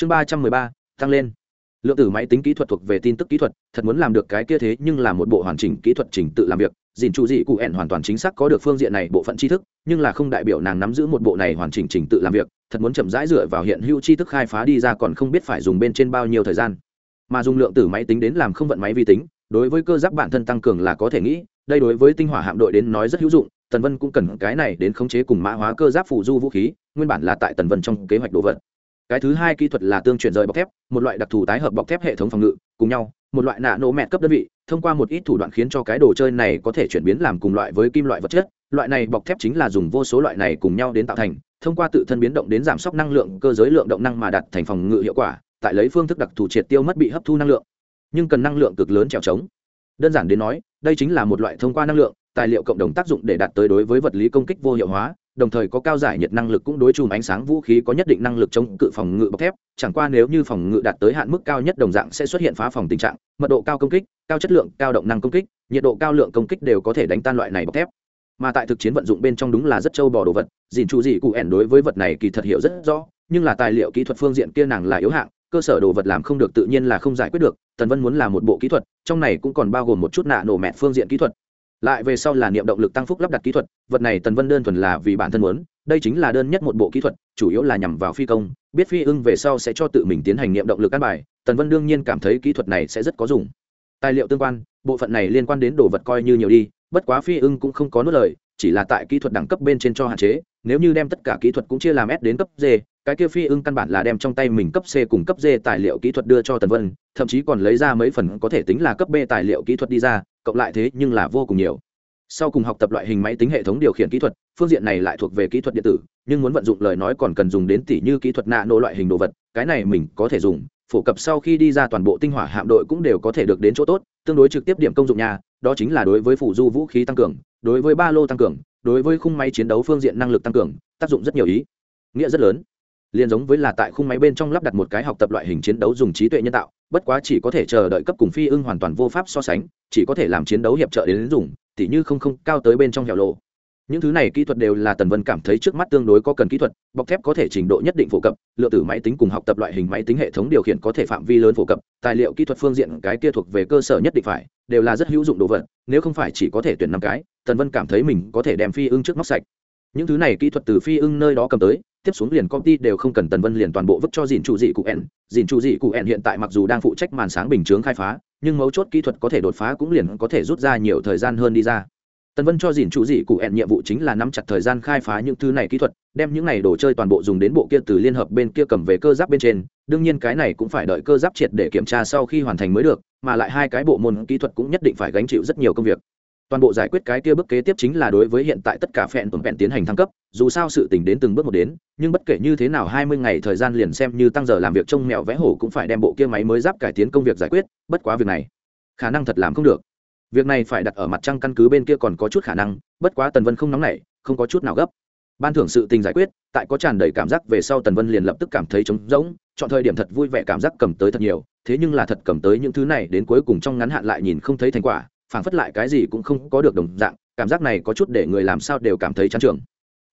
chương ba trăm mười ba, tăng lên. Lượng tử máy tính kỹ thuật thuộc về tin tức kỹ thuật, thật muốn làm được cái kia thế nhưng là một bộ hoàn chỉnh kỹ thuật trình tự làm việc. Dìn trụ dị cụ ẹn hoàn toàn chính xác có được phương diện này bộ phận tri thức, nhưng là không đại biểu nàng nắm giữ một bộ này hoàn chỉnh trình tự làm việc. Thật muốn chậm rãi dựa vào hiện hữu tri thức khai phá đi ra còn không biết phải dùng bên trên bao nhiêu thời gian. Mà dùng lượng tử máy tính đến làm không vận máy vi tính, đối với cơ giác bản thân tăng cường là có thể nghĩ, đây đối với tinh hỏa hạm đội đến nói rất hữu dụng. Tần vân cũng cần cái này đến khống chế cùng mã hóa cơ giáp phụ du vũ khí, nguyên bản là tại tần vân trong kế hoạch đồ vật cái thứ hai kỹ thuật là tương chuyển rời bọc thép, một loại đặc thù tái hợp bọc thép hệ thống phòng ngự, cùng nhau, một loại nạ nổ mẹ cấp đơn vị, thông qua một ít thủ đoạn khiến cho cái đồ chơi này có thể chuyển biến làm cùng loại với kim loại vật chất. Loại này bọc thép chính là dùng vô số loại này cùng nhau đến tạo thành, thông qua tự thân biến động đến giảm sốc năng lượng, cơ giới lượng động năng mà đặt thành phòng ngự hiệu quả, tại lấy phương thức đặc thù triệt tiêu mất bị hấp thu năng lượng. Nhưng cần năng lượng cực lớn trèo trống. Đơn giản đến nói, đây chính là một loại thông qua năng lượng, tài liệu cộng đồng tác dụng để đạt tới đối với vật lý công kích vô hiệu hóa đồng thời có cao giải nhiệt năng lực cũng đối chùm ánh sáng vũ khí có nhất định năng lực chống cự phòng ngự bọc thép, chẳng qua nếu như phòng ngự đạt tới hạn mức cao nhất đồng dạng sẽ xuất hiện phá phòng tình trạng, mật độ cao công kích, cao chất lượng, cao động năng công kích, nhiệt độ cao lượng công kích đều có thể đánh tan loại này bọc thép. Mà tại thực chiến vận dụng bên trong đúng là rất trâu bò đồ vật dìn chủ gì cụ ẻn đối với vật này kỳ thật hiểu rất rõ, nhưng là tài liệu kỹ thuật phương diện kia nàng là yếu hạng, cơ sở đồ vật làm không được tự nhiên là không giải quyết được, tần vân muốn là một bộ kỹ thuật, trong này cũng còn bao gồm một chút nạ nổ mẹ phương diện kỹ thuật lại về sau là niệm động lực tăng phúc lắp đặt kỹ thuật, vật này tần vân đơn thuần là vì bản thân muốn, đây chính là đơn nhất một bộ kỹ thuật, chủ yếu là nhằm vào phi công, biết phi ưng về sau sẽ cho tự mình tiến hành niệm động lực căn bài, tần vân đương nhiên cảm thấy kỹ thuật này sẽ rất có dùng. Tài liệu tương quan, bộ phận này liên quan đến đồ vật coi như nhiều đi, bất quá phi ưng cũng không có nốt lời, chỉ là tại kỹ thuật đẳng cấp bên trên cho hạn chế, nếu như đem tất cả kỹ thuật cũng chia làm s đến cấp d cái kia phi ưng căn bản là đem trong tay mình cấp c cùng cấp d tài liệu kỹ thuật đưa cho tần vân, thậm chí còn lấy ra mấy phần có thể tính là cấp b tài liệu kỹ thuật đi ra, cộng lại thế nhưng là vô cùng nhiều. Sau cùng học tập loại hình máy tính hệ thống điều khiển kỹ thuật, phương diện này lại thuộc về kỹ thuật điện tử, nhưng muốn vận dụng lời nói còn cần dùng đến tỷ như kỹ thuật nạ nổ loại hình đồ vật, cái này mình có thể dùng, phổ cập sau khi đi ra toàn bộ tinh hỏa hạm đội cũng đều có thể được đến chỗ tốt, tương đối trực tiếp điểm công dụng nhà đó chính là đối với phủ du vũ khí tăng cường, đối với ba lô tăng cường, đối với khung máy chiến đấu phương diện năng lực tăng cường, tác dụng rất nhiều ý. Nghĩa rất lớn liền giống với là tại khung máy bên trong lắp đặt một cái học tập loại hình chiến đấu dùng trí tuệ nhân tạo, bất quá chỉ có thể chờ đợi cấp cùng phi ưng hoàn toàn vô pháp so sánh, chỉ có thể làm chiến đấu hiệp trợ đến dùng tỉ như không không cao tới bên trong hẻo lộ những thứ này kỹ thuật đều là tần vân cảm thấy trước mắt tương đối có cần kỹ thuật, bọc thép có thể trình độ nhất định phổ cập, lượng tử máy tính cùng học tập loại hình máy tính hệ thống điều khiển có thể phạm vi lớn phổ cập, tài liệu kỹ thuật phương diện cái kia thuộc về cơ sở nhất định phải, đều là rất hữu dụng đồ vật, nếu không phải chỉ có thể tuyển năm cái, tần vân cảm thấy mình có thể đem phi ưng trước móc sạch những thứ này kỹ thuật từ phi ưng nơi đó cầm tới, tiếp xuống liền công ty đều không cần tần vân liền toàn bộ vứt cho dìn chủ dị cụ ẻn. Dìn chủ dị cụ ẻn hiện tại mặc dù đang phụ trách màn sáng bình chướng khai phá, nhưng mấu chốt kỹ thuật có thể đột phá cũng liền có thể rút ra nhiều thời gian hơn đi ra. Tần vân cho dìn chủ dị cụ ẻn nhiệm vụ chính là nắm chặt thời gian khai phá những thứ này kỹ thuật, đem những này đồ chơi toàn bộ dùng đến bộ kia từ liên hợp bên kia cầm về cơ giáp bên trên. Đương nhiên cái này cũng phải đợi cơ giáp triệt để kiểm tra sau khi hoàn thành mới được, mà lại hai cái bộ môn kỹ thuật cũng nhất định phải gánh chịu rất nhiều công việc toàn bộ giải quyết cái kia bước kế tiếp chính là đối với hiện tại tất cả phẹn tuần phẹn tiến hành thăng cấp, dù sao sự tình đến từng bước một đến, nhưng bất kể như thế nào hai mươi ngày thời gian liền xem như tăng giờ làm việc trông mèo vẽ hổ cũng phải đem bộ kia máy mới giáp cải tiến công việc giải quyết, bất quá việc này, khả năng thật làm không được. Việc này phải đặt ở mặt trăng căn cứ bên kia còn có chút khả năng, bất quá tần vân không nóng nảy, không có chút nào gấp. Ban thưởng sự tình giải quyết, tại có tràn đầy cảm giác về sau tần vân liền lập tức cảm thấy trống rỗng, chọn thời điểm thật vui vẻ cảm giác cầm tới thật nhiều, thế nhưng là thật cầm tới những thứ này đến cuối cùng trong ngắn hạn lại nhìn không thấy thành quả phảng phất lại cái gì cũng không có được đồng dạng, cảm giác này có chút để người làm sao đều cảm thấy chán trường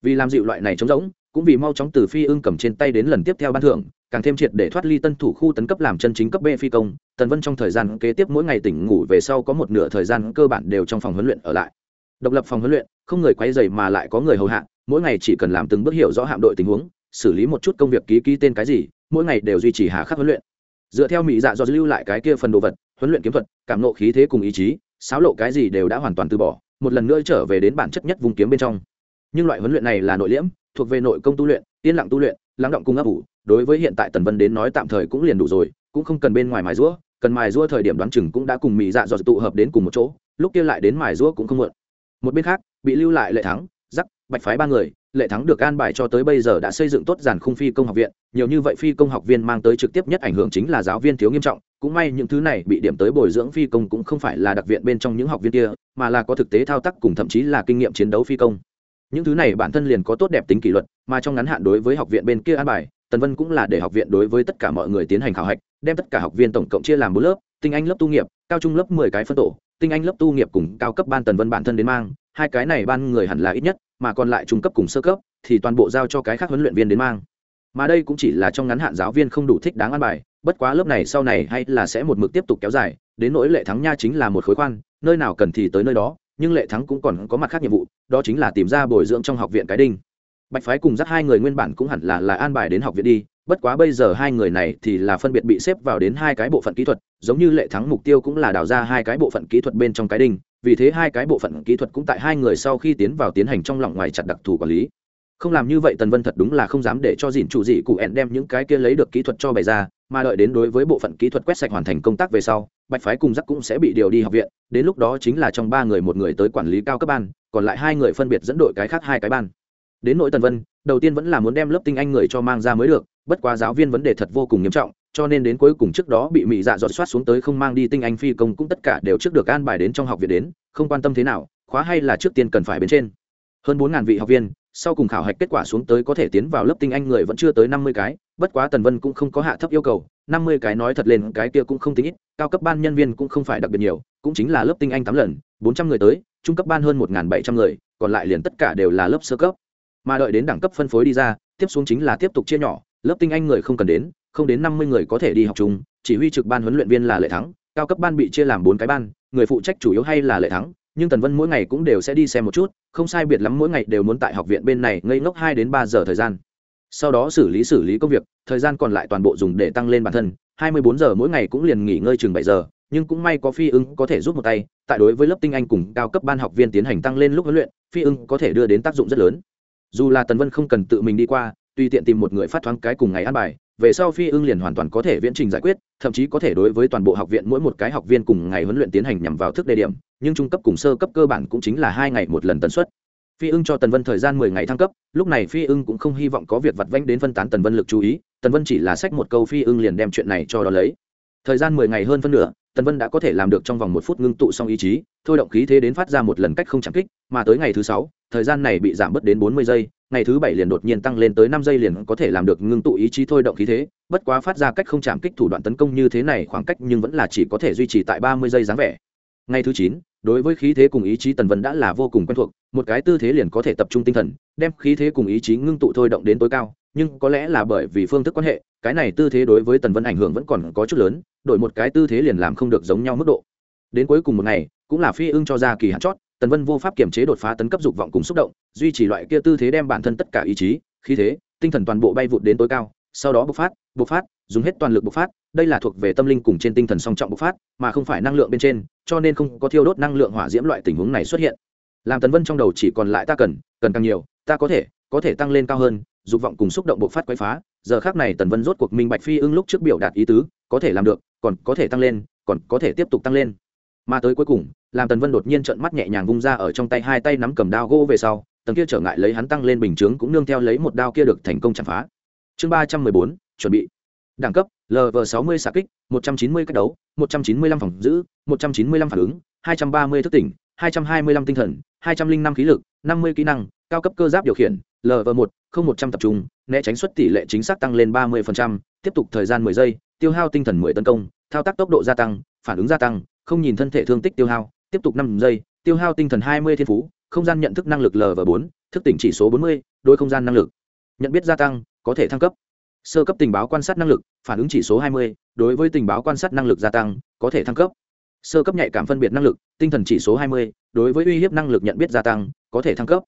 vì làm dịu loại này trống rỗng, cũng vì mau chóng từ phi ưng cầm trên tay đến lần tiếp theo ban thưởng, càng thêm triệt để thoát ly tân thủ khu tấn cấp làm chân chính cấp b phi công, tần vân trong thời gian kế tiếp mỗi ngày tỉnh ngủ về sau có một nửa thời gian cơ bản đều trong phòng huấn luyện ở lại. Độc lập phòng huấn luyện, không người quay dày mà lại có người hầu hạ, mỗi ngày chỉ cần làm từng bước hiểu rõ hạm đội tình huống, xử lý một chút công việc ký ký tên cái gì, mỗi ngày đều duy trì hà khắc huấn luyện. Dựa theo mỹ dạ do lưu lại cái kia phần đồ vật, huấn luyện kiếm thuật, cảm nộ khí thế cùng ý chí sáo lộ cái gì đều đã hoàn toàn từ bỏ, một lần nữa trở về đến bản chất nhất vùng kiếm bên trong. Nhưng loại huấn luyện này là nội liễm, thuộc về nội công tu luyện, yên lặng tu luyện, lắng động cung ấp ủ, đối với hiện tại tần vân đến nói tạm thời cũng liền đủ rồi, cũng không cần bên ngoài mài rũa cần mài rũa thời điểm đoán chừng cũng đã cùng mỹ dạ dọt tụ hợp đến cùng một chỗ, lúc kia lại đến mài rũa cũng không muộn. Một bên khác, bị lưu lại lệ thắng giắc bạch phái ba người, lệ thắng được an bài cho tới bây giờ đã xây dựng tốt giàn khung phi công học viện, nhiều như vậy phi công học viên mang tới trực tiếp nhất ảnh hưởng chính là giáo viên thiếu nghiêm trọng cũng may những thứ này bị điểm tới bồi dưỡng phi công cũng không phải là đặc viện bên trong những học viên kia, mà là có thực tế thao tác cùng thậm chí là kinh nghiệm chiến đấu phi công. Những thứ này bản thân liền có tốt đẹp tính kỷ luật, mà trong ngắn hạn đối với học viện bên kia an bài, tần vân cũng là để học viện đối với tất cả mọi người tiến hành khảo hạch, đem tất cả học viên tổng cộng chia làm bốn lớp, tinh anh lớp tu nghiệp, cao trung lớp mười cái phân tổ, tinh anh lớp tu nghiệp cùng cao cấp ban tần vân bản thân đến mang, hai cái này ban người hẳn là ít nhất, mà còn lại trung cấp cùng sơ cấp, thì toàn bộ giao cho cái khác huấn luyện viên đến mang. Mà đây cũng chỉ là trong ngắn hạn giáo viên không đủ thích đáng ăn bài bất quá lớp này sau này hay là sẽ một mực tiếp tục kéo dài, đến nỗi lệ thắng nha chính là một khối khoan, nơi nào cần thì tới nơi đó, nhưng lệ thắng cũng còn có mặt khác nhiệm vụ, đó chính là tìm ra bồi dưỡng trong học viện cái đinh. Bạch phái cùng dắt hai người nguyên bản cũng hẳn là là an bài đến học viện đi, bất quá bây giờ hai người này thì là phân biệt bị xếp vào đến hai cái bộ phận kỹ thuật, giống như lệ thắng mục tiêu cũng là đào ra hai cái bộ phận kỹ thuật bên trong cái đinh, vì thế hai cái bộ phận kỹ thuật cũng tại hai người sau khi tiến vào tiến hành trong lòng ngoài chặt đặc thù quản lý. Không làm như vậy tần vân thật đúng là không dám để cho dìn chủ dị cụ ẹn đem những cái kia lấy được kỹ thuật cho bày ra mà đợi đến đối với bộ phận kỹ thuật quét sạch hoàn thành công tác về sau, bạch phái cùng giắc cũng sẽ bị điều đi học viện, đến lúc đó chính là trong ba người một người tới quản lý cao cấp ban, còn lại hai người phân biệt dẫn đội cái khác hai cái ban. Đến nội tần vân, đầu tiên vẫn là muốn đem lớp tinh anh người cho mang ra mới được, bất quá giáo viên vấn đề thật vô cùng nghiêm trọng, cho nên đến cuối cùng trước đó bị mỹ dạ dọn soát xuống tới không mang đi tinh anh phi công cũng tất cả đều trước được an bài đến trong học viện đến, không quan tâm thế nào, khóa hay là trước tiên cần phải bên trên. Hơn bốn ngàn vị học viên sau cùng khảo hạch kết quả xuống tới có thể tiến vào lớp tinh anh người vẫn chưa tới năm mươi cái, bất quá tần vân cũng không có hạ thấp yêu cầu, năm mươi cái nói thật lên, cái kia cũng không tính ít, cao cấp ban nhân viên cũng không phải đặc biệt nhiều, cũng chính là lớp tinh anh tám lần, bốn trăm người tới, trung cấp ban hơn một bảy trăm người, còn lại liền tất cả đều là lớp sơ cấp. Mà đợi đến đẳng cấp phân phối đi ra, tiếp xuống chính là tiếp tục chia nhỏ, lớp tinh anh người không cần đến, không đến năm mươi người có thể đi học chung, chỉ huy trực ban huấn luyện viên là lệ thắng, cao cấp ban bị chia làm bốn cái ban, người phụ trách chủ yếu hay là lệ thắng nhưng tần vân mỗi ngày cũng đều sẽ đi xem một chút, không sai biệt lắm mỗi ngày đều muốn tại học viện bên này ngây ngốc hai đến ba giờ thời gian. Sau đó xử lý xử lý công việc, thời gian còn lại toàn bộ dùng để tăng lên bản thân, hai mươi bốn giờ mỗi ngày cũng liền nghỉ ngơi chừng bảy giờ, nhưng cũng may có phi ưng có thể giúp một tay, tại đối với lớp tinh anh cùng cao cấp ban học viên tiến hành tăng lên lúc huấn luyện, phi ưng có thể đưa đến tác dụng rất lớn. Dù là tần vân không cần tự mình đi qua, tùy tiện tìm một người phát thoáng cái cùng ngày ăn bài về sau phi ưng liền hoàn toàn có thể viễn trình giải quyết, thậm chí có thể đối với toàn bộ học viện mỗi một cái học viên cùng ngày huấn luyện tiến hành nhằm vào thức đề điểm, nhưng trung cấp cùng sơ cấp cơ bản cũng chính là hai ngày một lần tần suất. Phi ưng cho tần vân thời gian mười ngày thăng cấp, lúc này phi ưng cũng không hy vọng có việc vặt vanh đến phân tán tần vân lực chú ý, tần vân chỉ là sách một câu phi ưng liền đem chuyện này cho đó lấy. Thời gian mười ngày hơn phân nửa, tần vân đã có thể làm được trong vòng một phút ngưng tụ xong ý chí, thôi động khí thế đến phát ra một lần cách không chạm kích, mà tới ngày thứ sáu, thời gian này bị giảm bớt đến bốn mươi giây ngày thứ bảy liền đột nhiên tăng lên tới năm giây liền có thể làm được ngưng tụ ý chí thôi động khí thế, bất quá phát ra cách không chạm kích thủ đoạn tấn công như thế này khoảng cách nhưng vẫn là chỉ có thể duy trì tại ba mươi giây dáng vẻ. Ngày thứ chín, đối với khí thế cùng ý chí tần vân đã là vô cùng quen thuộc, một cái tư thế liền có thể tập trung tinh thần, đem khí thế cùng ý chí ngưng tụ thôi động đến tối cao, nhưng có lẽ là bởi vì phương thức quan hệ, cái này tư thế đối với tần vân ảnh hưởng vẫn còn có chút lớn, đổi một cái tư thế liền làm không được giống nhau mức độ. Đến cuối cùng một ngày, cũng là phi ưng cho ra kỳ hạn chót tần vân vô pháp kiểm chế đột phá tấn cấp dục vọng cùng xúc động, duy trì loại kia tư thế đem bản thân tất cả ý chí, khí thế, tinh thần toàn bộ bay vụt đến tối cao, sau đó bộc phát bộc phát, dùng hết toàn lực bộc phát, đây là thuộc về tâm linh cùng trên tinh thần song trọng bộc phát, mà không phải năng lượng bên trên, cho nên không có thiêu đốt năng lượng hỏa diễm loại tình huống này xuất hiện. Làm tần vân trong đầu chỉ còn lại ta cần cần càng nhiều, ta có thể có thể tăng lên cao hơn, dục vọng cùng xúc động bộc phát quấy phá, giờ khác này tần vân rốt cuộc minh bạch phi ưng lúc trước biểu đạt ý tứ, có thể làm được, còn có thể tăng lên, còn có thể tiếp tục tăng lên mà tới cuối cùng, làm tần vân đột nhiên trợn mắt nhẹ nhàng vung ra ở trong tay hai tay nắm cầm đao gỗ về sau, tầng kia trở ngại lấy hắn tăng lên bình chướng cũng nương theo lấy một đao kia được thành công chạm phá. Chương ba trăm mười bốn, chuẩn bị. Đẳng cấp lv sáu mươi xạ kích, một trăm chín mươi cách đấu, một trăm chín mươi lăm phòng giữ, một trăm chín mươi lăm phản ứng, hai trăm ba mươi thức tỉnh, hai trăm hai mươi lăm tinh thần, hai trăm linh năm khí lực, năm mươi kỹ năng, cao cấp cơ giáp điều khiển lv một, không một trăm tập trung, né tránh suất tỷ lệ chính xác tăng lên ba mươi tiếp tục thời gian mười giây, tiêu hao tinh thần mười tấn công, thao tác tốc độ gia tăng, phản ứng gia tăng không nhìn thân thể thương tích tiêu hao, tiếp tục năm giây, tiêu hao tinh thần hai mươi thiên phú, không gian nhận thức năng lực l và bốn, thức tỉnh chỉ số bốn mươi đôi không gian năng lực. Nhận biết gia tăng, có thể thăng cấp. Sơ cấp tình báo quan sát năng lực, phản ứng chỉ số hai mươi, đối với tình báo quan sát năng lực gia tăng, có thể thăng cấp. Sơ cấp nhạy cảm phân biệt năng lực, tinh thần chỉ số hai mươi, đối với uy hiếp năng lực nhận biết gia tăng, có thể thăng cấp.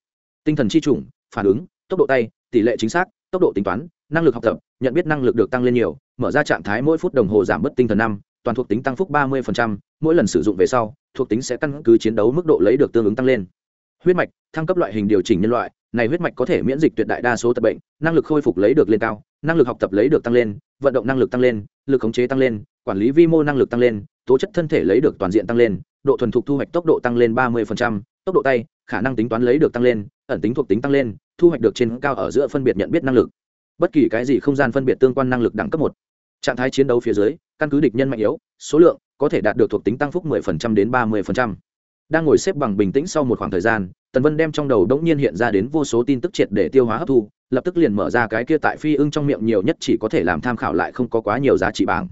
Tinh thần chi chủng, phản ứng, tốc độ tay, tỷ lệ chính xác, tốc độ tính toán, năng lực học tập, nhận biết năng lực được tăng lên nhiều, mở ra trạng thái mỗi phút đồng hồ giảm bớt tinh thần năm toàn thuộc tính tăng phúc ba mươi mỗi lần sử dụng về sau, thuộc tính sẽ căn cứ chiến đấu mức độ lấy được tương ứng tăng lên. Huyết mạch, thăng cấp loại hình điều chỉnh nhân loại, này huyết mạch có thể miễn dịch tuyệt đại đa số tập bệnh, năng lực khôi phục lấy được lên cao, năng lực học tập lấy được tăng lên, vận động năng lực tăng lên, lực khống chế tăng lên, quản lý vi mô năng lực tăng lên, tố chất thân thể lấy được toàn diện tăng lên, độ thuần thục thu hoạch tốc độ tăng lên ba mươi tốc độ tay, khả năng tính toán lấy được tăng lên, ẩn tính thuộc tính tăng lên, thu hoạch được trên cao ở giữa phân biệt nhận biết năng lực. Bất kỳ cái gì không gian phân biệt tương quan năng lực đẳng cấp một trạng thái chiến đấu phía dưới, căn cứ địch nhân mạnh yếu, số lượng có thể đạt được thuộc tính tăng phúc 10% đến 30%. đang ngồi xếp bằng bình tĩnh sau một khoảng thời gian, tần vân đem trong đầu đống nhiên hiện ra đến vô số tin tức triệt để tiêu hóa hấp thu, lập tức liền mở ra cái kia tại phi ưng trong miệng nhiều nhất chỉ có thể làm tham khảo lại không có quá nhiều giá trị bảng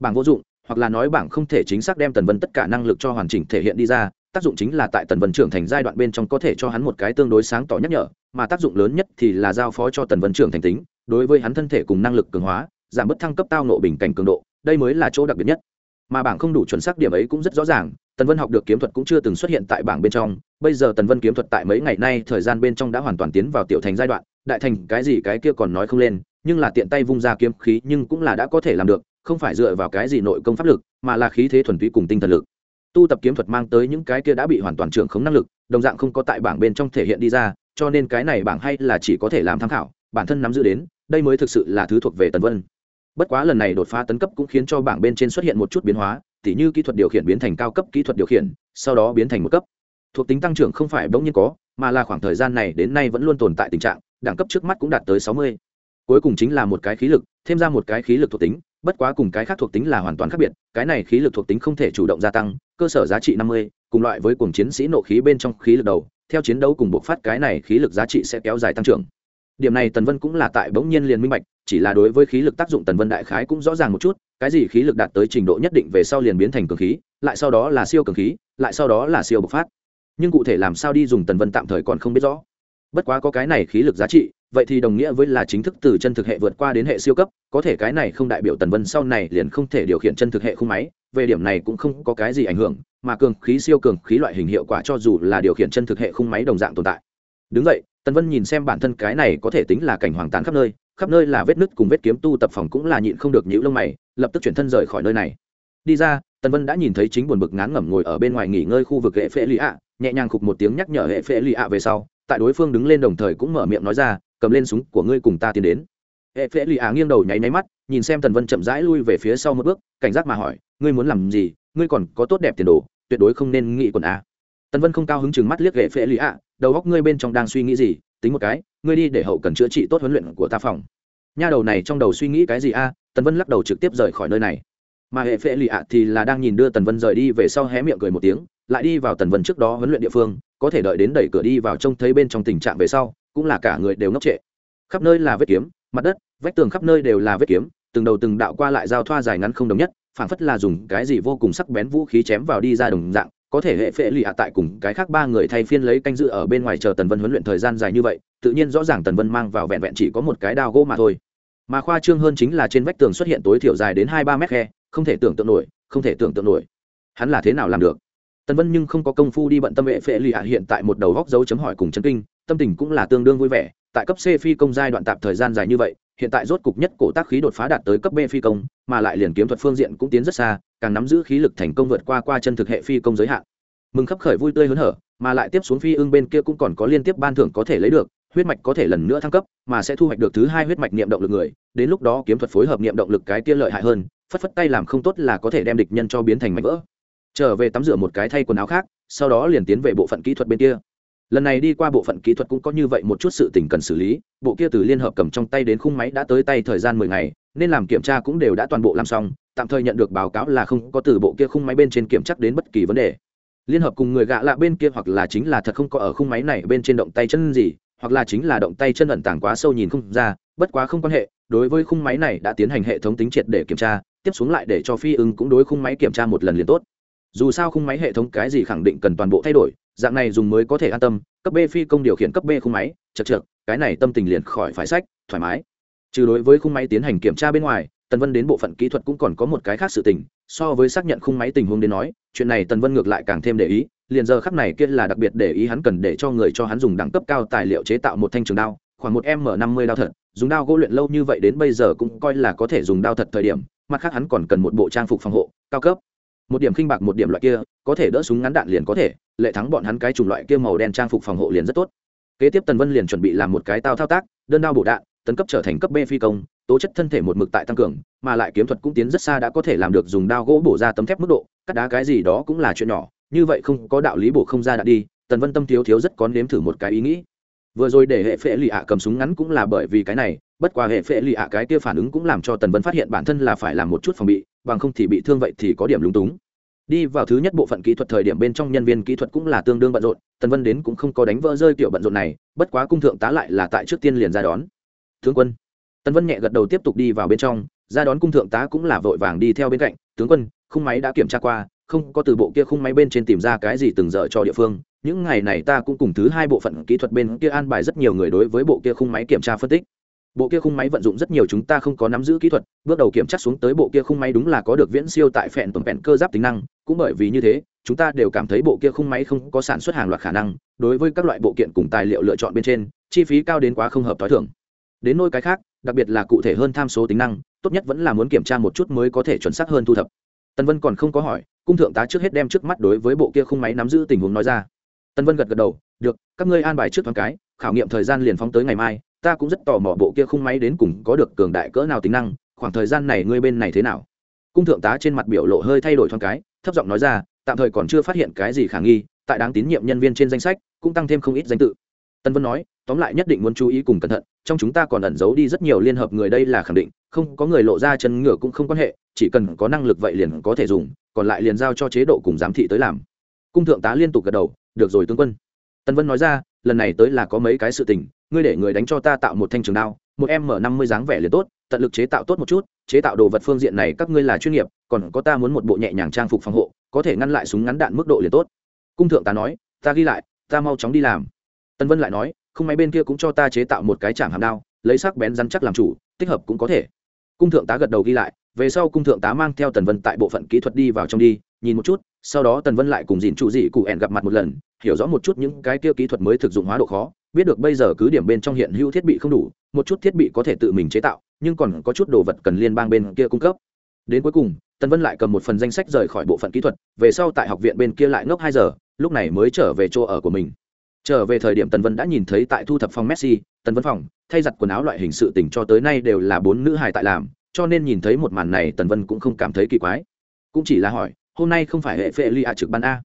bảng vô dụng, hoặc là nói bảng không thể chính xác đem tần vân tất cả năng lực cho hoàn chỉnh thể hiện đi ra, tác dụng chính là tại tần vân trưởng thành giai đoạn bên trong có thể cho hắn một cái tương đối sáng tỏ nhắc nhở, mà tác dụng lớn nhất thì là giao phó cho tần vân trưởng thành tính, đối với hắn thân thể cùng năng lực cường hóa giảm bớt thăng cấp tao nộ bình cảnh cường độ, đây mới là chỗ đặc biệt nhất. Mà bảng không đủ chuẩn xác điểm ấy cũng rất rõ ràng, tần vân học được kiếm thuật cũng chưa từng xuất hiện tại bảng bên trong. Bây giờ tần vân kiếm thuật tại mấy ngày nay thời gian bên trong đã hoàn toàn tiến vào tiểu thành giai đoạn, đại thành cái gì cái kia còn nói không lên, nhưng là tiện tay vung ra kiếm khí nhưng cũng là đã có thể làm được, không phải dựa vào cái gì nội công pháp lực, mà là khí thế thuần túy cùng tinh thần lực. Tu tập kiếm thuật mang tới những cái kia đã bị hoàn toàn trưởng khống năng lực, đồng dạng không có tại bảng bên trong thể hiện đi ra, cho nên cái này bảng hay là chỉ có thể làm tham khảo, bản thân nắm giữ đến, đây mới thực sự là thứ thuộc về tần vân bất quá lần này đột phá tấn cấp cũng khiến cho bảng bên trên xuất hiện một chút biến hóa, tỉ như kỹ thuật điều khiển biến thành cao cấp kỹ thuật điều khiển, sau đó biến thành một cấp. Thuộc tính tăng trưởng không phải bỗng nhiên có, mà là khoảng thời gian này đến nay vẫn luôn tồn tại tình trạng, đẳng cấp trước mắt cũng đạt tới sáu mươi. Cuối cùng chính là một cái khí lực, thêm ra một cái khí lực thuộc tính, bất quá cùng cái khác thuộc tính là hoàn toàn khác biệt, cái này khí lực thuộc tính không thể chủ động gia tăng, cơ sở giá trị năm mươi, cùng loại với cùng chiến sĩ nộ khí bên trong khí lực đầu, theo chiến đấu cùng bộc phát cái này khí lực giá trị sẽ kéo dài tăng trưởng điểm này tần vân cũng là tại bỗng nhiên liền minh bạch, chỉ là đối với khí lực tác dụng tần vân đại khái cũng rõ ràng một chút, cái gì khí lực đạt tới trình độ nhất định về sau liền biến thành cường khí, lại sau đó là siêu cường khí, lại sau đó là siêu bộc phát. Nhưng cụ thể làm sao đi dùng tần vân tạm thời còn không biết rõ. Bất quá có cái này khí lực giá trị, vậy thì đồng nghĩa với là chính thức từ chân thực hệ vượt qua đến hệ siêu cấp, có thể cái này không đại biểu tần vân sau này liền không thể điều khiển chân thực hệ khung máy, về điểm này cũng không có cái gì ảnh hưởng, mà cường khí siêu cường khí loại hình hiệu quả cho dù là điều khiển chân thực hệ khung máy đồng dạng tồn tại. Đứng vậy tần vân nhìn xem bản thân cái này có thể tính là cảnh hoàng tàn khắp nơi khắp nơi là vết nứt cùng vết kiếm tu tập phòng cũng là nhịn không được nhữ lông mày, lập tức chuyển thân rời khỏi nơi này. Đi ra, tần vân đã nhìn thấy chính buồn bực ngán ngẩm ngồi ở bên ngoài nghỉ ngơi khu vực hệ phễ lì ạ, nhẹ nhàng khục một tiếng nhắc nhở hệ phễ lì ạ về sau, tại đối phương đứng lên đồng thời cũng mở miệng nói ra, cầm lên súng của ngươi cùng ta tiến đến. Hệ phễ lì ạ nghiêng đầu nháy máy mắt, nhìn xem tần vân chậm rãi lui về phía sau một bước, cảnh giác mà hỏi, ngươi muốn làm gì? Ngươi còn có tốt đẹp tiền đồ, tuyệt đối không nên nghĩ quần a. Tần vân không cao hứng chừng mắt liếc hệ phễ lì ạ đầu góc ngươi bên trong đang suy nghĩ gì, tính một cái, ngươi đi để hậu cần chữa trị tốt huấn luyện của ta phòng. Nha đầu này trong đầu suy nghĩ cái gì a? Tần vân lắc đầu trực tiếp rời khỏi nơi này. Mà hệ phệ lì ạ thì là đang nhìn đưa tần vân rời đi về sau hé miệng cười một tiếng, lại đi vào tần vân trước đó huấn luyện địa phương, có thể đợi đến đẩy cửa đi vào trông thấy bên trong tình trạng về sau, cũng là cả người đều ngốc trệ. Khắp nơi là vết kiếm, mặt đất, vách tường khắp nơi đều là vết kiếm, từng đầu từng đạo qua lại giao thoa dài ngắn không đồng nhất, phảng phất là dùng cái gì vô cùng sắc bén vũ khí chém vào đi ra đồng dạng có thể hệ phệ lì ạ tại cùng cái khác ba người thay phiên lấy canh dự ở bên ngoài chờ tần vân huấn luyện thời gian dài như vậy, tự nhiên rõ ràng tần vân mang vào vẹn vẹn chỉ có một cái đao gỗ mà thôi. Mà khoa trương hơn chính là trên vách tường xuất hiện tối thiểu dài đến hai ba mét khe, không thể tưởng tượng nổi, không thể tưởng tượng nổi. Hắn là thế nào làm được? Tần vân nhưng không có công phu đi bận tâm hệ phệ lì ạ hiện tại một đầu góc dấu chấm hỏi cùng chấn kinh, tâm tình cũng là tương đương vui vẻ. Tại cấp c phi công giai đoạn tạp thời gian dài như vậy hiện tại rốt cục nhất cổ tác khí đột phá đạt tới cấp b phi công, mà lại liền kiếm thuật phương diện cũng tiến rất xa, càng nắm giữ khí lực thành công vượt qua qua chân thực hệ phi công giới hạn. Mừng khắp khởi vui tươi hớn hở, mà lại tiếp xuống phi ưng bên kia cũng còn có liên tiếp ban thưởng có thể lấy được, huyết mạch có thể lần nữa thăng cấp, mà sẽ thu hoạch được thứ hai huyết mạch niệm động lực người, đến lúc đó kiếm thuật phối hợp niệm động lực cái kia lợi hại hơn, phất phất tay làm không tốt là có thể đem địch nhân cho biến thành mảnh vỡ. Trở về tắm rửa một cái thay quần áo khác, sau đó liền tiến về bộ phận kỹ thuật bên kia lần này đi qua bộ phận kỹ thuật cũng có như vậy một chút sự tình cần xử lý, bộ kia từ liên hợp cầm trong tay đến khung máy đã tới tay thời gian mười ngày, nên làm kiểm tra cũng đều đã toàn bộ làm xong, tạm thời nhận được báo cáo là không có từ bộ kia khung máy bên trên kiểm chắc đến bất kỳ vấn đề. Liên hợp cùng người gạ lạ bên kia hoặc là chính là thật không có ở khung máy này bên trên động tay chân gì, hoặc là chính là động tay chân ẩn tàng quá sâu nhìn không ra, bất quá không quan hệ, đối với khung máy này đã tiến hành hệ thống tính triệt để kiểm tra, tiếp xuống lại để cho phi ưng cũng đối khung máy kiểm tra một lần liền tốt. Dù sao khung máy hệ thống cái gì khẳng định cần toàn bộ thay đổi dạng này dùng mới có thể an tâm, cấp b phi công điều khiển cấp b khung máy, chật chật cái này tâm tình liền khỏi phải sách, thoải mái. Trừ đối với khung máy tiến hành kiểm tra bên ngoài, tần vân đến bộ phận kỹ thuật cũng còn có một cái khác sự tình, so với xác nhận khung máy tình huống đến nói, chuyện này tần vân ngược lại càng thêm để ý, liền giờ khắc này kia là đặc biệt để ý hắn cần để cho người cho hắn dùng đẳng cấp cao tài liệu chế tạo một thanh trường đao, khoảng một m năm mươi đao thật, dùng đao gỗ luyện lâu như vậy đến bây giờ cũng coi là có thể dùng đao thật thời điểm, mặt khác hắn còn cần một bộ trang phục phòng hộ, cao cấp một điểm khinh bạc một điểm loại kia, có thể đỡ súng ngắn đạn liền có thể, lệ thắng bọn hắn cái chủng loại kia màu đen trang phục phòng hộ liền rất tốt. Kế tiếp tần vân liền chuẩn bị làm một cái tao thao tác, đơn đao bổ đạn, tấn cấp trở thành cấp b phi công, tố chất thân thể một mực tại tăng cường, mà lại kiếm thuật cũng tiến rất xa đã có thể làm được dùng đao gỗ bổ ra tấm thép mức độ, cắt đá cái gì đó cũng là chuyện nhỏ, như vậy không có đạo lý bổ không ra đạn đi, tần vân tâm thiếu thiếu rất có nếm thử một cái ý nghĩ. Vừa rồi để hệ phệ lì ạ cầm súng ngắn cũng là bởi vì cái này, bất qua hệ phệ lì ạ cái kia phản ứng cũng làm cho tần vân phát hiện bản thân là phải làm một chút phòng bị bằng không thì bị thương vậy thì có điểm lúng túng. Đi vào thứ nhất bộ phận kỹ thuật thời điểm bên trong nhân viên kỹ thuật cũng là tương đương bận rộn, tần vân đến cũng không có đánh vỡ rơi kiểu bận rộn này, bất quá cung thượng tá lại là tại trước tiên liền ra đón. Tướng quân. Tần vân nhẹ gật đầu tiếp tục đi vào bên trong, ra đón cung thượng tá cũng là vội vàng đi theo bên cạnh, tướng quân, khung máy đã kiểm tra qua, không có từ bộ kia khung máy bên trên tìm ra cái gì từng dở cho địa phương, những ngày này ta cũng cùng thứ hai bộ phận kỹ thuật bên kia an bài rất nhiều người đối với bộ kia khung máy kiểm tra phân tích bộ kia khung máy vận dụng rất nhiều chúng ta không có nắm giữ kỹ thuật, bước đầu kiểm tra xuống tới bộ kia khung máy đúng là có được viễn siêu tại phẹn tuần phẹn cơ giáp tính năng, cũng bởi vì như thế, chúng ta đều cảm thấy bộ kia khung máy không có sản xuất hàng loạt khả năng, đối với các loại bộ kiện cùng tài liệu lựa chọn bên trên, chi phí cao đến quá không hợp t h o i thưởng đến nôi cái khác, đặc biệt là cụ thể hơn tham số tính năng, tốt nhất vẫn là muốn kiểm tra một chút mới có thể chuẩn xác hơn thu thập. Tân vân còn không có hỏi, cung thượng tá trước hết đem trước mắt đối với bộ kia khung máy nắm giữ tình huống nói ra. Tân vân gật gật đầu, được, các ngươi an bài trước thoáng cái, khảo nghiệm thời gian liền phóng tới ngày mai ta cũng rất tò mò bộ kia khung máy đến cùng có được cường đại cỡ nào tính năng, khoảng thời gian này ngươi bên này thế nào? Cung thượng tá trên mặt biểu lộ hơi thay đổi thoáng cái, thấp giọng nói ra, tạm thời còn chưa phát hiện cái gì khả nghi, tại đáng tín nhiệm nhân viên trên danh sách, cũng tăng thêm không ít danh tự. Tân vân nói, tóm lại nhất định muốn chú ý cùng cẩn thận, trong chúng ta còn ẩn giấu đi rất nhiều liên hợp người đây là khẳng định, không có người lộ ra chân ngựa cũng không quan hệ, chỉ cần có năng lực vậy liền có thể dùng, còn lại liền giao cho chế độ cùng giám thị tới làm. Cung thượng tá liên tục gật đầu, được rồi tướng quân. Tân vân nói ra lần này tới là có mấy cái sự tình, ngươi để người đánh cho ta tạo một thanh trường đao, một em mở năm mươi dáng vẻ liền tốt, tận lực chế tạo tốt một chút, chế tạo đồ vật phương diện này các ngươi là chuyên nghiệp, còn có ta muốn một bộ nhẹ nhàng trang phục phòng hộ, có thể ngăn lại súng ngắn đạn mức độ liền tốt. Cung thượng tá nói, ta ghi lại, ta mau chóng đi làm. Tân vân lại nói, không máy bên kia cũng cho ta chế tạo một cái chạm hàm đao, lấy sắc bén rắn chắc làm chủ, tích hợp cũng có thể. Cung thượng tá gật đầu ghi lại, về sau cung thượng tá mang theo tần vân tại bộ phận kỹ thuật đi vào trong đi nhìn một chút, sau đó tần vân lại cùng dìn trụ dị cụ ẻn gặp mặt một lần, hiểu rõ một chút những cái kia kỹ thuật mới thực dụng hóa độ khó, biết được bây giờ cứ điểm bên trong hiện hữu thiết bị không đủ, một chút thiết bị có thể tự mình chế tạo, nhưng còn có chút đồ vật cần liên bang bên kia cung cấp. Đến cuối cùng, tần vân lại cầm một phần danh sách rời khỏi bộ phận kỹ thuật, về sau tại học viện bên kia lại ngốc hai giờ, lúc này mới trở về chỗ ở của mình. Trở về thời điểm tần vân đã nhìn thấy tại thu thập phòng messi, tần vân phòng, thay giặt quần áo loại hình sự tình cho tới nay đều là bốn nữ hài tại làm, cho nên nhìn thấy một màn này tần vân cũng không cảm thấy kỳ quái. Cũng chỉ là hỏi hôm nay không phải hệ phệ lì ạ trực ban a.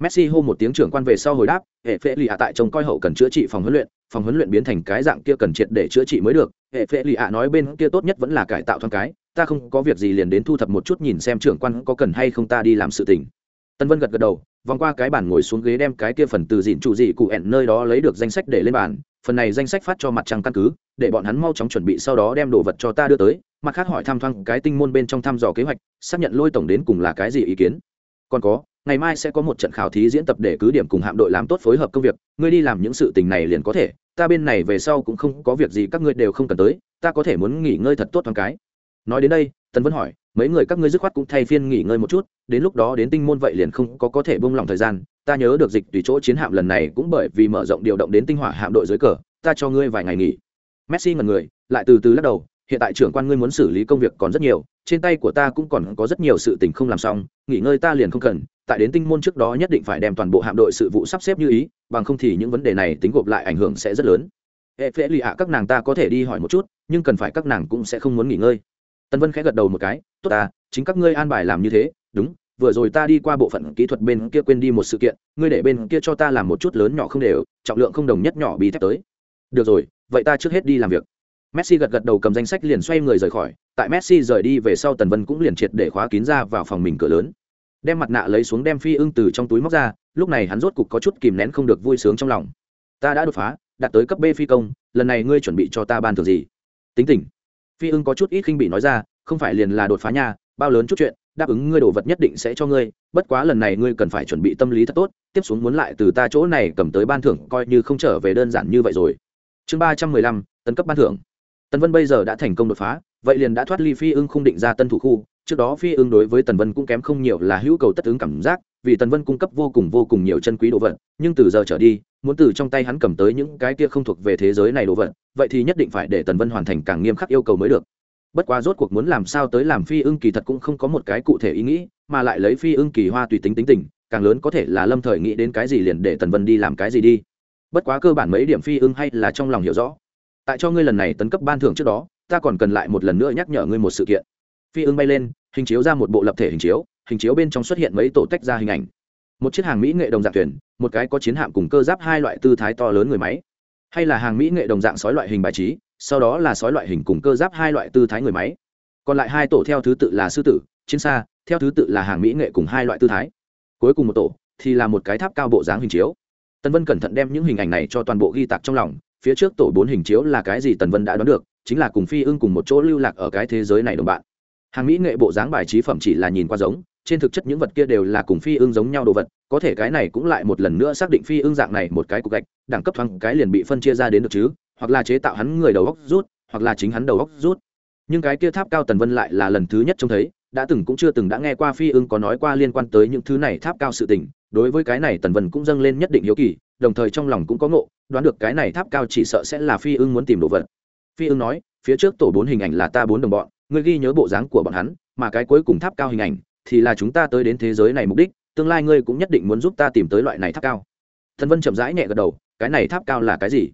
Messi hô một tiếng trưởng quan về sau hồi đáp, hệ phệ lì ạ tại trông coi hậu cần chữa trị phòng huấn luyện, phòng huấn luyện biến thành cái dạng kia cần triệt để chữa trị mới được. Hệ phệ lì ạ nói bên kia tốt nhất vẫn là cải tạo thoáng cái, ta không có việc gì liền đến thu thập một chút nhìn xem trưởng quan có cần hay không ta đi làm sự tình. Tân vân gật gật đầu, vòng qua cái bàn ngồi xuống ghế đem cái kia phần từ dịn chủ dị cụ ẹn nơi đó lấy được danh sách để lên bàn, phần này danh sách phát cho mặt trăng căn cứ, để bọn hắn mau chóng chuẩn bị sau đó đem đồ vật cho ta đưa tới mặt khác hỏi tham thoang cái tinh môn bên trong thăm dò kế hoạch, xác nhận lôi tổng đến cùng là cái gì ý kiến. Còn có, ngày mai sẽ có một trận khảo thí diễn tập để cứ điểm cùng hạm đội làm tốt phối hợp công việc, ngươi đi làm những sự tình này liền có thể, ta bên này về sau cũng không có việc gì các ngươi đều không cần tới, ta có thể muốn nghỉ ngơi thật tốt thoáng cái. Nói đến đây, tần vân hỏi, mấy người các ngươi dứt khoát cũng thay phiên nghỉ ngơi một chút, đến lúc đó đến tinh môn vậy liền không có có thể bông lòng thời gian, ta nhớ được dịch tùy chỗ chiến hạm lần này cũng bởi vì mở rộng điều động đến tinh hỏa hạm đội dưới cờ, ta cho ngươi vài ngày nghỉ. Messi ngần người, lại từ từ lắc đầu hiện tại trưởng quan ngươi muốn xử lý công việc còn rất nhiều, trên tay của ta cũng còn có rất nhiều sự tình không làm xong, nghỉ ngơi ta liền không cần, tại đến tinh môn trước đó nhất định phải đem toàn bộ hạm đội sự vụ sắp xếp như ý, bằng không thì những vấn đề này tính gộp lại ảnh hưởng sẽ rất lớn. Hệ phễ lì hạ các nàng ta có thể đi hỏi một chút, nhưng cần phải các nàng cũng sẽ không muốn nghỉ ngơi. Tân vân khẽ gật đầu một cái, tốt ta, chính các ngươi an bài làm như thế, đúng, vừa rồi ta đi qua bộ phận kỹ thuật bên kia quên đi một sự kiện, ngươi để bên kia cho ta làm một chút lớn nhỏ không đều, trọng lượng không đồng nhất nhỏ bị thép tới. Được rồi, vậy ta trước hết đi làm việc messi gật gật đầu cầm danh sách liền xoay người rời khỏi, tại messi rời đi về sau tần vân cũng liền triệt để khóa kín ra vào phòng mình cửa lớn. Đem mặt nạ lấy xuống đem phi ưng từ trong túi móc ra, lúc này hắn rốt cục có chút kìm nén không được vui sướng trong lòng. Ta đã đột phá, đạt tới cấp b phi công, lần này ngươi chuẩn bị cho ta ban thưởng gì? Tính tình. Phi ưng có chút ít khinh bị nói ra, không phải liền là đột phá nha, bao lớn chút chuyện, đáp ứng ngươi đồ vật nhất định sẽ cho ngươi, bất quá lần này ngươi cần phải chuẩn bị tâm lý thật tốt, tiếp xuống muốn lại từ ta chỗ này cầm tới ban thưởng coi như không trở về đơn giản như vậy rồi. Chương ba trăm mười lăm, tấn cấp ban thưởng tần vân bây giờ đã thành công đột phá, vậy liền đã thoát ly phi ưng không định ra tân thủ khu. Trước đó phi ưng đối với tần vân cũng kém không nhiều là hữu cầu tất ứng cảm giác, vì tần vân cung cấp vô cùng vô cùng nhiều chân quý đồ vật. Nhưng từ giờ trở đi, muốn từ trong tay hắn cầm tới những cái kia không thuộc về thế giới này đồ vật, vậy thì nhất định phải để tần vân hoàn thành càng nghiêm khắc yêu cầu mới được. Bất quá rốt cuộc muốn làm sao tới làm phi ưng kỳ thật cũng không có một cái cụ thể ý nghĩ, mà lại lấy phi ưng kỳ hoa tùy tính tính tình, càng lớn có thể là lâm thời nghĩ đến cái gì liền để tần vân đi làm cái gì đi. Bất quá cơ bản mấy điểm phi ưng hay là trong lòng hiểu rõ tại cho ngươi lần này tấn cấp ban thưởng trước đó, ta còn cần lại một lần nữa nhắc nhở ngươi một sự kiện. Phi ưng bay lên, hình chiếu ra một bộ lập thể hình chiếu hình chiếu bên trong xuất hiện mấy tổ tách ra hình ảnh. Một chiếc hàng mỹ nghệ đồng dạng thuyền, một cái có chiến hạm cùng cơ giáp hai loại tư thái to lớn người máy. Hay là hàng mỹ nghệ đồng dạng sói loại hình bài trí, sau đó là sói loại hình cùng cơ giáp hai loại tư thái người máy. Còn lại hai tổ theo thứ tự là sư tử, chiến xa, theo thứ tự là hàng mỹ nghệ cùng hai loại tư thái. Cuối cùng một tổ thì là một cái tháp cao bộ dáng hình chiếu. Tân vân cẩn thận đem những hình ảnh này cho toàn bộ ghi tạc trong lòng phía trước tổ bốn hình chiếu là cái gì tần vân đã đoán được, chính là cùng phi ưng cùng một chỗ lưu lạc ở cái thế giới này đồng bạn. Hàng mỹ nghệ bộ dáng bài trí phẩm chỉ là nhìn qua giống, trên thực chất những vật kia đều là cùng phi ưng giống nhau đồ vật, có thể cái này cũng lại một lần nữa xác định phi ưng dạng này một cái cục gạch, đẳng cấp thoáng cái liền bị phân chia ra đến được chứ, hoặc là chế tạo hắn người đầu góc rút, hoặc là chính hắn đầu góc rút. Nhưng cái kia tháp cao tần vân lại là lần thứ nhất trông thấy, đã từng cũng chưa từng đã nghe qua phi ưng có nói qua liên quan tới những thứ này tháp cao sự tình, đối với cái này tần vân cũng dâng lên nhất định hiếu kỳ đồng thời trong lòng cũng có ngộ, đoán được cái này tháp cao chỉ sợ sẽ là phi ưng muốn tìm đồ vật. Phi ưng nói, phía trước tổ bốn hình ảnh là ta bốn đồng bọn, ngươi ghi nhớ bộ dáng của bọn hắn, mà cái cuối cùng tháp cao hình ảnh thì là chúng ta tới đến thế giới này mục đích, tương lai ngươi cũng nhất định muốn giúp ta tìm tới loại này tháp cao. Thần vân chậm rãi nhẹ gật đầu, cái này tháp cao là cái gì?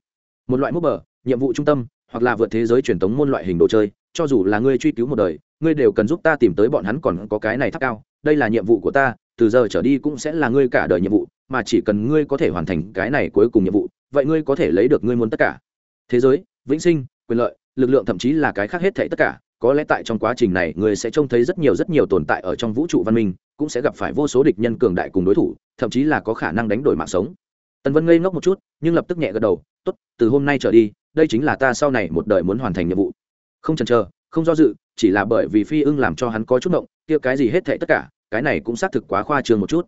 Một loại mốc bờ, nhiệm vụ trung tâm, hoặc là vượt thế giới truyền thống môn loại hình đồ chơi, cho dù là ngươi truy cứu một đời, ngươi đều cần giúp ta tìm tới bọn hắn còn có cái này tháp cao, đây là nhiệm vụ của ta, từ giờ trở đi cũng sẽ là ngươi cả đời nhiệm vụ mà chỉ cần ngươi có thể hoàn thành cái này cuối cùng nhiệm vụ, vậy ngươi có thể lấy được ngươi muốn tất cả. Thế giới, vĩnh sinh, quyền lợi, lực lượng thậm chí là cái khác hết thảy tất cả, có lẽ tại trong quá trình này ngươi sẽ trông thấy rất nhiều rất nhiều tồn tại ở trong vũ trụ văn minh, cũng sẽ gặp phải vô số địch nhân cường đại cùng đối thủ, thậm chí là có khả năng đánh đổi mạng sống. Tần vân ngây ngốc một chút, nhưng lập tức nhẹ gật đầu, tốt, từ hôm nay trở đi, đây chính là ta sau này một đời muốn hoàn thành nhiệm vụ. Không chần chờ, không do dự, chỉ là bởi vì phi ưng làm cho hắn có chút động kia cái gì hết thệ tất cả, cái này cũng xác thực quá khoa trương một chút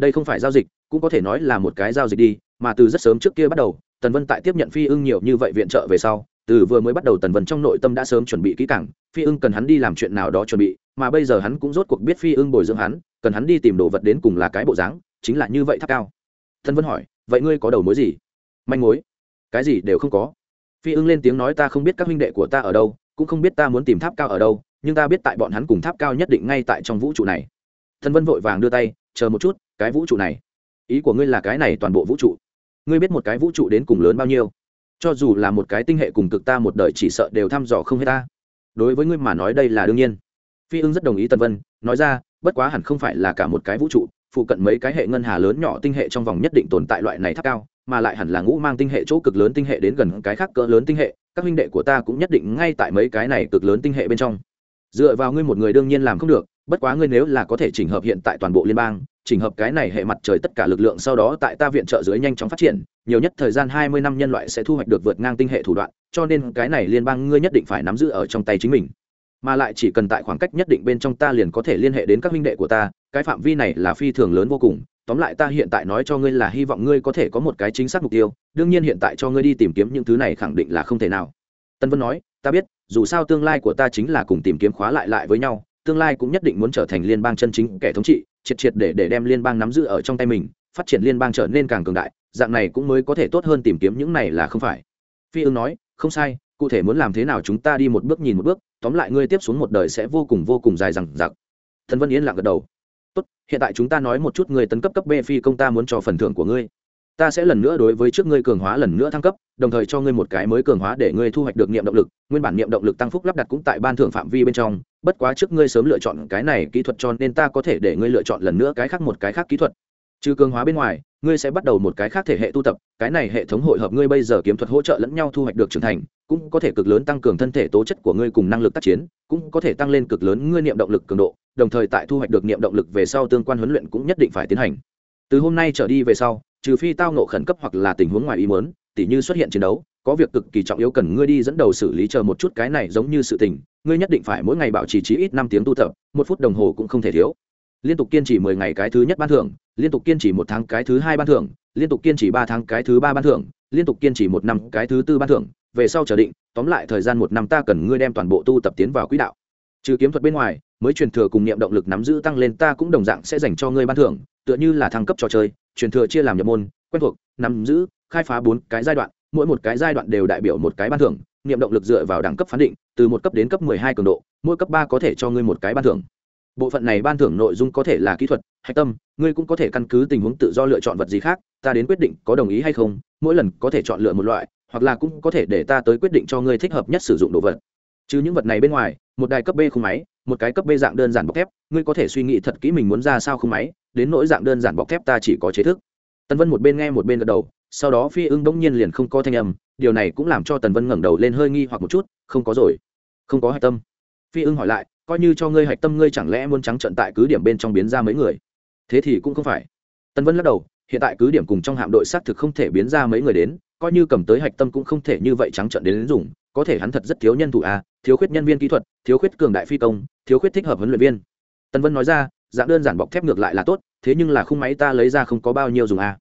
đây không phải giao dịch, cũng có thể nói là một cái giao dịch đi, mà từ rất sớm trước kia bắt đầu, tần vân tại tiếp nhận phi ưng nhiều như vậy viện trợ về sau, từ vừa mới bắt đầu tần vân trong nội tâm đã sớm chuẩn bị kỹ càng, phi ưng cần hắn đi làm chuyện nào đó chuẩn bị, mà bây giờ hắn cũng rốt cuộc biết phi ưng bồi dưỡng hắn, cần hắn đi tìm đồ vật đến cùng là cái bộ dáng, chính là như vậy tháp cao. Tần vân hỏi, vậy ngươi có đầu mối gì? Manh mối. Cái gì đều không có. Phi ưng lên tiếng nói, ta không biết các huynh đệ của ta ở đâu, cũng không biết ta muốn tìm tháp cao ở đâu, nhưng ta biết tại bọn hắn cùng tháp cao nhất định ngay tại trong vũ trụ này. Thần vân vội vàng đưa tay, chờ một chút cái vũ trụ này. Ý của ngươi là cái này toàn bộ vũ trụ. Ngươi biết một cái vũ trụ đến cùng lớn bao nhiêu. Cho dù là một cái tinh hệ cùng cực ta một đời chỉ sợ đều thăm dò không hết ta. Đối với ngươi mà nói đây là đương nhiên. Phi ưng rất đồng ý tần vân, nói ra, bất quá hẳn không phải là cả một cái vũ trụ, phụ cận mấy cái hệ ngân hà lớn nhỏ tinh hệ trong vòng nhất định tồn tại loại này tháp cao, mà lại hẳn là ngũ mang tinh hệ chỗ cực lớn tinh hệ đến gần cái khác cỡ lớn tinh hệ, các huynh đệ của ta cũng nhất định ngay tại mấy cái này cực lớn tinh hệ bên trong. Dựa vào ngươi một người đương nhiên làm không được, bất quá ngươi nếu là có thể chỉnh hợp hiện tại toàn bộ liên bang chỉnh hợp cái này hệ mặt trời tất cả lực lượng sau đó tại ta viện trợ dưới nhanh chóng phát triển, nhiều nhất thời gian hai mươi năm nhân loại sẽ thu hoạch được vượt ngang tinh hệ thủ đoạn, cho nên cái này liên bang ngươi nhất định phải nắm giữ ở trong tay chính mình. Mà lại chỉ cần tại khoảng cách nhất định bên trong ta liền có thể liên hệ đến các huynh đệ của ta, cái phạm vi này là phi thường lớn vô cùng, tóm lại ta hiện tại nói cho ngươi là hy vọng ngươi có thể có một cái chính xác mục tiêu, đương nhiên hiện tại cho ngươi đi tìm kiếm những thứ này khẳng định là không thể nào. Tân vân nói, ta biết, dù sao tương lai của ta chính là cùng tìm kiếm khóa lại lại với nhau, tương lai cũng nhất định muốn trở thành liên bang chân chính kẻ thống trị triệt triệt để để đem liên bang nắm giữ ở trong tay mình, phát triển liên bang trở nên càng cường đại, dạng này cũng mới có thể tốt hơn tìm kiếm những này là không phải. Phi ưng nói, không sai, cụ thể muốn làm thế nào chúng ta đi một bước nhìn một bước, tóm lại ngươi tiếp xuống một đời sẽ vô cùng vô cùng dài dằng dặc. Thần vân yên lặng gật đầu. Tốt, hiện tại chúng ta nói một chút người tấn cấp cấp b phi công ta muốn cho phần thưởng của ngươi ta sẽ lần nữa đối với trước ngươi cường hóa lần nữa thăng cấp, đồng thời cho ngươi một cái mới cường hóa để ngươi thu hoạch được niệm động lực, nguyên bản niệm động lực tăng phúc lắp đặt cũng tại ban thưởng phạm vi bên trong, bất quá trước ngươi sớm lựa chọn cái này kỹ thuật cho nên ta có thể để ngươi lựa chọn lần nữa cái khác một cái khác kỹ thuật. Trừ cường hóa bên ngoài, ngươi sẽ bắt đầu một cái khác thể hệ tu tập, cái này hệ thống hội hợp ngươi bây giờ kiếm thuật hỗ trợ lẫn nhau thu hoạch được trưởng thành, cũng có thể cực lớn tăng cường thân thể tố chất của ngươi cùng năng lực tác chiến, cũng có thể tăng lên cực lớn ngươi niệm động lực cường độ, đồng thời tại thu hoạch được niệm động lực về sau tương quan huấn luyện cũng nhất định phải tiến hành. Từ hôm nay trở đi về sau trừ phi tao nộ khẩn cấp hoặc là tình huống ngoài ý muốn, tỉ như xuất hiện chiến đấu, có việc cực kỳ trọng yếu cần ngươi đi dẫn đầu xử lý chờ một chút cái này giống như sự tình, ngươi nhất định phải mỗi ngày bảo trì chí ít năm tiếng tu tập, một phút đồng hồ cũng không thể thiếu. Liên tục kiên trì mười ngày cái thứ nhất ban thưởng, liên tục kiên trì một tháng cái thứ hai ban thưởng, liên tục kiên trì ba tháng cái thứ ba ban thưởng, liên tục kiên trì một năm cái thứ tư ban thưởng. Về sau chờ định, tóm lại thời gian một năm ta cần ngươi đem toàn bộ tu tập tiến vào quỹ đạo. Trừ kiếm thuật bên ngoài, mới truyền thừa cùng niệm động lực nắm giữ tăng lên ta cũng đồng dạng sẽ dành cho ngươi ban thưởng, tựa như là thăng cấp trò chơi truyền thừa chia làm nhập môn, quen thuộc, nắm giữ, khai phá bốn cái giai đoạn, mỗi một cái giai đoạn đều đại biểu một cái ban thưởng, niệm động lực dựa vào đẳng cấp phán định, từ một cấp đến cấp mười hai cường độ, mỗi cấp ba có thể cho ngươi một cái ban thưởng. Bộ phận này ban thưởng nội dung có thể là kỹ thuật, hạch tâm, ngươi cũng có thể căn cứ tình huống tự do lựa chọn vật gì khác, ta đến quyết định có đồng ý hay không, mỗi lần có thể chọn lựa một loại, hoặc là cũng có thể để ta tới quyết định cho ngươi thích hợp nhất sử dụng đồ vật. Chứ những vật này bên ngoài, một đài cấp b không máy, một cái cấp b dạng đơn giản bọc thép, ngươi có thể suy nghĩ thật kỹ mình muốn ra sao không máy đến nỗi dạng đơn giản bọc thép ta chỉ có chế thức. Tần vân một bên nghe một bên gật đầu sau đó phi ưng bỗng nhiên liền không có thanh âm điều này cũng làm cho tần vân ngẩng đầu lên hơi nghi hoặc một chút không có rồi không có hạch tâm. Phi ưng hỏi lại coi như cho ngươi hạch tâm ngươi chẳng lẽ muốn trắng trận tại cứ điểm bên trong biến ra mấy người? Thế thì cũng không phải. Tần vân lắc đầu hiện tại cứ điểm cùng trong hạm đội xác thực không thể biến ra mấy người đến coi như cầm tới hạch tâm cũng không thể như vậy trắng trận đến, đến dùng có thể hắn thật rất thiếu nhân thủ a thiếu khuyết nhân viên kỹ thuật thiếu khuyết cường đại phi công thiếu khuyết thích hợp huấn luyện viên. Tần vân nói ra dạng đơn giản bọc thép ngược lại là tốt, thế nhưng là khung máy ta lấy ra không có bao nhiêu dùng à?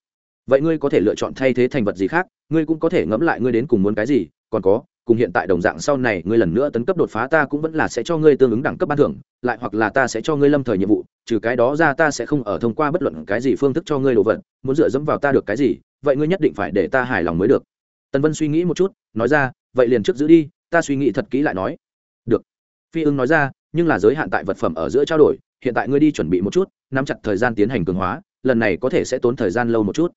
vậy ngươi có thể lựa chọn thay thế thành vật gì khác, ngươi cũng có thể ngẫm lại ngươi đến cùng muốn cái gì, còn có, cùng hiện tại đồng dạng sau này ngươi lần nữa tấn cấp đột phá ta cũng vẫn là sẽ cho ngươi tương ứng đẳng cấp ban thưởng, lại hoặc là ta sẽ cho ngươi lâm thời nhiệm vụ, trừ cái đó ra ta sẽ không ở thông qua bất luận cái gì phương thức cho ngươi đồ vật, muốn dựa dẫm vào ta được cái gì, vậy ngươi nhất định phải để ta hài lòng mới được. Tần vân suy nghĩ một chút, nói ra, vậy liền trước giữ đi, ta suy nghĩ thật kỹ lại nói. Được. Phi ưng nói ra, nhưng là giới hạn tại vật phẩm ở giữa trao đổi hiện tại ngươi đi chuẩn bị một chút, nắm chặt thời gian tiến hành cường hóa, lần này có thể sẽ tốn thời gian lâu một chút.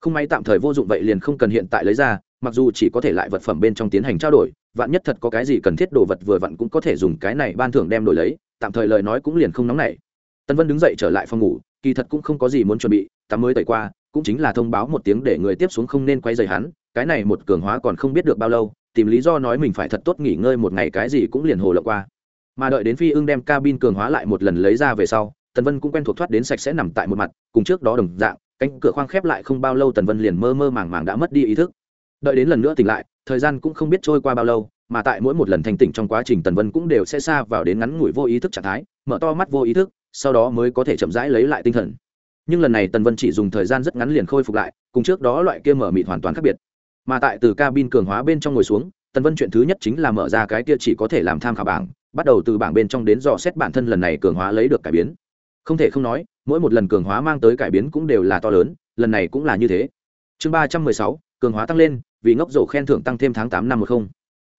Không may tạm thời vô dụng vậy liền không cần hiện tại lấy ra, mặc dù chỉ có thể lại vật phẩm bên trong tiến hành trao đổi, vạn nhất thật có cái gì cần thiết đồ vật vừa vặn cũng có thể dùng cái này ban thưởng đem đổi lấy, tạm thời lời nói cũng liền không nóng nảy. Tân vân đứng dậy trở lại phòng ngủ, kỳ thật cũng không có gì muốn chuẩn bị, tắm mới tẩy qua, cũng chính là thông báo một tiếng để người tiếp xuống không nên quay dày hắn, cái này một cường hóa còn không biết được bao lâu, tìm lý do nói mình phải thật tốt nghỉ ngơi một ngày cái gì cũng liền hồ lộ qua mà đợi đến phi ưng đem cabin cường hóa lại một lần lấy ra về sau, tần vân cũng quen thuộc thoát đến sạch sẽ nằm tại một mặt, cùng trước đó đồng dạng, cánh cửa khoang khép lại không bao lâu tần vân liền mơ mơ màng màng đã mất đi ý thức. Đợi đến lần nữa tỉnh lại, thời gian cũng không biết trôi qua bao lâu, mà tại mỗi một lần thành tỉnh trong quá trình tần vân cũng đều sẽ xa vào đến ngắn ngủi vô ý thức trạng thái, mở to mắt vô ý thức, sau đó mới có thể chậm rãi lấy lại tinh thần. Nhưng lần này tần vân chỉ dùng thời gian rất ngắn liền khôi phục lại, cùng trước đó loại kia mở mịt hoàn toàn khác biệt. Mà tại từ cabin cường hóa bên trong ngồi xuống, tần vân chuyện thứ nhất chính là mở ra cái kia chỉ có thể làm tham khảo bảng bắt đầu từ bảng bên trong đến dò xét bản thân lần này cường hóa lấy được cải biến. Không thể không nói, mỗi một lần cường hóa mang tới cải biến cũng đều là to lớn, lần này cũng là như thế. Chương ba trăm mười sáu, cường hóa tăng lên, vì ngốc rổ khen thưởng tăng thêm tháng tám năm một không.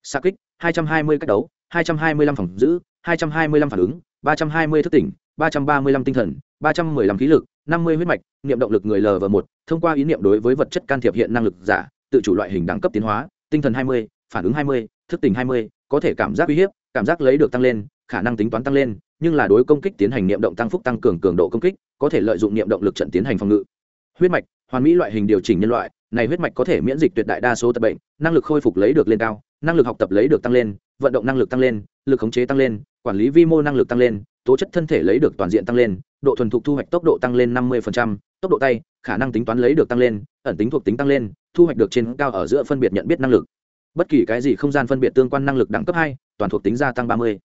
Xa kích, hai trăm hai mươi cách đấu, hai trăm hai mươi lăm phòng giữ, hai trăm hai mươi lăm phản ứng, ba trăm hai mươi thức tỉnh, ba trăm ba mươi lăm tinh thần, ba trăm mười lăm khí lực, năm mươi huyết mạch, niệm động lực người lv một, thông qua ý niệm đối với vật chất can thiệp hiện năng lực giả, tự chủ loại hình đẳng cấp tiến hóa, tinh thần hai mươi, phản ứng hai mươi, thức tỉnh hai mươi có thể cảm giác uy hiếp, cảm giác lấy được tăng lên, khả năng tính toán tăng lên, nhưng là đối công kích tiến hành niệm động tăng phúc tăng cường cường độ công kích, có thể lợi dụng niệm động lực trận tiến hành phòng ngự. Huyết mạch, hoàn mỹ loại hình điều chỉnh nhân loại, này huyết mạch có thể miễn dịch tuyệt đại đa số tập bệnh, năng lực khôi phục lấy được lên cao, năng lực học tập lấy được tăng lên, vận động năng lực tăng lên, lực khống chế tăng lên, quản lý vi mô năng lực tăng lên, tố chất thân thể lấy được toàn diện tăng lên, độ thuần thục thu hoạch tốc độ tăng lên năm mươi tốc độ tay, khả năng tính toán lấy được tăng lên, ẩn tính thuộc tính tăng lên, thu hoạch được trên cao ở giữa phân biệt nhận biết năng lực bất kỳ cái gì không gian phân biệt tương quan năng lực đẳng cấp hai, toàn thuộc tính gia tăng ba mươi.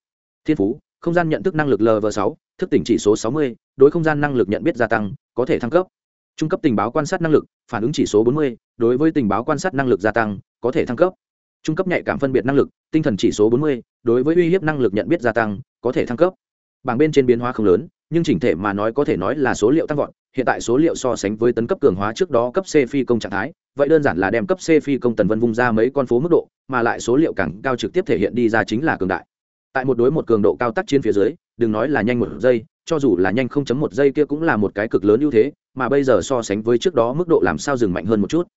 Thiên phú, không gian nhận thức năng lực lv sáu, thức tỉnh chỉ số sáu mươi, đối không gian năng lực nhận biết gia tăng, có thể thăng cấp. Trung cấp tình báo quan sát năng lực, phản ứng chỉ số bốn mươi, đối với tình báo quan sát năng lực gia tăng, có thể thăng cấp. Trung cấp nhạy cảm phân biệt năng lực, tinh thần chỉ số bốn mươi, đối với uy hiếp năng lực nhận biết gia tăng, có thể thăng cấp bảng bên trên biến hóa không lớn, nhưng chỉnh thể mà nói có thể nói là số liệu tăng vọt, hiện tại số liệu so sánh với tấn cấp cường hóa trước đó cấp c phi công trạng thái, vậy đơn giản là đem cấp c phi công tần vân vung ra mấy con phố mức độ, mà lại số liệu càng cao trực tiếp thể hiện đi ra chính là cường đại. Tại một đối một cường độ cao tác chiến phía dưới, đừng nói là nhanh một giây, cho dù là nhanh không chấm một giây kia cũng là một cái cực lớn ưu thế, mà bây giờ so sánh với trước đó mức độ làm sao dừng mạnh hơn một chút.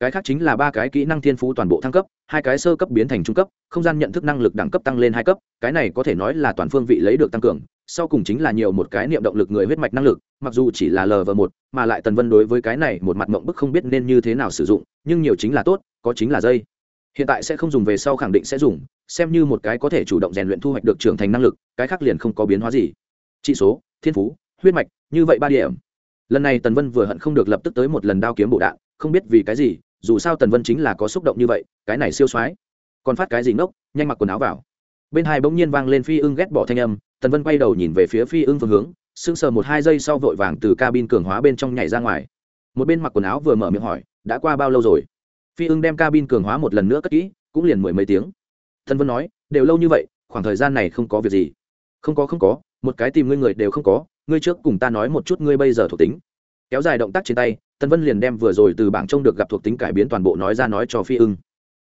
Cái khác chính là ba cái kỹ năng thiên phú toàn bộ thăng cấp, hai cái sơ cấp biến thành trung cấp, không gian nhận thức năng lực đẳng cấp tăng lên hai cấp, cái này có thể nói là toàn phương vị lấy được tăng cường sau cùng chính là nhiều một cái niệm động lực người huyết mạch năng lực, mặc dù chỉ là lv một, mà lại tần vân đối với cái này một mặt mộng bức không biết nên như thế nào sử dụng, nhưng nhiều chính là tốt, có chính là dây. Hiện tại sẽ không dùng, về sau khẳng định sẽ dùng, xem như một cái có thể chủ động rèn luyện thu hoạch được trưởng thành năng lực, cái khác liền không có biến hóa gì. Trị số, thiên phú, huyết mạch, như vậy ba điểm. Lần này tần vân vừa hận không được lập tức tới một lần đao kiếm bổ đạn, không biết vì cái gì, dù sao tần vân chính là có xúc động như vậy, cái này siêu soái. Còn phát cái gì ngốc, nhanh mặc quần áo vào. Bên hai bỗng nhiên vang lên phi ưng ghét bỏ thanh âm tần vân quay đầu nhìn về phía phi ưng phương hướng, sững sờ một hai giây sau vội vàng từ cabin cường hóa bên trong nhảy ra ngoài. Một bên mặc quần áo vừa mở miệng hỏi, đã qua bao lâu rồi? Phi ưng đem cabin cường hóa một lần nữa cất kỹ, cũng liền mười mấy tiếng. Tần vân nói, đều lâu như vậy, khoảng thời gian này không có việc gì. Không có không có, một cái tìm ngươi người đều không có, ngươi trước cùng ta nói một chút ngươi bây giờ thuộc tính. Kéo dài động tác trên tay, tần vân liền đem vừa rồi từ bảng trông được gặp thuộc tính cải biến toàn bộ nói ra nói cho phi ưng.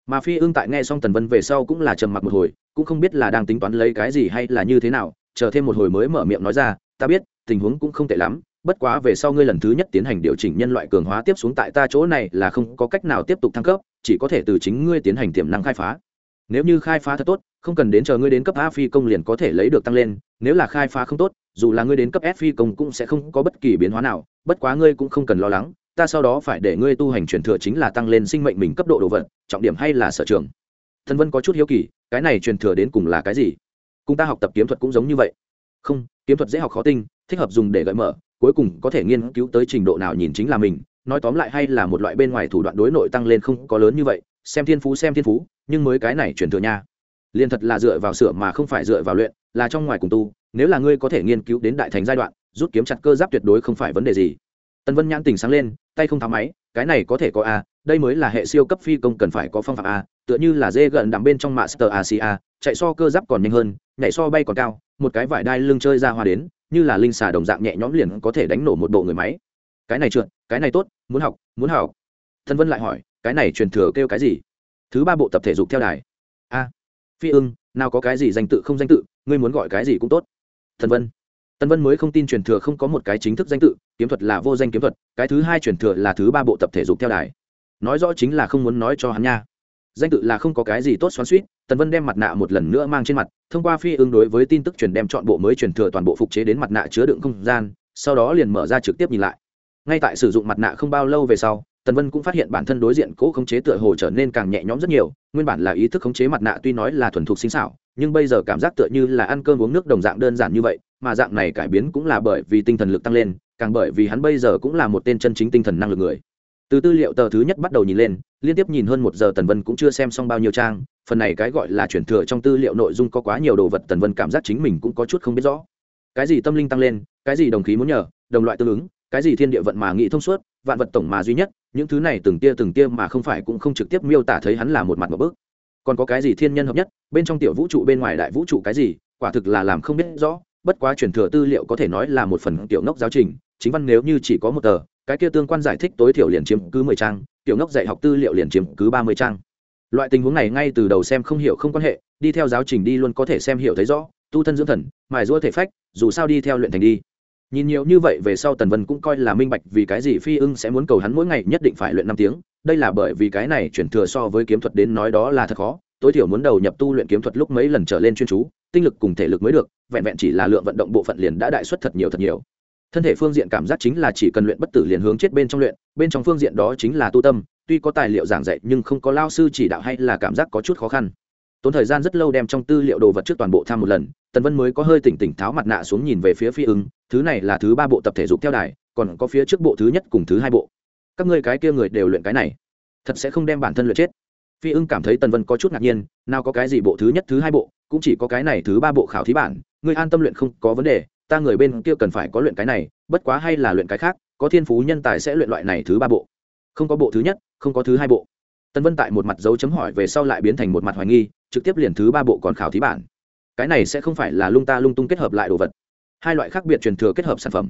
Mà phi ưng tại nghe xong tần vân về sau cũng là trầm mặc một hồi, cũng không biết là đang tính toán lấy cái gì hay là như thế nào chờ thêm một hồi mới mở miệng nói ra, ta biết, tình huống cũng không tệ lắm, bất quá về sau ngươi lần thứ nhất tiến hành điều chỉnh nhân loại cường hóa tiếp xuống tại ta chỗ này là không có cách nào tiếp tục thăng cấp, chỉ có thể từ chính ngươi tiến hành tiềm năng khai phá. Nếu như khai phá thật tốt, không cần đến chờ ngươi đến cấp a phi công liền có thể lấy được tăng lên, nếu là khai phá không tốt, dù là ngươi đến cấp s phi công cũng sẽ không có bất kỳ biến hóa nào, bất quá ngươi cũng không cần lo lắng, ta sau đó phải để ngươi tu hành truyền thừa chính là tăng lên sinh mệnh mình cấp độ đồ vật, trọng điểm hay là sở trường. Thân vân có chút hiếu kỳ, cái này truyền thừa đến cùng là cái gì? Cùng ta học tập kiếm thuật cũng giống như vậy. Không, kiếm thuật dễ học khó tinh, thích hợp dùng để gợi mở, cuối cùng có thể nghiên cứu tới trình độ nào nhìn chính là mình, nói tóm lại hay là một loại bên ngoài thủ đoạn đối nội tăng lên không có lớn như vậy, xem thiên phú, xem thiên phú, nhưng mới cái này truyền thừa nha. Liền thật là dựa vào sửa mà không phải dựa vào luyện, là trong ngoài cùng tu, nếu là ngươi có thể nghiên cứu đến đại thành giai đoạn, rút kiếm chặt cơ giáp tuyệt đối không phải vấn đề gì. Tần vân nhãn tình sáng lên, tay không tháo máy, cái này có thể có a, đây mới là hệ siêu cấp phi công cần phải có phong phạm a tựa như là dê gần đằng bên trong master asia, chạy so cơ giáp còn nhanh hơn, nhảy so bay còn cao, một cái vải đai lưng chơi ra hoa đến, như là linh xà đồng dạng nhẹ nhõm liền có thể đánh nổ một bộ người máy. Cái này trượt, cái này tốt, muốn học muốn học. Thân vân lại hỏi, cái này truyền thừa kêu cái gì? Thứ ba bộ tập thể dục theo đài. A, phi ưng, nào có cái gì danh tự không danh tự, ngươi muốn gọi cái gì cũng tốt. Thần vân tân vân mới không tin truyền thừa không có một cái chính thức danh tự, kiếm thuật là vô danh kiếm thuật, cái thứ hai truyền thừa là thứ ba bộ tập thể dục theo đài. Nói rõ chính là không muốn nói cho hắn nha danh tự là không có cái gì tốt xoắn suýt tần vân đem mặt nạ một lần nữa mang trên mặt, thông qua phi ứng đối với tin tức truyền đem chọn bộ mới truyền thừa toàn bộ phục chế đến mặt nạ chứa đựng không gian, sau đó liền mở ra trực tiếp nhìn lại. Ngay tại sử dụng mặt nạ không bao lâu về sau, tần vân cũng phát hiện bản thân đối diện cỗ khống chế tựa hồ trở nên càng nhẹ nhõm rất nhiều, nguyên bản là ý thức khống chế mặt nạ tuy nói là thuần thục sinh xảo, nhưng bây giờ cảm giác tựa như là ăn cơm uống nước đồng dạng đơn giản như vậy, mà dạng này cải biến cũng là bởi vì tinh thần lực tăng lên, càng bởi vì hắn bây giờ cũng là một tên chân chính tinh thần năng lực người từ tư liệu tờ thứ nhất bắt đầu nhìn lên, liên tiếp nhìn hơn một giờ tần vân cũng chưa xem xong bao nhiêu trang, phần này cái gọi là chuyển thừa trong tư liệu nội dung có quá nhiều đồ vật tần vân cảm giác chính mình cũng có chút không biết rõ. Cái gì tâm linh tăng lên, cái gì đồng khí muốn nhờ, đồng loại tương ứng, cái gì thiên địa vận mà nghĩ thông suốt, vạn vật tổng mà duy nhất, những thứ này từng tia từng tia mà không phải cũng không trực tiếp miêu tả thấy hắn là một mặt một bước. Còn có cái gì thiên nhân hợp nhất, bên trong tiểu vũ trụ bên ngoài đại vũ trụ cái gì, quả thực là làm không biết rõ, bất quá truyền thừa tư liệu có thể nói là một phần tiểu ngốc giáo trình, chính văn nếu như chỉ có một tờ cái kia tương quan giải thích tối thiểu liền chiếm cứ mười trang, tiểu ngốc dạy học tư liệu liền chiếm cứ ba mươi trang. Loại tình huống này ngay từ đầu xem không hiểu không quan hệ, đi theo giáo trình đi luôn có thể xem hiểu thấy rõ, tu thân dưỡng thần, mài giũa thể phách, dù sao đi theo luyện thành đi. Nhìn nhiều như vậy về sau tần vân cũng coi là minh bạch vì cái gì phi ưng sẽ muốn cầu hắn mỗi ngày nhất định phải luyện năm tiếng, đây là bởi vì cái này chuyển thừa so với kiếm thuật đến nói đó là thật khó, tối thiểu muốn đầu nhập tu luyện kiếm thuật lúc mấy lần trở lên chuyên chú, tinh lực cùng thể lực mới được, vẹn vẹn chỉ là lượng vận động bộ phận liền đã đại xuất thật nhiều thật nhiều thân thể phương diện cảm giác chính là chỉ cần luyện bất tử liền hướng chết bên trong luyện, bên trong phương diện đó chính là tu tâm, tuy có tài liệu giảng dạy nhưng không có lao sư chỉ đạo hay là cảm giác có chút khó khăn. Tốn thời gian rất lâu đem trong tư liệu đồ vật trước toàn bộ tham một lần, tần vân mới có hơi tỉnh tỉnh tháo mặt nạ xuống nhìn về phía phi ứng, thứ này là thứ ba bộ tập thể dục theo đài, còn có phía trước bộ thứ nhất cùng thứ hai bộ. Các ngươi cái kia người đều luyện cái này, thật sẽ không đem bản thân luyện chết. Phi ưng cảm thấy tần vân có chút ngạc nhiên, nào có cái gì bộ thứ nhất, thứ hai bộ, cũng chỉ có cái này thứ ba bộ khảo thí bản, ngươi an tâm luyện không có vấn đề ta người bên kia cần phải có luyện cái này, bất quá hay là luyện cái khác, có thiên phú nhân tài sẽ luyện loại này thứ ba bộ. Không có bộ thứ nhất, không có thứ hai bộ. Tân vân tại một mặt dấu chấm hỏi về sau lại biến thành một mặt hoài nghi, trực tiếp liền thứ ba bộ còn khảo thí bản. Cái này sẽ không phải là lung ta lung tung kết hợp lại đồ vật. Hai loại khác biệt truyền thừa kết hợp sản phẩm.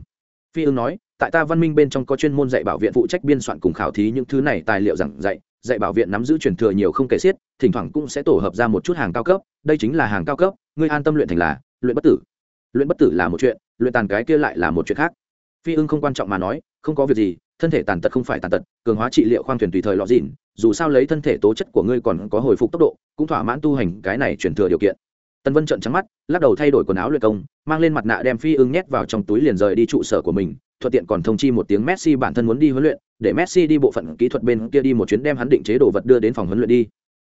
Phi ưng nói, tại ta văn minh bên trong có chuyên môn dạy bảo viện phụ trách biên soạn cùng khảo thí những thứ này tài liệu giảng dạy dạy bảo viện nắm giữ truyền thừa nhiều không kể xiết, thỉnh thoảng cũng sẽ tổ hợp ra một chút hàng cao cấp, đây chính là hàng cao cấp, ngươi an tâm luyện thành là, luyện bất tử luyện bất tử là một chuyện, luyện tàn cái kia lại là một chuyện khác. Phi ưng không quan trọng mà nói, không có việc gì, thân thể tàn tật không phải tàn tật, cường hóa trị liệu khoang thuyền tùy thời lọ dịn, dù sao lấy thân thể tố chất của ngươi còn có hồi phục tốc độ, cũng thỏa mãn tu hành cái này chuyển thừa điều kiện. Tân vân trợn trắng mắt, lắc đầu thay đổi quần áo luyện công, mang lên mặt nạ đem phi ưng nhét vào trong túi liền rời đi trụ sở của mình, thuận tiện còn thông chi một tiếng messi bản thân muốn đi huấn luyện, để messi đi bộ phận kỹ thuật bên kia đi một chuyến đem hắn định chế đồ vật đưa đến phòng huấn luyện đi.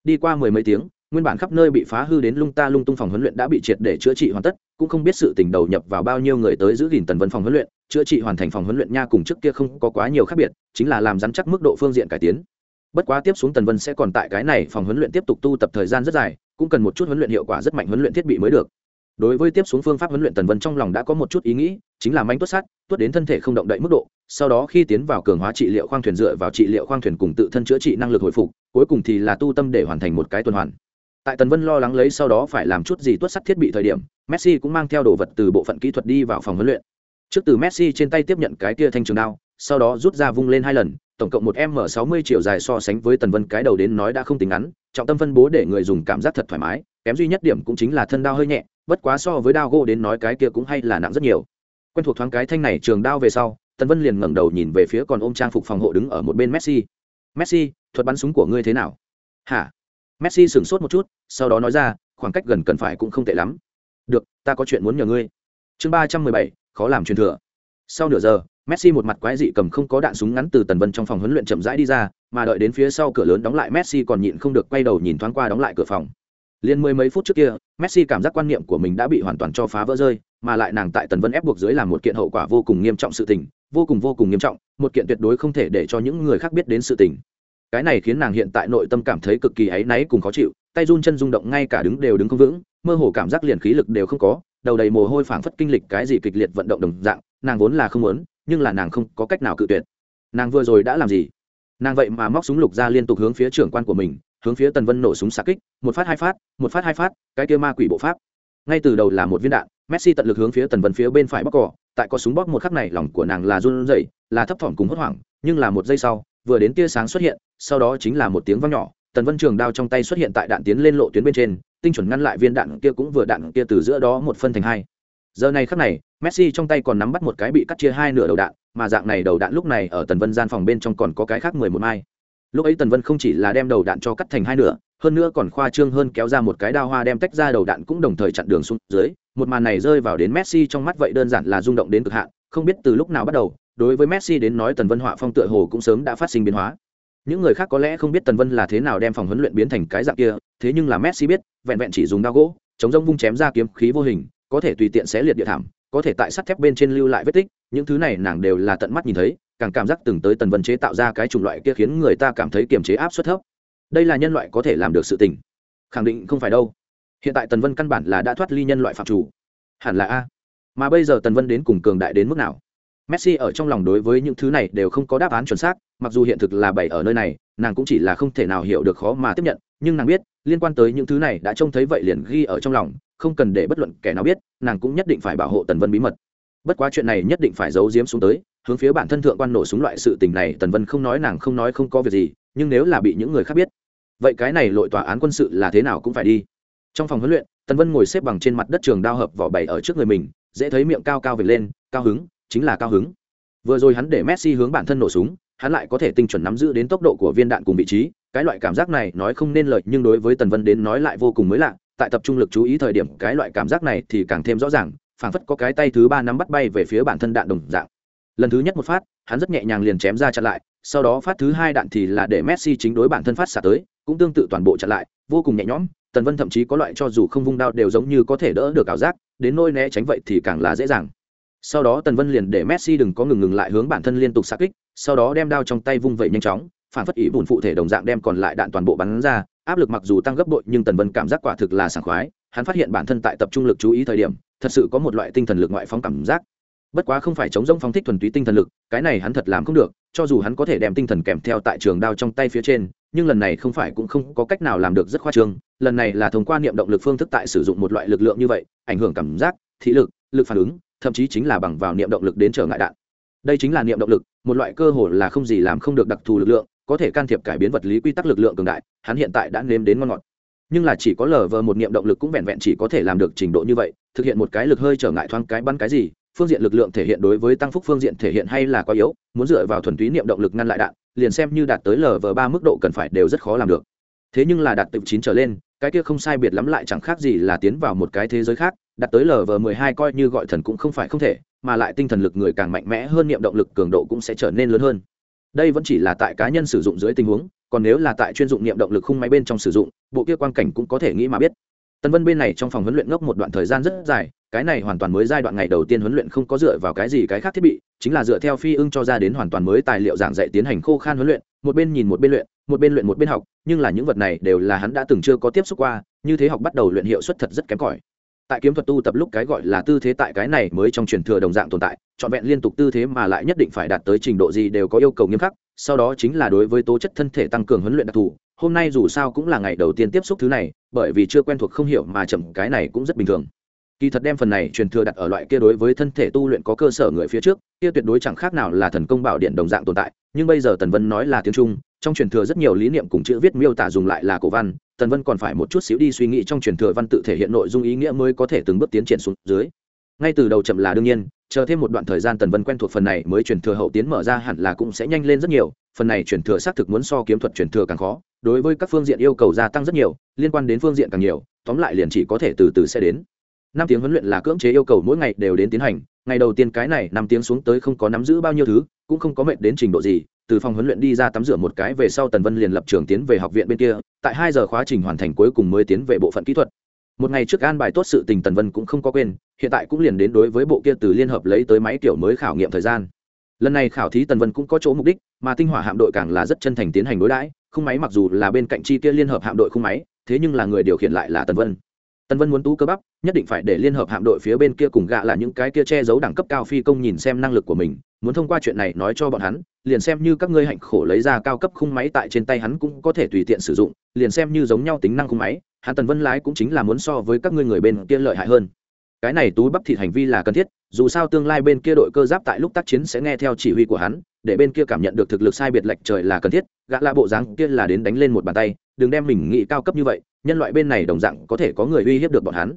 Đi qua mười mấy tiếng nguyên bản khắp nơi bị phá hư đến lung ta lung tung phòng huấn luyện đã bị triệt để chữa trị hoàn tất, cũng không biết sự tình đầu nhập vào bao nhiêu người tới giữ gìn tần vân phòng huấn luyện, chữa trị hoàn thành phòng huấn luyện nha cùng trước kia không có quá nhiều khác biệt, chính là làm rắn chắc mức độ phương diện cải tiến. Bất quá tiếp xuống tần vân sẽ còn tại cái này phòng huấn luyện tiếp tục tu tập thời gian rất dài, cũng cần một chút huấn luyện hiệu quả rất mạnh huấn luyện thiết bị mới được. Đối với tiếp xuống phương pháp huấn luyện tần vân trong lòng đã có một chút ý nghĩ, chính là manh tuất sát tuất đến thân thể không động đậy mức độ, sau đó khi tiến vào cường hóa trị liệu khoang thuyền dựa vào trị liệu khoang thuyền cùng tự thân chữa trị năng lực hồi phục, cuối cùng thì là tu tâm để hoàn thành một cái tuần hoàn tại tần vân lo lắng lấy sau đó phải làm chút gì tuốt sắt thiết bị thời điểm, messi cũng mang theo đồ vật từ bộ phận kỹ thuật đi vào phòng huấn luyện. Trước từ messi trên tay tiếp nhận cái kia thanh trường đao, sau đó rút ra vung lên hai lần, tổng cộng một m sáu mươi chiều dài so sánh với tần vân cái đầu đến nói đã không tính ngắn, trọng tâm phân bố để người dùng cảm giác thật thoải mái, kém duy nhất điểm cũng chính là thân đao hơi nhẹ, bất quá so với đao gỗ đến nói cái kia cũng hay là nặng rất nhiều. Quen thuộc thoáng cái thanh này trường đao về sau, tần vân liền ngẩng đầu nhìn về phía còn ôm trang phục phòng hộ đứng ở một bên messi. Messi, thuật bắn súng của ngươi thế nào? Hả? Messi sửng sốt một chút sau đó nói ra khoảng cách gần cần phải cũng không tệ lắm. Được ta có chuyện muốn nhờ ngươi. Chương ba trăm mười bảy khó làm truyền thừa. Sau nửa giờ messi một mặt quái dị cầm không có đạn súng ngắn từ tần vân trong phòng huấn luyện chậm rãi đi ra mà đợi đến phía sau cửa lớn đóng lại messi còn nhịn không được quay đầu nhìn thoáng qua đóng lại cửa phòng. Liên mười mấy phút trước kia, Messi cảm giác quan niệm của mình đã bị hoàn toàn cho phá vỡ rơi, mà lại nàng tại Tần Vân ép buộc dưới làm một kiện hậu quả vô cùng nghiêm trọng sự tình, vô cùng vô cùng nghiêm trọng, một kiện tuyệt đối không thể để cho những người khác biết đến sự tình. Cái này khiến nàng hiện tại nội tâm cảm thấy cực kỳ áy náy cùng khó chịu, tay run chân rung động ngay cả đứng đều đứng không vững, mơ hồ cảm giác liền khí lực đều không có, đầu đầy mồ hôi phảng phất kinh lịch cái gì kịch liệt vận động đồng dạng, nàng vốn là không muốn, nhưng là nàng không có cách nào cự tuyệt. Nàng vừa rồi đã làm gì? Nàng vậy mà móc súng lục ra liên tục hướng phía trưởng quan của mình, hướng phía tần vân nổ súng xạ kích một phát hai phát một phát hai phát cái kia ma quỷ bộ pháp ngay từ đầu là một viên đạn messi tận lực hướng phía tần vân phía bên phải bóc cỏ tại có súng bóc một khắc này lòng của nàng là run rẩy là thấp thỏm cùng hốt hoảng nhưng là một giây sau vừa đến tia sáng xuất hiện, sau đó chính là một tiếng vang nhỏ, tần vân trường đao trong tay xuất hiện tại đạn tiến lên lộ tuyến bên trên, tinh chuẩn ngăn lại viên đạn kia cũng vừa đạn kia từ giữa đó một phân thành hai. Giờ này khắc này, messi trong tay còn nắm bắt một cái bị cắt chia hai nửa đầu đạn, mà dạng này đầu đạn lúc này ở tần vân gian phòng bên trong còn có cái khác mười một mai. Lúc ấy tần vân không chỉ là đem đầu đạn cho cắt thành hai nửa, hơn nữa còn khoa trương hơn kéo ra một cái đao hoa đem tách ra đầu đạn cũng đồng thời chặn đường xuống dưới, một màn này rơi vào đến messi trong mắt vậy đơn giản là rung động đến cực hạn, không biết từ lúc nào bắt đầu đối với messi đến nói tần vân họa phong tựa hồ cũng sớm đã phát sinh biến hóa. Những người khác có lẽ không biết tần vân là thế nào đem phòng huấn luyện biến thành cái dạng kia, thế nhưng là messi biết, vẹn vẹn chỉ dùng dao gỗ, chống rông vung chém ra kiếm khí vô hình, có thể tùy tiện xé liệt địa thảm, có thể tại sắt thép bên trên lưu lại vết tích, những thứ này nàng đều là tận mắt nhìn thấy, càng cảm giác từng tới tần vân chế tạo ra cái chủng loại kia khiến người ta cảm thấy kiềm chế áp suất thấp. Đây là nhân loại có thể làm được sự tình. Khẳng định không phải đâu. Hiện tại tần vân căn bản là đã thoát ly nhân loại phạm chủ. Hẳn là a. Mà bây giờ tần vân đến cùng cường đại đến mức nào? Messi ở trong lòng đối với những thứ này đều không có đáp án chuẩn xác, mặc dù hiện thực là bảy ở nơi này, nàng cũng chỉ là không thể nào hiểu được khó mà tiếp nhận, nhưng nàng biết, liên quan tới những thứ này đã trông thấy vậy liền ghi ở trong lòng, không cần để bất luận kẻ nào biết, nàng cũng nhất định phải bảo hộ tần vân bí mật. Bất quá chuyện này nhất định phải giấu giếm xuống tới, hướng phía bản thân thượng quan nổ súng loại sự tình này tần vân không nói nàng không nói không có việc gì, nhưng nếu là bị những người khác biết, vậy cái này lội tòa án quân sự là thế nào cũng phải đi. Trong phòng huấn luyện, tần vân ngồi xếp bằng trên mặt đất trường đao hợp vỏ bày ở trước người mình, dễ thấy miệng cao cao về lên, cao hứng chính là cao hứng. Vừa rồi hắn để messi hướng bản thân nổ súng, hắn lại có thể tinh chuẩn nắm giữ đến tốc độ của viên đạn cùng vị trí. Cái loại cảm giác này nói không nên lợi nhưng đối với tần vân đến nói lại vô cùng mới lạ. Tại tập trung lực chú ý thời điểm, cái loại cảm giác này thì càng thêm rõ ràng, phảng phất có cái tay thứ ba nắm bắt bay về phía bản thân đạn đồng dạng. Lần thứ nhất một phát, hắn rất nhẹ nhàng liền chém ra chặn lại, sau đó phát thứ hai đạn thì là để messi chính đối bản thân phát xạ tới, cũng tương tự toàn bộ chặn lại, vô cùng nhẹ nhõm. Tần vân thậm chí có loại cho dù không vung đao đều giống như có thể đỡ được ảo giác, đến nôi né tránh vậy thì càng là dễ dàng sau đó tần vân liền để messi đừng có ngừng ngừng lại hướng bản thân liên tục xa kích, sau đó đem đao trong tay vung vẩy nhanh chóng, phản phất ý bùn phụ thể đồng dạng đem còn lại đạn toàn bộ bắn ra, áp lực mặc dù tăng gấp bội nhưng tần vân cảm giác quả thực là sảng khoái, hắn phát hiện bản thân tại tập trung lực chú ý thời điểm, thật sự có một loại tinh thần lực ngoại phóng cảm giác. Bất quá không phải chống rỗng phóng thích thuần túy tinh thần lực, cái này hắn thật làm không được, cho dù hắn có thể đem tinh thần kèm theo tại trường đao trong tay phía trên, nhưng lần này không phải cũng không có cách nào làm được rất khoa trương, lần này là thông qua niệm động lực phương thức tại sử dụng một loại lực lượng như vậy, ảnh hưởng cảm giác, thị lực lực phản ứng thậm chí chính là bằng vào niệm động lực đến trở ngại đạn. Đây chính là niệm động lực, một loại cơ hội là không gì làm không được đặc thù lực lượng, có thể can thiệp cải biến vật lý quy tắc lực lượng cường đại, hắn hiện tại đã nếm đến ngon ngọt. Nhưng là chỉ có lờ vờ một niệm động lực cũng vẹn vẹn chỉ có thể làm được trình độ như vậy, thực hiện một cái lực hơi trở ngại thoáng cái bắn cái gì, phương diện lực lượng thể hiện đối với tăng phúc phương diện thể hiện hay là quá yếu, muốn dựa vào thuần túy niệm động lực ngăn lại đạn, liền xem như đạt tới lv ba mức độ cần phải đều rất khó làm được. Thế nhưng là đạt tự chín trở lên, cái kia không sai biệt lắm lại chẳng khác gì là tiến vào một cái thế giới khác đặt tới lv mười hai coi như gọi thần cũng không phải không thể, mà lại tinh thần lực người càng mạnh mẽ hơn, niệm động lực cường độ cũng sẽ trở nên lớn hơn. Đây vẫn chỉ là tại cá nhân sử dụng dưới tình huống, còn nếu là tại chuyên dụng niệm động lực khung máy bên trong sử dụng, bộ kia quan cảnh cũng có thể nghĩ mà biết. Tân vân bên này trong phòng huấn luyện ngốc một đoạn thời gian rất dài, cái này hoàn toàn mới giai đoạn ngày đầu tiên huấn luyện không có dựa vào cái gì cái khác thiết bị, chính là dựa theo phi ưng cho ra đến hoàn toàn mới tài liệu giảng dạy tiến hành khô khan huấn luyện, một bên nhìn một bên luyện, một bên luyện một bên học, nhưng là những vật này đều là hắn đã từng chưa có tiếp xúc qua, như thế học bắt đầu luyện hiệu suất thật rất kém cỏi tại kiếm thuật tu tập lúc cái gọi là tư thế tại cái này mới trong truyền thừa đồng dạng tồn tại, trọn vẹn liên tục tư thế mà lại nhất định phải đạt tới trình độ gì đều có yêu cầu nghiêm khắc, sau đó chính là đối với tố chất thân thể tăng cường huấn luyện đặc thù. Hôm nay dù sao cũng là ngày đầu tiên tiếp xúc thứ này, bởi vì chưa quen thuộc không hiểu mà chậm, cái này cũng rất bình thường. Kỳ thật đem phần này truyền thừa đặt ở loại kia đối với thân thể tu luyện có cơ sở người phía trước, kia tuyệt đối chẳng khác nào là thần công bảo điện đồng dạng tồn tại, nhưng bây giờ tần vân nói là tiếng trung trong truyền thừa rất nhiều lý niệm cùng chữ viết miêu tả dùng lại là cổ văn, tần vân còn phải một chút xíu đi suy nghĩ trong truyền thừa văn tự thể hiện nội dung ý nghĩa mới có thể từng bước tiến triển xuống dưới. Ngay từ đầu chậm là đương nhiên, chờ thêm một đoạn thời gian tần vân quen thuộc phần này mới truyền thừa hậu tiến mở ra hẳn là cũng sẽ nhanh lên rất nhiều, phần này truyền thừa xác thực muốn so kiếm thuật truyền thừa càng khó, đối với các phương diện yêu cầu gia tăng rất nhiều, liên quan đến phương diện càng nhiều, tóm lại liền chỉ có thể từ từ sẽ đến. Năm tiếng huấn luyện là cưỡng chế yêu cầu mỗi ngày đều đến tiến hành, ngày đầu tiên cái này năm tiếng xuống tới không có nắm giữ bao nhiêu thứ, cũng không có mệnh đến trình độ gì từ phòng huấn luyện đi ra tắm rửa một cái về sau tần vân liền lập trường tiến về học viện bên kia, tại hai giờ khóa trình hoàn thành cuối cùng mới tiến về bộ phận kỹ thuật. Một ngày trước an bài tốt sự tình tần vân cũng không có quên, hiện tại cũng liền đến đối với bộ kia từ liên hợp lấy tới máy kiểu mới khảo nghiệm thời gian. Lần này khảo thí tần vân cũng có chỗ mục đích, mà tinh hỏa hạm đội càng là rất chân thành tiến hành đối đãi, không máy mặc dù là bên cạnh chi kia liên hợp hạm đội không máy, thế nhưng là người điều khiển lại là tần vân. Tần vân muốn tú cơ bắp, nhất định phải để liên hợp hạm đội phía bên kia cùng gạ là những cái kia che giấu đẳng cấp cao phi công nhìn xem năng lực của mình, muốn thông qua chuyện này nói cho bọn hắn liền xem như các ngươi hạnh khổ lấy ra cao cấp khung máy tại trên tay hắn cũng có thể tùy tiện sử dụng, liền xem như giống nhau tính năng khung máy, hắn tần vân lái cũng chính là muốn so với các ngươi người bên kia lợi hại hơn. Cái này túi bắp thịt hành vi là cần thiết, dù sao tương lai bên kia đội cơ giáp tại lúc tác chiến sẽ nghe theo chỉ huy của hắn, để bên kia cảm nhận được thực lực sai biệt lệch trời là cần thiết, gã là bộ dáng kia là đến đánh lên một bàn tay, đừng đem mình nghĩ cao cấp như vậy, nhân loại bên này đồng dạng có thể có người uy hiếp được bọn hắn.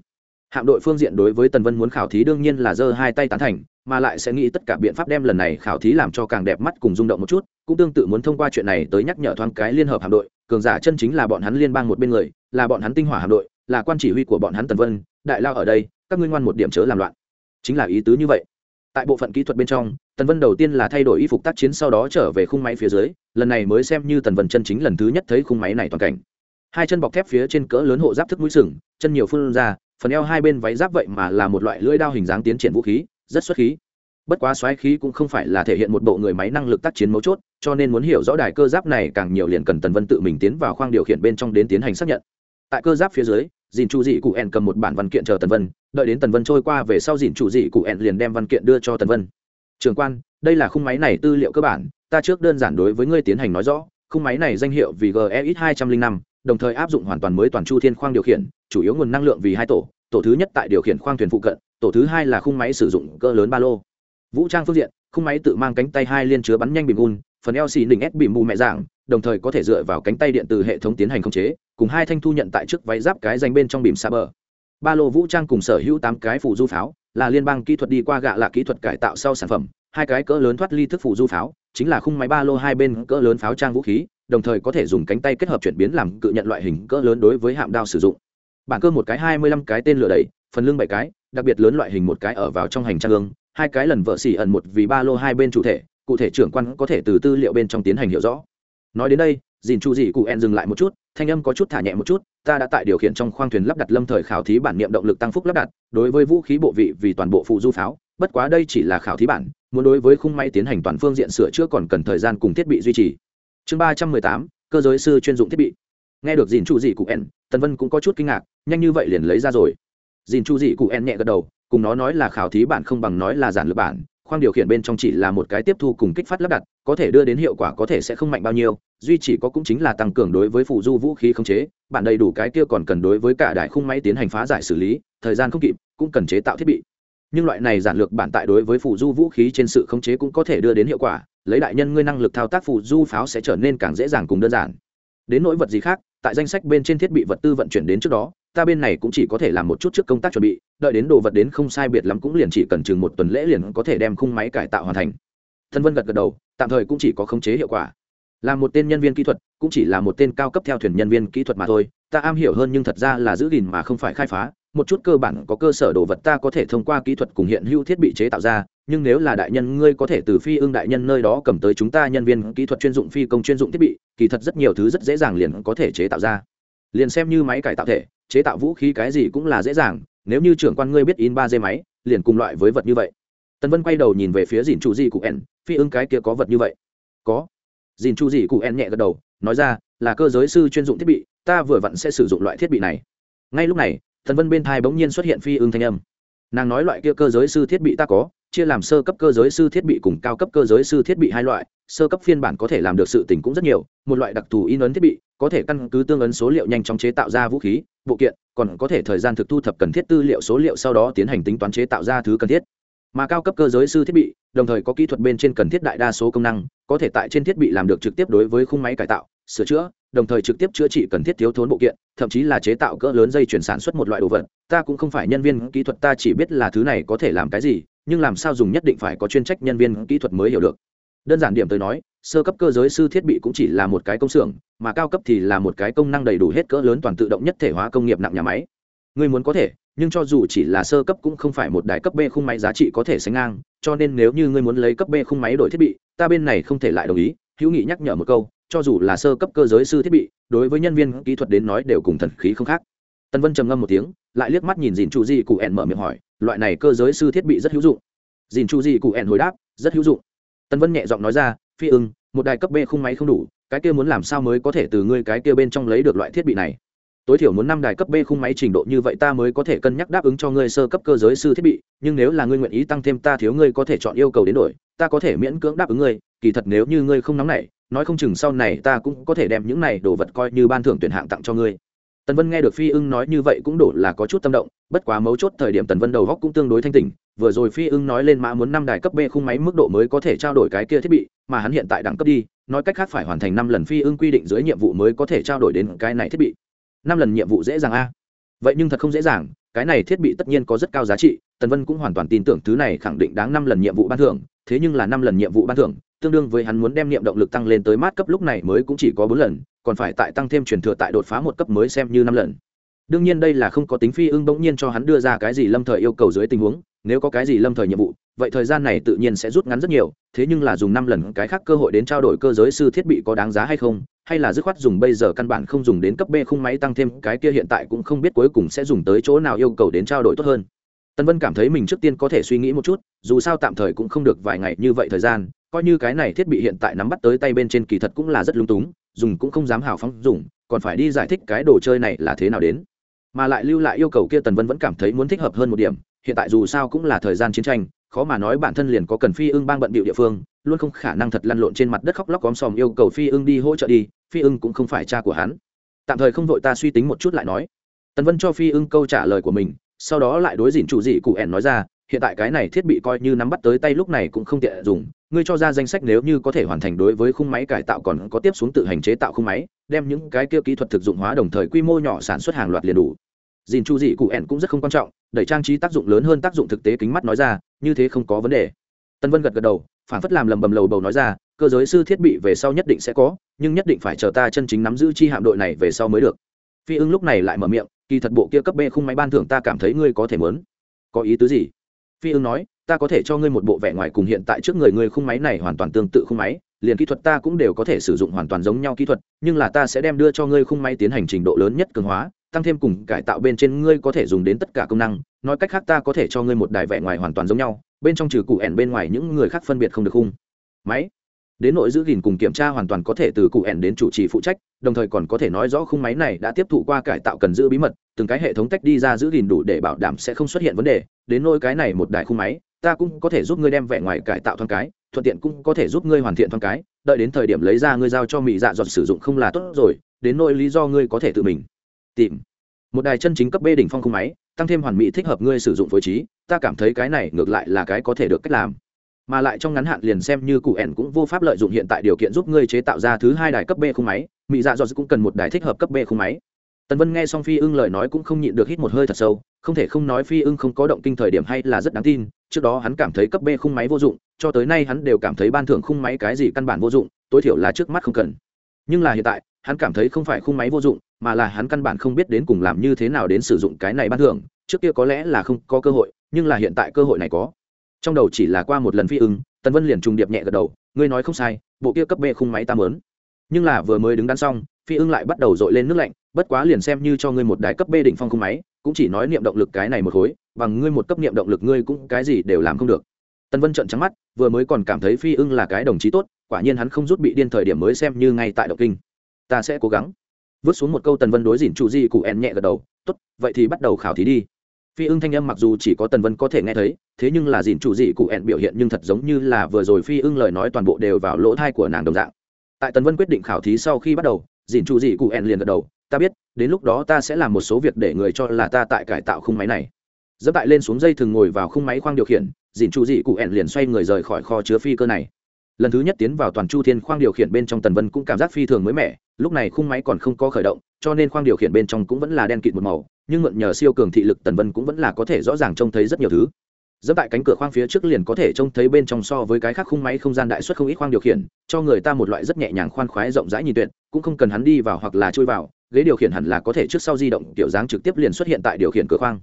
Hạm đội phương diện đối với tần vân muốn khảo thí đương nhiên là giơ hai tay tán thành mà lại sẽ nghĩ tất cả biện pháp đem lần này khảo thí làm cho càng đẹp mắt cùng rung động một chút, cũng tương tự muốn thông qua chuyện này tới nhắc nhở thoáng cái liên hợp hạm đội, cường giả chân chính là bọn hắn liên bang một bên người, là bọn hắn tinh hỏa hạm đội, là quan chỉ huy của bọn hắn tần vân, đại lao ở đây, các ngươi ngoan một điểm chớ làm loạn. Chính là ý tứ như vậy. Tại bộ phận kỹ thuật bên trong, tần vân đầu tiên là thay đổi y phục tác chiến sau đó trở về khung máy phía dưới, lần này mới xem như tần vân chân chính lần thứ nhất thấy khung máy này toàn cảnh. Hai chân bọc thép phía trên cỡ lớn hộ giáp thức mũi sừng, chân nhiều phương ra, phần eo hai bên váy giáp vậy mà là một loại lưỡi đao hình dáng tiến triển vũ khí rất xuất khí. Bất quá xoáy khí cũng không phải là thể hiện một bộ người máy năng lực tác chiến mấu chốt, cho nên muốn hiểu rõ đài cơ giáp này càng nhiều liền cần tần vân tự mình tiến vào khoang điều khiển bên trong đến tiến hành xác nhận. Tại cơ giáp phía dưới, dìn chủ dị cụ ẹn cầm một bản văn kiện chờ tần vân, đợi đến tần vân trôi qua về sau dìn chủ dị cụ ẹn liền đem văn kiện đưa cho tần vân. Trường quan, đây là khung máy này tư liệu cơ bản, ta trước đơn giản đối với ngươi tiến hành nói rõ, khung máy này danh hiệu vì gex hai trăm linh năm, đồng thời áp dụng hoàn toàn mới toàn chu thiên khoang điều khiển, chủ yếu nguồn năng lượng vì hai tổ tổ thứ nhất tại điều khiển khoang thuyền phụ cận tổ thứ hai là khung máy sử dụng cỡ lớn ba lô. Vũ trang phương diện, khung máy tự mang cánh tay hai liên chứa bắn nhanh bìm un phần eo xì đỉnh ép bìm mù mẹ dạng, đồng thời có thể dựa vào cánh tay điện từ hệ thống tiến hành khống chế, cùng hai thanh thu nhận tại trước váy giáp cái danh bên trong bìm xa bờ. Ba lô vũ trang cùng sở hữu tám cái phụ du pháo, là liên bang kỹ thuật đi qua gạ là kỹ thuật cải tạo sau sản phẩm, hai cái cỡ lớn thoát ly thức phụ du pháo, chính là khung máy ba lô hai bên cỡ lớn pháo trang vũ khí, đồng thời có thể dùng cánh tay kết hợp chuyển biến làm cự nhận loại hình cỡ lớn đối với hạm đao sử dụng. Bản cơ một cái hai mươi lăm cái tên lửa đẩy phần lưng bảy cái, đặc biệt lớn loại hình một cái ở vào trong hành trang ương, hai cái lần vợ xỉ ẩn một vì ba lô hai bên chủ thể, cụ thể trưởng quan có thể từ tư liệu bên trong tiến hành hiểu rõ. Nói đến đây, dìn chu dị cụ en dừng lại một chút, thanh âm có chút thả nhẹ một chút, ta đã tại điều khiển trong khoang thuyền lắp đặt lâm thời khảo thí bản niệm động lực tăng phúc lắp đặt, đối với vũ khí bộ vị vì toàn bộ phụ du pháo, bất quá đây chỉ là khảo thí bản, muốn đối với khung máy tiến hành toàn phương diện sửa chữa còn cần thời gian cùng thiết bị duy trì. Chương ba trăm mười tám, cơ giới sư chuyên dụng thiết bị. Nghe được dìn chu dị cụ en, tần vân cũng có chút kinh ngạc, nhanh như vậy liền lấy ra rồi dìn chu dị cụ en nhẹ gật đầu, cùng nó nói là khảo thí bản không bằng nói là giản lược bản, khoang điều khiển bên trong chỉ là một cái tiếp thu cùng kích phát lắp đặt, có thể đưa đến hiệu quả có thể sẽ không mạnh bao nhiêu, duy chỉ có cũng chính là tăng cường đối với phụ du vũ khí khống chế, bản đầy đủ cái kia còn cần đối với cả đại khung máy tiến hành phá giải xử lý, thời gian không kịp, cũng cần chế tạo thiết bị. Nhưng loại này giản lược bản tại đối với phụ du vũ khí trên sự khống chế cũng có thể đưa đến hiệu quả, lấy đại nhân ngươi năng lực thao tác phụ du pháo sẽ trở nên càng dễ dàng cùng đơn giản. Đến nỗi vật gì khác, tại danh sách bên trên thiết bị vật tư vận chuyển đến trước đó ta bên này cũng chỉ có thể làm một chút trước công tác chuẩn bị, đợi đến đồ vật đến không sai biệt lắm cũng liền chỉ cần chừng một tuần lễ liền có thể đem khung máy cải tạo hoàn thành. Thân vân gật gật đầu, tạm thời cũng chỉ có khống chế hiệu quả. Là một tên nhân viên kỹ thuật, cũng chỉ là một tên cao cấp theo thuyền nhân viên kỹ thuật mà thôi, ta am hiểu hơn nhưng thật ra là giữ gìn mà không phải khai phá, một chút cơ bản có cơ sở đồ vật ta có thể thông qua kỹ thuật cùng hiện hữu thiết bị chế tạo ra, nhưng nếu là đại nhân ngươi có thể từ phi ương đại nhân nơi đó cầm tới chúng ta nhân viên kỹ thuật chuyên dụng phi công chuyên dụng thiết bị, kỳ thật rất nhiều thứ rất dễ dàng liền có thể chế tạo ra. Liền xem như máy cải tạo thể chế tạo vũ khí cái gì cũng là dễ dàng, nếu như trưởng quan ngươi biết in ba d máy, liền cùng loại với vật như vậy. Tần vân quay đầu nhìn về phía dìn chủ di cụ n phi ưng cái kia có vật như vậy. Có. Dìn chủ di cụ n nhẹ gật đầu, nói ra, là cơ giới sư chuyên dụng thiết bị, ta vừa vặn sẽ sử dụng loại thiết bị này. Ngay lúc này, tần vân bên thai bỗng nhiên xuất hiện phi ưng thanh âm. Nàng nói loại kia cơ giới sư thiết bị ta có, chia làm sơ cấp cơ giới sư thiết bị cùng cao cấp cơ giới sư thiết bị hai loại, sơ cấp phiên bản có thể làm được sự tình cũng rất nhiều, một loại đặc thù in ấn thiết bị có thể căn cứ tương ứng số liệu nhanh chóng chế tạo ra vũ khí, bộ kiện, còn có thể thời gian thực thu thập cần thiết tư liệu số liệu sau đó tiến hành tính toán chế tạo ra thứ cần thiết. Mà cao cấp cơ giới sư thiết bị, đồng thời có kỹ thuật bên trên cần thiết đại đa số công năng, có thể tại trên thiết bị làm được trực tiếp đối với khung máy cải tạo, sửa chữa, đồng thời trực tiếp chữa trị cần thiết thiếu thốn bộ kiện, thậm chí là chế tạo cỡ lớn dây chuyển sản xuất một loại đồ vật. Ta cũng không phải nhân viên kỹ thuật, ta chỉ biết là thứ này có thể làm cái gì, nhưng làm sao dùng nhất định phải có chuyên trách nhân viên kỹ thuật mới hiểu được. Đơn giản điểm tới nói sơ cấp cơ giới sư thiết bị cũng chỉ là một cái công xưởng, mà cao cấp thì là một cái công năng đầy đủ hết cỡ lớn toàn tự động nhất thể hóa công nghiệp nặng nhà máy. Người muốn có thể, nhưng cho dù chỉ là sơ cấp cũng không phải một đài cấp b khung máy giá trị có thể sánh ngang, cho nên nếu như ngươi muốn lấy cấp b khung máy đổi thiết bị, ta bên này không thể lại đồng ý. Hữu nghị nhắc nhở một câu, cho dù là sơ cấp cơ giới sư thiết bị, đối với nhân viên kỹ thuật đến nói đều cùng thần khí không khác. Tân vân trầm ngâm một tiếng, lại liếc mắt nhìn dìn chu di cụ ẻn mở miệng hỏi, loại này cơ giới sư thiết bị rất hữu dụng. Dìn chu di cụ ẻn hồi đáp, rất hữu dụng. Tân vân nhẹ giọng nói ra phi ưng, một đài cấp b không máy không đủ, cái kia muốn làm sao mới có thể từ ngươi cái kia bên trong lấy được loại thiết bị này? Tối thiểu muốn năm đài cấp b khung máy trình độ như vậy ta mới có thể cân nhắc đáp ứng cho ngươi sơ cấp cơ giới sư thiết bị, nhưng nếu là ngươi nguyện ý tăng thêm ta thiếu ngươi có thể chọn yêu cầu đến đổi, ta có thể miễn cưỡng đáp ứng ngươi, kỳ thật nếu như ngươi không nóng nảy, nói không chừng sau này ta cũng có thể đem những này đồ vật coi như ban thưởng tuyển hạng tặng cho ngươi tần vân nghe được phi ưng nói như vậy cũng đổ là có chút tâm động, bất quá mấu chốt thời điểm tần vân đầu góc cũng tương đối thanh tỉnh, vừa rồi phi ưng nói lên mã muốn năm đài cấp b khung máy mức độ mới có thể trao đổi cái kia thiết bị, mà hắn hiện tại đẳng cấp đi, nói cách khác phải hoàn thành năm lần phi ưng quy định dưới nhiệm vụ mới có thể trao đổi đến cái này thiết bị. Năm lần nhiệm vụ dễ dàng a. Vậy nhưng thật không dễ dàng, cái này thiết bị tất nhiên có rất cao giá trị, tần vân cũng hoàn toàn tin tưởng thứ này khẳng định đáng năm lần nhiệm vụ ban thưởng, thế nhưng là năm lần nhiệm vụ ban thưởng, tương đương với hắn muốn đem niệm động lực tăng lên tới mát cấp lúc này mới cũng chỉ có bốn lần còn phải tại tăng thêm truyền thừa tại đột phá một cấp mới xem như năm lần. Đương nhiên đây là không có tính phi ưng bỗng nhiên cho hắn đưa ra cái gì lâm thời yêu cầu dưới tình huống, nếu có cái gì lâm thời nhiệm vụ, vậy thời gian này tự nhiên sẽ rút ngắn rất nhiều, thế nhưng là dùng năm lần cái khác cơ hội đến trao đổi cơ giới sư thiết bị có đáng giá hay không, hay là dứt khoát dùng bây giờ căn bản không dùng đến cấp b khung máy tăng thêm cái kia hiện tại cũng không biết cuối cùng sẽ dùng tới chỗ nào yêu cầu đến trao đổi tốt hơn. Tân vân cảm thấy mình trước tiên có thể suy nghĩ một chút, dù sao tạm thời cũng không được vài ngày như vậy thời gian, coi như cái này thiết bị hiện tại nắm bắt tới tay bên trên kỳ thật cũng là rất lung túng dùng cũng không dám hào phóng dùng, còn phải đi giải thích cái đồ chơi này là thế nào đến. Mà lại lưu lại yêu cầu kia tần vân vẫn cảm thấy muốn thích hợp hơn một điểm, hiện tại dù sao cũng là thời gian chiến tranh, khó mà nói bản thân liền có cần phi ưng bang bận bịu địa phương, luôn không khả năng thật lăn lộn trên mặt đất khóc lóc gom sòm yêu cầu phi ưng đi hỗ trợ đi, phi ưng cũng không phải cha của hắn. Tạm thời không vội ta suy tính một chút lại nói. Tần vân cho phi ưng câu trả lời của mình, sau đó lại đối dỉn chủ dị cụ ẻn nói ra hiện tại cái này thiết bị coi như nắm bắt tới tay lúc này cũng không tiện dùng, ngươi cho ra danh sách nếu như có thể hoàn thành đối với khung máy cải tạo còn có tiếp xuống tự hành chế tạo khung máy, đem những cái kia kỹ thuật thực dụng hóa đồng thời quy mô nhỏ sản xuất hàng loạt liền đủ. Dìn chu dị cụ ẻn cũng rất không quan trọng, đẩy trang trí tác dụng lớn hơn tác dụng thực tế kính mắt nói ra, như thế không có vấn đề. Tân vân gật gật đầu, phản phất làm lầm bầm lầu bầu nói ra, cơ giới sư thiết bị về sau nhất định sẽ có, nhưng nhất định phải chờ ta chân chính nắm giữ chi hạm đội này về sau mới được. Phi ưng lúc này lại mở miệng, kỳ thật bộ kia cấp b khung máy ban thưởng ta cảm thấy ngươi có thể mớn có ý tứ gì? Phi ương nói, ta có thể cho ngươi một bộ vẻ ngoài cùng hiện tại trước người ngươi khung máy này hoàn toàn tương tự khung máy, liền kỹ thuật ta cũng đều có thể sử dụng hoàn toàn giống nhau kỹ thuật, nhưng là ta sẽ đem đưa cho ngươi khung máy tiến hành trình độ lớn nhất cường hóa, tăng thêm cùng cải tạo bên trên ngươi có thể dùng đến tất cả công năng, nói cách khác ta có thể cho ngươi một đài vẻ ngoài hoàn toàn giống nhau, bên trong trừ cụ ẻn bên ngoài những người khác phân biệt không được khung máy đến nội giữ gìn cùng kiểm tra hoàn toàn có thể từ cụ ẻn đến chủ trì phụ trách, đồng thời còn có thể nói rõ khung máy này đã tiếp thụ qua cải tạo cần giữ bí mật, từng cái hệ thống tách đi ra giữ gìn đủ để bảo đảm sẽ không xuất hiện vấn đề. Đến nỗi cái này một đài khung máy, ta cũng có thể giúp ngươi đem vẻ ngoài cải tạo thoáng cái, thuận tiện cũng có thể giúp ngươi hoàn thiện thoáng cái, đợi đến thời điểm lấy ra ngươi giao cho mỹ dạ dọn sử dụng không là tốt rồi, đến nỗi lý do ngươi có thể tự mình tìm. Một đài chân chính cấp b đỉnh phong khung máy, tăng thêm hoàn mỹ thích hợp ngươi sử dụng phối trí, ta cảm thấy cái này ngược lại là cái có thể được cách làm mà lại trong ngắn hạn liền xem như cụ ẻn cũng vô pháp lợi dụng hiện tại điều kiện giúp ngươi chế tạo ra thứ hai đài cấp b khung máy mỹ dạ dọn cũng cần một đài thích hợp cấp b khung máy. Tần vân nghe xong phi ưng lời nói cũng không nhịn được hít một hơi thật sâu, không thể không nói phi ưng không có động kinh thời điểm hay là rất đáng tin, trước đó hắn cảm thấy cấp b khung máy vô dụng, cho tới nay hắn đều cảm thấy ban thưởng khung máy cái gì căn bản vô dụng, tối thiểu là trước mắt không cần. Nhưng là hiện tại, hắn cảm thấy không phải khung máy vô dụng, mà là hắn căn bản không biết đến cùng làm như thế nào đến sử dụng cái này ban thưởng, trước kia có lẽ là không có cơ hội, nhưng là hiện tại cơ hội này có trong đầu chỉ là qua một lần phi ứng, tần vân liền trùng điệp nhẹ gật đầu, ngươi nói không sai, bộ kia cấp b khung máy ta mớn. Nhưng là vừa mới đứng đắn xong, phi ưng lại bắt đầu dội lên nước lạnh, bất quá liền xem như cho ngươi một đái cấp b đỉnh phong khung máy, cũng chỉ nói niệm động lực cái này một khối, bằng ngươi một cấp niệm động lực ngươi cũng cái gì đều làm không được. Tần vân trợn trắng mắt, vừa mới còn cảm thấy phi ưng là cái đồng chí tốt, quả nhiên hắn không rút bị điên thời điểm mới xem như ngay tại động kinh. Ta sẽ cố gắng. Vứt xuống một câu tần vân đối dỉn chủ di cụ en nhẹ gật đầu, tốt, vậy thì bắt đầu khảo thí đi phi ưng thanh âm mặc dù chỉ có tần vân có thể nghe thấy, thế nhưng là dỉn chủ Dị cụ en biểu hiện nhưng thật giống như là vừa rồi phi ưng lời nói toàn bộ đều vào lỗ thai của nàng đồng dạng. Tại tần vân quyết định khảo thí sau khi bắt đầu dỉn chủ Dị cụ en liền gật đầu, ta biết, đến lúc đó ta sẽ làm một số việc để người cho là ta tại cải tạo khung máy này. Dẫm tại lên xuống dây thường ngồi vào khung máy khoang điều khiển dìn chủ dị cụ ẹn liền xoay người rời khỏi kho chứa phi cơ này. Lần thứ nhất tiến vào toàn chu thiên khoang điều khiển bên trong tần vân cũng cảm giác phi thường mới mẻ, lúc này khung máy còn không có khởi động, cho nên khoang điều khiển bên trong cũng vẫn là đen kịt một màu nhưng mượn nhờ siêu cường thị lực tần vân cũng vẫn là có thể rõ ràng trông thấy rất nhiều thứ. Dẫm tại cánh cửa khoang phía trước liền có thể trông thấy bên trong so với cái khác khung máy không gian đại suất không ít khoang điều khiển, cho người ta một loại rất nhẹ nhàng khoan khoái rộng rãi nhìn tuyệt, cũng không cần hắn đi vào hoặc là chui vào, ghế điều khiển hẳn là có thể trước sau di động, kiểu dáng trực tiếp liền xuất hiện tại điều khiển cửa khoang.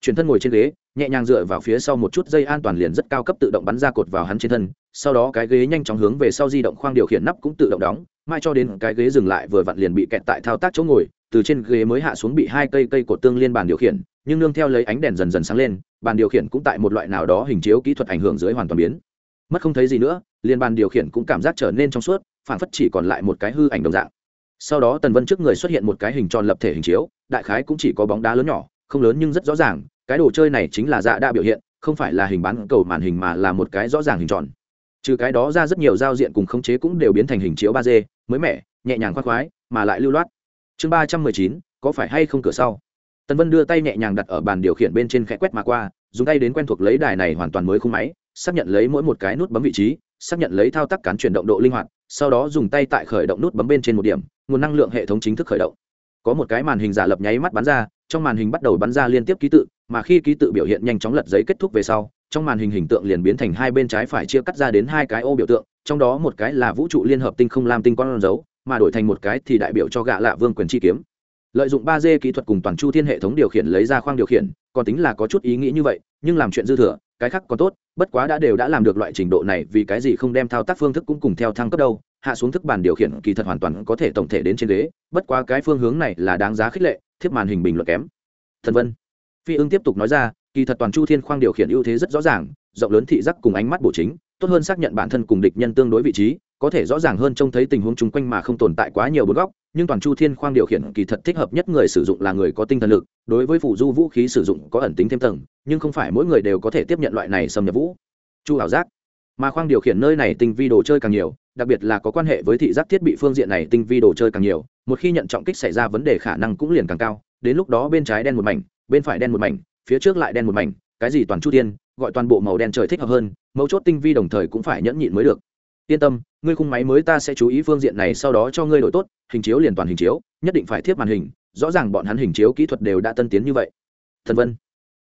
Chuyển thân ngồi trên ghế, nhẹ nhàng dựa vào phía sau một chút dây an toàn liền rất cao cấp tự động bắn ra cột vào hắn trên thân, sau đó cái ghế nhanh chóng hướng về sau di động khoang điều khiển nắp cũng tự động đóng mai cho đến cái ghế dừng lại vừa vặn liền bị kẹt tại thao tác chỗ ngồi, từ trên ghế mới hạ xuống bị hai cây cây cột tương liên bàn điều khiển, nhưng nương theo lấy ánh đèn dần dần sáng lên, bàn điều khiển cũng tại một loại nào đó hình chiếu kỹ thuật ảnh hưởng dưới hoàn toàn biến. Mất không thấy gì nữa liên bàn điều khiển cũng cảm giác trở nên trong suốt phản phất chỉ còn lại một cái hư ảnh đồng dạng. Sau đó tần vân trước người xuất hiện một cái hình tròn lập thể hình chiếu, đại khái cũng chỉ có bóng đá lớn nhỏ, không lớn nhưng rất rõ ràng, cái đồ chơi này chính là dạ đa biểu hiện, không phải là hình bán cầu màn hình mà là một cái rõ ràng hình tròn trừ cái đó ra rất nhiều giao diện cùng khống chế cũng đều biến thành hình chiếu ba d, mới mẻ, nhẹ nhàng khoác khoái, mà lại lưu loát. Chương ba trăm mười chín, có phải hay không cửa sau? Tần vân đưa tay nhẹ nhàng đặt ở bàn điều khiển bên trên khẽ quét mà qua, dùng tay đến quen thuộc lấy đài này hoàn toàn mới khung máy, xác nhận lấy mỗi một cái nút bấm vị trí, xác nhận lấy thao tác cán chuyển động độ linh hoạt, sau đó dùng tay tại khởi động nút bấm bên trên một điểm, nguồn năng lượng hệ thống chính thức khởi động. Có một cái màn hình giả lập nháy mắt bắn ra, trong màn hình bắt đầu bắn ra liên tiếp ký tự, mà khi ký tự biểu hiện nhanh chóng lật giấy kết thúc về sau trong màn hình hình tượng liền biến thành hai bên trái phải chia cắt ra đến hai cái ô biểu tượng, trong đó một cái là vũ trụ liên hợp tinh không lam tinh con dấu, mà đổi thành một cái thì đại biểu cho gạ lạ vương quyền chi kiếm. Lợi dụng ba d kỹ thuật cùng toàn chu thiên hệ thống điều khiển lấy ra khoang điều khiển, còn tính là có chút ý nghĩ như vậy, nhưng làm chuyện dư thừa, cái khác còn tốt, bất quá đã đều đã làm được loại trình độ này vì cái gì không đem thao tác phương thức cũng cùng theo thăng cấp đâu, hạ xuống thức bàn điều khiển kỳ thật hoàn toàn có thể tổng thể đến trên ghế, bất quá cái phương hướng này là đáng giá khích lệ, thiếp màn hình bình luận kém. Thần vân. Phi ưng tiếp tục nói ra kỳ thật toàn chu thiên khoang điều khiển ưu thế rất rõ ràng, rộng lớn thị giác cùng ánh mắt bổ chính, tốt hơn xác nhận bản thân cùng địch nhân tương đối vị trí, có thể rõ ràng hơn trông thấy tình huống chung quanh mà không tồn tại quá nhiều bốn góc, nhưng toàn chu thiên khoang điều khiển kỳ thật thích hợp nhất người sử dụng là người có tinh thần lực, đối với phụ du vũ khí sử dụng có ẩn tính thêm tầng, nhưng không phải mỗi người đều có thể tiếp nhận loại này xâm nhập vũ. Chu ảo giác. Mà khoang điều khiển nơi này tinh vi đồ chơi càng nhiều, đặc biệt là có quan hệ với thị giác thiết bị phương diện này tinh vi đồ chơi càng nhiều, một khi nhận trọng kích xảy ra vấn đề khả năng cũng liền càng cao, đến lúc đó bên trái đen một mảnh, bên phải đen một mảnh phía trước lại đen một mảnh cái gì toàn chu tiên, gọi toàn bộ màu đen trời thích hợp hơn mấu chốt tinh vi đồng thời cũng phải nhẫn nhịn mới được. Yên tâm ngươi khung máy mới ta sẽ chú ý phương diện này sau đó cho ngươi đổi tốt hình chiếu liền toàn hình chiếu nhất định phải thiếp màn hình rõ ràng bọn hắn hình chiếu kỹ thuật đều đã tân tiến như vậy. Thần vân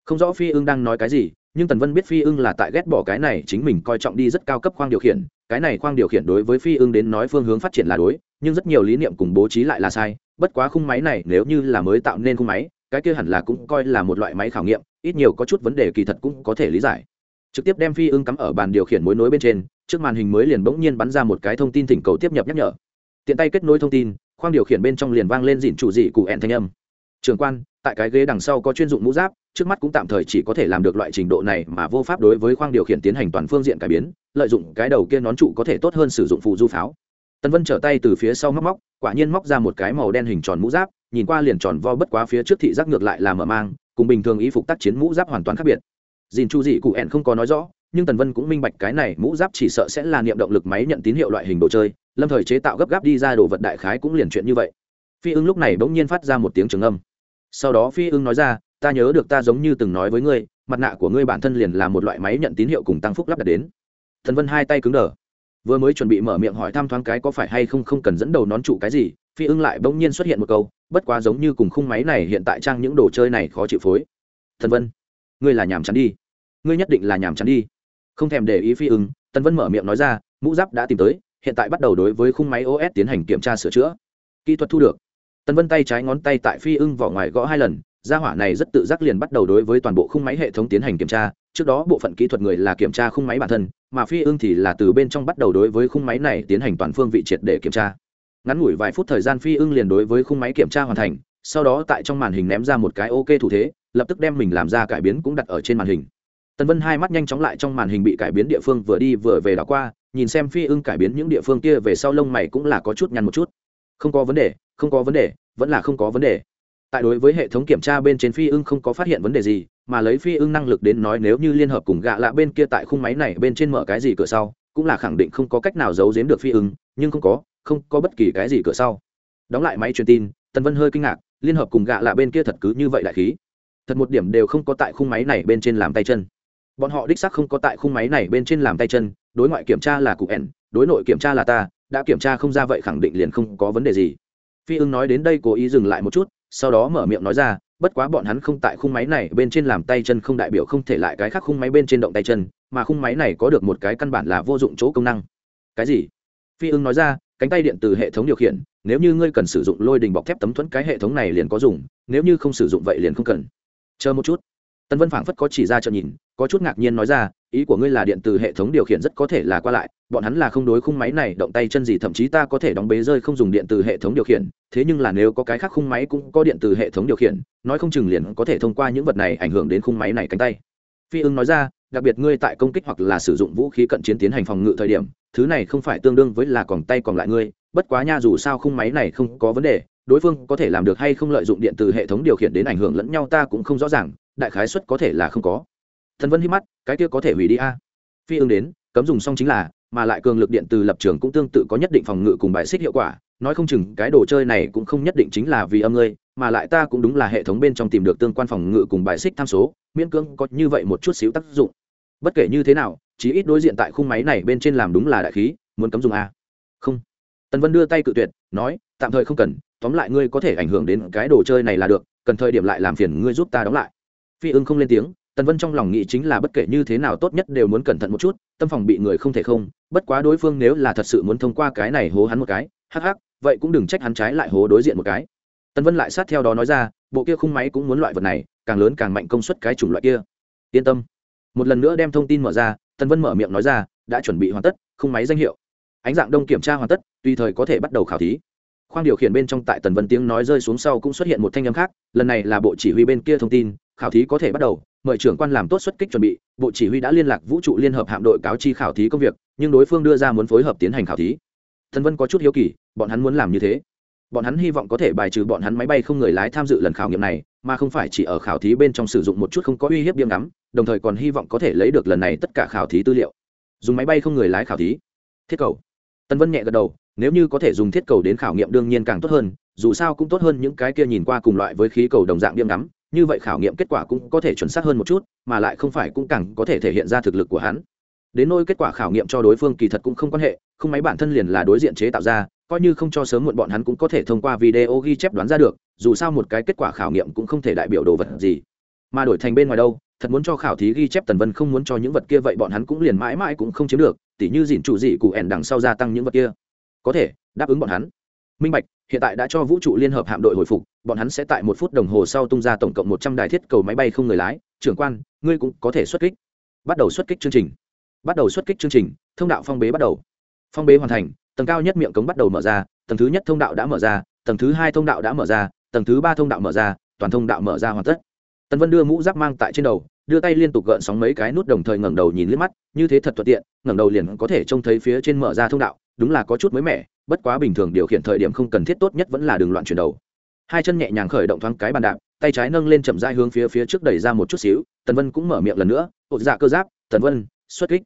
không rõ phi ưng đang nói cái gì nhưng tần vân biết phi ưng là tại ghét bỏ cái này chính mình coi trọng đi rất cao cấp khoang điều khiển cái này khoang điều khiển đối với phi ưng đến nói phương hướng phát triển là đối nhưng rất nhiều lý niệm cùng bố trí lại là sai bất quá khung máy này nếu như là mới tạo nên khung máy cái kia hẳn là cũng coi là một loại máy khảo nghiệm, ít nhiều có chút vấn đề kỳ thật cũng có thể lý giải. Trực tiếp đem phi ưng cắm ở bàn điều khiển mối nối bên trên, trước màn hình mới liền bỗng nhiên bắn ra một cái thông tin thỉnh cầu tiếp nhập nhắc nhở. Tiện tay kết nối thông tin, khoang điều khiển bên trong liền vang lên dịn chủ dị cụ ẹn thanh âm. Trường quan, tại cái ghế đằng sau có chuyên dụng mũ giáp, trước mắt cũng tạm thời chỉ có thể làm được loại trình độ này mà vô pháp đối với khoang điều khiển tiến hành toàn phương diện cải biến, lợi dụng cái đầu kia nón trụ có thể tốt hơn sử dụng phụ du pháo. Tân vân trở tay từ phía sau móc móc, quả nhiên móc ra một cái màu đen hình tròn mũ giáp nhìn qua liền tròn vo bất quá phía trước thị giác ngược lại là mở mang, cùng bình thường y phục tác chiến mũ giáp hoàn toàn khác biệt. Dìn chu dị cụ ẹn không có nói rõ, nhưng tần vân cũng minh bạch cái này mũ giáp chỉ sợ sẽ là niệm động lực máy nhận tín hiệu loại hình đồ chơi, lâm thời chế tạo gấp gáp đi ra đồ vật đại khái cũng liền chuyện như vậy. Phi ưng lúc này bỗng nhiên phát ra một tiếng trường âm sau đó phi ưng nói ra, ta nhớ được ta giống như từng nói với ngươi, mặt nạ của ngươi bản thân liền là một loại máy nhận tín hiệu cùng tăng phúc lắp đặt đến. Thần vân hai tay cứng đờ. Vừa mới chuẩn bị mở miệng hỏi thăm thoáng cái có phải hay không không cần dẫn đầu nón trụ cái gì phi ưng lại bỗng nhiên xuất hiện một câu, bất quá giống như cùng khung máy này hiện tại trang những đồ chơi này khó chịu phối. Thần vân, ngươi là nhàm chán đi. Ngươi nhất định là nhàm chán đi. Không thèm để ý phi ưng tân vân mở miệng nói ra, mũ giáp đã tìm tới, hiện tại bắt đầu đối với khung máy os tiến hành kiểm tra sửa chữa. Kỹ thuật thu được. Tân vân tay trái ngón tay tại phi ưng vỏ ngoài gõ hai lần, gia hỏa này rất tự giác liền bắt đầu đối với toàn bộ khung máy hệ thống tiến hành kiểm tra. Trước đó bộ phận kỹ thuật người là kiểm tra khung máy bản thân, mà phi ưng thì là từ bên trong bắt đầu đối với khung máy này tiến hành toàn phương vị triệt để kiểm tra ngắn ngủi vài phút thời gian phi ưng liền đối với khung máy kiểm tra hoàn thành, sau đó tại trong màn hình ném ra một cái ok thủ thế, lập tức đem mình làm ra cải biến cũng đặt ở trên màn hình. Tần vân hai mắt nhanh chóng lại trong màn hình bị cải biến địa phương vừa đi vừa về đảo qua, nhìn xem phi ưng cải biến những địa phương kia về sau lông mày cũng là có chút nhăn một chút. Không có vấn đề, không có vấn đề, vẫn là không có vấn đề. Tại đối với hệ thống kiểm tra bên trên phi ưng không có phát hiện vấn đề gì, mà lấy phi ưng năng lực đến nói nếu như liên hợp cùng gạ lạ bên kia tại khung máy này bên trên mở cái gì cửa sau, cũng là khẳng định không có cách nào giấu giếm được phi ưng, nhưng không có không có bất kỳ cái gì cửa sau. Đóng lại máy truyền tin, tần vân hơi kinh ngạc, liên hợp cùng gạ lạ bên kia thật cứ như vậy đại khí. Thật một điểm đều không có tại khung máy này bên trên làm tay chân. Bọn họ đích xác không có tại khung máy này bên trên làm tay chân, đối ngoại kiểm tra là cụ ẻn, đối nội kiểm tra là ta, đã kiểm tra không ra vậy khẳng định liền không có vấn đề gì. Phi ưng nói đến đây cố ý dừng lại một chút, sau đó mở miệng nói ra, bất quá bọn hắn không tại khung máy này bên trên làm tay chân không đại biểu không thể lại cái khác khung máy bên trên động tay chân, mà khung máy này có được một cái căn bản là vô dụng chỗ công năng. Cái gì? Phi ưng nói ra cánh tay điện từ hệ thống điều khiển, nếu như ngươi cần sử dụng lôi đình bọc thép tấm thuẫn cái hệ thống này liền có dùng, nếu như không sử dụng vậy liền không cần. Chờ một chút. Tân vân phảng phất có chỉ ra cho nhìn, có chút ngạc nhiên nói ra, ý của ngươi là điện từ hệ thống điều khiển rất có thể là qua lại, bọn hắn là không đối khung máy này động tay chân gì, thậm chí ta có thể đóng bế rơi không dùng điện từ hệ thống điều khiển, thế nhưng là nếu có cái khác khung máy cũng có điện từ hệ thống điều khiển, nói không chừng liền có thể thông qua những vật này ảnh hưởng đến khung máy này cánh tay. Phi ưng nói ra đặc biệt ngươi tại công kích hoặc là sử dụng vũ khí cận chiến tiến hành phòng ngự thời điểm, thứ này không phải tương đương với là còn tay còn lại ngươi, bất quá nha dù sao khung máy này không có vấn đề, đối phương có thể làm được hay không lợi dụng điện từ hệ thống điều khiển đến ảnh hưởng lẫn nhau ta cũng không rõ ràng, đại khái suất có thể là không có. Thần vân hít mắt, cái kia có thể hủy đi a. Phi ương đến, cấm dùng xong chính là, mà lại cường lực điện từ lập trường cũng tương tự có nhất định phòng ngự cùng bài xích hiệu quả, nói không chừng cái đồ chơi này cũng không nhất định chính là vì âm ngươi, mà lại ta cũng đúng là hệ thống bên trong tìm được tương quan phòng ngự cùng bài xích tham số, miễn cưỡng có như vậy một chút xíu tác dụng bất kể như thế nào, chí ít đối diện tại khung máy này bên trên làm đúng là đại khí, muốn cấm dùng a. Không. Tần vân đưa tay cự tuyệt, nói, tạm thời không cần, tóm lại ngươi có thể ảnh hưởng đến cái đồ chơi này là được, cần thời điểm lại làm phiền ngươi giúp ta đóng lại. Phi ưng không lên tiếng, tần vân trong lòng nghĩ chính là bất kể như thế nào tốt nhất đều muốn cẩn thận một chút, tâm phòng bị người không thể không, bất quá đối phương nếu là thật sự muốn thông qua cái này hố hắn một cái, hắc hắc, vậy cũng đừng trách hắn trái lại hố đối diện một cái. Tần vân lại sát theo đó nói ra, bộ kia khung máy cũng muốn loại vật này, càng lớn càng mạnh công suất cái chủng loại kia. Yên tâm một lần nữa đem thông tin mở ra, tần vân mở miệng nói ra, đã chuẩn bị hoàn tất không máy danh hiệu. Ánh dạng đông kiểm tra hoàn tất, tùy thời có thể bắt đầu khảo thí. Khoang điều khiển bên trong tại tần vân tiếng nói rơi xuống sau cũng xuất hiện một thanh âm khác, lần này là bộ chỉ huy bên kia thông tin, khảo thí có thể bắt đầu, mời trưởng quan làm tốt xuất kích chuẩn bị, bộ chỉ huy đã liên lạc vũ trụ liên hợp hạm đội cáo chi khảo thí công việc, nhưng đối phương đưa ra muốn phối hợp tiến hành khảo thí. Tần vân có chút hiếu kỳ, bọn hắn muốn làm như thế bọn hắn hy vọng có thể bài trừ bọn hắn máy bay không người lái tham dự lần khảo nghiệm này, mà không phải chỉ ở khảo thí bên trong sử dụng một chút không có uy hiếp biếm ngắm, đồng thời còn hy vọng có thể lấy được lần này tất cả khảo thí tư liệu. Dùng máy bay không người lái khảo thí. Thiết cầu. Tân vân nhẹ gật đầu, nếu như có thể dùng thiết cầu đến khảo nghiệm đương nhiên càng tốt hơn, dù sao cũng tốt hơn những cái kia nhìn qua cùng loại với khí cầu đồng dạng biếm ngắm, như vậy khảo nghiệm kết quả cũng có thể chuẩn xác hơn một chút, mà lại không phải cũng càng có thể thể hiện ra thực lực của hắn. Đến nôi kết quả khảo nghiệm cho đối phương kỳ thật cũng không quan hệ, không máy bản thân liền là đối diện chế tạo ra coi như không cho sớm muộn bọn hắn cũng có thể thông qua video ghi chép đoán ra được, dù sao một cái kết quả khảo nghiệm cũng không thể đại biểu đồ vật gì. Mà đổi thành bên ngoài đâu, thật muốn cho khảo thí ghi chép tần vân không muốn cho những vật kia vậy bọn hắn cũng liền mãi mãi cũng không chiếm được, tỉ như dìn chủ dị cụ ẻn đằng sau gia tăng những vật kia. Có thể, đáp ứng bọn hắn. Minh bạch, hiện tại đã cho vũ trụ liên hợp hạm đội hồi phục, bọn hắn sẽ tại một phút đồng hồ sau tung ra tổng cộng một trăm đài thiết cầu máy bay không người lái. Trưởng quan, ngươi cũng có thể xuất kích. Bắt đầu xuất kích chương trình. Bắt đầu xuất kích chương trình, thông đạo phong bế bắt đầu. Phong bế hoàn thành tầng cao nhất miệng cống bắt đầu mở ra, tầng thứ nhất thông đạo đã mở ra, tầng thứ hai thông đạo đã mở ra, tầng thứ ba thông đạo mở ra, toàn thông đạo mở ra hoàn tất. Tần vân đưa mũ giáp mang tại trên đầu, đưa tay liên tục gợn sóng mấy cái nút đồng thời ngẩng đầu nhìn liếc mắt, như thế thật thuận tiện, ngẩng đầu liền có thể trông thấy phía trên mở ra thông đạo, đúng là có chút mới mẻ, bất quá bình thường điều khiển thời điểm không cần thiết tốt nhất vẫn là đường loạn chuyển đầu. Hai chân nhẹ nhàng khởi động thoáng cái bàn đạp, tay trái nâng lên chậm rãi hướng phía phía trước đẩy ra một chút xíu, tần vân cũng mở miệng lần nữa ột dạ cơ giáp, tần vân, xuất kích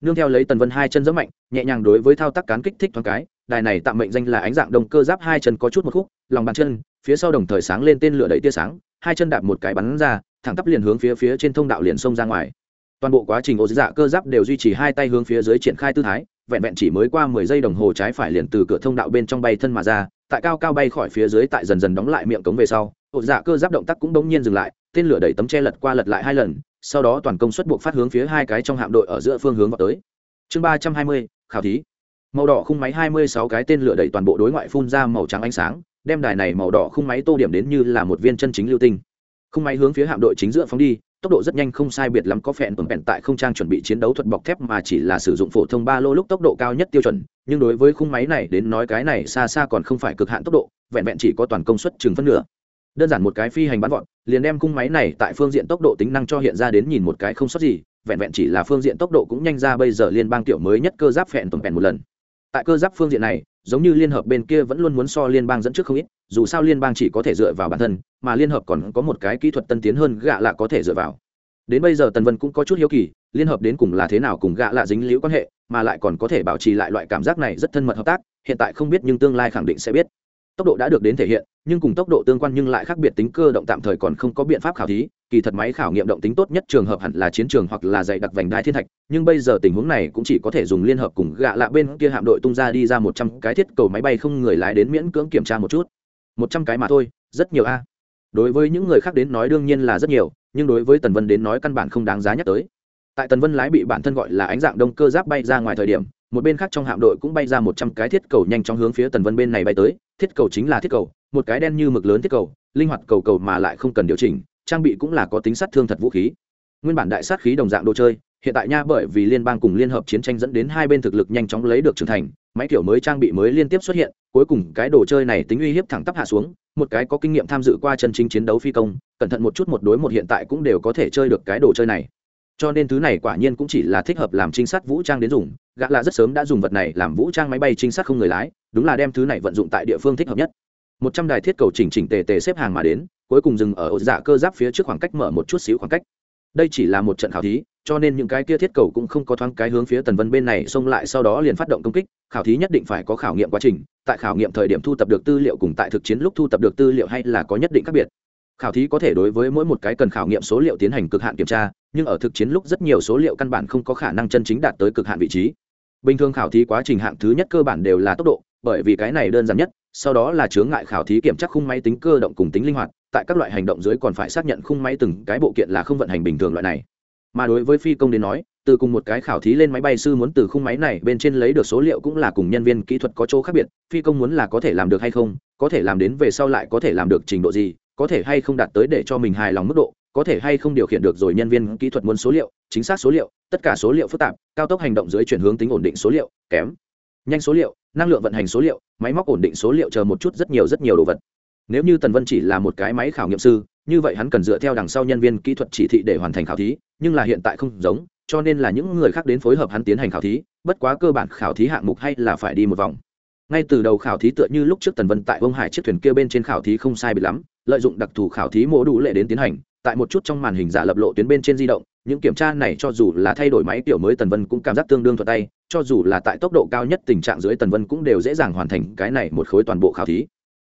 nương theo lấy tần vân hai chân rất mạnh, nhẹ nhàng đối với thao tác cán kích thích thoáng cái, đài này tạm mệnh danh là ánh dạng đồng cơ giáp hai chân có chút một khúc, lòng bàn chân, phía sau đồng thời sáng lên tên lửa đẩy tia sáng, hai chân đạp một cái bắn ra, thẳng tắp liền hướng phía phía trên thông đạo liền xông ra ngoài. Toàn bộ quá trình ô dạ cơ giáp đều duy trì hai tay hướng phía dưới triển khai tư thái, vẹn vẹn chỉ mới qua mười giây đồng hồ trái phải liền từ cửa thông đạo bên trong bay thân mà ra, tại cao cao bay khỏi phía dưới tại dần dần đóng lại miệng cống về sau, ô dạ cơ giáp động tác cũng bỗng nhiên dừng lại, tên lửa đẩy tấm che lật qua lật lại hai lần sau đó toàn công suất buộc phát hướng phía hai cái trong hạm đội ở giữa phương hướng vào tới. Chương ba trăm hai mươi, khảo thí. Màu đỏ khung máy hai mươi sáu cái tên lửa đẩy toàn bộ đối ngoại phun ra màu trắng ánh sáng, đem đài này màu đỏ khung máy tô điểm đến như là một viên chân chính lưu tinh. Khung máy hướng phía hạm đội chính giữa phóng đi, tốc độ rất nhanh không sai biệt lắm có phẹn tuần vẹn tại không trang chuẩn bị chiến đấu thuật bọc thép mà chỉ là sử dụng phổ thông ba lô lúc tốc độ cao nhất tiêu chuẩn, nhưng đối với khung máy này đến nói cái này xa xa còn không phải cực hạn tốc độ, vẹn vẹn chỉ có toàn công suất chừng phân nửa đơn giản một cái phi hành bắn vọt, liền đem cung máy này tại phương diện tốc độ tính năng cho hiện ra đến nhìn một cái không sót gì, vẹn vẹn chỉ là phương diện tốc độ cũng nhanh ra bây giờ liên bang tiểu mới nhất cơ giáp phẹn tổng vẹn một lần. Tại cơ giáp phương diện này, giống như liên hợp bên kia vẫn luôn muốn so liên bang dẫn trước không ít, dù sao liên bang chỉ có thể dựa vào bản thân, mà liên hợp còn có một cái kỹ thuật tân tiến hơn gạ lạ có thể dựa vào. Đến bây giờ tần vân cũng có chút hiếu kỳ, liên hợp đến cùng là thế nào cùng gạ lạ dính liễu quan hệ, mà lại còn có thể bảo trì lại loại cảm giác này rất thân mật hợp tác, hiện tại không biết nhưng tương lai khẳng định sẽ biết. Tốc độ đã được đến thể hiện nhưng cùng tốc độ tương quan nhưng lại khác biệt tính cơ động tạm thời còn không có biện pháp khảo thí. Kỳ thật máy khảo nghiệm động tính tốt nhất trường hợp hẳn là chiến trường hoặc là dạy đặc vành đai thiên thạch, nhưng bây giờ tình huống này cũng chỉ có thể dùng liên hợp cùng gạ lạ bên kia hạm đội tung ra đi ra một trăm cái thiết cầu máy bay không người lái đến miễn cưỡng kiểm tra một chút. Một trăm cái mà thôi, rất nhiều a. Đối với những người khác đến nói đương nhiên là rất nhiều, nhưng đối với tần vân đến nói căn bản không đáng giá nhắc tới. Tại tần vân lái bị bản thân gọi là ánh dạng đông cơ giáp bay ra ngoài thời điểm, một bên khác trong hạm đội cũng bay ra một trăm cái thiết cầu nhanh chóng hướng phía tần vân bên này bay tới thiết cầu chính là thiết cầu, một cái đen như mực lớn thiết cầu, linh hoạt cầu cầu mà lại không cần điều chỉnh, trang bị cũng là có tính sát thương thật vũ khí. Nguyên bản đại sát khí đồng dạng đồ chơi, hiện tại nha bởi vì liên bang cùng liên hợp chiến tranh dẫn đến hai bên thực lực nhanh chóng lấy được trưởng thành, máy kiểu mới trang bị mới liên tiếp xuất hiện, cuối cùng cái đồ chơi này tính uy hiếp thẳng tắp hạ xuống, một cái có kinh nghiệm tham dự qua chân chính chiến đấu phi công, cẩn thận một chút một đối một hiện tại cũng đều có thể chơi được cái đồ chơi này. Cho nên thứ này quả nhiên cũng chỉ là thích hợp làm trinh sát vũ trang đến dùng gã là rất sớm đã dùng vật này làm vũ trang máy bay trinh sát không người lái, đúng là đem thứ này vận dụng tại địa phương thích hợp nhất. Một trăm đài thiết cầu chỉnh chỉnh tề tề xếp hàng mà đến, cuối cùng dừng ở ổ dạ cơ giáp phía trước khoảng cách mở một chút xíu khoảng cách. Đây chỉ là một trận khảo thí, cho nên những cái kia thiết cầu cũng không có thoáng cái hướng phía tần vân bên này xông lại sau đó liền phát động công kích. Khảo thí nhất định phải có khảo nghiệm quá trình, tại khảo nghiệm thời điểm thu tập được tư liệu cùng tại thực chiến lúc thu tập được tư liệu hay là có nhất định khác biệt. Khảo thí có thể đối với mỗi một cái cần khảo nghiệm số liệu tiến hành cực hạn kiểm tra, nhưng ở thực chiến lúc rất nhiều số liệu căn bản không có khả năng chân chính đạt tới cực hạn vị trí bình thường khảo thí quá trình hạng thứ nhất cơ bản đều là tốc độ, bởi vì cái này đơn giản nhất, sau đó là chướng ngại khảo thí kiểm tra khung máy tính cơ động cùng tính linh hoạt, tại các loại hành động dưới còn phải xác nhận khung máy từng cái bộ kiện là không vận hành bình thường loại này. Mà đối với phi công đến nói, từ cùng một cái khảo thí lên máy bay sư muốn từ khung máy này bên trên lấy được số liệu cũng là cùng nhân viên kỹ thuật có chỗ khác biệt, phi công muốn là có thể làm được hay không, có thể làm đến về sau lại có thể làm được trình độ gì, có thể hay không đạt tới để cho mình hài lòng mức độ có thể hay không điều khiển được rồi nhân viên kỹ thuật muốn số liệu, chính xác số liệu, tất cả số liệu phức tạp, cao tốc hành động dưới chuyển hướng tính ổn định số liệu, kém, nhanh số liệu, năng lượng vận hành số liệu, máy móc ổn định số liệu chờ một chút rất nhiều rất nhiều đồ vật. Nếu như tần vân chỉ là một cái máy khảo nghiệm sư, như vậy hắn cần dựa theo đằng sau nhân viên kỹ thuật chỉ thị để hoàn thành khảo thí, nhưng là hiện tại không giống, cho nên là những người khác đến phối hợp hắn tiến hành khảo thí, bất quá cơ bản khảo thí hạng mục hay là phải đi một vòng. Ngay từ đầu khảo thí tựa như lúc trước tần vân tại vông hải chiếc thuyền kia bên trên khảo thí không sai bị lắm, lợi dụng đặc thù khảo thí mô đủ lệ đến tiến hành tại một chút trong màn hình giả lập lộ tuyến bên trên di động, những kiểm tra này cho dù là thay đổi máy kiểu mới tần vân cũng cảm giác tương đương thuận tay, cho dù là tại tốc độ cao nhất tình trạng dưới tần vân cũng đều dễ dàng hoàn thành cái này một khối toàn bộ khảo thí.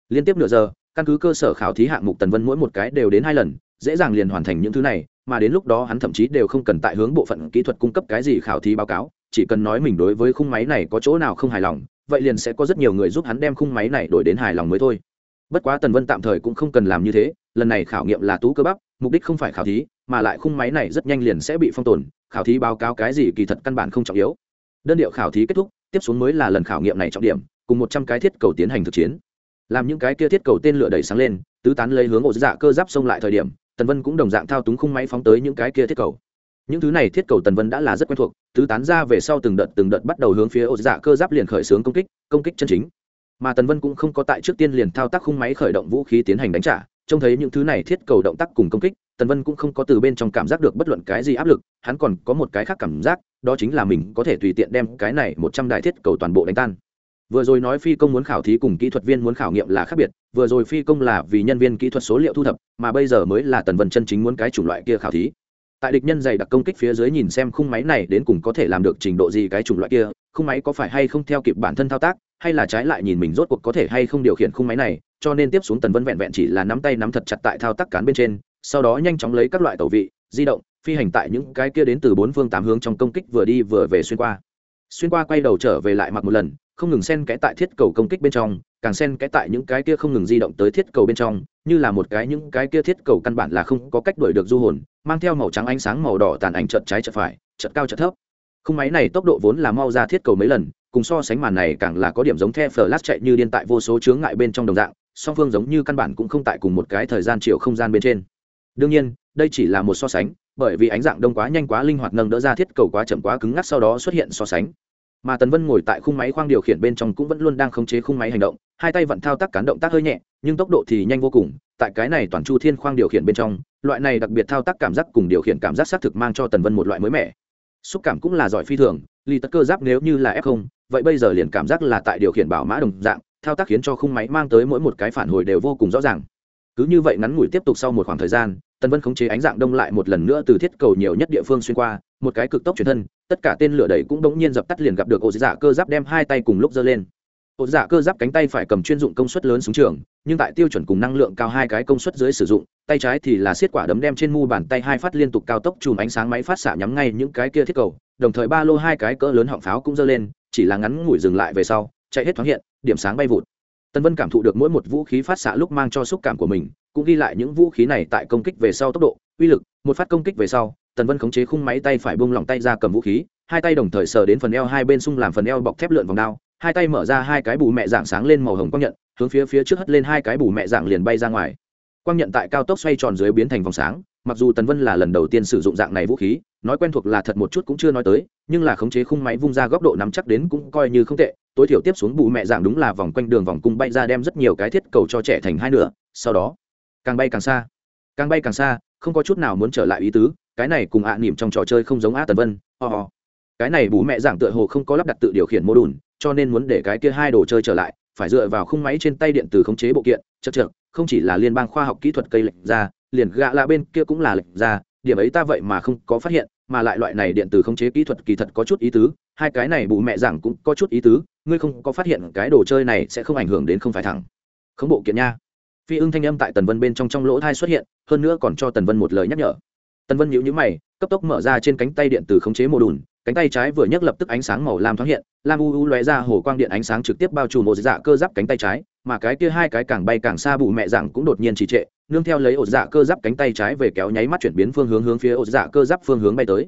Liên tiếp nửa giờ, căn cứ cơ sở khảo thí hạng mục tần vân mỗi một cái đều đến hai lần, dễ dàng liền hoàn thành những thứ này, mà đến lúc đó hắn thậm chí đều không cần tại hướng bộ phận kỹ thuật cung cấp cái gì khảo thí báo cáo, chỉ cần nói mình đối với khung máy này có chỗ nào không hài lòng, vậy liền sẽ có rất nhiều người giúp hắn đem khung máy này đổi đến hài lòng mới thôi bất quá tần vân tạm thời cũng không cần làm như thế, lần này khảo nghiệm là tú cơ bắp, mục đích không phải khảo thí, mà lại khung máy này rất nhanh liền sẽ bị phong tồn, khảo thí báo cáo cái gì kỳ thật căn bản không trọng yếu. Đơn điệu khảo thí kết thúc, tiếp xuống mới là lần khảo nghiệm này trọng điểm, cùng một trăm cái thiết cầu tiến hành thực chiến. Làm những cái kia thiết cầu tên lửa đẩy sáng lên, tứ tán lấy hướng ổ dạ cơ giáp xông lại thời điểm, tần vân cũng đồng dạng thao túng khung máy phóng tới những cái kia thiết cầu. Những thứ này thiết cầu tần vân đã là rất quen thuộc, tứ tán ra về sau từng đợt từng đợt bắt đầu hướng phía ổ dạ cơ giáp liền khởi xướng công kích công kích chân chính mà tần vân cũng không có tại trước tiên liền thao tác khung máy khởi động vũ khí tiến hành đánh trả. Trông thấy những thứ này thiết cầu động tác cùng công kích, tần vân cũng không có từ bên trong cảm giác được bất luận cái gì áp lực, hắn còn có một cái khác cảm giác, đó chính là mình có thể tùy tiện đem cái này một trăm đại thiết cầu toàn bộ đánh tan. Vừa rồi nói phi công muốn khảo thí cùng kỹ thuật viên muốn khảo nghiệm là khác biệt, vừa rồi phi công là vì nhân viên kỹ thuật số liệu thu thập, mà bây giờ mới là tần vân chân chính muốn cái chủng loại kia khảo thí tại địch nhân dày đặc công kích phía dưới nhìn xem khung máy này đến cùng có thể làm được trình độ gì cái chủng loại kia, khung máy có phải hay không theo kịp bản thân thao tác, hay là trái lại nhìn mình rốt cuộc có thể hay không điều khiển khung máy này, cho nên tiếp xuống tần vân vẹn vẹn chỉ là nắm tay nắm thật chặt tại thao tác cán bên trên, sau đó nhanh chóng lấy các loại tàu vị, di động, phi hành tại những cái kia đến từ bốn phương tám hướng trong công kích vừa đi vừa về xuyên qua. Xuyên qua quay đầu trở về lại mặc một lần không ngừng xen kẽ tại thiết cầu công kích bên trong, càng xen kẽ tại những cái kia không ngừng di động tới thiết cầu bên trong, như là một cái những cái kia thiết cầu căn bản là không có cách đuổi được du hồn, mang theo màu trắng ánh sáng màu đỏ tàn ảnh chợt trái chợt phải, chợt cao chợt thấp. Khung máy này tốc độ vốn là mau ra thiết cầu mấy lần, cùng so sánh màn này càng là có điểm giống the flash chạy như điên tại vô số chướng ngại bên trong đồng dạng, song phương giống như căn bản cũng không tại cùng một cái thời gian chiều không gian bên trên. Đương nhiên, đây chỉ là một so sánh, bởi vì ánh dạng đông quá nhanh quá linh hoạt nâng đỡ ra thiết cầu quá chậm quá cứng ngắc sau đó xuất hiện so sánh mà tần vân ngồi tại khung máy khoang điều khiển bên trong cũng vẫn luôn đang khống chế khung máy hành động, hai tay vẫn thao tác cán động tác hơi nhẹ, nhưng tốc độ thì nhanh vô cùng, tại cái này toàn chu thiên khoang điều khiển bên trong, loại này đặc biệt thao tác cảm giác cùng điều khiển cảm giác xác thực mang cho tần vân một loại mới mẻ. Xúc cảm cũng là giỏi phi thường, ly tất cơ giáp nếu như là f không, vậy bây giờ liền cảm giác là tại điều khiển bảo mã đồng dạng, thao tác khiến cho khung máy mang tới mỗi một cái phản hồi đều vô cùng rõ ràng. Cứ như vậy ngắn ngủi tiếp tục sau một khoảng thời gian, tần vân khống chế ánh dạng đông lại một lần nữa từ thiết cầu nhiều nhất địa phương xuyên qua một cái cực tốc chuyển thân, tất cả tên lửa đẩy cũng đống nhiên dập tắt liền gặp được ổ dạ cơ giáp đem hai tay cùng lúc giơ lên. Ổ dạ cơ giáp cánh tay phải cầm chuyên dụng công suất lớn súng trường, nhưng tại tiêu chuẩn cùng năng lượng cao hai cái công suất dưới sử dụng, tay trái thì là xiết quả đấm đem trên mu bàn tay hai phát liên tục cao tốc chùm ánh sáng máy phát xạ nhắm ngay những cái kia thiết cầu, đồng thời ba lô hai cái cỡ lớn họng pháo cũng giơ lên, chỉ là ngắn ngủi dừng lại về sau, chạy hết thoáng hiện, điểm sáng bay vụt. Tân vân cảm thụ được mỗi một vũ khí phát xạ lúc mang cho xúc cảm của mình, cũng ghi lại những vũ khí này tại công kích về sau tốc độ, uy lực, một phát công kích về sau tần vân khống chế khung máy tay phải bung lỏng tay ra cầm vũ khí, hai tay đồng thời sờ đến phần eo hai bên xung làm phần eo bọc thép lượn vòng đao, hai tay mở ra hai cái bù mẹ dạng sáng lên màu hồng quang nhận, hướng phía phía trước hất lên hai cái bù mẹ dạng liền bay ra ngoài. Quang nhận tại cao tốc xoay tròn dưới biến thành vòng sáng, mặc dù tần vân là lần đầu tiên sử dụng dạng này vũ khí, nói quen thuộc là thật một chút cũng chưa nói tới, nhưng là khống chế khung máy vung ra góc độ nắm chắc đến cũng coi như không tệ, tối thiểu tiếp xuống bù mẹ dạng đúng là vòng quanh đường vòng cung bay ra đem rất nhiều cái thiết cầu cho trẻ thành hai nửa, sau đó càng bay càng xa. Càng bay càng xa, không có chút nào muốn trở lại ý tứ cái này cùng ạ à nỉm trong trò chơi không giống a tần vân, ho、oh. cái này bú mẹ giảng tựa hồ không có lắp đặt tự điều khiển mô đùn, cho nên muốn để cái kia hai đồ chơi trở lại, phải dựa vào khung máy trên tay điện từ khống chế bộ kiện, chật chật không chỉ là liên bang khoa học kỹ thuật cây lệnh ra, liền gạ lạ bên kia cũng là lệnh ra, điểm ấy ta vậy mà không có phát hiện, mà lại loại này điện tử khống chế kỹ thuật kỳ thật có chút ý tứ, hai cái này bù mẹ giảng cũng có chút ý tứ, ngươi không có phát hiện cái đồ chơi này sẽ không ảnh hưởng đến không phải thẳng. Không bộ kiện nha. Phi ưng thanh âm tại tần vân bên trong trong lỗ thai xuất hiện, hơn nữa còn cho tần vân một lời nhắc nhở tần vân nhíu nhíu mày, cấp tốc mở ra trên cánh tay điện từ khống chế mô đùn, cánh tay trái vừa nhấc lập tức ánh sáng màu lam thoáng hiện, lam u u lóe ra hồ quang điện ánh sáng trực tiếp bao trùm ổ dạ cơ giáp cánh tay trái, mà cái kia hai cái càng bay càng xa bù mẹ dạng cũng đột nhiên trì trệ, nương theo lấy ổ dạ cơ giáp cánh tay trái về kéo nháy mắt chuyển biến phương hướng hướng phía ổ dạ cơ giáp phương hướng bay tới.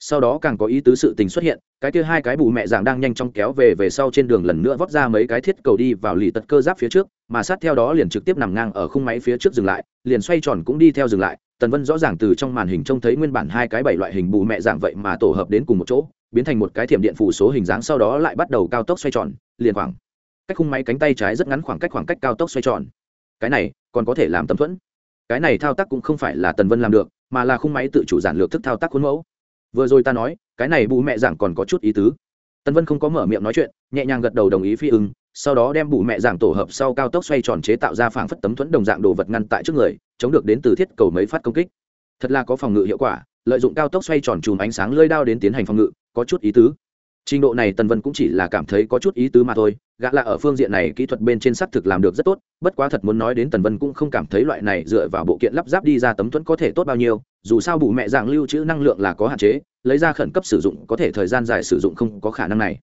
Sau đó càng có ý tứ sự tình xuất hiện, cái kia hai cái bù mẹ dạng đang nhanh chóng kéo về về sau trên đường lần nữa vót ra mấy cái thiết cầu đi vào lì tật cơ giáp phía trước, mà sát theo đó liền trực tiếp nằm ngang ở khung máy phía trước dừng lại, liền xoay tròn cũng đi theo dừng lại tần vân rõ ràng từ trong màn hình trông thấy nguyên bản hai cái bảy loại hình bù mẹ dạng vậy mà tổ hợp đến cùng một chỗ, biến thành một cái thiểm điện phủ số hình dáng sau đó lại bắt đầu cao tốc xoay tròn, liền khoảng cách khung máy cánh tay trái rất ngắn khoảng cách khoảng cách cao tốc xoay tròn. Cái này còn có thể làm tấm thuẫn. Cái này thao tác cũng không phải là tần vân làm được, mà là khung máy tự chủ giản lược thức thao tác khuôn mẫu. Vừa rồi ta nói, cái này bù mẹ giảng còn có chút ý tứ. Tần vân không có mở miệng nói chuyện, nhẹ nhàng gật đầu đồng ý phi ưng sau đó đem bù mẹ giảng tổ hợp sau cao tốc xoay tròn chế tạo ra phảng phất tấm thuẫn đồng dạng đồ vật ngăn tại trước người, chống được đến từ thiết cầu mấy phát công kích. Thật là có phòng ngự hiệu quả, lợi dụng cao tốc xoay tròn chùm ánh sáng lơi đao đến tiến hành phòng ngự, có chút ý tứ. Trình độ này tần vân cũng chỉ là cảm thấy có chút ý tứ mà thôi, gã là ở phương diện này kỹ thuật bên trên xác thực làm được rất tốt, bất quá thật muốn nói đến tần vân cũng không cảm thấy loại này dựa vào bộ kiện lắp ráp đi ra tấm thuẫn có thể tốt bao nhiêu, dù sao bù mẹ dạng lưu trữ năng lượng là có hạn chế, lấy ra khẩn cấp sử dụng có thể thời gian dài sử dụng không có khả năng này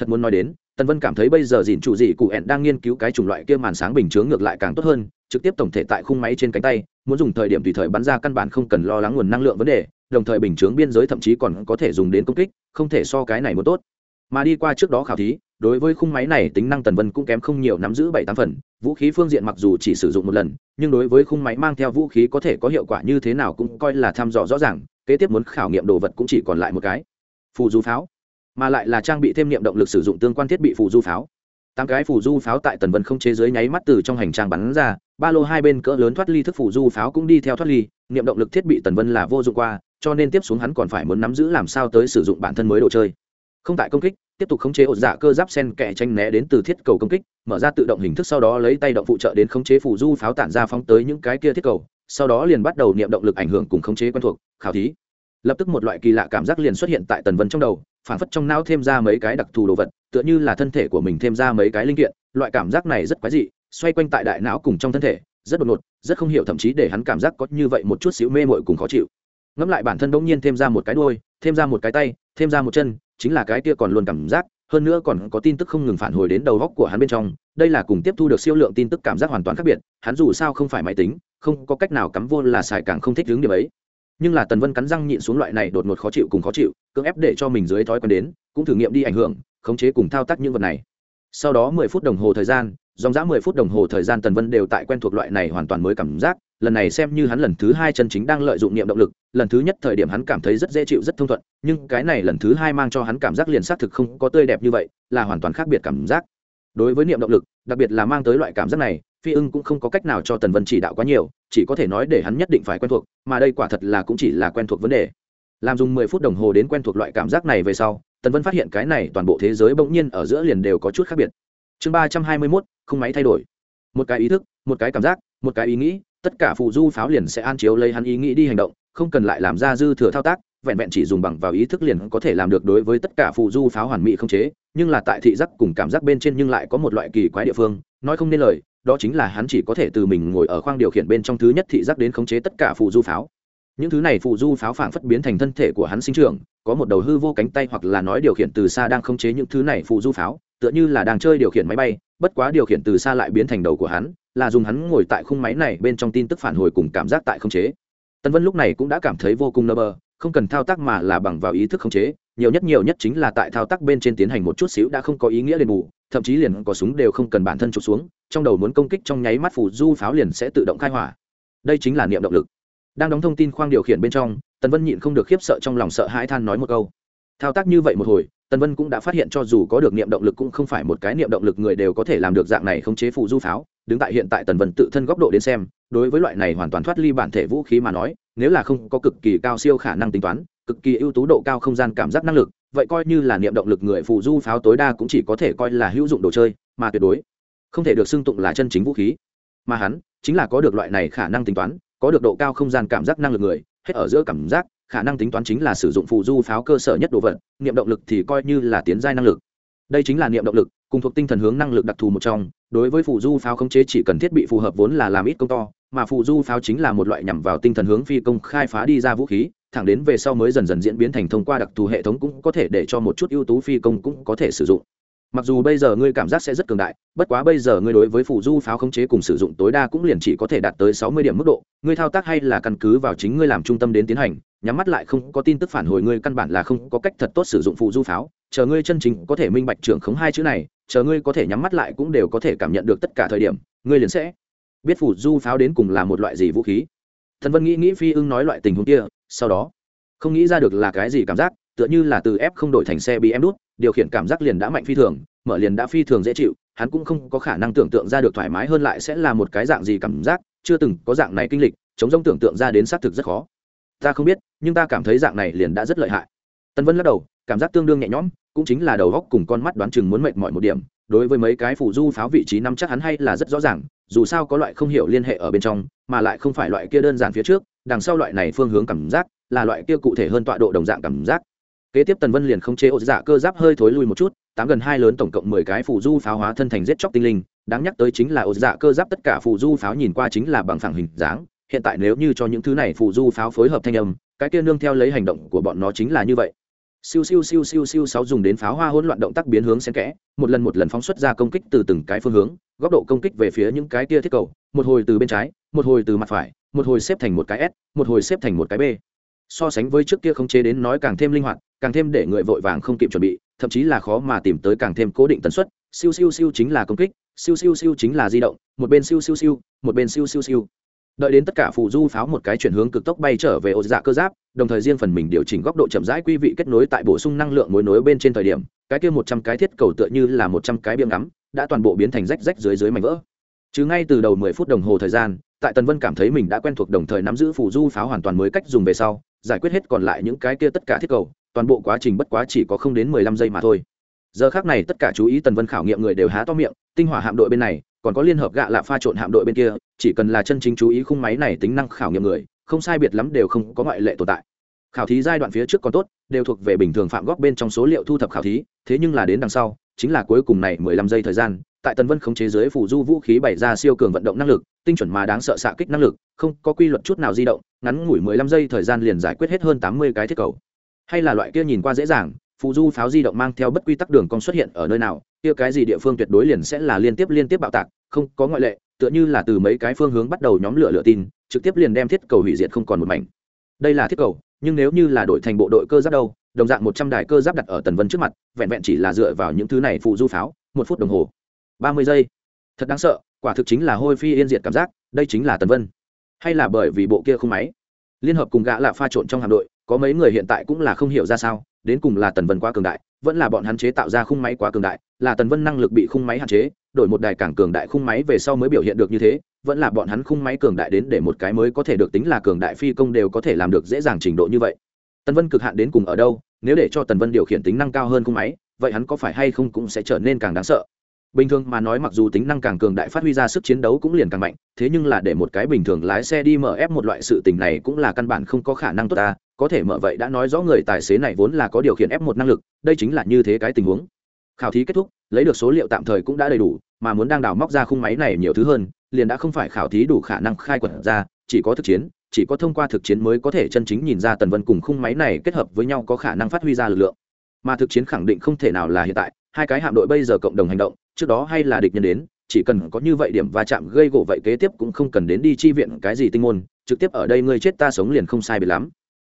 thật muốn nói đến, tần vân cảm thấy bây giờ dìn chủ dị cụ ẹn đang nghiên cứu cái chủng loại kia màn sáng bình chướng ngược lại càng tốt hơn, trực tiếp tổng thể tại khung máy trên cánh tay, muốn dùng thời điểm tùy thời bắn ra căn bản không cần lo lắng nguồn năng lượng vấn đề, đồng thời bình chướng biên giới thậm chí còn có thể dùng đến công kích, không thể so cái này muốn tốt. Mà đi qua trước đó khảo thí, đối với khung máy này tính năng tần vân cũng kém không nhiều nắm giữ bảy tám phần, vũ khí phương diện mặc dù chỉ sử dụng một lần, nhưng đối với khung máy mang theo vũ khí có thể có hiệu quả như thế nào cũng coi là thăm dò rõ ràng, kế tiếp muốn khảo nghiệm đồ vật cũng chỉ còn lại một cái. Phù du pháo mà lại là trang bị thêm niệm động lực sử dụng tương quan thiết bị phù du pháo. Tám cái phù du pháo tại tần vân không chế giới nháy mắt từ trong hành trang bắn ra, ba lô hai bên cỡ lớn thoát ly thức phù du pháo cũng đi theo thoát ly, niệm động lực thiết bị tần vân là vô dụng qua, cho nên tiếp xuống hắn còn phải muốn nắm giữ làm sao tới sử dụng bản thân mới đồ chơi. Không tại công kích, tiếp tục khống chế ổ dạ cơ giáp sen kẹ tranh né đến từ thiết cầu công kích, mở ra tự động hình thức sau đó lấy tay động phụ trợ đến khống chế phù du pháo tản ra phóng tới những cái kia thiết cầu, sau đó liền bắt đầu niệm động lực ảnh hưởng cùng khống chế quen thuộc, khảo thí lập tức một loại kỳ lạ cảm giác liền xuất hiện tại tần vân trong đầu phản phất trong não thêm ra mấy cái đặc thù đồ vật, tựa như là thân thể của mình thêm ra mấy cái linh kiện, loại cảm giác này rất quái dị, xoay quanh tại đại não cùng trong thân thể, rất đột ngột, rất không hiểu thậm chí để hắn cảm giác có như vậy một chút xíu mê mội cùng khó chịu. Ngẫm lại bản thân đ ỗ n g nhiên thêm ra một cái đôi thêm ra một cái tay, thêm ra một chân, chính là cái kia còn luôn cảm giác, hơn nữa còn có tin tức không ngừng phản hồi đến đầu góc của hắn bên trong, đây là cùng tiếp thu được siêu lượng tin tức cảm giác hoàn toàn khác biệt, hắn dù sao không phải máy tính, không có cách nào cắm vô là xài càng không thích hướng điểm ấy nhưng là tần vân cắn răng nhịn xuống loại này đột ngột khó chịu cùng khó chịu, cưỡng ép để cho mình dưới thói quen đến, cũng thử nghiệm đi ảnh hưởng, khống chế cùng thao tác những vật này. Sau đó mười phút đồng hồ thời gian, dòng dã mười phút đồng hồ thời gian tần vân đều tại quen thuộc loại này hoàn toàn mới cảm giác, lần này xem như hắn lần thứ hai chân chính đang lợi dụng niệm động lực, lần thứ nhất thời điểm hắn cảm thấy rất dễ chịu, rất thông thuận, nhưng cái này lần thứ hai mang cho hắn cảm giác liền xác thực không có tươi đẹp như vậy, là hoàn toàn khác biệt cảm giác. Đối với niệm động lực, đặc biệt là mang tới loại cảm giác này phi ưng cũng không có cách nào cho tần vân chỉ đạo quá nhiều, chỉ có thể nói để hắn nhất định phải quen thuộc, mà đây quả thật là cũng chỉ là quen thuộc vấn đề. Làm dùng mười phút đồng hồ đến quen thuộc loại cảm giác này về sau, tần vân phát hiện cái này toàn bộ thế giới bỗng nhiên ở giữa liền đều có chút khác biệt. Chương ba trăm hai mươi mốt không máy thay đổi. Một cái ý thức, một cái cảm giác, một cái ý nghĩ, tất cả phụ du pháo liền sẽ an chiếu lấy hắn ý nghĩ đi hành động, không cần lại làm ra dư thừa thao tác, vẹn vẹn chỉ dùng bằng vào ý thức liền có thể làm được đối với tất cả phụ du pháo hoàn mỹ không chế, nhưng là tại thị giác cùng cảm giác bên trên nhưng lại có một loại kỳ quái địa phương, nói không nên lời đó chính là hắn chỉ có thể từ mình ngồi ở khoang điều khiển bên trong thứ nhất thị giác đến khống chế tất cả phụ du pháo. Những thứ này phụ du pháo phảng phất biến thành thân thể của hắn sinh trưởng, có một đầu hư vô cánh tay hoặc là nói điều khiển từ xa đang khống chế những thứ này phụ du pháo, tựa như là đang chơi điều khiển máy bay, bất quá điều khiển từ xa lại biến thành đầu của hắn, là dùng hắn ngồi tại khung máy này bên trong tin tức phản hồi cùng cảm giác tại khống chế. Tân vân lúc này cũng đã cảm thấy vô cùng nơ bờ không cần thao tác mà là bằng vào ý thức khống chế, nhiều nhất nhiều nhất chính là tại thao tác bên trên tiến hành một chút xíu đã không có ý nghĩa đền bù, thậm chí liền có súng đều không cần bản thân chụp xuống, trong đầu muốn công kích trong nháy mắt phủ du pháo liền sẽ tự động khai hỏa. Đây chính là niệm động lực. Đang đóng thông tin khoang điều khiển bên trong, tần vân nhịn không được khiếp sợ trong lòng sợ hãi than nói một câu. Thao tác như vậy một hồi, tần vân cũng đã phát hiện cho dù có được niệm động lực cũng không phải một cái niệm động lực người đều có thể làm được dạng này khống chế phụ du pháo. Đứng tại hiện tại tần vân tự thân góc độ đến xem đối với loại này hoàn toàn thoát ly bản thể vũ khí mà nói, nếu là không có cực kỳ cao siêu khả năng tính toán, cực kỳ ưu tú độ cao không gian cảm giác năng lực, vậy coi như là niệm động lực người phụ du pháo tối đa cũng chỉ có thể coi là hữu dụng đồ chơi, mà tuyệt đối không thể được xưng tụng là chân chính vũ khí. Mà hắn chính là có được loại này khả năng tính toán, có được độ cao không gian cảm giác năng lực người, hết ở giữa cảm giác, khả năng tính toán chính là sử dụng phụ du pháo cơ sở nhất đồ vật, niệm động lực thì coi như là tiến giai năng lực. Đây chính là niệm động lực, cùng thuộc tinh thần hướng năng lực đặc thù một trong, đối với phụ du pháo khống chế chỉ cần thiết bị phù hợp vốn là làm ít công to mà phụ du pháo chính là một loại nhằm vào tinh thần hướng phi công khai phá đi ra vũ khí, thẳng đến về sau mới dần dần diễn biến thành thông qua đặc thù hệ thống cũng có thể để cho một chút ưu tú phi công cũng có thể sử dụng. Mặc dù bây giờ ngươi cảm giác sẽ rất cường đại, bất quá bây giờ ngươi đối với phụ du pháo khống chế cùng sử dụng tối đa cũng liền chỉ có thể đạt tới sáu mươi điểm mức độ, ngươi thao tác hay là căn cứ vào chính ngươi làm trung tâm đến tiến hành, nhắm mắt lại không có tin tức phản hồi ngươi căn bản là không có cách thật tốt sử dụng phụ du pháo, chờ ngươi chân chính có thể minh bạch trưởng khống hai chữ này, chờ ngươi có thể nhắm mắt lại cũng đều có thể cảm nhận được tất cả thời điểm, ngươi liền sẽ biết phụ du pháo đến cùng là một loại gì vũ khí. Thần vân nghĩ nghĩ phi ưng nói loại tình huống kia, sau đó, không nghĩ ra được là cái gì cảm giác, tựa như là từ ép không đổi thành xe bị em đút, điều khiển cảm giác liền đã mạnh phi thường, mở liền đã phi thường dễ chịu, hắn cũng không có khả năng tưởng tượng ra được thoải mái hơn lại sẽ là một cái dạng gì cảm giác, chưa từng có dạng này kinh lịch, chống giống tưởng tượng ra đến xác thực rất khó. Ta không biết, nhưng ta cảm thấy dạng này liền đã rất lợi hại. Tân vân lắc đầu, cảm giác tương đương nhẹ nhõm, cũng chính là đầu góc cùng con mắt đoán chừng muốn mệt mỏi một điểm, đối với mấy cái phủ du pháo vị trí năm chắc hắn hay là rất rõ ràng dù sao có loại không hiểu liên hệ ở bên trong, mà lại không phải loại kia đơn giản phía trước, đằng sau loại này phương hướng cảm giác, là loại kia cụ thể hơn tọa độ đồng dạng cảm giác. Kế tiếp tần vân liền không chế ô dạ cơ giáp hơi thối lui một chút, tám gần hai lớn tổng cộng mười cái phù du pháo hóa thân thành giết chóc tinh linh, đáng nhắc tới chính là ô dạ cơ giáp tất cả phù du pháo nhìn qua chính là bằng phẳng hình dáng, hiện tại nếu như cho những thứ này phù du pháo phối hợp thanh âm, cái kia nương theo lấy hành động của bọn nó chính là như vậy siêu siêu siêu siêu siêu sáu dùng đến pháo hoa hỗn loạn động tác biến hướng xen kẽ, một lần một lần phóng xuất ra công kích từ từng cái phương hướng, góc độ công kích về phía những cái kia thiết cầu, một hồi từ bên trái, một hồi từ mặt phải, một hồi xếp thành một cái s, một hồi xếp thành một cái b. So sánh với trước kia không chế đến nói càng thêm linh hoạt, càng thêm để người vội vàng không kịp chuẩn bị, thậm chí là khó mà tìm tới càng thêm cố định tần suất. Siêu siêu siêu chính là công kích, siêu siêu siêu chính là di động, một bên siêu siêu siêu, một bên siêu siêu siêu đợi đến tất cả phụ du pháo một cái chuyển hướng cực tốc bay trở về ô dạ cơ giáp, đồng thời riêng phần mình điều chỉnh góc độ chậm rãi quý vị kết nối tại bổ sung năng lượng mối nối bên trên thời điểm, cái kia một trăm cái thiết cầu tựa như là một trăm cái biếng ngắm, đã toàn bộ biến thành rách rách dưới dưới mảnh vỡ. Chứ ngay từ đầu mười phút đồng hồ thời gian, tại tần vân cảm thấy mình đã quen thuộc đồng thời nắm giữ phụ du pháo hoàn toàn mới cách dùng về sau, giải quyết hết còn lại những cái kia tất cả thiết cầu, toàn bộ quá trình bất quá chỉ có không đến mười lăm giây mà thôi. Giờ khác này tất cả chú ý tần vân khảo nghiệm người đều há to miệng, tinh hỏa hạm đội bên này còn có liên hợp gạ lạ pha trộn hạm đội bên kia, chỉ cần là chân chính chú ý khung máy này tính năng khảo nghiệm người, không sai biệt lắm đều không có ngoại lệ tồn tại. Khảo thí giai đoạn phía trước còn tốt, đều thuộc về bình thường phạm góp bên trong số liệu thu thập khảo thí, thế nhưng là đến đằng sau, chính là cuối cùng này mười lăm giây thời gian, tại tần vân khống chế giới phủ du vũ khí bày ra siêu cường vận động năng lực, tinh chuẩn mà đáng sợ xạ kích năng lực, không có quy luật chút nào di động, ngắn ngủi mười lăm giây thời gian liền giải quyết hết hơn tám mươi cái thiết cầu. Hay là loại kia nhìn qua dễ dàng phù du pháo di động mang theo bất quy tắc đường cong xuất hiện ở nơi nào, kia cái gì địa phương tuyệt đối liền sẽ là liên tiếp liên tiếp bạo tạc, không có ngoại lệ, tựa như là từ mấy cái phương hướng bắt đầu nhóm lửa lửa tin, trực tiếp liền đem thiết cầu hủy diệt không còn một mảnh. Đây là thiết cầu, nhưng nếu như là đổi thành bộ đội cơ giáp đâu, đồng dạng một trăm đài cơ giáp đặt ở tần vân trước mặt, vẹn vẹn chỉ là dựa vào những thứ này phụ du pháo, một phút đồng hồ. Ba mươi giây. Thật đáng sợ, quả thực chính là hôi phi yên diệt cảm giác, đây chính là tần vân. Hay là bởi vì bộ kia không máy? Liên hợp cùng gã là pha trộn trong hạm đội, có mấy người hiện tại cũng là không hiểu ra sao đến cùng là tần vân quá cường đại, vẫn là bọn hắn chế tạo ra khung máy quá cường đại, là tần vân năng lực bị khung máy hạn chế, đổi một đài càng cường đại khung máy về sau mới biểu hiện được như thế, vẫn là bọn hắn khung máy cường đại đến để một cái mới có thể được tính là cường đại phi công đều có thể làm được dễ dàng trình độ như vậy. Tần vân cực hạn đến cùng ở đâu, nếu để cho tần vân điều khiển tính năng cao hơn khung máy, vậy hắn có phải hay không cũng sẽ trở nên càng đáng sợ. Bình thường mà nói mặc dù tính năng càng cường đại phát huy ra sức chiến đấu cũng liền càng mạnh, thế nhưng là để một cái bình thường lái xe đi mở ép một loại sự tình này cũng là căn bản không có khả năng tốt ta có thể mở vậy đã nói rõ người tài xế này vốn là có điều khiển ép một năng lực, đây chính là như thế cái tình huống. Khảo thí kết thúc, lấy được số liệu tạm thời cũng đã đầy đủ, mà muốn đang đào móc ra khung máy này nhiều thứ hơn, liền đã không phải khảo thí đủ khả năng khai quật ra, chỉ có thực chiến, chỉ có thông qua thực chiến mới có thể chân chính nhìn ra tần vân cùng khung máy này kết hợp với nhau có khả năng phát huy ra lực lượng. Mà thực chiến khẳng định không thể nào là hiện tại, hai cái hạm đội bây giờ cộng đồng hành động, trước đó hay là địch nhân đến, chỉ cần có như vậy điểm va chạm gây gỗ vậy kế tiếp cũng không cần đến đi chi viện cái gì tinh môn, trực tiếp ở đây ngươi chết ta sống liền không sai biệt lắm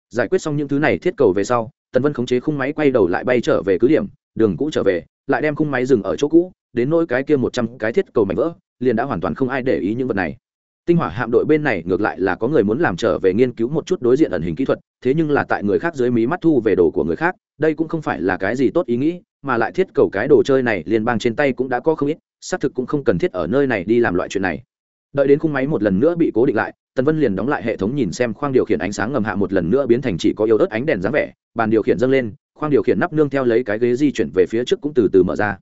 giải quyết xong những thứ này thiết cầu về sau, tần vân khống chế khung máy quay đầu lại bay trở về cứ điểm, đường cũ trở về, lại đem khung máy dừng ở chỗ cũ, đến nỗi cái kia một trăm cái thiết cầu mảnh vỡ, liền đã hoàn toàn không ai để ý những vật này. Tinh hỏa hạm đội bên này ngược lại là có người muốn làm trở về nghiên cứu một chút đối diện ẩn hình kỹ thuật, thế nhưng là tại người khác dưới mí mắt thu về đồ của người khác, đây cũng không phải là cái gì tốt ý nghĩ, mà lại thiết cầu cái đồ chơi này liên bang trên tay cũng đã có không ít, xác thực cũng không cần thiết ở nơi này đi làm loại chuyện này. Đợi đến khung máy một lần nữa bị cố định lại tần vân liền đóng lại hệ thống nhìn xem khoang điều khiển ánh sáng ngầm hạ một lần nữa biến thành chỉ có yếu ớt ánh đèn dáng vẻ, bàn điều khiển dâng lên, khoang điều khiển nắp nương theo lấy cái ghế di chuyển về phía trước cũng từ từ mở ra.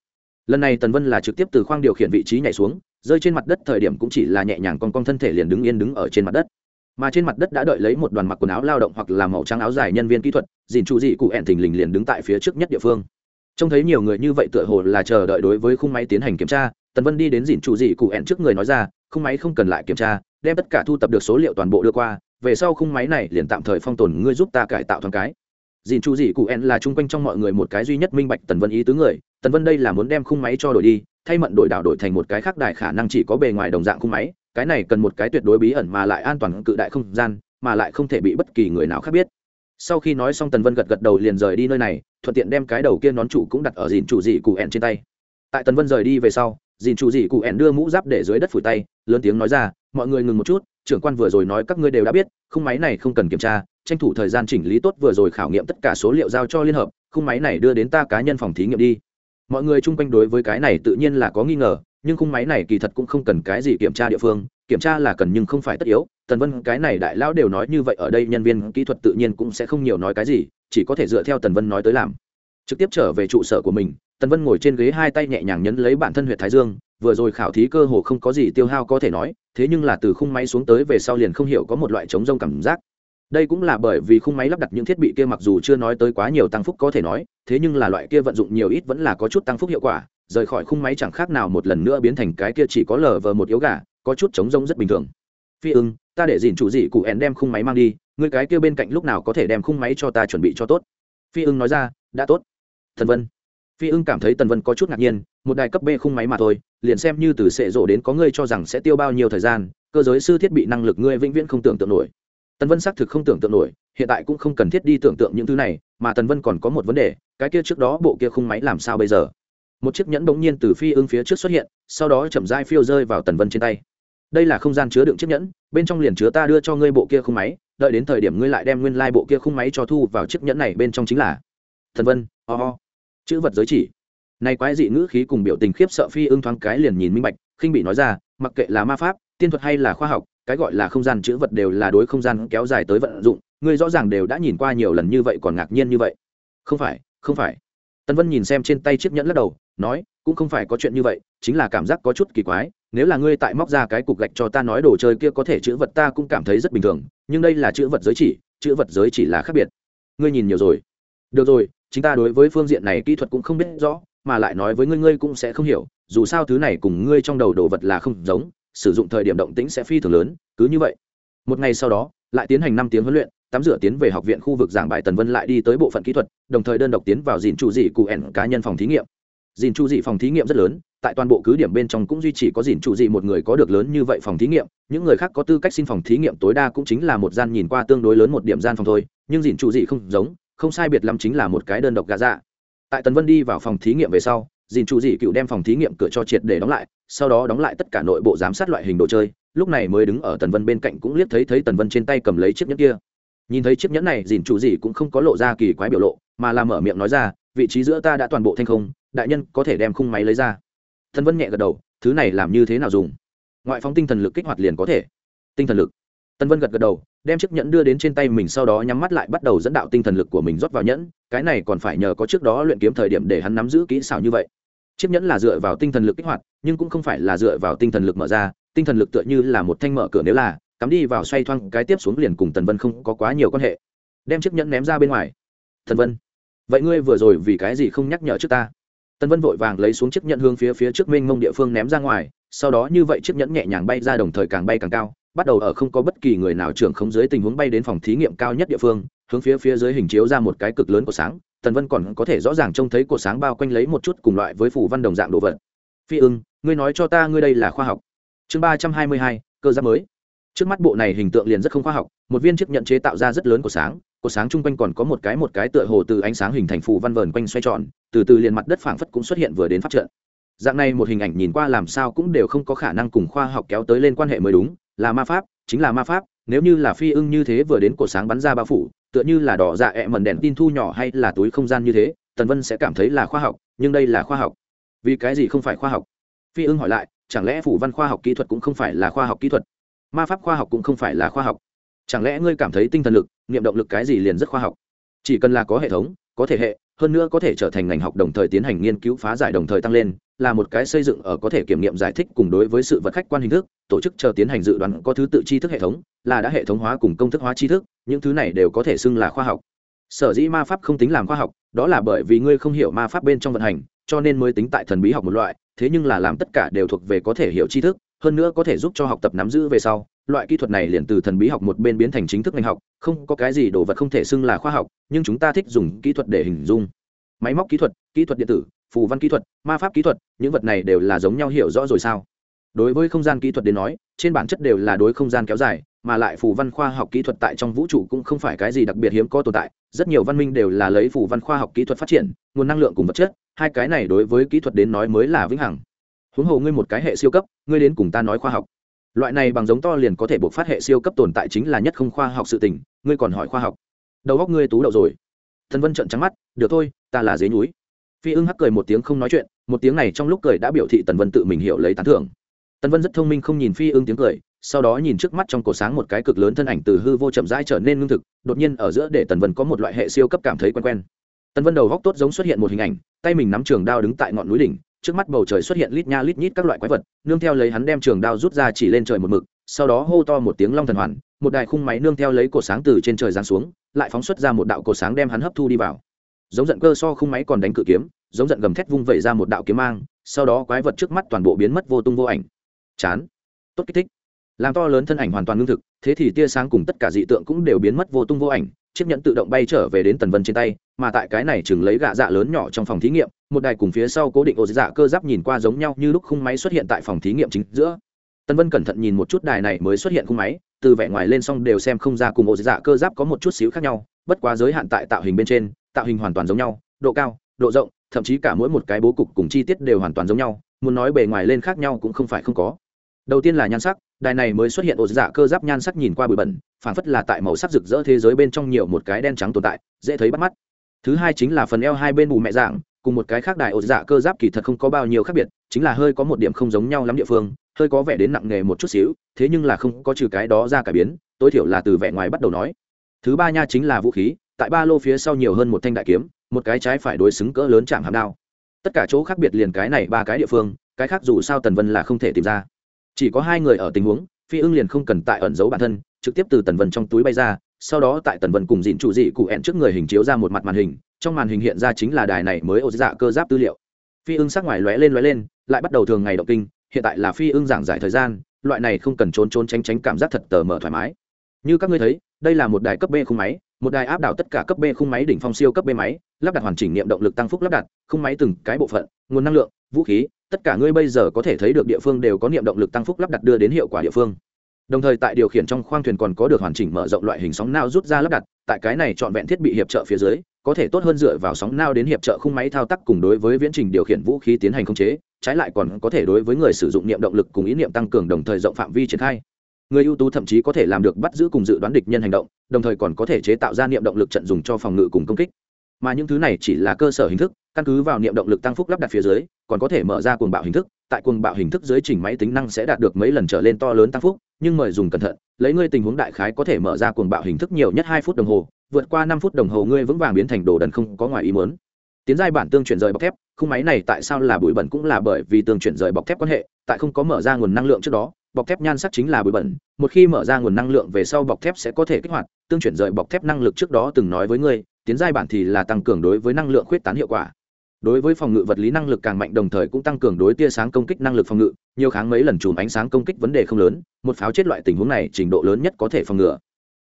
Lần này tần vân là trực tiếp từ khoang điều khiển vị trí nhảy xuống, rơi trên mặt đất thời điểm cũng chỉ là nhẹ nhàng con con thân thể liền đứng yên đứng ở trên mặt đất. Mà trên mặt đất đã đợi lấy một đoàn mặc quần áo lao động hoặc là màu trắng áo dài nhân viên kỹ thuật, dìn trụ dị cụ ẹn thình lình liền đứng tại phía trước nhất địa phương. Trông thấy nhiều người như vậy tựa hồ là chờ đợi đối với khung máy tiến hành kiểm tra, tần vân đi đến dìn trụ dị cụ ẹn trước người nói ra, khung máy không cần lại kiểm tra đem tất cả thu tập được số liệu toàn bộ đưa qua, về sau khung máy này liền tạm thời phong tồn, ngươi giúp ta cải tạo thoáng cái. Dìn trụ dị cụ en là chung quanh trong mọi người một cái duy nhất minh bạch tần vân ý tứ người, tần vân đây là muốn đem khung máy cho đổi đi, thay mận đổi đảo đổi thành một cái khác đại khả năng chỉ có bề ngoài đồng dạng khung máy, cái này cần một cái tuyệt đối bí ẩn mà lại an toàn cự đại không gian, mà lại không thể bị bất kỳ người nào khác biết. Sau khi nói xong tần vân gật gật đầu liền rời đi nơi này, thuận tiện đem cái đầu kia nón trụ cũng đặt ở dìn trụ dị cụ ẹn trên tay. Tại tần vân rời đi về sau dìn chủ dị cụ ẹn đưa mũ giáp để dưới đất phủi tay, lớn tiếng nói ra, mọi người ngừng một chút, trưởng quan vừa rồi nói các ngươi đều đã biết, khung máy này không cần kiểm tra, tranh thủ thời gian chỉnh lý tốt vừa rồi khảo nghiệm tất cả số liệu giao cho liên hợp, khung máy này đưa đến ta cá nhân phòng thí nghiệm đi. Mọi người chung quanh đối với cái này tự nhiên là có nghi ngờ, nhưng khung máy này kỳ thật cũng không cần cái gì kiểm tra địa phương, kiểm tra là cần nhưng không phải tất yếu. Tần vân, cái này đại lão đều nói như vậy, ở đây nhân viên kỹ thuật tự nhiên cũng sẽ không nhiều nói cái gì, chỉ có thể dựa theo tần vân nói tới làm trực tiếp trở về trụ sở của mình, tần vân ngồi trên ghế hai tay nhẹ nhàng nhấn lấy bản thân huyện thái dương, vừa rồi khảo thí cơ hồ không có gì tiêu hao có thể nói, thế nhưng là từ khung máy xuống tới về sau liền không hiểu có một loại chống rông cảm giác. Đây cũng là bởi vì khung máy lắp đặt những thiết bị kia mặc dù chưa nói tới quá nhiều tăng phúc có thể nói, thế nhưng là loại kia vận dụng nhiều ít vẫn là có chút tăng phúc hiệu quả, rời khỏi khung máy chẳng khác nào một lần nữa biến thành cái kia chỉ có lờ vờ một yếu gà, có chút chống rông rất bình thường. Phi ưng, ta để dìn chủ dị cụ ẻn đem khung máy mang đi, người cái kia bên cạnh lúc nào có thể đem khung máy cho ta chuẩn bị cho tốt? Phi ưng nói ra, đã tốt thần vân. Phi ưng cảm thấy tần vân có chút ngạc nhiên, một đài cấp b khung máy mà thôi, liền xem như từ sệ rộ đến có ngươi cho rằng sẽ tiêu bao nhiêu thời gian, cơ giới sư thiết bị năng lực ngươi vĩnh viễn không tưởng tượng nổi. Tần vân xác thực không tưởng tượng nổi, hiện tại cũng không cần thiết đi tưởng tượng những thứ này, mà tần vân còn có một vấn đề, cái kia trước đó bộ kia khung máy làm sao bây giờ? Một chiếc nhẫn bỗng nhiên từ phi ưng phía trước xuất hiện, sau đó chậm dai phiêu rơi vào tần vân trên tay. Đây là không gian chứa đựng chiếc nhẫn, bên trong liền chứa ta đưa cho ngươi bộ kia khung máy, đợi đến thời điểm ngươi lại đem nguyên lai、like、bộ kia khung máy cho thu vào chiếc nhẫn này bên trong chính là. Thần vân, ho、oh、ho、oh chữ vật giới chỉ. Này quái dị ngữ khí cùng biểu tình khiếp sợ phi ưng thoáng cái liền nhìn minh bạch, khinh bị nói ra, mặc kệ là ma pháp, tiên thuật hay là khoa học, cái gọi là không gian chữ vật đều là đối không gian kéo dài tới vận dụng ngươi rõ ràng đều đã nhìn qua nhiều lần như vậy còn ngạc nhiên như vậy. Không phải không phải. Tân vân nhìn xem trên tay chiếc nhẫn lắc đầu, nói, cũng không phải có chuyện như vậy, chính là cảm giác có chút kỳ quái, nếu là ngươi tại móc ra cái cục gạch cho ta nói đồ chơi kia có thể chữ vật ta cũng cảm thấy rất bình thường, nhưng đây là chữ vật giới chỉ, chữ vật giới chỉ là khác biệt. Ngươi nhìn nhiều rồi. Được rồi chúng ta đối với phương diện này kỹ thuật cũng không biết rõ, mà lại nói với ngươi ngươi cũng sẽ không hiểu, dù sao thứ này cùng ngươi trong đầu đồ vật là không giống, sử dụng thời điểm động tĩnh sẽ phi thường lớn, cứ như vậy. Một ngày sau đó, lại tiến hành năm tiếng huấn luyện, tắm rửa tiến về học viện khu vực giảng bài tần vân lại đi tới bộ phận kỹ thuật, đồng thời đơn độc tiến vào dìn chủ dị cụ ẻn cá nhân phòng thí nghiệm. Dìn chủ dị phòng thí nghiệm rất lớn, tại toàn bộ cứ điểm bên trong cũng duy chỉ có dìn chủ dị một người có được lớn như vậy phòng thí nghiệm, những người khác có tư cách xin phòng thí nghiệm tối đa cũng chính là một gian nhìn qua tương đối lớn một điểm gian phòng thôi, nhưng dìn chủ dị không giống không sai biệt lắm chính là một cái đơn độc gà dạ. Tại tần vân đi vào phòng thí nghiệm về sau, dìn chủ dị cựu đem phòng thí nghiệm cửa cho triệt để đóng lại, sau đó đóng lại tất cả nội bộ giám sát loại hình đồ chơi, lúc này mới đứng ở tần vân bên cạnh cũng liếc thấy thấy tần vân trên tay cầm lấy chiếc nhẫn kia. Nhìn thấy chiếc nhẫn này, dìn chủ dị cũng không có lộ ra kỳ quái biểu lộ, mà làm mở miệng nói ra, vị trí giữa ta đã toàn bộ thanh không, đại nhân có thể đem khung máy lấy ra. Tần vân nhẹ gật đầu, thứ này làm như thế nào dùng? Ngoại phóng tinh thần lực kích hoạt liền có thể. Tinh thần lực? Tần vân gật gật đầu đem chiếc nhẫn đưa đến trên tay mình sau đó nhắm mắt lại bắt đầu dẫn đạo tinh thần lực của mình rót vào nhẫn. Cái này còn phải nhờ có trước đó luyện kiếm thời điểm để hắn nắm giữ kỹ xảo như vậy. Chiếc nhẫn là dựa vào tinh thần lực kích hoạt, nhưng cũng không phải là dựa vào tinh thần lực mở ra. Tinh thần lực tựa như là một thanh mở cửa nếu là, cắm đi vào xoay thoang, cái tiếp xuống liền cùng tần vân không có quá nhiều quan hệ. Đem chiếc nhẫn ném ra bên ngoài. Thần vân, vậy ngươi vừa rồi vì cái gì không nhắc nhở trước ta? Tần vân vội vàng lấy xuống chiếc nhẫn hướng phía phía trước mênh mông địa phương ném ra ngoài, sau đó như vậy chiếc nhẫn nhẹ nhàng bay ra đồng thời càng bay càng cao bắt đầu ở không có bất kỳ người nào trưởng không dưới tình huống bay đến phòng thí nghiệm cao nhất địa phương, hướng phía phía dưới hình chiếu ra một cái cực lớn của sáng, tần vân còn có thể rõ ràng trông thấy cột sáng bao quanh lấy một chút cùng loại với phủ văn đồng dạng đồ vật. Phi ưng, ngươi nói cho ta ngươi đây là khoa học. Chương ba trăm hai mươi hai, cơ giáp mới. Trước mắt bộ này hình tượng liền rất không khoa học, một viên chiếc nhận chế tạo ra rất lớn của sáng cột sáng chung quanh còn có một cái một cái tựa hồ từ ánh sáng hình thành phù văn vờn quanh xoay tròn, từ từ liền mặt đất phảng phất cũng xuất hiện vừa đến phát trận. Dạng này một hình ảnh nhìn qua làm sao cũng đều không có khả năng cùng khoa học kéo tới lên quan hệ mới đúng là ma pháp, chính là ma pháp, nếu như là phi ưng như thế vừa đến cổ sáng bắn ra bao phủ, tựa như là đỏ dạ ẹ mần đèn tin thu nhỏ hay là túi không gian như thế, tần vân sẽ cảm thấy là khoa học, nhưng đây là khoa học. Vì cái gì không phải khoa học? Phi ưng hỏi lại, chẳng lẽ phủ văn khoa học kỹ thuật cũng không phải là khoa học kỹ thuật? Ma pháp khoa học cũng không phải là khoa học. Chẳng lẽ ngươi cảm thấy tinh thần lực, niệm động lực cái gì liền rất khoa học? Chỉ cần là có hệ thống, có thể hệ, hơn nữa có thể trở thành ngành học đồng thời tiến hành nghiên cứu phá giải đồng thời tăng lên là một cái xây dựng ở có thể kiểm nghiệm giải thích cùng đối với sự vật khách quan hình thức, tổ chức chờ tiến hành dự đoán có thứ tự tri thức hệ thống, là đã hệ thống hóa cùng công thức hóa tri thức, những thứ này đều có thể xưng là khoa học. Sở dĩ ma pháp không tính làm khoa học, đó là bởi vì ngươi không hiểu ma pháp bên trong vận hành, cho nên mới tính tại thần bí học một loại, thế nhưng là làm tất cả đều thuộc về có thể hiểu tri thức, hơn nữa có thể giúp cho học tập nắm giữ về sau, loại kỹ thuật này liền từ thần bí học một bên biến thành chính thức ngành học, không có cái gì đồ vật không thể xưng là khoa học, nhưng chúng ta thích dùng kỹ thuật để hình dung. Máy móc kỹ thuật kỹ thuật điện tử phù văn kỹ thuật, ma pháp kỹ thuật, những vật này đều là giống nhau hiểu rõ rồi sao? Đối với không gian kỹ thuật đến nói, trên bản chất đều là đối không gian kéo dài, mà lại phù văn khoa học kỹ thuật tại trong vũ trụ cũng không phải cái gì đặc biệt hiếm có tồn tại. Rất nhiều văn minh đều là lấy phù văn khoa học kỹ thuật phát triển, nguồn năng lượng cùng vật chất, hai cái này đối với kỹ thuật đến nói mới là vĩnh hằng. Huống hồ ngươi một cái hệ siêu cấp, ngươi đến cùng ta nói khoa học. Loại này bằng giống to liền có thể buộc phát hệ siêu cấp tồn tại chính là nhất không khoa học sự tình, ngươi còn hỏi khoa học. Đầu góc ngươi tú đậu rồi. Thần vân trợn trắng mắt, được thôi, ta là dế núi phi ưng hắc cười một tiếng không nói chuyện, một tiếng này trong lúc cười đã biểu thị tần vân tự mình hiểu lấy tán thưởng. Tần vân rất thông minh không nhìn phi ưng tiếng cười, sau đó nhìn trước mắt trong cổ sáng một cái cực lớn thân ảnh từ hư vô chậm rãi trở nên ngưng thực, đột nhiên ở giữa để tần vân có một loại hệ siêu cấp cảm thấy quen quen. Tần vân đầu góc tốt giống xuất hiện một hình ảnh, tay mình nắm trường đao đứng tại ngọn núi đỉnh, trước mắt bầu trời xuất hiện lít nha lít nhít các loại quái vật, nương theo lấy hắn đem trường đao rút ra chỉ lên trời một mực, sau đó hô to một tiếng long thần hoàn, một đài khung máy nương theo lấy cổ sáng từ trên trời giáng xuống, lại phóng xuất ra một đạo cổ sáng đem hắn hấp thu đi vào giống giận cơ so khung máy còn đánh cự kiếm, giống giận gầm thét vung vẩy ra một đạo kiếm mang, sau đó quái vật trước mắt toàn bộ biến mất vô tung vô ảnh. Chán. Tốt kích thích. Làm to lớn thân ảnh hoàn toàn ngưng thực, thế thì tia sáng cùng tất cả dị tượng cũng đều biến mất vô tung vô ảnh, chiếc nhẫn tự động bay trở về đến tần vân trên tay, mà tại cái này chừng lấy gạ dạ lớn nhỏ trong phòng thí nghiệm, một đài cùng phía sau cố định ô dạ cơ giáp nhìn qua giống nhau như lúc khung máy xuất hiện tại phòng thí nghiệm chính giữa. Tần vân cẩn thận nhìn một chút đài này mới xuất hiện khung máy, từ vẻ ngoài lên xong đều xem không ra cùng ô dạ cơ giáp có một chút xíu khác nhau, bất quá giới hạn tại tạo hình bên trên tạo hình hoàn toàn giống nhau, độ cao, độ rộng, thậm chí cả mỗi một cái bố cục cùng chi tiết đều hoàn toàn giống nhau, muốn nói bề ngoài lên khác nhau cũng không phải không có. Đầu tiên là nhan sắc, đài này mới xuất hiện ổ dạ cơ giáp nhan sắc nhìn qua bụi bẩn phản phất là tại màu sắc rực rỡ thế giới bên trong nhiều một cái đen trắng tồn tại, dễ thấy bắt mắt. Thứ hai chính là phần eo hai bên bù mẹ dạng, cùng một cái khác đài ổ dạ cơ giáp kỳ thật không có bao nhiêu khác biệt, chính là hơi có một điểm không giống nhau lắm địa phương, hơi có vẻ đến nặng nghề một chút xíu, thế nhưng là không có trừ cái đó ra cả biến, tối thiểu là từ vẻ ngoài bắt đầu nói. Thứ ba nha chính là vũ khí tại ba lô phía sau nhiều hơn một thanh đại kiếm, một cái trái phải đối xứng cỡ lớn chạm hàm đao. Tất cả chỗ khác biệt liền cái này ba cái địa phương, cái khác dù sao tần vân là không thể tìm ra. Chỉ có hai người ở tình huống, phi ưng liền không cần tại ẩn giấu bản thân, trực tiếp từ tần vân trong túi bay ra, sau đó tại tần vân cùng dịn trụ dị cụ ẹn trước người hình chiếu ra một mặt màn hình, trong màn hình hiện ra chính là đài này mới ô dạ cơ giáp tư liệu. Phi ưng sắc ngoài lóe lên lóe lên, lại bắt đầu thường ngày động kinh, hiện tại là phi ưng giảng giải thời gian, loại này không cần trốn trốn tránh tránh cảm giác thật tờ mở thoải mái. Như các ngươi thấy, đây là một đài cấp b không máy một đài áp đảo tất cả cấp b khung máy đỉnh phong siêu cấp b máy, lắp đặt hoàn chỉnh niệm động lực tăng phúc lắp đặt, khung máy từng cái bộ phận, nguồn năng lượng, vũ khí, tất cả ngươi bây giờ có thể thấy được địa phương đều có niệm động lực tăng phúc lắp đặt đưa đến hiệu quả địa phương. Đồng thời tại điều khiển trong khoang thuyền còn có được hoàn chỉnh mở rộng loại hình sóng nao rút ra lắp đặt, tại cái này trọn vẹn thiết bị hiệp trợ phía dưới, có thể tốt hơn dựa vào sóng nao đến hiệp trợ khung máy thao tác cùng đối với viễn trình điều khiển vũ khí tiến hành khống chế, trái lại còn có thể đối với người sử dụng niệm động lực cùng ý niệm tăng cường đồng thời rộng phạm vi triển khai người ưu tú thậm chí có thể làm được bắt giữ cùng dự đoán địch nhân hành động, đồng thời còn có thể chế tạo ra niệm động lực trận dùng cho phòng ngự cùng công kích. Mà những thứ này chỉ là cơ sở hình thức, căn cứ vào niệm động lực tăng phúc lắp đặt phía dưới, còn có thể mở ra cuồng bạo hình thức, tại cuồng bạo hình thức dưới chỉnh máy tính năng sẽ đạt được mấy lần trở lên to lớn tăng phúc, nhưng mời dùng cẩn thận, lấy ngươi tình huống đại khái có thể mở ra cuồng bạo hình thức nhiều nhất hai phút đồng hồ, vượt qua năm phút đồng hồ ngươi vững vàng biến thành đồ đần không có ngoài ý muốn. Tiến giai bản tương chuyển rời bọc thép, khung máy này tại sao là bụi bẩn cũng là bởi vì tương chuyển rời bọc thép quan hệ, tại không có mở ra nguồn năng lượng trước đó bọc thép nhan sắc chính là bụi bẩn, một khi mở ra nguồn năng lượng về sau bọc thép sẽ có thể kích hoạt, tương chuyển rời bọc thép năng lực trước đó từng nói với ngươi, tiến giai bản thì là tăng cường đối với năng lượng khuyết tán hiệu quả. Đối với phòng ngự vật lý năng lực càng mạnh đồng thời cũng tăng cường đối tia sáng công kích năng lực phòng ngự, nhiều kháng mấy lần chùm ánh sáng công kích vấn đề không lớn, một pháo chết loại tình huống này trình độ lớn nhất có thể phòng ngừa.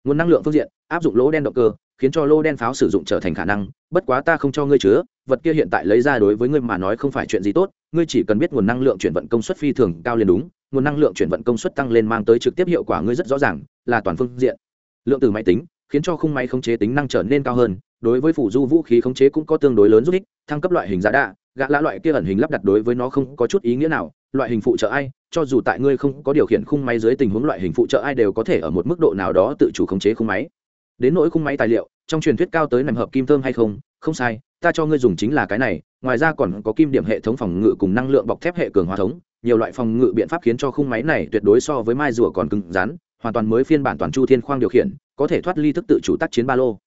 Nguồn năng lượng phương diện, áp dụng lỗ đen động cơ, khiến cho lô đen pháo sử dụng trở thành khả năng, bất quá ta không cho ngươi chứa, vật kia hiện tại lấy ra đối với ngươi mà nói không phải chuyện gì tốt, ngươi chỉ cần biết nguồn năng lượng chuyển vận công suất phi thường cao liền đúng nguồn năng lượng chuyển vận công suất tăng lên mang tới trực tiếp hiệu quả ngươi rất rõ ràng, là toàn phương diện. Lượng từ máy tính, khiến cho khung máy khống chế tính năng trở nên cao hơn, đối với phủ du vũ khí khống chế cũng có tương đối lớn giúp ích, thăng cấp loại hình giá đạ gã lã loại kia ẩn hình lắp đặt đối với nó không có chút ý nghĩa nào, loại hình phụ trợ ai, cho dù tại ngươi không có điều khiển khung máy dưới tình huống loại hình phụ trợ ai đều có thể ở một mức độ nào đó tự chủ khống chế khung máy. Đến nỗi khung máy tài liệu, trong truyền thuyết cao tới nằm hợp kim thơm hay không không sai, ta cho ngươi dùng chính là cái này, ngoài ra còn có kim điểm hệ thống phòng ngự cùng năng lượng bọc thép hệ cường hóa thống nhiều loại phòng ngự biện pháp khiến cho khung máy này tuyệt đối so với mai rùa còn cứng rắn, hoàn toàn mới phiên bản toàn chu thiên khoang điều khiển, có thể thoát ly thức tự chủ tác chiến ba lô.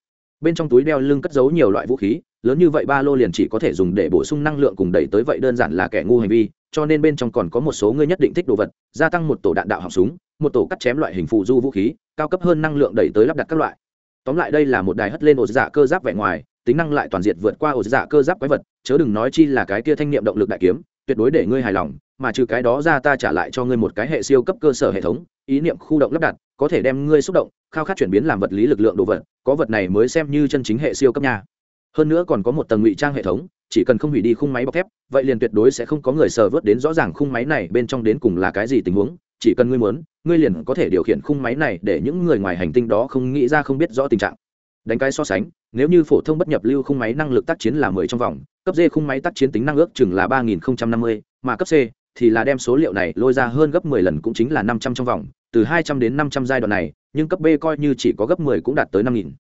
Bên trong túi đeo lưng cất giấu nhiều loại vũ khí, lớn như vậy ba lô liền chỉ có thể dùng để bổ sung năng lượng cùng đẩy tới vậy đơn giản là kẻ ngu hành vi, cho nên bên trong còn có một số người nhất định thích đồ vật, gia tăng một tổ đạn đạo họng súng, một tổ cắt chém loại hình phụ du vũ khí, cao cấp hơn năng lượng đẩy tới lắp đặt các loại. Tóm lại đây là một đài hất lên ổ dạ cơ giáp vẻ ngoài, tính năng lại toàn diện vượt qua ổ dạ cơ giáp quái vật, chớ đừng nói chi là cái kia thanh niệm động lực đại kiếm, tuyệt đối để ngươi hài lòng mà trừ cái đó ra ta trả lại cho ngươi một cái hệ siêu cấp cơ sở hệ thống, ý niệm khu động lắp đặt, có thể đem ngươi xúc động, khao khát chuyển biến làm vật lý lực lượng đồ vật, có vật này mới xem như chân chính hệ siêu cấp nhà hơn nữa còn có một tầng ngụy trang hệ thống, chỉ cần không hủy đi khung máy bọc thép, vậy liền tuyệt đối sẽ không có người sờ vớt đến rõ ràng khung máy này bên trong đến cùng là cái gì tình huống, chỉ cần ngươi muốn, ngươi liền có thể điều khiển khung máy này để những người ngoài hành tinh đó không nghĩ ra không biết rõ tình trạng. Đánh cái so sánh, nếu như phổ thông bất nhập lưu khung máy năng lực tác chiến là mười trong vòng, cấp d khung máy tác chiến tính năng ước chừng là ba nghìn năm mươi, mà cấp c thì là đem số liệu này lôi ra hơn gấp mười lần cũng chính là năm trăm trong vòng, từ hai trăm đến năm trăm giai đoạn này, nhưng cấp b coi như chỉ có gấp mười cũng đạt tới năm nghìn.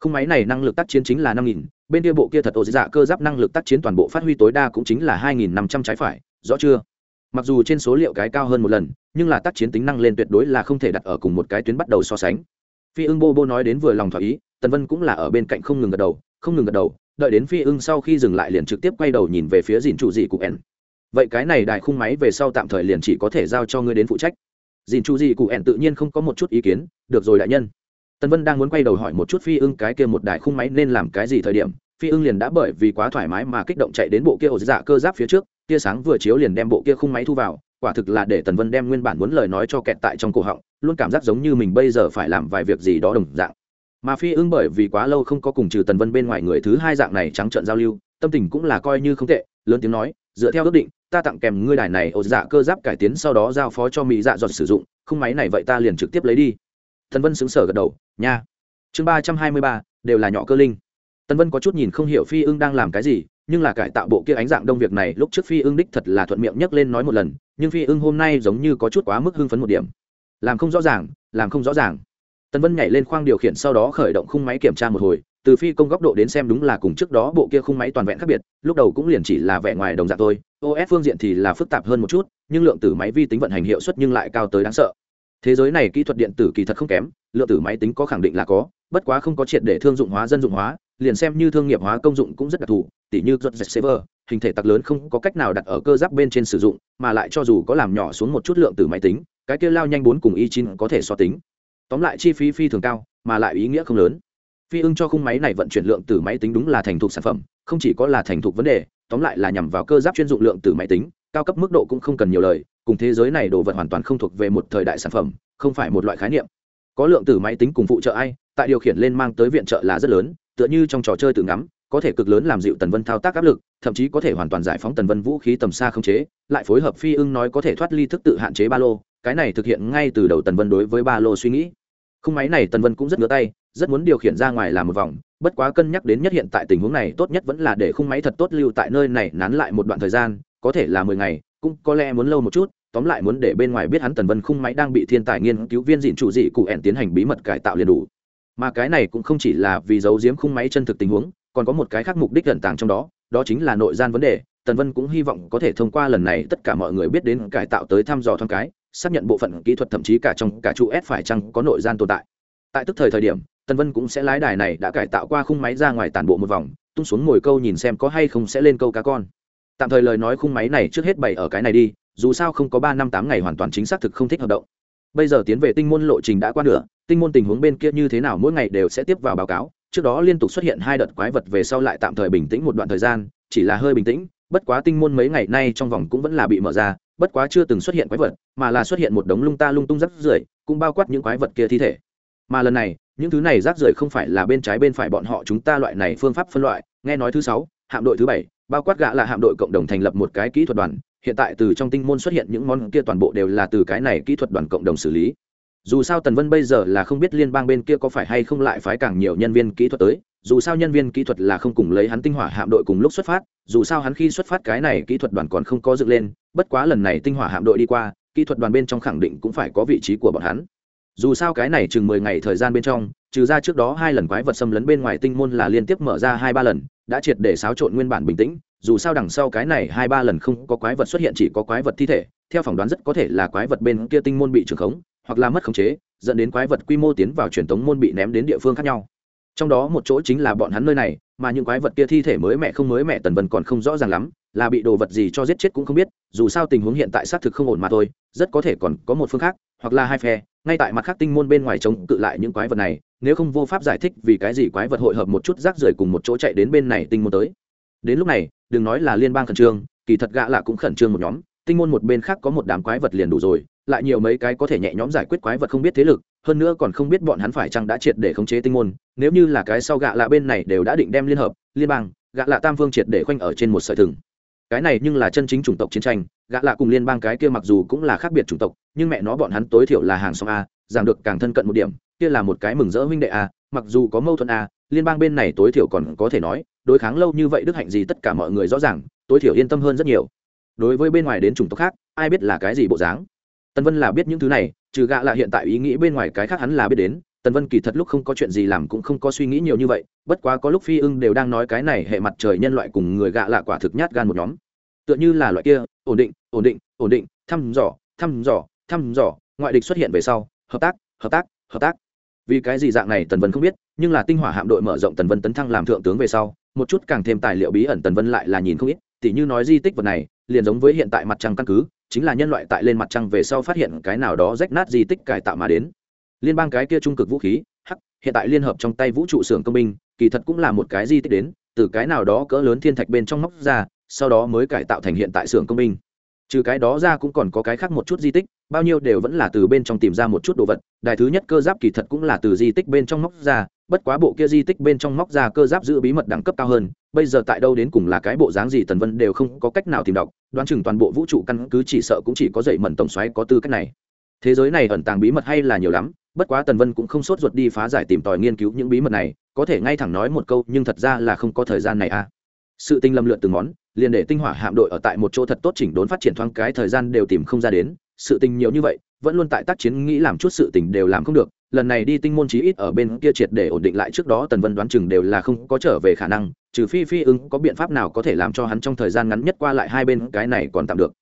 Khung máy này năng lực tác chiến chính là năm nghìn, bên kia bộ kia thật ổ dạ cơ giáp năng lực tác chiến toàn bộ phát huy tối đa cũng chính là hai nghìn năm trăm trái phải, rõ chưa? Mặc dù trên số liệu cái cao hơn một lần, nhưng là tác chiến tính năng lên tuyệt đối là không thể đặt ở cùng một cái tuyến bắt đầu so sánh. Phi ưng bô bô nói đến vừa lòng thỏa ý, tần vân cũng là ở bên cạnh không ngừng gật đầu, không ngừng gật đầu, đợi đến phi ưng sau khi dừng lại liền trực tiếp quay đầu nhìn về phía Dĩn chủ dị cụ ẻn vậy cái này đại khung máy về sau tạm thời liền chỉ có thể giao cho ngươi đến phụ trách. Dìn chu di cụ ẻn tự nhiên không có một chút ý kiến. Được rồi đại nhân. Tần vân đang muốn quay đầu hỏi một chút phi ưng cái kia một đại khung máy nên làm cái gì thời điểm, phi ưng liền đã bởi vì quá thoải mái mà kích động chạy đến bộ kia ổ dạ cơ giáp phía trước, tia sáng vừa chiếu liền đem bộ kia khung máy thu vào, quả thực là để tần vân đem nguyên bản muốn lời nói cho kẹt tại trong cổ họng, luôn cảm giác giống như mình bây giờ phải làm vài việc gì đó đồng dạng. Mà phi ưng bởi vì quá lâu không có cùng trừ tần vân bên ngoài người thứ hai dạng này trắng trợn giao lưu, tâm tình cũng là coi như không tệ, lớn tiếng nói dựa theo ước định, ta tặng kèm ngươi đài này, ổ dạ cơ giáp cải tiến sau đó giao phó cho mỹ dạ dọn sử dụng khung máy này vậy ta liền trực tiếp lấy đi. Tần vân xứng sở gật đầu, nha. Chương ba trăm hai mươi ba, đều là nhỏ cơ linh. Tần vân có chút nhìn không hiểu phi ưng đang làm cái gì, nhưng là cải tạo bộ kia ánh dạng đông việc này lúc trước phi ưng đích thật là thuận miệng nhấc lên nói một lần, nhưng phi ưng hôm nay giống như có chút quá mức hưng phấn một điểm. Làm không rõ ràng, làm không rõ ràng. Tần vân nhảy lên khoang điều khiển sau đó khởi động khung máy kiểm tra một hồi từ phi công góc độ đến xem đúng là cùng trước đó bộ kia khung máy toàn vẹn khác biệt, lúc đầu cũng liền chỉ là vẻ ngoài đồng dạng thôi. Os phương diện thì là phức tạp hơn một chút, nhưng lượng tử máy vi tính vận hành hiệu suất nhưng lại cao tới đáng sợ. Thế giới này kỹ thuật điện tử kỳ thật không kém, lượng tử máy tính có khẳng định là có, bất quá không có triệt để thương dụng hóa, dân dụng hóa, liền xem như thương nghiệp hóa công dụng cũng rất đặc thù, tỉ như giật server hình thể tặc lớn không có cách nào đặt ở cơ giáp bên trên sử dụng, mà lại cho dù có làm nhỏ xuống một chút lượng từ máy tính, cái kia lao nhanh bốn cùng y chín có thể so tính. Tóm lại chi phí phi thường cao, mà lại ý nghĩa không lớn phi ưng cho khung máy này vận chuyển lượng từ máy tính đúng là thành thục sản phẩm, không chỉ có là thành thục vấn đề, tóm lại là nhằm vào cơ giáp chuyên dụng lượng từ máy tính, cao cấp mức độ cũng không cần nhiều lời, cùng thế giới này đồ vật hoàn toàn không thuộc về một thời đại sản phẩm, không phải một loại khái niệm. Có lượng từ máy tính cùng phụ trợ ai, tại điều khiển lên mang tới viện trợ là rất lớn, tựa như trong trò chơi tự ngắm, có thể cực lớn làm dịu tần vân thao tác áp lực, thậm chí có thể hoàn toàn giải phóng tần vân vũ khí tầm xa không chế, lại phối hợp phi ưng nói có thể thoát ly thức tự hạn chế ba lô, cái này thực hiện ngay từ đầu tần vân đối với ba lô suy nghĩ. Khung máy này tần vân cũng rất ngứa tay rất muốn điều khiển ra ngoài làm một vòng, bất quá cân nhắc đến nhất hiện tại tình huống này, tốt nhất vẫn là để khung máy thật tốt lưu tại nơi này, nán lại một đoạn thời gian, có thể là mười ngày, cũng có lẽ muốn lâu một chút, tóm lại muốn để bên ngoài biết hắn tần vân khung máy đang bị thiên tài nghiên cứu viên dịn chủ dị cụ ẻn tiến hành bí mật cải tạo liền đủ. Mà cái này cũng không chỉ là vì giấu giếm khung máy chân thực tình huống, còn có một cái khác mục đích gần tàng trong đó đó chính là nội gian vấn đề, tần vân cũng hy vọng có thể thông qua lần này tất cả mọi người biết đến cải tạo tới thăm dò thoáng cái, xác nhận bộ phận kỹ thuật thậm chí cả trong cả trụ s phải chăng có nội gian tồn tại. Tại tức thời thời điểm tần vân cũng sẽ lái đài này đã cải tạo qua khung máy ra ngoài tản bộ một vòng, tung xuống ngồi câu nhìn xem có hay không sẽ lên câu cá con. Tạm thời lời nói khung máy này trước hết bày ở cái này đi, dù sao không có ba năm tám ngày hoàn toàn chính xác thực không thích hoạt động. Bây giờ tiến về tinh môn lộ trình đã qua nửa, tinh môn tình huống bên kia như thế nào mỗi ngày đều sẽ tiếp vào báo cáo, trước đó liên tục xuất hiện hai đợt quái vật về sau lại tạm thời bình tĩnh một đoạn thời gian, chỉ là hơi bình tĩnh, bất quá tinh môn mấy ngày nay trong vòng cũng vẫn là bị mở ra, bất quá chưa từng xuất hiện quái vật, mà là xuất hiện một đống lung ta lung tung rắc rưởi, cũng bao quát những quái vật kia thi thể. Mà lần này những thứ này rác rưởi không phải là bên trái bên phải bọn họ chúng ta loại này phương pháp phân loại. Nghe nói thứ sáu, hạm đội thứ bảy, bao quát gạ là hạm đội cộng đồng thành lập một cái kỹ thuật đoàn. Hiện tại từ trong tinh môn xuất hiện những món kia toàn bộ đều là từ cái này kỹ thuật đoàn cộng đồng xử lý. Dù sao tần vân bây giờ là không biết liên bang bên kia có phải hay không lại phái càng nhiều nhân viên kỹ thuật tới. Dù sao nhân viên kỹ thuật là không cùng lấy hắn tinh hỏa hạm đội cùng lúc xuất phát. Dù sao hắn khi xuất phát cái này kỹ thuật đoàn còn không có dựng lên. Bất quá lần này tinh hỏa hạm đội đi qua, kỹ thuật đoàn bên trong khẳng định cũng phải có vị trí của bọn hắn dù sao cái này chừng mười ngày thời gian bên trong, trừ ra trước đó hai lần quái vật xâm lấn bên ngoài tinh môn là liên tiếp mở ra hai ba lần, đã triệt để xáo trộn nguyên bản bình tĩnh, dù sao đằng sau cái này hai ba lần không có quái vật xuất hiện chỉ có quái vật thi thể, theo phỏng đoán rất có thể là quái vật bên kia tinh môn bị trừng khống, hoặc là mất khống chế, dẫn đến quái vật quy mô tiến vào truyền thống môn bị ném đến địa phương khác nhau. Trong đó một chỗ chính là bọn hắn nơi này, mà những quái vật kia thi thể mới mẹ không mới mẹ tần vân còn không rõ ràng lắm, là bị đồ vật gì cho giết chết cũng không biết, dù sao tình huống hiện tại xác thực không ổn mà thôi, rất có thể còn có một phương khác, hoặc là hai phe ngay tại mặt khác tinh môn bên ngoài chống cự lại những quái vật này, nếu không vô pháp giải thích vì cái gì quái vật hội hợp một chút rác rưởi cùng một chỗ chạy đến bên này tinh môn tới. Đến lúc này, đừng nói là liên bang khẩn trương, kỳ thật gạ lạ cũng khẩn trương một nhóm. Tinh môn một bên khác có một đám quái vật liền đủ rồi, lại nhiều mấy cái có thể nhẹ nhóm giải quyết quái vật không biết thế lực, hơn nữa còn không biết bọn hắn phải chăng đã triệt để khống chế tinh môn. Nếu như là cái sau gạ lạ bên này đều đã định đem liên hợp, liên bang gạ lạ tam phương triệt để khoanh ở trên một sợi thừng cái này nhưng là chân chính chủng tộc chiến tranh gạ lạ cùng liên bang cái kia mặc dù cũng là khác biệt chủng tộc, nhưng mẹ nó bọn hắn tối thiểu là hàng xóm a giảm được càng thân cận một điểm, kia là một cái mừng rỡ huynh đệ a, mặc dù có mâu thuẫn a, liên bang bên này tối thiểu còn có thể nói, đối kháng lâu như vậy đức hạnh gì tất cả mọi người rõ ràng, tối thiểu yên tâm hơn rất nhiều. Đối với bên ngoài đến chủng tộc khác, ai biết là cái gì bộ dáng? Tân vân là biết những thứ này, trừ gạ là hiện tại ý nghĩ bên ngoài cái khác hắn là biết đến tần vân kỳ thật lúc không có chuyện gì làm cũng không có suy nghĩ nhiều như vậy, bất quá có lúc phi ưng đều đang nói cái này hệ mặt trời nhân loại cùng người gạ lạ quả thực nhát gan một nhóm. Tựa như là loại kia, ổn định ổn định ổn định, thăm dò thăm dò thăm dò, ngoại địch xuất hiện về sau, hợp tác hợp tác hợp tác. Vì cái gì dạng này tần vân không biết, nhưng là tinh hỏa hạm đội mở rộng tần vân tấn thăng làm thượng tướng về sau, một chút càng thêm tài liệu bí ẩn tần vân lại là nhìn không ít, tỉ như nói di tích vật này, liền giống với hiện tại mặt trăng căn cứ, chính là nhân loại tại lên mặt trăng về sau phát hiện cái nào đó rách nát di tích cải tạo mà đến liên bang cái kia trung cực vũ khí, hắc, hiện tại liên hợp trong tay vũ trụ xưởng công binh, kỳ thật cũng là một cái di tích đến, từ cái nào đó cỡ lớn thiên thạch bên trong móc ra, sau đó mới cải tạo thành hiện tại xưởng công binh. Trừ cái đó ra cũng còn có cái khác một chút di tích, bao nhiêu đều vẫn là từ bên trong tìm ra một chút đồ vật đài thứ nhất cơ giáp kỳ thật cũng là từ di tích bên trong móc ra, bất quá bộ kia di tích bên trong móc ra cơ giáp giữ bí mật đẳng cấp cao hơn, bây giờ tại đâu đến cùng là cái bộ dáng gì tần vân đều không có cách nào tìm đọc, đoán chừng toàn bộ vũ trụ căn cứ chỉ sợ cũng chỉ có dậy mẩn tổng xoáy có tư cách này. Thế giới này ẩn tàng bí mật hay là nhiều lắm bất quá tần vân cũng không sốt ruột đi phá giải tìm tòi nghiên cứu những bí mật này, có thể ngay thẳng nói một câu, nhưng thật ra là không có thời gian này à. Sự tinh lâm lượn từng món, liền để tinh hỏa hạm đội ở tại một chỗ thật tốt chỉnh đốn phát triển thoáng cái thời gian đều tìm không ra đến. Sự tình nhiều như vậy, vẫn luôn tại tác chiến nghĩ làm chút sự tình đều làm không được. Lần này đi tinh môn chí ít ở bên kia triệt để ổn định lại trước đó, tần vân đoán chừng đều là không có trở về khả năng, trừ phi phi ứng có biện pháp nào có thể làm cho hắn trong thời gian ngắn nhất qua lại hai bên cái này còn tạm được.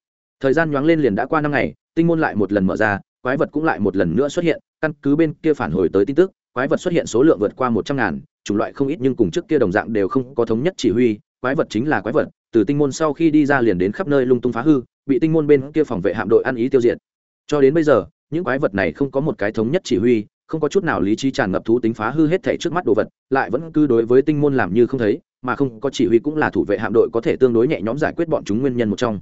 Thời gian nhoáng lên liền đã qua năm ngày, tinh môn lại một lần mở ra quái vật cũng lại một lần nữa xuất hiện, căn cứ bên kia phản hồi tới tin tức, quái vật xuất hiện số lượng vượt qua một trăm ngàn, chủng loại không ít nhưng cùng trước kia đồng dạng đều không có thống nhất chỉ huy, quái vật chính là quái vật, từ tinh môn sau khi đi ra liền đến khắp nơi lung tung phá hư, bị tinh môn bên kia phòng vệ hạm đội ăn ý tiêu diệt. Cho đến bây giờ, những quái vật này không có một cái thống nhất chỉ huy, không có chút nào lý trí tràn ngập thú tính phá hư hết thể trước mắt đồ vật, lại vẫn cứ đối với tinh môn làm như không thấy, mà không có chỉ huy cũng là thủ vệ hạm đội có thể tương đối nhẹ nhõm giải quyết bọn chúng nguyên nhân một trong.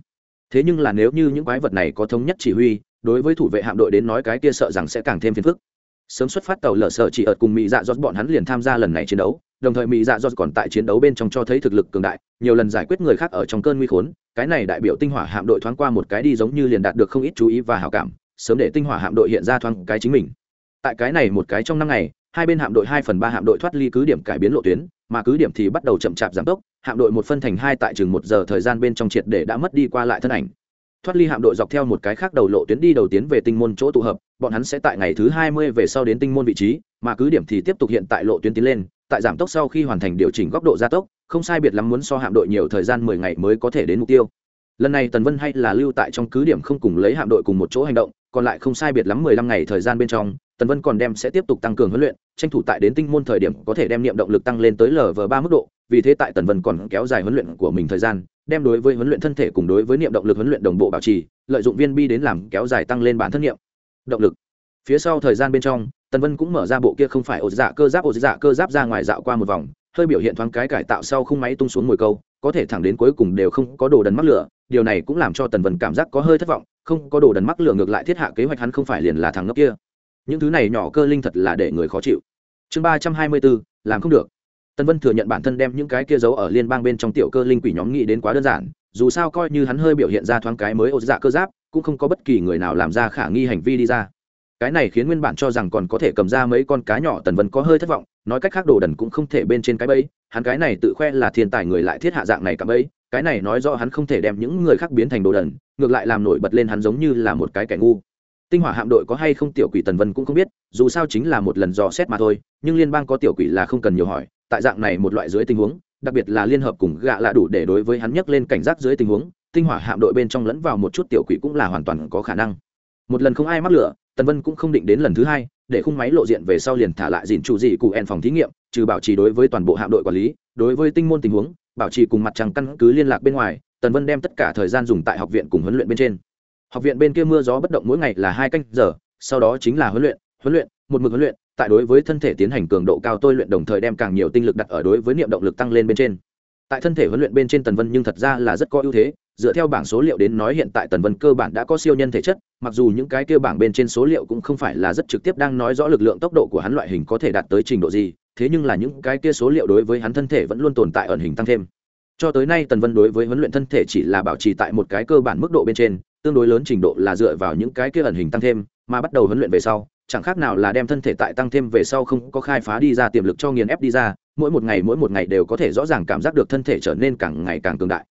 Thế nhưng là nếu như những quái vật này có thống nhất chỉ huy đối với thủ vệ hạm đội đến nói cái kia sợ rằng sẽ càng thêm phiền phức. Sớm xuất phát tàu lở sợ chỉ ở cùng mỹ dạ dót bọn hắn liền tham gia lần này chiến đấu, đồng thời mỹ dạ dót còn tại chiến đấu bên trong cho thấy thực lực cường đại, nhiều lần giải quyết người khác ở trong cơn nguy khốn, cái này đại biểu tinh hỏa hạm đội thoáng qua một cái đi giống như liền đạt được không ít chú ý và hảo cảm, sớm để tinh hỏa hạm đội hiện ra thoáng cái chính mình. Tại cái này một cái trong năm ngày, hai bên hạm đội hai phần ba hạm đội thoát ly cứ điểm cải biến lộ tuyến, mà cứ điểm thì bắt đầu chậm chạp giảm tốc, hạm đội một phân thành hai tại chừng một giờ thời gian bên trong triệt để đã mất đi qua lại thân ảnh thoát ly hạm đội dọc theo một cái khác đầu lộ tuyến đi đầu tiến về tinh môn chỗ tụ hợp, bọn hắn sẽ tại ngày thứ hai mươi về sau đến tinh môn vị trí, mà cứ điểm thì tiếp tục hiện tại lộ tuyến tiến lên, tại giảm tốc sau khi hoàn thành điều chỉnh góc độ gia tốc, không sai biệt lắm muốn so hạm đội nhiều thời gian mười ngày mới có thể đến mục tiêu. Lần này tần vân hay là lưu tại trong cứ điểm không cùng lấy hạm đội cùng một chỗ hành động, còn lại không sai biệt lắm mười lăm ngày thời gian bên trong, tần vân còn đem sẽ tiếp tục tăng cường huấn luyện, tranh thủ tại đến tinh môn thời điểm có thể đem niệm động lực tăng lên tới lv ba mức độ, vì thế tại tần vân còn kéo dài huấn luyện của mình thời gian đem đối với huấn luyện thân thể cùng đối với niệm động lực huấn luyện đồng bộ bảo trì, lợi dụng viên bi đến làm kéo dài tăng lên bản thân niệm động lực. Phía sau thời gian bên trong, tần vân cũng mở ra bộ kia không phải ổ dạ cơ giáp, ổ dạ cơ giáp ra ngoài dạo qua một vòng, hơi biểu hiện thoáng cái cải tạo sau khung máy tung xuống mồi câu, có thể thẳng đến cuối cùng đều không có đồ đần mắc lửa, điều này cũng làm cho tần vân cảm giác có hơi thất vọng, không có đồ đần mắc lửa ngược lại thiết hạ kế hoạch hắn không phải liền là thằng ngốc kia. Những thứ này nhỏ cơ linh thật là để người khó chịu. Chương ba trăm hai mươi bốn, làm không được tần vân thừa nhận bản thân đem những cái kia giấu ở liên bang bên trong tiểu cơ linh quỷ nhóm nghĩ đến quá đơn giản, dù sao coi như hắn hơi biểu hiện ra thoáng cái mới ô dạ cơ giáp, cũng không có bất kỳ người nào làm ra khả nghi hành vi đi ra. Cái này khiến nguyên bản cho rằng còn có thể cầm ra mấy con cá nhỏ tần vân có hơi thất vọng, nói cách khác đồ đần cũng không thể bên trên cái bẫy, hắn cái này tự khoe là thiên tài người lại thiết hạ dạng này cả bẫy, cái này nói rõ hắn không thể đem những người khác biến thành đồ đần, ngược lại làm nổi bật lên hắn giống như là một cái kẻ ngu. Tinh hỏa hạm đội có hay không tiểu quỷ tần vân cũng không biết, dù sao chính là một lần dò xét mà thôi, nhưng liên bang có tiểu quỷ là không cần nhiều hỏi tại dạng này một loại dưới tình huống, đặc biệt là liên hợp cùng gạ là đủ để đối với hắn nhấc lên cảnh giác dưới tình huống, tinh hỏa hạm đội bên trong lẫn vào một chút tiểu quỷ cũng là hoàn toàn có khả năng. Một lần không ai mắc lửa, tần vân cũng không định đến lần thứ hai, để khung máy lộ diện về sau liền thả lại dìn chủ dị cụ en phòng thí nghiệm, trừ bảo trì đối với toàn bộ hạm đội quản lý, đối với tinh môn tình huống, bảo trì cùng mặt trăng căn cứ liên lạc bên ngoài, tần vân đem tất cả thời gian dùng tại học viện cùng huấn luyện bên trên. Học viện bên kia mưa gió bất động mỗi ngày là hai canh giờ, sau đó chính là huấn luyện huấn luyện, một mực huấn luyện tại đối với thân thể tiến hành cường độ cao tôi luyện đồng thời đem càng nhiều tinh lực đặt ở đối với niệm động lực tăng lên bên trên. Tại thân thể huấn luyện bên trên tần vân nhưng thật ra là rất có ưu thế, dựa theo bảng số liệu đến nói hiện tại tần vân cơ bản đã có siêu nhân thể chất, mặc dù những cái kia bảng bên trên số liệu cũng không phải là rất trực tiếp đang nói rõ lực lượng tốc độ của hắn loại hình có thể đạt tới trình độ gì, thế nhưng là những cái kia số liệu đối với hắn thân thể vẫn luôn tồn tại ẩn hình tăng thêm. Cho tới nay tần vân đối với huấn luyện thân thể chỉ là bảo trì tại một cái cơ bản mức độ bên trên, tương đối lớn trình độ là dựa vào những cái kia ẩn hình tăng thêm, mà bắt đầu huấn luyện về sau chẳng khác nào là đem thân thể tại tăng thêm về sau không có khai phá đi ra tiềm lực cho nghiền ép đi ra, mỗi một ngày mỗi một ngày đều có thể rõ ràng cảm giác được thân thể trở nên càng ngày càng cường đại.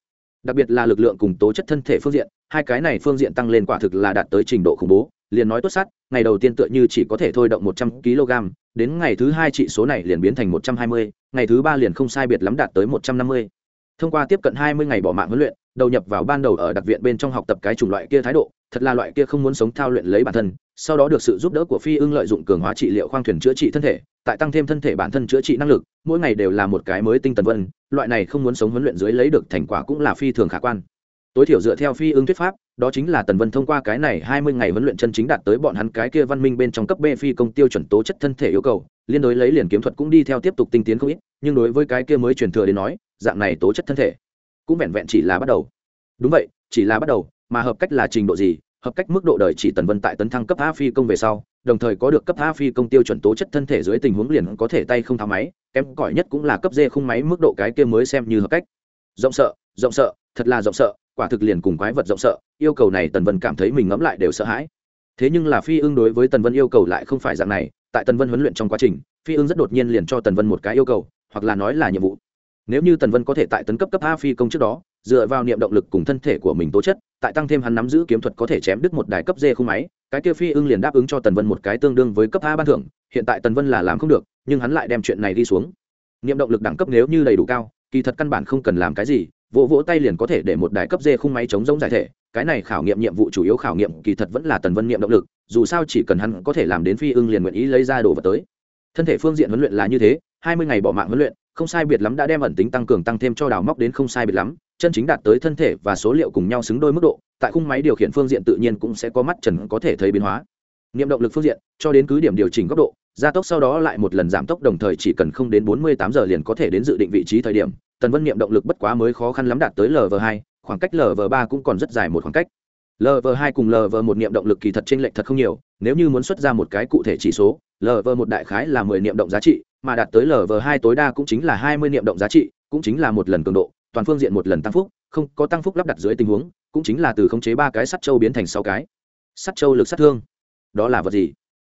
Đặc biệt là lực lượng cùng tố chất thân thể phương diện, hai cái này phương diện tăng lên quả thực là đạt tới trình độ khủng bố, liền nói tốt sát, ngày đầu tiên tựa như chỉ có thể thôi động một trăm kg, đến ngày thứ hai trị số này liền biến thành một trăm hai mươi, ngày thứ ba liền không sai biệt lắm đạt tới một trăm năm mươi. Thông qua tiếp cận hai mươi ngày bỏ mạng huấn luyện đầu nhập vào ban đầu ở đặc viện bên trong học tập cái chủng loại kia thái độ, thật là loại kia không muốn sống thao luyện lấy bản thân, sau đó được sự giúp đỡ của phi ưng lợi dụng cường hóa trị liệu khoang thuyền chữa trị thân thể, tại tăng thêm thân thể bản thân chữa trị năng lực, mỗi ngày đều là một cái mới tinh tần vân, loại này không muốn sống huấn luyện dưới lấy được thành quả cũng là phi thường khả quan. Tối thiểu dựa theo phi ưng thuyết pháp, đó chính là tần vân thông qua cái này hai mươi ngày huấn luyện chân chính đạt tới bọn hắn cái kia văn minh bên trong cấp b phi công tiêu chuẩn tố chất thân thể yêu cầu, liên đối lấy liền kiếm thuật cũng đi theo tiếp tục tinh tiến không ít, nhưng đối với cái kia mới truyền thừa đến nói, dạng này tố chất thân thể cũng vẹn vẹn chỉ là bắt đầu. Đúng vậy, chỉ là bắt đầu, mà hợp cách là trình độ gì? Hợp cách mức độ đời chỉ tần vân tại tấn thăng cấp a phi công về sau, đồng thời có được cấp a phi công tiêu chuẩn tố chất thân thể dưới tình huống liền có thể tay không tháo máy, kém cỏi nhất cũng là cấp d không máy mức độ cái kia mới xem như hợp cách. Rộng sợ rộng sợ, thật là rộng sợ, quả thực liền cùng quái vật rộng sợ, yêu cầu này tần vân cảm thấy mình ngẫm lại đều sợ hãi. Thế nhưng là phi ưng đối với tần vân yêu cầu lại không phải dạng này, tại tần vân huấn luyện trong quá trình, phi ưng rất đột nhiên liền cho tần vân một cái yêu cầu, hoặc là nói là nhiệm vụ nếu như tần vân có thể tại tấn cấp cấp a phi công trước đó, dựa vào niệm động lực cùng thân thể của mình tố chất, tại tăng thêm hắn nắm giữ kiếm thuật có thể chém đứt một đài cấp d không máy, cái kia phi ưng liền đáp ứng cho tần vân một cái tương đương với cấp a ban thưởng, hiện tại tần vân là làm không được, nhưng hắn lại đem chuyện này đi xuống. Niệm động lực đẳng cấp nếu như đầy đủ cao, kỳ thật căn bản không cần làm cái gì, vỗ vỗ tay liền có thể để một đài cấp d không máy chống giống giải thể, cái này khảo nghiệm nhiệm vụ chủ yếu khảo nghiệm kỳ thật vẫn là tần vân niệm động lực, dù sao chỉ cần hắn có thể làm đến phi ưng liền nguyện ý lấy ra đồ vật tới. Thân thể phương diện huấn luyện là như thế, hai mươi ngày bỏ mạng huấn luyện không sai biệt lắm đã đem ẩn tính tăng cường tăng thêm cho đào móc đến không sai biệt lắm, chân chính đạt tới thân thể và số liệu cùng nhau xứng đôi mức độ, tại khung máy điều khiển phương diện tự nhiên cũng sẽ có mắt trần có thể thấy biến hóa. Niệm động lực phương diện, cho đến cứ điểm điều chỉnh góc độ, gia tốc sau đó lại một lần giảm tốc đồng thời chỉ cần không đến bốn mươi tám giờ liền có thể đến dự định vị trí thời điểm, tần vân niệm động lực bất quá mới khó khăn lắm đạt tới lv hai, khoảng cách lv ba cũng còn rất dài một khoảng cách. Lv hai cùng lv một niệm động lực kỳ thật t r ê n lệch thật không nhiều, nếu như muốn xuất ra một cái cụ thể chỉ số lv một đại khái là mười niệm động giá trị mà đạt tới lv hai tối đa cũng chính là hai mươi niệm động giá trị, cũng chính là một lần cường độ, toàn phương diện một lần tăng phúc, không có tăng phúc lắp đặt dưới tình huống, cũng chính là từ khống chế ba cái sắt châu biến thành sáu cái. Sắt châu lực sát thương. Đó là vật gì?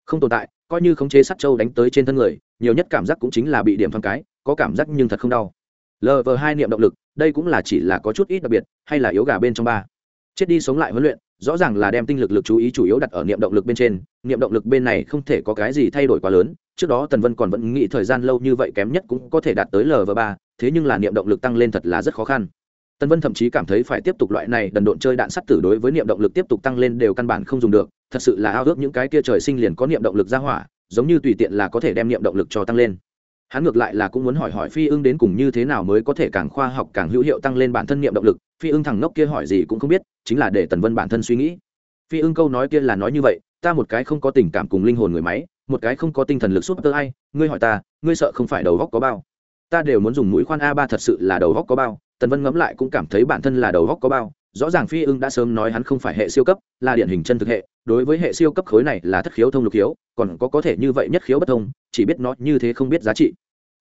Không tồn tại, coi như khống chế sắt châu đánh tới trên thân người, nhiều nhất cảm giác cũng chính là bị điểm thoáng cái, có cảm giác nhưng thật không đau. Lv hai niệm động lực, đây cũng là chỉ là có chút ít đặc biệt, hay là yếu gà bên trong ba. Chết đi sống lại huấn luyện, rõ ràng là đem tinh lực lực chú ý chủ yếu đặt ở niệm động lực bên trên, niệm động lực bên này không thể có cái gì thay đổi quá lớn trước đó tần vân còn vẫn nghĩ thời gian lâu như vậy kém nhất cũng có thể đạt tới lv ba, thế nhưng là niệm động lực tăng lên thật là rất khó khăn. Tần vân thậm chí cảm thấy phải tiếp tục loại này đần độn chơi đạn sắt tử đối với niệm động lực tiếp tục tăng lên đều căn bản không dùng được, thật sự là ao ước những cái kia trời sinh liền có niệm động lực ra hỏa, giống như tùy tiện là có thể đem niệm động lực cho tăng lên. Hắn ngược lại là cũng muốn hỏi hỏi phi ưng đến cùng như thế nào mới có thể càng khoa học, càng hữu hiệu tăng lên bản thân niệm động lực. Phi ưng thằng ngốc kia hỏi gì cũng không biết, chính là để tần vân bản thân suy nghĩ. Phi ưng câu nói kia là nói như vậy, ta một cái không có tình cảm cùng linh hồn người máy một cái không có tinh thần lực suốt tơ ai, ngươi hỏi ta, ngươi sợ không phải đầu góc có bao? Ta đều muốn dùng mũi khoan a ba thật sự là đầu góc có bao, tần vân ngẫm lại cũng cảm thấy bản thân là đầu góc có bao, rõ ràng phi ưng đã sớm nói hắn không phải hệ siêu cấp, là điển hình chân thực hệ, đối với hệ siêu cấp khối này là thất khiếu thông lục khiếu, còn có có thể như vậy nhất khiếu bất thông, chỉ biết nó như thế không biết giá trị.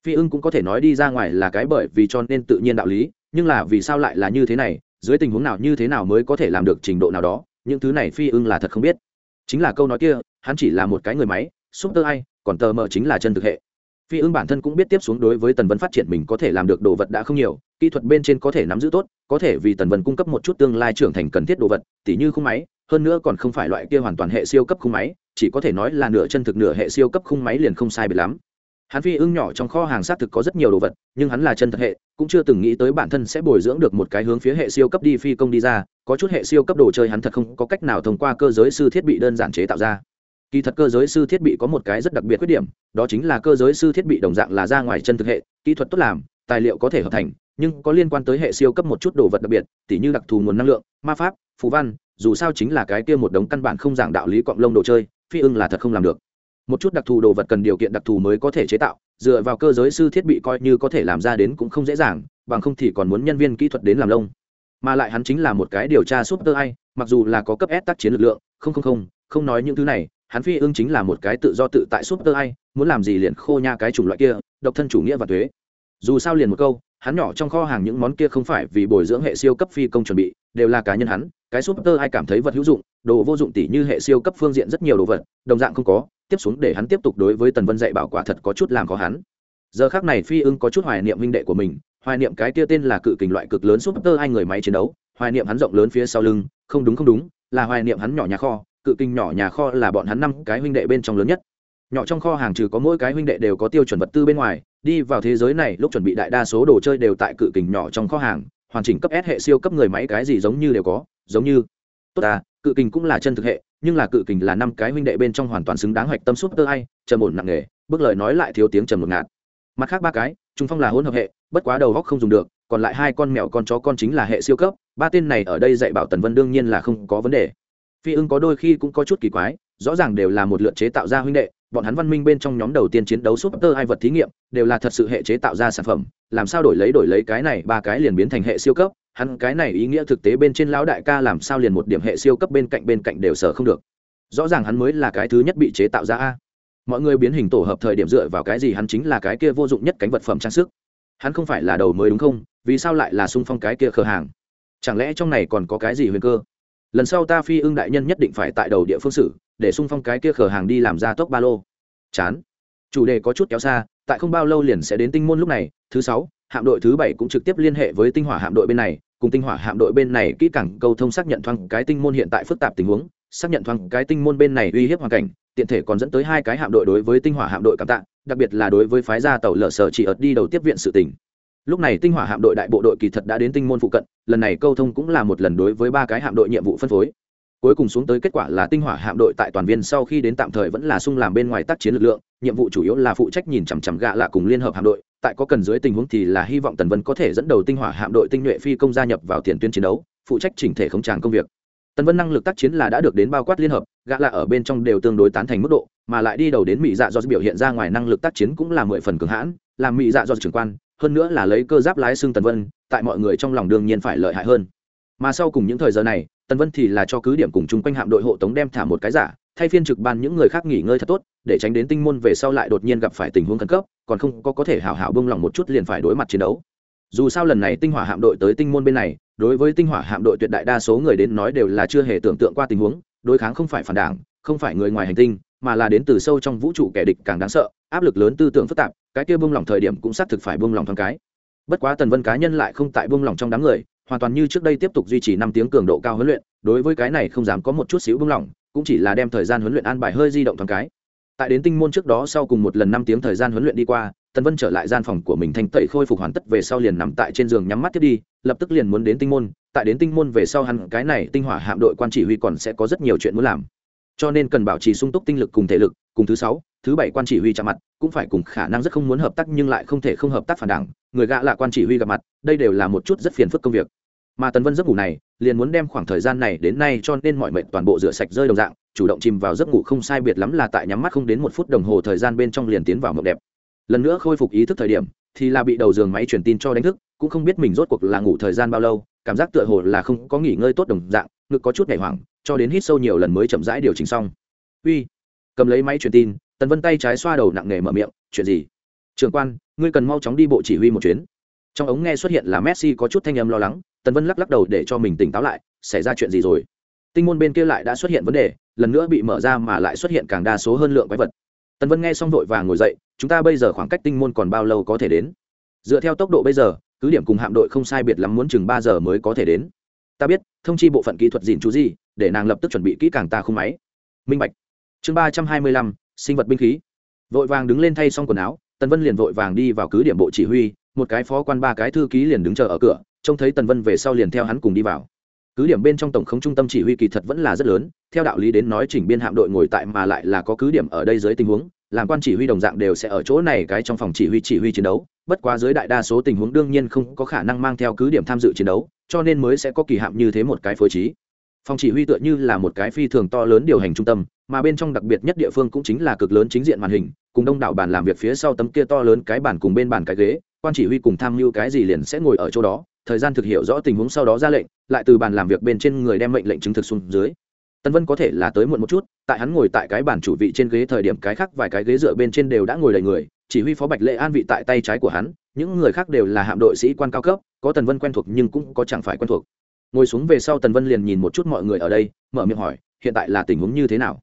Phi ưng cũng có thể nói đi ra ngoài là cái bởi vì cho nên tự nhiên đạo lý, nhưng là vì sao lại là như thế này, dưới tình huống nào như thế nào mới có thể làm được trình độ nào đó, những thứ này phi ưng là thật không biết. Chính là câu nói kia, hắn chỉ là một cái người máy xúc tơ ai, còn tờ mờ chính là chân thực hệ. Phi ưng bản thân cũng biết tiếp xuống đối với tần vân phát triển mình có thể làm được đồ vật đã không nhiều, kỹ thuật bên trên có thể nắm giữ tốt, có thể vì tần vân cung cấp một chút tương lai trưởng thành cần thiết đồ vật, tỉ như khung máy, hơn nữa còn không phải loại kia hoàn toàn hệ siêu cấp khung máy, chỉ có thể nói là nửa chân thực nửa hệ siêu cấp khung máy liền không sai biệt lắm. Hắn phi ưng nhỏ trong kho hàng xác thực có rất nhiều đồ vật, nhưng hắn là chân thật hệ, cũng chưa từng nghĩ tới bản thân sẽ bồi dưỡng được một cái hướng phía hệ siêu cấp đi phi công đi ra, có chút hệ siêu cấp đồ chơi hắn thật không có cách nào thông qua cơ giới sư thiết bị đơn giản chế tạo ra kỳ thật cơ giới sư thiết bị có một cái rất đặc biệt khuyết điểm, đó chính là cơ giới sư thiết bị đồng dạng là ra ngoài chân thực hệ, kỹ thuật tốt làm, tài liệu có thể hợp thành, nhưng có liên quan tới hệ siêu cấp một chút đồ vật đặc biệt, tỉ như đặc thù nguồn năng lượng, ma pháp phú văn, dù sao chính là cái kia một đống căn bản không giảng đạo lý cọng lông đồ chơi, phi ưng là thật không làm được. Một chút đặc thù đồ vật cần điều kiện đặc thù mới có thể chế tạo, dựa vào cơ giới sư thiết bị coi như có thể làm ra đến cũng không dễ dàng, bằng không thì còn muốn nhân viên kỹ thuật đến làm lông. Mà lại hắn chính là một cái điều tra super ai, mặc dù là có cấp s tác chiến lực lượng, không không không không nói những thứ này hắn phi ưng chính là một cái tự do tự tại super ai, muốn làm gì liền khô nha cái chủng loại kia, độc thân chủ nghĩa và thuế. Dù sao liền một câu, hắn nhỏ trong kho hàng những món kia không phải vì bồi dưỡng hệ siêu cấp phi công chuẩn bị, đều là cá nhân hắn, cái super ai cảm thấy vật hữu dụng, đồ vô dụng tỷ như hệ siêu cấp phương diện rất nhiều đồ vật, đồng dạng không có, tiếp xuống để hắn tiếp tục đối với tần vân dạy bảo quả thật có chút làm khó hắn. Giờ khác này phi ưng có chút hoài niệm minh đệ của mình, hoài niệm cái kia tên là cự kình loại cực lớn súp tơ ai người máy chiến đấu, hoài niệm hắn rộng lớn phía sau lưng, không đúng không đúng, là hoài niệm hắn nhỏ nhà kho cự kinh nhỏ nhà kho là bọn hắn năm cái huynh đệ bên trong lớn nhất. Nhỏ trong kho hàng trừ có mỗi cái huynh đệ đều có tiêu chuẩn vật tư bên ngoài đi vào thế giới này lúc chuẩn bị đại đa số đồ chơi đều tại cự kình nhỏ trong kho hàng hoàn chỉnh cấp S hệ siêu cấp người máy cái gì giống như đều có giống như tốt à cự kình cũng là chân thực hệ nhưng là cự kình là năm cái huynh đệ bên trong hoàn toàn xứng đáng hoạch tâm suốt tơ ai, trầm ổn nặng nghề bước lời nói lại thiếu tiếng trầm một ngạt. Mặt khác ba cái trung phong là hỗn hợp hệ bất quá đầu góc không dùng được còn lại hai con mèo con chó con chính là hệ siêu cấp ba tên này ở đây dạy bảo tần vân đương nhiên là không có vấn đề phi ưng có đôi khi cũng có chút kỳ quái, rõ ràng đều là một lượt chế tạo ra huynh đệ, bọn hắn văn minh bên trong nhóm đầu tiên chiến đấu súp tơ hai vật thí nghiệm, đều là thật sự hệ chế tạo ra sản phẩm, làm sao đổi lấy đổi lấy cái này, ba cái liền biến thành hệ siêu cấp, hắn cái này ý nghĩa thực tế bên trên lão đại ca làm sao liền một điểm hệ siêu cấp bên cạnh bên cạnh đều sở không được. Rõ ràng hắn mới là cái thứ nhất bị chế tạo ra a. Mọi người biến hình tổ hợp thời điểm dựa vào cái gì hắn chính là cái kia vô dụng nhất cánh vật phẩm trang sức. Hắn không phải là đầu mới đúng không? Vì sao lại là sung phong cái kia khờ hàng? Chẳng lẽ trong này còn có cái gì huyền cơ? Lần sau ta phi ưng đại nhân nhất định phải tại đầu địa phương sử để sung phong cái kia khở hàng đi làm ra tốc ba lô. Chán. Chủ đề có chút kéo xa, tại không bao lâu liền sẽ đến tinh môn lúc này, thứ sáu, hạm đội thứ bảy cũng trực tiếp liên hệ với tinh hỏa hạm đội bên này, cùng tinh hỏa hạm đội bên này kỹ càng câu thông xác nhận thoáng cái tinh môn hiện tại phức tạp tình huống, xác nhận thoáng cái tinh môn bên này uy hiếp hoàn cảnh, tiện thể còn dẫn tới hai cái hạm đội đối với tinh hỏa hạm đội cảm tạ, đặc biệt là đối với phái gia tàu lở sở chỉ ợt đi đầu tiếp viện sự tỉnh lúc này tinh hỏa hạm đội đại bộ đội kỳ thật đã đến tinh môn phụ cận, lần này câu thông cũng là một lần đối với ba cái hạm đội nhiệm vụ phân phối. Cuối cùng xuống tới kết quả là tinh hỏa hạm đội tại toàn viên sau khi đến tạm thời vẫn là sung làm bên ngoài tác chiến lực lượng, nhiệm vụ chủ yếu là phụ trách nhìn chằm chằm gạ lạ cùng liên hợp hạm đội, tại có cần dưới tình huống thì là hy vọng tần vân có thể dẫn đầu tinh hỏa hạm đội tinh nhuệ phi công gia nhập vào tiền tuyến chiến đấu, phụ trách chỉnh thể khống tràng công việc. Tần vân năng lực tác chiến là đã được đến bao quát liên hợp, gạ lạ ở bên trong đều tương đối tán thành mức độ, mà lại đi đầu đến mỹ dạ do biểu hiện ra ngoài năng lực tác chiến cũng là mười phần cường hãn làm mỹ dạ do trưởng quan hơn nữa là lấy cơ giáp lái xương tần vân, tại mọi người trong lòng đương nhiên phải lợi hại hơn. Mà sau cùng những thời giờ này, tần vân thì là cho cứ điểm cùng chung quanh hạm đội hộ tống đem thả một cái giả, thay phiên trực ban những người khác nghỉ ngơi thật tốt, để tránh đến tinh môn về sau lại đột nhiên gặp phải tình huống khẩn cấp, còn không có có thể hảo hảo bông lòng một chút liền phải đối mặt chiến đấu. Dù sao lần này tinh hỏa hạm đội tới tinh môn bên này, đối với tinh hỏa hạm đội tuyệt đại đa số người đến nói đều là chưa hề tưởng tượng qua tình huống, đối kháng không phải phản đảng, không phải người ngoài hành tinh, mà là đến từ sâu trong vũ trụ kẻ địch càng đáng sợ, áp lực lớn tư tưởng phức tạp cái kia buông lòng thời điểm cũng xác thực phải buông lòng thoáng cái. Bất quá tần vân cá nhân lại không tại buông lòng trong đám người, hoàn toàn như trước đây tiếp tục duy trì năm tiếng cường độ cao huấn luyện, đối với cái này không dám có một chút xíu buông lòng cũng chỉ là đem thời gian huấn luyện an bài hơi di động thoáng cái. Tại đến tinh môn trước đó sau cùng một lần năm tiếng thời gian huấn luyện đi qua, tần vân trở lại gian phòng của mình thanh tẩy khôi phục hoàn tất về sau liền nằm tại trên giường nhắm mắt tiếp đi, lập tức liền muốn đến tinh môn, tại đến tinh môn về sau hắn cái này tinh hỏa hạm đội quan chỉ huy còn sẽ có rất nhiều chuyện muốn làm. Cho nên cần bảo trì sung túc tinh lực cùng thể lực, cùng thứ sáu thứ bảy quan chỉ huy chạm mặt, cũng phải cùng khả năng rất không muốn hợp tác nhưng lại không thể không hợp tác phản đảng, người gạ là quan chỉ huy gặp mặt, đây đều là một chút rất phiền phức công việc. Mà tần vân giấc ngủ này, liền muốn đem khoảng thời gian này đến nay cho nên mọi mệnh toàn bộ rửa sạch rơi đồng dạng, chủ động chìm vào giấc ngủ không sai biệt lắm là tại nhắm mắt không đến một phút đồng hồ thời gian bên trong liền tiến vào mộng đẹp. Lần nữa khôi phục ý thức thời điểm, thì là bị đầu giường máy truyền tin cho đánh thức, cũng không biết mình rốt cuộc là ngủ thời gian bao lâu, cảm giác tựa hồ là không có nghỉ ngơi tốt đồng dạng, ngực có chút nhảy hoảng, cho đến hít sâu nhiều lần mới chậm rãi điều chỉnh xong. Uy! Cầm lấy máy truyền tin tần vân tay trái xoa đầu nặng nề mở miệng, chuyện gì? Trường quan, ngươi cần mau chóng đi bộ chỉ huy một chuyến. Trong ống nghe xuất hiện là messi có chút thanh âm lo lắng, tần vân lắc lắc đầu để cho mình tỉnh táo lại, xảy ra chuyện gì rồi? Tinh môn bên kia lại đã xuất hiện vấn đề, lần nữa bị mở ra mà lại xuất hiện càng đa số hơn lượng quái vật. Tần vân nghe xong vội và ngồi dậy, chúng ta bây giờ khoảng cách tinh môn còn bao lâu có thể đến? Dựa theo tốc độ bây giờ, cứ điểm cùng hạm đội không sai biệt lắm muốn chừng ba giờ mới có thể đến. Ta biết, thông chi bộ phận kỹ thuật dìn chú gì, để nàng lập tức chuẩn bị kỹ càng ta không máy. Minh bạch. Chương ba trăm hai mươi lăm sinh vật binh khí. Vội vàng đứng lên thay xong quần áo, tần vân liền vội vàng đi vào cứ điểm bộ chỉ huy, một cái phó quan ba cái thư ký liền đứng chờ ở cửa, trông thấy tần vân về sau liền theo hắn cùng đi vào. Cứ điểm bên trong tổng khống trung tâm chỉ huy kỳ thật vẫn là rất lớn, theo đạo lý đến nói chỉnh biên hạm đội ngồi tại mà lại là có cứ điểm ở đây dưới tình huống, làm quan chỉ huy đồng dạng đều sẽ ở chỗ này cái trong phòng chỉ huy chỉ huy chiến đấu, bất quá dưới đại đa số tình huống đương nhiên không có khả năng mang theo cứ điểm tham dự chiến đấu, cho nên mới sẽ có kỳ hạm như thế một cái phối trí phòng chỉ huy tựa như là một cái phi thường to lớn điều hành trung tâm, mà bên trong đặc biệt nhất địa phương cũng chính là cực lớn chính diện màn hình, cùng đông đảo bàn làm việc phía sau tấm kia to lớn cái bàn cùng bên bàn cái ghế, quan chỉ huy cùng tham mưu cái gì liền sẽ ngồi ở chỗ đó, thời gian thực hiểu rõ tình huống sau đó ra lệnh, lại từ bàn làm việc bên trên người đem mệnh lệnh chứng thực xuống dưới. Tân vân có thể là tới muộn một chút, tại hắn ngồi tại cái bàn chủ vị trên ghế thời điểm cái khác vài cái ghế dựa bên trên đều đã ngồi đầy người, chỉ huy phó bạch lệ an vị tại tay trái của hắn, những người khác đều là hạm đội sĩ quan cao cấp, có tần vân quen thuộc nhưng cũng có chẳng phải quen thuộc ngồi xuống về sau tần vân liền nhìn một chút mọi người ở đây, mở miệng hỏi, hiện tại là tình huống như thế nào?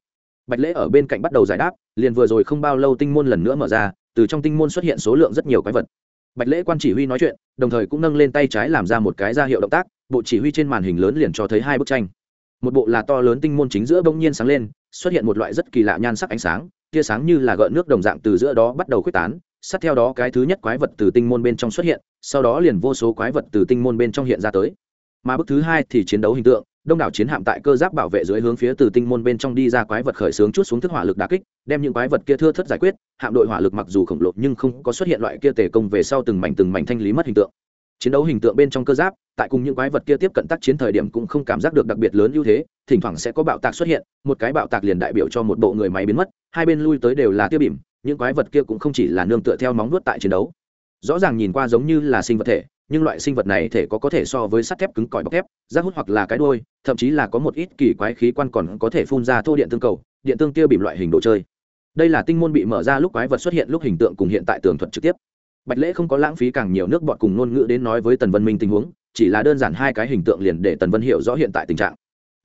Bạch lễ ở bên cạnh bắt đầu giải đáp, liền vừa rồi không bao lâu tinh môn lần nữa mở ra, từ trong tinh môn xuất hiện số lượng rất nhiều quái vật. Bạch lễ quan chỉ huy nói chuyện, đồng thời cũng nâng lên tay trái làm ra một cái ra hiệu động tác, bộ chỉ huy trên màn hình lớn liền cho thấy hai bức tranh. Một bộ là to lớn tinh môn chính giữa bỗng nhiên sáng lên, xuất hiện một loại rất kỳ lạ nhan sắc ánh sáng, tia sáng như là gợn nước đồng dạng từ giữa đó bắt đầu khuếch tán, sát theo đó cái thứ nhất quái vật từ tinh môn bên trong xuất hiện, sau đó liền vô số quái vật từ tinh môn bên trong hiện ra tới mà bức thứ hai thì chiến đấu hình tượng, đông đảo chiến hạm tại cơ giáp bảo vệ dưới hướng phía từ tinh môn bên trong đi ra quái vật khởi xướng chút xuống thức hỏa lực đà kích, đem những quái vật kia thưa thất giải quyết, hạm đội hỏa lực mặc dù khổng lồ nhưng không có xuất hiện loại kia tề công về sau từng mảnh từng mảnh thanh lý mất hình tượng. Chiến đấu hình tượng bên trong cơ giáp, tại cùng những quái vật kia tiếp cận tác chiến thời điểm cũng không cảm giác được đặc biệt lớn ưu thế, thỉnh thoảng sẽ có bạo tạc xuất hiện, một cái bạo tạc liền đại biểu cho một bộ người máy biến mất, hai bên lui tới đều là tiêu bìm, những quái vật kia cũng không chỉ là nương tựa theo móng nuốt tại chiến đấu. Rõ ràng nhìn qua giống như là sinh vật thể nhưng loại sinh vật này thể có có thể so với sắt thép cứng cỏi bọc thép, rác hút hoặc là cái đôi thậm chí là có một ít kỳ quái khí quan còn có thể phun ra thô điện tương cầu, điện tương tiêu bìm loại hình đồ chơi. Đây là tinh môn bị mở ra lúc quái vật xuất hiện lúc hình tượng cùng hiện tại tường thuật trực tiếp. Bạch lễ không có lãng phí càng nhiều nước bọn cùng ngôn ngữ đến nói với tần vân minh tình huống, chỉ là đơn giản hai cái hình tượng liền để tần vân hiểu rõ hiện tại tình trạng.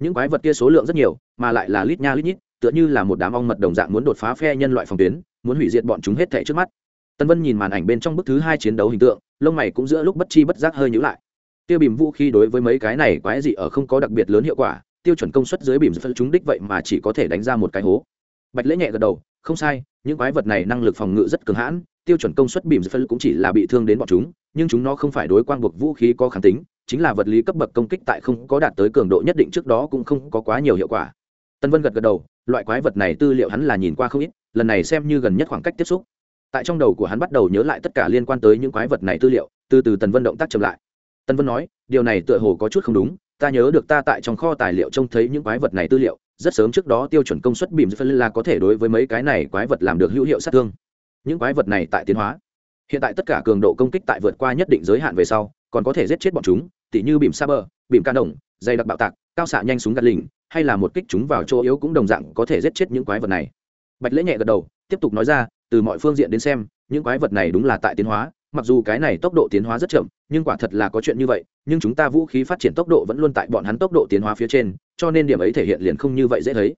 Những quái vật kia số lượng rất nhiều, mà lại là lít nha lít nhít, tựa như là một đám ong mật đồng dạng muốn đột phá phe nhân loại phòng tuyến, muốn hủy diệt bọn chúng hết thảy trước mắt. Tân vân nhìn màn ảnh bên trong bức thứ hai chiến đấu hình tượng, lông mày cũng giữa lúc bất chi bất giác hơi nhữ lại. Tiêu bìm vũ khí đối với mấy cái này quái dị ở không có đặc biệt lớn hiệu quả, tiêu chuẩn công suất dưới bìm phân chúng đích vậy mà chỉ có thể đánh ra một cái hố. Bạch lễ nhẹ gật đầu, không sai, những quái vật này năng lực phòng ngự rất cường hãn, tiêu chuẩn công suất bìm phân cũng chỉ là bị thương đến bọn chúng, nhưng chúng nó không phải đối quang buộc vũ khí có kháng tính, chính là vật lý cấp bậc công kích tại không có đạt tới cường độ nhất định trước đó cũng không có quá nhiều hiệu quả. Tân vân gật gật đầu, loại quái vật này tư liệu hắn là nhìn qua không ít, lần này xem như gần nhất khoảng cách tiếp xúc tại trong đầu của hắn bắt đầu nhớ lại tất cả liên quan tới những quái vật này tư liệu, từ từ tần vân động tác chậm lại. Tần vân nói, điều này tựa hồ có chút không đúng, ta nhớ được ta tại trong kho tài liệu trông thấy những quái vật này tư liệu, rất sớm trước đó tiêu chuẩn công suất bìm phân là có thể đối với mấy cái này quái vật làm được hữu hiệu sát thương. Những quái vật này tại tiến hóa. Hiện tại tất cả cường độ công kích tại vượt qua nhất định giới hạn về sau, còn có thể giết chết bọn chúng, tỉ như bìm sa bờ bìm ca đồng dày đặc bạo tạc, cao xạ nhanh súng gạt lình hay là một kích chúng vào chỗ yếu cũng đồng dạng có thể giết chết những quái vật này. Bạch lễ nhẹ gật đầu, tiếp tục nói ra từ mọi phương diện đến xem, những quái vật này đúng là tại tiến hóa, mặc dù cái này tốc độ tiến hóa rất chậm, nhưng quả thật là có chuyện như vậy, nhưng chúng ta vũ khí phát triển tốc độ vẫn luôn tại bọn hắn tốc độ tiến hóa phía trên, cho nên điểm ấy thể hiện liền không như vậy dễ thấy.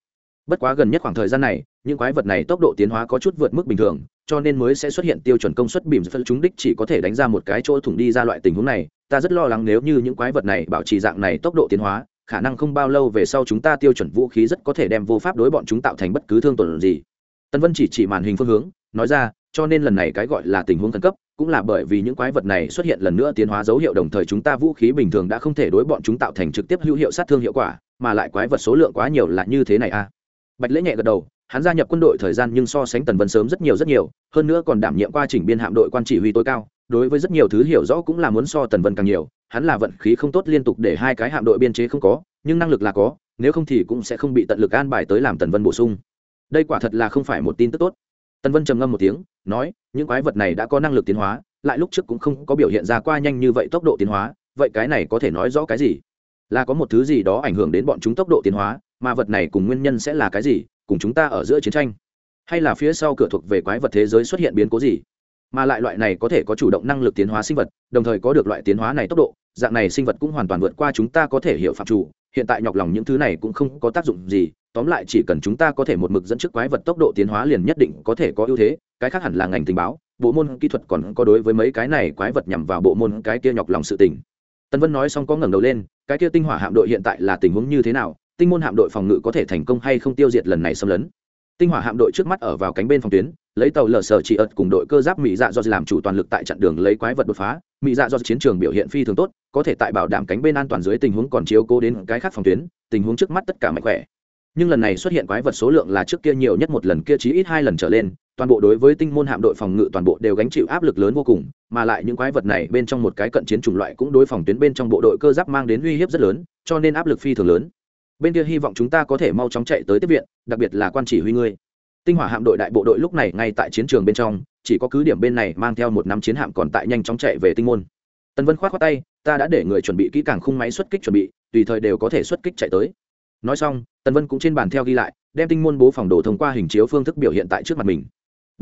Bất quá gần nhất khoảng thời gian này, những quái vật này tốc độ tiến hóa có chút vượt mức bình thường, cho nên mới sẽ xuất hiện tiêu chuẩn công suất bìm phân chúng đích chỉ có thể đánh ra một cái chỗ thủng đi ra loại tình huống này. Ta rất lo lắng nếu như những quái vật này bảo trì dạng này tốc độ tiến hóa, khả năng không bao lâu về sau chúng ta tiêu chuẩn vũ khí rất có thể đem vô pháp đối bọn chúng tạo thành bất cứ thương tổn gì. Tân vân chỉ chỉ màn hình phương hướng nói ra, cho nên lần này cái gọi là tình huống khẩn cấp, cũng là bởi vì những quái vật này xuất hiện lần nữa tiến hóa dấu hiệu đồng thời chúng ta vũ khí bình thường đã không thể đối bọn chúng tạo thành trực tiếp hữu hiệu sát thương hiệu quả, mà lại quái vật số lượng quá nhiều là như thế này à? Bạch lễ nhẹ gật đầu, hắn gia nhập quân đội thời gian nhưng so sánh tần vân sớm rất nhiều rất nhiều, hơn nữa còn đảm nhiệm qua trình biên hạm đội quan chỉ huy tối cao, đối với rất nhiều thứ hiểu rõ cũng là muốn so tần vân càng nhiều, hắn là vận khí không tốt liên tục để hai cái hạm đội biên chế không có, nhưng năng lực là có, nếu không thì cũng sẽ không bị tận lực an bài tới làm tần vân bổ sung. Đây quả thật là không phải một tin tức tốt tần vân trầm ngâm một tiếng, nói, những quái vật này đã có năng lực tiến hóa, lại lúc trước cũng không có biểu hiện ra qua nhanh như vậy tốc độ tiến hóa, vậy cái này có thể nói rõ cái gì? Là có một thứ gì đó ảnh hưởng đến bọn chúng tốc độ tiến hóa, mà vật này cùng nguyên nhân sẽ là cái gì? Cùng chúng ta ở giữa chiến tranh, hay là phía sau cửa thuộc về quái vật thế giới xuất hiện biến cố gì? Mà lại loại này có thể có chủ động năng lực tiến hóa sinh vật, đồng thời có được loại tiến hóa này tốc độ dạng này sinh vật cũng hoàn toàn vượt qua chúng ta có thể hiểu phạm chủ, hiện tại nhọc lòng những thứ này cũng không có tác dụng gì, tóm lại chỉ cần chúng ta có thể một mực dẫn trước quái vật tốc độ tiến hóa liền nhất định có thể có ưu thế, cái khác hẳn là ngành tình báo, bộ môn kỹ thuật còn có đối với mấy cái này quái vật nhằm vào bộ môn cái kia nhọc lòng sự tình. Tân vân nói xong có ngẩng đầu lên, cái kia tinh hỏa hạm đội hiện tại là tình huống như thế nào, tinh môn hạm đội phòng ngự có thể thành công hay không tiêu diệt lần này xâm lấn. Tinh hỏa hạm đội trước mắt ở vào cánh bên phòng tuyến, lấy tàu lở sở chỉ ợt cùng đội cơ giáp mỹ dạ do làm chủ toàn lực tại chặn đường lấy quái vật đột phá mỹ dạ do chiến trường biểu hiện phi thường tốt, có thể tại bảo đảm cánh bên an toàn dưới tình huống còn chiếu cố đến cái khác phòng tuyến, tình huống trước mắt tất cả mạnh khỏe. Nhưng lần này xuất hiện quái vật số lượng là trước kia nhiều nhất một lần, kia chí ít hai lần trở lên, toàn bộ đối với tinh môn hạm đội phòng ngự toàn bộ đều gánh chịu áp lực lớn vô cùng, mà lại những quái vật này bên trong một cái cận chiến chủng loại cũng đối phòng tuyến bên trong bộ đội cơ giáp mang đến uy hiếp rất lớn, cho nên áp lực phi thường lớn. Bên kia hy vọng chúng ta có thể mau chóng chạy tới tiếp viện, đặc biệt là quan chỉ huy ngươi tinh hỏa hạm đội đại bộ đội lúc này ngay tại chiến trường bên trong, chỉ có cứ điểm bên này mang theo một năm chiến hạm còn tại nhanh chóng chạy về tinh môn. Tần vân k h o á t khoác tay, ta đã để người chuẩn bị kỹ càng khung máy xuất kích chuẩn bị, tùy thời đều có thể xuất kích chạy tới. Nói xong, tần vân cũng trên bàn theo ghi lại, đem tinh môn bố phòng đồ thông qua hình chiếu phương thức biểu hiện tại trước mặt mình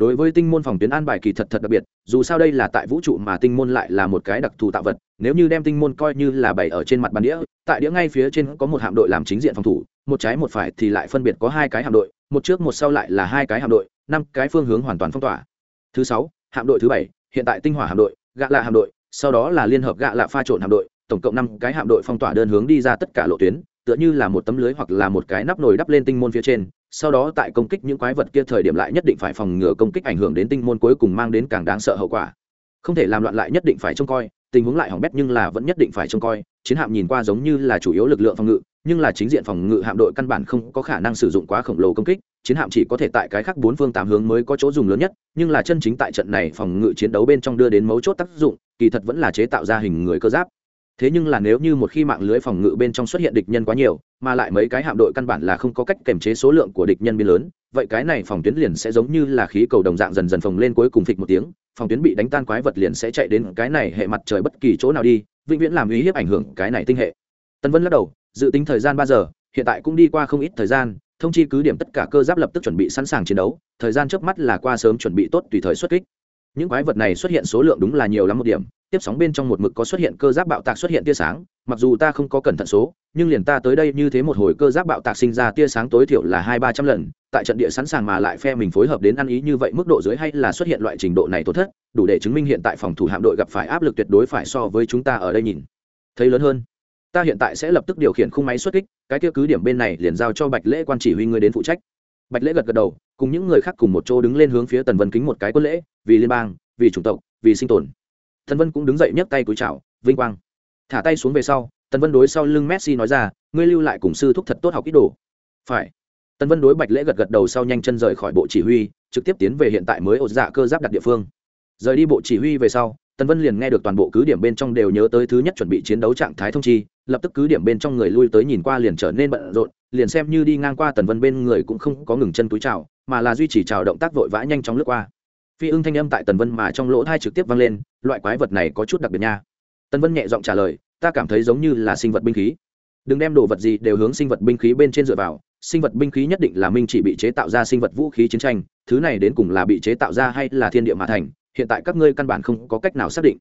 đối với tinh môn phòng tuyến an bài kỳ thật thật đặc biệt, dù sao đây là tại vũ trụ mà tinh môn lại là một cái đặc thù tạo vật, nếu như đem tinh môn coi như là bày ở trên mặt bàn đĩa, tại đĩa ngay phía trên có một hạm đội làm chính diện phòng thủ, một trái một phải thì lại phân biệt có hai cái hạm đội, một trước một sau lại là hai cái hạm đội, năm cái phương hướng hoàn toàn phong tỏa. Thứ sáu, hạm đội thứ bảy, hiện tại tinh hỏa hạm đội, gạ lạ hạm đội, sau đó là liên hợp gạ lạ pha trộn hạm đội, tổng cộng năm cái hạm đội phong tỏa đơn hướng đi ra tất cả lộ tuyến tựa như là một tấm lưới hoặc là một cái nắp nồi đắp lên tinh môn phía trên, sau đó tại công kích những quái vật kia thời điểm lại nhất định phải phòng ngừa công kích ảnh hưởng đến tinh môn cuối cùng mang đến càng đáng sợ hậu quả. Không thể làm loạn lại nhất định phải trông coi, tình huống lại hỏng bét nhưng là vẫn nhất định phải trông coi, chiến hạm nhìn qua giống như là chủ yếu lực lượng phòng ngự, nhưng là chính diện phòng ngự hạm đội căn bản không có khả năng sử dụng quá khổng lồ công kích, chiến hạm chỉ có thể tại cái khác bốn phương tám hướng mới có chỗ dùng lớn nhất, nhưng là chân chính tại trận này phòng ngự chiến đấu bên trong đưa đến mấu chốt tác dụng, kỳ thật vẫn là chế tạo ra hình người cơ giáp thế nhưng là nếu như một khi mạng lưới phòng ngự bên trong xuất hiện địch nhân quá nhiều, mà lại mấy cái hạm đội căn bản là không có cách kềm chế số lượng của địch nhân biên lớn, vậy cái này phòng tuyến liền sẽ giống như là khí cầu đồng dạng dần dần phồng lên cuối cùng phịch một tiếng, phòng tuyến bị đánh tan quái vật liền sẽ chạy đến cái này hệ mặt trời bất kỳ chỗ nào đi, vĩnh viễn làm uy hiếp ảnh hưởng cái này tinh hệ. Tân vân lắc đầu, dự tính thời gian ba giờ, hiện tại cũng đi qua không ít thời gian, thông chi cứ điểm tất cả cơ giáp lập tức chuẩn bị sẵn sàng chiến đấu, thời gian trước mắt là qua sớm chuẩn bị tốt tùy thời xuất kích. Những quái vật này xuất hiện số lượng đúng là nhiều lắm một điểm tiếp sóng bên trong một mực có xuất hiện cơ giáp bạo tạc xuất hiện tia sáng, mặc dù ta không có cẩn thận số, nhưng liền ta tới đây như thế một hồi cơ giáp bạo tạc sinh ra tia sáng tối thiểu là hai ba trăm lần, tại trận địa sẵn sàng mà lại phe mình phối hợp đến ăn ý như vậy mức độ dưới hay là xuất hiện loại trình độ này tổn thất, đủ để chứng minh hiện tại phòng thủ hạm đội gặp phải áp lực tuyệt đối phải so với chúng ta ở đây nhìn. Thấy lớn hơn, ta hiện tại sẽ lập tức điều khiển khung máy xuất kích, cái kia cứ điểm bên này liền giao cho bạch lễ quan chỉ huy người đến phụ trách. Bạch lễ gật gật đầu, cùng những người khác cùng một chỗ đứng lên hướng phía tần vân kính một cái quân lễ, vì liên bang, vì chủng tộc, vì sinh tồn tần vân cũng đứng dậy nhấc tay cúi chào, vinh quang. Thả tay xuống về sau, tần vân đối sau lưng messi nói ra, ngươi lưu lại cùng sư thúc thật tốt học ít đồ. Phải. Tần vân đối bạch lễ gật gật đầu sau nhanh chân rời khỏi bộ chỉ huy, trực tiếp tiến về hiện tại mới ột dạ cơ giáp đặt địa phương. Rời đi bộ chỉ huy về sau, tần vân liền nghe được toàn bộ cứ điểm bên trong đều nhớ tới thứ nhất chuẩn bị chiến đấu trạng thái thông chi, lập tức cứ điểm bên trong người lui tới nhìn qua liền trở nên bận rộn, liền xem như đi ngang qua tần vân bên người cũng không có ngừng chân túi chào, mà là duy trì chào động tác vội vã nhanh chóng lướt qua phi ưng thanh âm tại tần vân mà trong lỗ thai trực tiếp vang lên, loại quái vật này có chút đặc biệt nha. Tần vân nhẹ giọng trả lời, ta cảm thấy giống như là sinh vật binh khí. Đừng đem đồ vật gì đều hướng sinh vật binh khí bên trên dựa vào, sinh vật binh khí nhất định là minh chỉ bị chế tạo ra sinh vật vũ khí chiến tranh, thứ này đến cùng là bị chế tạo ra hay là thiên địa mà thành, hiện tại các ngươi căn bản không có cách nào xác định.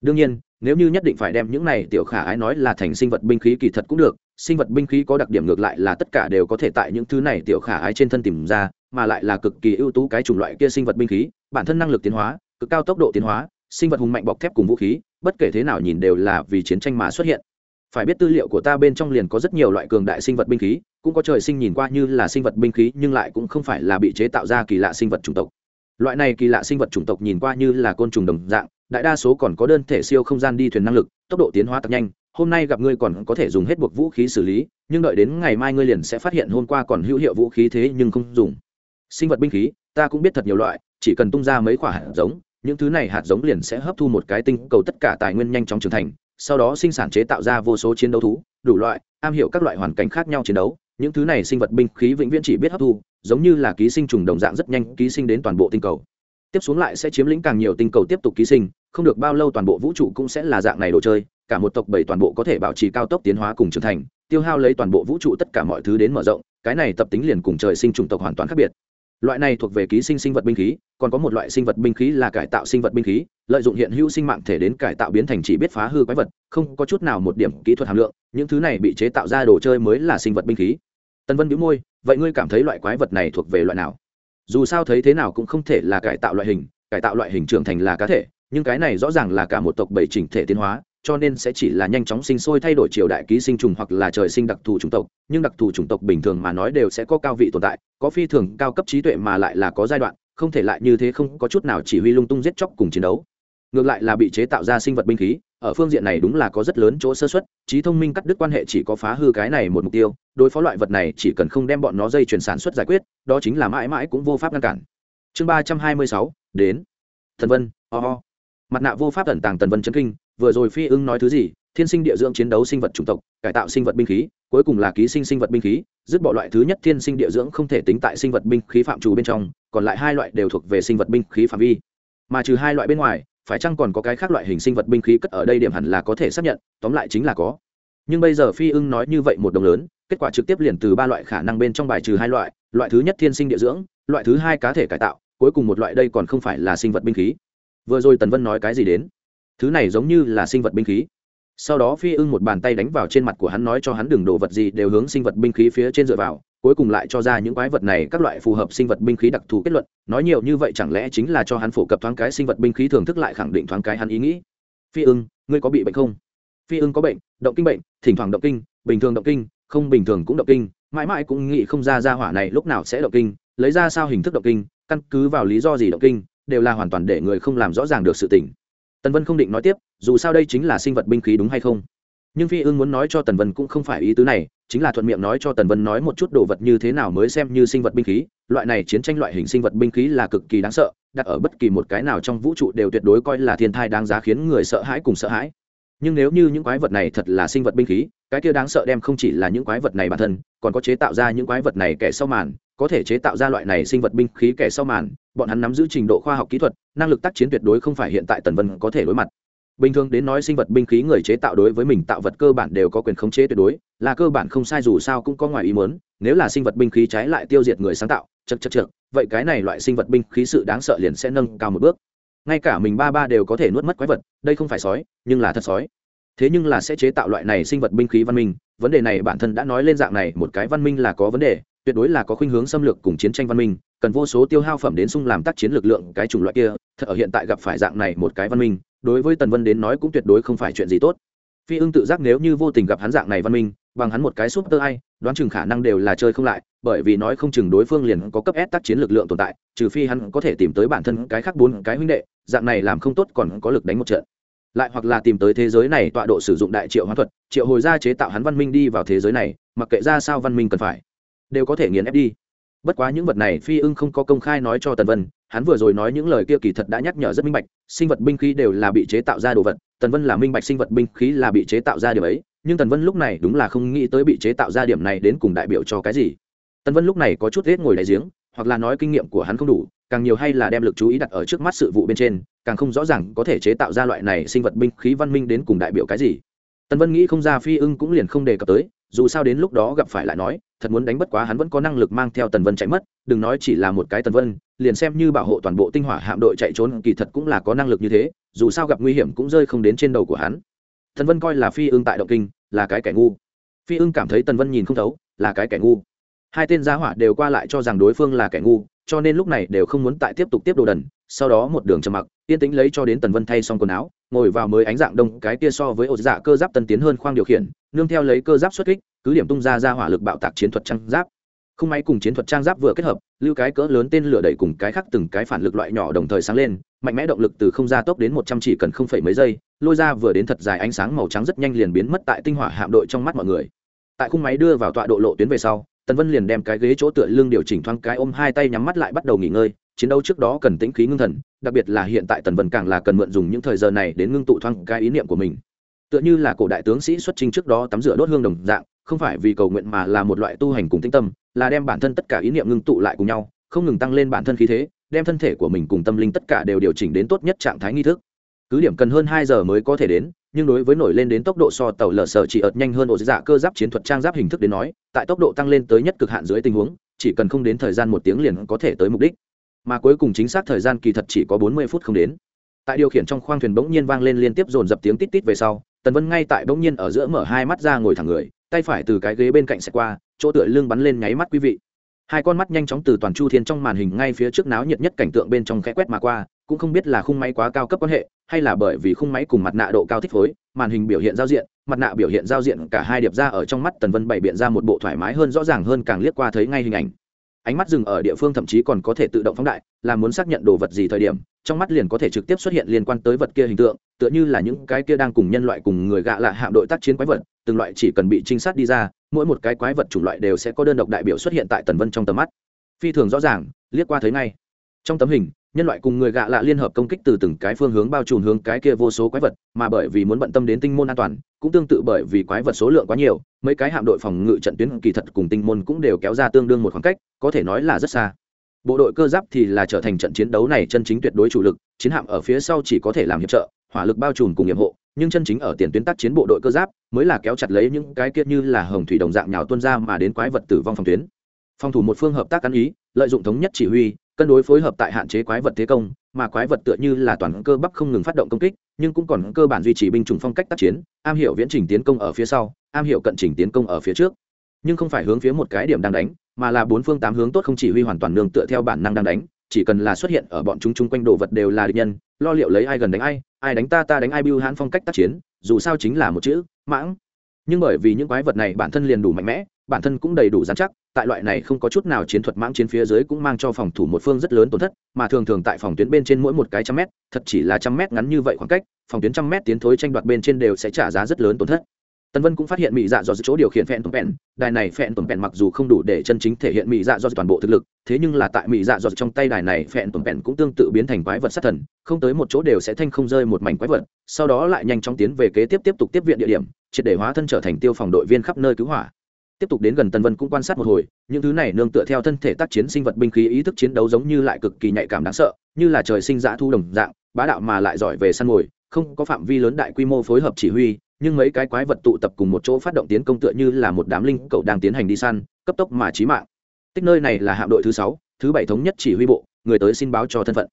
Đương nhiên, nếu như nhất định phải đem những này tiểu khả ái nói là thành sinh vật binh khí kỳ thật cũng được, sinh vật binh khí có đặc điểm ngược lại là tất cả đều có thể tại những thứ này tiểu khả ái trên thân tìm ra mà lại là cực kỳ ưu tú cái chủng loại kia sinh vật binh khí, bản thân năng lực tiến hóa, cực cao tốc độ tiến hóa, sinh vật hùng mạnh bọc thép cùng vũ khí, bất kể thế nào nhìn đều là vì chiến tranh mà xuất hiện. Phải biết tư liệu của ta bên trong liền có rất nhiều loại cường đại sinh vật binh khí, cũng có trời sinh nhìn qua như là sinh vật binh khí, nhưng lại cũng không phải là bị chế tạo ra kỳ lạ sinh vật chủng tộc. Loại này kỳ lạ sinh vật chủng tộc nhìn qua như là côn trùng đồng dạng, đại đa số còn có đơn thể siêu không gian đi thuyền năng lực, tốc độ tiến hóa tập nhanh, hôm nay gặp ngươi còn có thể dùng hết buộc vũ khí xử lý, nhưng đợi đến ngày mai ngươi liền sẽ phát hiện hôm qua còn hữu hiệu vũ khí thế nhưng không dùng sinh vật binh khí, ta cũng biết thật nhiều loại, chỉ cần tung ra mấy quả hạt giống, những thứ này hạt giống liền sẽ hấp thu một cái tinh cầu tất cả tài nguyên nhanh chóng trưởng thành, sau đó sinh sản chế tạo ra vô số chiến đấu thú, đủ loại, am hiểu các loại hoàn cảnh khác nhau chiến đấu. Những thứ này sinh vật binh khí vĩnh viễn chỉ biết hấp thu, giống như là ký sinh trùng đồng dạng rất nhanh ký sinh đến toàn bộ tinh cầu. Tiếp xuống lại sẽ chiếm lĩnh càng nhiều tinh cầu tiếp tục ký sinh, không được bao lâu toàn bộ vũ trụ cũng sẽ là dạng này đồ chơi, cả một tộc bảy toàn bộ có thể bảo trì cao tốc tiến hóa cùng trưởng thành, tiêu hao lấy toàn bộ vũ trụ tất cả mọi thứ đến mở rộng, cái này tập tính liền cùng trời sinh chủng tộc hoàn toàn khác biệt loại này thuộc về ký sinh sinh vật binh khí, còn có một loại sinh vật binh khí là cải tạo sinh vật binh khí, lợi dụng hiện hữu sinh mạng thể đến cải tạo biến thành chỉ biết phá hư quái vật, không có chút nào một điểm kỹ thuật hàm lượng, những thứ này bị chế tạo ra đồ chơi mới là sinh vật binh khí. Tân vân đĩu môi, vậy ngươi cảm thấy loại quái vật này thuộc về loại nào? Dù sao thấy thế nào cũng không thể là cải tạo loại hình, cải tạo loại hình trưởng thành là cá thể, nhưng cái này rõ ràng là cả một tộc bảy chỉnh thể tiến hóa cho nên sẽ chỉ là nhanh chóng sinh sôi thay đổi triều đại ký sinh trùng hoặc là trời sinh đặc thù chủng tộc, nhưng đặc thù chủng tộc bình thường mà nói đều sẽ có cao vị tồn tại, có phi thường cao cấp trí tuệ mà lại là có giai đoạn, không thể lại như thế không có chút nào chỉ huy lung tung giết chóc cùng chiến đấu. Ngược lại là bị chế tạo ra sinh vật binh khí, ở phương diện này đúng là có rất lớn chỗ sơ xuất trí thông minh cắt đứt quan hệ chỉ có phá hư cái này một mục tiêu, đối phó loại vật này chỉ cần không đem bọn nó dây chuyển sản xuất giải quyết, đó chính là mãi mãi cũng vô pháp ngăn cản. Chương ba trăm hai mươi sáu, đến. Thần vân oh mặt nạ vô pháp ẩn tàng tần vân chấn kinh vừa rồi phi ưng nói thứ gì, thiên sinh địa dưỡng chiến đấu sinh vật chủng tộc, cải tạo sinh vật binh khí, cuối cùng là ký sinh sinh vật binh khí, dứt bỏ loại thứ nhất thiên sinh địa dưỡng không thể tính tại sinh vật binh khí phạm trù bên trong, còn lại hai loại đều thuộc về sinh vật binh khí phạm vi. Mà trừ hai loại bên ngoài, phải chăng còn có cái khác loại hình sinh vật binh khí cất ở đây điểm hẳn là có thể xác nhận, tóm lại chính là có. Nhưng bây giờ phi ưng nói như vậy một đồng lớn, kết quả trực tiếp liền từ ba loại khả năng bên trong bài trừ hai loại loại thứ nhất thiên sinh địa dưỡng, loại thứ hai cá thể cải tạo, cuối cùng một loại đây còn không phải là sinh vật binh khí. Vừa rồi tần vân nói cái gì đến? Thứ này giống như là sinh vật binh khí. Sau đó phi ưng một bàn tay đánh vào trên mặt của hắn nói cho hắn đừng đồ vật gì đều hướng sinh vật binh khí phía trên dựa vào, cuối cùng lại cho ra những quái vật này các loại phù hợp sinh vật binh khí đặc thù kết luận, nói nhiều như vậy chẳng lẽ chính là cho hắn phổ cập thoáng cái sinh vật binh khí thưởng thức lại khẳng định thoáng cái hắn ý nghĩ. Phi ưng, ngươi có bị bệnh không? Phi ưng có bệnh, động kinh bệnh, thỉnh thoảng động kinh, bình thường động kinh, không bình thường cũng động kinh, mãi mãi cũng nghĩ không ra ra hỏa này lúc nào sẽ động kinh, lấy ra sao hình thức động kinh, căn cứ vào lý do gì động kinh, đều là hoàn toàn để người không làm rõ ràng được sự tình tần vân không định nói tiếp, dù sao đây chính là sinh vật binh khí đúng hay không? Nhưng phi ưng muốn nói cho tần vân cũng không phải ý tứ này, chính là thuận miệng nói cho tần vân nói một chút đồ vật như thế nào mới xem như sinh vật binh khí. Loại này chiến tranh loại hình sinh vật binh khí là cực kỳ đáng sợ, đặt ở bất kỳ một cái nào trong vũ trụ đều tuyệt đối coi là thiên thai đáng giá khiến người sợ hãi cùng sợ hãi. Nhưng nếu như những quái vật này thật là sinh vật binh khí, cái kia đáng sợ đem không chỉ là những quái vật này bản thân, còn có chế tạo ra những quái vật này kẻ sau màn có thể chế tạo ra loại này sinh vật binh khí kẻ sau màn, bọn hắn nắm giữ trình độ khoa học kỹ thuật, năng lực tác chiến tuyệt đối không phải hiện tại tần vân có thể đối mặt. Bình thường đến nói sinh vật binh khí người chế tạo đối với mình tạo vật cơ bản đều có quyền khống chế tuyệt đối, là cơ bản không sai dù sao cũng có ngoài ý muốn, nếu là sinh vật binh khí trái lại tiêu diệt người sáng tạo chật chật chật vậy cái này loại sinh vật binh khí sự đáng sợ liền sẽ nâng cao một bước. Ngay cả mình ba ba đều có thể nuốt mất quái vật, đây không phải sói, nhưng là thật sói. Thế nhưng là sẽ chế tạo loại này sinh vật binh khí văn minh, vấn đề này bản thân đã nói lên dạng này, một cái văn minh là có vấn đề tuyệt đối là có khuynh hướng xâm lược cùng chiến tranh văn minh, cần vô số tiêu hao phẩm đến sung làm tác chiến lực lượng cái chủng loại kia, thật ở hiện tại gặp phải dạng này một cái văn minh, đối với tần vân đến nói cũng tuyệt đối không phải chuyện gì tốt. Phi ưng tự giác nếu như vô tình gặp hắn dạng này văn minh, bằng hắn một cái súp tơ ai, đoán chừng khả năng đều là chơi không lại, bởi vì nói không chừng đối phương liền có cấp S tác chiến lực lượng tồn tại, trừ phi hắn có thể tìm tới bản thân cái khác bốn cái huynh đệ, dạng này làm không tốt còn có lực đánh một trận. Lại hoặc là tìm tới thế giới này tọa độ sử dụng đại triệu hóa thuật, triệu hồi ra chế tạo hắn văn minh đi vào thế giới này, mặc kệ ra sao văn minh cần phải đều có thể nghiền ép đi. Bất quá những vật này phi ưng không có công khai nói cho tần vân, hắn vừa rồi nói những lời kia kỳ thật đã nhắc nhở rất minh bạch, sinh vật binh khí đều là bị chế tạo ra đồ vật, tần vân là minh bạch sinh vật binh khí là bị chế tạo ra điều ấy, nhưng tần vân lúc này đúng là không nghĩ tới bị chế tạo ra điểm này đến cùng đại biểu cho cái gì. Tần vân lúc này có chút hết ngồi đại giếng, hoặc là nói kinh nghiệm của hắn không đủ, càng nhiều hay là đem lực chú ý đặt ở trước mắt sự vụ bên trên, càng không rõ ràng có thể chế tạo ra loại này sinh vật binh khí văn minh đến cùng đại biểu cái gì. Tần vân nghĩ không ra phi ưng cũng liền không đề cập tới, dù sao đến lúc đó gặp phải lại nói thật muốn đánh bất quá hắn vẫn có năng lực mang theo tần vân chạy mất, đừng nói chỉ là một cái tần vân, liền xem như bảo hộ toàn bộ tinh hỏa hạm đội chạy trốn, kỳ thật cũng là có năng lực như thế, dù sao gặp nguy hiểm cũng rơi không đến trên đầu của hắn. Tần vân coi là phi ưng tại động kinh, là cái kẻ ngu. Phi ưng cảm thấy tần vân nhìn không thấu, là cái kẻ ngu. Hai tên gia hỏa đều qua lại cho rằng đối phương là kẻ ngu, cho nên lúc này đều không muốn tại tiếp tục tiếp đồ đần, sau đó một đường trầm mặc, yên tĩnh lấy cho đến tần vân thay xong quần áo ngồi vào mới ánh dạng đông, cái kia so với ổ dạ cơ giáp tân tiến hơn khoang điều khiển, nương theo lấy cơ giáp xuất kích, cứ điểm tung ra ra hỏa lực bạo tạc chiến thuật trang giáp. Không máy cùng chiến thuật trang giáp vừa kết hợp, lưu cái cỡ lớn tên lửa đẩy cùng cái khác từng cái phản lực loại nhỏ đồng thời sáng lên, mạnh mẽ động lực từ không ra tốc đến một trăm chỉ cần không phẩy mấy giây, lôi ra vừa đến thật dài ánh sáng màu trắng rất nhanh liền biến mất tại tinh hỏa hạm đội trong mắt mọi người. Tại khung máy đưa vào tọa độ lộ tuyến về sau, tần vân liền đem cái ghế chỗ tựa lưng điều chỉnh thoáng cái ôm hai tay nhắm mắt lại bắt đầu nghỉ ngơi chiến đấu trước đó cần tĩnh khí ngưng thần, đặc biệt là hiện tại tần vân càng là cần mượn dùng những thời giờ này đến ngưng tụ thoáng cái ý niệm của mình. Tựa như là cổ đại tướng sĩ xuất trình trước đó tắm rửa đốt hương đồng dạng, không phải vì cầu nguyện mà là một loại tu hành cùng tĩnh tâm, là đem bản thân tất cả ý niệm ngưng tụ lại cùng nhau, không ngừng tăng lên bản thân khí thế, đem thân thể của mình cùng tâm linh tất cả đều điều chỉnh đến tốt nhất trạng thái nghi thức. Cứ điểm cần hơn hai giờ mới có thể đến, nhưng đối với nổi lên đến tốc độ so tàu lở sở chỉ ợt nhanh hơn ổ dạ cơ giáp chiến thuật trang giáp hình thức đến nói, tại tốc độ tăng lên tới nhất cực hạn dưới tình huống, chỉ cần không đến thời gian một tiếng liền có thể tới mục đích mà cuối cùng chính xác thời gian kỳ thật chỉ có bốn mươi phút không đến. Tại điều khiển trong khoang thuyền bỗng nhiên vang lên liên tiếp dồn dập tiếng tít tít về sau, tần vân ngay tại bỗng nhiên ở giữa mở hai mắt ra ngồi thẳng người, tay phải từ cái ghế bên cạnh xe qua, chỗ tựa lưng bắn lên nháy mắt quý vị. Hai con mắt nhanh chóng từ toàn chu thiên trong màn hình ngay phía trước náo nhiệt nhất cảnh tượng bên trong khẽ quét mà qua, cũng không biết là khung máy quá cao cấp quan hệ, hay là bởi vì khung máy cùng mặt nạ độ cao thích phối, màn hình biểu hiện giao diện, mặt nạ biểu hiện giao diện cả hai điệp ra ở trong mắt tần vân bảy biện ra một bộ thoải mái hơn rõ ràng hơn càng liếc qua thấy ngay hình ảnh ánh mắt dừng ở địa phương thậm chí còn có thể tự động phóng đại, là muốn xác nhận đồ vật gì thời điểm, trong mắt liền có thể trực tiếp xuất hiện liên quan tới vật kia hình tượng, tựa như là những cái kia đang cùng nhân loại cùng người gạ lạ hạm đội tác chiến quái vật, từng loại chỉ cần bị trinh sát đi ra, mỗi một cái quái vật chủng loại đều sẽ có đơn độc đại biểu xuất hiện tại tần vân trong tầm mắt. Phi thường rõ ràng, liếc qua thấy ngay. Trong tấm hình nhân loại cùng người gạ lạ liên hợp công kích từ từng cái phương hướng bao trùm hướng cái kia vô số quái vật, mà bởi vì muốn bận tâm đến tinh môn an toàn, cũng tương tự bởi vì quái vật số lượng quá nhiều, mấy cái hạm đội phòng ngự trận tuyến kỳ thật cùng tinh môn cũng đều kéo ra tương đương một khoảng cách, có thể nói là rất xa. Bộ đội cơ giáp thì là trở thành trận chiến đấu này chân chính tuyệt đối chủ lực, chiến hạm ở phía sau chỉ có thể làm hiệp trợ, hỏa lực bao trùm cùng nhiệm hộ, nhưng chân chính ở tiền tuyến tác chiến bộ đội cơ giáp mới là kéo chặt lấy những cái kia như là hồng thủy đồng dạng nhào tuân ra mà đến quái vật tử vong phòng tuyến. Phòng thủ một phương hợp tác ăn ý, lợi dụng thống nhất chỉ huy cân đối phối hợp tại hạn chế quái vật thế công, mà quái vật tựa như là toàn cơ bắp không ngừng phát động công kích, nhưng cũng còn cơ bản duy trì binh chủng phong cách tác chiến, am hiểu viễn trình tiến công ở phía sau, am hiểu cận trình tiến công ở phía trước. Nhưng không phải hướng phía một cái điểm đang đánh, mà là bốn phương tám hướng tốt không chỉ huy hoàn toàn nương tựa theo bản năng đang đánh, chỉ cần là xuất hiện ở bọn chúng chung quanh đồ vật đều là địch nhân, lo liệu lấy ai gần đánh ai ai đánh ta ta đánh ai bưu hãn phong cách tác chiến, dù sao chính là một chữ, mãng. Nhưng bởi vì những quái vật này bản thân liền đủ mạnh mẽ bản thân cũng đầy đủ dán chắc tại loại này không có chút nào chiến thuật mãng chiến phía dưới cũng mang cho phòng thủ một phương rất lớn tổn thất mà thường thường tại phòng tuyến bên trên mỗi một cái trăm mét thật chỉ là trăm mét ngắn như vậy khoảng cách phòng tuyến trăm mét tiến thối tranh đoạt bên trên đều sẽ trả giá rất lớn tổn thất Tần Vân cũng phát hiện mỹ dạ do chỗ điều khiển phẹn tuần phèn, đài này phẹn tuần phèn mặc dù không đủ để chân chính thể hiện mỹ dạ do toàn bộ thực lực, thế nhưng là tại mỹ dạ do trong tay đài này phẹn tuần phèn cũng tương tự biến thành quái vật sát thần, không tới một chỗ đều sẽ thanh không rơi một mảnh quái vật, sau đó lại nhanh chóng tiến về kế tiếp tiếp tục tiếp viện địa điểm, triệt để hóa thân trở thành tiêu phòng đội viên khắp nơi cứu hỏa. Tiếp tục đến gần Tần Vân cũng quan sát một hồi, những thứ này nương tựa theo thân thể tác chiến sinh vật binh khí ý thức chiến đấu giống như lại cực kỳ nhạy cảm đáng sợ, như là trời sinh dã thu đồng dạng, bá đạo mà lại giỏi về săn mồi, không có phạm vi lớn đại quy mô phối hợp chỉ huy, nhưng mấy cái quái vật tụ tập cùng một chỗ phát động tiến công tựa như là một đám linh cậu đang tiến hành đi săn cấp tốc mà chí mạng. Tích nơi này là hạm đội thứ sáu thứ bảy thống nhất chỉ huy bộ người tới xin báo cho thân phận.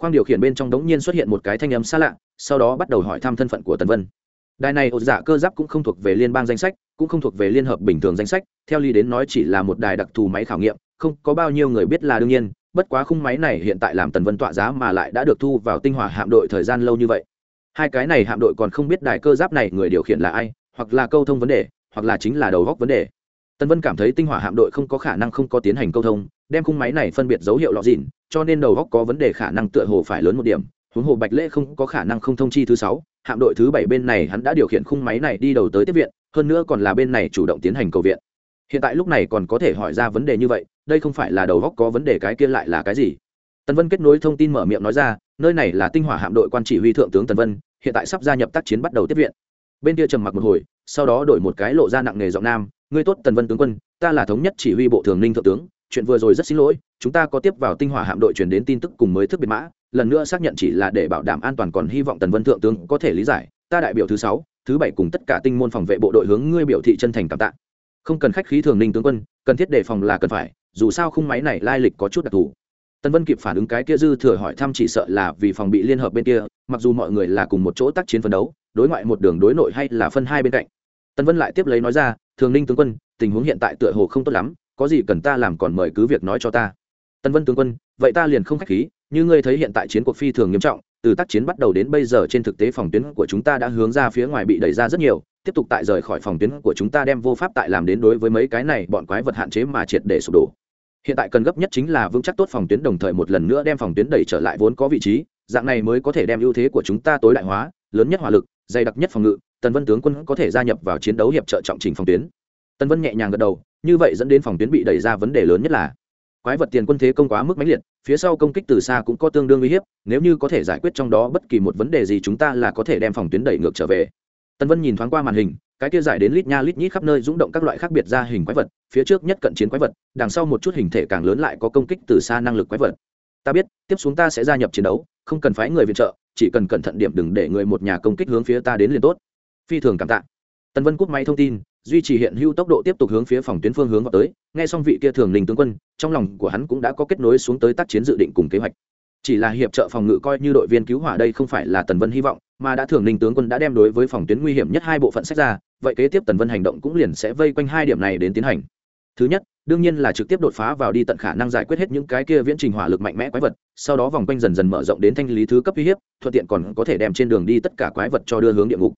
Khoang điều khiển bên trong đống nhiên xuất hiện một cái thanh âm xa lạ sau đó bắt đầu hỏi thăm thân phận của tần vân. Đài này ột dạ cơ giáp cũng không thuộc về liên bang danh sách cũng không thuộc về liên hợp bình thường danh sách, theo lý đến nói chỉ là một đài đặc thù máy khảo nghiệm, không có bao nhiêu người biết là đương nhiên, bất quá khung máy này hiện tại làm tần vân tọa giá mà lại đã được thu vào tinh hỏa hạm đội thời gian lâu như vậy. Hai cái này hạm đội còn không biết đài cơ giáp này người điều khiển là ai, hoặc là câu thông vấn đề, hoặc là chính là đầu góc vấn đề. Tần vân cảm thấy tinh hỏa hạm đội không có khả năng không có tiến hành câu thông, đem khung máy này phân biệt dấu hiệu lọ dìn cho nên đầu góc có vấn đề khả năng tựa hồ phải lớn một điểm huống hồ bạch lễ không có khả năng không thông chi thứ sáu, hạm đội thứ bảy bên này hắn đã điều khiển khung máy này đi đầu tới tiếp viện, hơn nữa còn là bên này chủ động tiến hành cầu viện. Hiện tại lúc này còn có thể hỏi ra vấn đề như vậy, đây không phải là đầu góc có vấn đề cái kia lại là cái gì? Tần vân kết nối thông tin mở miệng nói ra, nơi này là tinh hỏa hạm đội quan chỉ huy thượng tướng tần vân, hiện tại sắp gia nhập tác chiến bắt đầu tiếp viện. Bên kia trầm mặc một hồi, sau đó đổi một cái lộ ra nặng nề giọng nam, ngươi tốt tần vân tướng quân, ta là thống nhất chỉ huy bộ thường ninh thượng tướng, chuyện vừa rồi rất xin lỗi, chúng ta có tiếp vào tinh hỏa hạm đội truyền đến tin tức cùng mới thức biệt mã lần nữa xác nhận chỉ là để bảo đảm an toàn còn hy vọng tần vân thượng tướng có thể lý giải ta đại biểu thứ sáu thứ bảy cùng tất cả tinh môn phòng vệ bộ đội hướng ngươi biểu thị chân thành cảm tạ không cần khách khí thường ninh tướng quân cần thiết đề phòng là cần phải dù sao khung máy này lai lịch có chút đặc thù Tân Vân kịp phản ứng cái kia dư thừa hỏi thăm chỉ sợ là vì phòng bị liên hợp bên kia, mặc dù mọi người là cùng một chỗ tác chiến phân đấu, đối ngoại một đường đối nội hay là phân hai bên cạnh. Tân Vân lại tiếp lấy nói ra, "Thường Ninh tướng quân, tình huống hiện tại tựa hồ không tốt lắm, có gì cần ta làm còn mời cứ việc nói cho ta." Tân Vân tướng quân, "Vậy ta liền không khách khí, như ngươi thấy hiện tại chiến cuộc phi thường nghiêm trọng, từ tác chiến bắt đầu đến bây giờ trên thực tế phòng tuyến của chúng ta đã hướng ra phía ngoài bị đẩy ra rất nhiều, tiếp tục tại rời khỏi phòng tuyến của chúng ta đem vô pháp tại làm đến đối với mấy cái này bọn quái vật hạn chế mà triệt để sụp đổ. Hiện tại cần gấp nhất chính là vững chắc tốt phòng tuyến đồng thời một lần nữa đem phòng tuyến đẩy trở lại vốn có vị trí dạng này mới có thể đem ưu thế của chúng ta tối đại hóa lớn nhất hỏa lực dày đặc nhất phòng ngự tần vân tướng quân có thể gia nhập vào chiến đấu hiệp trợ trọng trình phòng tuyến. Tần vân nhẹ nhàng gật đầu như vậy dẫn đến phòng tuyến bị đẩy ra vấn đề lớn nhất là quái vật tiền quân thế công quá mức mãnh liệt, phía sau công kích từ xa cũng có tương đương uy hiếp, nếu như có thể giải quyết trong đó bất kỳ một vấn đề gì chúng ta là có thể đem phòng tuyến đẩy ngược trở về. Tân vân nhìn thoáng qua màn hình, cái kia giải đến lít nha lít nhít khắp nơi rung động các loại khác biệt ra hình quái vật, phía trước nhất cận chiến quái vật, đằng sau một chút hình thể càng lớn lại có công kích từ xa năng lực quái vật. Ta biết, tiếp xuống ta sẽ gia nhập chiến đấu, không cần phái người viện trợ, chỉ cần cẩn thận điểm đừng để người một nhà công kích hướng phía ta đến liền tốt. Phi thường cảm tạ. Tân vân cúp máy thông tin duy trì hiện hữu tốc độ tiếp tục hướng phía phòng tuyến phương hướng vào tới, nghe xong vị kia thường linh tướng quân, trong lòng của hắn cũng đã có kết nối xuống tới tác chiến dự định cùng kế hoạch. Chỉ là hiệp trợ phòng ngự coi như đội viên cứu hỏa đây không phải là tần vân hy vọng, mà đã thường linh tướng quân đã đem đối với phòng tuyến nguy hiểm nhất hai bộ phận sách ra, vậy kế tiếp tần vân hành động cũng liền sẽ vây quanh hai điểm này đến tiến hành. Thứ nhất, đương nhiên là trực tiếp đột phá vào đi tận khả năng giải quyết hết những cái kia viễn trình hỏa lực mạnh mẽ quái vật, sau đó vòng quanh dần dần mở rộng đến thanh lý thứ cấp uy hiếp, thuận tiện còn có thể đem trên đường đi tất cả quái vật cho đưa hướng địa ngục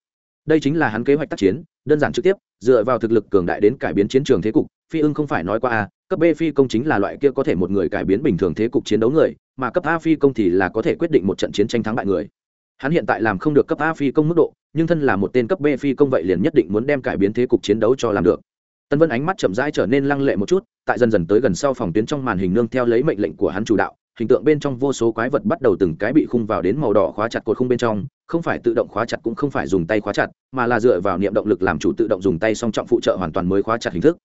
đây chính là hắn kế hoạch tác chiến, đơn giản trực tiếp, dựa vào thực lực cường đại đến cải biến chiến trường thế cục, phi ưng không phải nói qua à cấp b phi công chính là loại kia có thể một người cải biến bình thường thế cục chiến đấu người, mà cấp a phi công thì là có thể quyết định một trận chiến tranh thắng bại người. Hắn hiện tại làm không được cấp a phi công mức độ, nhưng thân là một tên cấp b phi công vậy liền nhất định muốn đem cải biến thế cục chiến đấu cho làm được. Tân vân ánh mắt chậm rãi trở nên lăng lệ một chút, tại dần dần tới gần sau phòng tuyến trong màn hình nương theo lấy mệnh lệnh của hắn chủ đạo hình tượng bên trong vô số quái vật bắt đầu từng cái bị khung vào đến màu đỏ khóa chặt cột khung bên trong, không phải tự động khóa chặt cũng không phải dùng tay khóa chặt, mà là dựa vào niệm động lực làm chủ tự động dùng tay song trọng phụ trợ hoàn toàn mới khóa chặt hình thức.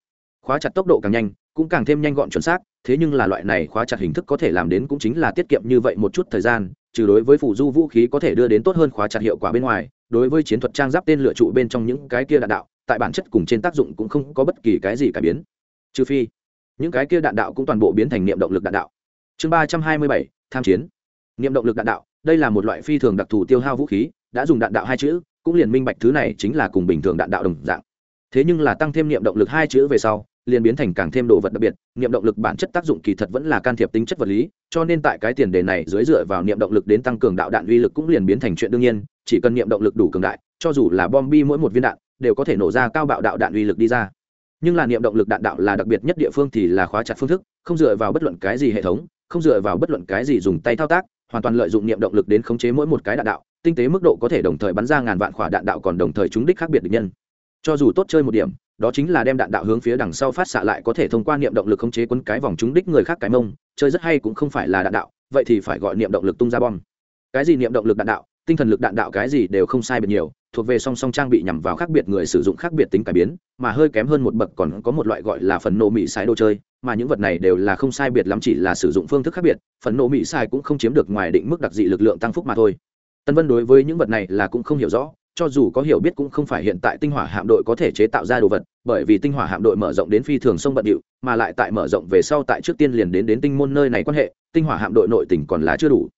Khóa chặt tốc độ càng nhanh, cũng càng thêm nhanh gọn chuẩn xác, thế nhưng là loại này khóa chặt hình thức có thể làm đến cũng chính là tiết kiệm như vậy một chút thời gian, trừ đối với phụ du vũ khí có thể đưa đến tốt hơn khóa chặt hiệu quả bên ngoài, đối với chiến thuật trang giáp tên lựa trụ bên trong những cái kia đạn đạo, tại bản chất cùng trên tác dụng cũng không có bất kỳ cái gì cải biến. Trừ phi, những cái kia đạn đạo cũng toàn bộ biến thành niệm động lực đạn đạo chương ba trăm hai mươi bảy, tham chiến. Niệm động lực đạn đạo, đây là một loại phi thường đặc thù tiêu hao vũ khí, đã dùng đạn đạo hai chữ, cũng liền minh bạch thứ này chính là cùng bình thường đạn đạo đồng dạng. Thế nhưng là tăng thêm niệm động lực hai chữ về sau, liền biến thành càng thêm đồ vật đặc biệt, niệm động lực bản chất tác dụng kỳ thật vẫn là can thiệp tính chất vật lý, cho nên tại cái tiền đề này dưới dựa vào niệm động lực đến tăng cường đạo đạn uy lực cũng liền biến thành chuyện đương nhiên, chỉ cần niệm động lực đủ cường đại, cho dù là bom bi mỗi một viên đạn, đều có thể nổ ra cao bạo đạo đạn uy lực đi ra. Nhưng là niệm động lực đạn đạo là đặc biệt nhất địa phương thì là khóa chặt phương thức, không dựa vào bất luận cái gì hệ thống không dựa vào bất luận cái gì dùng tay thao tác, hoàn toàn lợi dụng niệm động lực đến khống chế mỗi một cái đạn đạo, tinh tế mức độ có thể đồng thời bắn ra ngàn vạn khỏa đạn đạo còn đồng thời trúng đích khác biệt địch nhân. Cho dù tốt chơi một điểm, đó chính là đem đạn đạo hướng phía đằng sau phát xạ lại có thể thông qua niệm động lực khống chế quân cái vòng trúng đích người khác cái mông, chơi rất hay cũng không phải là đạn đạo, vậy thì phải gọi niệm động lực tung ra bom. Cái gì niệm động lực đạn đạo? Tinh thần lực đạn đạo cái gì đều không sai biệt nhiều, thuộc về song song trang bị nhằm vào khác biệt người sử dụng khác biệt tính cải biến, mà hơi kém hơn một bậc còn có một loại gọi là phần nổ mỹ sai đồ chơi, mà những vật này đều là không sai biệt lắm chỉ là sử dụng phương thức khác biệt, phần nổ mỹ sai cũng không chiếm được ngoài định mức đặc dị lực lượng tăng phúc mà thôi. Tân vân đối với những vật này là cũng không hiểu rõ, cho dù có hiểu biết cũng không phải hiện tại tinh hỏa hạm đội có thể chế tạo ra đồ vật, bởi vì tinh hỏa hạm đội mở rộng đến phi thường sông bận điệu, mà lại tại mở rộng về sau tại trước tiên liền đến đến tinh môn nơi này quan hệ, tinh hỏa hạm đội nội tỉnh còn là chưa đủ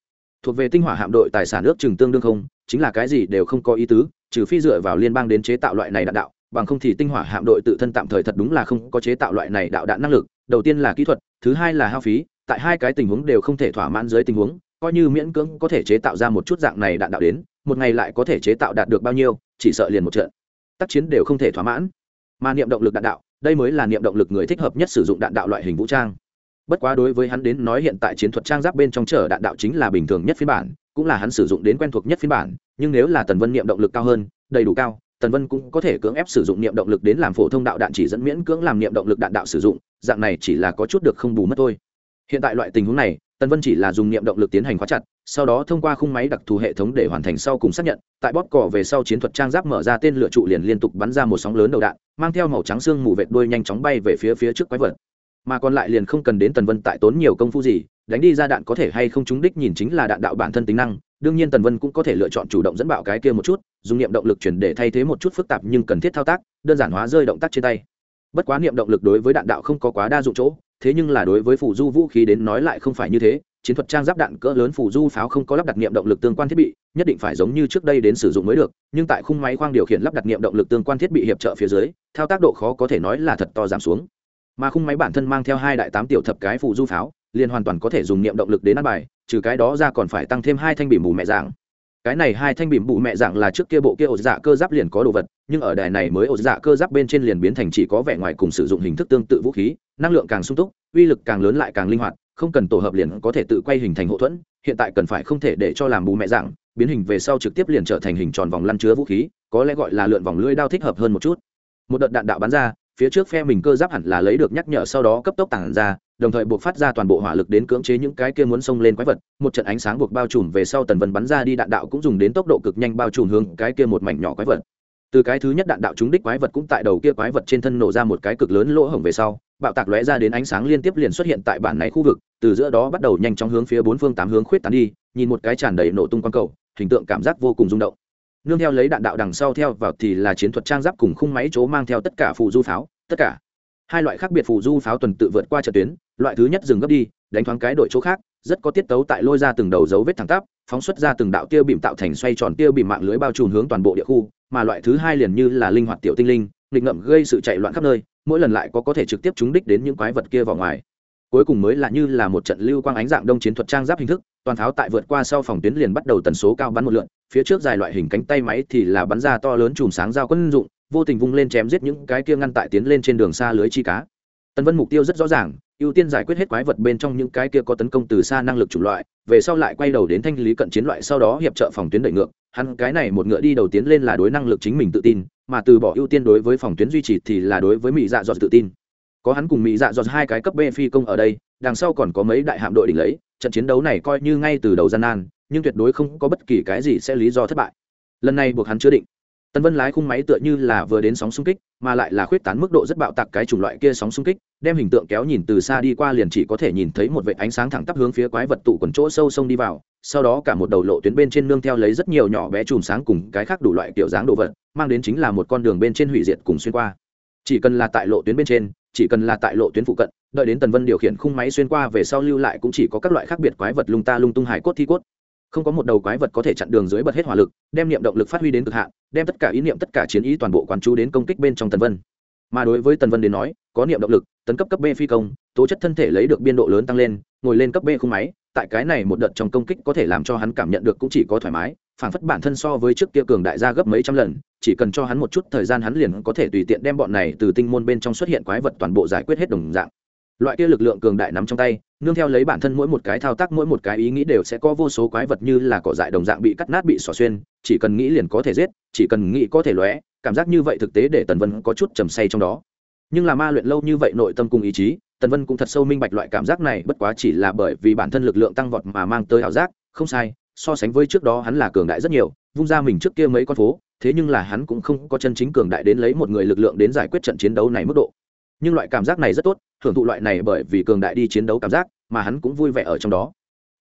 thuộc về tinh hỏa hạm đội tài sản ước chừng tương đương không, chính là cái gì đều không có ý tứ, trừ phi dựa vào liên bang đến chế tạo loại này đạn đạo, bằng không thì tinh hỏa hạm đội tự thân tạm thời thật đúng là không có chế tạo loại này đạo đạn năng lực, đầu tiên là kỹ thuật, thứ hai là hao phí, tại hai cái tình huống đều không thể thỏa mãn dưới tình huống, coi như miễn cưỡng có thể chế tạo ra một chút dạng này đạn đạo đến, một ngày lại có thể chế tạo đạt được bao nhiêu, chỉ sợ liền một trận. Tác chiến đều không thể thỏa mãn. Mà niệm động lực đạn đạo, đây mới là niệm động lực người thích hợp nhất sử dụng đạn đạo loại hình vũ trang bất quá đối với hắn đến nói hiện tại chiến thuật trang giáp bên trong chở đạn đạo chính là bình thường nhất phiên bản, cũng là hắn sử dụng đến quen thuộc nhất phiên bản, nhưng nếu là tần vân niệm động lực cao hơn, đầy đủ cao, tần vân cũng có thể cưỡng ép sử dụng niệm động lực đến làm phổ thông đạo đạn chỉ dẫn miễn cưỡng làm niệm động lực đạn đạo sử dụng, dạng này chỉ là có chút được không bù mất thôi. Hiện tại loại tình huống này, tần vân chỉ là dùng niệm động lực tiến hành khóa chặt, sau đó thông qua khung máy đặc thù hệ thống để hoàn thành sau cùng xác nhận, tại bóp cỏ về sau chiến thuật trang giáp mở ra tên lửa trụ liền liên tục bắn ra một sóng lớn đầu đạn, mang theo màu trắng xương mù vệt đuôi nhanh chóng bay về phía phía trước quái vật mà còn lại liền không cần đến tần vân tại tốn nhiều công phu gì, đánh đi ra đạn có thể hay không trúng đích nhìn chính là đạn đạo bản thân tính năng. Đương nhiên tần vân cũng có thể lựa chọn chủ động dẫn bạo cái kia một chút, dùng niệm động lực chuyển để thay thế một chút phức tạp nhưng cần thiết thao tác, đơn giản hóa rơi động tác trên tay. Bất quá niệm động lực đối với đạn đạo không có quá đa dụng chỗ, thế nhưng là đối với phủ du vũ khí đến nói lại không phải như thế. Chiến thuật trang giáp đạn cỡ lớn phủ du pháo không có lắp đặt niệm động lực tương quan thiết bị, nhất định phải giống như trước đây đến sử dụng mới được, nhưng tại khung máy khoang điều khiển lắp đặt niệm động lực tương quan thiết bị hiệp trợ phía dưới, thao tác độ khó có thể nói là thật to giảm xuống mà khung máy bản thân mang theo hai đại tám tiểu thập cái phụ du pháo, liền hoàn toàn có thể dùng niệm động lực đến ăn bài, trừ cái đó ra còn phải tăng thêm hai thanh bìm bù mẹ dạng. Cái này hai thanh bìm bù mẹ dạng là trước kia bộ kia ổ dạ cơ giáp liền có đồ vật, nhưng ở đài này mới ổ dạ cơ giáp bên trên liền biến thành chỉ có vẻ ngoài cùng sử dụng hình thức tương tự vũ khí, năng lượng càng sung túc, uy lực càng lớn lại càng linh hoạt, không cần tổ hợp liền có thể tự quay hình thành hậu thuẫn, hiện tại cần phải không thể để cho làm bù mẹ dạng, biến hình về sau trực tiếp liền trở thành hình tròn vòng lăn chứa vũ khí, có lẽ gọi là lượn vòng lưỡi đao thích hợp hơn một chút. Một đợt đạn đạo bắn ra phía trước phe mình cơ giáp hẳn là lấy được nhắc nhở sau đó cấp tốc tản ra, đồng thời buộc phát ra toàn bộ hỏa lực đến cưỡng chế những cái kia muốn xông lên quái vật. Một trận ánh sáng buộc bao trùm về sau tần vân bắn ra đi, đạn đạo cũng dùng đến tốc độ cực nhanh bao trùm hướng cái kia một mảnh nhỏ quái vật. Từ cái thứ nhất đạn đạo trúng đích quái vật cũng tại đầu kia quái vật trên thân nổ ra một cái cực lớn lỗ hổng về sau, bạo tạc lóe ra đến ánh sáng liên tiếp liền xuất hiện tại bản này khu vực, từ giữa đó bắt đầu nhanh chóng hướng phía bốn phương tám hướng khuyết tán đi, nhìn một cái tràn đầy nổ tung quang cầu, hình tượng cảm giác vô cùng rung động nương theo lấy đạn đạo đằng sau theo vào thì là chiến thuật trang giáp cùng khung máy chỗ mang theo tất cả phụ du pháo, tất cả. Hai loại khác biệt phụ du pháo tuần tự vượt qua trận tuyến, loại thứ nhất dừng gấp đi, đánh thoáng cái đội chỗ khác, rất có tiết tấu tại lôi ra từng đầu dấu vết thẳng tắp, phóng xuất ra từng đạo tiêu bìm tạo thành xoay tròn tiêu bìm mạng lưới bao trùm hướng toàn bộ địa khu, mà loại thứ hai liền như là linh hoạt tiểu tinh linh, nghịch ngậm gây sự chạy loạn khắp nơi, mỗi lần lại có có thể trực tiếp trúng đích đến những quái vật kia vào ngoài. Cuối cùng mới là như là một trận lưu quang ánh dạng đông chiến thuật trang giáp hình thức toàn tháo tại vượt qua sau phòng tuyến liền bắt đầu tần số cao bắn một lượn, phía trước dài loại hình cánh tay máy thì là bắn ra to lớn chùm sáng giao quân dụng, vô tình vung lên chém giết những cái kia ngăn tại tiến lên trên đường xa lưới chi cá. Tần vân mục tiêu rất rõ ràng, ưu tiên giải quyết hết quái vật bên trong những cái kia có tấn công từ xa năng lực chủng loại, về sau lại quay đầu đến thanh lý cận chiến loại sau đó hiệp trợ phòng tuyến đẩy ngược, hắn cái này một ngựa đi đầu tiến lên là đối năng lực chính mình tự tin, mà từ bỏ ưu tiên đối với phòng tuyến duy trì thì là đối với mỹ dạ dọt tự tin. Có hắn cùng mỹ dạ dọt hai cái cấp b phi công ở đây, đằng sau còn có mấy đại hạm đội đỉnh lấy trận chiến đấu này coi như ngay từ đầu gian nan, nhưng tuyệt đối không có bất kỳ cái gì sẽ lý do thất bại. Lần này buộc hắn chứa định. Tân vân lái khung máy tựa như là vừa đến sóng xung kích, mà lại là khuyết tán mức độ rất bạo tạc cái chủng loại kia sóng xung kích, đem hình tượng kéo nhìn từ xa đi qua liền chỉ có thể nhìn thấy một vệ ánh sáng thẳng tắp hướng phía quái vật tụ quần chỗ sâu sông đi vào, sau đó cả một đầu lộ tuyến bên trên nương theo lấy rất nhiều nhỏ bé chùm sáng cùng cái khác đủ loại kiểu dáng đồ vật, mang đến chính là một con đường bên trên hủy diệt cùng xuyên qua. Chỉ cần là tại lộ tuyến bên trên chỉ cần là tại lộ tuyến phụ cận, đợi đến tần vân điều khiển khung máy xuyên qua về sau lưu lại cũng chỉ có các loại khác biệt quái vật lung ta lung tung hải cốt thi cốt. Không có một đầu quái vật có thể chặn đường dưới bật hết hỏa lực, đem niệm động lực phát huy đến cực hạn, đem tất cả ý niệm, tất cả chiến ý toàn bộ quán chú đến công kích bên trong tần vân. Mà đối với tần vân đến nói, có niệm động lực, tấn cấp cấp b phi công, tố chất thân thể lấy được biên độ lớn tăng lên, ngồi lên cấp b khung máy, tại cái này một đợt trong công kích có thể làm cho hắn cảm nhận được cũng chỉ có thoải mái, phảng phất bản thân so với trước kia cường đại gia gấp mấy trăm lần chỉ cần cho hắn một chút thời gian hắn liền có thể tùy tiện đem bọn này từ tinh môn bên trong xuất hiện quái vật toàn bộ giải quyết hết đồng dạng. Loại kia lực lượng cường đại nắm trong tay, nương theo lấy bản thân mỗi một cái thao tác, mỗi một cái ý nghĩ đều sẽ có vô số quái vật như là cỏ dại đồng dạng bị cắt nát, bị xỏ xuyên, chỉ cần nghĩ liền có thể giết, chỉ cần nghĩ có thể lóe, cảm giác như vậy thực tế để tần vân có chút trầm say trong đó. Nhưng là ma luyện lâu như vậy nội tâm cùng ý chí, tần vân cũng thật sâu minh bạch loại cảm giác này bất quá chỉ là bởi vì bản thân lực lượng tăng vọt mà mang tới ảo giác, không sai, so sánh với trước đó hắn là cường đại rất nhiều, vung ra mình trước kia mấy con phố thế nhưng là hắn cũng không có chân chính cường đại đến lấy một người lực lượng đến giải quyết trận chiến đấu này mức độ. Nhưng loại cảm giác này rất tốt, hưởng thụ loại này bởi vì cường đại đi chiến đấu cảm giác mà hắn cũng vui vẻ ở trong đó.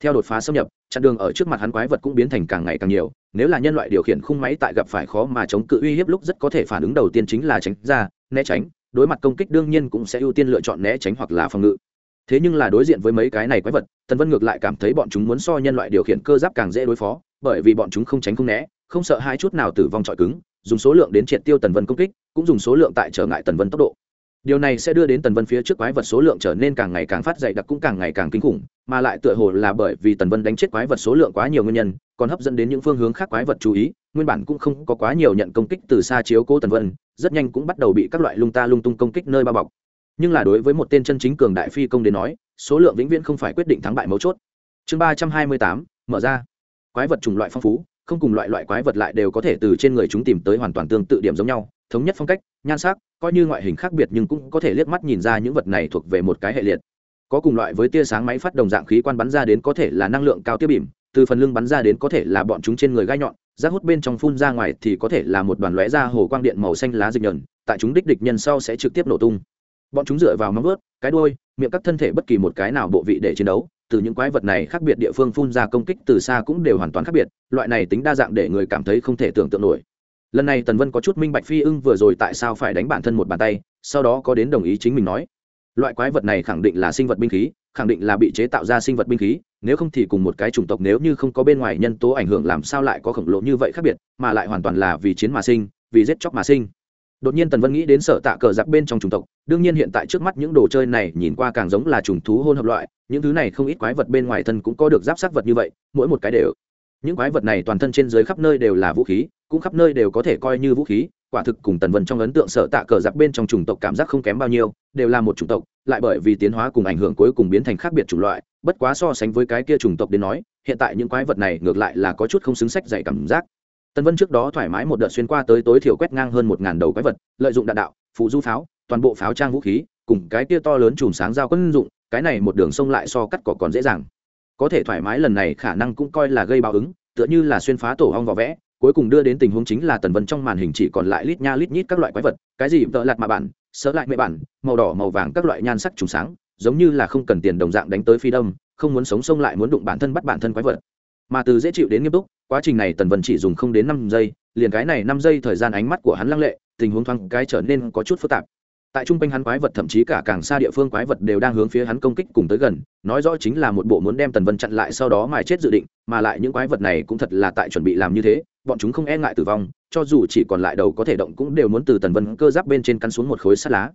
Theo đột phá xâm nhập chặn đường ở trước mặt hắn quái vật cũng biến thành càng ngày càng nhiều, nếu là nhân loại điều khiển khung máy tại gặp phải khó mà chống cự uy hiếp lúc rất có thể phản ứng đầu tiên chính là tránh ra, né tránh, đối mặt công kích đương nhiên cũng sẽ ưu tiên lựa chọn né tránh hoặc là phòng ngự. Thế nhưng là đối diện với mấy cái này quái vật, tần vân ngược lại cảm thấy bọn chúng muốn so nhân loại điều khiển cơ giáp càng dễ đối phó, bởi vì bọn chúng không tránh không né không sợ hai chút nào tử vong trọi cứng, dùng số lượng đến triệt tiêu tần vân công kích, cũng dùng số lượng tại trở ngại tần vân tốc độ. Điều này sẽ đưa đến tần vân phía trước quái vật số lượng trở nên càng ngày càng phát dày đặc cũng càng ngày càng kinh khủng, mà lại tựa hồ là bởi vì tần vân đánh chết quái vật số lượng quá nhiều nguyên nhân, còn hấp dẫn đến những phương hướng khác quái vật chú ý, nguyên bản cũng không có quá nhiều nhận công kích từ xa chiếu cố tần vân, rất nhanh cũng bắt đầu bị các loại lung ta lung tung công kích nơi bao bọc. Nhưng là đối với một tên chân chính cường đại phi công đến nói, số lượng vĩnh viễn không phải quyết định thắng bại mấu chốt. Chương ba trăm hai mươi tám, mở ra. Quái vật chủng loại phong phú không cùng loại loại quái vật lại đều có thể từ trên người chúng tìm tới hoàn toàn tương tự điểm giống nhau, thống nhất phong cách, nhan sắc, coi như ngoại hình khác biệt nhưng cũng có thể liếc mắt nhìn ra những vật này thuộc về một cái hệ liệt. Có cùng loại với tia sáng máy phát đồng dạng khí quan bắn ra đến có thể là năng lượng cao tiêu bìm, từ phần lưng bắn ra đến có thể là bọn chúng trên người gai nhọn, rác hút bên trong phun ra ngoài thì có thể là một đoàn lóe ra hồ quang điện màu xanh lá dịch nhờn, tại chúng đích địch nhân sau sẽ trực tiếp nổ tung. Bọn chúng dựa vào móng ướt cái đuôi, miệng các thân thể bất kỳ một cái nào bộ vị để chiến đấu từ những quái vật này khác biệt địa phương phun ra công kích từ xa cũng đều hoàn toàn khác biệt, loại này tính đa dạng để người cảm thấy không thể tưởng tượng nổi. Lần này tần vân có chút minh bạch phi ưng vừa rồi tại sao phải đánh bản thân một bàn tay, sau đó có đến đồng ý chính mình nói. Loại quái vật này khẳng định là sinh vật binh khí, khẳng định là bị chế tạo ra sinh vật binh khí, nếu không thì cùng một cái chủng tộc nếu như không có bên ngoài nhân tố ảnh hưởng làm sao lại có khổng lồ như vậy khác biệt, mà lại hoàn toàn là vì chiến mà sinh, vì giết chóc mà sinh đột nhiên tần vân nghĩ đến sở tạ cờ giặc bên trong chủng tộc, đương nhiên hiện tại trước mắt những đồ chơi này nhìn qua càng giống là trùng thú hôn hợp loại, những thứ này không ít quái vật bên ngoài thân cũng có được giáp sát vật như vậy, mỗi một cái đều. Những quái vật này toàn thân trên dưới khắp nơi đều là vũ khí, cũng khắp nơi đều có thể coi như vũ khí, quả thực cùng tần vân trong ấn tượng sở tạ cờ giặc bên trong chủng tộc cảm giác không kém bao nhiêu, đều là một chủng tộc, lại bởi vì tiến hóa cùng ảnh hưởng cuối cùng biến thành khác biệt chủng loại, bất quá so sánh với cái kia chủng tộc đến nói, hiện tại những quái vật này ngược lại là có chút không xứng sách dạy cảm giác tần vân trước đó thoải mái một đợt xuyên qua tới tối thiểu quét ngang hơn một ngàn đầu quái vật, lợi dụng đạn đạo, phụ du pháo, toàn bộ pháo trang vũ khí, cùng cái kia to lớn chùm sáng giao quân dụng, cái này một đường sông lại so cắt cỏ còn dễ dàng. Có thể thoải mái lần này khả năng cũng coi là gây báo ứng, tựa như là xuyên phá tổ hong vỏ vẽ, cuối cùng đưa đến tình huống chính là tần vân trong màn hình chỉ còn lại lít nha lít nhít các loại quái vật, cái gì vợ lạt mà bản sợ lại mẹ bản, màu đỏ, màu vàng các loại nhan sắc trùng sáng, giống như là không cần tiền đồng dạng đánh tới phi đông không muốn sống sông lại muốn đụng bản thân bắt bản thân quái vật mà từ dễ chịu đến nghiêm túc, quá trình này tần vân chỉ dùng không đến năm giây, liền cái này năm giây thời gian ánh mắt của hắn lăng lệ, tình huống thoáng cái trở nên có chút phức tạp. Tại trung quanh hắn quái vật thậm chí cả càng xa địa phương quái vật đều đang hướng phía hắn công kích cùng tới gần, nói rõ chính là một bộ muốn đem tần vân chặn lại sau đó mài chết dự định, mà lại những quái vật này cũng thật là tại chuẩn bị làm như thế, bọn chúng không e ngại tử vong, cho dù chỉ còn lại đầu có thể động cũng đều muốn từ tần vân cơ giáp bên trên cắn xuống một khối sắt lá.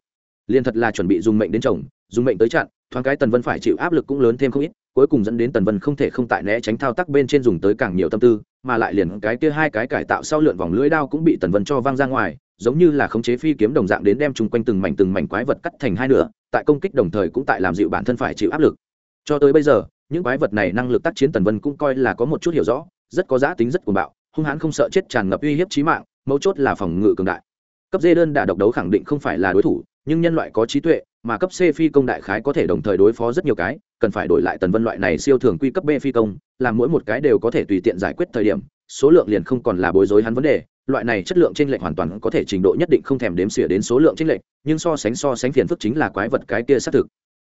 Liền thật là chuẩn bị dùng mệnh đến chồng, dùng mệnh tới chặn, thoáng cái tần vân phải chịu áp lực cũng lớn thêm không ít cuối cùng dẫn đến tần vân không thể không tại né tránh thao tác bên trên dùng tới càng nhiều tâm tư, mà lại liền cái kia hai cái cải tạo sau lượn vòng lưỡi đao cũng bị tần vân cho văng ra ngoài, giống như là khống chế phi kiếm đồng dạng đến đem chung quanh từng mảnh từng mảnh quái vật cắt thành hai nửa, tại công kích đồng thời cũng tại làm dịu bản thân phải chịu áp lực. Cho tới bây giờ, những quái vật này năng lực tác chiến tần vân cũng coi là có một chút hiểu rõ, rất có giá tính rất cuồng bạo, hung hãn không sợ chết tràn ngập uy hiếp chí mạng, mấu chốt là phòng ngự cường đại. Cấp dê đơn đả độc đấu khẳng định không phải là đối thủ, nhưng nhân loại có trí tuệ mà cấp c phi công đại khái có thể đồng thời đối phó rất nhiều cái, cần phải đổi lại tần vân loại này siêu thường quy cấp b phi công, làm mỗi một cái đều có thể tùy tiện giải quyết thời điểm, số lượng liền không còn là bối rối hắn vấn đề. Loại này chất lượng trên lệch hoàn toàn có thể trình độ nhất định không thèm đếm xỉa đến số lượng trên lệch, nhưng so sánh so sánh phiền phức chính là quái vật cái kia xác thực.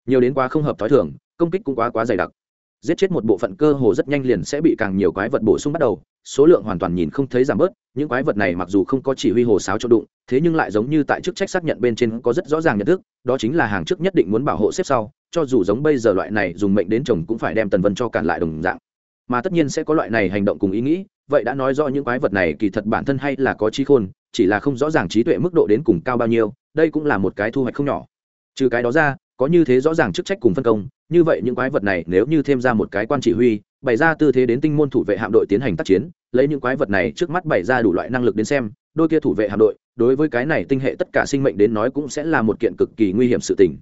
Nhiều đến quá không hợp thói thường, công kích cũng quá quá dày đặc giết chết một bộ phận cơ hồ rất nhanh liền sẽ bị càng nhiều quái vật bổ sung bắt đầu, số lượng hoàn toàn nhìn không thấy giảm bớt, những quái vật này mặc dù không có chỉ huy hồ sáo cho đụng, thế nhưng lại giống như tại chức trách xác nhận bên trên có rất rõ ràng nhận thức, đó chính là hàng trước nhất định muốn bảo hộ xếp sau, cho dù giống bây giờ loại này dùng mệnh đến chồng cũng phải đem tần vân cho cản lại đồng dạng. Mà tất nhiên sẽ có loại này hành động cùng ý nghĩ, vậy đã nói rõ những quái vật này kỳ thật bản thân hay là có trí khôn, chỉ là không rõ ràng trí tuệ mức độ đến cùng cao bao nhiêu, đây cũng là một cái thu hoạch không nhỏ. Trừ cái đó ra có như thế rõ ràng chức trách cùng phân công, như vậy những quái vật này nếu như thêm ra một cái quan chỉ huy, bày ra tư thế đến tinh môn thủ vệ hạm đội tiến hành tác chiến, lấy những quái vật này trước mắt bày ra đủ loại năng lực đến xem, đôi kia thủ vệ hạm đội, đối với cái này tinh hệ tất cả sinh mệnh đến nói cũng sẽ là một kiện cực kỳ nguy hiểm sự tình.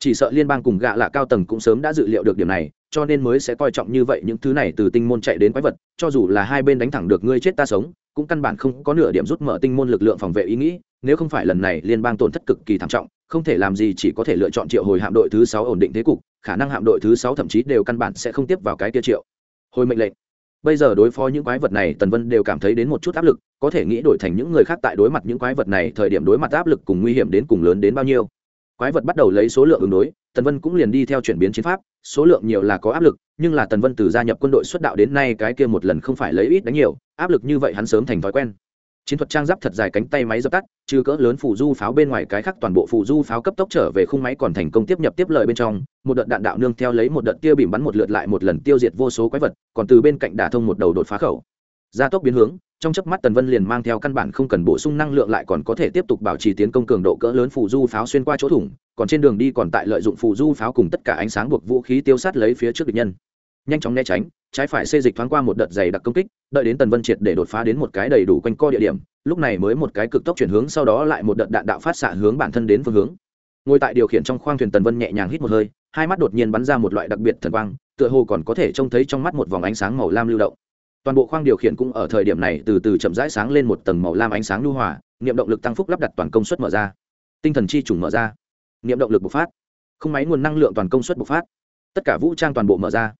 Chỉ sợ liên bang cùng gạ lạ cao tầng cũng sớm đã dự liệu được điểm này, cho nên mới sẽ coi trọng như vậy những thứ này từ tinh môn chạy đến quái vật, cho dù là hai bên đánh thẳng được ngươi chết ta sống, cũng căn bản không có nửa điểm rút mở tinh môn lực lượng phòng vệ ý nghĩ, nếu không phải lần này liên bang tổn thất cực kỳ thảm trọng không thể làm gì chỉ có thể lựa chọn triệu hồi hạm đội thứ sáu ổn định thế cục, khả năng hạm đội thứ sáu thậm chí đều căn bản sẽ không tiếp vào cái kia triệu hồi mệnh lệnh. Bây giờ đối phó những quái vật này, tần vân đều cảm thấy đến một chút áp lực, có thể nghĩ đổi thành những người khác tại đối mặt những quái vật này, thời điểm đối mặt áp lực cùng nguy hiểm đến cùng lớn đến bao nhiêu. Quái vật bắt đầu lấy số lượng ứng đối, tần vân cũng liền đi theo chuyển biến chiến pháp, số lượng nhiều là có áp lực, nhưng là tần vân từ gia nhập quân đội xuất đạo đến nay cái kia một lần không phải lấy ít đánh nhiều, áp lực như vậy hắn sớm thành thói quen chiến thuật trang giáp thật dài cánh tay máy dập tắt, trừ cỡ lớn phù du pháo bên ngoài cái khác toàn bộ phù du pháo cấp tốc trở về khung máy còn thành công tiếp nhập tiếp lời bên trong, một đợt đạn đạo nương theo lấy một đợt tia bìm bắn một lượt lại một lần tiêu diệt vô số quái vật, còn từ bên cạnh đả thông một đầu đột phá khẩu. Gia tốc biến hướng, trong chớp mắt tần vân liền mang theo căn bản không cần bổ sung năng lượng lại còn có thể tiếp tục bảo trì tiến công cường độ cỡ lớn phù du pháo xuyên qua chỗ thủng, còn trên đường đi còn tại lợi dụng phù du pháo cùng tất cả ánh sáng buộc vũ khí tiêu sát lấy phía trước địch nhân nhanh chóng né tránh, trái phải xê dịch thoáng qua một đợt dày đặc công kích, đợi đến tần vân triệt để đột phá đến một cái đầy đủ quanh co địa điểm, lúc này mới một cái cực tốc chuyển hướng, sau đó lại một đợt đạn đạo phát xạ hướng bản thân đến phương hướng. Ngồi tại điều khiển trong khoang thuyền tần vân nhẹ nhàng hít một hơi, hai mắt đột nhiên bắn ra một loại đặc biệt thần quang, tựa hồ còn có thể trông thấy trong mắt một vòng ánh sáng màu lam lưu động. Toàn bộ khoang điều khiển cũng ở thời điểm này từ từ chậm rãi sáng lên một tầng màu lam ánh sáng lưu hòa, niệm động lực tăng phúc lắp đặt toàn công suất mở ra. Tinh thần chi trùng mở ra. Niệm động lực bộc phát. Không máy nguồn năng lượng toàn công suất bộc phát. Tất cả vũ trang toàn bộ mở ra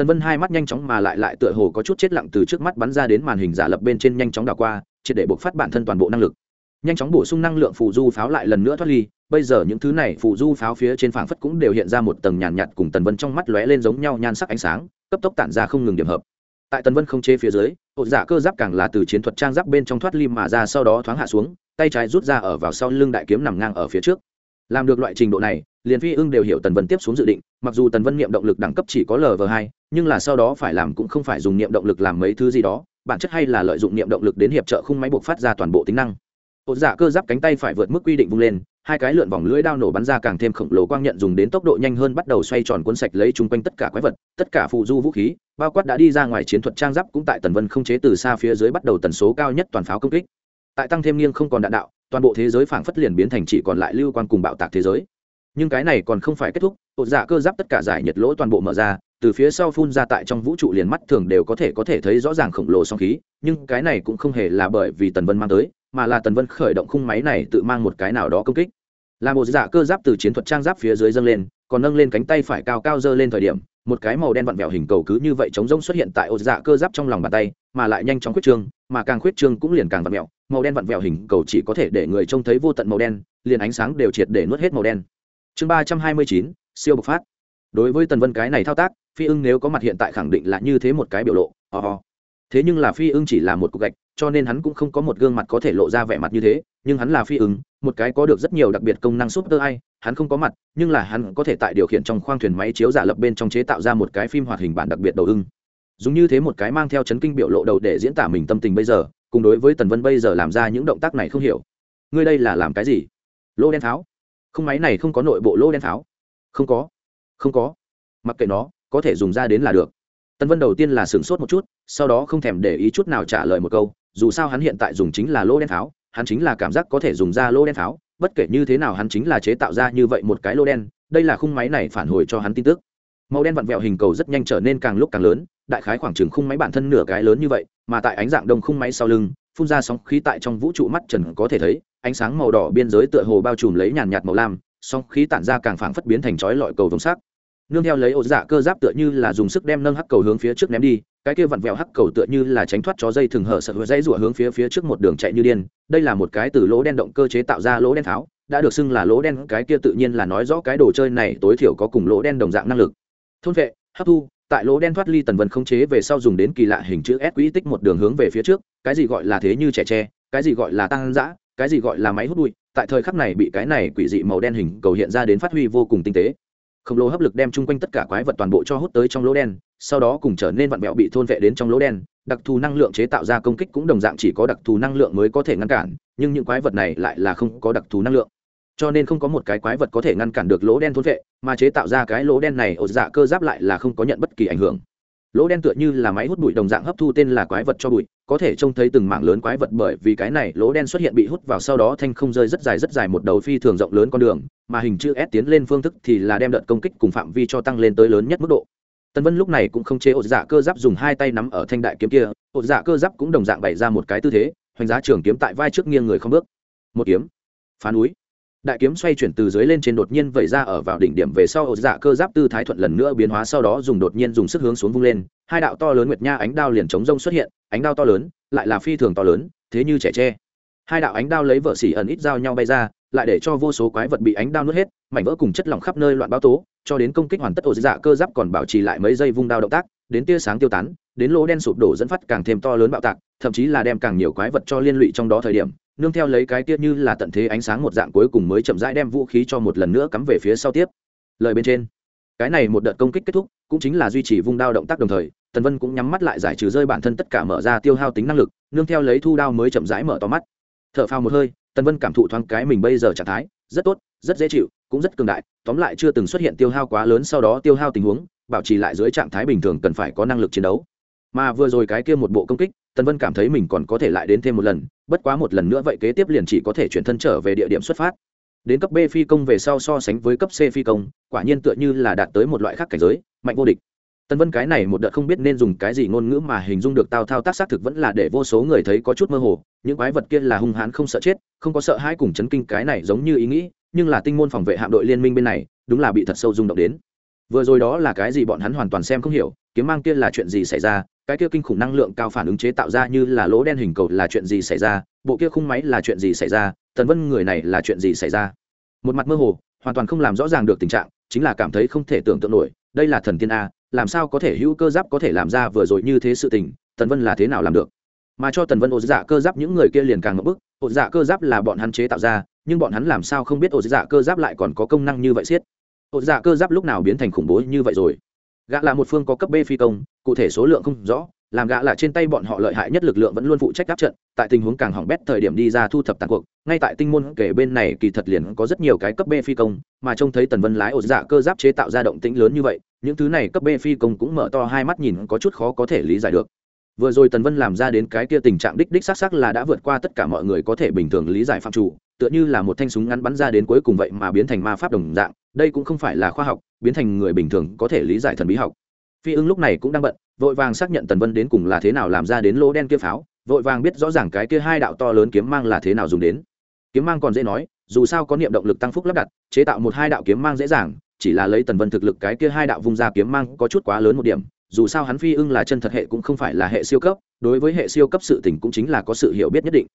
tần vân hai mắt nhanh chóng mà lại lại tựa hồ có chút chết lặng từ trước mắt bắn ra đến màn hình giả lập bên trên nhanh chóng đảo qua triệt để buộc phát bản thân toàn bộ năng lực. Nhanh chóng bổ sung năng lượng phù du pháo lại lần nữa thoát ly bây giờ những thứ này phù du pháo phía trên phảng phất cũng đều hiện ra một tầng nhàn nhạt, nhạt cùng tần vân trong mắt lóe lên giống nhau nhan sắc ánh sáng cấp tốc tản ra không ngừng điểm hợp. Tại tần vân không chế phía dưới hộ giả cơ giáp càng là từ chiến thuật trang giáp bên trong thoát ly mà ra sau đó thoáng hạ xuống tay trái rút ra ở vào sau lưng đại kiếm nằm ngang ở phía trước. Làm được loại trình độ này liền phi ưng đều hiểu tần vân tiếp xuống dự định mặc dù tần vân niệm động lực đẳng cấp chỉ có lv hai nhưng là sau đó phải làm cũng không phải dùng niệm động lực làm mấy thứ gì đó, bản chất hay là lợi dụng niệm động lực đến hiệp trợ khung máy buộc phát ra toàn bộ tính năng. Ột giả dạ cơ giáp cánh tay phải vượt mức quy định vung lên, hai cái lượn vòng lưỡi đao nổ bắn ra càng thêm khổng lồ quang nhận dùng đến tốc độ nhanh hơn bắt đầu xoay tròn cuốn sạch lấy chung quanh tất cả quái vật, tất cả phụ du vũ khí, bao quát đã đi ra ngoài chiến thuật trang giáp cũng tại tần vân không chế từ xa phía dưới bắt đầu tần số cao nhất toàn pháo công kích. Tại tăng thêm nghiêng không còn đạn đạo, toàn bộ thế giới phảng phất liền biến thành chỉ còn lại lưu quan cùng bạo tạc thế giới nhưng cái này còn không phải kết thúc ột dạ cơ giáp tất cả giải nhiệt lỗ toàn bộ mở ra, từ phía sau phun ra tại trong vũ trụ liền mắt thường đều có thể có thể thấy rõ ràng khổng lồ song khí, nhưng cái này cũng không hề là bởi vì tần vân mang tới, mà là tần vân khởi động khung máy này tự mang một cái nào đó công kích. Là một dạ cơ giáp từ chiến thuật trang giáp phía dưới dâng lên, còn nâng lên cánh tay phải cao cao dơ lên thời điểm, một cái màu đen vặn vẹo hình cầu cứ như vậy chống rông xuất hiện tại ột dạ cơ giáp trong lòng bàn tay, mà lại nhanh chóng khuyết trương, mà càng khuyết trương cũng liền càng vặn vẹo, màu đen vặn vẹo hình cầu chỉ có thể để người trông thấy vô tận màu đen, liền ánh sáng đều triệt để nuốt hết màu đen chương ba trăm hai mươi chín, siêu bộc phát. Đối với tần vân cái này thao tác, phi ưng nếu có mặt hiện tại khẳng định là như thế một cái biểu lộ, ho、oh、ho. Thế nhưng là phi ưng chỉ là một cục gạch, cho nên hắn cũng không có một gương mặt có thể lộ ra vẻ mặt như thế, nhưng hắn là phi ưng, một cái có được rất nhiều đặc biệt công năng súp tơ ai, hắn không có mặt, nhưng là hắn có thể tại điều khiển trong khoang thuyền máy chiếu giả lập bên trong chế tạo ra một cái phim hoạt hình bản đặc biệt đầu ưng. Dùng như thế một cái mang theo chấn kinh biểu lộ đầu để diễn tả mình tâm tình bây giờ, cùng đối với tần vân bây giờ làm ra những động tác này không hiểu. Ngươi đây là làm cái gì? Lô đen tháo không, máy này không có nội bộ lô đen tháo không có. Không có. Mặc kệ nó, có thể dùng ra đến là được. Tân vân đầu tiên là sửng sốt một chút, sau đó không thèm để ý chút nào trả lời một câu, dù sao hắn hiện tại dùng chính là lô đen pháo, hắn chính là cảm giác có thể dùng ra lô đen pháo, bất kể như thế nào hắn chính là chế tạo ra như vậy một cái lô đen, đây là khung máy này phản hồi cho hắn tin tức. Màu đen vặn vẹo hình cầu rất nhanh trở nên càng lúc càng lớn, đại khái khoảng chừng khung máy bản thân nửa cái lớn như vậy, mà tại ánh dạng đông khung máy sau lưng phun ra sóng khí tại trong vũ trụ mắt trần có thể thấy, ánh sáng màu đỏ biên giới tựa hồ bao trùm lấy nhàn nhạt màu lam, sóng khí tản ra càng phảng phất biến thành chói lọi cầu vồng sắc. Nương theo lấy ổ dạ cơ giáp tựa như là dùng sức đem nâng hắc cầu hướng phía trước ném đi, cái kia vặn vẹo hắc cầu tựa như là tránh thoát chó dây thường hở sợ hứa dây rủa hướng phía phía trước một đường chạy như điên. Đây là một cái từ lỗ đen động cơ chế tạo ra lỗ đen tháo, đã được xưng là lỗ đen, cái kia tự nhiên là nói rõ cái đồ chơi này tối thiểu có cùng lỗ đen đồng dạng năng lực. Thôn vệ, hấp thu tại lỗ đen thoát ly tần vân không chế về sau dùng đến kỳ lạ hình chữ s quỹ tích một đường hướng về phía trước, cái gì gọi là thế như trẻ tre, cái gì gọi là tăng dã, cái gì gọi là máy hút bụi, tại thời khắc này bị cái này quỷ dị màu đen hình cầu hiện ra đến phát huy vô cùng tinh tế. Khổng lồ hấp lực đem chung quanh tất cả quái vật toàn bộ cho hút tới trong lỗ đen, sau đó cùng trở nên vặn vẹo bị thôn vệ đến trong lỗ đen, đặc thù năng lượng chế tạo ra công kích cũng đồng dạng chỉ có đặc thù năng lượng mới có thể ngăn cản, nhưng những quái vật này lại là không có đặc thù năng lượng cho nên không có một cái quái vật có thể ngăn cản được lỗ đen thôn vệ, mà chế tạo ra cái lỗ đen này ổ dạ cơ giáp lại là không có nhận bất kỳ ảnh hưởng. Lỗ đen tựa như là máy hút bụi đồng dạng hấp thu tên là quái vật cho bụi, có thể trông thấy từng mảng lớn quái vật bởi vì cái này lỗ đen xuất hiện bị hút vào sau đó thanh không rơi rất dài rất dài một đầu phi thường rộng lớn con đường, mà hình chữ s tiến lên phương thức thì là đem đợt công kích cùng phạm vi cho tăng lên tới lớn nhất mức độ. Tân vân lúc này cũng không chế ổ dạ cơ giáp dùng hai tay nắm ở thanh đại kiếm kia, ổ dạ cơ giáp cũng đồng dạng bày ra một cái tư thế, hoành giá trường kiếm tại vai trước nghiêng người không bước. Một kiếm. Phá núi đại kiếm xoay chuyển từ dưới lên trên đột nhiên vẩy ra ở vào đỉnh điểm về sau ổ dạ cơ giáp tư thái thuận lần nữa biến hóa, sau đó dùng đột nhiên dùng sức hướng xuống vung lên. Hai đạo to lớn nguyệt nha ánh đao liền chống rông xuất hiện, ánh đao to lớn, lại là phi thường to lớn, thế như trẻ tre. Hai đạo ánh đao lấy vợ xỉ ẩn ít dao nhau bay ra, lại để cho vô số quái vật bị ánh đao nuốt hết, mảnh vỡ cùng chất lỏng khắp nơi loạn báo tố, cho đến công kích hoàn tất, ổ dạ cơ giáp còn bảo trì lại mấy giây vung đao động tác, đến tia sáng tiêu tán, đến lỗ đen sụp đổ dẫn phát càng thêm to lớn bạo tạc, thậm chí là đem càng nhiều quái vật cho liên lụy trong đó thời điểm nương theo lấy cái kia như là tận thế ánh sáng một dạng cuối cùng mới chậm rãi đem vũ khí cho một lần nữa cắm về phía sau tiếp. Lời bên trên, cái này một đợt công kích kết thúc, cũng chính là duy trì vung đao động tác đồng thời, tần vân cũng nhắm mắt lại giải trừ rơi bản thân tất cả mở ra tiêu hao tính năng lực, nương theo lấy thu đao mới chậm rãi mở to mắt. T h ở phao một hơi, tần vân cảm thụ thoáng cái mình bây giờ trạng thái, rất tốt, rất dễ chịu, cũng rất cường đại, tóm lại chưa từng xuất hiện tiêu hao quá lớn sau đó tiêu hao tình huống, bảo trì lại dưới trạng thái bình thường cần phải có năng lực chiến đấu. Mà vừa rồi cái kia một bộ công kích tần vân cảm thấy mình còn có thể lại đến thêm một lần, bất quá một lần nữa vậy kế tiếp liền chỉ có thể chuyển thân trở về địa điểm xuất phát. Đến cấp b phi công về sau so sánh với cấp c phi công, quả nhiên tựa như là đạt tới một loại khác cảnh giới, mạnh vô địch. Tần vân cái này một đợt không biết nên dùng cái gì ngôn ngữ mà hình dung được tao thao tác xác thực vẫn là để vô số người thấy có chút mơ hồ, những quái vật kia là hung hãn không sợ chết, không có sợ hai cùng chấn kinh cái này giống như ý nghĩ, nhưng là tinh môn phòng vệ hạm đội liên minh bên này, đúng là bị thật sâu rung động đến. Vừa rồi đó là cái gì bọn hắn hoàn toàn xem không hiểu, kiếm mang kia là chuyện gì xảy ra cái kia kinh khủng năng lượng cao phản ứng chế tạo ra như là lỗ đen hình cầu là chuyện gì xảy ra, bộ kia khung máy là chuyện gì xảy ra, tần vân người này là chuyện gì xảy ra? Một mặt mơ hồ, hoàn toàn không làm rõ ràng được tình trạng, chính là cảm thấy không thể tưởng tượng nổi, đây là thần tiên a, làm sao có thể hữu cơ giáp có thể làm ra vừa rồi như thế sự tình, tần vân là thế nào làm được? Mà cho tần vân ổ dạ cơ giáp những người kia liền càng ngập bức, ổ dạ cơ giáp là bọn hắn chế tạo ra, nhưng bọn hắn làm sao không biết ổ dạ cơ giáp lại còn có công năng như vậy siết ổ dạ cơ giáp lúc nào biến thành khủng bố như vậy rồi? Gã là một phương có cấp b phi công, cụ thể số lượng không rõ, làm gã là trên tay bọn họ lợi hại nhất lực lượng vẫn luôn phụ trách áp trận, tại tình huống càng hỏng bét thời điểm đi ra thu thập tàn cuộc, ngay tại tinh môn kể bên này kỳ thật liền có rất nhiều cái cấp b phi công, mà trông thấy tần vân lái ổ dạ cơ giáp chế tạo ra động tĩnh lớn như vậy, những thứ này cấp b phi công cũng mở to hai mắt nhìn có chút khó có thể lý giải được. Vừa rồi tần vân làm ra đến cái kia tình trạng đích đích xác xác là đã vượt qua tất cả mọi người có thể bình thường lý giải phạm chủ, tựa như là một thanh súng ngắn bắn ra đến cuối cùng vậy mà biến thành ma pháp đồng dạng đây cũng không phải là khoa học, biến thành người bình thường có thể lý giải thần bí học. Phi ưng lúc này cũng đang bận, vội vàng xác nhận tần vân đến cùng là thế nào làm ra đến lỗ đen kia pháo, vội vàng biết rõ ràng cái kia hai đạo to lớn kiếm mang là thế nào dùng đến. Kiếm mang còn dễ nói, dù sao có niệm động lực tăng phúc lắp đặt, chế tạo một hai đạo kiếm mang dễ dàng, chỉ là lấy tần vân thực lực cái kia hai đạo vung ra kiếm mang có chút quá lớn một điểm, dù sao hắn phi ưng là chân thật hệ cũng không phải là hệ siêu cấp, đối với hệ siêu cấp sự tình cũng chính là có sự hiểu biết nhất định.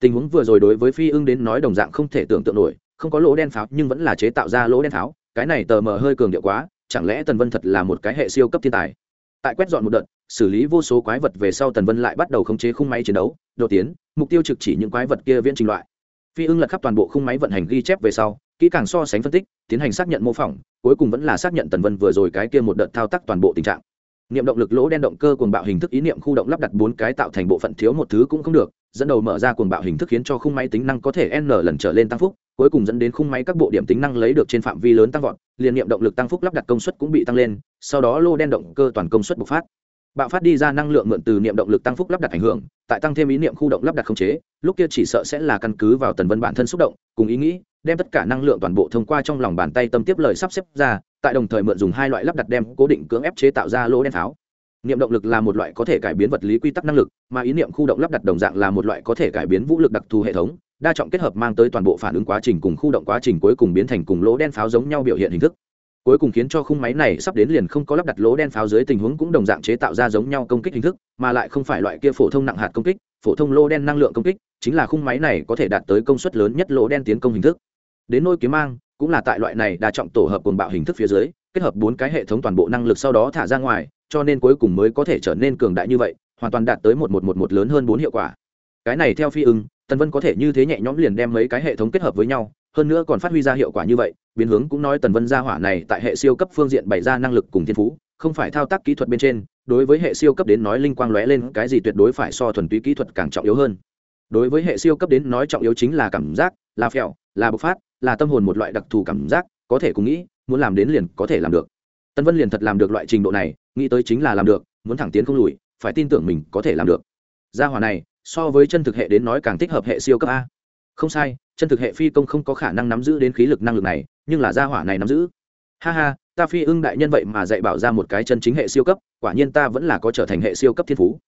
Tình huống vừa rồi đối với phi ưng đến nói đồng dạng không thể tưởng tượng nổi không có lỗ đen pháo, nhưng vẫn là chế tạo ra lỗ đen pháo. Cái này tờ mờ hơi cường điệu quá, chẳng lẽ tần vân thật là một cái hệ siêu cấp thiên tài? Tại quét dọn một đợt, xử lý vô số quái vật về sau tần vân lại bắt đầu khống chế khung máy chiến đấu đầu tiến, mục tiêu trực chỉ những quái vật kia viễn trình loại. Phi ưng lật khắp toàn bộ khung máy vận hành ghi chép về sau, kỹ càng so sánh phân tích, tiến hành xác nhận mô phỏng, cuối cùng vẫn là xác nhận tần vân vừa rồi cái kia một đợt thao tác toàn bộ tình trạng niệm động lực lỗ đen động cơ cuồng bạo hình thức ý niệm khu động lắp đặt bốn cái tạo thành bộ phận thiếu một thứ cũng không được, dẫn đầu mở ra cuồng bạo hình thức khiến cho khung máy tính năng có thể n lần trở lên tăng phúc, cuối cùng dẫn đến khung máy các bộ điểm tính năng lấy được trên phạm vi lớn tăng vọt, liền niệm động lực tăng phúc lắp đặt công suất cũng bị tăng lên, sau đó lô đen động cơ toàn công suất bộc phát. Bạo phát đi ra năng lượng mượn từ niệm động lực tăng phúc lắp đặt ảnh hưởng, tại tăng thêm ý niệm khu động lắp đặt không chế, lúc kia chỉ sợ sẽ là căn cứ vào tần vân bản thân xúc động, cùng ý nghĩ, đem tất cả năng lượng toàn bộ thông qua trong lòng bàn tay tâm tiếp lời sắp xếp ra tại đồng thời mượn dùng hai loại lắp đặt đem cố định cưỡng ép chế tạo ra lỗ đen pháo niệm động lực là một loại có thể cải biến vật lý quy tắc năng lực, mà ý niệm khu động lắp đặt đồng dạng là một loại có thể cải biến vũ lực đặc thù hệ thống, đa trọng kết hợp mang tới toàn bộ phản ứng quá trình cùng khu động quá trình cuối cùng biến thành cùng lỗ đen pháo giống nhau biểu hiện hình thức. Cuối cùng khiến cho khung máy này sắp đến liền không có lắp đặt lỗ đen pháo dưới tình huống cũng đồng dạng chế tạo ra giống nhau công kích hình thức, mà lại không phải loại kia phổ thông nặng hạt công kích, phổ thông lỗ đen năng lượng công kích, chính là khung máy này có thể đạt tới công suất lớn nhất lỗ đen tiến công hình thức. Đến nôi kiếm mang cũng là tại loại này đa trọng tổ hợp cồn bạo hình thức phía dưới, kết hợp bốn cái hệ thống toàn bộ năng lực sau đó thả ra ngoài, cho nên cuối cùng mới có thể trở nên cường đại như vậy, hoàn toàn đạt tới một một một một lớn hơn bốn hiệu quả. Cái này theo phi ưng, tần vân có thể như thế nhẹ nhõm liền đem mấy cái hệ thống kết hợp với nhau, hơn nữa còn phát huy ra hiệu quả như vậy, biến hướng cũng nói tần vân gia hỏa này tại hệ siêu cấp phương diện bày ra năng lực cùng thiên phú, không phải thao tác kỹ thuật bên trên, đối với hệ siêu cấp đến nói linh quang lóe lên cái gì tuyệt đối phải so thuần túy kỹ thuật càng trọng yếu hơn. Đối với hệ siêu cấp đến nói trọng yếu chính là cảm giác, là phèo, là bộc phát là tâm hồn một loại đặc thù cảm giác, có thể cùng nghĩ, muốn làm đến liền có thể làm được. Tân vân liền thật làm được loại trình độ này, nghĩ tới chính là làm được, muốn thẳng tiến không lùi, phải tin tưởng mình có thể làm được. Gia hỏa này, so với chân thực hệ đến nói càng thích hợp hệ siêu cấp a. Không sai, chân thực hệ phi công không có khả năng nắm giữ đến khí lực năng lực này, nhưng là gia hỏa này nắm giữ. Ha ha, ta phi ưng đại nhân vậy mà dạy bảo ra một cái chân chính hệ siêu cấp, quả nhiên ta vẫn là có trở thành hệ siêu cấp thiên phú.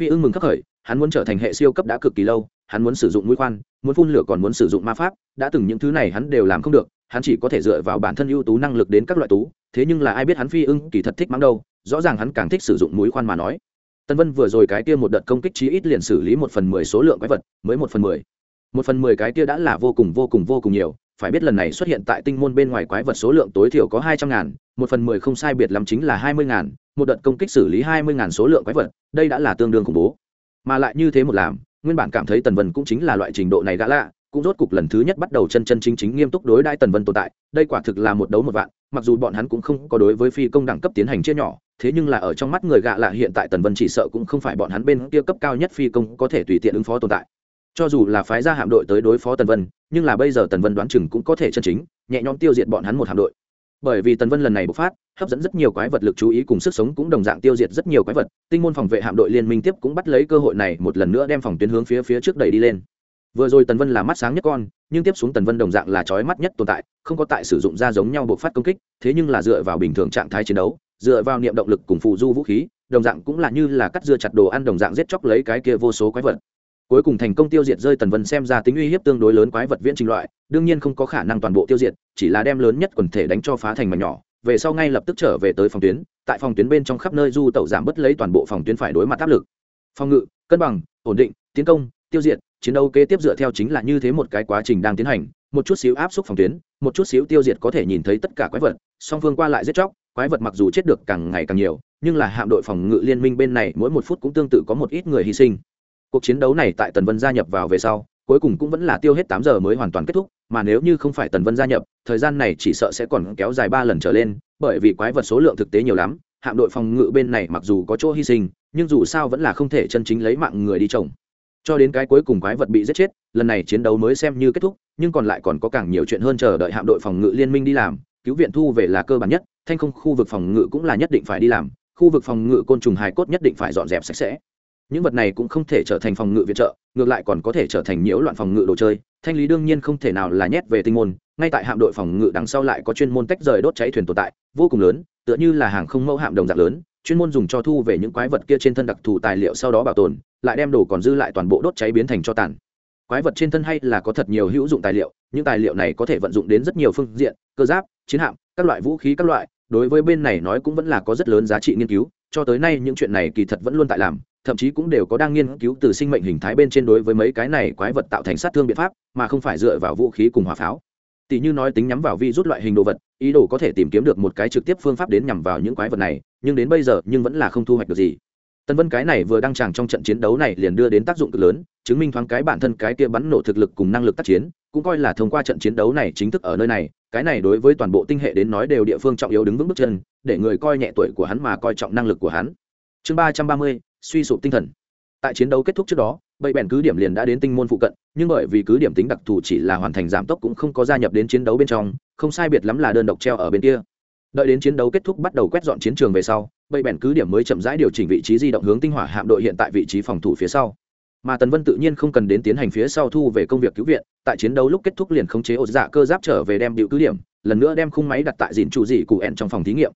Phi ưng mừng khắc khởi, hắn muốn trở thành hệ siêu cấp đã cực kỳ lâu hắn muốn sử dụng mũi khoan, muốn phun lửa còn muốn sử dụng ma pháp, đã từng những thứ này hắn đều làm không được, hắn chỉ có thể dựa vào bản thân ưu tú năng lực đến các loại tú, thế nhưng là ai biết hắn phi ưng, kỳ thật thích mắng đâu, rõ ràng hắn càng thích sử dụng mũi khoan mà nói. Tân vân vừa rồi cái kia một đợt công kích chí ít liền xử lý một phần mười số lượng quái vật, mới một phần mười. Một phần mười cái kia đã là vô cùng vô cùng vô cùng nhiều, phải biết lần này xuất hiện tại tinh môn bên ngoài quái vật số lượng tối thiểu có hai trăm ngàn, một phần mười không sai biệt lắm chính là hai mươi ngàn, một đợt công kích xử lý hai mươi ngàn số lượng quái vật, đây đã là tương đương khủng bố. Mà lại như thế một làm nguyên bản cảm thấy tần vân cũng chính là loại trình độ này gã lạ, cũng rốt cục lần thứ nhất bắt đầu chân chân chính chính nghiêm túc đối đãi tần vân tồn tại, đây quả thực là một đấu một vạn, mặc dù bọn hắn cũng không có đối với phi công đẳng cấp tiến hành chia nhỏ, thế nhưng là ở trong mắt người gạ lạ hiện tại tần vân chỉ sợ cũng không phải bọn hắn bên kia cấp cao nhất phi công có thể tùy tiện ứng phó tồn tại. Cho dù là phái ra hạm đội tới đối phó tần vân, nhưng là bây giờ tần vân đoán chừng cũng có thể chân chính, nhẹ nhõm tiêu diệt bọn hắn một hạm đội bởi vì tần vân lần này bộc phát, hấp dẫn rất nhiều quái vật lực chú ý cùng sức sống cũng đồng dạng tiêu diệt rất nhiều quái vật, tinh môn phòng vệ hạm đội liên minh tiếp cũng bắt lấy cơ hội này một lần nữa đem phòng tuyến hướng phía phía trước đẩy đi lên. Vừa rồi tần vân là mắt sáng nhất con, nhưng tiếp xuống tần vân đồng dạng là trói mắt nhất tồn tại, không có tại sử dụng ra giống nhau bộc phát công kích, thế nhưng là dựa vào bình thường trạng thái chiến đấu, dựa vào niệm động lực cùng phụ du vũ khí, đồng dạng cũng là như là cắt dưa chặt đồ ăn đồng dạng giết chóc lấy cái kia vô số quái vật cuối cùng thành công tiêu diệt rơi tần vân xem ra tính uy hiếp tương đối lớn quái vật viễn trình loại, đương nhiên không có khả năng toàn bộ tiêu diệt, chỉ là đem lớn nhất quần thể đánh cho phá thành mà nhỏ. Về sau ngay lập tức trở về tới phòng tuyến, tại phòng tuyến bên trong khắp nơi du tẩu giảm bớt lấy toàn bộ phòng tuyến phải đối mặt áp lực. Phòng ngự, cân bằng, ổn định, tiến công, tiêu diệt, chiến đấu kế tiếp dựa theo chính là như thế một cái quá trình đang tiến hành, một chút xíu áp suất phòng tuyến, một chút xíu tiêu diệt có thể nhìn thấy tất cả quái vật, song phương qua lại giết chóc, quái vật mặc dù chết được càng ngày càng nhiều, nhưng là hạm đội phòng ngự liên minh bên này mỗi một phút cũng tương tự có một ít người hy sinh cuộc chiến đấu này tại tần vân gia nhập vào về sau, cuối cùng cũng vẫn là tiêu hết tám giờ mới hoàn toàn kết thúc, mà nếu như không phải tần vân gia nhập, thời gian này chỉ sợ sẽ còn kéo dài ba lần trở lên, bởi vì quái vật số lượng thực tế nhiều lắm, hạm đội phòng ngự bên này mặc dù có chỗ hy sinh, nhưng dù sao vẫn là không thể chân chính lấy mạng người đi trồng. Cho đến cái cuối cùng quái vật bị giết chết, lần này chiến đấu mới xem như kết thúc, nhưng còn lại còn có càng nhiều chuyện hơn chờ đợi hạm đội phòng ngự liên minh đi làm, cứu viện thu về là cơ bản nhất, thanh không khu vực phòng ngự cũng là nhất định phải đi làm, khu vực phòng ngự côn trùng hài cốt nhất định phải dọn dẹp sạch sẽ những vật này cũng không thể trở thành phòng ngự viện trợ, ngược lại còn có thể trở thành nhiễu loạn phòng ngự đồ chơi. Thanh lý đương nhiên không thể nào là nhét về tinh môn, ngay tại hạm đội phòng ngự đằng sau lại có chuyên môn tách rời đốt cháy thuyền tồn tại, vô cùng lớn, tựa như là hàng không mẫu hạm đồng dạng lớn, chuyên môn dùng cho thu về những quái vật kia trên thân đặc thù tài liệu sau đó bảo tồn, lại đem đồ còn dư lại toàn bộ đốt cháy biến thành cho tàn. Quái vật trên thân hay là có thật nhiều hữu dụng tài liệu, những tài liệu này có thể vận dụng đến rất nhiều phương diện, cơ giáp, chiến hạm, các loại vũ khí các loại, đối với bên này nói cũng vẫn là có rất lớn giá trị nghiên cứu, cho tới nay những chuyện này kỳ thật vẫn luôn tại làm thậm chí cũng đều có đang nghiên cứu từ sinh mệnh hình thái bên trên đối với mấy cái này quái vật tạo thành sát thương biện pháp, mà không phải dựa vào vũ khí cùng hỏa pháo. Tỷ như nói tính nhắm vào vi rút loại hình đồ vật, ý đồ có thể tìm kiếm được một cái trực tiếp phương pháp đến nhằm vào những quái vật này, nhưng đến bây giờ nhưng vẫn là không thu hoạch được gì. Tân vân cái này vừa đăng tràng trong trận chiến đấu này liền đưa đến tác dụng cực lớn, chứng minh thoáng cái bản thân cái kia bắn nổ thực lực cùng năng lực tác chiến, cũng coi là thông qua trận chiến đấu này chính thức ở nơi này, cái này đối với toàn bộ tinh hệ đến nói đều địa phương trọng yếu đứng vững bước chân, để người coi nhẹ tuổi của hắn mà coi trọng năng lực của hắn. Chương ba trăm ba mươi suy sụp tinh thần. Tại chiến đấu kết thúc trước đó, bậy bèn cứ điểm liền đã đến tinh môn phụ cận, nhưng bởi vì cứ điểm tính đặc thù chỉ là hoàn thành giảm tốc cũng không có gia nhập đến chiến đấu bên trong, không sai biệt lắm là đơn độc treo ở bên kia. Đợi đến chiến đấu kết thúc bắt đầu quét dọn chiến trường về sau, bậy bèn cứ điểm mới chậm rãi điều chỉnh vị trí di động hướng tinh hỏa hạm đội hiện tại vị trí phòng thủ phía sau. Mà tần vân tự nhiên không cần đến tiến hành phía sau thu về công việc cứu viện, tại chiến đấu lúc kết thúc liền khống chế ột dạ cơ giáp trở về đem điệu cứ điểm, lần nữa đem khung máy đặt tại dìn trụ dị cụ ẹn trong phòng thí nghiệm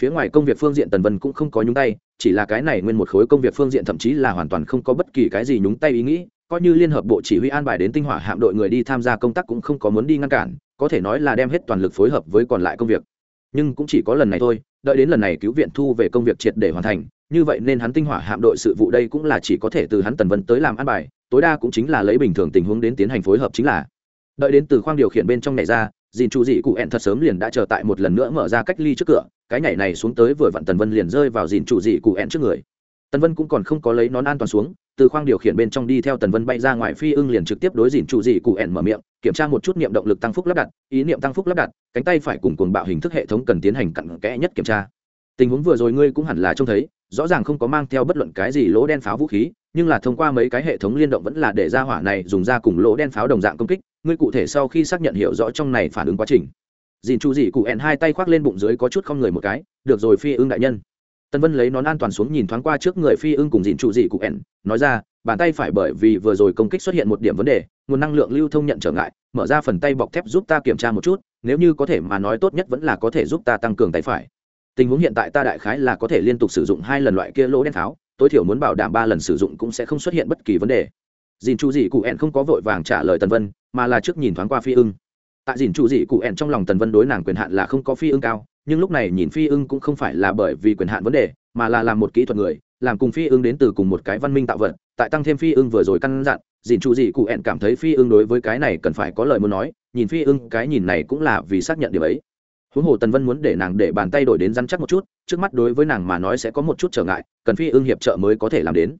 phía ngoài công việc phương diện tần vân cũng không có nhúng tay, chỉ là cái này nguyên một khối công việc phương diện thậm chí là hoàn toàn không có bất kỳ cái gì nhúng tay ý nghĩ, coi như liên hợp bộ chỉ huy an bài đến tinh hỏa hạm đội người đi tham gia công tác cũng không có muốn đi ngăn cản, có thể nói là đem hết toàn lực phối hợp với còn lại công việc. Nhưng cũng chỉ có lần này thôi, đợi đến lần này cứu viện thu về công việc triệt để hoàn thành, như vậy nên hắn tinh hỏa hạm đội sự vụ đây cũng là chỉ có thể từ hắn tần vân tới làm an bài, tối đa cũng chính là lấy bình thường tình huống đến tiến hành phối hợp chính là. Đợi đến từ khoang điều khiển bên trong này ra, dìn chủ dị cụ ẹn thật sớm liền đã chờ tại một lần nữa mở ra cách ly trước cửa cái nhảy này xuống tới vừa vặn tần vân liền rơi vào dìn chủ dị cụ ẹn trước người. Tần vân cũng còn không có lấy nón an toàn xuống, từ khoang điều khiển bên trong đi theo tần vân bay ra ngoài phi ưng liền trực tiếp đối dìn chủ dị cụ ẹn mở miệng, kiểm tra một chút niệm động lực tăng phúc lắp đặt, ý niệm tăng phúc lắp đặt, cánh tay phải cùng cuồng bạo hình thức hệ thống cần tiến hành cặn kẽ nhất kiểm tra. Tình huống vừa rồi ngươi cũng hẳn là trông thấy, rõ ràng không có mang theo bất luận cái gì lỗ đen pháo vũ khí, nhưng là thông qua mấy cái hệ thống liên động vẫn là để ra hỏa này dùng ra cùng lỗ đen pháo đồng dạng công kích, ngươi cụ thể sau khi xác nhận hiểu rõ trong này phản ứng quá trình dìn chu dị cụ ẹn hai tay khoác lên bụng dưới có chút không người một cái được rồi phi ưng đại nhân. Tân vân lấy nón an toàn xuống nhìn thoáng qua trước người phi ưng cùng dìn trụ dị cụ ẹn nói ra bàn tay phải bởi vì vừa rồi công kích xuất hiện một điểm vấn đề nguồn năng lượng lưu thông nhận trở ngại mở ra phần tay bọc thép giúp ta kiểm tra một chút nếu như có thể mà nói tốt nhất vẫn là có thể giúp ta tăng cường tay phải. Tình huống hiện tại ta đại khái là có thể liên tục sử dụng hai lần loại kia lỗ đen tháo, tối thiểu muốn bảo đảm ba lần sử dụng cũng sẽ không xuất hiện bất kỳ vấn đề. Dìn chu dị cụ ẹn không có vội vàng trả lời tần vân mà là trước nhìn thoáng qua phi ưng tại dìn chủ dị cụ ẹn trong lòng tần vân đối nàng quyền hạn là không có phi ưng cao, nhưng lúc này nhìn phi ưng cũng không phải là bởi vì quyền hạn vấn đề, mà là làm một kỹ thuật người, làm cùng phi ưng đến từ cùng một cái văn minh tạo vật, tại tăng thêm phi ưng vừa rồi căn dặn dìn chủ dị cụ ẹn cảm thấy phi ưng đối với cái này cần phải có lời muốn nói, nhìn phi ưng cái nhìn này cũng là vì xác nhận điều ấy. Huống hồ tần vân muốn để nàng để bàn tay đổi đến rắn chắc một chút, trước mắt đối với nàng mà nói sẽ có một chút trở ngại, cần phi ưng hiệp trợ mới có thể làm đến.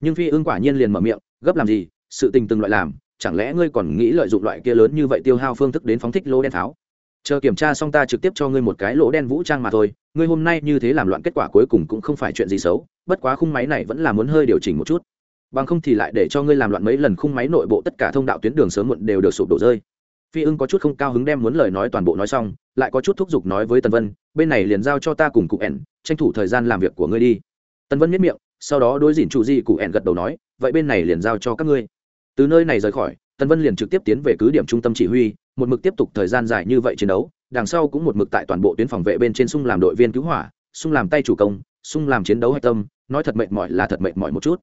Nhưng phi ưng quả nhiên liền mở miệng, gấp làm gì, sự tình từng loại làm chẳng lẽ ngươi còn nghĩ lợi dụng loại kia lớn như vậy tiêu hao phương thức đến phóng thích lỗ đen pháo chờ kiểm tra xong ta trực tiếp cho ngươi một cái lỗ đen vũ trang mà thôi, ngươi hôm nay như thế làm loạn kết quả cuối cùng cũng không phải chuyện gì xấu, bất quá khung máy này vẫn là muốn hơi điều chỉnh một chút. Bằng không thì lại để cho ngươi làm loạn mấy lần khung máy nội bộ tất cả thông đạo tuyến đường sớm muộn đều được sụp đổ rơi. Phi ưng có chút không cao hứng đem muốn lời nói toàn bộ nói xong, lại có chút thúc giục nói với tần vân, bên này liền giao cho ta cùng cụ ẻn, tranh thủ thời gian làm việc của ngươi đi. Tần vân miết miệng, sau đó đối dìn trụ di cụ ẻn gật đầu nói, vậy bên này liền giao cho các ngươi từ nơi này rời khỏi, tần vân liền trực tiếp tiến về cứ điểm trung tâm chỉ huy, một mực tiếp tục thời gian dài như vậy chiến đấu, đằng sau cũng một mực tại toàn bộ tuyến phòng vệ bên trên sung làm đội viên cứu hỏa, sung làm tay chủ công, sung làm chiến đấu hạch tâm, nói thật mệt mỏi là thật mệt mỏi một chút.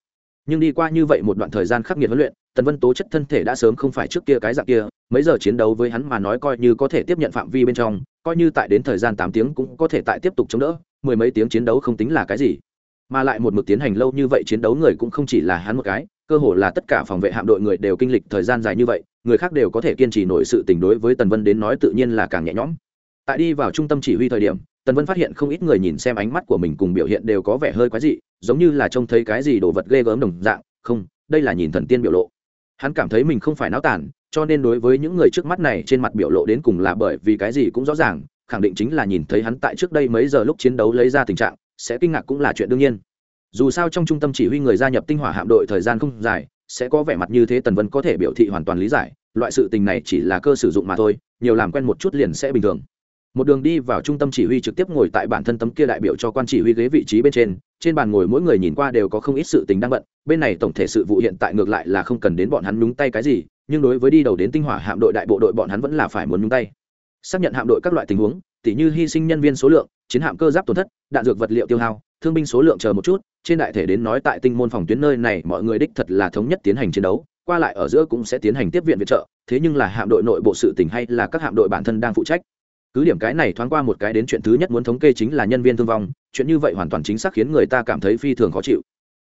Nhưng đi qua như vậy một đoạn thời gian khắc nghiệt huấn luyện, tần vân tố chất thân thể đã sớm không phải trước kia cái dạng kia, mấy giờ chiến đấu với hắn mà nói coi như có thể tiếp nhận phạm vi bên trong, coi như tại đến thời gian tám tiếng cũng có thể tại tiếp tục chống đỡ, mười mấy tiếng chiến đấu không tính là cái gì. Mà lại một mực tiến hành lâu như vậy chiến đấu người cũng không chỉ là hắn một cái cơ hồ là tất cả phòng vệ hạm đội người đều kinh lịch thời gian dài như vậy người khác đều có thể kiên trì nổi sự tình đối với tần vân đến nói tự nhiên là càng nhẹ nhõm. Tại đi vào trung tâm chỉ huy thời điểm tần vân phát hiện không ít người nhìn xem ánh mắt của mình cùng biểu hiện đều có vẻ hơi quái dị giống như là trông thấy cái gì đồ vật ghê gớm đồng dạng. Không đây là nhìn thần tiên biểu lộ. Hắn cảm thấy mình không phải náo tàn, cho nên đối với những người trước mắt này trên mặt biểu lộ đến cùng là bởi vì cái gì cũng rõ ràng khẳng định chính là nhìn thấy hắn tại trước đây mấy giờ lúc chiến đấu lấy ra tình trạng sẽ kinh ngạc cũng là chuyện đương nhiên dù sao trong trung tâm chỉ huy người gia nhập tinh hỏa hạm đội thời gian không dài, sẽ có vẻ mặt như thế tần vân có thể biểu thị hoàn toàn lý giải, loại sự tình này chỉ là cơ sử dụng mà thôi, nhiều làm quen một chút liền sẽ bình thường. Một đường đi vào trung tâm chỉ huy trực tiếp ngồi tại bản thân tấm kia đại biểu cho quan chỉ huy ghế vị trí bên trên trên bàn ngồi mỗi người nhìn qua đều có không ít sự tình đang bận, bên này tổng thể sự vụ hiện tại ngược lại là không cần đến bọn hắn nhúng tay cái gì, nhưng đối với đi đầu đến tinh hỏa hạm đội đại bộ đội bọn hắn vẫn là phải muốn nhúng tay. Xác nhận hạm đội các loại tình huống, tỉ như hy sinh nhân viên số lượng, chiến hạm cơ giáp tổn thất, đạn dược vật liệu tiêu hao thương binh số lượng chờ một chút, trên đại thể đến nói tại tinh môn phòng tuyến nơi này, mọi người đích thật là thống nhất tiến hành chiến đấu, qua lại ở giữa cũng sẽ tiến hành tiếp viện viện trợ, thế nhưng là hạm đội nội bộ sự tình hay là các hạm đội bản thân đang phụ trách. Cứ điểm cái này thoáng qua một cái đến chuyện thứ nhất muốn thống kê chính là nhân viên thương vong, chuyện như vậy hoàn toàn chính xác khiến người ta cảm thấy phi thường khó chịu.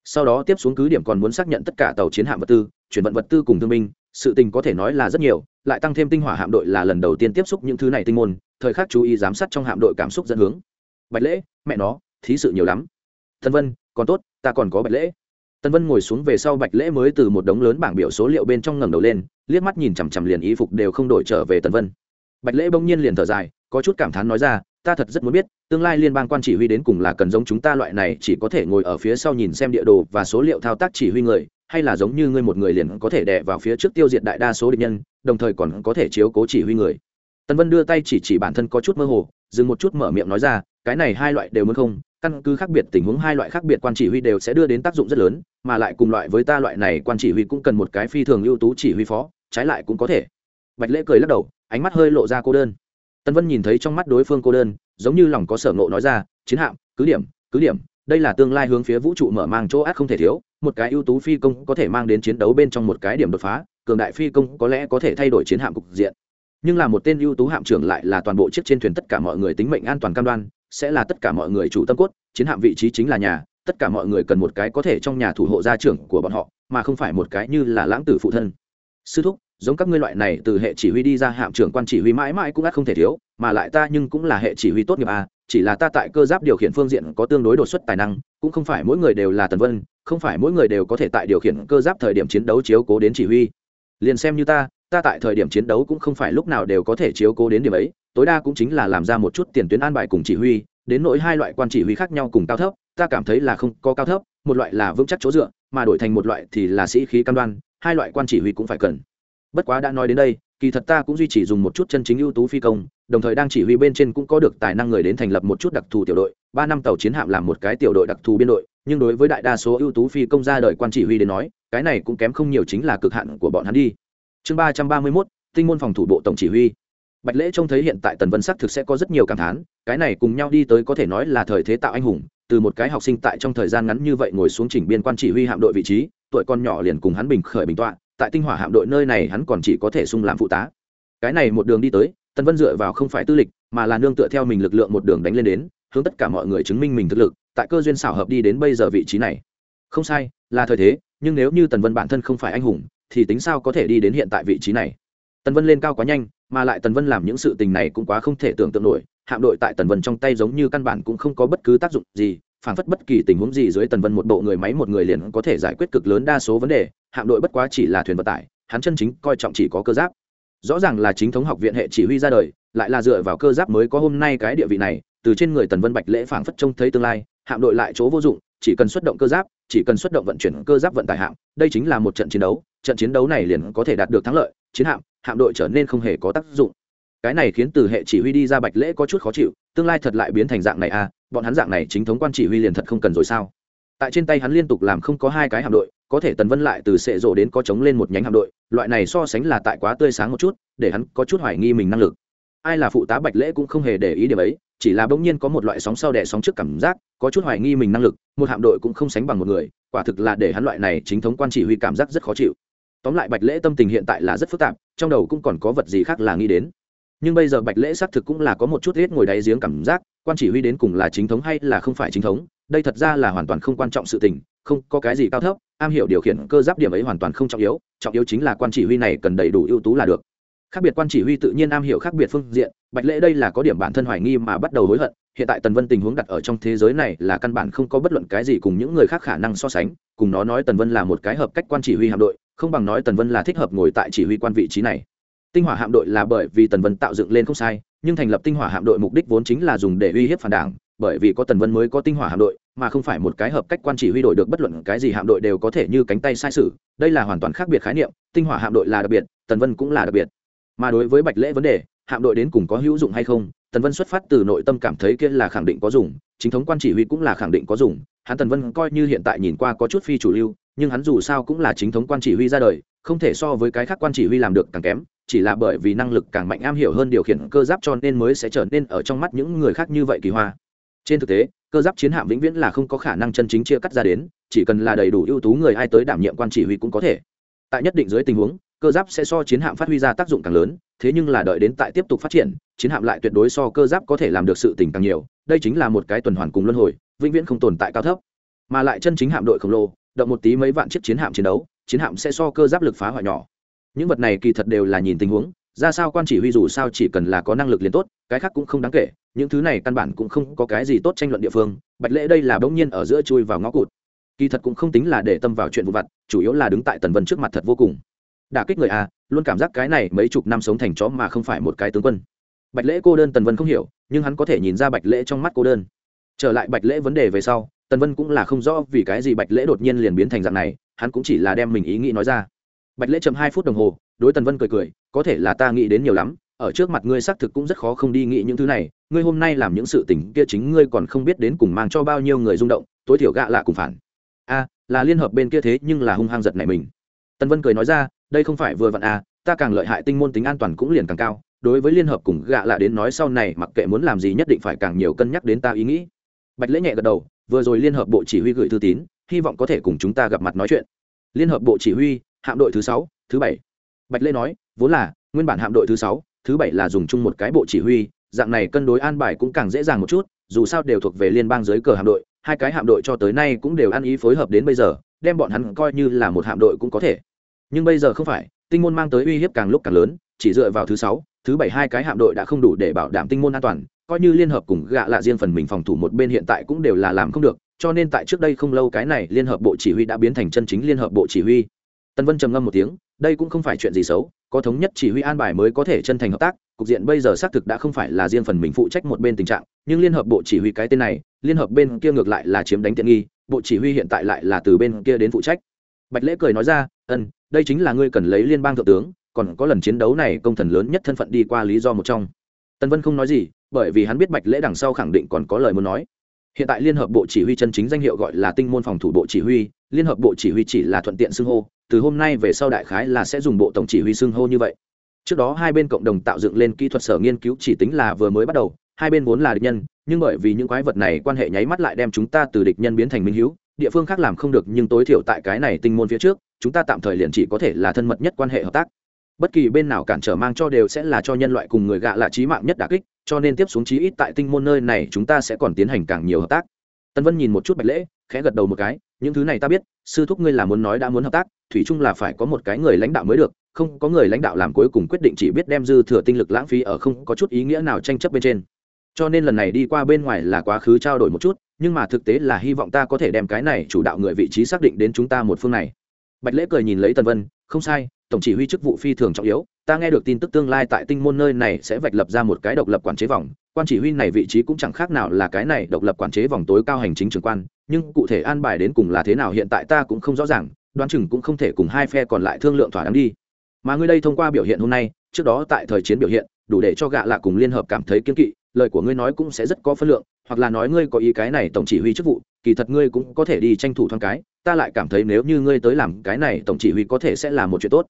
Sau đó tiếp xuống cứ điểm còn muốn xác nhận tất cả tàu chiến hạm vật tư, chuyển vận vật tư cùng thương binh, sự tình có thể nói là rất nhiều, lại tăng thêm tinh hỏa hạm đội là lần đầu tiên tiếp xúc những thứ này tinh môn, thời khắc chú ý giám sát trong hạm đội cảm xúc dẫn hướng. Bạch lễ, mẹ nó thí sự nhiều lắm. Tân vân, còn tốt, ta còn có bạch lễ. Tân vân ngồi xuống về sau bạch lễ mới từ một đống lớn bảng biểu số liệu bên trong ngẩng đầu lên, liếc mắt nhìn chằm chằm liền y phục đều không đổi trở về tân vân. Bạch lễ bỗng nhiên liền thở dài, có chút cảm thán nói ra, ta thật rất muốn biết, tương lai liên bang quan chỉ huy đến cùng là cần giống chúng ta loại này chỉ có thể ngồi ở phía sau nhìn xem địa đồ và số liệu thao tác chỉ huy người, hay là giống như ngươi một người liền có thể đè vào phía trước tiêu diệt đại đa số địch nhân, đồng thời còn có thể chiếu cố chỉ huy người. Tân vân đưa tay chỉ chỉ bản thân có chút mơ hồ, dừng một chút mở miệng nói ra, cái này hai loại đều muốn không căn cứ khác biệt tình huống hai loại khác biệt quan chỉ huy đều sẽ đưa đến tác dụng rất lớn, mà lại cùng loại với ta loại này quan chỉ huy cũng cần một cái phi thường ưu tú chỉ huy phó, trái lại cũng có thể. Bạch lễ cười lắc đầu, ánh mắt hơi lộ ra cô đơn. Tân vân nhìn thấy trong mắt đối phương cô đơn, giống như lòng có sở ngộ nói ra, chiến hạm, cứ điểm cứ điểm, đây là tương lai hướng phía vũ trụ mở mang chỗ ác không thể thiếu, một cái ưu tú phi công có thể mang đến chiến đấu bên trong một cái điểm đột phá, cường đại phi công có lẽ có thể thay đổi chiến hạm cục diện. Nhưng là một tên ưu tú hạm trưởng lại là toàn bộ chiếc trên thuyền tất cả mọi người tính mệnh an toàn cam đoan sẽ là tất cả mọi người chủ tâm cốt, chiến hạm vị trí chính là nhà, tất cả mọi người cần một cái có thể trong nhà thủ hộ gia trưởng của bọn họ, mà không phải một cái như là lãng tử phụ thân. Sư thúc, giống các ngươi loại này, từ hệ chỉ huy đi ra hạm trưởng quan chỉ huy mãi mãi cũng ắt không thể thiếu, mà lại ta nhưng cũng là hệ chỉ huy tốt nghiệp a chỉ là ta tại cơ giáp điều khiển phương diện có tương đối đột xuất tài năng, cũng không phải mỗi người đều là tần vân, không phải mỗi người đều có thể tại điều khiển cơ giáp thời điểm chiến đấu chiếu cố đến chỉ huy. Liền xem như ta ta tại thời điểm chiến đấu cũng không phải lúc nào đều có thể chiếu cố đến điểm ấy tối đa cũng chính là làm ra một chút tiền tuyến an bài cùng chỉ huy, đến nỗi hai loại quan chỉ huy khác nhau cùng cao thấp, ta cảm thấy là không có cao thấp, một loại là vững chắc chỗ dựa, mà đổi thành một loại thì là sĩ khí cam đoan, hai loại quan chỉ huy cũng phải cần. Bất quá đã nói đến đây, kỳ thật ta cũng duy trì dùng một chút chân chính ưu tú phi công, đồng thời đang chỉ huy bên trên cũng có được tài năng người đến thành lập một chút đặc thù tiểu đội, ba năm tàu chiến hạm làm một cái tiểu đội đặc thù biên đội, nhưng đối với đại đa số ưu tú phi công ra đời quan chỉ huy đến nói, cái này cũng kém không nhiều chính là cực hạn của bọn hắn đi. Chương ba trăm ba mươi mốt, tinh môn phòng thủ bộ tổng chỉ huy bạch lễ trông thấy hiện tại tần vân sắc thực sẽ có rất nhiều cảm thán, cái này cùng nhau đi tới có thể nói là thời thế tạo anh hùng, từ một cái học sinh tại trong thời gian ngắn như vậy ngồi xuống chỉnh biên quan chỉ huy hạm đội vị trí, tuổi con nhỏ liền cùng hắn bình khởi bình tọa, tại tinh hỏa hạm đội nơi này hắn còn chỉ có thể sung làm phụ tá. Cái này một đường đi tới, tần vân dựa vào không phải tư lịch, mà là nương tựa theo mình lực lượng một đường đánh lên đến, hướng tất cả mọi người chứng minh mình thực lực, tại cơ duyên xảo hợp đi đến bây giờ vị trí này. Không sai, là thời thế, nhưng nếu như tần vân bản thân không phải anh hùng, thì tính sao có thể đi đến hiện tại vị trí này? Tần vân lên cao quá nhanh mà lại tần vân làm những sự tình này cũng quá không thể tưởng tượng nổi, hạm đội tại tần vân trong tay giống như căn bản cũng không có bất cứ tác dụng gì, phản phất bất kỳ tình huống gì dưới tần vân một bộ người máy một người liền có thể giải quyết cực lớn đa số vấn đề, hạm đội bất quá chỉ là thuyền vận tải, hắn chân chính coi trọng chỉ có cơ giáp. Rõ ràng là chính thống học viện hệ chỉ huy ra đời, lại là dựa vào cơ giáp mới có hôm nay cái địa vị này, từ trên người tần vân bạch lễ phảng phất trông thấy tương lai, hạm đội lại chỗ vô dụng, chỉ cần xuất động cơ giáp, chỉ cần xuất động vận chuyển cơ giáp vận tải hạm, đây chính là một trận chiến đấu, trận chiến đấu này liền có thể đạt được thắng lợi, chiến hạm hạm đội trở nên không hề có tác dụng. Cái này khiến từ hệ chỉ huy đi ra bạch lễ có chút khó chịu, tương lai thật lại biến thành dạng này à bọn hắn dạng này chính thống quan chỉ huy liền thật không cần rồi sao? Tại trên tay hắn liên tục làm không có hai cái hạm đội, có thể tần vân lại từ sệ rộ đến có chống lên một nhánh hạm đội, loại này so sánh là tại quá tươi sáng một chút, để hắn có chút hoài nghi mình năng lực. Ai là phụ tá bạch lễ cũng không hề để ý điểm ấy, chỉ là bỗng nhiên có một loại sóng sau đẻ sóng trước cảm giác, có chút hoài nghi mình năng lực, một hạm đội cũng không sánh bằng một người, quả thực là để hắn loại này chính thống quan chỉ huy cảm giác rất khó chịu tóm lại bạch lễ tâm tình hiện tại là rất phức tạp, trong đầu cũng còn có vật gì khác là nghĩ đến. Nhưng bây giờ bạch lễ xác thực cũng là có một chút hết ngồi đáy giếng cảm giác, quan chỉ huy đến cùng là chính thống hay là không phải chính thống, đây thật ra là hoàn toàn không quan trọng sự tình, không có cái gì cao thấp, am hiểu điều khiển cơ giáp điểm ấy hoàn toàn không trọng yếu trọng yếu chính là quan chỉ huy này cần đầy đủ ưu tú là được. Khác biệt quan chỉ huy tự nhiên am hiểu khác biệt phương diện, bạch lễ đây là có điểm bản thân hoài nghi mà bắt đầu hối hận, hiện tại tần vân tình huống đặt ở trong thế giới này là căn bản không có bất luận cái gì cùng những người khác khả năng so sánh, cùng nó nói tần vân là một cái hợp cách quan chỉ huy hạm đội không bằng nói tần vân là thích hợp ngồi tại chỉ huy quan vị trí này tinh hỏa hạm đội là bởi vì tần vân tạo dựng lên không sai, nhưng thành lập tinh hỏa hạm đội mục đích vốn chính là dùng để uy hiếp phản đảng, bởi vì có tần vân mới có tinh hỏa hạm đội, mà không phải một cái hợp cách quan chỉ huy đội được bất luận cái gì hạm đội đều có thể như cánh tay sai sử. đây là hoàn toàn khác biệt khái niệm, tinh hỏa hạm đội là đặc biệt, tần vân cũng là đặc biệt mà đối với bạch lễ vấn đề, hạm đội đến cùng có hữu dụng hay không tần vân xuất phát từ nội tâm cảm thấy kia là khẳng định có dùng, chính thống quan chỉ huy cũng là khẳng định có dùng, hắn tần vân coi như hiện tại nhìn qua có chút phi chủ lưu, nhưng hắn dù sao cũng là chính thống quan chỉ huy ra đời, không thể so với cái khác quan chỉ huy làm được càng kém, chỉ là bởi vì năng lực càng mạnh am hiểu hơn điều khiển cơ giáp cho nên mới sẽ trở nên ở trong mắt những người khác như vậy kỳ hoa. Trên thực tế, cơ giáp chiến hạm vĩnh viễn là không có khả năng chân chính chia cắt ra đến, chỉ cần là đầy đủ ưu tú người ai tới đảm nhiệm quan chỉ huy cũng có thể. Tại nhất định dưới tình huống, cơ giáp sẽ so chiến hạm phát huy ra tác dụng càng lớn thế nhưng là đợi đến tại tiếp tục phát triển, chiến hạm lại tuyệt đối so cơ giáp có thể làm được sự tình càng nhiều, đây chính là một cái tuần hoàn cùng luân hồi, vĩnh viễn không tồn tại cao thấp. Mà lại chân chính hạm đội khổng lồ, động một tí mấy vạn chiếc chiến hạm chiến đấu, chiến hạm sẽ so cơ giáp lực phá hoại nhỏ. Những vật này kỳ thật đều là nhìn tình huống, ra sao quan chỉ huy dù sao chỉ cần là có năng lực liền tốt, cái khác cũng không đáng kể, những thứ này căn bản cũng không có cái gì tốt tranh luận địa phương, bạch lễ đây là bỗng nhiên ở giữa chui vào ngõ cụt. Kỳ thật cũng không tính là để tâm vào chuyện vụ vặt, chủ yếu là đứng tại tần vân trước mặt thật vô cùng đả kích người a, luôn cảm giác cái này mấy chục năm sống thành chó mà không phải một cái tướng quân. Bạch lễ cô đơn tần vân không hiểu, nhưng hắn có thể nhìn ra bạch lễ trong mắt cô đơn. Trở lại bạch lễ vấn đề về sau, tần vân cũng là không rõ vì cái gì bạch lễ đột nhiên liền biến thành dạng này, hắn cũng chỉ là đem mình ý nghĩ nói ra. Bạch lễ chậm hai phút đồng hồ, đối tần vân cười cười, có thể là ta nghĩ đến nhiều lắm, ở trước mặt ngươi xác thực cũng rất khó không đi nghĩ những thứ này, ngươi hôm nay làm những sự tình kia chính ngươi còn không biết đến cùng mang cho bao nhiêu người rung động, tối thiểu gạ lạ cùng phản. A, là liên hợp bên kia thế nhưng là hung hăng giật này mình. Tần vân cười nói ra đây không phải vừa vặn à? ta càng lợi hại tinh môn tính an toàn cũng liền càng cao, đối với liên hợp cùng gạ lạ đến nói sau này mặc kệ muốn làm gì nhất định phải càng nhiều cân nhắc đến ta ý nghĩ. Bạch lễ nhẹ gật đầu, vừa rồi liên hợp bộ chỉ huy gửi thư tín, hy vọng có thể cùng chúng ta gặp mặt nói chuyện. Liên hợp bộ chỉ huy, hạm đội thứ sáu, thứ bảy. Bạch lễ nói, vốn là, nguyên bản hạm đội thứ sáu, thứ bảy là dùng chung một cái bộ chỉ huy, dạng này cân đối an bài cũng càng dễ dàng một chút, dù sao đều thuộc về liên bang dưới cờ hạm đội, hai cái hạm đội cho tới nay cũng đều ăn ý phối hợp đến bây giờ, đem bọn hắn coi như là một hạm đội cũng có thể nhưng bây giờ không phải, tinh môn mang tới uy hiếp càng lúc càng lớn, chỉ dựa vào thứ sáu, thứ bảy hai cái hạm đội đã không đủ để bảo đảm tinh môn an toàn, coi như liên hợp cùng gạ lạ riêng phần mình phòng thủ một bên hiện tại cũng đều là làm không được, cho nên tại trước đây không lâu cái này liên hợp bộ chỉ huy đã biến thành chân chính liên hợp bộ chỉ huy. Tân vân trầm ngâm một tiếng, đây cũng không phải chuyện gì xấu, có thống nhất chỉ huy an bài mới có thể chân thành hợp tác, cục diện bây giờ xác thực đã không phải là riêng phần mình phụ trách một bên tình trạng, nhưng liên hợp bộ chỉ huy cái tên này, liên hợp bên kia ngược lại là chiếm đánh tiện nghi, bộ chỉ huy hiện tại lại là từ bên kia đến phụ trách bạch lễ cười nói ra, ân, đây chính là ngươi cần lấy liên bang thượng tướng, còn có lần chiến đấu này công thần lớn nhất thân phận đi qua lý do một trong. Tân vân không nói gì, bởi vì hắn biết bạch lễ đằng sau khẳng định còn có lời muốn nói. Hiện tại liên hợp bộ chỉ huy chân chính danh hiệu gọi là tinh môn phòng thủ bộ chỉ huy, liên hợp bộ chỉ huy chỉ là thuận tiện xưng hô, từ hôm nay về sau đại khái là sẽ dùng bộ tổng chỉ huy xưng hô như vậy. Trước đó hai bên cộng đồng tạo dựng lên kỹ thuật sở nghiên cứu chỉ tính là vừa mới bắt đầu, hai bên vốn là địch nhân, nhưng bởi vì những quái vật này quan hệ nháy mắt lại đem chúng ta từ địch nhân biến thành minh hữu địa phương khác làm không được nhưng tối thiểu tại cái này tinh môn phía trước, chúng ta tạm thời liền chỉ có thể là thân mật nhất quan hệ hợp tác. Bất kỳ bên nào cản trở mang cho đều sẽ là cho nhân loại cùng người gạ là trí mạng nhất đà kích, cho nên tiếp xuống chí ít tại tinh môn nơi này chúng ta sẽ còn tiến hành càng nhiều hợp tác. Tân vân nhìn một chút bạch lễ, khẽ gật đầu một cái, những thứ này ta biết, sư thúc ngươi là muốn nói đã muốn hợp tác, thủy chung là phải có một cái người lãnh đạo mới được, không có người lãnh đạo làm cuối cùng quyết định chỉ biết đem dư thừa tinh lực lãng phí ở không có chút ý nghĩa nào tranh chấp bên trên cho nên lần này đi qua bên ngoài là quá khứ trao đổi một chút, nhưng mà thực tế là hy vọng ta có thể đem cái này chủ đạo người vị trí xác định đến chúng ta một phương này. Bạch lễ cười nhìn lấy tần vân, không sai, tổng chỉ huy chức vụ phi thường trọng yếu, ta nghe được tin tức tương lai tại tinh môn nơi này sẽ vạch lập ra một cái độc lập quản chế vòng, quan chỉ huy này vị trí cũng chẳng khác nào là cái này độc lập quản chế vòng tối cao hành chính trường quan, nhưng cụ thể an bài đến cùng là thế nào hiện tại ta cũng không rõ ràng, đoán chừng cũng không thể cùng hai phe còn lại thương lượng thỏa đáng đi. Mà ngươi đây thông qua biểu hiện hôm nay, trước đó tại thời chiến biểu hiện, đủ để cho gạ lạ cùng liên hợp cảm thấy kiên kỵ lời của ngươi nói cũng sẽ rất có phân lượng, hoặc là nói ngươi có ý cái này tổng chỉ huy chức vụ, kỳ thật ngươi cũng có thể đi tranh thủ thoáng cái, ta lại cảm thấy nếu như ngươi tới làm cái này tổng chỉ huy có thể sẽ là một chuyện tốt.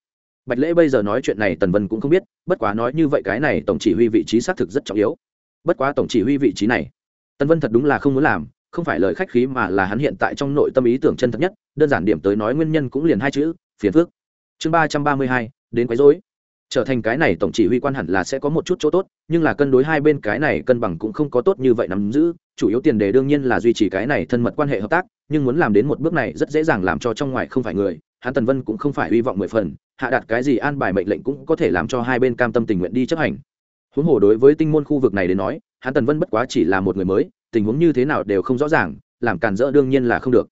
Bạch lễ bây giờ nói chuyện này tần vân cũng không biết, bất quá nói như vậy cái này tổng chỉ huy vị trí xác thực rất trọng yếu. Bất quá tổng chỉ huy vị trí này, tần vân thật đúng là không muốn làm, không phải lời khách khí mà là hắn hiện tại trong nội tâm ý tưởng chân thật nhất, đơn giản điểm tới nói nguyên nhân cũng liền hai chữ, phiền phước chương ba trăm ba mươi hai, đến quấy dối trở thành cái này tổng chỉ huy quan hẳn là sẽ có một chút chỗ tốt, nhưng là cân đối hai bên cái này cân bằng cũng không có tốt như vậy nắm giữ. Chủ yếu tiền đề đương nhiên là duy trì cái này thân mật quan hệ hợp tác, nhưng muốn làm đến một bước này rất dễ dàng làm cho trong ngoài không phải người. Hắn tần vân cũng không phải hy vọng mười phần, hạ đặt cái gì an bài mệnh lệnh cũng có thể làm cho hai bên cam tâm tình nguyện đi chấp hành. Huống hồ đối với tinh môn khu vực này đến nói hắn tần vân bất quá chỉ là một người mới, tình huống như thế nào đều không rõ ràng, làm cản rỡ đương nhiên là không được.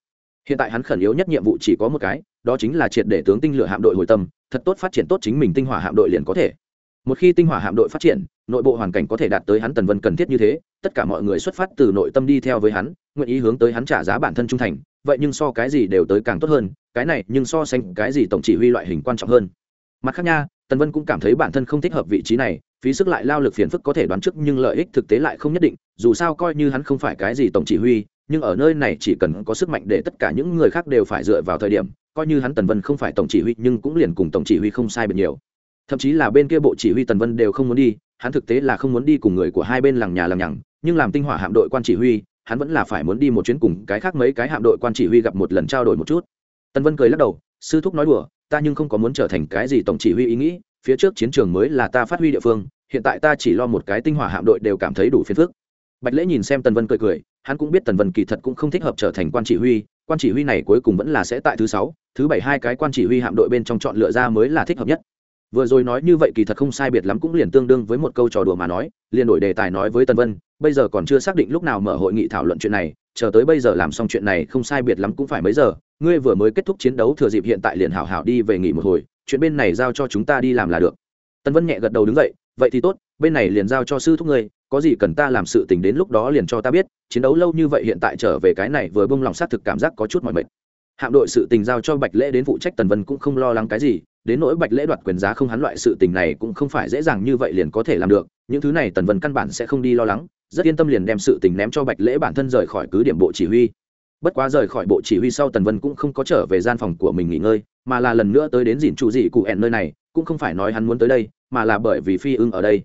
Hiện tại hắn khẩn yếu nhất nhiệm vụ chỉ có một cái, đó chính là triệt để tướng tinh lửa hạm đội hồi tâm thật tốt phát triển tốt chính mình tinh hỏa hạm đội liền có thể. Một khi tinh hỏa hạm đội phát triển, nội bộ hoàn cảnh có thể đạt tới hắn tần vân cần thiết như thế, tất cả mọi người xuất phát từ nội tâm đi theo với hắn, nguyện ý hướng tới hắn trả giá bản thân trung thành. Vậy nhưng so cái gì đều tới càng tốt hơn, cái này nhưng so sánh cái gì tổng chỉ huy loại hình quan trọng hơn. Mặt khác nha, tần vân cũng cảm thấy bản thân không thích hợp vị trí này, phí sức lại lao lực phiền phức có thể đoán trước nhưng lợi ích thực tế lại không nhất định, dù sao coi như hắn không phải cái gì tổng chỉ huy, nhưng ở nơi này chỉ cần có sức mạnh để tất cả những người khác đều phải dựa vào thời điểm coi như hắn tần vân không phải tổng chỉ huy, nhưng cũng liền cùng tổng chỉ huy không sai biệt nhiều. Thậm chí là bên kia bộ chỉ huy tần vân đều không muốn đi, hắn thực tế là không muốn đi cùng người của hai bên làng nhà làng nhằng, nhưng làm tinh hỏa hạm đội quan chỉ huy, hắn vẫn là phải muốn đi một chuyến cùng cái khác mấy cái hạm đội quan chỉ huy gặp một lần trao đổi một chút. Tần vân cười lắc đầu, sư thúc nói đùa, ta nhưng không có muốn trở thành cái gì tổng chỉ huy ý nghĩ, phía trước chiến trường mới là ta phát huy địa phương, hiện tại ta chỉ lo một cái tinh hỏa hạm đội đều cảm thấy đủ phiền phức bạch lễ nhìn xem tần vân cười cười, hắn cũng biết tần vân kỳ thật cũng không thích hợp trở thành quan chỉ huy, quan chỉ huy này cuối cùng vẫn là sẽ tại thứ sáu, thứ bảy hai cái quan chỉ huy hạm đội bên trong chọn lựa ra mới là thích hợp nhất. Vừa rồi nói như vậy kỳ thật không sai biệt lắm cũng liền tương đương với một câu trò đùa mà nói, liền đổi đề tài nói với tần vân, bây giờ còn chưa xác định lúc nào mở hội nghị thảo luận chuyện này, chờ tới bây giờ làm xong chuyện này không sai biệt lắm cũng phải mấy giờ, ngươi vừa mới kết thúc chiến đấu thừa dịp hiện tại liền hảo hảo đi về nghỉ một hồi, chuyện bên này giao cho chúng ta đi làm là được. Tần vân nhẹ gật đầu đứng dậy, vậy thì tốt, bên này liền giao cho sư thúc ngươi có gì cần ta làm sự tình đến lúc đó liền cho ta biết, chiến đấu lâu như vậy hiện tại trở về cái này vừa bông lòng sát thực cảm giác có chút mỏi mệt. Hạm đội sự tình giao cho bạch lễ đến phụ trách tần vân cũng không lo lắng cái gì, đến nỗi bạch lễ đoạt quyền giá không hắn loại sự tình này cũng không phải dễ dàng như vậy liền có thể làm được, những thứ này tần vân căn bản sẽ không đi lo lắng, rất yên tâm liền đem sự tình ném cho bạch lễ bản thân rời khỏi cứ điểm bộ chỉ huy. Bất quá rời khỏi bộ chỉ huy sau tần vân cũng không có trở về gian phòng của mình nghỉ ngơi, mà là lần nữa tới đến dìn trụ dị cụ ẹn nơi này, cũng không phải nói hắn muốn tới đây, mà là bởi vì phi ưng ở đây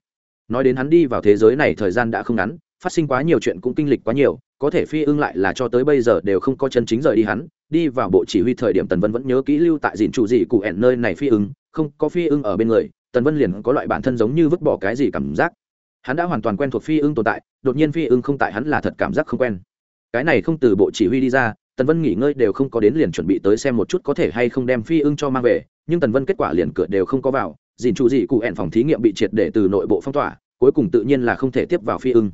nói đến hắn đi vào thế giới này thời gian đã không ngắn, phát sinh quá nhiều chuyện cũng kinh lịch quá nhiều, có thể phi ưng lại là cho tới bây giờ đều không có chân chính rời đi hắn, đi vào bộ chỉ huy thời điểm tần vân vẫn nhớ kỹ lưu tại dìn chủ dị cụ ẹn nơi này phi ưng, không có phi ưng ở bên người, tần vân liền có loại bản thân giống như vứt bỏ cái gì cảm giác. Hắn đã hoàn toàn quen thuộc phi ưng tồn tại, đột nhiên phi ưng không tại hắn là thật cảm giác không quen. Cái này không từ bộ chỉ huy đi ra, tần vân nghỉ ngơi đều không có đến liền chuẩn bị tới xem một chút có thể hay không đem phi ưng cho mang về, nhưng tần vân kết quả liền cửa đều không có vào dìn chủ dị cụ ẹn phòng thí nghiệm bị triệt để từ nội bộ phong tỏa cuối cùng tự nhiên là không thể tiếp vào phi ưng.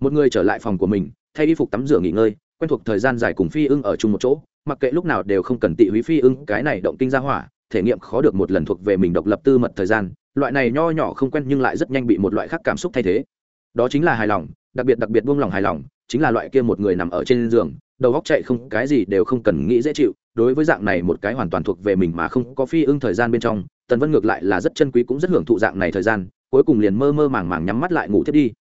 Một người trở lại phòng của mình, thay y phục tắm rửa nghỉ ngơi, quen thuộc thời gian dài cùng phi ưng ở chung một chỗ, mặc kệ lúc nào đều không cần tị húy phi ưng, cái này động kinh ra hỏa, thể nghiệm khó được một lần thuộc về mình độc lập tư mật thời gian, loại này nho nhỏ không quen nhưng lại rất nhanh bị một loại khác cảm xúc thay thế. Đó chính là hài lòng, đặc biệt đặc biệt buông lòng hài lòng, chính là loại kia một người nằm ở trên giường, đầu góc chạy không, cái gì đều không cần nghĩ dễ chịu, đối với dạng này một cái hoàn toàn thuộc về mình mà không có phi ưng thời gian bên trong, tần vân ngược lại là rất chân quý cũng rất hưởng thụ dạng này thời gian cuối cùng liền mơ mơ màng màng nhắm mắt lại ngủ thiết đi.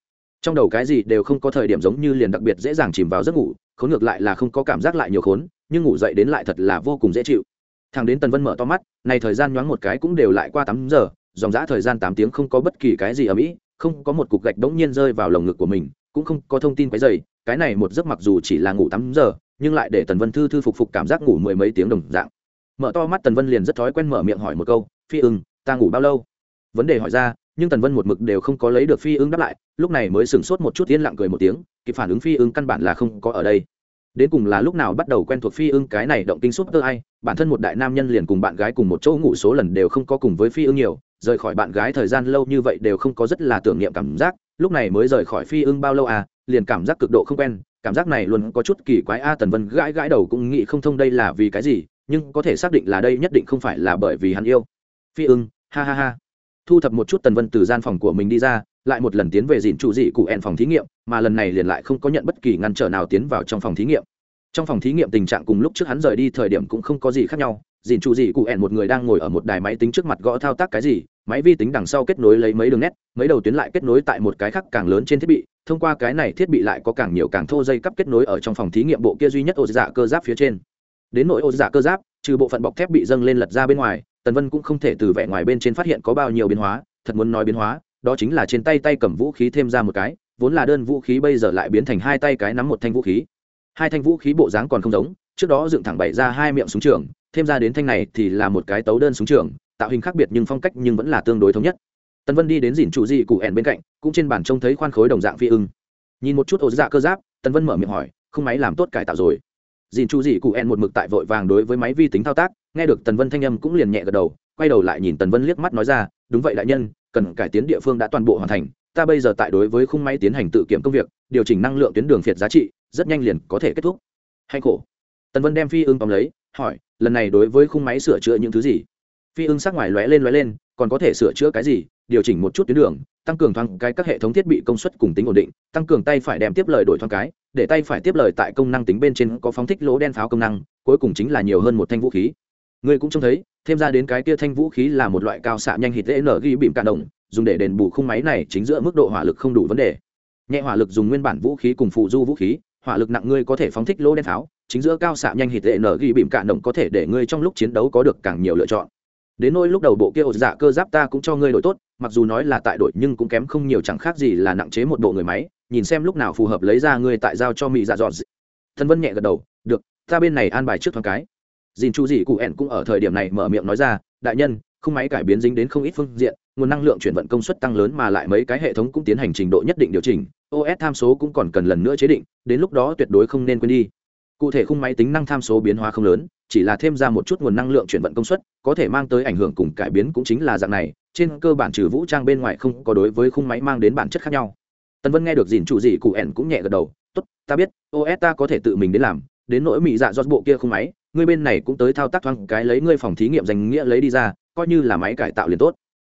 Trong đầu cái gì đều không có thời điểm giống như liền đặc biệt dễ dàng chìm vào giấc ngủ, khốn ngược lại là không có cảm giác lại nhiều khốn, nhưng ngủ dậy đến lại thật là vô cùng dễ chịu. Thằng đến tần vân mở to mắt, này thời gian nhoáng một cái cũng đều lại qua tám giờ, dòng dã thời gian tám tiếng không có bất kỳ cái gì ở mỹ không có một cục gạch bỗng nhiên rơi vào lồng ngực của mình, cũng không có thông tin cái dày cái này một giấc mặc dù chỉ là ngủ tám giờ, nhưng lại để tần vân thư thư phục phục cảm giác ngủ mười mấy tiếng đồng dạng. Mở to mắt tần vân liền rất thói quen mở miệng hỏi một câu, phi ưng, ta ngủ bao lâu? Vấn đề hỏi ra nhưng tần vân một mực đều không có lấy được phi ưng đáp lại, lúc này mới sửng sốt một chút, yên lặng cười một tiếng, kịp phản ứng phi ưng căn bản là không có ở đây. Đến cùng là lúc nào bắt đầu quen thuộc phi ưng cái này động kinh súp tơ ai, bản thân một đại nam nhân liền cùng bạn gái cùng một chỗ ngủ số lần đều không có cùng với phi ưng nhiều, rời khỏi bạn gái thời gian lâu như vậy đều không có rất là tưởng niệm cảm giác, lúc này mới rời khỏi phi ưng bao lâu à liền cảm giác cực độ không quen, cảm giác này luôn có chút kỳ quái a, tần vân gãi gãi đầu cũng nghĩ không thông đây là vì cái gì, nhưng có thể xác định là đây nhất định không phải là bởi vì hắn yêu. Phi ưng ha ha ha thu thập một chút tần vân từ gian phòng của mình đi ra, lại một lần tiến về dìn trụ dị cụ ẹn phòng thí nghiệm, mà lần này liền lại không có nhận bất kỳ ngăn trở nào tiến vào trong phòng thí nghiệm. Trong phòng thí nghiệm tình trạng cùng lúc trước hắn rời đi thời điểm cũng không có gì khác nhau dìn trụ dị cụ ẹn một người đang ngồi ở một đài máy tính trước mặt gõ thao tác cái gì, máy vi tính đằng sau kết nối lấy mấy đường nét, mấy đầu tuyến lại kết nối tại một cái khác càng lớn trên thiết bị, thông qua cái này thiết bị lại có càng nhiều càng thô dây cắp kết nối ở trong phòng thí nghiệm bộ kia duy nhất ô dạ cơ giáp phía trên. Đến nội ô dạ cơ giáp, trừ bộ phận bọc thép bị dâng lên lật ra bên ngoài tần vân cũng không thể từ vẻ ngoài bên trên phát hiện có bao nhiêu biến hóa, thật muốn nói biến hóa, đó chính là trên tay tay cầm vũ khí thêm ra một cái, vốn là đơn vũ khí bây giờ lại biến thành hai tay cái nắm một thanh vũ khí. Hai thanh vũ khí bộ dáng còn không giống, trước đó dựng thẳng bày ra hai miệng súng trường, thêm ra đến thanh này thì là một cái tấu đơn súng trường, tạo hình khác biệt nhưng phong cách nhưng vẫn là tương đối thống nhất. Tần vân đi đến dìn trụ dị cụ ẻn bên cạnh, cũng trên bàn trông thấy khoan khối đồng dạng phi ưng. Nhìn một chút ổ dạ cơ giáp, tần vân mở miệng hỏi, không máy làm tốt cải tạo rồi? Dìn trụ dị cụ ẻn một mực tại vội vàng đối với máy vi tính thao tác nghe được tần vân thanh âm cũng liền nhẹ gật đầu, quay đầu lại nhìn tần vân liếc mắt nói ra, đúng vậy đại nhân, cần cải tiến địa phương đã toàn bộ hoàn thành, ta bây giờ tại đối với khung máy tiến hành tự kiểm công việc, điều chỉnh năng lượng tuyến đường phiệt giá trị, rất nhanh liền có thể kết thúc. Hay khổ. Tần vân đem phi ưng tóm lấy, hỏi, lần này đối với khung máy sửa chữa những thứ gì? Phi ưng sắc ngoài lóe lên lóe lên, còn có thể sửa chữa cái gì? Điều chỉnh một chút tuyến đường, tăng cường thoáng cái các hệ thống thiết bị công suất cùng tính ổn định, tăng cường tay phải đem tiếp lời đổi thoáng cái, để tay phải tiếp lời tại công năng tính bên trên có phóng thích lỗ đen pháo công năng, cuối cùng chính là nhiều hơn một thanh vũ khí ngươi cũng trông thấy thêm ra đến cái kia thanh vũ khí là một loại cao xạ nhanh hít dễ nở ghi bìm cạn đồng dùng để đền bù khung máy này chính giữa mức độ hỏa lực không đủ vấn đề. Nhẹ hỏa lực dùng nguyên bản vũ khí cùng phụ du vũ khí hỏa lực nặng ngươi có thể phóng thích lỗ đen tháo, chính giữa cao xạ nhanh hít dễ nở ghi bìm cạn đồng có thể để ngươi trong lúc chiến đấu có được càng nhiều lựa chọn. Đến nỗi lúc đầu bộ kia ột dạ cơ giáp ta cũng cho ngươi đổi tốt mặc dù nói là tại đội nhưng cũng kém không nhiều chẳng khác gì là nặng chế một bộ người máy nhìn xem lúc nào phù hợp lấy ra ngươi tại giao cho mỹ dạ dọn thân vân nhẹ gật đầu được ta bên này an bài trước thoáng cái dìn chu dị cụ ẻn cũng ở thời điểm này mở miệng nói ra, đại nhân không máy cải biến dính đến không ít phương diện, nguồn năng lượng chuyển vận công suất tăng lớn mà lại mấy cái hệ thống cũng tiến hành trình độ nhất định điều chỉnh os tham số cũng còn cần lần nữa chế định, đến lúc đó tuyệt đối không nên quên đi. Cụ thể khung máy tính năng tham số biến hóa không lớn, chỉ là thêm ra một chút nguồn năng lượng chuyển vận công suất, có thể mang tới ảnh hưởng cùng cải biến cũng chính là dạng này, trên cơ bản trừ vũ trang bên ngoài không có đối với khung máy mang đến bản chất khác nhau. Tần vân nghe được dìn chủ gì cụ ẻn cũng nhẹ gật đầu, tốt, ta biết os ta có thể tự mình đến làm đến nỗi mỹ dạ dọt bộ kia không máy, ngươi bên này cũng tới thao tác thoáng cái lấy ngươi phòng thí nghiệm danh nghĩa lấy đi ra, coi như là máy cải tạo liền tốt.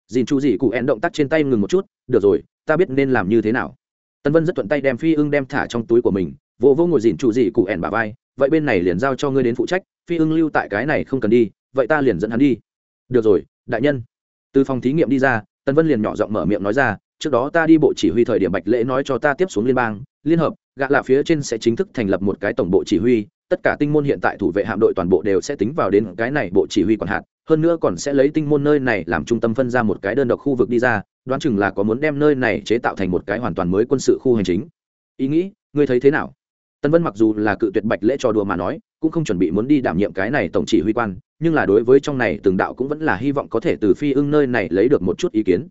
Dìn chủ dị cụ ẻn động tác trên tay ngừng một chút, được rồi, ta biết nên làm như thế nào. Tân vân rất thuận tay đem phi ưng đem thả trong túi của mình vô vô ngồi dìn chủ dị cụ ẻn bà vai, vậy bên này liền giao cho ngươi đến phụ trách, phi ưng lưu tại cái này không cần đi, vậy ta liền dẫn hắn đi. Được rồi, đại nhân. Từ phòng thí nghiệm đi ra, Tân vân liền nhỏ giọng mở miệng nói ra, trước đó ta đi bộ chỉ huy thời điểm bạch lễ nói cho ta tiếp xuống liên bang, liên hợp gạ lạ phía trên sẽ chính thức thành lập một cái tổng bộ chỉ huy, tất cả tinh môn hiện tại thủ vệ hạm đội toàn bộ đều sẽ tính vào đến cái này bộ chỉ huy quản hạt, hơn nữa còn sẽ lấy tinh môn nơi này làm trung tâm phân ra một cái đơn độc khu vực đi ra, đoán chừng là có muốn đem nơi này chế tạo thành một cái hoàn toàn mới quân sự khu hành chính. Ý nghĩ, ngươi thấy thế nào? Tân vân mặc dù là cự tuyệt bạch lễ trò đùa mà nói, cũng không chuẩn bị muốn đi đảm nhiệm cái này tổng chỉ huy quan, nhưng là đối với trong này từng đạo cũng vẫn là hy vọng có thể từ phi ưng nơi này lấy được một chút ý kiến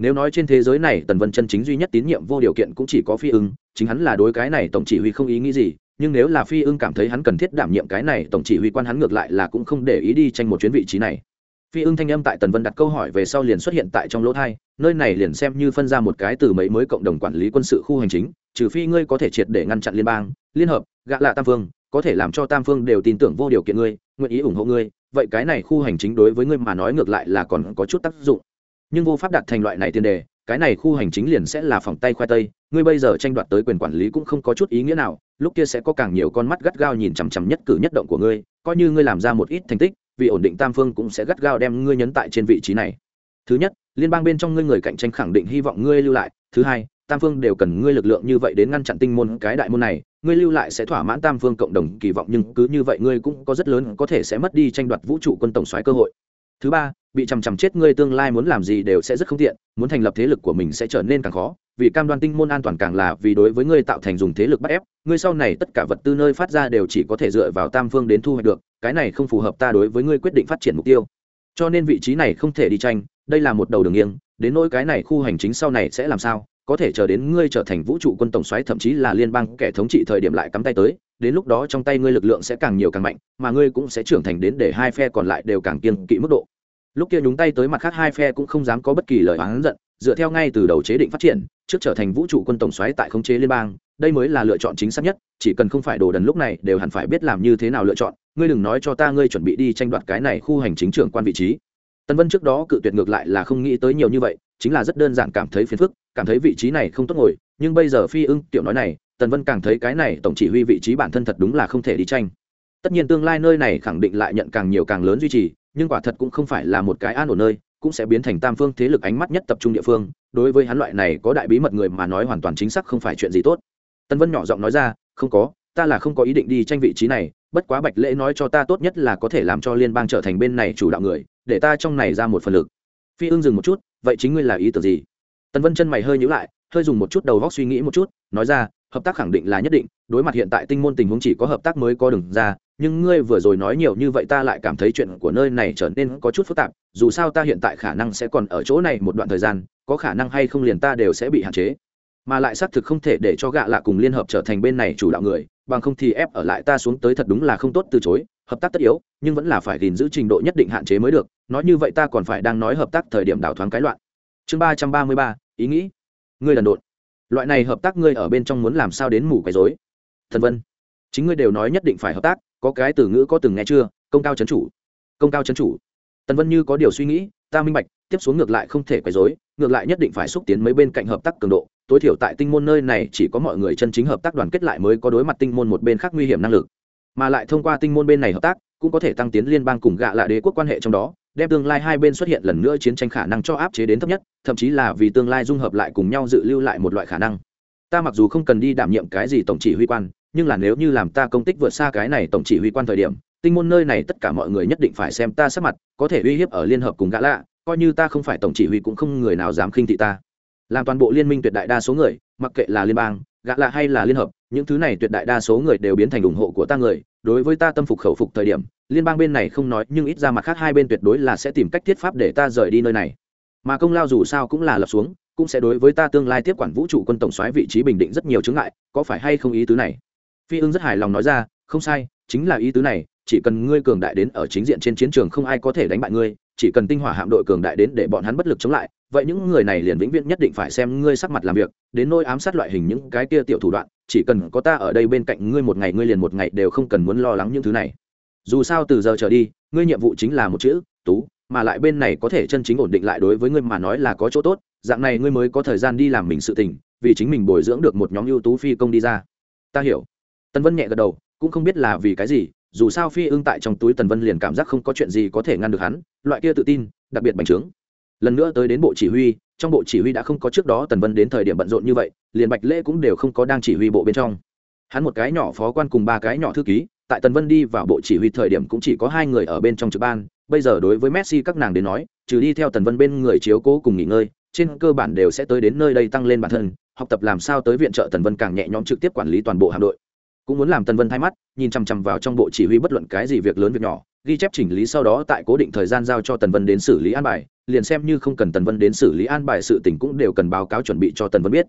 nếu nói trên thế giới này tần vân chân chính duy nhất tín nhiệm vô điều kiện cũng chỉ có phi ưng, chính hắn là đối cái này tổng chỉ huy không ý nghĩ gì, nhưng nếu là phi ưng cảm thấy hắn cần thiết đảm nhiệm cái này tổng chỉ huy quan hắn ngược lại là cũng không để ý đi tranh một chuyến vị trí này. Phi ưng thanh âm tại tần vân đặt câu hỏi về sau liền xuất hiện tại trong lỗ thai, nơi này liền xem như phân ra một cái từ mấy mới cộng đồng quản lý quân sự khu hành chính, trừ phi ngươi có thể triệt để ngăn chặn liên bang, liên hợp, gạ lạ tam phương, có thể làm cho tam phương đều tin tưởng vô điều kiện ngươi, nguyện ý ủng hộ ngươi, vậy cái này khu hành chính đối với ngươi mà nói ngược lại là còn có chút tác dụng nhưng vô pháp đạt thành loại này tiền đề, cái này khu hành chính liền sẽ là phòng tay khoai tây, ngươi bây giờ tranh đoạt tới quyền quản lý cũng không có chút ý nghĩa nào, lúc kia sẽ có càng nhiều con mắt gắt gao nhìn chằm chằm nhất cử nhất động của ngươi, coi như ngươi làm ra một ít thành tích, vì ổn định tam phương cũng sẽ gắt gao đem ngươi nhấn tại trên vị trí này. Thứ nhất, liên bang bên trong ngươi người cạnh tranh khẳng định hy vọng ngươi lưu lại. Thứ hai, tam phương đều cần ngươi lực lượng như vậy đến ngăn chặn tinh môn cái đại môn này, ngươi lưu lại sẽ thỏa mãn tam phương cộng đồng kỳ vọng, nhưng cứ như vậy ngươi cũng có rất lớn có thể sẽ mất đi tranh đoạt vũ trụ quân tổng soái cơ hội. Thứ ba bị chằm chằm chết ngươi tương lai muốn làm gì đều sẽ rất không tiện, muốn thành lập thế lực của mình sẽ trở nên càng khó, vì cam đoan tinh môn an toàn càng là vì đối với ngươi tạo thành dùng thế lực bắt ép, ngươi sau này tất cả vật tư nơi phát ra đều chỉ có thể dựa vào tam phương đến thu hoạch được, cái này không phù hợp ta đối với ngươi quyết định phát triển mục tiêu. Cho nên vị trí này không thể đi tranh, đây là một đầu đường nghiêng, đến nỗi cái này khu hành chính sau này sẽ làm sao, có thể chờ đến ngươi trở thành vũ trụ quân tổng xoáy thậm chí là liên bang kẻ thống trị thời điểm lại cắm tay tới, đến lúc đó trong tay ngươi lực lượng sẽ càng nhiều càng mạnh, mà ngươi cũng sẽ trưởng thành đến để hai phe còn lại đều càng kiên kỵ mức độ lúc kia nhúng tay tới mặt khác hai phe cũng không dám có bất kỳ lời oán giận, dựa theo ngay từ đầu chế định phát triển, trước trở thành vũ trụ quân tổng xoáy tại khống chế liên bang, đây mới là lựa chọn chính xác nhất, chỉ cần không phải đồ đần lúc này đều hẳn phải biết làm như thế nào lựa chọn. Ngươi đừng nói cho ta ngươi chuẩn bị đi tranh đoạt cái này khu hành chính trưởng quan vị trí. Tân vân trước đó cự tuyệt ngược lại là không nghĩ tới nhiều như vậy, chính là rất đơn giản cảm thấy phiền phức, cảm thấy vị trí này không tốt ngồi, nhưng bây giờ phi ưng tiểu nói này tần vân càng thấy cái này tổng chỉ huy vị trí bản thân thật đúng là không thể đi tranh. Tất nhiên tương lai nơi này khẳng định lại nhận càng nhiều càng lớn duy trì nhưng quả thật cũng không phải là một cái an ổn nơi, cũng sẽ biến thành tam phương thế lực ánh mắt nhất tập trung địa phương, đối với hắn loại này có đại bí mật người mà nói hoàn toàn chính xác không phải chuyện gì tốt. Tân vân nhỏ giọng nói ra, không có, ta là không có ý định đi tranh vị trí này, bất quá bạch lễ nói cho ta tốt nhất là có thể làm cho liên bang trở thành bên này chủ đạo người, để ta trong này ra một phần lực. Phi ưng dừng một chút, vậy chính ngươi là ý tưởng gì? Tân vân chân mày hơi nhữ lại, hơi dùng một chút đầu góc suy nghĩ một chút, nói ra hợp tác khẳng định là nhất định, đối mặt hiện tại tinh môn tình huống chỉ có hợp tác mới có đường ra, nhưng ngươi vừa rồi nói nhiều như vậy ta lại cảm thấy chuyện của nơi này trở nên có chút phức tạp, dù sao ta hiện tại khả năng sẽ còn ở chỗ này một đoạn thời gian, có khả năng hay không liền ta đều sẽ bị hạn chế. Mà lại xác thực không thể để cho gạ lạ cùng liên hợp trở thành bên này chủ đạo người, bằng không thì ép ở lại ta xuống tới thật đúng là không tốt từ chối, hợp tác tất yếu, nhưng vẫn là phải gìn giữ trình độ nhất định hạn chế mới được, nói như vậy ta còn phải đang nói hợp tác thời điểm đảo thoáng cái loạn. Chương ba trăm ba mươi ba, ý nghĩ. Ngươi đần độn loại này hợp tác ngươi ở bên trong muốn làm sao đến mù quấy dối thần vân, chính ngươi đều nói nhất định phải hợp tác, có cái từ ngữ có từng nghe chưa? Công cao chấn chủ. Công cao chấn chủ. Tần vân như có điều suy nghĩ, ta minh bạch, tiếp xuống ngược lại không thể quấy dối ngược lại nhất định phải xúc tiến mấy bên cạnh hợp tác cường độ. Tối thiểu tại tinh môn nơi này chỉ có mọi người chân chính hợp tác đoàn kết lại mới có đối mặt tinh môn một bên khác nguy hiểm năng lực. Mà lại thông qua tinh môn bên này hợp tác, cũng có thể tăng tiến liên bang cùng gạ lạ đế quốc quan hệ trong đó đem tương lai hai bên xuất hiện lần nữa chiến tranh khả năng cho áp chế đến thấp nhất, thậm chí là vì tương lai dung hợp lại cùng nhau dự lưu lại một loại khả năng. Ta mặc dù không cần đi đảm nhiệm cái gì tổng chỉ huy quan, nhưng là nếu như làm ta công tích vượt xa cái này tổng chỉ huy quan thời điểm, tinh môn nơi này tất cả mọi người nhất định phải xem ta sắc mặt, có thể uy hiếp ở liên hợp cùng gã lạ, coi như ta không phải tổng chỉ huy cũng không người nào dám khinh thị ta. Làm toàn bộ liên minh tuyệt đại đa số người, mặc kệ là liên bang, gã lạ hay là liên hợp, những thứ này tuyệt đại đa số người đều biến thành ủng hộ của ta người, đối với ta tâm phục khẩu phục thời điểm liên bang bên này không nói, nhưng ít ra mặt khác hai bên tuyệt đối là sẽ tìm cách thiết pháp để ta rời đi nơi này. Mà công lao dù sao cũng là lập xuống, cũng sẽ đối với ta tương lai tiếp quản vũ trụ quân tổng soái vị trí bình định rất nhiều chướng ngại, có phải hay không ý tứ này? Phi ưng rất hài lòng nói ra, không sai, chính là ý tứ này, chỉ cần ngươi cường đại đến ở chính diện trên chiến trường không ai có thể đánh bại ngươi, chỉ cần tinh hỏa hạm đội cường đại đến để bọn hắn bất lực chống lại, vậy những người này liền vĩnh viễn nhất định phải xem ngươi sắc mặt làm việc, đến nôi ám sát loại hình những cái kia tiểu thủ đoạn, chỉ cần có ta ở đây bên cạnh ngươi một ngày, ngươi liền một ngày đều không cần muốn lo lắng những thứ này dù sao từ giờ trở đi, ngươi nhiệm vụ chính là một chữ, tú, mà lại bên này có thể chân chính ổn định lại đối với ngươi mà nói là có chỗ tốt, dạng này ngươi mới có thời gian đi làm mình sự tình, vì chính mình bồi dưỡng được một nhóm ưu tú phi công đi ra. Ta hiểu. Tân vân nhẹ gật đầu, cũng không biết là vì cái gì, dù sao phi ưng tại trong túi tần vân liền cảm giác không có chuyện gì có thể ngăn được hắn, loại kia tự tin, đặc biệt bành trướng. Lần nữa tới đến bộ chỉ huy, trong bộ chỉ huy đã không có trước đó tần vân đến thời điểm bận rộn như vậy, liền bạch lễ cũng đều không có đang chỉ huy bộ bên trong. Hắn một cái nhỏ phó quan cùng ba cái nhỏ thư ký tại tần vân đi vào bộ chỉ huy thời điểm cũng chỉ có hai người ở bên trong trực ban. Bây giờ đối với messi các nàng đến nói, trừ đi theo tần vân bên người chiếu cố cùng nghỉ ngơi, trên cơ bản đều sẽ tới đến nơi đây tăng lên bản thân, học tập làm sao tới viện trợ tần vân càng nhẹ nhõm trực tiếp quản lý toàn bộ hạm đội. Cũng muốn làm tần vân thay mắt, nhìn chằm chằm vào trong bộ chỉ huy bất luận cái gì việc lớn việc nhỏ, ghi chép chỉnh lý sau đó tại cố định thời gian giao cho tần vân đến xử lý an bài, liền xem như không cần tần vân đến xử lý an bài sự tình cũng đều cần báo cáo chuẩn bị cho tần vân biết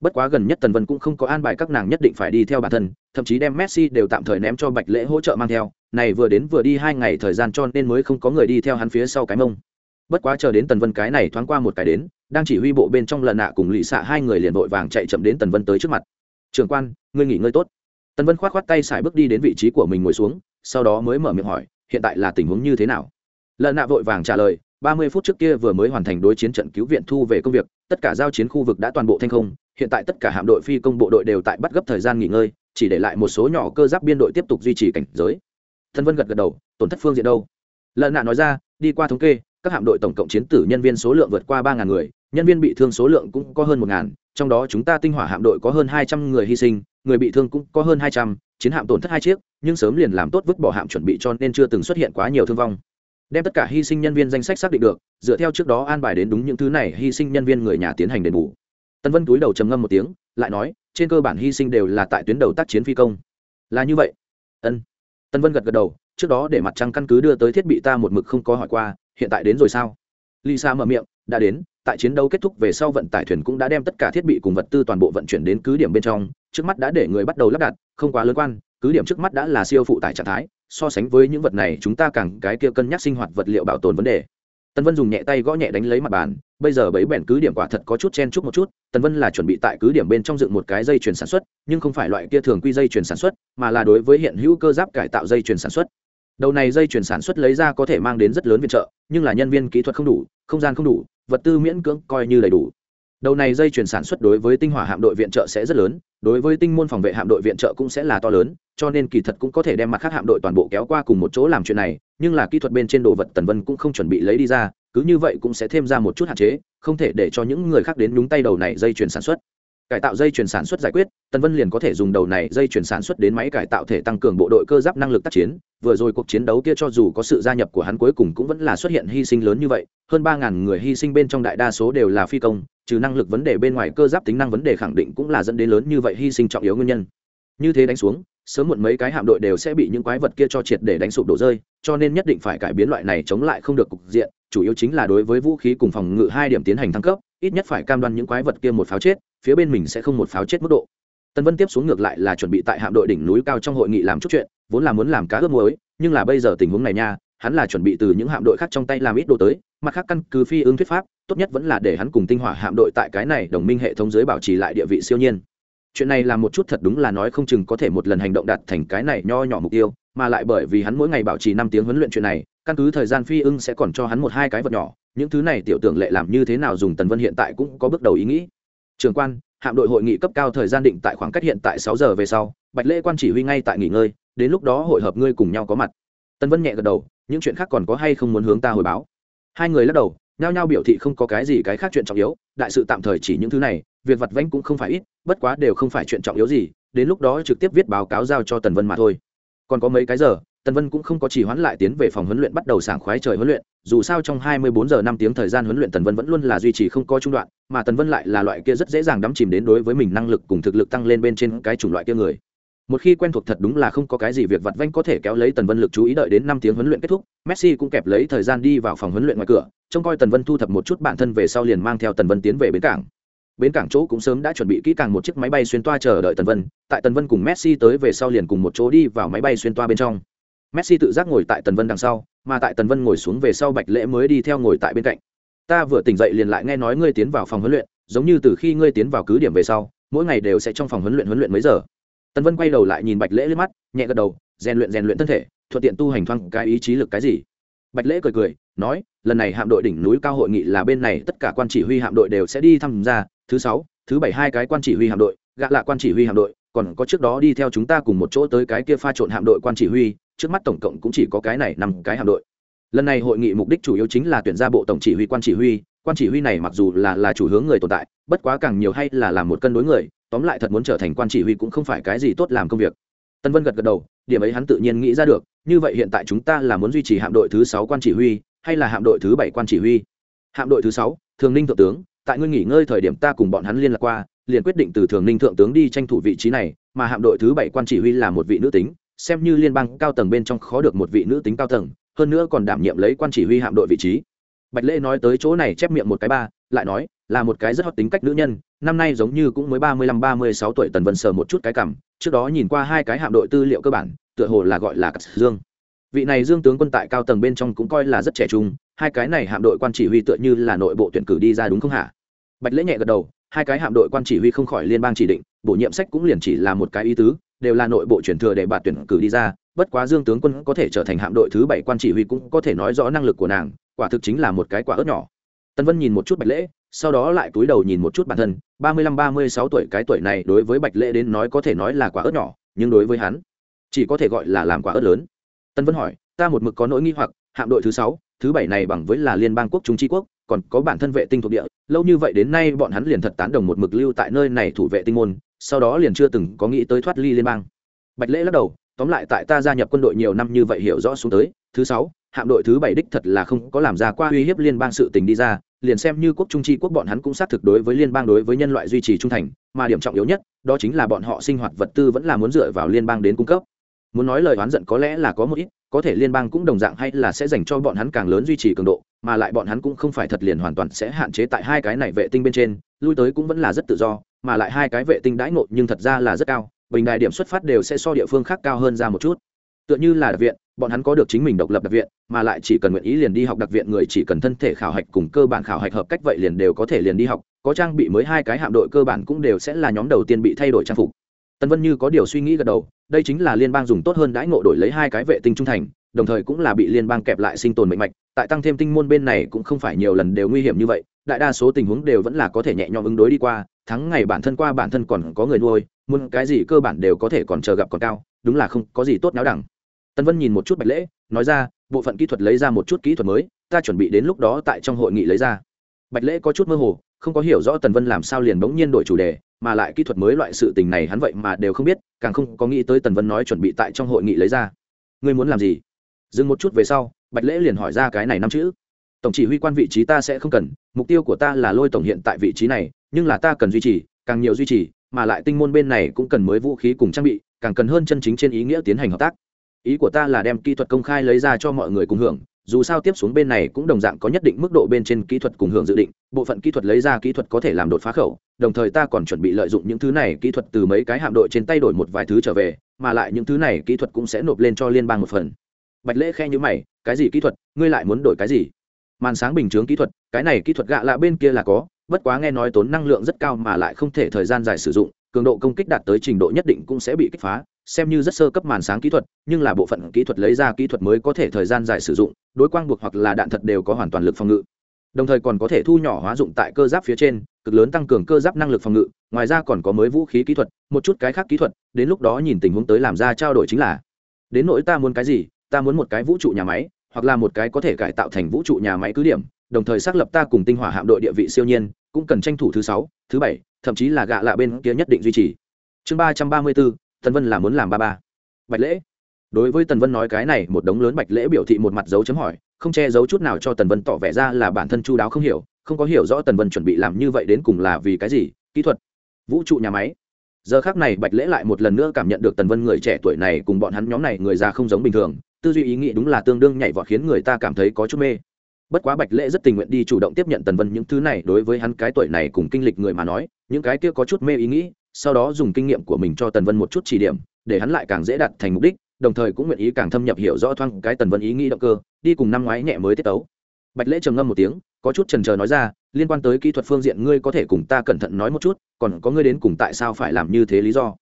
bất quá gần nhất tần vân cũng không có an bài các nàng nhất định phải đi theo bản thân, thậm chí đem messi đều tạm thời ném cho bạch lễ hỗ trợ mang theo. Này vừa đến vừa đi hai ngày thời gian cho nên mới không có người đi theo hắn phía sau cái mông. Bất quá chờ đến tần vân cái này thoáng qua một cái đến, đang chỉ huy bộ bên trong lần nạ cùng lì xạ hai người liền vội vàng chạy chậm đến tần vân tới trước mặt. Trường quan, ngươi nghỉ ngơi tốt. Tần vân k h o á t k h o á t tay xài bước đi đến vị trí của mình ngồi xuống, sau đó mới mở miệng hỏi, hiện tại là tình huống như thế nào? Lần nạ vội vàng trả lời, ba mươi phút trước kia vừa mới hoàn thành đối chiến trận cứu viện thu về công việc tất cả giao chiến khu vực đã toàn bộ thanh không, hiện tại tất cả hạm đội phi công bộ đội đều tại bắt gấp thời gian nghỉ ngơi, chỉ để lại một số nhỏ cơ giáp biên đội tiếp tục duy trì cảnh giới. Thân vân gật gật đầu, tổn thất phương diện đâu? Lợn nạ nói ra, đi qua thống kê, các hạm đội tổng cộng chiến tử nhân viên số lượng vượt qua ba người, nhân viên bị thương số lượng cũng có hơn một trong đó chúng ta tinh hỏa hạm đội có hơn hai trăm người hy sinh, người bị thương cũng có hơn hai trăm, chiến hạm tổn thất hai chiếc, nhưng sớm liền làm tốt vứt bỏ hạm chuẩn bị cho nên chưa từng xuất hiện quá nhiều thương vong đem tất cả hy sinh nhân viên danh sách xác định được, dựa theo trước đó an bài đến đúng những thứ này hy sinh nhân viên người nhà tiến hành đền bù. Tân vân túi đầu trầm ngâm một tiếng, lại nói, trên cơ bản hy sinh đều là tại tuyến đầu tác chiến phi công. Là như vậy. Ân. Tân vân gật gật đầu, trước đó để mặt trăng căn cứ đưa tới thiết bị ta một mực không có hỏi qua, hiện tại đến rồi sao? Lisa mở miệng, đã đến, tại chiến đấu kết thúc về sau vận tải thuyền cũng đã đem tất cả thiết bị cùng vật tư toàn bộ vận chuyển đến cứ điểm bên trong, trước mắt đã để người bắt đầu lắp đặt, không quá lớn quan cứ điểm trước mắt đã là siêu phụ tải trạng thái, so sánh với những vật này, chúng ta càng cái kia cân nhắc sinh hoạt vật liệu bảo tồn vấn đề. Tần vân dùng nhẹ tay gõ nhẹ đánh lấy mặt bàn, bây giờ bấy bẻn cứ điểm quả thật có chút chen chúc một chút, tần vân là chuẩn bị tại cứ điểm bên trong dựng một cái dây chuyền sản xuất, nhưng không phải loại kia thường quy dây chuyền sản xuất, mà là đối với hiện hữu cơ giáp cải tạo dây chuyền sản xuất. Đầu này dây chuyền sản xuất lấy ra có thể mang đến rất lớn viện trợ, nhưng là nhân viên kỹ thuật không đủ, không gian không đủ, vật tư miễn cưỡng coi như đầy đủ đầu này dây chuyển sản xuất đối với tinh hỏa hạm đội viện trợ sẽ rất lớn, đối với tinh môn phòng vệ hạm đội viện trợ cũng sẽ là to lớn, cho nên kỳ thật cũng có thể đem mặt khác hạm đội toàn bộ kéo qua cùng một chỗ làm chuyện này, nhưng là kỹ thuật bên trên đồ vật tần vân cũng không chuẩn bị lấy đi ra, cứ như vậy cũng sẽ thêm ra một chút hạn chế, không thể để cho những người khác đến đúng tay đầu này dây chuyển sản xuất. Cải tạo dây chuyển sản xuất giải quyết, tần vân liền có thể dùng đầu này dây chuyển sản xuất đến máy cải tạo thể tăng cường bộ đội cơ giáp năng lực tác chiến vừa rồi cuộc chiến đấu kia cho dù có sự gia nhập của hắn cuối cùng cũng vẫn là xuất hiện hy sinh lớn như vậy, hơn ba ngàn người hy sinh bên trong đại đa số đều là phi công, trừ năng lực vấn đề bên ngoài cơ giáp tính năng vấn đề khẳng định cũng là dẫn đến lớn như vậy hy sinh trọng yếu nguyên nhân. Như thế đánh xuống, sớm muộn mấy cái hạm đội đều sẽ bị những quái vật kia cho triệt để đánh sụp đổ rơi, cho nên nhất định phải cải biến loại này chống lại không được cục diện, chủ yếu chính là đối với vũ khí cùng phòng ngự hai điểm tiến hành thăng cấp, ít nhất phải cam đoan những quái vật kia một pháo chết, phía bên mình sẽ không một pháo chết mức độ. Tần vân tiếp xuống ngược lại là chuẩn bị tại hạm đội đỉnh núi cao trong hội nghị làm chút chuyện, vốn là muốn làm cá ướp muối, nhưng là bây giờ tình huống này nha, hắn là chuẩn bị từ những hạm đội khác trong tay làm ít đồ tới, mặt khác căn cứ phi ứng thuyết pháp, tốt nhất vẫn là để hắn cùng tinh hỏa hạm đội tại cái này đồng minh hệ thống giới bảo trì lại địa vị siêu nhiên. Chuyện này là một chút thật đúng là nói không chừng có thể một lần hành động đạt thành cái này nho nhỏ mục tiêu, mà lại bởi vì hắn mỗi ngày bảo trì năm tiếng huấn luyện chuyện này, căn cứ thời gian phi ưng sẽ còn cho hắn một hai cái vật nhỏ, những thứ này tiểu tưởng lệ làm như thế nào dùng tần vân hiện tại cũng có bước đầu ý nghĩ. Trường quan hạm đội hội nghị cấp cao thời gian định tại khoảng cách hiện tại sáu giờ về sau, bạch lễ quan chỉ huy ngay tại nghỉ ngơi, đến lúc đó hội hợp ngươi cùng nhau có mặt. Tần vân nhẹ gật đầu, những chuyện khác còn có hay không muốn hướng ta hồi báo? Hai người lắc đầu, nhao nhao biểu thị không có cái gì cái khác chuyện trọng yếu, đại sự tạm thời chỉ những thứ này, việc vặt vãnh cũng không phải ít, bất quá đều không phải chuyện trọng yếu gì, đến lúc đó trực tiếp viết báo cáo giao cho tần vân mà thôi. Còn có mấy cái giờ tần vân cũng không có chỉ hoãn lại tiến về phòng huấn luyện bắt đầu sảng khoái trời huấn luyện, dù sao trong hai mươi bốn giờ năm tiếng thời gian huấn luyện tần vân vẫn luôn là duy trì không có trung đoạn, mà tần vân lại là loại kia rất dễ dàng đắm chìm đến đối với mình năng lực cùng thực lực tăng lên bên trên cái chủng loại kia người. Một khi quen thuộc thật đúng là không có cái gì việc vặt vãnh có thể kéo lấy tần vân lực chú ý đợi đến năm tiếng huấn luyện kết thúc, messi cũng kẹp lấy thời gian đi vào phòng huấn luyện ngoài cửa, trông coi tần vân thu thập một chút bản thân về sau liền mang theo tần vân tiến về bến cảng. Bến cảng chỗ cũng sớm đã chuẩn bị kỹ càng một chiếc máy bay xuyên toa chờ đợi tần vân, tại tần vân cùng messi tới về sau liền cùng một chỗ đi vào máy bay xuyên toa bên trong messi tự giác ngồi tại tần vân đằng sau, mà tại tần vân ngồi xuống về sau bạch lễ mới đi theo ngồi tại bên cạnh. Ta vừa tỉnh dậy liền lại nghe nói ngươi tiến vào phòng huấn luyện, giống như từ khi ngươi tiến vào cứ điểm về sau, mỗi ngày đều sẽ trong phòng huấn luyện huấn luyện mấy giờ. Tần vân quay đầu lại nhìn bạch lễ lên mắt, nhẹ gật đầu, rèn luyện rèn luyện thân thể, thuận tiện tu hành thoang cái ý chí lực cái gì. Bạch lễ cười cười, nói, lần này hạm đội đỉnh núi cao hội nghị là bên này, tất cả quan chỉ huy hạm đội đều sẽ đi tham gia, thứ sáu, thứ bảy hai cái quan chỉ huy hạm đội, gạ lạ quan chỉ huy hạm đội, còn có trước đó đi theo chúng ta cùng một chỗ tới cái kia pha trộn hạm đội quan chỉ huy trước mắt tổng cộng cũng chỉ có cái này năm cái hạm đội. Lần này hội nghị mục đích chủ yếu chính là tuyển ra bộ tổng chỉ huy quan chỉ huy, quan chỉ huy này mặc dù là là chủ hướng người tồn tại, bất quá càng nhiều hay là làm một cân đối người, tóm lại thật muốn trở thành quan chỉ huy cũng không phải cái gì tốt làm công việc. Tân vân gật gật đầu, điểm ấy hắn tự nhiên nghĩ ra được, như vậy hiện tại chúng ta là muốn duy trì hạm đội thứ sáu quan chỉ huy, hay là hạm đội thứ bảy quan chỉ huy? Hạm đội thứ sáu, thường ninh thượng tướng, tại ngươi nghỉ ngơi thời điểm ta cùng bọn hắn liên lạc qua, liền quyết định từ thường ninh thượng tướng đi tranh thủ vị trí này, mà hạm đội thứ bảy quan chỉ huy là một vị nữ tính xem như liên bang cao tầng bên trong khó được một vị nữ tính cao tầng, hơn nữa còn đảm nhiệm lấy quan chỉ huy hạm đội vị trí. Bạch lễ nói tới chỗ này chép miệng một cái ba, lại nói, là một cái rất hot tính cách nữ nhân, năm nay giống như cũng mới ba mươi lăm ba mươi sáu tuổi tần vân sờ một chút cái cảm trước đó nhìn qua hai cái hạm đội tư liệu cơ bản, tựa hồ là gọi là cắt dương. Vị này dương tướng quân tại cao tầng bên trong cũng coi là rất trẻ trung, hai cái này hạm đội quan chỉ huy tựa như là nội bộ tuyển cử đi ra đúng không hả? Bạch lễ nhẹ gật đầu, hai cái hạm đội quan chỉ huy không khỏi liên bang chỉ định, bổ nhiệm sách cũng liền chỉ là một cái ý tứ đều là nội bộ chuyển thừa để bà tuyển cử đi ra, bất quá dương tướng quân có thể trở thành hạm đội thứ bảy quan chỉ huy cũng có thể nói rõ năng lực của nàng, quả thực chính là một cái quả ớt nhỏ. Tân vân nhìn một chút bạch lễ, sau đó lại túi đầu nhìn một chút bản thân, ba mươi lăm ba mươi sáu tuổi cái tuổi này đối với bạch lễ đến nói có thể nói là quả ớt nhỏ, nhưng đối với hắn, chỉ có thể gọi là làm quả ớt lớn. Tân vân hỏi, ta một mực có nỗi nghi hoặc, hạm đội thứ sáu, thứ bảy này bằng với là liên bang quốc trung tri quốc, còn có bản thân vệ tinh thuộc địa, lâu như vậy đến nay bọn hắn liền thật tán đồng một mực lưu tại nơi này thủ vệ tinh môn sau đó liền chưa từng có nghĩ tới thoát ly liên bang. Bạch lễ lắc đầu, tóm lại tại ta gia nhập quân đội nhiều năm như vậy hiểu rõ xuống tới, thứ sáu, hạm đội thứ bảy đích thật là không có làm ra qua uy hiếp liên bang sự tình đi ra, liền xem như quốc trung tri quốc bọn hắn cũng xác thực đối với liên bang đối với nhân loại duy trì trung thành, mà điểm trọng yếu nhất, đó chính là bọn họ sinh hoạt vật tư vẫn là muốn dựa vào liên bang đến cung cấp. Muốn nói lời oán giận có lẽ là có một ít, có thể liên bang cũng đồng dạng hay là sẽ dành cho bọn hắn càng lớn duy trì cường độ, mà lại bọn hắn cũng không phải thật liền hoàn toàn sẽ hạn chế tại hai cái này vệ tinh bên trên, lui tới cũng vẫn là rất tự do mà lại hai cái vệ tinh đãi ngộ nhưng thật ra là rất cao, bình đại điểm xuất phát đều sẽ so địa phương khác cao hơn ra một chút. Tựa như là đặc viện, bọn hắn có được chính mình độc lập đặc viện, mà lại chỉ cần nguyện ý liền đi học đặc viện người chỉ cần thân thể khảo hạch cùng cơ bản khảo hạch hợp cách vậy liền đều có thể liền đi học, có trang bị mới hai cái hạm đội cơ bản cũng đều sẽ là nhóm đầu tiên bị thay đổi trang phục. Tân vân như có điều suy nghĩ gật đầu, đây chính là liên bang dùng tốt hơn đãi ngộ đổi lấy hai cái vệ tinh trung thành, đồng thời cũng là bị liên bang kẹp lại sinh tồn mạnh mạch, tại tăng thêm tinh môn bên này cũng không phải nhiều lần đều nguy hiểm như vậy, đại đa số tình huống đều vẫn là có thể nhẹ nhõm ứng đối đi qua thắng ngày bản thân qua bản thân còn có người nuôi, muốn cái gì cơ bản đều có thể còn chờ gặp còn cao, đúng là không có gì tốt náo đẳng. Tân vân nhìn một chút bạch lễ, nói ra, bộ phận kỹ thuật lấy ra một chút kỹ thuật mới, ta chuẩn bị đến lúc đó tại trong hội nghị lấy ra. Bạch lễ có chút mơ hồ, không có hiểu rõ tần vân làm sao liền bỗng nhiên đổi chủ đề, mà lại kỹ thuật mới loại sự tình này hắn vậy mà đều không biết, càng không có nghĩ tới tần vân nói chuẩn bị tại trong hội nghị lấy ra. Ngươi muốn làm gì? Dừng một chút về sau, bạch lễ liền hỏi ra cái này năm chữ. Tổng chỉ huy quan vị trí ta sẽ không cần, mục tiêu của ta là lôi tổng hiện tại vị trí này nhưng là ta cần duy trì, càng nhiều duy trì, mà lại tinh môn bên này cũng cần mới vũ khí cùng trang bị, càng cần hơn chân chính trên ý nghĩa tiến hành hợp tác. Ý của ta là đem kỹ thuật công khai lấy ra cho mọi người cùng hưởng, dù sao tiếp xuống bên này cũng đồng dạng có nhất định mức độ bên trên kỹ thuật cùng hưởng dự định, bộ phận kỹ thuật lấy ra kỹ thuật có thể làm đột phá khẩu, đồng thời ta còn chuẩn bị lợi dụng những thứ này kỹ thuật từ mấy cái hạm đội trên tay đổi một vài thứ trở về, mà lại những thứ này kỹ thuật cũng sẽ nộp lên cho liên bang một phần. Bạch lễ khe như mày, cái gì kỹ thuật? Ngươi lại muốn đổi cái gì? Màn sáng bình chướng kỹ thuật, cái này kỹ thuật gạ lạ bên kia là có bất quá nghe nói tốn năng lượng rất cao mà lại không thể thời gian dài sử dụng, cường độ công kích đạt tới trình độ nhất định cũng sẽ bị kích phá, xem như rất sơ cấp màn sáng kỹ thuật, nhưng là bộ phận kỹ thuật lấy ra kỹ thuật mới có thể thời gian dài sử dụng, đối quang buộc hoặc là đạn thật đều có hoàn toàn lực phòng ngự. Đồng thời còn có thể thu nhỏ hóa dụng tại cơ giáp phía trên, cực lớn tăng cường cơ giáp năng lực phòng ngự, ngoài ra còn có mới vũ khí kỹ thuật, một chút cái khác kỹ thuật, đến lúc đó nhìn tình huống tới làm ra trao đổi chính là, đến nỗi ta muốn cái gì, ta muốn một cái vũ trụ nhà máy, hoặc là một cái có thể cải tạo thành vũ trụ nhà máy cứ điểm đồng thời xác lập ta cùng tinh hỏa hạm đội địa vị siêu nhiên, cũng cần tranh thủ thứ sáu, thứ bảy, thậm chí là gạ lạ bên kia nhất định duy trì. Chương ba trăm ba mươi bốn, tần vân là muốn làm ba ba. Bạch lễ. Đối với tần vân nói cái này, một đống lớn bạch lễ biểu thị một mặt dấu chấm hỏi, không che giấu chút nào cho tần vân tỏ vẻ ra là bản thân chu đáo không hiểu, không có hiểu rõ tần vân chuẩn bị làm như vậy đến cùng là vì cái gì, kỹ thuật, vũ trụ, nhà máy. Giờ khác này bạch lễ lại một lần nữa cảm nhận được tần vân người trẻ tuổi này cùng bọn hắn nhóm này người già không giống bình thường, tư duy ý nghĩ đúng là tương đương nhảy vọt khiến người ta cảm thấy có chút mê bất quá bạch lễ rất tình nguyện đi chủ động tiếp nhận tần vân những thứ này, đối với hắn cái tuổi này cùng kinh lịch người mà nói, những cái kia có chút mê ý nghĩ, sau đó dùng kinh nghiệm của mình cho tần vân một chút chỉ điểm, để hắn lại càng dễ đạt thành mục đích, đồng thời cũng nguyện ý càng thâm nhập hiểu rõ thoang cái tần vân ý nghĩ động cơ, đi cùng năm ngoái nhẹ mới tiết tấu. Bạch lễ trầm ngâm một tiếng, có chút trần trờ nói ra, liên quan tới kỹ thuật phương diện, ngươi có thể cùng ta cẩn thận nói một chút, còn có ngươi đến cùng tại sao phải làm như thế lý do?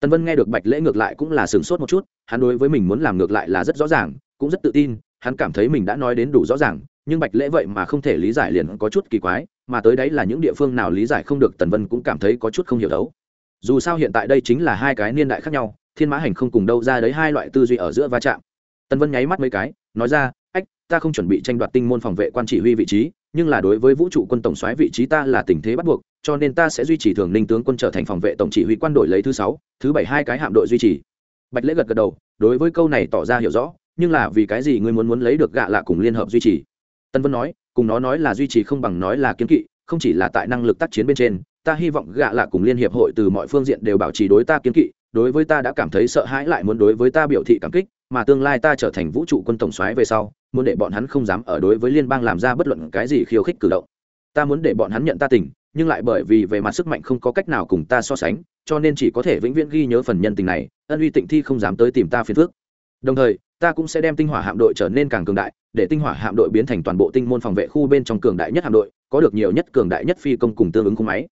Tần vân nghe được bạch lễ ngược lại cũng là sửng sốt một chút, hắn đối với mình muốn làm ngược lại là rất rõ ràng, cũng rất tự tin, hắn cảm thấy mình đã nói đến đủ rõ ràng nhưng bạch lễ vậy mà không thể lý giải liền có chút kỳ quái, mà tới đấy là những địa phương nào lý giải không được, tần vân cũng cảm thấy có chút không hiểu đấu. Dù sao hiện tại đây chính là hai cái niên đại khác nhau, thiên mã hành không cùng đâu ra đấy hai loại tư duy ở giữa va chạm. Tần vân nháy mắt mấy cái, nói ra, ách, ta không chuẩn bị tranh đoạt tinh môn phòng vệ quan chỉ huy vị trí, nhưng là đối với vũ trụ quân tổng soái vị trí ta là tình thế bắt buộc, cho nên ta sẽ duy trì thường ninh tướng quân trở thành phòng vệ tổng chỉ huy quan đội lấy thứ sáu, thứ bảy hai cái hạm đội duy trì. Bạch lễ gật gật đầu, đối với câu này tỏ ra hiểu rõ, nhưng là vì cái gì ngươi muốn muốn lấy được gạ lạ cùng liên hợp duy trì? Tân vân nói, cùng nó nói là duy trì không bằng nói là kiến kỵ, không chỉ là tại năng lực tác chiến bên trên, ta hy vọng gạ lạ cùng liên hiệp hội từ mọi phương diện đều bảo trì đối ta kiến kỵ, đối với ta đã cảm thấy sợ hãi lại muốn đối với ta biểu thị cảm kích, mà tương lai ta trở thành vũ trụ quân tổng soái về sau, muốn để bọn hắn không dám ở đối với liên bang làm ra bất luận cái gì khiêu khích cử động. Ta muốn để bọn hắn nhận ta tình, nhưng lại bởi vì về mặt sức mạnh không có cách nào cùng ta so sánh, cho nên chỉ có thể vĩnh viễn ghi nhớ phần nhân tình này, ân uy tịnh thi không dám tới tìm ta phiền phước đồng thời ta cũng sẽ đem tinh hỏa hạm đội trở nên càng cường đại, để tinh hỏa hạm đội biến thành toàn bộ tinh môn phòng vệ khu bên trong cường đại nhất hạm đội, có được nhiều nhất cường đại nhất phi công cùng tương ứng khung máy.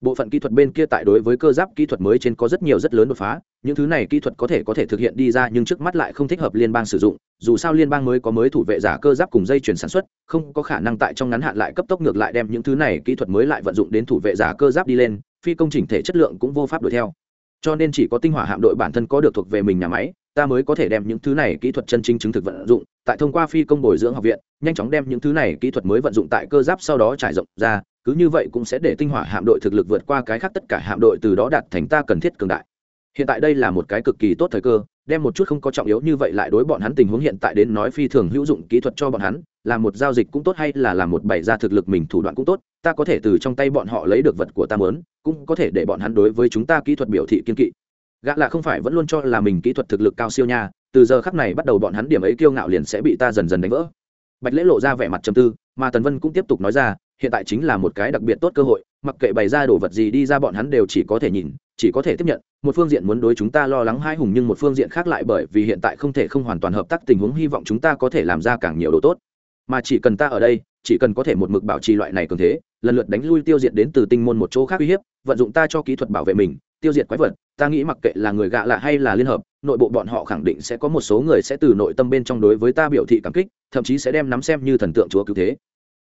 Bộ phận kỹ thuật bên kia tại đối với cơ giáp kỹ thuật mới trên có rất nhiều rất lớn đột phá, những thứ này kỹ thuật có thể có thể thực hiện đi ra nhưng trước mắt lại không thích hợp liên bang sử dụng, dù sao liên bang mới có mới thủ vệ giả cơ giáp cùng dây chuyển sản xuất, không có khả năng tại trong ngắn hạn lại cấp tốc ngược lại đem những thứ này kỹ thuật mới lại vận dụng đến thủ vệ giả cơ giáp đi lên, phi công chỉnh thể chất lượng cũng vô pháp đuổi theo. Cho nên chỉ có tinh hỏa hạm đội bản thân có được thuộc về mình nhà máy ta mới có thể đem những thứ này kỹ thuật chân chính chứng thực vận dụng, tại thông qua phi công bồi dưỡng học viện, nhanh chóng đem những thứ này kỹ thuật mới vận dụng tại cơ giáp sau đó trải rộng ra, cứ như vậy cũng sẽ để tinh hỏa hạm đội thực lực vượt qua cái khác tất cả hạm đội từ đó đạt thành ta cần thiết cường đại. Hiện tại đây là một cái cực kỳ tốt thời cơ, đem một chút không có trọng yếu như vậy lại đối bọn hắn tình huống hiện tại đến nói phi thường hữu dụng kỹ thuật cho bọn hắn, làm một giao dịch cũng tốt hay là làm một bày ra thực lực mình thủ đoạn cũng tốt, ta có thể từ trong tay bọn họ lấy được vật của ta mớn cũng có thể để bọn hắn đối với chúng ta kỹ thuật biểu thị kiên kỵ gã là không phải vẫn luôn cho là mình kỹ thuật thực lực cao siêu nha, từ giờ khắc này bắt đầu bọn hắn điểm ấy kiêu ngạo liền sẽ bị ta dần dần đánh vỡ. Bạch lễ lộ ra vẻ mặt trầm tư, mà tần vân cũng tiếp tục nói ra, hiện tại chính là một cái đặc biệt tốt cơ hội, mặc kệ bày ra đồ vật gì đi ra bọn hắn đều chỉ có thể nhìn, chỉ có thể tiếp nhận, một phương diện muốn đối chúng ta lo lắng hai hùng nhưng một phương diện khác lại bởi vì hiện tại không thể không hoàn toàn hợp tác tình huống hy vọng chúng ta có thể làm ra càng nhiều đồ tốt. Mà chỉ cần ta ở đây, chỉ cần có thể một mực bảo trì loại này cường thế, lần lượt đánh lui tiêu diệt đến từ tinh môn một chỗ khác uy hiếp, vận dụng ta cho kỹ thuật bảo vệ mình tiêu diệt quái vật, ta nghĩ mặc kệ là người gạ lạ hay là liên hợp, nội bộ bọn họ khẳng định sẽ có một số người sẽ từ nội tâm bên trong đối với ta biểu thị cảm kích, thậm chí sẽ đem nắm xem như thần tượng chúa cứu thế.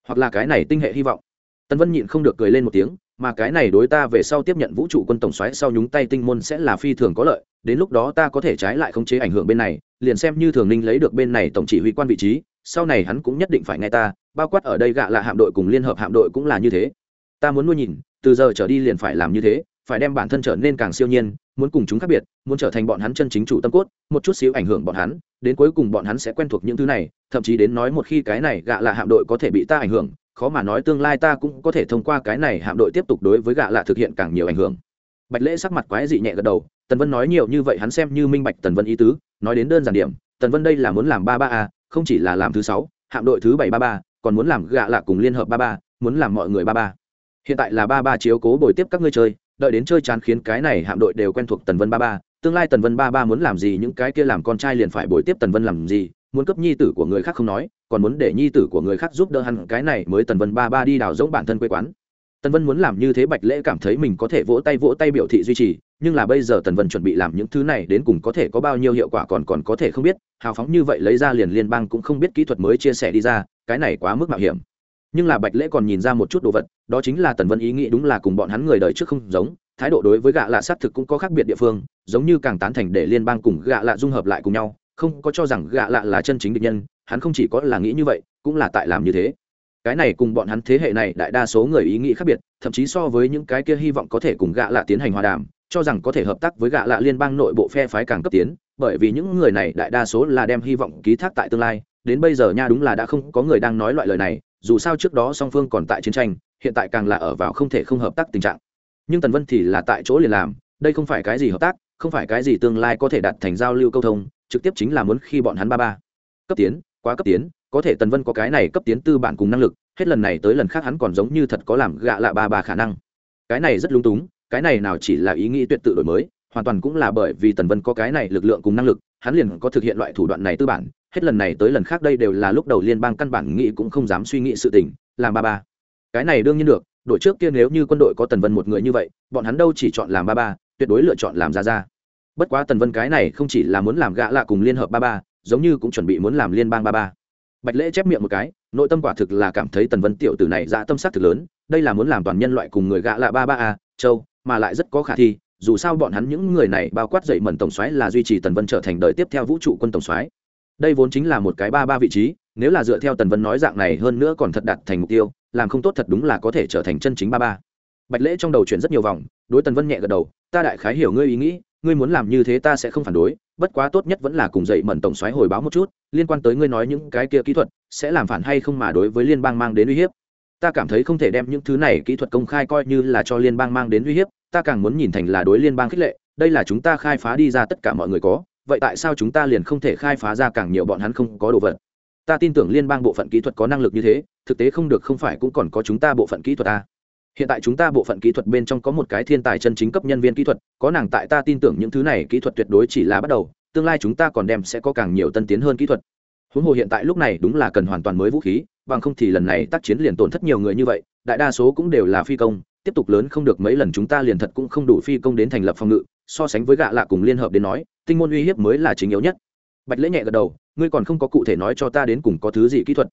Hoặc là cái này tinh hệ hy vọng. Tân vân nhịn không được cười lên một tiếng, mà cái này đối ta về sau tiếp nhận vũ trụ quân tổng xoáy sau nhúng tay tinh môn sẽ là phi thường có lợi, đến lúc đó ta có thể trái lại khống chế ảnh hưởng bên này, liền xem như thường ninh lấy được bên này tổng chỉ huy quan vị trí, sau này hắn cũng nhất định phải nghe ta, bao quát ở đây gạ là hạm đội cùng liên hợp hạm đội cũng là như thế. Ta muốn nuôi nhìn, từ giờ trở đi liền phải làm như thế phải đem bản thân trở nên càng siêu nhiên, muốn cùng chúng khác biệt, muốn trở thành bọn hắn chân chính chủ tâm cốt, một chút xíu ảnh hưởng bọn hắn, đến cuối cùng bọn hắn sẽ quen thuộc những thứ này, thậm chí đến nói một khi cái này gạ là hạm đội có thể bị ta ảnh hưởng, khó mà nói tương lai ta cũng có thể thông qua cái này hạm đội tiếp tục đối với gạ lạ thực hiện càng nhiều ảnh hưởng. Bạch lễ sắc mặt quái dị nhẹ gật đầu, tần vân nói nhiều như vậy hắn xem như minh bạch tần vân ý tứ, nói đến đơn giản điểm, tần vân đây là muốn làm ba ba a, không chỉ là làm thứ sáu, hạm đội thứ bảy ba ba, còn muốn làm gạ lạ cùng liên hợp ba ba, muốn làm mọi người ba ba. Hiện tại là ba ba chiếu cố bồi tiếp các ngươi chơi đợi đến chơi chán khiến cái này hạm đội đều quen thuộc tần vân ba ba, tương lai tần vân ba ba muốn làm gì, những cái kia làm con trai liền phải bồi tiếp tần vân làm gì, muốn cấp nhi tử của người khác không nói, còn muốn để nhi tử của người khác giúp đỡ hắn, cái này mới tần vân ba ba đi đào giống bản thân quê quán. Tần vân muốn làm như thế bạch lễ cảm thấy mình có thể vỗ tay vỗ tay biểu thị duy trì, nhưng là bây giờ tần vân chuẩn bị làm những thứ này đến cùng có thể có bao nhiêu hiệu quả còn còn có thể không biết, hào phóng như vậy lấy ra liền liên bang cũng không biết kỹ thuật mới chia sẻ đi ra, cái này quá mức mạo hiểm nhưng là bạch lễ còn nhìn ra một chút đồ vật, đó chính là tần vân ý nghĩ đúng là cùng bọn hắn người đời trước không giống, thái độ đối với gạ lạ xác thực cũng có khác biệt địa phương, giống như càng tán thành để liên bang cùng gạ lạ dung hợp lại cùng nhau, không có cho rằng gạ lạ là chân chính địch nhân, hắn không chỉ có là nghĩ như vậy, cũng là tại làm như thế. Cái này cùng bọn hắn thế hệ này đại đa số người ý nghĩ khác biệt, thậm chí so với những cái kia hy vọng có thể cùng gạ lạ tiến hành hòa đàm, cho rằng có thể hợp tác với gạ lạ liên bang nội bộ phe phái càng cấp tiến, bởi vì những người này đại đa số là đem hy vọng ký thác tại tương lai, đến bây giờ nha đúng là đã không có người đang nói loại lời này dù sao trước đó song phương còn tại chiến tranh, hiện tại càng là ở vào không thể không hợp tác tình trạng. Nhưng tần vân thì là tại chỗ liền làm, đây không phải cái gì hợp tác, không phải cái gì tương lai có thể đạt thành giao lưu câu thông, trực tiếp chính là muốn khi bọn hắn ba ba. Cấp tiến, quá cấp tiến, có thể tần vân có cái này cấp tiến tư bản cùng năng lực, hết lần này tới lần khác hắn còn giống như thật có làm gạ lạ ba ba khả năng. Cái này rất lung túng, cái này nào chỉ là ý nghĩ tuyệt tự đổi mới, hoàn toàn cũng là bởi vì tần vân có cái này lực lượng cùng năng lực, hắn liền có thực hiện loại thủ đoạn này tư bản hết lần này tới lần khác đây đều là lúc đầu liên bang căn bản nghĩ cũng không dám suy nghĩ sự tình, làm ba ba. Cái này đương nhiên được, đội trước kia nếu như quân đội có tần vân một người như vậy, bọn hắn đâu chỉ chọn làm ba ba, tuyệt đối lựa chọn làm ra ra bất quá tần vân cái này không chỉ là muốn làm gạ lạ cùng liên hợp ba ba, giống như cũng chuẩn bị muốn làm liên bang ba ba. Bạch lễ chép miệng một cái, nội tâm quả thực là cảm thấy tần vân tiểu tử này dạ tâm sắc thực lớn, đây là muốn làm toàn nhân loại cùng người gạ lạ ba ba a châu, mà lại rất có khả thi, dù sao bọn hắn những người này bao quát dậy mẩn tổng soái là duy trì tần vân trở thành đời tiếp theo vũ trụ quân tổng soái đây vốn chính là một cái ba ba vị trí, nếu là dựa theo tần vân nói dạng này hơn nữa còn thật đạt thành mục tiêu, làm không tốt thật đúng là có thể trở thành chân chính ba ba. Bạch lễ trong đầu chuyển rất nhiều vòng, đối tần vân nhẹ gật đầu, ta đại khái hiểu ngươi ý nghĩ, ngươi muốn làm như thế ta sẽ không phản đối, bất quá tốt nhất vẫn là cùng dậy mẩn tổng xoáy hồi báo một chút, liên quan tới ngươi nói những cái kia kỹ thuật, sẽ làm phản hay không mà đối với liên bang mang đến uy hiếp. Ta cảm thấy không thể đem những thứ này kỹ thuật công khai coi như là cho liên bang mang đến uy hiếp, ta càng muốn nhìn thành là đối liên bang khích lệ, đây là chúng ta khai phá đi ra tất cả mọi người có vậy tại sao chúng ta liền không thể khai phá ra càng nhiều bọn hắn không có đồ vật? Ta tin tưởng liên bang bộ phận kỹ thuật có năng lực như thế, thực tế không được không phải cũng còn có chúng ta bộ phận kỹ thuật ta hiện tại chúng ta bộ phận kỹ thuật bên trong có một cái thiên tài chân chính cấp nhân viên kỹ thuật, có nàng tại ta tin tưởng những thứ này kỹ thuật tuyệt đối chỉ là bắt đầu, tương lai chúng ta còn đem sẽ có càng nhiều tân tiến hơn kỹ thuật. Huống hồ hiện tại lúc này đúng là cần hoàn toàn mới vũ khí, bằng không thì lần này tác chiến liền tổn thất nhiều người như vậy, đại đa số cũng đều là phi công, tiếp tục lớn không được mấy lần chúng ta liền thật cũng không đủ phi công đến thành lập phòng ngự so sánh với gạ lạ cùng liên hợp đến nói, tinh môn uy hiếp mới là chính yếu nhất. Bạch lễ nhẹ gật đầu, ngươi còn không có cụ thể nói cho ta đến cùng có thứ gì kỹ thuật.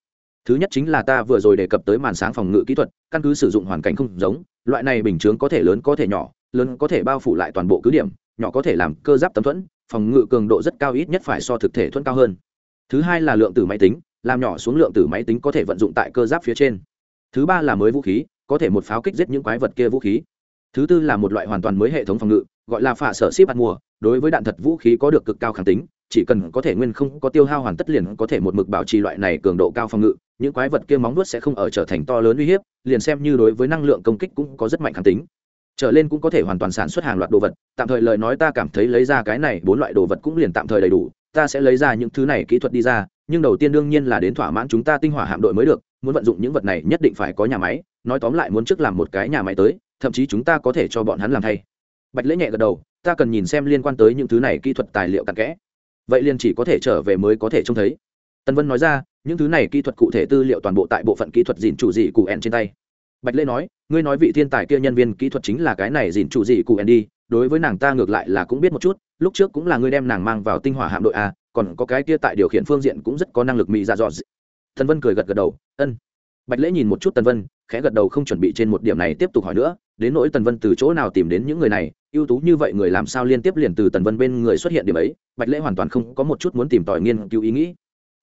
Thứ nhất chính là ta vừa rồi đề cập tới màn sáng phòng ngự kỹ thuật, căn cứ sử dụng hoàn cảnh không giống, loại này bình chướng có thể lớn có thể nhỏ, lớn có thể bao phủ lại toàn bộ cứ điểm, nhỏ có thể làm cơ giáp tấm thuẫn, phòng ngự cường độ rất cao ít nhất phải so thực thể thuẫn cao hơn. Thứ hai là lượng tử máy tính, làm nhỏ xuống lượng tử máy tính có thể vận dụng tại cơ giáp phía trên. Thứ ba là mới vũ khí, có thể một pháo kích giết những quái vật kia vũ khí. Thứ tư là một loại hoàn toàn mới hệ thống phòng ngự gọi là phả sở ship ăn mùa, đối với đạn thật vũ khí có được cực cao kháng tính, chỉ cần có thể nguyên không có tiêu hao hoàn tất liền có thể một mực bảo trì loại này cường độ cao phòng ngự, những quái vật kia móng nuốt sẽ không ở trở thành to lớn uy hiếp, liền xem như đối với năng lượng công kích cũng có rất mạnh kháng tính. Trở lên cũng có thể hoàn toàn sản xuất hàng loạt đồ vật, tạm thời lời nói ta cảm thấy lấy ra cái này bốn loại đồ vật cũng liền tạm thời đầy đủ, ta sẽ lấy ra những thứ này kỹ thuật đi ra, nhưng đầu tiên đương nhiên là đến thỏa mãn chúng ta tinh hỏa hạm đội mới được, muốn vận dụng những vật này nhất định phải có nhà máy, nói tóm lại muốn trước làm một cái nhà máy tới, thậm chí chúng ta có thể cho bọn hắn làm thay bạch lễ nhẹ gật đầu, ta cần nhìn xem liên quan tới những thứ này kỹ thuật tài liệu cặn kẽ. Vậy liền chỉ có thể trở về mới có thể trông thấy. Tân vân nói ra, những thứ này kỹ thuật cụ thể tư liệu toàn bộ tại bộ phận kỹ thuật dìn chủ dị cụ ẻn trên tay. Bạch lễ nói, ngươi nói vị thiên tài kia nhân viên kỹ thuật chính là cái này dìn chủ dị cụ ẻn đi, đối với nàng ta ngược lại là cũng biết một chút, lúc trước cũng là ngươi đem nàng mang vào tinh hỏa hạm đội a, còn có cái kia tại điều khiển phương diện cũng rất có năng lực mỹ dạ dọ tần vân cười gật gật đầu, ân. Bạch lễ nhìn một chút tần vân, khẽ gật đầu không chuẩn bị trên một điểm này tiếp tục hỏi nữa đến nỗi tần vân từ chỗ nào tìm đến những người này, ưu tú như vậy người làm sao liên tiếp liền từ tần vân bên người xuất hiện điểm ấy, bạch lễ hoàn toàn không có một chút muốn tìm tòi nghiên cứu ý nghĩ.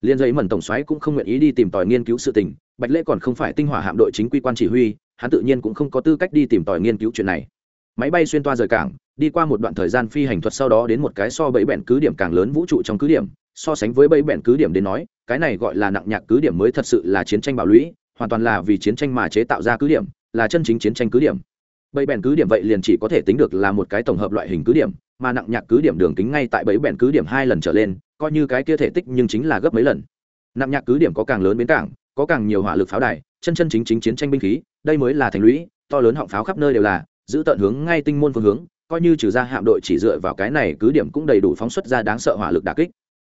Liên giấy mẩn tổng xoáy cũng không nguyện ý đi tìm tòi nghiên cứu sự tình, bạch lễ còn không phải tinh hỏa hạm đội chính quy quan chỉ huy, hắn tự nhiên cũng không có tư cách đi tìm tòi nghiên cứu chuyện này. Máy bay xuyên toa rời cảng, đi qua một đoạn thời gian phi hành thuật sau đó đến một cái so bẫy bẹn cứ điểm càng lớn vũ trụ trong cứ điểm, so sánh với bẫy bẹn cứ điểm đến nói, cái này gọi là nặng nhạc cứ điểm mới thật sự là chiến tranh bảo lũy, hoàn toàn là vì chiến tranh mà chế tạo ra cứ điểm, là chân chính chiến tranh cứ điểm bẫy bẹn cứ điểm vậy liền chỉ có thể tính được là một cái tổng hợp loại hình cứ điểm, mà nặng nhạc cứ điểm đường kính ngay tại bẫy bẹn cứ điểm hai lần trở lên, coi như cái kia thể tích nhưng chính là gấp mấy lần. Nặng nhạc cứ điểm có càng lớn bến cảng, có càng nhiều hỏa lực pháo đài, chân chân chính chính chiến tranh binh khí, đây mới là thành lũy, to lớn họng pháo khắp nơi đều là, giữ tận hướng ngay tinh môn phương hướng, coi như trừ ra hạm đội chỉ dựa vào cái này cứ điểm cũng đầy đủ phóng xuất ra đáng sợ hỏa lực đà kích.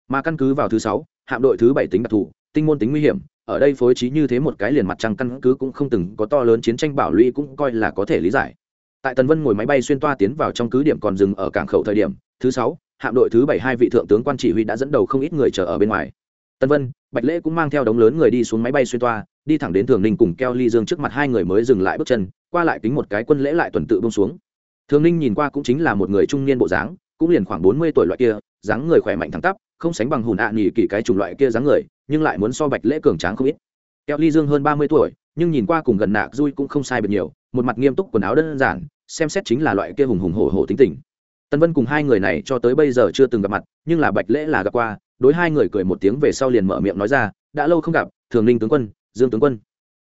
Mà căn cứ vào thứ sáu, hạm đội thứ bảy tính đặc thù, tinh môn tính nguy hiểm ở đây phối trí như thế một cái liền mặt trăng căn cứ cũng không từng có to lớn chiến tranh bảo lũy cũng coi là có thể lý giải. Tại tần vân ngồi máy bay xuyên toa tiến vào trong cứ điểm còn dừng ở cảng khẩu thời điểm, thứ sáu, hạm đội thứ bảy hai vị thượng tướng quan chỉ huy đã dẫn đầu không ít người chờ ở bên ngoài. Tần vân, bạch lễ cũng mang theo đống lớn người đi xuống máy bay xuyên toa, đi thẳng đến thường ninh cùng keo ly dương trước mặt hai người mới dừng lại bước chân, qua lại kính một cái quân lễ lại tuần tự bông xuống. Thường ninh nhìn qua cũng chính là một người trung niên bộ dáng, cũng liền khoảng bốn mươi tuổi loại kia, dáng người khỏe mạnh thẳng tắp, không sánh bằng hùn ạ à nghỉ kỷ cái chủng loại kia dáng người nhưng lại muốn so bạch lễ cường tráng không ít. Keo ly dương hơn ba mươi tuổi, nhưng nhìn qua cùng gần nạc dui cũng không sai biệt nhiều, một mặt nghiêm túc quần áo đơn giản, xem xét chính là loại kia hùng hùng hổ hổ tính tình. Tân vân cùng hai người này cho tới bây giờ chưa từng gặp mặt, nhưng là bạch lễ là gặp qua, đối hai người cười một tiếng về sau liền mở miệng nói ra, đã lâu không gặp, thường ninh tướng quân, dương tướng quân.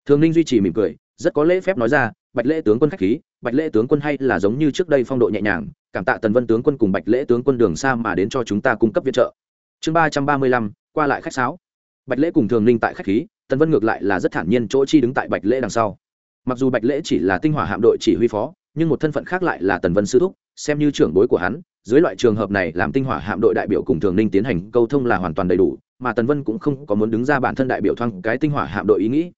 Thường ninh duy trì mỉm cười, rất có lễ phép nói ra, bạch lễ tướng quân khách khí, bạch lễ tướng quân hay là giống như trước đây phong độ nhẹ nhàng, cảm tạ tần vân tướng quân cùng bạch lễ tướng quân đường xa mà đến cho chúng ta cung cấp viện trợ. Chương ba trăm ba mươi lăm, qua lại khách sáo bạch lễ cùng thường ninh tại khách khí, tần vân ngược lại là rất thản nhiên chỗ chi đứng tại bạch lễ đằng sau. Mặc dù bạch lễ chỉ là tinh hỏa hạm đội chỉ huy phó, nhưng một thân phận khác lại là tần vân sư thúc, xem như trưởng bối của hắn, dưới loại trường hợp này làm tinh hỏa hạm đội đại biểu cùng thường ninh tiến hành câu thông là hoàn toàn đầy đủ, mà tần vân cũng không có muốn đứng ra bản thân đại biểu thoang cái tinh hỏa hạm đội ý nghĩ.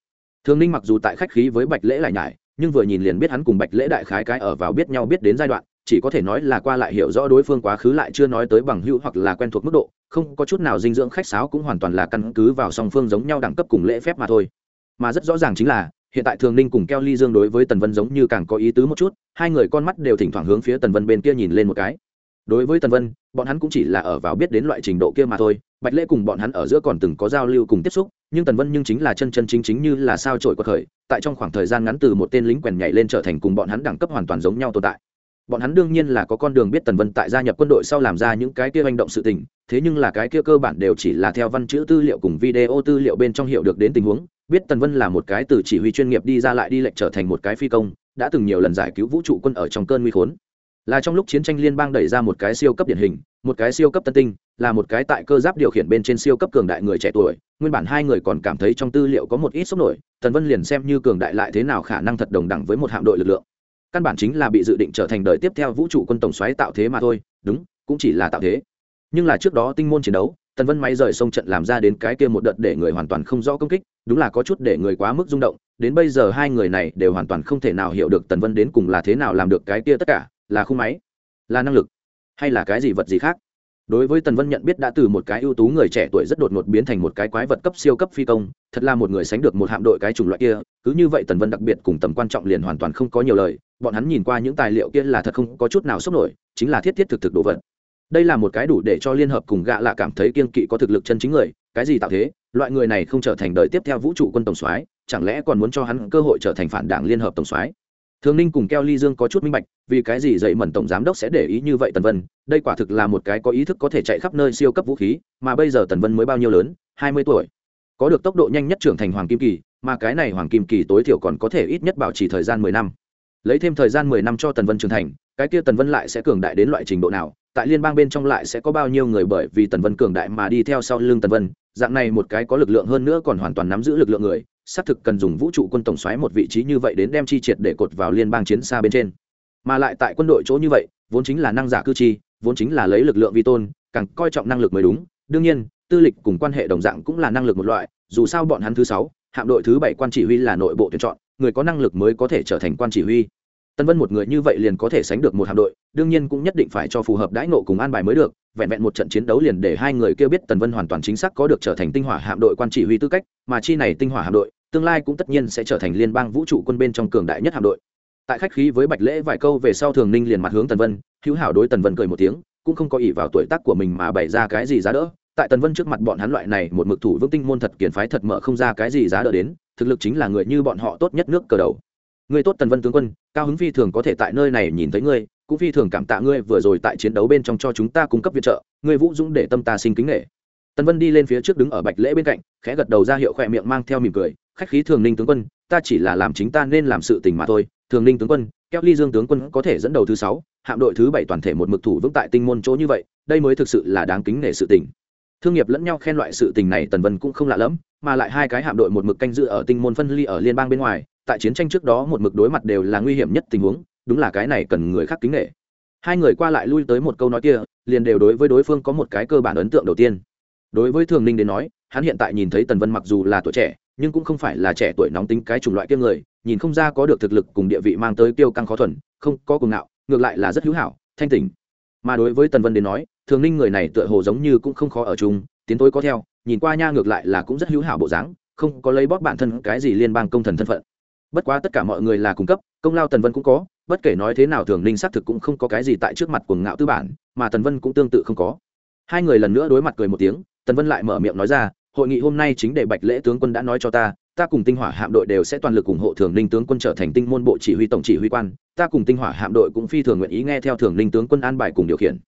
Thường ninh mặc dù tại khách khí với bạch lễ lại nhải, nhưng vừa nhìn liền biết hắn cùng bạch lễ đại khái cái ở vào biết nhau biết đến giai đoạn chỉ có thể nói là qua lại hiểu rõ đối phương quá khứ lại chưa nói tới bằng hữu hoặc là quen thuộc mức độ, không có chút nào dinh dưỡng khách sáo cũng hoàn toàn là căn cứ vào song phương giống nhau đẳng cấp cùng lễ phép mà thôi. Mà rất rõ ràng chính là, hiện tại thường ninh cùng keo ly dương đối với tần vân giống như càng có ý tứ một chút, hai người con mắt đều thỉnh thoảng hướng phía tần vân bên kia nhìn lên một cái. Đối với tần vân, bọn hắn cũng chỉ là ở vào biết đến loại trình độ kia mà thôi, bạch lễ cùng bọn hắn ở giữa còn từng có giao lưu cùng tiếp xúc, nhưng tần vân nhưng chính là chân chân chính chính như là sao trổi của khởi, tại trong khoảng thời gian ngắn từ một tên lính quèn nhảy lên trở thành cùng bọn hắn đẳng cấp hoàn toàn giống nhau tồn tại bọn hắn đương nhiên là có con đường biết tần vân tại gia nhập quân đội sau làm ra những cái kia hành động sự tình, thế nhưng là cái kia cơ bản đều chỉ là theo văn chữ tư liệu cùng video tư liệu bên trong hiểu được đến tình huống, biết tần vân là một cái từ chỉ huy chuyên nghiệp đi ra lại đi lệnh trở thành một cái phi công, đã từng nhiều lần giải cứu vũ trụ quân ở trong cơn nguy khốn. Là trong lúc chiến tranh liên bang đẩy ra một cái siêu cấp điển hình, một cái siêu cấp tân tinh, là một cái tại cơ giáp điều khiển bên trên siêu cấp cường đại người trẻ tuổi, nguyên bản hai người còn cảm thấy trong tư liệu có một ít sốc nổi, tần vân liền xem như cường đại lại thế nào khả năng thật đồng đẳng với một hạm đội lực lượng căn bản chính là bị dự định trở thành đời tiếp theo vũ trụ quân tổng xoáy tạo thế mà thôi, đúng, cũng chỉ là tạo thế. Nhưng là trước đó tinh môn chiến đấu, tần vân máy rời sông trận làm ra đến cái kia một đợt để người hoàn toàn không rõ công kích, đúng là có chút để người quá mức rung động, đến bây giờ hai người này đều hoàn toàn không thể nào hiểu được tần vân đến cùng là thế nào làm được cái kia tất cả, là khung máy, là năng lực, hay là cái gì vật gì khác. Đối với tần vân nhận biết đã từ một cái ưu tú người trẻ tuổi rất đột ngột biến thành một cái quái vật cấp siêu cấp phi công, thật là một người sánh được một hạm đội cái chủng loại kia, cứ như vậy tần vân đặc biệt cùng tầm quan trọng liền hoàn toàn không có nhiều lời bọn hắn nhìn qua những tài liệu kia là thật không có chút nào sốc nổi, chính là thiết thiết thực thực đồ vật. Đây là một cái đủ để cho liên hợp cùng gạ lạ cảm thấy kiên kỵ có thực lực chân chính người, cái gì tạo thế, loại người này không trở thành đời tiếp theo vũ trụ quân tổng soái, chẳng lẽ còn muốn cho hắn cơ hội trở thành phản đảng liên hợp tổng soái? Thường ninh cùng keo ly dương có chút minh bạch, vì cái gì dậy mẩn tổng giám đốc sẽ để ý như vậy tần vân, đây quả thực là một cái có ý thức có thể chạy khắp nơi siêu cấp vũ khí, mà bây giờ tần vân mới bao nhiêu lớn, hai mươi tuổi. Có được tốc độ nhanh nhất trưởng thành hoàng kim kỳ, mà cái này hoàng kim kỳ tối thiểu còn có thể ít nhất bảo trì thời gian mười năm lấy thêm thời gian mười năm cho tần vân trưởng thành, cái kia tần vân lại sẽ cường đại đến loại trình độ nào? Tại liên bang bên trong lại sẽ có bao nhiêu người bởi vì tần vân cường đại mà đi theo sau lưng tần vân? Dạng này một cái có lực lượng hơn nữa còn hoàn toàn nắm giữ lực lượng người, xác thực cần dùng vũ trụ quân tổng xoáy một vị trí như vậy đến đem chi triệt để cột vào liên bang chiến xa bên trên. Mà lại tại quân đội chỗ như vậy, vốn chính là năng giả cư chi, vốn chính là lấy lực lượng vi tôn, càng coi trọng năng lực mới đúng. Đương nhiên, tư lịch cùng quan hệ đồng dạng cũng là năng lực một loại, dù sao bọn hắn thứ sáu, hạm đội thứ bảy quan chỉ huy là nội bộ tuyển chọn người có năng lực mới có thể trở thành quan chỉ huy. Tân vân một người như vậy liền có thể sánh được một hạm đội, đương nhiên cũng nhất định phải cho phù hợp đãi nộ cùng an bài mới được, vẹn vẹn một trận chiến đấu liền để hai người kêu biết tần vân hoàn toàn chính xác có được trở thành tinh hỏa hạm đội quan chỉ huy tư cách, mà chi này tinh hỏa hạm đội, tương lai cũng tất nhiên sẽ trở thành liên bang vũ trụ quân bên trong cường đại nhất hạm đội. Tại khách khí với bạch lễ vài câu về sau thường ninh liền mặt hướng tần vân, hữu hảo đối tần vân cười một tiếng, cũng không có ý vào tuổi tác của mình mà bày ra cái gì giá đỡ. Tại tần vân trước mặt bọn hắn loại này một mực thủ vững tinh môn thật kiển phái thật mở không ra cái gì giá đỡ đến thực lực chính là người như bọn họ tốt nhất nước cờ đầu. Người tốt tần vân tướng quân, cao hứng phi thường có thể tại nơi này nhìn thấy ngươi, cũng phi thường cảm tạ ngươi vừa rồi tại chiến đấu bên trong cho chúng ta cung cấp viện trợ, ngươi vũ dũng để tâm ta sinh kính nghệ tần vân đi lên phía trước đứng ở bạch lễ bên cạnh, khẽ gật đầu ra hiệu khỏe miệng mang theo mỉm cười, khách khí thường ninh tướng quân, ta chỉ là làm chính ta nên làm sự tình mà thôi. Thường ninh tướng quân, kéo ly dương tướng quân có thể dẫn đầu thứ sáu, hạm đội thứ bảy toàn thể một mực thủ vững tại tinh môn chỗ như vậy, đây mới thực sự là đáng kính nể sự tình thương nghiệp lẫn nhau khen loại sự tình này tần vân cũng không lạ lẫm, mà lại hai cái hạm đội một mực canh dự ở tinh môn phân ly ở liên bang bên ngoài, tại chiến tranh trước đó một mực đối mặt đều là nguy hiểm nhất tình huống, đúng là cái này cần người khác kính nể. Hai người qua lại lui tới một câu nói kia, liền đều đối với đối phương có một cái cơ bản ấn tượng đầu tiên. Đối với thường ninh đến nói, hắn hiện tại nhìn thấy tần vân mặc dù là tuổi trẻ, nhưng cũng không phải là trẻ tuổi nóng tính cái chủng loại kiêng người, nhìn không ra có được thực lực cùng địa vị mang tới tiêu căng khó thuần, không có cuồng ngạo, ngược lại là rất hữu hảo, thanh tỉnh mà đối với tần vân đến nói, thường ninh người này tựa hồ giống như cũng không khó ở chung, tiến tối có theo, nhìn qua nha ngược lại là cũng rất hữu hảo bộ dáng, không có lấy bóp bản thân cái gì liên bang công thần thân phận. Bất quá tất cả mọi người là cung cấp, công lao tần vân cũng có, bất kể nói thế nào thường ninh xác thực cũng không có cái gì tại trước mặt quần ngạo tư bản, mà tần vân cũng tương tự không có. Hai người lần nữa đối mặt cười một tiếng, tần vân lại mở miệng nói ra, hội nghị hôm nay chính để bạch lễ tướng quân đã nói cho ta ta cùng tinh hỏa hạm đội đều sẽ toàn lực ủng hộ thường ninh tướng quân trở thành tinh môn bộ chỉ huy tổng chỉ huy quan, ta cùng tinh hỏa hạm đội cũng phi thường nguyện ý nghe theo thường ninh tướng quân an bài cùng điều khiển.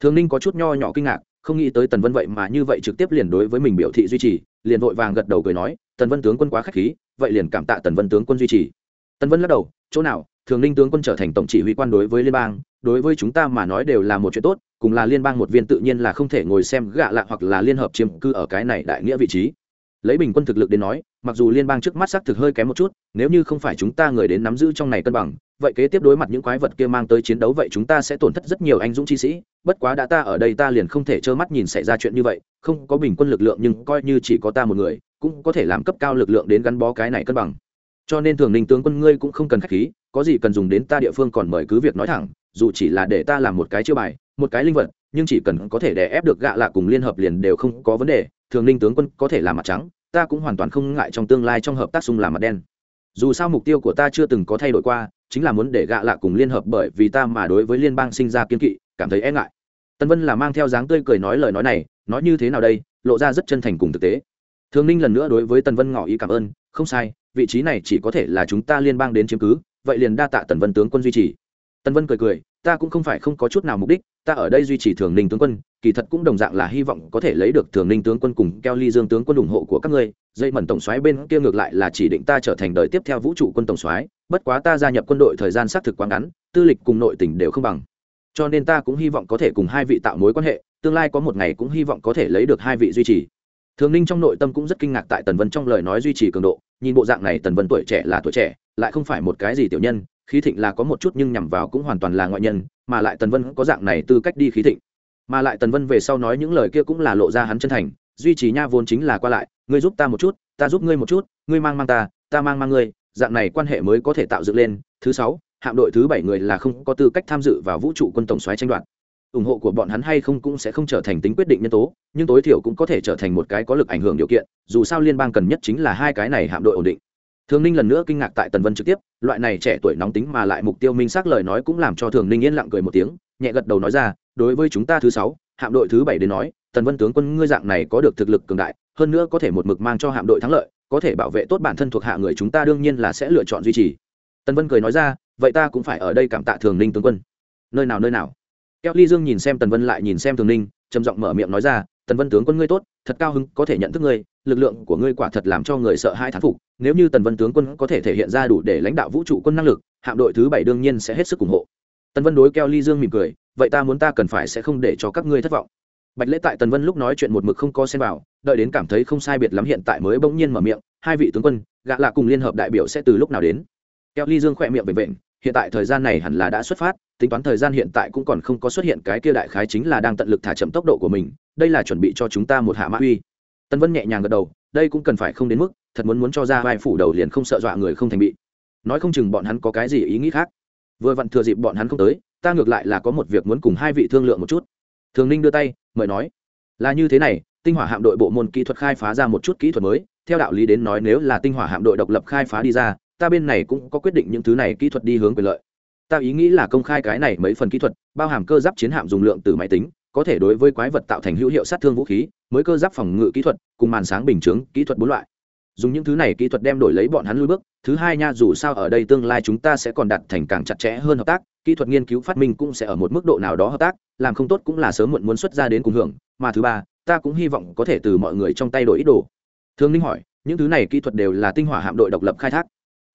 Thường ninh có chút nho nhỏ kinh ngạc, không nghĩ tới tần vân vậy mà như vậy trực tiếp liền đối với mình biểu thị duy trì, liền vội vàng gật đầu cười nói, tần vân tướng quân quá k h á c h khí, vậy liền cảm tạ tần vân tướng quân duy trì. Tần vân lắc đầu, chỗ nào, thường ninh tướng quân trở thành tổng chỉ huy quan đối với liên bang, đối với chúng ta mà nói đều là một chuyện tốt, cùng là liên bang một viên tự nhiên là không thể ngồi xem gạ lạ hoặc là liên hợp chiếm cư ở cái này đại nghĩa vị trí lấy bình quân thực lực đến nói, mặc dù liên bang trước mắt xác thực hơi kém một chút, nếu như không phải chúng ta người đến nắm giữ trong này cân bằng, vậy kế tiếp đối mặt những quái vật kia mang tới chiến đấu vậy chúng ta sẽ tổn thất rất nhiều anh dũng chi sĩ, bất quá đã ta ở đây ta liền không thể trơ mắt nhìn xảy ra chuyện như vậy, không có bình quân lực lượng nhưng coi như chỉ có ta một người, cũng có thể làm cấp cao lực lượng đến gắn bó cái này cân bằng. Cho nên thường ninh tướng quân ngươi cũng không cần khách khí, có gì cần dùng đến ta địa phương còn mời cứ việc nói thẳng, dù chỉ là để ta làm một cái chiêu bài, một cái linh vật, nhưng chỉ cần có thể đè ép được gạ lạ cùng liên hợp liền đều không có vấn đề, thường ninh tướng quân có thể làm mặt trắng ta cũng hoàn toàn không ngại trong tương lai trong hợp tác xung làm mặt đen. Dù sao mục tiêu của ta chưa từng có thay đổi qua, chính là muốn để gạ lạ cùng liên hợp bởi vì ta mà đối với liên bang sinh ra kiên kỵ, cảm thấy e ngại. Tân vân là mang theo dáng tươi cười nói lời nói này, nói như thế nào đây, lộ ra rất chân thành cùng thực tế. Thường ninh lần nữa đối với tần vân ngỏ ý cảm ơn, không sai, vị trí này chỉ có thể là chúng ta liên bang đến chiếm cứ, vậy liền đa tạ tần vân tướng quân duy trì. Tần vân cười cười, ta cũng không phải không có chút nào mục đích, ta ở đây duy trì thường ninh tướng quân kỳ thật cũng đồng dạng là hy vọng có thể lấy được thường ninh tướng quân cùng keo ly dương tướng quân ủng hộ của các ngươi, dây mẩn tổng soái bên kia ngược lại là chỉ định ta trở thành đời tiếp theo vũ trụ quân tổng soái, bất quá ta gia nhập quân đội thời gian xác thực quá ngắn, tư lịch cùng nội tỉnh đều không bằng. Cho nên ta cũng hy vọng có thể cùng hai vị tạo mối quan hệ, tương lai có một ngày cũng hy vọng có thể lấy được hai vị duy trì. Thường ninh trong nội tâm cũng rất kinh ngạc tại tần vân trong lời nói duy trì cường độ, nhìn bộ dạng này tần vân tuổi trẻ là tuổi trẻ, lại không phải một cái gì tiểu nhân, khí thịnh là có một chút nhưng nhằm vào cũng hoàn toàn là ngoại nhân, mà lại tần vân có dạng này tư cách đi khí thịnh mà lại tần vân về sau nói những lời kia cũng là lộ ra hắn chân thành, duy trì nha vốn chính là qua lại, ngươi giúp ta một chút, ta giúp ngươi một chút, ngươi mang mang ta ta mang mang ngươi, dạng này quan hệ mới có thể tạo dựng lên, thứ sáu, hạm đội thứ bảy người là không có tư cách tham dự vào vũ trụ quân tổng xoáy tranh đoạt. ủng hộ của bọn hắn hay không cũng sẽ không trở thành tính quyết định nhân tố, nhưng tối thiểu cũng có thể trở thành một cái có lực ảnh hưởng điều kiện, dù sao liên bang cần nhất chính là hai cái này hạm đội ổn định. Thường ninh lần nữa kinh ngạc tại tần vân trực tiếp, loại này trẻ tuổi nóng tính mà lại mục tiêu minh xác lời nói cũng làm cho thường ninh yên lặng cười một tiếng, nhẹ gật đầu nói ra đối với chúng ta thứ sáu, hạm đội thứ bảy đến nói, tần vân tướng quân ngươi dạng này có được thực lực cường đại, hơn nữa có thể một mực mang cho hạm đội thắng lợi, có thể bảo vệ tốt bản thân thuộc hạ người chúng ta đương nhiên là sẽ lựa chọn duy trì. Tần vân cười nói ra, vậy ta cũng phải ở đây cảm tạ thường ninh tướng quân. Nơi nào nơi nào? Keo ly dương nhìn xem tần vân lại nhìn xem thường ninh, trầm giọng mở miệng nói ra, tần vân tướng quân ngươi tốt, thật cao hứng có thể nhận thức ngươi, lực lượng của ngươi quả thật làm cho người sợ hai thán phục, nếu như tần vân tướng quân có thể thể hiện ra đủ để lãnh đạo vũ trụ quân năng lực, hạm đội thứ bảy đương nhiên sẽ hết sức ủng hộ. Tần vân đối keo ly dương mỉm cười vậy ta muốn ta cần phải sẽ không để cho các ngươi thất vọng. Bạch lễ tại tần vân lúc nói chuyện một mực không có xem vào, đợi đến cảm thấy không sai biệt lắm hiện tại mới bỗng nhiên mở miệng, hai vị tướng quân gạ lạ cùng liên hợp đại biểu sẽ từ lúc nào đến? Keo ly dương khỏe miệng về vện hiện tại thời gian này hẳn là đã xuất phát, tính toán thời gian hiện tại cũng còn không có xuất hiện cái kia đại khái chính là đang tận lực thả chậm tốc độ của mình, đây là chuẩn bị cho chúng ta một hạ mã uy. Tân vân nhẹ nhàng gật đầu, đây cũng cần phải không đến mức, thật muốn muốn cho ra vai phủ đầu liền không sợ dọa người không thành bị. Nói không chừng bọn hắn có cái gì ý nghĩ khác. Vừa vặn thừa dịp bọn hắn không tới ta ngược lại là có một việc muốn cùng hai vị thương lượng một chút. Thường ninh đưa tay, mời nói. Là như thế này, tinh hỏa hạm đội bộ môn kỹ thuật khai phá ra một chút kỹ thuật mới, theo đạo lý đến nói nếu là tinh hỏa hạm đội độc lập khai phá đi ra, ta bên này cũng có quyết định những thứ này kỹ thuật đi hướng quyền lợi. Ta ý nghĩ là công khai cái này mấy phần kỹ thuật, bao hàm cơ giáp chiến hạm dùng lượng từ máy tính, có thể đối với quái vật tạo thành hữu hiệu sát thương vũ khí, mới cơ giáp phòng ngự kỹ thuật, cùng màn sáng bình chướng kỹ thuật bốn loại. Dùng những thứ này kỹ thuật đem đổi lấy bọn hắn lui bước thứ hai nha, dù sao ở đây tương lai chúng ta sẽ còn đặt thành càng chặt chẽ hơn hợp tác, kỹ thuật nghiên cứu phát minh cũng sẽ ở một mức độ nào đó hợp tác, làm không tốt cũng là sớm muộn muốn xuất ra đến cùng hưởng. Mà thứ ba, ta cũng hy vọng có thể từ mọi người trong tay đổi ít đồ. Thương ninh hỏi, những thứ này kỹ thuật đều là tinh hỏa hạm đội độc lập khai thác.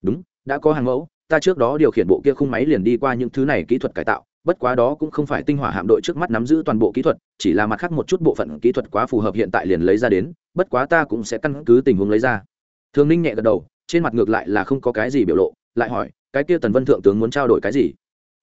Đúng, đã có hàng mẫu, ta trước đó điều khiển bộ kia khung máy liền đi qua những thứ này kỹ thuật cải tạo, bất quá đó cũng không phải tinh hỏa hạm đội trước mắt nắm giữ toàn bộ kỹ thuật, chỉ là mặt khác một chút bộ phận kỹ thuật quá phù hợp hiện tại liền lấy ra đến, bất quá ta cũng sẽ căn cứ tình huống lấy ra. Thường ninh nhẹ gật đầu trên mặt ngược lại là không có cái gì biểu lộ, lại hỏi, cái kia tần vân thượng tướng muốn trao đổi cái gì?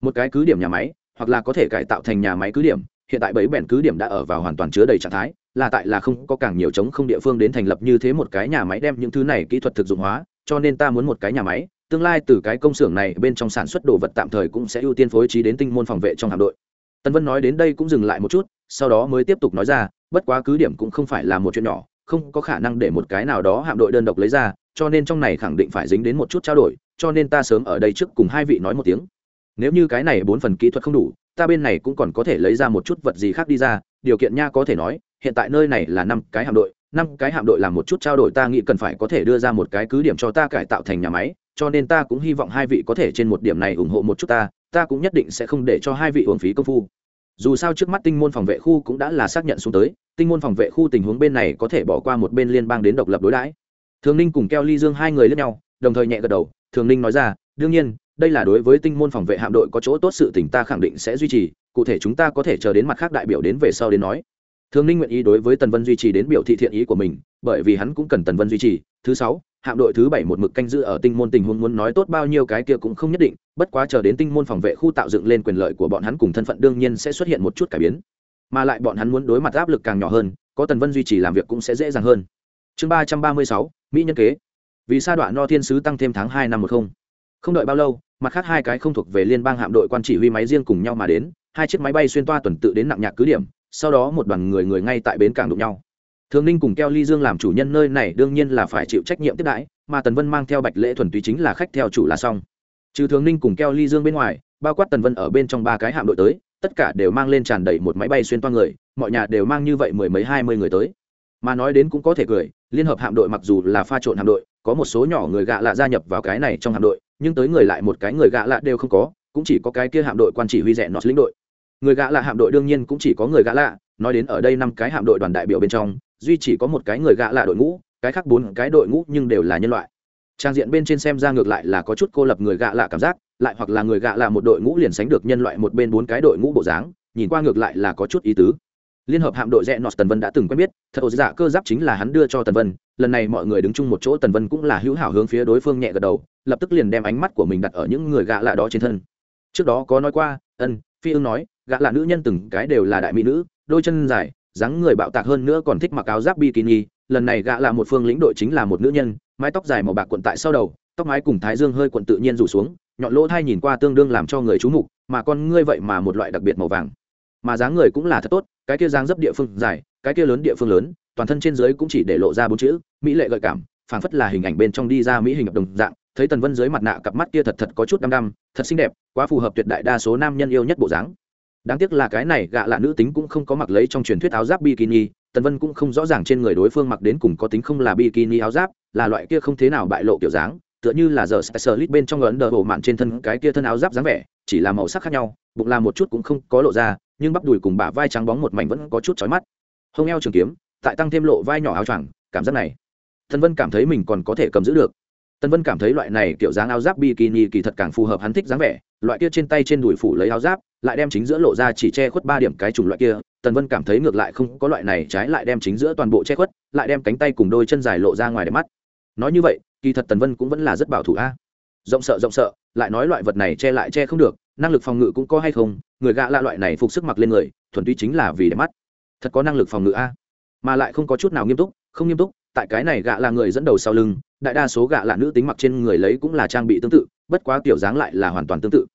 Một cái cứ điểm nhà máy, hoặc là có thể cải tạo thành nhà máy cứ điểm, hiện tại bảy bèn cứ điểm đã ở vào hoàn toàn chứa đầy trạng thái, là tại là không có càng nhiều chống không địa phương đến thành lập như thế một cái nhà máy đem những thứ này kỹ thuật thực dụng hóa, cho nên ta muốn một cái nhà máy, tương lai từ cái công xưởng này bên trong sản xuất đồ vật tạm thời cũng sẽ ưu tiên phối trí đến tinh môn phòng vệ trong hạm đội. Tân vân nói đến đây cũng dừng lại một chút, sau đó mới tiếp tục nói ra, bất quá cứ điểm cũng không phải là một chuyện nhỏ không có khả năng để một cái nào đó hạm đội đơn độc lấy ra, cho nên trong này khẳng định phải dính đến một chút trao đổi, cho nên ta sớm ở đây trước cùng hai vị nói một tiếng. Nếu như cái này bốn phần kỹ thuật không đủ, ta bên này cũng còn có thể lấy ra một chút vật gì khác đi ra, điều kiện nha có thể nói, hiện tại nơi này là năm cái hạm đội, năm cái hạm đội làm một chút trao đổi ta nghĩ cần phải có thể đưa ra một cái cứ điểm cho ta cải tạo thành nhà máy, cho nên ta cũng hy vọng hai vị có thể trên một điểm này ủng hộ một chút ta ta cũng nhất định sẽ không để cho hai vị uống phí công phu dù sao trước mắt tinh môn phòng vệ khu cũng đã là xác nhận xuống tới, tinh môn phòng vệ khu tình huống bên này có thể bỏ qua một bên liên bang đến độc lập đối đãi. Thường ninh cùng keo ly dương hai người lẫn nhau, đồng thời nhẹ gật đầu, thường ninh nói ra, đương nhiên, đây là đối với tinh môn phòng vệ hạm đội có chỗ tốt sự tỉnh ta khẳng định sẽ duy trì, cụ thể chúng ta có thể chờ đến mặt khác đại biểu đến về sau đến nói. Thường ninh nguyện ý đối với tần vân duy trì đến biểu thị thiện ý của mình, bởi vì hắn cũng cần tần vân duy trì. Thứ sáu hạm đội thứ bảy một mực canh giữ ở tinh môn tình huống muốn nói tốt bao nhiêu cái kia cũng không nhất định, bất quá chờ đến tinh môn phòng vệ khu tạo dựng lên quyền lợi của bọn hắn cùng thân phận đương nhiên sẽ xuất hiện một chút cải biến. Mà lại bọn hắn muốn đối mặt áp lực càng nhỏ hơn, có tần vân duy trì làm việc cũng sẽ dễ dàng hơn. Chương ba trăm ba mươi sáu, mỹ nhân kế. Vì sa đoạn no thiên sứ tăng thêm tháng hai năm một không. Không đợi bao lâu, mặt khác hai cái không thuộc về liên bang hạm đội quan chỉ huy máy riêng cùng nhau mà đến, hai chiếc máy bay xuyên toa tuần tự đến nặng nhạc cứ điểm, sau đó một đoàn người người ngay tại bến cảng đụng nhau thường ninh cùng keo ly dương làm chủ nhân nơi này đương nhiên là phải chịu trách nhiệm tiếp đãi, mà tần vân mang theo bạch lễ thuần túy chính là khách theo chủ là xong. Trừ thường ninh cùng keo ly dương bên ngoài, bao quát tần vân ở bên trong ba cái hạm đội tới, tất cả đều mang lên tràn đầy một máy bay xuyên toa người, mọi nhà đều mang như vậy mười mấy hai mươi người tới. Mà nói đến cũng có thể cười, liên hợp hạm đội mặc dù là pha trộn hạm đội, có một số nhỏ người gạ lạ gia nhập vào cái này trong hạm đội, nhưng tới người lại một cái người gạ lạ đều không có, cũng chỉ có cái kia hạm đội quan chỉ huy rẻ nọt lĩnh đội. Người gạ lạ hạm đội đương nhiên cũng chỉ có người gạ lạ, nói đến ở đây năm cái hạm đội đoàn đại biểu bên trong duy chỉ có một cái người gạ lạ đội ngũ, cái khác bốn cái đội ngũ nhưng đều là nhân loại. Trang diện bên trên xem ra ngược lại là có chút cô lập người gạ lạ cảm giác, lại hoặc là người gạ lạ một đội ngũ liền sánh được nhân loại một bên bốn cái đội ngũ bộ dáng, nhìn qua ngược lại là có chút ý tứ. Liên hợp hạm đội rẽ nọt tần vân đã từng quen biết, thật ổ dạ cơ giáp chính là hắn đưa cho tần vân, lần này mọi người đứng chung một chỗ tần vân cũng là hữu hảo hướng phía đối phương nhẹ gật đầu, lập tức liền đem ánh mắt của mình đặt ở những người gạ lạ đó trên thân. Trước đó có nói qua, ân, phi ưng nói, gạ lạ nữ nhân từng cái đều là đại mỹ nữ, đôi chân dài dáng người bạo tạc hơn nữa còn thích mặc áo giáp bikini, lần này gã là một phương lĩnh đội chính là một nữ nhân, mái tóc dài màu bạc quận tại sau đầu, tóc mái cùng thái dương hơi quận tự nhiên rủ xuống, nhọn lỗ thai nhìn qua tương đương làm cho người chú mục, mà con ngươi vậy mà một loại đặc biệt màu vàng. Mà dáng người cũng là thật tốt, cái kia dáng dấp địa phương dài, cái kia lớn địa phương lớn, toàn thân trên dưới cũng chỉ để lộ ra bốn chữ, mỹ lệ gợi cảm, phảng phất là hình ảnh bên trong đi ra mỹ hình hợp đồng dạng, thấy tần vân dưới mặt nạ cặp mắt kia thật thật có chút đăm đăm, thật xinh đẹp, quá phù hợp tuyệt đại đa số nam nhân yêu nhất bộ dáng đáng tiếc là cái này gạ lạ nữ tính cũng không có mặc lấy trong truyền thuyết áo giáp bikini, tần vân cũng không rõ ràng trên người đối phương mặc đến cùng có tính không là bikini áo giáp, là loại kia không thế nào bại lộ kiểu dáng, tựa như là giờ specialist bên trong ấn đờ bộ mạn trên thân cái kia thân áo giáp dáng vẻ, chỉ là màu sắc khác nhau, bụng làm một chút cũng không có lộ ra, nhưng bắp đùi cùng bả vai trắng bóng một mảnh vẫn có chút chói mắt. Hông eo trường kiếm, tại tăng thêm lộ vai nhỏ áo choàng, cảm giác này, tần vân cảm thấy mình còn có thể cầm giữ được. Tần vân cảm thấy loại này kiểu dáng áo giáp bikini kỳ thật càng phù hợp hắn thích dáng vẻ, loại kia trên tay trên đùi phủ lấy áo giáp lại đem chính giữa lộ ra chỉ che khuất ba điểm cái chủng loại kia, tần vân cảm thấy ngược lại không có loại này trái lại đem chính giữa toàn bộ che khuất, lại đem cánh tay cùng đôi chân dài lộ ra ngoài để mắt. Nói như vậy, kỳ thật tần vân cũng vẫn là rất bảo thủ a. Rộng sợ rộng sợ, lại nói loại vật này che lại che không được, năng lực phòng ngự cũng có hay không, người gạ lạ loại này phục sức mặc lên người, thuần túy chính là vì đẹp mắt. Thật có năng lực phòng ngự a. Mà lại không có chút nào nghiêm túc, không nghiêm túc, tại cái này gạ là người dẫn đầu sau lưng, đại đa số gạ là nữ tính mặc trên người lấy cũng là trang bị tương tự, bất quá kiểu dáng lại là hoàn toàn tương tự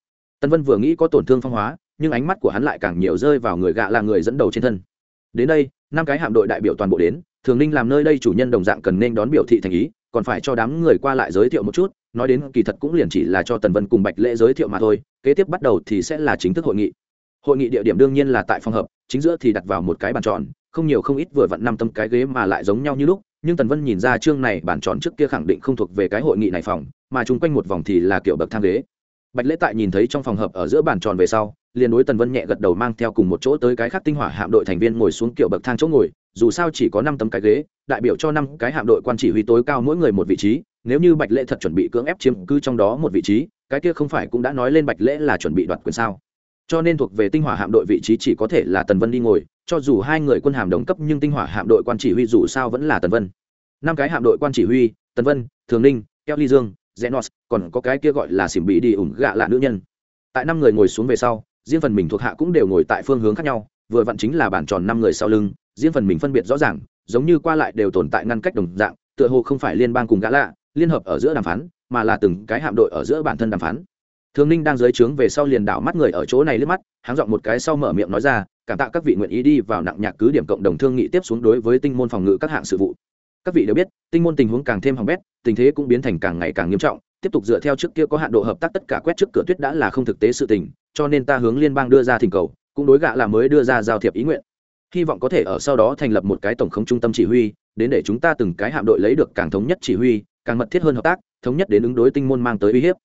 tân vân vừa nghĩ có tổn thương phong hóa, nhưng ánh mắt của hắn lại càng nhiều rơi vào người gạ là người dẫn đầu trên thân. Đến đây, năm cái hạm đội đại biểu toàn bộ đến, thường ninh làm nơi đây chủ nhân đồng dạng cần nên đón biểu thị thành ý, còn phải cho đám người qua lại giới thiệu một chút, nói đến kỳ thật cũng liền chỉ là cho tần vân cùng bạch lễ giới thiệu mà thôi, kế tiếp bắt đầu thì sẽ là chính thức hội nghị. Hội nghị địa điểm đương nhiên là tại phòng hợp chính giữa thì đặt vào một cái bàn tròn, không nhiều không ít vừa vặn năm tâm cái ghế mà lại giống nhau như lúc, nhưng tần vân nhìn ra chương này bàn tròn trước kia khẳng định không thuộc về cái hội nghị này phòng, mà chung quanh một vòng thì là kiểu bậc thang ghế bạch lễ tại nhìn thấy trong phòng hợp ở giữa bàn tròn về sau, liền đối tần vân nhẹ gật đầu mang theo cùng một chỗ tới cái khác tinh hỏa hạm đội thành viên ngồi xuống kiểu bậc thang chỗ ngồi, dù sao chỉ có năm tấm cái ghế, đại biểu cho năm cái hạm đội quan chỉ huy tối cao mỗi người một vị trí, nếu như bạch lễ thật chuẩn bị cưỡng ép chiếm cứ trong đó một vị trí, cái kia không phải cũng đã nói lên bạch lễ là chuẩn bị đoạt quyền sao? Cho nên thuộc về tinh hỏa hạm đội vị trí chỉ có thể là tần vân đi ngồi, cho dù hai người quân hàm đồng cấp nhưng tinh hỏa hạm đội quan chỉ huy dù sao vẫn là tần vân. Năm cái hạm đội quan chỉ huy, tần vân, thường ninh, keo ly dương zenos, còn có cái kia gọi là xỉm bị đi ủng gạ lạ nữ nhân. Tại năm người ngồi xuống về sau, riêng phần mình thuộc hạ cũng đều ngồi tại phương hướng khác nhau, vừa vặn chính là bản tròn năm người sau lưng, riêng phần mình phân biệt rõ ràng, giống như qua lại đều tồn tại ngăn cách đồng dạng, tựa hồ không phải liên bang cùng gã lạ, liên hợp ở giữa đàm phán, mà là từng cái hạm đội ở giữa bản thân đàm phán. Thường ninh đang dưới trướng về sau liền đảo mắt người ở chỗ này liếc mắt hắn giọng một cái sau mở miệng nói ra, cảm tạ các vị nguyện ý đi vào nặng nhạc cứ điểm cộng đồng thương nghị tiếp xuống đối với tinh môn phòng ngự các hạng sự vụ các vị đều biết, tinh môn tình huống càng thêm hỏng bét, tình thế cũng biến thành càng ngày càng nghiêm trọng. Tiếp tục dựa theo trước kia có hạn độ hợp tác tất cả quét trước cửa tuyết đã là không thực tế sự tình, cho nên ta hướng liên bang đưa ra thỉnh cầu, cũng đối gạ là mới đưa ra giao thiệp ý nguyện. Hy vọng có thể ở sau đó thành lập một cái tổng khống trung tâm chỉ huy, đến để chúng ta từng cái hạm đội lấy được càng thống nhất chỉ huy, càng mật thiết hơn hợp tác, thống nhất đến ứng đối tinh môn mang tới uy hiếp.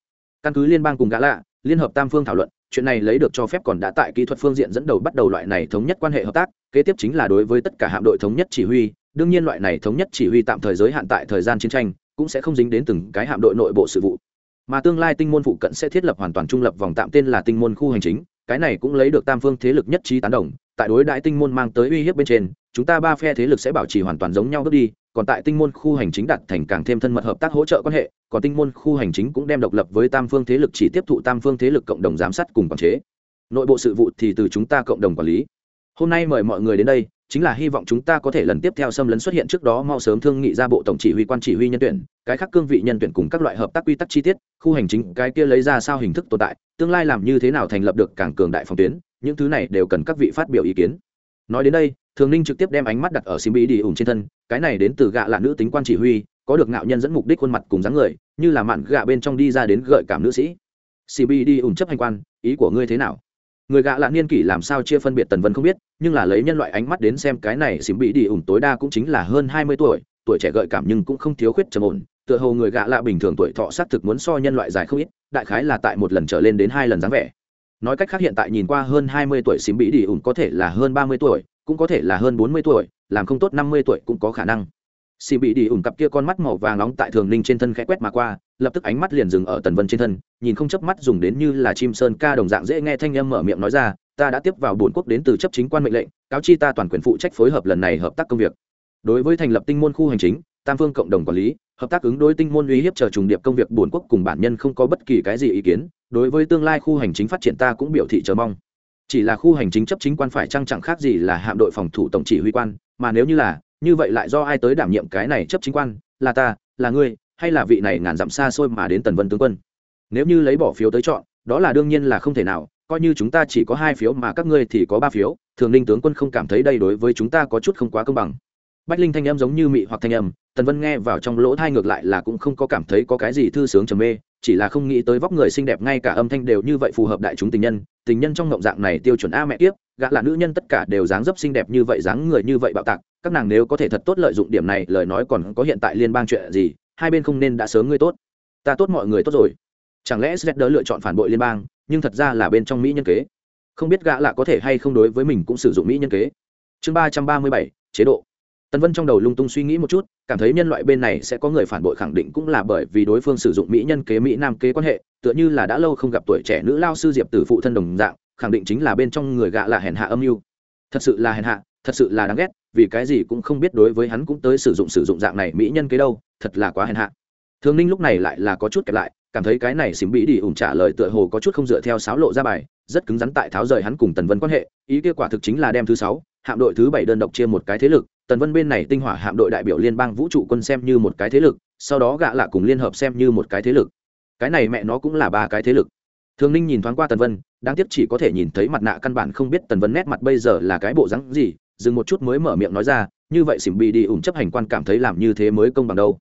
Căn cứ liên bang cùng gã lạ, liên hợp tam phương thảo luận, chuyện này lấy được cho phép còn đã tại kỹ thuật phương diện dẫn đầu bắt đầu loại này thống nhất quan hệ hợp tác, kế tiếp chính là đối với tất cả hạm đội thống nhất chỉ huy đương nhiên loại này thống nhất chỉ huy tạm thời giới hạn tại thời gian chiến tranh, cũng sẽ không dính đến từng cái hạm đội nội bộ sự vụ. Mà tương lai tinh môn phụ cận sẽ thiết lập hoàn toàn trung lập vòng tạm tên là tinh môn khu hành chính, cái này cũng lấy được tam phương thế lực nhất trí tán đồng, tại đối đại tinh môn mang tới uy hiếp bên trên, chúng ta ba phe thế lực sẽ bảo trì hoàn toàn giống nhau bước đi, còn tại tinh môn khu hành chính đặt thành càng thêm thân mật hợp tác hỗ trợ quan hệ, còn tinh môn khu hành chính cũng đem độc lập với tam phương thế lực chỉ tiếp thụ tam phương thế lực cộng đồng giám sát cùng quản chế. Nội bộ sự vụ thì từ chúng ta cộng đồng quản lý hôm nay mời mọi người đến đây, chính là hy vọng chúng ta có thể lần tiếp theo xâm lấn xuất hiện trước đó mau sớm thương nghị ra bộ tổng chỉ huy quan chỉ huy nhân tuyển, cái khác cương vị nhân tuyển cùng các loại hợp tác quy tắc chi tiết, khu hành chính cái kia lấy ra sao hình thức tồn tại, tương lai làm như thế nào thành lập được càng cường đại phòng tuyến, những thứ này đều cần các vị phát biểu ý kiến. Nói đến đây, thường ninh trực tiếp đem ánh mắt đặt ở sim bí đi ủng trên thân, cái này đến từ gạ là nữ tính quan chỉ huy, có được ngạo nhân dẫn mục đích khuôn mặt cùng dáng người, như là mạn gạ bên trong đi ra đến gợi cảm nữ sĩ. Cbd ủng chấp hành quan, ý của ngươi thế nào? Người gạ lạ niên kỷ làm sao chia phân biệt tần vân không biết, nhưng là lấy nhân loại ánh mắt đến xem cái này xím bị đi ủng tối đa cũng chính là hơn hai mươi tuổi tuổi trẻ gợi cảm nhưng cũng không thiếu khuyết trầm ổn, tựa hồ người gạ lạ bình thường tuổi thọ xác thực muốn so nhân loại dài không ít, đại khái là tại một lần trở lên đến hai lần dáng vẻ. Nói cách khác hiện tại nhìn qua hơn hai mươi tuổi xím bị đi ủng có thể là hơn ba mươi tuổi, cũng có thể là hơn bốn mươi tuổi, làm không tốt năm mươi tuổi cũng có khả năng xì bị đi ủng cặp kia con mắt màu vàng nóng tại thường ninh trên thân khẽ quét mà qua, lập tức ánh mắt liền dừng ở tần vân trên thân, nhìn không chớp mắt dùng đến như là chim sơn ca đồng dạng dễ nghe thanh âm mở miệng nói ra, ta đã tiếp vào bốn quốc đến từ chấp chính quan mệnh lệnh, cáo chi ta toàn quyền phụ trách phối hợp lần này hợp tác công việc. Đối với thành lập tinh môn khu hành chính, tam phương cộng đồng quản lý, hợp tác ứng đối tinh môn uy hiếp chờ trùng điệp công việc bốn quốc cùng bản nhân không có bất kỳ cái gì ý kiến, đối với tương lai khu hành chính phát triển ta cũng biểu thị chờ mong. Chỉ là khu hành chính chấp chính quan phải trang chẳng khác gì là hạm đội phòng thủ tổng chỉ huy quan, mà nếu như là như vậy lại do ai tới đảm nhiệm cái này chấp chính quan, là ta, là ngươi, hay là vị này ngàn dặm xa xôi mà đến tần vân tướng quân? Nếu như lấy bỏ phiếu tới chọn, đó là đương nhiên là không thể nào, coi như chúng ta chỉ có hai phiếu mà các ngươi thì có ba phiếu, thường ninh tướng quân không cảm thấy đây đối với chúng ta có chút không quá công bằng. Bách linh thanh âm giống như mị hoặc thanh âm, tần vân nghe vào trong lỗ thai ngược lại là cũng không có cảm thấy có cái gì thư sướng trầm mê, chỉ là không nghĩ tới vóc người xinh đẹp ngay cả âm thanh đều như vậy phù hợp đại chúng tình nhân tình nhân trong ngộng dạng này tiêu chuẩn a mẹ kiếp gã là nữ nhân tất cả đều dáng dấp xinh đẹp như vậy, dáng người như vậy bạo tạc, các nàng nếu có thể thật tốt lợi dụng điểm này, lời nói còn có hiện tại liên bang chuyện gì, hai bên không nên đã sớm ngươi tốt. Ta tốt mọi người tốt rồi. Chẳng lẽ sẽ đỡ lựa chọn phản bội liên bang, nhưng thật ra là bên trong mỹ nhân kế. Không biết gã là có thể hay không đối với mình cũng sử dụng mỹ nhân kế. Chương ba trăm ba mươi bảy, chế độ. Tần vân trong đầu lung tung suy nghĩ một chút, cảm thấy nhân loại bên này sẽ có người phản bội khẳng định cũng là bởi vì đối phương sử dụng mỹ nhân kế, mỹ nam kế quan hệ, tựa như là đã lâu không gặp tuổi trẻ nữ lao sư diệp từ phụ thân đồng dạng khẳng định chính là bên trong người gạ là hèn hạ âm mưu. Thật sự là hèn hạ, thật sự là đáng ghét, vì cái gì cũng không biết đối với hắn cũng tới sử dụng sử dụng dạng này mỹ nhân kế đâu, thật là quá hèn hạ. Thường ninh lúc này lại là có chút kẹp lại, cảm thấy cái này xím bị đi ủng trả lời tựa hồ có chút không dựa theo sáo lộ ra bài, rất cứng rắn tại tháo rời hắn cùng tần vân quan hệ, ý kết quả thực chính là đem thứ sáu, hạm đội thứ bảy đơn độc chia một cái thế lực, tần vân bên này tinh hỏa hạm đội đại biểu liên bang vũ trụ quân xem như một cái thế lực, sau đó gạ lạ cùng liên hợp xem như một cái thế lực. Cái này mẹ nó cũng là ba cái thế lực thường ninh nhìn thoáng qua tần vân, đáng tiếc chỉ có thể nhìn thấy mặt nạ căn bản không biết tần vân nét mặt bây giờ là cái bộ rắn gì, dừng một chút mới mở miệng nói ra, như vậy xỉm bị đi ủng chấp hành quan cảm thấy làm như thế mới công bằng đâu?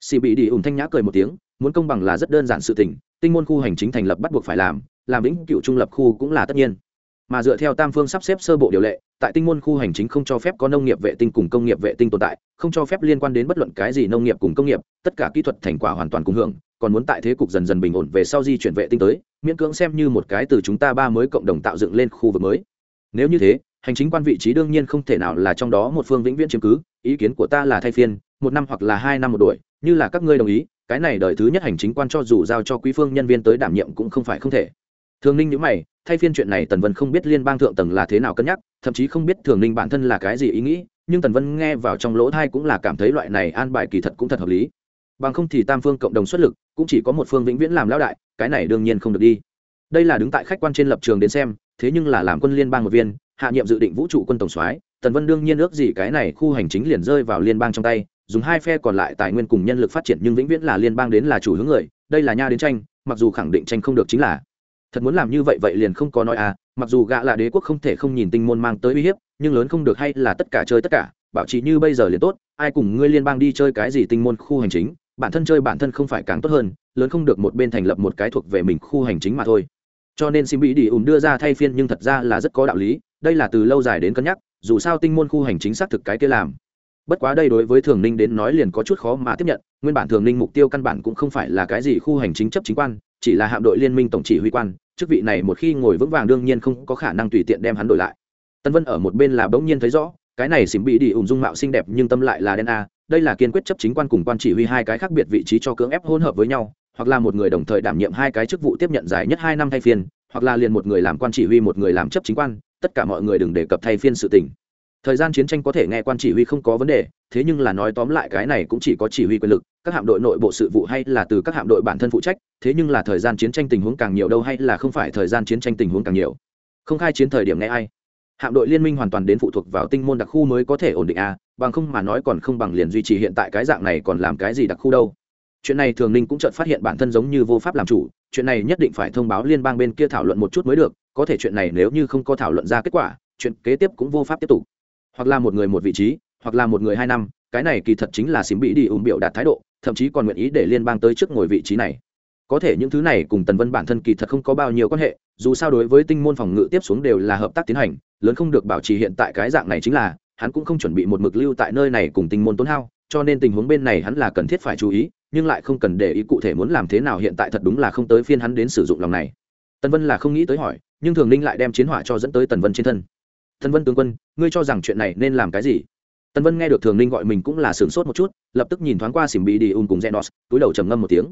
Xỉm bị đi ủng thanh nhã cười một tiếng, muốn công bằng là rất đơn giản sự tình, tinh môn khu hành chính thành lập bắt buộc phải làm làm lĩnh cựu trung lập khu cũng là tất nhiên. Mà dựa theo tam phương sắp xếp sơ bộ điều lệ tại tinh môn khu hành chính không cho phép có nông nghiệp vệ tinh cùng công nghiệp vệ tinh tồn tại, không cho phép liên quan đến bất luận cái gì nông nghiệp cùng công nghiệp, tất cả kỹ thuật thành quả hoàn toàn cùng hưởng, còn muốn tại thế cục dần dần bình ổn về sau di chuyển vệ tinh tới, miễn cưỡng xem như một cái từ chúng ta ba mới cộng đồng tạo dựng lên khu vực mới. Nếu như thế, hành chính quan vị trí đương nhiên không thể nào là trong đó một phương vĩnh viễn chiếm cứ, ý kiến của ta là thay phiên, một năm hoặc là hai năm một đuổi, như là các ngươi đồng ý, cái này đợi thứ nhất hành chính quan cho dù giao cho quý phương nhân viên tới đảm nhiệm cũng không phải không thể. Thường ninh nhữ mày thay phiên chuyện này tần vân không biết liên bang thượng tầng là thế nào cân nhắc, thậm chí không biết thường ninh bản thân là cái gì ý nghĩ, nhưng tần vân nghe vào trong lỗ thai cũng là cảm thấy loại này an bài kỳ thật cũng thật hợp lý. Bằng không thì tam phương cộng đồng xuất lực, cũng chỉ có một phương vĩnh viễn làm lão đại, cái này đương nhiên không được đi. Đây là đứng tại khách quan trên lập trường đến xem, thế nhưng là làm quân liên bang một viên, hạ nhiệm dự định vũ trụ quân tổng soái, tần vân đương nhiên ước gì cái này khu hành chính liền rơi vào liên bang trong tay, dùng hai phe còn lại tài nguyên cùng nhân lực phát triển nhưng vĩnh viễn là liên bang đến là chủ hướng người, đây là nha đến tranh, mặc dù khẳng định tranh không được chính là thật muốn làm như vậy vậy liền không có nói à mặc dù gạ là đế quốc không thể không nhìn tinh môn mang tới uy hiếp, nhưng lớn không được hay là tất cả chơi tất cả, bảo trì như bây giờ liền tốt, ai cùng ngươi liên bang đi chơi cái gì tinh môn khu hành chính, bản thân chơi bản thân không phải càng tốt hơn, lớn không được một bên thành lập một cái thuộc về mình khu hành chính mà thôi. Cho nên xin bị đi ùn đưa ra thay phiên nhưng thật ra là rất có đạo lý, đây là từ lâu dài đến cân nhắc, dù sao tinh môn khu hành chính xác thực cái kia làm. Bất quá đây đối với thường ninh đến nói liền có chút khó mà tiếp nhận, nguyên bản thường ninh mục tiêu căn bản cũng không phải là cái gì khu hành chính chấp chính quan, chỉ là hạm đội liên minh tổng chỉ huy quan chức vị này một khi ngồi vững vàng đương nhiên không có khả năng tùy tiện đem hắn đổi lại. Tân vân ở một bên là bỗng nhiên thấy rõ, cái này xỉm bị đi ủng dung mạo xinh đẹp nhưng tâm lại là đen a, đây là kiên quyết chấp chính quan cùng quan chỉ huy hai cái khác biệt vị trí cho cưỡng ép hỗn hợp với nhau, hoặc là một người đồng thời đảm nhiệm hai cái chức vụ tiếp nhận dài nhất hai năm thay phiên, hoặc là liền một người làm quan chỉ huy một người làm chấp chính quan, tất cả mọi người đừng đề cập thay phiên sự tình thời gian chiến tranh có thể nghe quan chỉ huy không có vấn đề thế nhưng là nói tóm lại cái này cũng chỉ có chỉ huy quyền lực các hạm đội nội bộ sự vụ hay là từ các hạm đội bản thân phụ trách thế nhưng là thời gian chiến tranh tình huống càng nhiều đâu hay là không phải thời gian chiến tranh tình huống càng nhiều. Không khai chiến thời điểm nghe ai. Hạm đội liên minh hoàn toàn đến phụ thuộc vào tinh môn đặc khu mới có thể ổn định a à, bằng không mà nói còn không bằng liền duy trì hiện tại cái dạng này còn làm cái gì đặc khu đâu. Chuyện này thường ninh cũng chợt phát hiện bản thân giống như vô pháp làm chủ chuyện này nhất định phải thông báo liên bang bên kia thảo luận một chút mới được có thể chuyện này nếu như không có thảo luận ra kết quả chuyện kế tiếp cũng vô pháp tiếp tục hoặc là một người một vị trí, hoặc là một người hai năm, cái này kỳ thật chính là xím bị đi ủng biểu đạt thái độ, thậm chí còn nguyện ý để liên bang tới trước ngồi vị trí này. Có thể những thứ này cùng tần vân bản thân kỳ thật không có bao nhiêu quan hệ, dù sao đối với tinh môn phòng ngự tiếp xuống đều là hợp tác tiến hành, lớn không được bảo trì hiện tại cái dạng này chính là, hắn cũng không chuẩn bị một mực lưu tại nơi này cùng tinh môn tốn hao, cho nên tình huống bên này hắn là cần thiết phải chú ý, nhưng lại không cần để ý cụ thể muốn làm thế nào hiện tại thật đúng là không tới phiên hắn đến sử dụng lòng này. Tần vân là không nghĩ tới hỏi, nhưng thường ninh lại đem chiến hỏa cho dẫn tới tần vân trên thân tân vân tướng quân, ngươi cho rằng chuyện này nên làm cái gì? Tân vân nghe được thường ninh gọi mình cũng là sửng sốt một chút, lập tức nhìn thoáng qua xỉm bị đi ùn cùng genos túi đầu trầm ngâm một tiếng.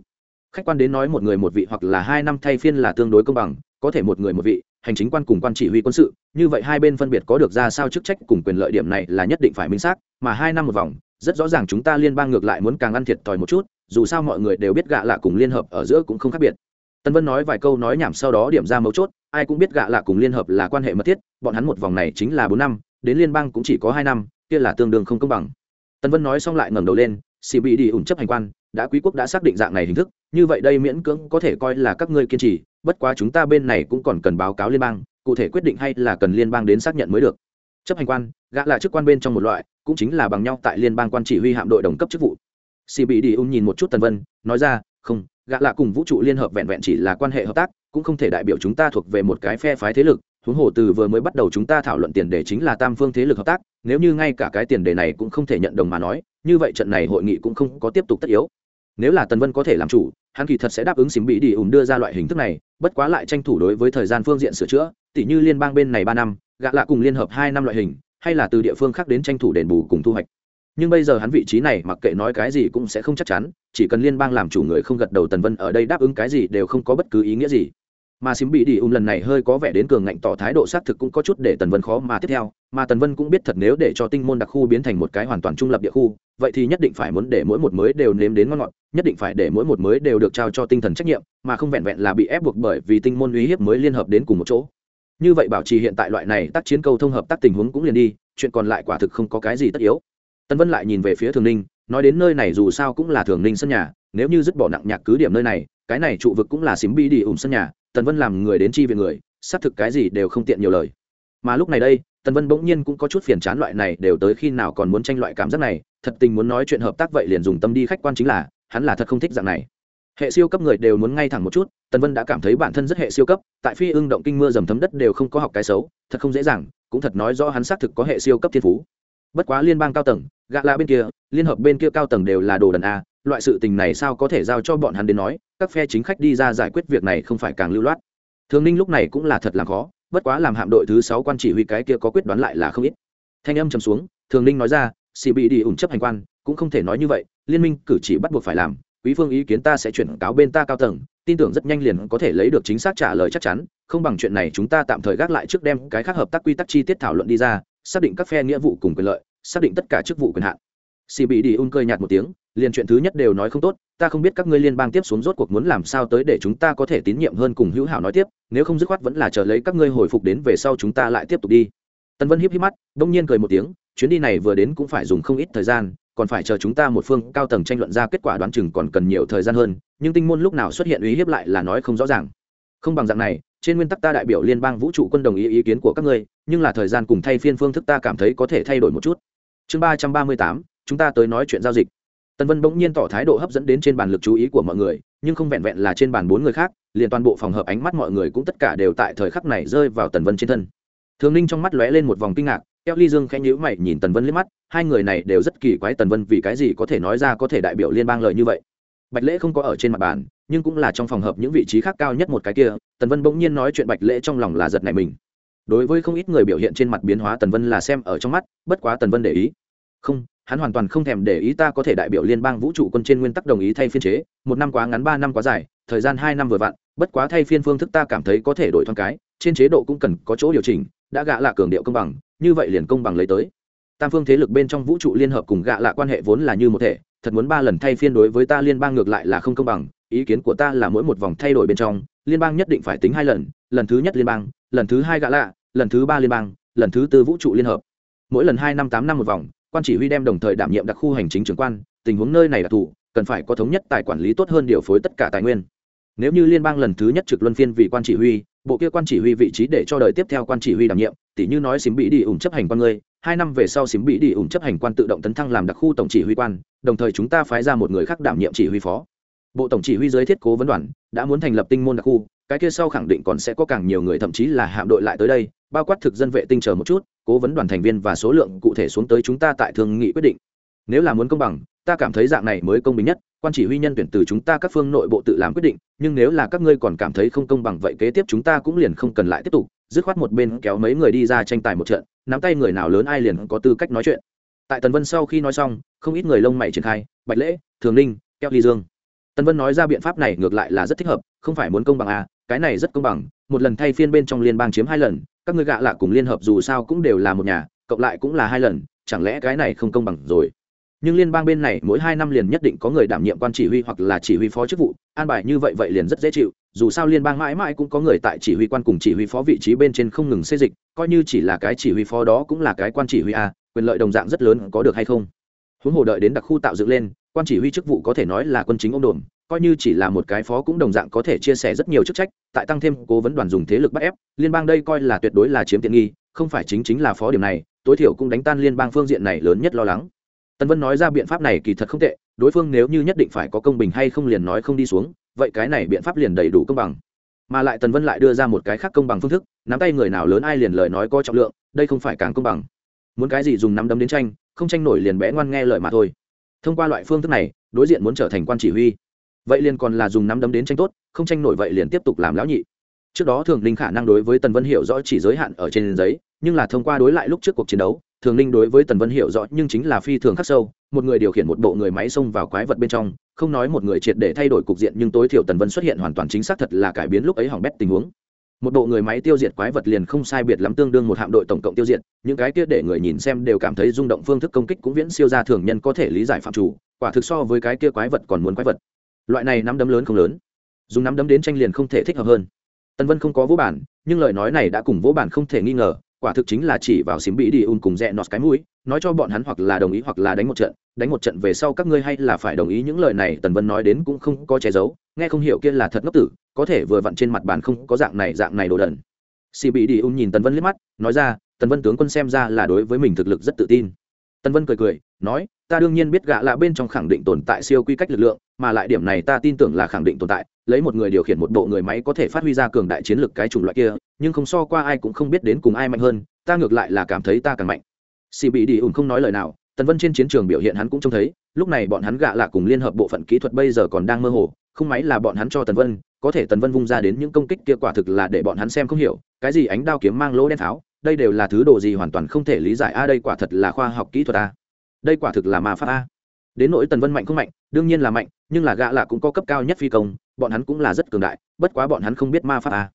Khách quan đến nói một người một vị hoặc là hai năm thay phiên là tương đối công bằng, có thể một người một vị, hành chính quan cùng quan chỉ huy quân sự, như vậy hai bên phân biệt có được ra sao chức trách cùng quyền lợi điểm này là nhất định phải minh xác, mà hai năm một vòng, rất rõ ràng chúng ta liên bang ngược lại muốn càng ăn thiệt thòi một chút, dù sao mọi người đều biết gạ lạ cùng liên hợp ở giữa cũng không khác biệt tân vân nói vài câu nói nhảm sau đó điểm ra mấu chốt, ai cũng biết gạ lạ cùng liên hợp là quan hệ mật thiết, bọn hắn một vòng này chính là bốn năm, đến liên bang cũng chỉ có hai năm, kia là tương đương không công bằng. Tân vân nói xong lại ngẩng đầu lên, xì bị đi ủng chấp hành quan, đã quý quốc đã xác định dạng này hình thức, như vậy đây miễn cưỡng có thể coi là các ngươi kiên trì, bất quá chúng ta bên này cũng còn cần báo cáo liên bang, cụ thể quyết định hay là cần liên bang đến xác nhận mới được. Chấp hành quan gã là chức quan bên trong một loại, cũng chính là bằng nhau tại liên bang quan chỉ huy hạm đội đồng cấp chức vụ. Xì bị đi ung nhìn một chút tần vân, nói ra, không gã lạ cùng vũ trụ liên hợp vẹn vẹn chỉ là quan hệ hợp tác, cũng không thể đại biểu chúng ta thuộc về một cái phe phái thế lực. Huống hồ từ vừa mới bắt đầu chúng ta thảo luận tiền đề chính là tam phương thế lực hợp tác, nếu như ngay cả cái tiền đề này cũng không thể nhận đồng mà nói, như vậy trận này hội nghị cũng không có tiếp tục tất yếu. Nếu là tần vân có thể làm chủ, hắn kỳ thật sẽ đáp ứng xím bị đi ủng đưa ra loại hình thức này, bất quá lại tranh thủ đối với thời gian phương diện sửa chữa tỷ như liên bang bên này ba năm gạ lạ cùng liên hợp hai năm loại hình, hay là từ địa phương khác đến tranh thủ đền bù cùng thu hoạch nhưng bây giờ hắn vị trí này mặc kệ nói cái gì cũng sẽ không chắc chắn, chỉ cần liên bang làm chủ người không gật đầu tần vân ở đây đáp ứng cái gì đều không có bất cứ ý nghĩa gì. Mà xím bị đi ùm lần này hơi có vẻ đến cường ngạnh tỏ thái độ xác thực cũng có chút để tần vân khó mà tiếp theo, mà tần vân cũng biết thật nếu để cho tinh môn đặc khu biến thành một cái hoàn toàn trung lập địa khu, vậy thì nhất định phải muốn để mỗi một mới đều nếm đến ngon ngọt, nhất định phải để mỗi một mới đều được trao cho tinh thần trách nhiệm, mà không vẹn vẹn là bị ép buộc bởi vì tinh môn uy hiếp mới liên hợp đến cùng một chỗ. Như vậy bảo trì hiện tại loại này tác chiến câu thông hợp tác tình huống cũng liền đi, chuyện còn lại quả thực không có cái gì tất yếu tân vân lại nhìn về phía thường ninh, nói đến nơi này dù sao cũng là thường ninh sân nhà, nếu như dứt bỏ nặng nhạc cứ điểm nơi này, cái này trụ vực cũng là xím bi đi ủng sân nhà, tần vân làm người đến chi về người, xác thực cái gì đều không tiện nhiều lời. Mà lúc này đây, tần vân bỗng nhiên cũng có chút phiền chán loại này đều tới khi nào còn muốn tranh loại cảm giác này, thật tình muốn nói chuyện hợp tác vậy liền dùng tâm đi khách quan chính là, hắn là thật không thích dạng này. Hệ siêu cấp người đều muốn ngay thẳng một chút, tần vân đã cảm thấy bản thân rất hệ siêu cấp, tại phi ưng động kinh mưa dầm thấm đất đều không có học cái xấu, thật không dễ dàng, cũng thật nói rõ hắn xác thực có hệ siêu cấp thiên phú bất quá liên bang cao tầng, gạ lạ bên kia, liên hợp bên kia cao tầng đều là đồ đần a, loại sự tình này sao có thể giao cho bọn hắn đến nói, các phe chính khách đi ra giải quyết việc này không phải càng lưu loát. Thường ninh lúc này cũng là thật là khó, bất quá làm hạm đội thứ sáu quan chỉ huy cái kia có quyết đoán lại là không ít. Thanh âm trầm xuống, thường ninh nói ra, xì bị đi ủng chấp hành quan, cũng không thể nói như vậy, liên minh cử chỉ bắt buộc phải làm, quý phương ý kiến ta sẽ chuyển cáo bên ta cao tầng, tin tưởng rất nhanh liền có thể lấy được chính xác trả lời chắc chắn, không bằng chuyện này chúng ta tạm thời gác lại trước đem cái khác hợp tác quy tắc chi tiết thảo luận đi ra xác định các phe nghĩa vụ cùng quyền lợi, xác định tất cả chức vụ quyền hạn. Xì bị đi un cười nhạt một tiếng, liền chuyện thứ nhất đều nói không tốt, ta không biết các ngươi liên bang tiếp xuống rốt cuộc muốn làm sao tới để chúng ta có thể tín nhiệm hơn cùng hữu hảo nói tiếp, nếu không dứt khoát vẫn là chờ lấy các ngươi hồi phục đến về sau chúng ta lại tiếp tục đi. Tân vân hiếp híp mắt, đông nhiên cười một tiếng, chuyến đi này vừa đến cũng phải dùng không ít thời gian, còn phải chờ chúng ta một phương cao tầng tranh luận ra kết quả đoán chừng còn cần nhiều thời gian hơn, nhưng tinh môn lúc nào xuất hiện uy hiếp lại là nói không rõ ràng. Không bằng dạng này trên nguyên tắc ta đại biểu liên bang vũ trụ quân đồng ý ý kiến của các ngươi, nhưng là thời gian cùng thay phiên phương thức ta cảm thấy có thể thay đổi một chút. Chương ba trăm ba mươi tám, chúng ta tới nói chuyện giao dịch. Tần vân bỗng nhiên tỏ thái độ hấp dẫn đến trên bàn lực chú ý của mọi người, nhưng không vẹn vẹn là trên bàn bốn người khác, liền toàn bộ phòng hợp ánh mắt mọi người cũng tất cả đều tại thời khắc này rơi vào tần vân trên thân. Thường ninh trong mắt lóe lên một vòng kinh ngạc keo ly dương khẽ nhữ mày nhìn tần vân liếc mắt, hai người này đều rất kỳ quái tần vân vì cái gì có thể nói ra có thể đại biểu liên bang lời như vậy. Bạch lễ không có ở trên mặt bàn, nhưng cũng là trong phòng hợp những vị trí khác cao nhất một cái kia tần vân bỗng nhiên nói chuyện bạch lễ trong lòng là giật này mình. Đối với không ít người biểu hiện trên mặt biến hóa, tần vân là xem ở trong mắt, bất quá tần vân để ý. Không, hắn hoàn toàn không thèm để ý ta có thể đại biểu liên bang vũ trụ quân trên nguyên tắc đồng ý thay phiên chế, một năm quá ngắn, ba năm quá dài, thời gian hai năm vừa vặn, bất quá thay phiên phương thức ta cảm thấy có thể đổi thoáng cái, trên chế độ cũng cần có chỗ điều chỉnh, đã gạ là cường điệu công bằng, như vậy liền công bằng lấy tới. Tam phương thế lực bên trong vũ trụ liên hợp cùng gạ là quan hệ vốn là như một thể, thật muốn ba lần thay phiên đối với ta liên bang ngược lại là không công bằng, ý kiến của ta là mỗi một vòng thay đổi bên trong liên bang nhất định phải tính hai lần lần thứ nhất liên bang, lần thứ hai gã lạ, lần thứ ba liên bang, lần thứ tư vũ trụ liên hợp. Mỗi lần hai năm tám năm một vòng, quan chỉ huy đem đồng thời đảm nhiệm đặc khu hành chính trưởng quan, tình huống nơi này đặc thù cần phải có thống nhất tài quản lý tốt hơn điều phối tất cả tài nguyên. Nếu như liên bang lần thứ nhất trực luân phiên vì quan chỉ huy, bộ kia quan chỉ huy vị trí để cho đời tiếp theo quan chỉ huy đảm nhiệm tỷ như nói xím bị đi ủng chấp hành quan ngươi, hai năm về sau xím bị đi ủng chấp hành quan tự động tấn thăng làm đặc khu tổng chỉ huy quan, đồng thời chúng ta phái ra một người khác đảm nhiệm chỉ huy phó bộ tổng chỉ huy giới thiết cố vấn đoàn đã muốn thành lập tinh môn đặc khu, cái kia sau khẳng định còn sẽ có càng nhiều người, thậm chí là hạm đội lại tới đây, bao quát thực dân vệ tinh chờ một chút, cố vấn đoàn thành viên và số lượng cụ thể xuống tới chúng ta tại thương nghị quyết định. Nếu là muốn công bằng, ta cảm thấy dạng này mới công bình nhất, quan chỉ huy nhân tuyển từ chúng ta các phương nội bộ tự làm quyết định, nhưng nếu là các ngươi còn cảm thấy không công bằng vậy kế tiếp chúng ta cũng liền không cần lại tiếp tục, dứt khoát một bên kéo mấy người đi ra tranh tài một trận, nắm tay người nào lớn ai liền có tư cách nói chuyện. Tại tần vân sau khi nói xong, không ít người lông mày triển khai, bạch lễ, thường ninh, keo ly dương tần vân nói ra biện pháp này ngược lại là rất thích hợp, không phải muốn công bằng à cái này rất công bằng, một lần thay phiên bên trong liên bang chiếm hai lần, các ngươi gạ lạ cùng liên hợp dù sao cũng đều là một nhà, cộng lại cũng là hai lần, chẳng lẽ cái này không công bằng rồi? Nhưng liên bang bên này mỗi hai năm liền nhất định có người đảm nhiệm quan chỉ huy hoặc là chỉ huy phó chức vụ, an bài như vậy vậy liền rất dễ chịu, dù sao liên bang mãi mãi cũng có người tại chỉ huy quan cùng chỉ huy phó vị trí bên trên không ngừng xây dịch, coi như chỉ là cái chỉ huy phó đó cũng là cái quan chỉ huy a quyền lợi đồng dạng rất lớn, có được hay không? Huống hồ đợi đến đặc khu tạo dựng lên quan chỉ huy chức vụ có thể nói là quân chính ông đồn coi như chỉ là một cái phó cũng đồng dạng có thể chia sẻ rất nhiều chức trách, tại tăng thêm cố vấn đoàn dùng thế lực bắt ép, liên bang đây coi là tuyệt đối là chiếm tiện nghi, không phải chính chính là phó điểm này, tối thiểu cũng đánh tan liên bang phương diện này lớn nhất lo lắng. Tân vân nói ra biện pháp này kỳ thật không tệ, đối phương nếu như nhất định phải có công bình hay không liền nói không đi xuống, vậy cái này biện pháp liền đầy đủ công bằng. Mà lại tần vân lại đưa ra một cái khác công bằng phương thức, nắm tay người nào lớn ai liền lời nói có trọng lượng, đây không phải càng công bằng. Muốn cái gì dùng nắm đấm đến tranh, không tranh nổi liền bé ngoan nghe lời mà thôi thông qua loại phương thức này, đối diện muốn trở thành quan chỉ huy. Vậy liền còn là dùng nắm đấm đến tranh tốt, không tranh nổi vậy liền tiếp tục làm lão nhị. Trước đó thường linh khả năng đối với tần vân hiểu rõ chỉ giới hạn ở trên giấy, nhưng là thông qua đối lại lúc trước cuộc chiến đấu, thường Linh đối với tần vân hiểu rõ nhưng chính là phi thường khắc sâu, một người điều khiển một bộ người máy xông vào quái vật bên trong, không nói một người triệt để thay đổi cục diện nhưng tối thiểu tần vân xuất hiện hoàn toàn chính xác thật là cải biến lúc ấy hỏng bét tình huống một bộ người máy tiêu diệt quái vật liền không sai biệt lắm tương đương một hạm đội tổng cộng tiêu diệt, những cái kia để người nhìn xem đều cảm thấy rung động phương thức công kích cũng viễn siêu ra thường nhân có thể lý giải phạm chủ, quả thực so với cái kia quái vật còn muốn quái vật. Loại này nắm đấm lớn không lớn, dùng nắm đấm đến tranh liền không thể thích hợp hơn. Tần vân không có vũ bản nhưng lời nói này đã cùng vũ bản không thể nghi ngờ, quả thực chính là chỉ vào xím bị đi un cùng rẽ nọt cái mũi, nói cho bọn hắn hoặc là đồng ý hoặc là đánh một trận, đánh một trận về sau các ngươi hay là phải đồng ý những lời này, tần vân nói đến cũng không có che giấu nghe không hiểu kia là thật ngốc tử, có thể vừa vặn trên mặt bàn không có dạng này dạng này đồ đần. Xì bị đi Ung nhìn tần vân liếc mắt, nói ra, tần vân tướng quân xem ra là đối với mình thực lực rất tự tin. Tần vân cười cười, nói, ta đương nhiên biết gạ lạ bên trong khẳng định tồn tại siêu quy cách lực lượng, mà lại điểm này ta tin tưởng là khẳng định tồn tại, lấy một người điều khiển một bộ người máy có thể phát huy ra cường đại chiến lược cái chủng loại kia, nhưng không so qua ai cũng không biết đến cùng ai mạnh hơn, ta ngược lại là cảm thấy ta càng mạnh. Xì bị đi Ung không nói lời nào, tần vân trên chiến trường biểu hiện hắn cũng trông thấy, lúc này bọn hắn gạ lạ cùng liên hợp bộ phận kỹ thuật bây giờ còn đang mơ hồ không máy là bọn hắn cho tần vân, có thể tần vân vung ra đến những công kích kia quả thực là để bọn hắn xem không hiểu, cái gì ánh đao kiếm mang lỗ đen tháo, đây đều là thứ đồ gì hoàn toàn không thể lý giải, a, đây quả thật là khoa học kỹ thuật a. Đây quả thực là ma pháp a. Đến nỗi tần vân mạnh không mạnh, đương nhiên là mạnh, nhưng là gạ lạ cũng có cấp cao nhất phi công, bọn hắn cũng là rất cường đại, bất quá bọn hắn không biết ma pháp a.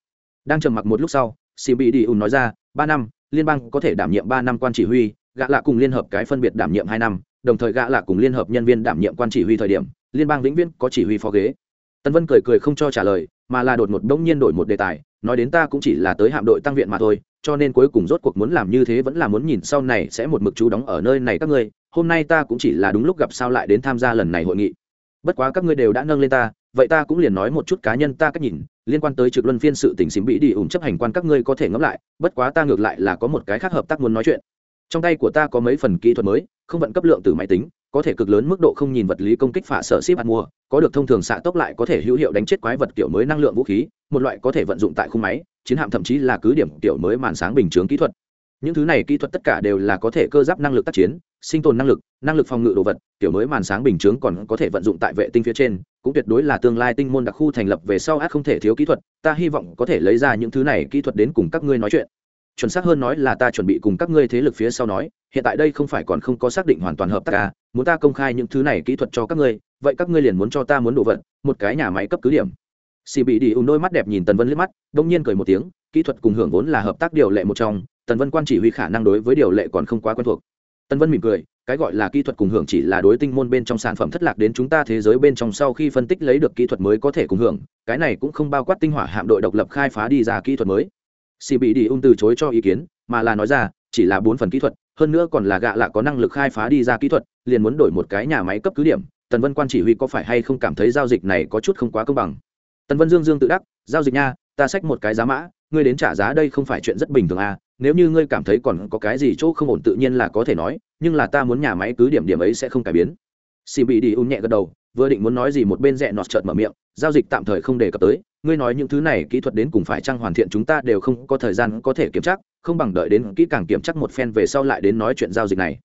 Đang trầm mặc một lúc sau cb đi ùn nói ra, ba năm, liên bang có thể đảm nhiệm ba năm quan chỉ huy gạ lạ cùng liên hợp cái phân biệt đảm nhiệm hai năm, đồng thời gạ lạ cùng liên hợp nhân viên đảm nhiệm quan chỉ huy thời điểm, liên bang vĩnh viễn có chỉ huy phó ghế tân vân cười cười không cho trả lời, mà là đột một bỗng nhiên đổi một đề tài, nói đến ta cũng chỉ là tới hạm đội tăng viện mà thôi, cho nên cuối cùng rốt cuộc muốn làm như thế vẫn là muốn nhìn sau này sẽ một mực chú đóng ở nơi này các ngươi, hôm nay ta cũng chỉ là đúng lúc gặp sao lại đến tham gia lần này hội nghị. Bất quá các ngươi đều đã nâng lên ta, vậy ta cũng liền nói một chút cá nhân ta cách nhìn, liên quan tới trực luân phiên sự tình xím bị đi ủng chấp hành quan các ngươi có thể ngẫm lại, bất quá ta ngược lại là có một cái khác hợp tác muốn nói chuyện trong tay của ta có mấy phần kỹ thuật mới, không vận cấp lượng từ máy tính, có thể cực lớn mức độ không nhìn vật lý công kích phả sở ship ăn mua có được thông thường xạ tốc lại có thể hữu hiệu đánh chết quái vật kiểu mới năng lượng vũ khí, một loại có thể vận dụng tại khung máy, chiến hạm thậm chí là cứ điểm kiểu mới màn sáng bình chướng kỹ thuật. Những thứ này kỹ thuật tất cả đều là có thể cơ giáp năng lực tác chiến, sinh tồn năng lực năng lực phòng ngự đồ vật, kiểu mới màn sáng bình chướng còn có thể vận dụng tại vệ tinh phía trên, cũng tuyệt đối là tương lai tinh môn đặc khu thành lập về sau ác không thể thiếu kỹ thuật, ta hy vọng có thể lấy ra những thứ này kỹ thuật đến cùng các ngươi nói chuyện chuẩn xác hơn nói là ta chuẩn bị cùng các ngươi thế lực phía sau nói, hiện tại đây không phải còn không có xác định hoàn toàn hợp tác à muốn ta công khai những thứ này kỹ thuật cho các ngươi, vậy các ngươi liền muốn cho ta muốn đồ vật, một cái nhà máy cấp cứ điểm. Xì bị đi ùn đôi mắt đẹp nhìn tần vân liếc mắt, đông nhiên cười một tiếng, kỹ thuật cùng hưởng vốn là hợp tác điều lệ một trong, tần vân quan chỉ huy khả năng đối với điều lệ còn không quá quen thuộc. Tần vân mỉm cười, cái gọi là kỹ thuật cùng hưởng chỉ là đối tinh môn bên trong sản phẩm thất lạc đến chúng ta thế giới bên trong sau khi phân tích lấy được kỹ thuật mới có thể cùng hưởng, cái này cũng không bao quát tinh hỏa hạm đội độc lập khai phá đi ra kỹ thuật mới xì bị đi ung từ chối cho ý kiến, mà là nói ra, chỉ là bốn phần kỹ thuật, hơn nữa còn là gạ lạ có năng lực khai phá đi ra kỹ thuật, liền muốn đổi một cái nhà máy cấp cứ điểm. Tần vân quan chỉ huy có phải hay không cảm thấy giao dịch này có chút không quá công bằng. Tần vân dương dương tự đắc, giao dịch nha, ta xách một cái giá mã, ngươi đến trả giá đây không phải chuyện rất bình thường à nếu như ngươi cảm thấy còn có cái gì chỗ không ổn tự nhiên là có thể nói, nhưng là ta muốn nhà máy cứ điểm điểm ấy sẽ không cải biến. Xì bị đi un nhẹ gật đầu, vừa định muốn nói gì một bên rẽ nọt chợt mở miệng, giao dịch tạm thời không đề cập tới ngươi nói những thứ này kỹ thuật đến cùng phải trang hoàn thiện chúng ta đều không có thời gian có thể kiểm tra, không bằng đợi đến kỹ càng kiểm tra một phen về sau lại đến nói chuyện giao dịch này.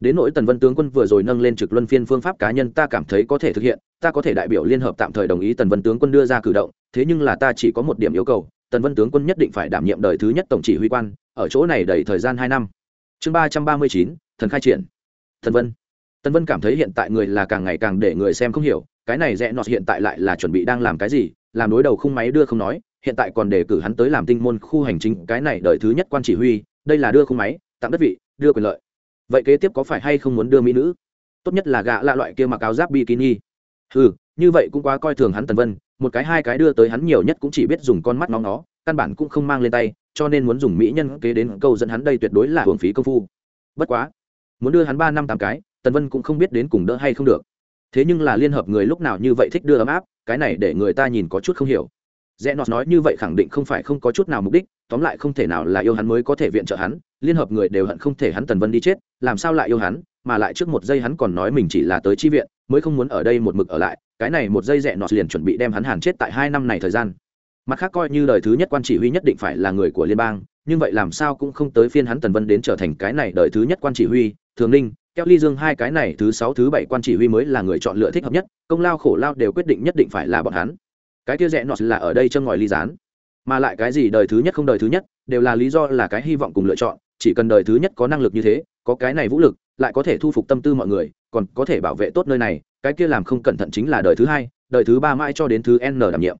Đến nỗi tần vân tướng quân vừa rồi nâng lên trực luân phiên phương pháp cá nhân ta cảm thấy có thể thực hiện, ta có thể đại biểu liên hợp tạm thời đồng ý tần vân tướng quân đưa ra cử động, thế nhưng là ta chỉ có một điểm yêu cầu, tần vân tướng quân nhất định phải đảm nhiệm đời thứ nhất tổng chỉ huy quan, ở chỗ này đầy thời gian hai năm. Chương ba trăm ba mươi chín, thần khai triển. Thần vân. Tần vân cảm thấy hiện tại người là càng ngày càng để người xem không hiểu, cái này rẽ nọt hiện tại lại là chuẩn bị đang làm cái gì làm đối đầu khung máy đưa không nói, hiện tại còn đề cử hắn tới làm tinh môn khu hành chính, cái này đợi thứ nhất quan chỉ huy, đây là đưa khung máy, tặng đất vị, đưa quyền lợi. Vậy kế tiếp có phải hay không muốn đưa mỹ nữ? Tốt nhất là gạ lạ loại kia mặc áo giáp bikini. Ừ như vậy cũng quá coi thường hắn tần vân, một cái hai cái đưa tới hắn nhiều nhất cũng chỉ biết dùng con mắt nóng nó, căn bản cũng không mang lên tay, cho nên muốn dùng mỹ nhân kế đến câu dẫn hắn đây tuyệt đối là hưởng phí công phu. Bất quá, muốn đưa hắn ba năm tám cái, tần vân cũng không biết đến cùng đỡ hay không được thế nhưng là liên hợp người lúc nào như vậy thích đưa ấm áp, cái này để người ta nhìn có chút không hiểu. Rẽ nọt nói như vậy khẳng định không phải không có chút nào mục đích, tóm lại không thể nào là yêu hắn mới có thể viện trợ hắn, liên hợp người đều hận không thể hắn tần vân đi chết, làm sao lại yêu hắn, mà lại trước một giây hắn còn nói mình chỉ là tới chi viện, mới không muốn ở đây một mực ở lại, cái này một giây rẽ nọt liền chuẩn bị đem hắn hàn chết tại hai năm này thời gian. Mặt khác coi như đời thứ nhất quan chỉ huy nhất định phải là người của liên bang, nhưng vậy làm sao cũng không tới phiên hắn tần vân đến trở thành cái này đời thứ nhất quan chỉ huy, thường ninh keo ly dương hai cái này thứ sáu, thứ bảy quan chỉ huy mới là người chọn lựa thích hợp nhất, công lao khổ lao đều quyết định nhất định phải là bọn hắn. Cái kia rẽ nọt là ở đây chân ngòi ly gián. Mà lại cái gì đời thứ nhất không đời thứ nhất, đều là lý do là cái hy vọng cùng lựa chọn, chỉ cần đời thứ nhất có năng lực như thế, có cái này vũ lực, lại có thể thu phục tâm tư mọi người, còn có thể bảo vệ tốt nơi này, cái kia làm không cẩn thận chính là đời thứ hai, đời thứ ba mãi cho đến thứ n đảm nhiệm.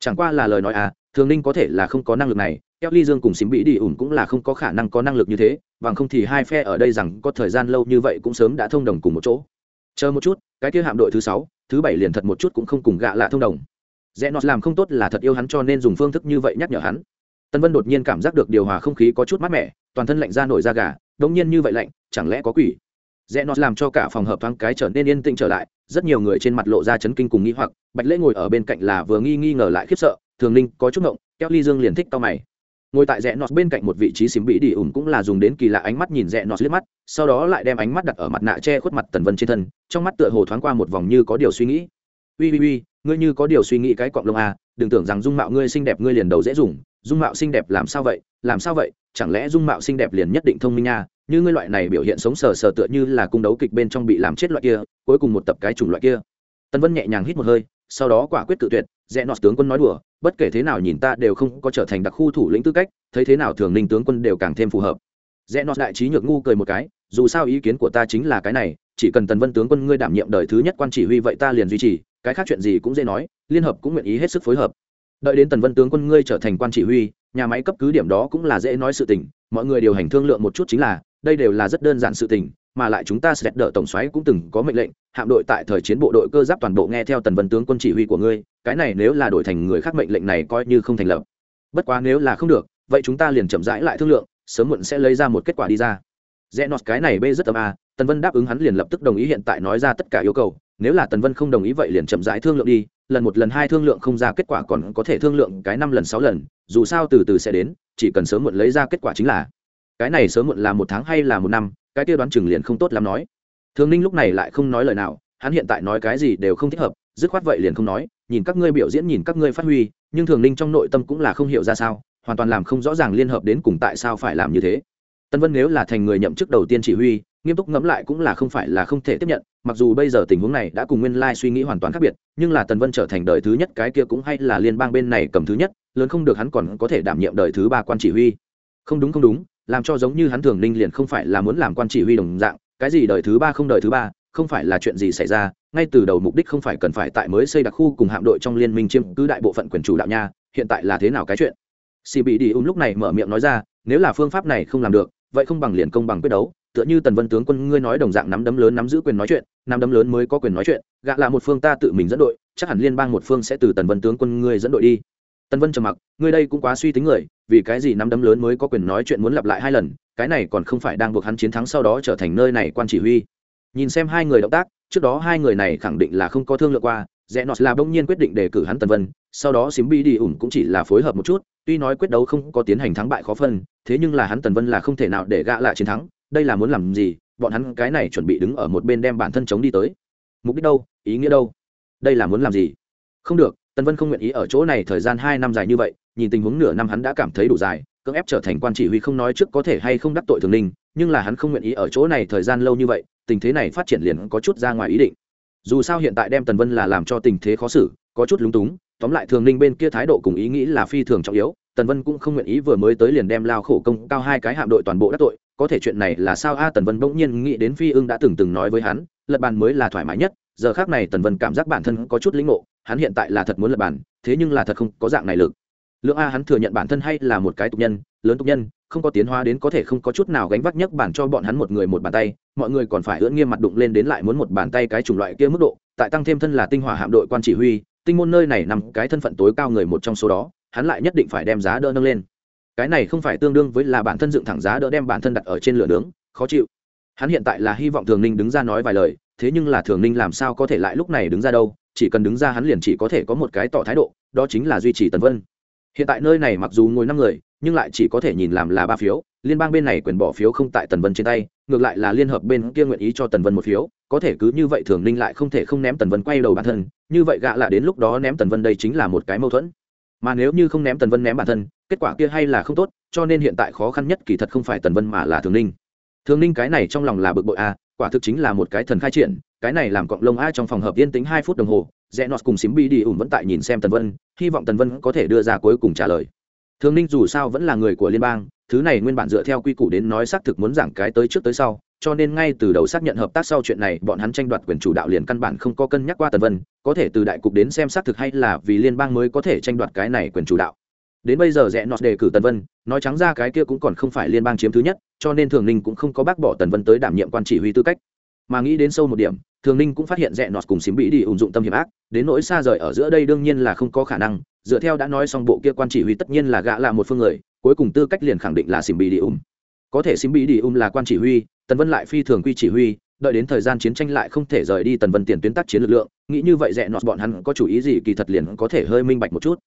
Chẳng qua là lời nói à thường ninh có thể là không có năng lực này, keo ly dương cùng xím bị đi ủn cũng là không có khả năng có năng lực như thế, bằng không thì hai phe ở đây rằng có thời gian lâu như vậy cũng sớm đã thông đồng cùng một chỗ. Chờ một chút, cái kia hạm đội thứ sáu, thứ bảy liền thật một chút cũng không cùng gạ lạ thông đồng. Rẽ nọt làm không tốt là thật yêu hắn cho nên dùng phương thức như vậy nhắc nhở hắn. Tân vân đột nhiên cảm giác được điều hòa không khí có chút mát mẻ, toàn thân lạnh ra nổi da gà, đống nhiên như vậy lạnh, chẳng lẽ có quỷ? Rẽ nọt làm cho cả phòng hợp thoáng cái trở nên yên tĩnh trở lại, rất nhiều người trên mặt lộ ra chấn kinh cùng nghi hoặc, bạch lễ ngồi ở bên cạnh là vừa nghi nghi ngờ lại khiếp sợ thường Linh, có chút ngộng keo ly dương liền thích tao mày. Ngồi tại rẽ nọt bên cạnh một vị trí xím bỉ đi ủn cũng là dùng đến kỳ lạ ánh mắt nhìn rẽ nọt liếc mắt sau đó lại đem ánh mắt đặt ở mặt nạ che khuất mặt tần vân trên thân trong mắt tựa hồ thoáng qua một vòng như có điều suy nghĩ. Ui ui ui ngươi như có điều suy nghĩ cái cọng lông à đừng tưởng rằng dung mạo ngươi xinh đẹp ngươi liền đầu dễ dùng dung mạo xinh đẹp làm sao vậy làm sao vậy chẳng lẽ dung mạo xinh đẹp liền nhất định thông minh nha như ngươi loại này biểu hiện sống sờ sờ tựa như là cung đấu kịch bên trong bị làm chết loại kia cuối cùng một tập cái chủng loại kia. Tần vân nhẹ nhàng hít một hơi sau đó quả quyết cự tuyệt, rẽ nọt tướng quân nói đùa, bất kể thế nào nhìn ta đều không có trở thành đặc khu thủ lĩnh tư cách, thấy thế nào thường ninh tướng quân đều càng thêm phù hợp. Rẽ nọt đại trí nhược ngu cười một cái, dù sao ý kiến của ta chính là cái này, chỉ cần tần vân tướng quân ngươi đảm nhiệm đời thứ nhất quan chỉ huy vậy ta liền duy trì, cái khác chuyện gì cũng dễ nói, liên hợp cũng nguyện ý hết sức phối hợp. Đợi đến tần vân tướng quân ngươi trở thành quan chỉ huy, nhà máy cấp cứ điểm đó cũng là dễ nói sự tình, mọi người điều hành thương lượng một chút chính là, đây đều là rất đơn giản sự tình mà lại chúng ta sẽ đỡ tổng xoáy cũng từng có mệnh lệnh, hạm đội tại thời chiến bộ đội cơ giáp toàn bộ nghe theo tần vân tướng quân chỉ huy của ngươi, cái này nếu là đổi thành người khác mệnh lệnh này coi như không thành lập. Bất quá nếu là không được, vậy chúng ta liền chậm rãi lại thương lượng, sớm muộn sẽ lấy ra một kết quả đi ra. Rẽ nọt cái này bê rất tầm a à, tần vân đáp ứng hắn liền lập tức đồng ý hiện tại nói ra tất cả yêu cầu, nếu là tần vân không đồng ý vậy liền chậm rãi thương lượng đi, lần một lần hai thương lượng không ra kết quả còn có thể thương lượng cái năm lần sáu lần, dù sao từ từ sẽ đến, chỉ cần sớm muộn lấy ra kết quả chính là. Cái này sớm muộn là một tháng hay là một năm cái kia đoán chừng liền không tốt lắm nói. Thường ninh lúc này lại không nói lời nào, hắn hiện tại nói cái gì đều không thích hợp, dứt khoát vậy liền không nói, nhìn các ngươi biểu diễn nhìn các ngươi phát huy, nhưng thường ninh trong nội tâm cũng là không hiểu ra sao, hoàn toàn làm không rõ ràng liên hợp đến cùng tại sao phải làm như thế. Tân vân nếu là thành người nhậm chức đầu tiên chỉ huy, nghiêm túc ngẫm lại cũng là không phải là không thể tiếp nhận, mặc dù bây giờ tình huống này đã cùng nguyên lai suy nghĩ hoàn toàn khác biệt, nhưng là tần vân trở thành đời thứ nhất cái kia cũng hay là liên bang bên này cầm thứ nhất, lớn không được hắn còn có thể đảm nhiệm đời thứ ba quan chỉ huy. Không đúng không đúng làm cho giống như hắn thường ninh liền không phải là muốn làm quan chỉ huy đồng dạng, cái gì đời thứ ba không đời thứ ba, không phải là chuyện gì xảy ra, ngay từ đầu mục đích không phải cần phải tại mới xây đặc khu cùng hạm đội trong liên minh chiếm cứ đại bộ phận quyền chủ đạo nha, hiện tại là thế nào cái chuyện? Xì bị đi ung lúc này mở miệng nói ra, nếu là phương pháp này không làm được, vậy không bằng liền công bằng quyết đấu, tựa như tần vân tướng quân ngươi nói đồng dạng nắm đấm lớn nắm giữ quyền nói chuyện, nắm đấm lớn mới có quyền nói chuyện, gạ là một phương ta tự mình dẫn đội, chắc hẳn liên bang một phương sẽ từ tần vân tướng quân ngươi dẫn đội đi tần vân trầm mặc, ngươi đây cũng quá suy tính người, vì cái gì nắm đấm lớn mới có quyền nói chuyện muốn lặp lại hai lần, cái này còn không phải đang buộc hắn chiến thắng sau đó trở thành nơi này quan chỉ huy. Nhìn xem hai người động tác, trước đó hai người này khẳng định là không có thương lượng qua, rẽ nọt là bỗng nhiên quyết định đề cử hắn tần vân, sau đó xím bi đi ủng cũng chỉ là phối hợp một chút, tuy nói quyết đấu không có tiến hành thắng bại khó phân, thế nhưng là hắn tần vân là không thể nào để gạ lại chiến thắng, đây là muốn làm gì, bọn hắn cái này chuẩn bị đứng ở một bên đem bản thân chống đi tới. Mục đích đâu, ý nghĩa đâu, đây là muốn làm gì? Không được tần vân không nguyện ý ở chỗ này thời gian hai năm dài như vậy, nhìn tình huống nửa năm hắn đã cảm thấy đủ dài, cưỡng ép trở thành quan chỉ huy không nói trước có thể hay không đắc tội thường ninh, nhưng là hắn không nguyện ý ở chỗ này thời gian lâu như vậy, tình thế này phát triển liền có chút ra ngoài ý định. Dù sao hiện tại đem tần vân là làm cho tình thế khó xử, có chút lúng túng, tóm lại thường ninh bên kia thái độ cùng ý nghĩ là phi thường trọng yếu, tần vân cũng không nguyện ý vừa mới tới liền đem lao khổ công cao hai cái hạm đội toàn bộ đắc tội, có thể chuyện này là sao? A, tần vân bỗng nhiên nghĩ đến phi ưng đã từng từng nói với hắn, lật bàn mới là thoải mái nhất giờ khác này tần vân cảm giác bản thân có chút lĩnh ngộ, hắn hiện tại là thật muốn lập bản, thế nhưng là thật không có dạng này lực. Lượng a hắn thừa nhận bản thân hay là một cái tục nhân, lớn tục nhân, không có tiến hóa đến có thể không có chút nào gánh vác nhất bản cho bọn hắn một người một bàn tay, mọi người còn phải ưỡn nghiêm mặt đụng lên đến lại muốn một bàn tay cái chủng loại kia mức độ, tại tăng thêm thân là tinh hỏa hạm đội quan chỉ huy, tinh môn nơi này nằm cái thân phận tối cao người một trong số đó, hắn lại nhất định phải đem giá đỡ nâng lên. Cái này không phải tương đương với là bản thân dựng thẳng giá đỡ đem bản thân đặt ở trên lửa nướng, khó chịu. Hắn hiện tại là hy vọng thường ninh đứng ra nói vài lời thế nhưng là thường ninh làm sao có thể lại lúc này đứng ra đâu, chỉ cần đứng ra hắn liền chỉ có thể có một cái tỏ thái độ, đó chính là duy trì tần vân. Hiện tại nơi này mặc dù ngồi năm người, nhưng lại chỉ có thể nhìn làm là ba phiếu, liên bang bên này quyền bỏ phiếu không tại tần vân trên tay, ngược lại là liên hợp bên kia nguyện ý cho tần vân một phiếu, có thể cứ như vậy thường ninh lại không thể không ném tần vân quay đầu bản thân, như vậy gạ là đến lúc đó ném tần vân đây chính là một cái mâu thuẫn. Mà nếu như không ném tần vân ném bản thân, kết quả kia hay là không tốt, cho nên hiện tại khó khăn nhất kỳ thật không phải tần vân mà là thường ninh. Thường ninh cái này trong lòng là bực bội a quả thực chính là một cái thần khai triển, cái này làm cọng lông ai trong phòng hợp yên tính hai phút đồng hồ, rẽ nọt cùng xím bi đi ủng vẫn tại nhìn xem tần vân, hy vọng tần vân có thể đưa ra cuối cùng trả lời. Thương ninh dù sao vẫn là người của liên bang, thứ này nguyên bản dựa theo quy củ đến nói xác thực muốn giảng cái tới trước tới sau, cho nên ngay từ đầu xác nhận hợp tác sau chuyện này, bọn hắn tranh đoạt quyền chủ đạo liền căn bản không có cân nhắc qua tần vân, có thể từ đại cục đến xem xác thực hay là vì liên bang mới có thể tranh đoạt cái này quyền chủ đạo đến bây giờ rẽ nọt đề cử tần vân, nói trắng ra cái kia cũng còn không phải liên bang chiếm thứ nhất, cho nên thường ninh cũng không có bác bỏ tần vân tới đảm nhiệm quan chỉ huy tư cách. Mà nghĩ đến sâu một điểm, thường ninh cũng phát hiện rẽ nọt cùng xím bị đi ủng dụng tâm hiểm ác, đến nỗi xa rời ở giữa đây đương nhiên là không có khả năng, dựa theo đã nói xong bộ kia quan chỉ huy tất nhiên là gã là một phương người, cuối cùng tư cách liền khẳng định là xím bị đi ủng có thể xím bị đi ủng là quan chỉ huy, tần vân lại phi thường quy chỉ huy, đợi đến thời gian chiến tranh lại không thể rời đi tần vân tiền tuyến tác chiến lực lượng, nghĩ như vậy rẽ nọt bọn hắn có chủ ý gì kỳ thật liền có thể hơi minh bạch một chút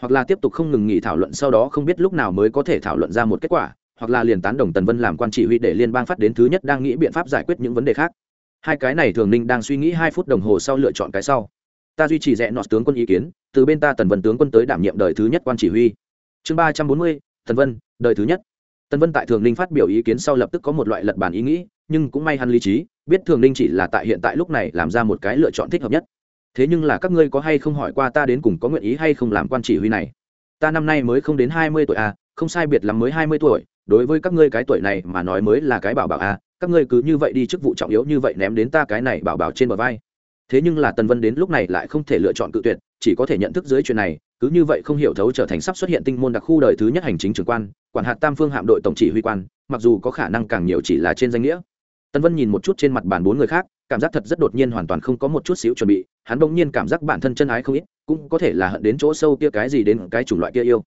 hoặc là tiếp tục không ngừng nghỉ thảo luận, sau đó không biết lúc nào mới có thể thảo luận ra một kết quả, hoặc là liền tán đồng tần vân làm quan chỉ huy để liên bang phát đến thứ nhất đang nghĩ biện pháp giải quyết những vấn đề khác. Hai cái này thường ninh đang suy nghĩ hai phút đồng hồ sau lựa chọn cái sau. Ta duy trì rẽ nọt tướng quân ý kiến, từ bên ta tần vân tướng quân tới đảm nhiệm đời thứ nhất quan chỉ huy. Chương ba trăm bốn mươi, tần vân, đời thứ nhất. Tần vân tại thường ninh phát biểu ý kiến sau lập tức có một loại lật bản ý nghĩ, nhưng cũng may hắn lý trí, biết thường ninh chỉ là tại hiện tại lúc này làm ra một cái lựa chọn thích hợp nhất thế nhưng là các ngươi có hay không hỏi qua ta đến cùng có nguyện ý hay không làm quan chỉ huy này? Ta năm nay mới không đến hai mươi tuổi à không sai biệt lắm mới hai mươi tuổi, đối với các ngươi cái tuổi này mà nói mới là cái bảo bảo à các ngươi cứ như vậy đi chức vụ trọng yếu như vậy ném đến ta cái này bảo bảo trên bờ vai. Thế nhưng là tần vân đến lúc này lại không thể lựa chọn cự tuyệt, chỉ có thể nhận thức dưới chuyện này, cứ như vậy không hiểu thấu trở thành sắp xuất hiện tinh môn đặc khu đời thứ nhất hành chính trưởng quan, quản hạt tam phương hạm đội tổng chỉ huy quan, mặc dù có khả năng càng nhiều chỉ là trên danh nghĩa. Tần vân nhìn một chút trên mặt bàn bốn người khác cảm giác thật rất đột nhiên hoàn toàn không có một chút xíu chuẩn bị, hắn bỗng nhiên cảm giác bản thân chân ái không ít, cũng có thể là hận đến chỗ sâu kia cái gì đến cái chủng loại kia yêu.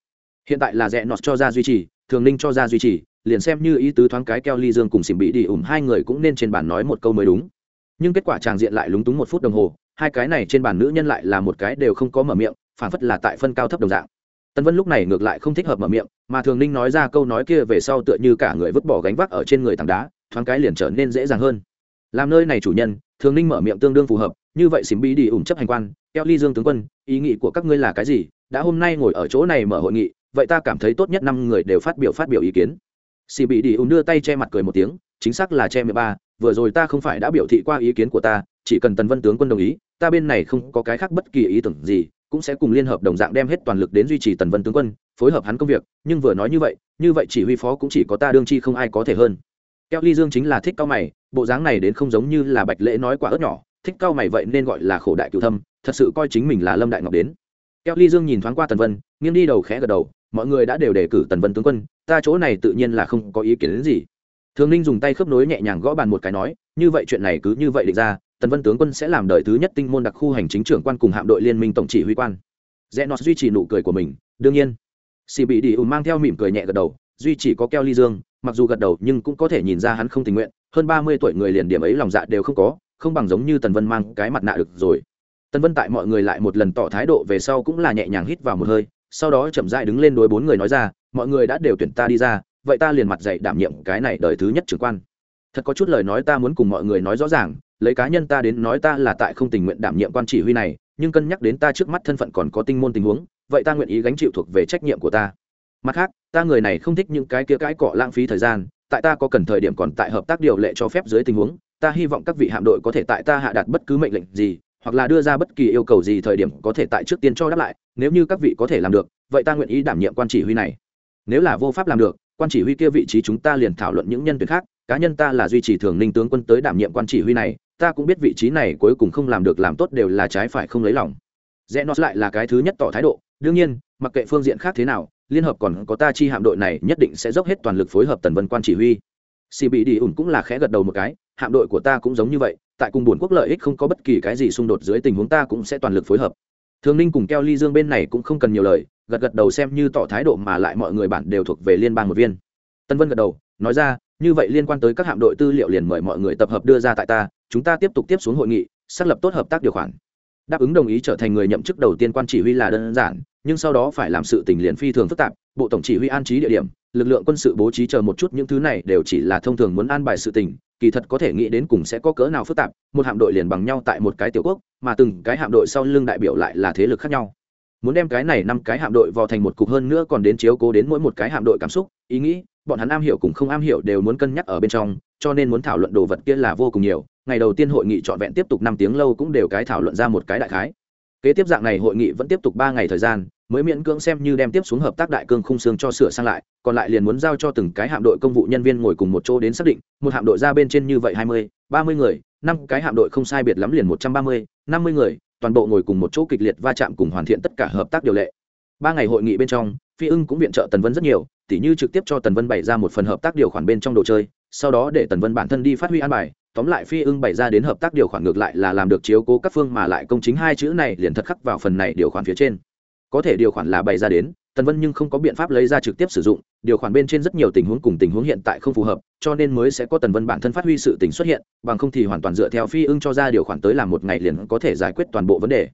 Hiện tại là rẽ nọt cho ra duy trì, thường ninh cho ra duy trì, liền xem như ý tứ thoáng cái keo ly dương cùng xỉm bị đi ủng hai người cũng nên trên bàn nói một câu mới đúng. Nhưng kết quả tràng diện lại lúng túng một phút đồng hồ, hai cái này trên bàn nữ nhân lại là một cái đều không có mở miệng phản phất là tại phân cao thấp đồng dạng. Tân vân lúc này ngược lại không thích hợp mở miệng, mà thường ninh nói ra câu nói kia về sau tựa như cả người vứt bỏ gánh vác ở trên người tảng đá, thoáng cái liền trở nên dễ dàng hơn làm nơi này chủ nhân, thường ninh mở miệng tương đương phù hợp, như vậy xỉm bí đi ủng chấp hành quan keo ly dương tướng quân, ý nghĩ của các ngươi là cái gì? Đã hôm nay ngồi ở chỗ này mở hội nghị, vậy ta cảm thấy tốt nhất năm người đều phát biểu phát biểu ý kiến. Xì bi đi ủng đưa tay che mặt cười một tiếng, chính xác là che mười ba, vừa rồi ta không phải đã biểu thị qua ý kiến của ta, chỉ cần tần vân tướng quân đồng ý, ta bên này không có cái khác bất kỳ ý tưởng gì, cũng sẽ cùng liên hợp đồng dạng đem hết toàn lực đến duy trì tần vân tướng quân, phối hợp hắn công việc, nhưng vừa nói như vậy như vậy chỉ huy phó cũng chỉ có ta đương chi không ai có thể hơn. Keo ly dương chính là thích cao mày bộ dáng này đến không giống như là bạch lễ nói quả ớt nhỏ, thích cao mày vậy nên gọi là khổ đại cựu thâm, thật sự coi chính mình là lâm đại ngọc đến. Keo ly dương nhìn thoáng qua tần vân, nghiêng đi đầu khẽ gật đầu, mọi người đã đều đề cử tần vân tướng quân, ta chỗ này tự nhiên là không có ý kiến đến gì. Thường ninh dùng tay khớp nối nhẹ nhàng gõ bàn một cái nói, như vậy chuyện này cứ như vậy định ra, tần vân tướng quân sẽ làm đời thứ nhất tinh môn đặc khu hành chính trưởng quan cùng hạm đội liên minh tổng chỉ huy quan. Rẽ nó duy trì nụ cười của mình, đương nhiên. Xì bị đi ùn mang theo mỉm cười nhẹ gật đầu, duy chỉ có keo ly dương, mặc dù gật đầu nhưng cũng có thể nhìn ra hắn không tình nguyện hơn ba mươi tuổi người liền điểm ấy lòng dạ đều không có, không bằng giống như tần vân mang cái mặt nạ được rồi. Tần vân tại mọi người lại một lần tỏ thái độ về sau cũng là nhẹ nhàng hít vào một hơi, sau đó chậm dại đứng lên đối bốn người nói ra, mọi người đã đều tuyển ta đi ra, vậy ta liền mặt dạy đảm nhiệm cái này đời thứ nhất trưởng quan. Thật có chút lời nói ta muốn cùng mọi người nói rõ ràng, lấy cá nhân ta đến nói ta là tại không tình nguyện đảm nhiệm quan chỉ huy này, nhưng cân nhắc đến ta trước mắt thân phận còn có tinh môn tình huống, vậy ta nguyện ý gánh chịu thuộc về trách nhiệm của ta. Mặt khác, ta người này không thích những cái kia cãi cọ lãng phí thời gian tại ta có cần thời điểm còn tại hợp tác điều lệ cho phép dưới tình huống, ta hy vọng các vị hạm đội có thể tại ta hạ đạt bất cứ mệnh lệnh gì, hoặc là đưa ra bất kỳ yêu cầu gì thời điểm có thể tại trước tiên cho đáp lại, nếu như các vị có thể làm được, vậy ta nguyện ý đảm nhiệm quan chỉ huy này. Nếu là vô pháp làm được, quan chỉ huy kia vị trí chúng ta liền thảo luận những nhân tuyển khác, cá nhân ta là duy trì thường ninh tướng quân tới đảm nhiệm quan chỉ huy này, ta cũng biết vị trí này cuối cùng không làm được làm tốt đều là trái phải không lấy lòng. Rẽ nó lại là cái thứ nhất tỏ thái độ, đương nhiên, mặc kệ phương diện khác thế nào liên hợp còn có ta chi hạm đội này nhất định sẽ dốc hết toàn lực phối hợp tần vân quan chỉ huy. Xì bị đi ủn cũng là khẽ gật đầu một cái, hạm đội của ta cũng giống như vậy, tại cùng buồn quốc lợi ích không có bất kỳ cái gì xung đột dưới tình huống ta cũng sẽ toàn lực phối hợp. Thường ninh cùng keo ly dương bên này cũng không cần nhiều lời, gật gật đầu xem như tỏ thái độ mà lại mọi người bản đều thuộc về liên bang một viên. Tân vân gật đầu, nói ra, như vậy liên quan tới các hạm đội tư liệu liền mời mọi người tập hợp đưa ra tại ta, chúng ta tiếp tục tiếp xuống hội nghị, xác lập tốt hợp tác điều khoản. Đáp ứng đồng ý trở thành người nhậm chức đầu tiên quan chỉ huy là đơn giản nhưng sau đó phải làm sự tình liền phi thường phức tạp, bộ tổng chỉ huy an trí địa điểm, lực lượng quân sự bố trí chờ một chút những thứ này đều chỉ là thông thường muốn an bài sự tình, kỳ thật có thể nghĩ đến cùng sẽ có cỡ nào phức tạp, một hạm đội liền bằng nhau tại một cái tiểu quốc, mà từng cái hạm đội sau lưng đại biểu lại là thế lực khác nhau. Muốn đem cái này năm cái hạm đội vào thành một cục hơn nữa còn đến chiếu cố đến mỗi một cái hạm đội cảm xúc, ý nghĩ, bọn hắn am hiểu cùng không am hiểu đều muốn cân nhắc ở bên trong, cho nên muốn thảo luận đồ vật kia là vô cùng nhiều, ngày đầu tiên hội nghị trọn vẹn tiếp tục năm tiếng lâu cũng đều cái thảo luận ra một cái đại khái kế tiếp dạng này hội nghị vẫn tiếp tục ba ngày thời gian, mới miễn cưỡng xem như đem tiếp xuống hợp tác đại cương khung xương cho sửa sang lại, còn lại liền muốn giao cho từng cái hạm đội công vụ nhân viên ngồi cùng một chỗ đến xác định, một hạm đội ra bên trên như vậy hai mươi, ba mươi người, năm cái hạm đội không sai biệt lắm liền một trăm ba mươi, năm mươi người, toàn bộ ngồi cùng một chỗ kịch liệt va chạm cùng hoàn thiện tất cả hợp tác điều lệ. Ba ngày hội nghị bên trong, phi ưng cũng viện trợ tần vân rất nhiều, tỉ như trực tiếp cho tần vân bày ra một phần hợp tác điều khoản bên trong đồ chơi, sau đó để tần vân bản thân đi phát huy an bài tóm lại phi ưng bày ra đến hợp tác điều khoản ngược lại là làm được chiếu cố các phương mà lại công chính hai chữ này liền thật khắc vào phần này điều khoản phía trên. Có thể điều khoản là bày ra đến, tần vân nhưng không có biện pháp lấy ra trực tiếp sử dụng, điều khoản bên trên rất nhiều tình huống cùng tình huống hiện tại không phù hợp, cho nên mới sẽ có tần vân bản thân phát huy sự tình xuất hiện, bằng không thì hoàn toàn dựa theo phi ưng cho ra điều khoản tới làm một ngày liền có thể giải quyết toàn bộ vấn đề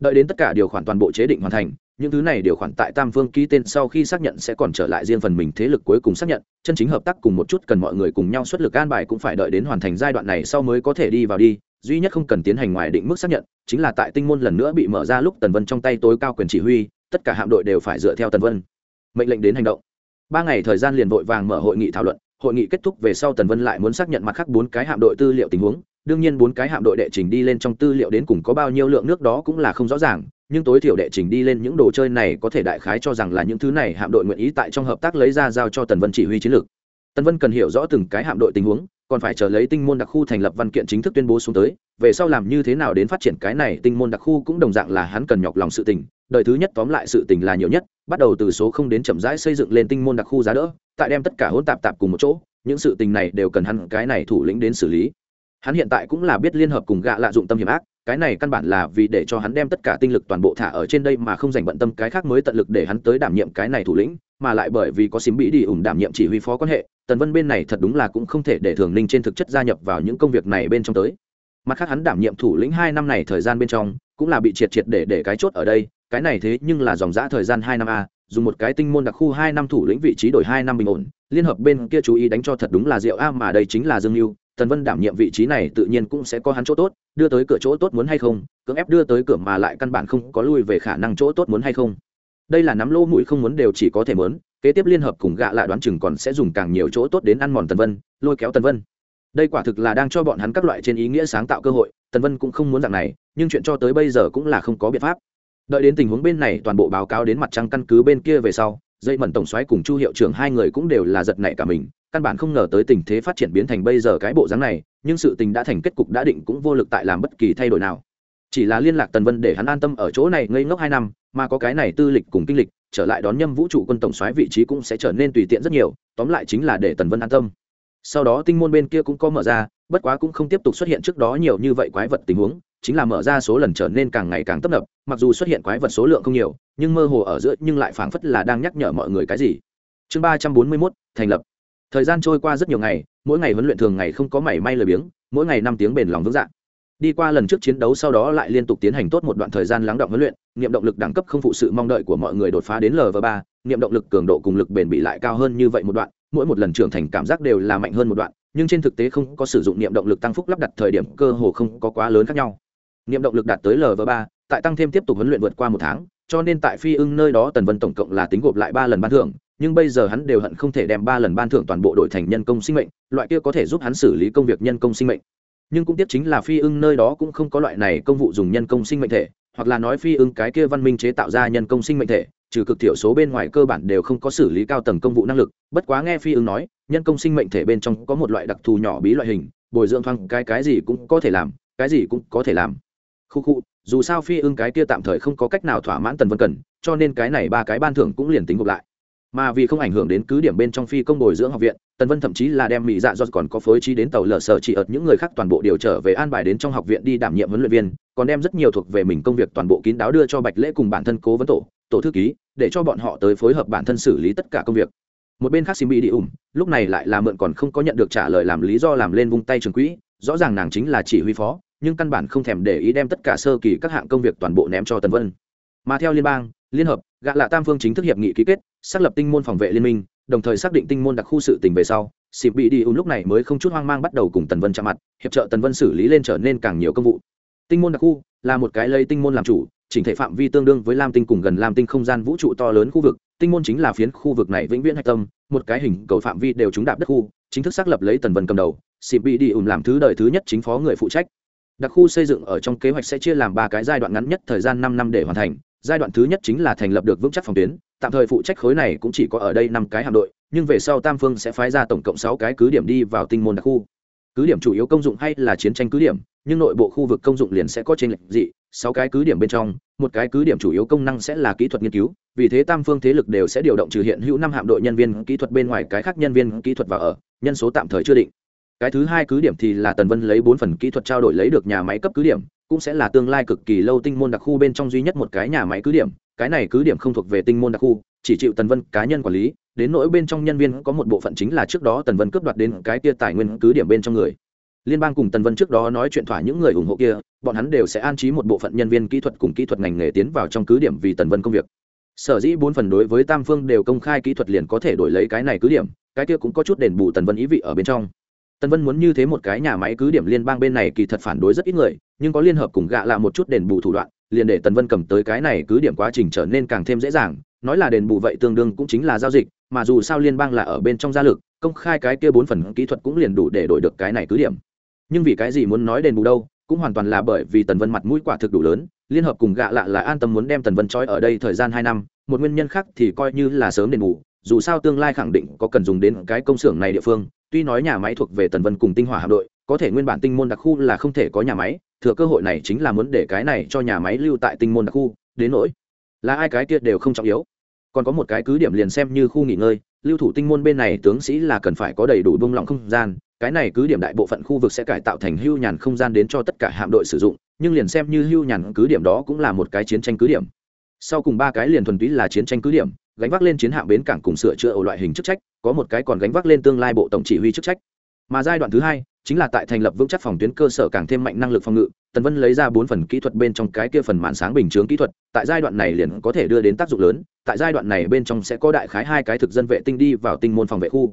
đợi đến tất cả điều khoản toàn bộ chế định hoàn thành, những thứ này điều khoản tại tam phương ký tên sau khi xác nhận sẽ còn trở lại riêng phần mình thế lực cuối cùng xác nhận, chân chính hợp tác cùng một chút cần mọi người cùng nhau xuất lực an bài cũng phải đợi đến hoàn thành giai đoạn này sau mới có thể đi vào đi, duy nhất không cần tiến hành ngoài định mức xác nhận, chính là tại tinh môn lần nữa bị mở ra lúc tần vân trong tay tối cao quyền chỉ huy, tất cả hạm đội đều phải dựa theo tần vân. Mệnh lệnh đến hành động. Ba ngày thời gian liền vội vàng mở hội nghị thảo luận, hội nghị kết thúc về sau tần vân lại muốn xác nhận mặt khác bốn cái hạm đội tư liệu tình huống đương nhiên bốn cái hạm đội đệ trình đi lên trong tư liệu đến cùng có bao nhiêu lượng nước đó cũng là không rõ ràng, nhưng tối thiểu đệ trình đi lên những đồ chơi này có thể đại khái cho rằng là những thứ này hạm đội nguyện ý tại trong hợp tác lấy ra giao cho tần vân chỉ huy chiến lược. Tần vân cần hiểu rõ từng cái hạm đội tình huống, còn phải chờ lấy tinh môn đặc khu thành lập văn kiện chính thức tuyên bố xuống tới, về sau làm như thế nào đến phát triển cái này tinh môn đặc khu cũng đồng dạng là hắn cần nhọc lòng sự tình, đời thứ nhất tóm lại sự tình là nhiều nhất, bắt đầu từ số không đến chậm rãi xây dựng lên tinh môn đặc khu giá đỡ, tại đem tất cả hỗn tạp tạp cùng một chỗ, những sự tình này đều cần hắn cái này thủ lĩnh đến xử lý hắn hiện tại cũng là biết liên hợp cùng gạ lạ dụng tâm hiểm ác, cái này căn bản là vì để cho hắn đem tất cả tinh lực toàn bộ thả ở trên đây mà không dành bận tâm cái khác mới tận lực để hắn tới đảm nhiệm cái này thủ lĩnh, mà lại bởi vì có xím bị đi ủng đảm nhiệm chỉ huy phó quan hệ, tần vân bên này thật đúng là cũng không thể để thường ninh trên thực chất gia nhập vào những công việc này bên trong tới. Mặt khác hắn đảm nhiệm thủ lĩnh hai năm này thời gian bên trong, cũng là bị triệt triệt để để cái chốt ở đây, cái này thế nhưng là dòng giã thời gian hai năm a, dùng một cái tinh môn đặc khu hai năm thủ lĩnh vị trí đổi hai năm bình ổn, liên hợp bên kia chú ý đánh cho thật đúng là rượu a mà đây chính là dương mưu tần vân đảm nhiệm vị trí này tự nhiên cũng sẽ có hắn chỗ tốt, đưa tới cửa chỗ tốt muốn hay không, cưỡng ép đưa tới cửa mà lại căn bản không có lui về khả năng chỗ tốt muốn hay không. Đây là nắm lỗ mũi không muốn đều chỉ có thể muốn, kế tiếp liên hợp cùng gạ lại đoán chừng còn sẽ dùng càng nhiều chỗ tốt đến ăn mòn tần vân, lôi kéo tần vân. Đây quả thực là đang cho bọn hắn các loại trên ý nghĩa sáng tạo cơ hội, tần vân cũng không muốn dạng này, nhưng chuyện cho tới bây giờ cũng là không có biện pháp. Đợi đến tình huống bên này toàn bộ báo cáo đến mặt trăng căn cứ bên kia về sau dây mẩn tổng xoáy cùng chu hiệu trưởng hai người cũng đều là giật nảy cả mình, căn bản không ngờ tới tình thế phát triển biến thành bây giờ cái bộ dáng này, nhưng sự tình đã thành kết cục đã định cũng vô lực tại làm bất kỳ thay đổi nào. Chỉ là liên lạc tần vân để hắn an tâm ở chỗ này ngây ngốc hai năm, mà có cái này tư lịch cùng kinh lịch, trở lại đón nhâm vũ trụ quân tổng soái vị trí cũng sẽ trở nên tùy tiện rất nhiều, tóm lại chính là để tần vân an tâm. Sau đó tinh môn bên kia cũng có mở ra, bất quá cũng không tiếp tục xuất hiện trước đó nhiều như vậy quái vật tình huống chính là mở ra số lần trở nên càng ngày càng tấp nập, mặc dù xuất hiện quái vật số lượng không nhiều, nhưng mơ hồ ở giữa nhưng lại phảng phất là đang nhắc nhở mọi người cái gì. Chương ba trăm bốn mươi mốt, thành lập. Thời gian trôi qua rất nhiều ngày, mỗi ngày huấn luyện thường ngày không có mảy may lời biếng, mỗi ngày năm tiếng bền lòng vững dạng đi qua lần trước chiến đấu sau đó lại liên tục tiến hành tốt một đoạn thời gian lắng động huấn luyện, niệm động lực đẳng cấp không phụ sự mong đợi của mọi người đột phá đến lv ba, niệm động lực cường độ cùng lực bền bị lại cao hơn như vậy một đoạn, mỗi một lần trưởng thành cảm giác đều là mạnh hơn một đoạn, nhưng trên thực tế không có sử dụng niệm động lực tăng phúc lắp đặt thời điểm cơ hồ không có quá lớn khác nhau niệm động lực đạt tới lv ba, tại tăng thêm tiếp tục huấn luyện vượt qua một tháng, cho nên tại phi ưng nơi đó tần vân tổng cộng là tính gộp lại ba lần ban thưởng, nhưng bây giờ hắn đều hận không thể đem ba lần ban thưởng toàn bộ đội thành nhân công sinh mệnh, loại kia có thể giúp hắn xử lý công việc nhân công sinh mệnh. Nhưng cũng tiếc chính là phi ưng nơi đó cũng không có loại này công vụ dùng nhân công sinh mệnh thể, hoặc là nói phi ưng cái kia văn minh chế tạo ra nhân công sinh mệnh thể, trừ cực thiểu số bên ngoài cơ bản đều không có xử lý cao tầng công vụ năng lực. Bất quá nghe phi ưng nói, nhân công sinh mệnh thể bên trong có một loại đặc thù nhỏ bí loại hình, bồi dưỡng thoáng cái cái gì cũng có thể làm, cái gì cũng có thể làm khu khu, dù sao phi ưng cái kia tạm thời không có cách nào thỏa mãn tần vân cần, cho nên cái này ba cái ban thưởng cũng liền tính gộp lại. Mà vì không ảnh hưởng đến cứ điểm bên trong phi công bồi dưỡng học viện, tần vân thậm chí là đem mỹ dạ do còn có phối trí đến tàu lở sở chỉ ợt những người khác toàn bộ điều trở về an bài đến trong học viện đi đảm nhiệm huấn luyện viên, còn đem rất nhiều thuộc về mình công việc toàn bộ kín đáo đưa cho bạch lễ cùng bản thân cố vấn tổ tổ thư ký, để cho bọn họ tới phối hợp bản thân xử lý tất cả công việc. Một bên khác xin bị đi ủng, lúc này lại là mượn còn không có nhận được trả lời làm lý do làm lên vung tay trường quỹ, rõ ràng nàng chính là chỉ huy phó nhưng căn bản không thèm để ý đem tất cả sơ kỳ các hạng công việc toàn bộ ném cho tần vân. Mà theo liên bang, liên hợp, gạ lạ tam phương chính thức hiệp nghị ký kết, xác lập tinh môn phòng vệ liên minh, đồng thời xác định tinh môn đặc khu sự tình về sau xịp bị đi ùn lúc này mới không chút hoang mang bắt đầu cùng tần vân chạm mặt, hiệp trợ tần vân xử lý lên trở nên càng nhiều công vụ. Tinh môn đặc khu là một cái lây tinh môn làm chủ, chỉnh thể phạm vi tương đương với lam tinh cùng gần lam tinh không gian vũ trụ to lớn khu vực, tinh môn chính là phiến khu vực này vĩnh viễn hạch tâm, một cái hình cầu phạm vi đều trúng đạp đất khu, chính thức xác lập lấy tần vân cầm đầu xịp bị đi ùn làm thứ đời thứ nhất chính phó người phụ trách đặc khu xây dựng ở trong kế hoạch sẽ chia làm ba cái giai đoạn ngắn nhất thời gian năm năm để hoàn thành. Giai đoạn thứ nhất chính là thành lập được vững chắc phòng tuyến. Tạm thời phụ trách khối này cũng chỉ có ở đây năm cái hạm đội, nhưng về sau tam phương sẽ phái ra tổng cộng sáu cái cứ điểm đi vào tinh môn đặc khu. Cứ điểm chủ yếu công dụng hay là chiến tranh cứ điểm, nhưng nội bộ khu vực công dụng liền sẽ có trên lệnh dị. Sáu cái cứ điểm bên trong, một cái cứ điểm chủ yếu công năng sẽ là kỹ thuật nghiên cứu, vì thế tam phương thế lực đều sẽ điều động trừ hiện hữu năm hạm đội nhân viên kỹ thuật bên ngoài cái khác nhân viên kỹ thuật vào ở, nhân số tạm thời chưa định cái thứ hai cứ điểm thì là tần vân lấy bốn phần kỹ thuật trao đổi lấy được nhà máy cấp cứ điểm, cũng sẽ là tương lai cực kỳ lâu tinh môn đặc khu bên trong duy nhất một cái nhà máy cứ điểm. Cái này cứ điểm không thuộc về tinh môn đặc khu, chỉ chịu tần vân cá nhân quản lý, đến nỗi bên trong nhân viên có một bộ phận chính là trước đó tần vân cướp đoạt đến cái kia tài nguyên cứ điểm bên trong người. Liên bang cùng tần vân trước đó nói chuyện thỏa những người ủng hộ kia, bọn hắn đều sẽ an trí một bộ phận nhân viên kỹ thuật cùng kỹ thuật ngành nghề tiến vào trong cứ điểm vì tần vân công việc. Sở dĩ bốn phần đối với tam phương đều công khai kỹ thuật liền có thể đổi lấy cái này cứ điểm, cái kia cũng có chút đền bù tần vân ý vị ở bên trong tần vân muốn như thế một cái nhà máy cứ điểm liên bang bên này kỳ thật phản đối rất ít người, nhưng có liên hợp cùng gạ là một chút đền bù thủ đoạn, liền để tần vân cầm tới cái này cứ điểm quá trình trở nên càng thêm dễ dàng. Nói là đền bù vậy tương đương cũng chính là giao dịch, mà dù sao liên bang là ở bên trong gia lực, công khai cái kia bốn phần kỹ thuật cũng liền đủ để đổi được cái này cứ điểm. Nhưng vì cái gì muốn nói đền bù đâu, cũng hoàn toàn là bởi vì tần vân mặt mũi quả thực đủ lớn, liên hợp cùng gạ lạ là an tâm muốn đem tần vân trói ở đây thời gian hai năm, một nguyên nhân khác thì coi như là sớm đền bù dù sao tương lai khẳng định có cần dùng đến cái công xưởng này địa phương, tuy nói nhà máy thuộc về tần vân cùng tinh hỏa hạm đội, có thể nguyên bản tinh môn đặc khu là không thể có nhà máy, thừa cơ hội này chính là muốn để cái này cho nhà máy lưu tại tinh môn đặc khu, đến nỗi là ai cái kia đều không trọng yếu. Còn có một cái cứ điểm liền xem như khu nghỉ ngơi, lưu thủ tinh môn bên này tướng sĩ là cần phải có đầy đủ bông lỏng không gian, cái này cứ điểm đại bộ phận khu vực sẽ cải tạo thành hưu nhàn không gian đến cho tất cả hạm đội sử dụng, nhưng liền xem như hưu nhàn cứ điểm đó cũng là một cái chiến tranh cứ điểm. Sau cùng ba cái liền thuần túy là chiến tranh cứ điểm gánh vác lên chiến hạm bến cảng cùng sửa chữa ổ loại hình chức trách, có một cái còn gánh vác lên tương lai bộ tổng chỉ huy chức trách. Mà giai đoạn thứ hai, chính là tại thành lập vững chắc phòng tuyến cơ sở càng thêm mạnh năng lực phòng ngự, tần vân lấy ra bốn phần kỹ thuật bên trong cái kia phần màn sáng bình chướng kỹ thuật, tại giai đoạn này liền có thể đưa đến tác dụng lớn, tại giai đoạn này bên trong sẽ có đại khái hai cái thực dân vệ tinh đi vào tinh môn phòng vệ khu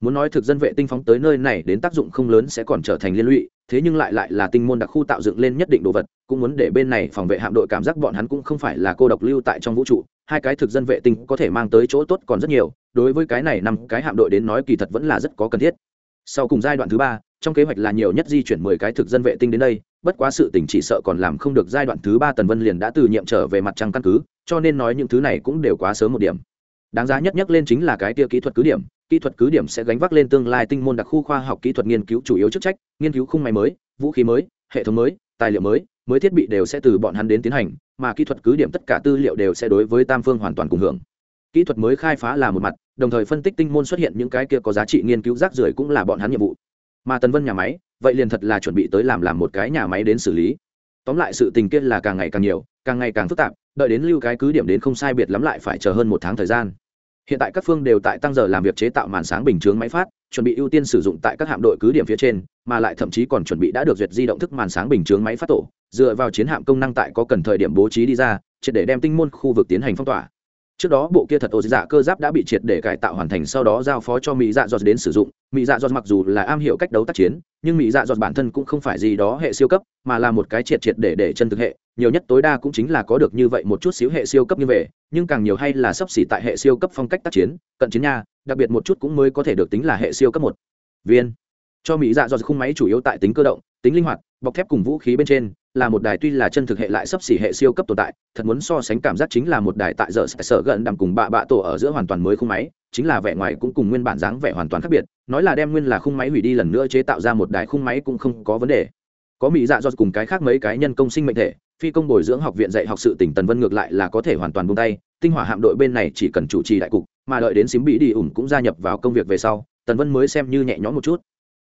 muốn nói thực dân vệ tinh phóng tới nơi này đến tác dụng không lớn sẽ còn trở thành liên lụy, thế nhưng lại lại là tinh môn đặc khu tạo dựng lên nhất định đồ vật, cũng muốn để bên này phòng vệ hạm đội cảm giác bọn hắn cũng không phải là cô độc lưu tại trong vũ trụ, hai cái thực dân vệ tinh có thể mang tới chỗ tốt còn rất nhiều, đối với cái này năm cái hạm đội đến nói kỳ thật vẫn là rất có cần thiết. Sau cùng giai đoạn thứ ba, trong kế hoạch là nhiều nhất di chuyển mười cái thực dân vệ tinh đến đây, bất quá sự tình chỉ sợ còn làm không được giai đoạn thứ ba tần vân liền đã từ nhiệm trở về mặt trăng căn cứ, cho nên nói những thứ này cũng đều quá sớm một điểm đáng giá nhất nhắc lên chính là cái tia kỹ thuật cứ điểm, kỹ thuật cứ điểm sẽ gánh vác lên tương lai tinh môn đặc khu khoa học kỹ thuật nghiên cứu chủ yếu chức trách, nghiên cứu khung máy mới, vũ khí mới, hệ thống mới, tài liệu mới mới thiết bị đều sẽ từ bọn hắn đến tiến hành, mà kỹ thuật cứ điểm tất cả tư liệu đều sẽ đối với tam phương hoàn toàn cùng hưởng. Kỹ thuật mới khai phá là một mặt, đồng thời phân tích tinh môn xuất hiện những cái kia có giá trị nghiên cứu rác rưởi cũng là bọn hắn nhiệm vụ. Mà tần vân nhà máy, vậy liền thật là chuẩn bị tới làm làm một cái nhà máy đến xử lý. Tóm lại sự tình kia là càng ngày càng nhiều, càng ngày càng phức tạp đợi đến lưu cái cứ điểm đến không sai biệt lắm lại phải chờ hơn một tháng thời gian. Hiện tại các phương đều tại tăng giờ làm việc chế tạo màn sáng bình chướng máy phát, chuẩn bị ưu tiên sử dụng tại các hạm đội cứ điểm phía trên, mà lại thậm chí còn chuẩn bị đã được duyệt di động thức màn sáng bình chướng máy phát tổ, dựa vào chiến hạm công năng tại có cần thời điểm bố trí đi ra, triệt để đem tinh môn khu vực tiến hành phong tỏa trước đó bộ kia thật ô dạ cơ giáp đã bị triệt để cải tạo hoàn thành, sau đó giao phó cho mỹ dạ dọt đến sử dụng. Mỹ dạ dọt mặc dù là am hiểu cách đấu tác chiến, nhưng mỹ dạ dọt bản thân cũng không phải gì đó hệ siêu cấp, mà là một cái triệt triệt để để chân thực hệ. Nhiều nhất tối đa cũng chính là có được như vậy một chút xíu hệ siêu cấp như vậy, nhưng càng nhiều hay là sắp xỉ tại hệ siêu cấp phong cách tác chiến, cận chiến nha, đặc biệt một chút cũng mới có thể được tính là hệ siêu cấp một. Viên. Cho mỹ dạ dọt khung máy chủ yếu tại tính cơ động, tính linh hoạt bọc thép cùng vũ khí bên trên, là một đài tuy là chân thực hệ lại sắp xỉ hệ siêu cấp tồn tại, thật muốn so sánh cảm giác chính là một đài tại giờ sở gần đằm cùng bạ bạ tổ ở giữa hoàn toàn mới khung máy, chính là vẻ ngoài cũng cùng nguyên bản dáng vẻ hoàn toàn khác biệt, nói là đem nguyên là khung máy hủy đi lần nữa chế tạo ra một đài khung máy cũng không có vấn đề. Có mỹ dạ do cùng cái khác mấy cái nhân công sinh mệnh thể, phi công bồi dưỡng học viện dạy học sự tỉnh tần vân ngược lại là có thể hoàn toàn buông tay, tinh hỏa hạm đội bên này chỉ cần chủ trì đại cục, mà đợi đến xím bị đi ủng cũng gia nhập vào công việc về sau, tần vân mới xem như nhẹ nhõm một chút.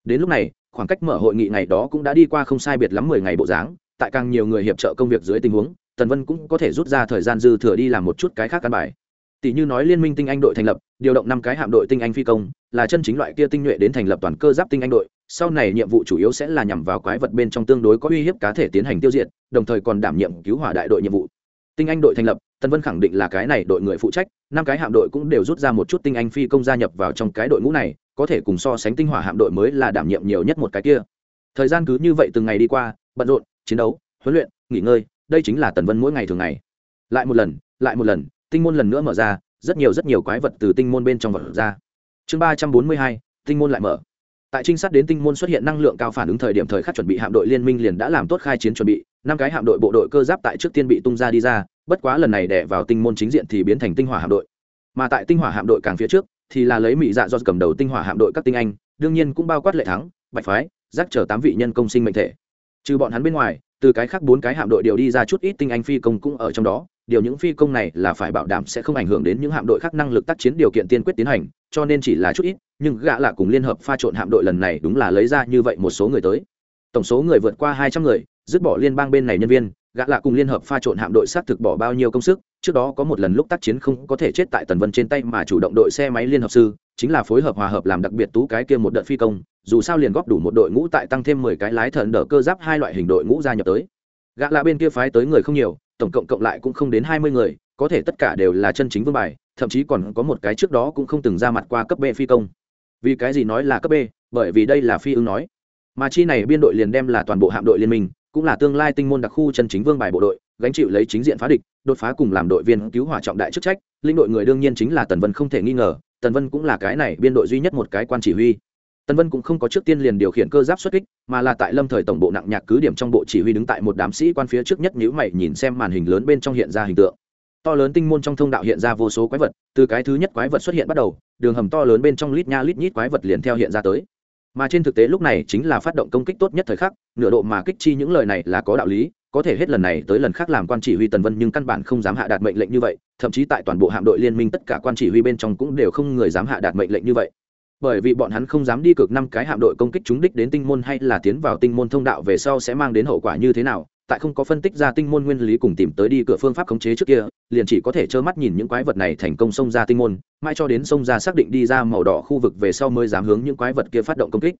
Đến lúc này khoảng cách mở hội nghị ngày đó cũng đã đi qua không sai biệt lắm mười ngày bộ dáng, tại càng nhiều người hiệp trợ công việc dưới tình huống, tần vân cũng có thể rút ra thời gian dư thừa đi làm một chút cái khác căn bài. Tỷ như nói liên minh tinh anh đội thành lập, điều động năm cái hạm đội tinh anh phi công, là chân chính loại kia tinh nhuệ đến thành lập toàn cơ giáp tinh anh đội, sau này nhiệm vụ chủ yếu sẽ là nhằm vào quái vật bên trong tương đối có uy hiếp cá thể tiến hành tiêu diệt, đồng thời còn đảm nhiệm cứu hỏa đại đội nhiệm vụ. Tinh anh đội thành lập Tần vân khẳng định là cái này đội người phụ trách, năm cái hạm đội cũng đều rút ra một chút tinh anh phi công gia nhập vào trong cái đội ngũ này, có thể cùng so sánh tinh hỏa hạm đội mới là đảm nhiệm nhiều nhất một cái kia. Thời gian cứ như vậy từng ngày đi qua, bận rộn, chiến đấu, huấn luyện, nghỉ ngơi, đây chính là tần vân mỗi ngày thường ngày. Lại một lần, lại một lần, tinh môn lần nữa mở ra, rất nhiều rất nhiều quái vật từ tinh môn bên trong vật ra. Chương ba trăm bốn mươi hai, tinh môn lại mở. Tại trinh sát đến tinh môn xuất hiện năng lượng cao phản ứng thời điểm thời khắc chuẩn bị hạm đội liên minh liền đã làm tốt khai chiến chuẩn bị, năm cái hạm đội bộ đội cơ giáp tại trước tiên bị tung ra đi ra bất quá lần này đẻ vào tinh môn chính diện thì biến thành tinh hỏa hạm đội. Mà tại tinh hỏa hạm đội càng phía trước, thì là lấy mỹ dạ do cầm đầu tinh hỏa hạm đội các tinh anh, đương nhiên cũng bao quát lệ thắng, bạch phái, giác chở tám vị nhân công sinh mệnh thể. Trừ bọn hắn bên ngoài, từ cái khác bốn cái hạm đội đều đi ra chút ít tinh anh phi công cũng ở trong đó, điều những phi công này là phải bảo đảm sẽ không ảnh hưởng đến những hạm đội khác năng lực tác chiến điều kiện tiên quyết tiến hành, cho nên chỉ là chút ít, nhưng gã lạ cùng liên hợp pha trộn hạm đội lần này đúng là lấy ra như vậy một số người tới. Tổng số người vượt qua hai trăm người, dứt bỏ liên bang bên này nhân viên gã lạ cùng liên hợp pha trộn hạm đội xác thực bỏ bao nhiêu công sức, trước đó có một lần lúc tác chiến không có thể chết tại tần vân trên tay mà chủ động đội xe máy liên hợp sư, chính là phối hợp hòa hợp làm đặc biệt tú cái kia một đợt phi công, dù sao liền góp đủ một đội ngũ tại tăng thêm mười cái lái thần đỡ cơ giáp hai loại hình đội ngũ gia nhập tới. Gã lạ bên kia phái tới người không nhiều, tổng cộng cộng lại cũng không đến hai mươi người, có thể tất cả đều là chân chính vương bài, thậm chí còn có một cái trước đó cũng không từng ra mặt qua cấp b phi công. Vì cái gì nói là cấp b? Bởi vì đây là phi ứng nói. Mà chi này biên đội liền đem là toàn bộ hạm đội liên minh cũng là tương lai tinh môn đặc khu chân chính vương bài bộ đội, gánh chịu lấy chính diện phá địch, đột phá cùng làm đội viên cứu hỏa trọng đại chức trách linh đội người đương nhiên chính là tần vân không thể nghi ngờ, tần vân cũng là cái này biên đội duy nhất một cái quan chỉ huy. Tần vân cũng không có trước tiên liền điều khiển cơ giáp xuất kích, mà là tại lâm thời tổng bộ nặng nhạc cứ điểm trong bộ chỉ huy đứng tại một đám sĩ quan phía trước nhất nhữ mày nhìn xem màn hình lớn bên trong hiện ra hình tượng. To lớn tinh môn trong thông đạo hiện ra vô số quái vật, từ cái thứ nhất quái vật xuất hiện bắt đầu, đường hầm to lớn bên trong lít nha lít nhít quái vật liền theo hiện ra tới mà trên thực tế lúc này chính là phát động công kích tốt nhất thời khắc, nửa độ mà kích chi những lời này là có đạo lý, có thể hết lần này tới lần khác làm quan chỉ huy tần vân nhưng căn bản không dám hạ đạt mệnh lệnh như vậy, thậm chí tại toàn bộ hạm đội liên minh tất cả quan chỉ huy bên trong cũng đều không người dám hạ đạt mệnh lệnh như vậy. Bởi vì bọn hắn không dám đi cược năm cái hạm đội công kích chúng đích đến tinh môn hay là tiến vào tinh môn thông đạo về sau sẽ mang đến hậu quả như thế nào tại không có phân tích ra tinh môn nguyên lý cùng tìm tới đi cửa phương pháp khống chế trước kia, liền chỉ có thể trơ mắt nhìn những quái vật này thành công xông ra tinh môn, mãi cho đến xông ra xác định đi ra màu đỏ khu vực về sau mới dám hướng những quái vật kia phát động công kích.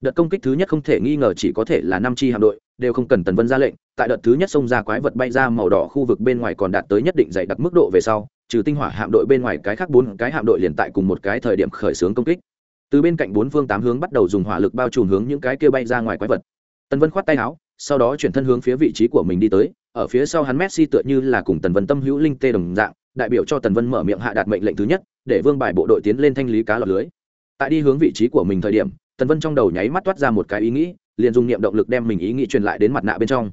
Đợt công kích thứ nhất không thể nghi ngờ chỉ có thể là năm chi hạm đội, đều không cần tần vân ra lệnh, tại đợt thứ nhất xông ra quái vật bay ra màu đỏ khu vực bên ngoài còn đạt tới nhất định dày đặc mức độ về sau, trừ tinh hỏa hạm đội bên ngoài cái khác bốn cái hạm đội liền tại cùng một cái thời điểm khởi xướng công kích. Từ bên cạnh bốn phương tám hướng bắt đầu dùng hỏa lực bao trùm hướng những cái kia bay ra ngoài quái vật. Tần vân khoát tay áo sau đó chuyển thân hướng phía vị trí của mình đi tới, ở phía sau hắn messi tựa như là cùng tần vân tâm, hữu linh tê đồng dạng, đại biểu cho tần vân mở miệng hạ đạt mệnh lệnh thứ nhất, để vương bài bộ đội tiến lên thanh lý cá lọc lưới. Tại đi hướng vị trí của mình thời điểm, tần vân trong đầu nháy mắt toát ra một cái ý nghĩ, liền dùng niệm động lực đem mình ý nghĩ truyền lại đến mặt nạ bên trong.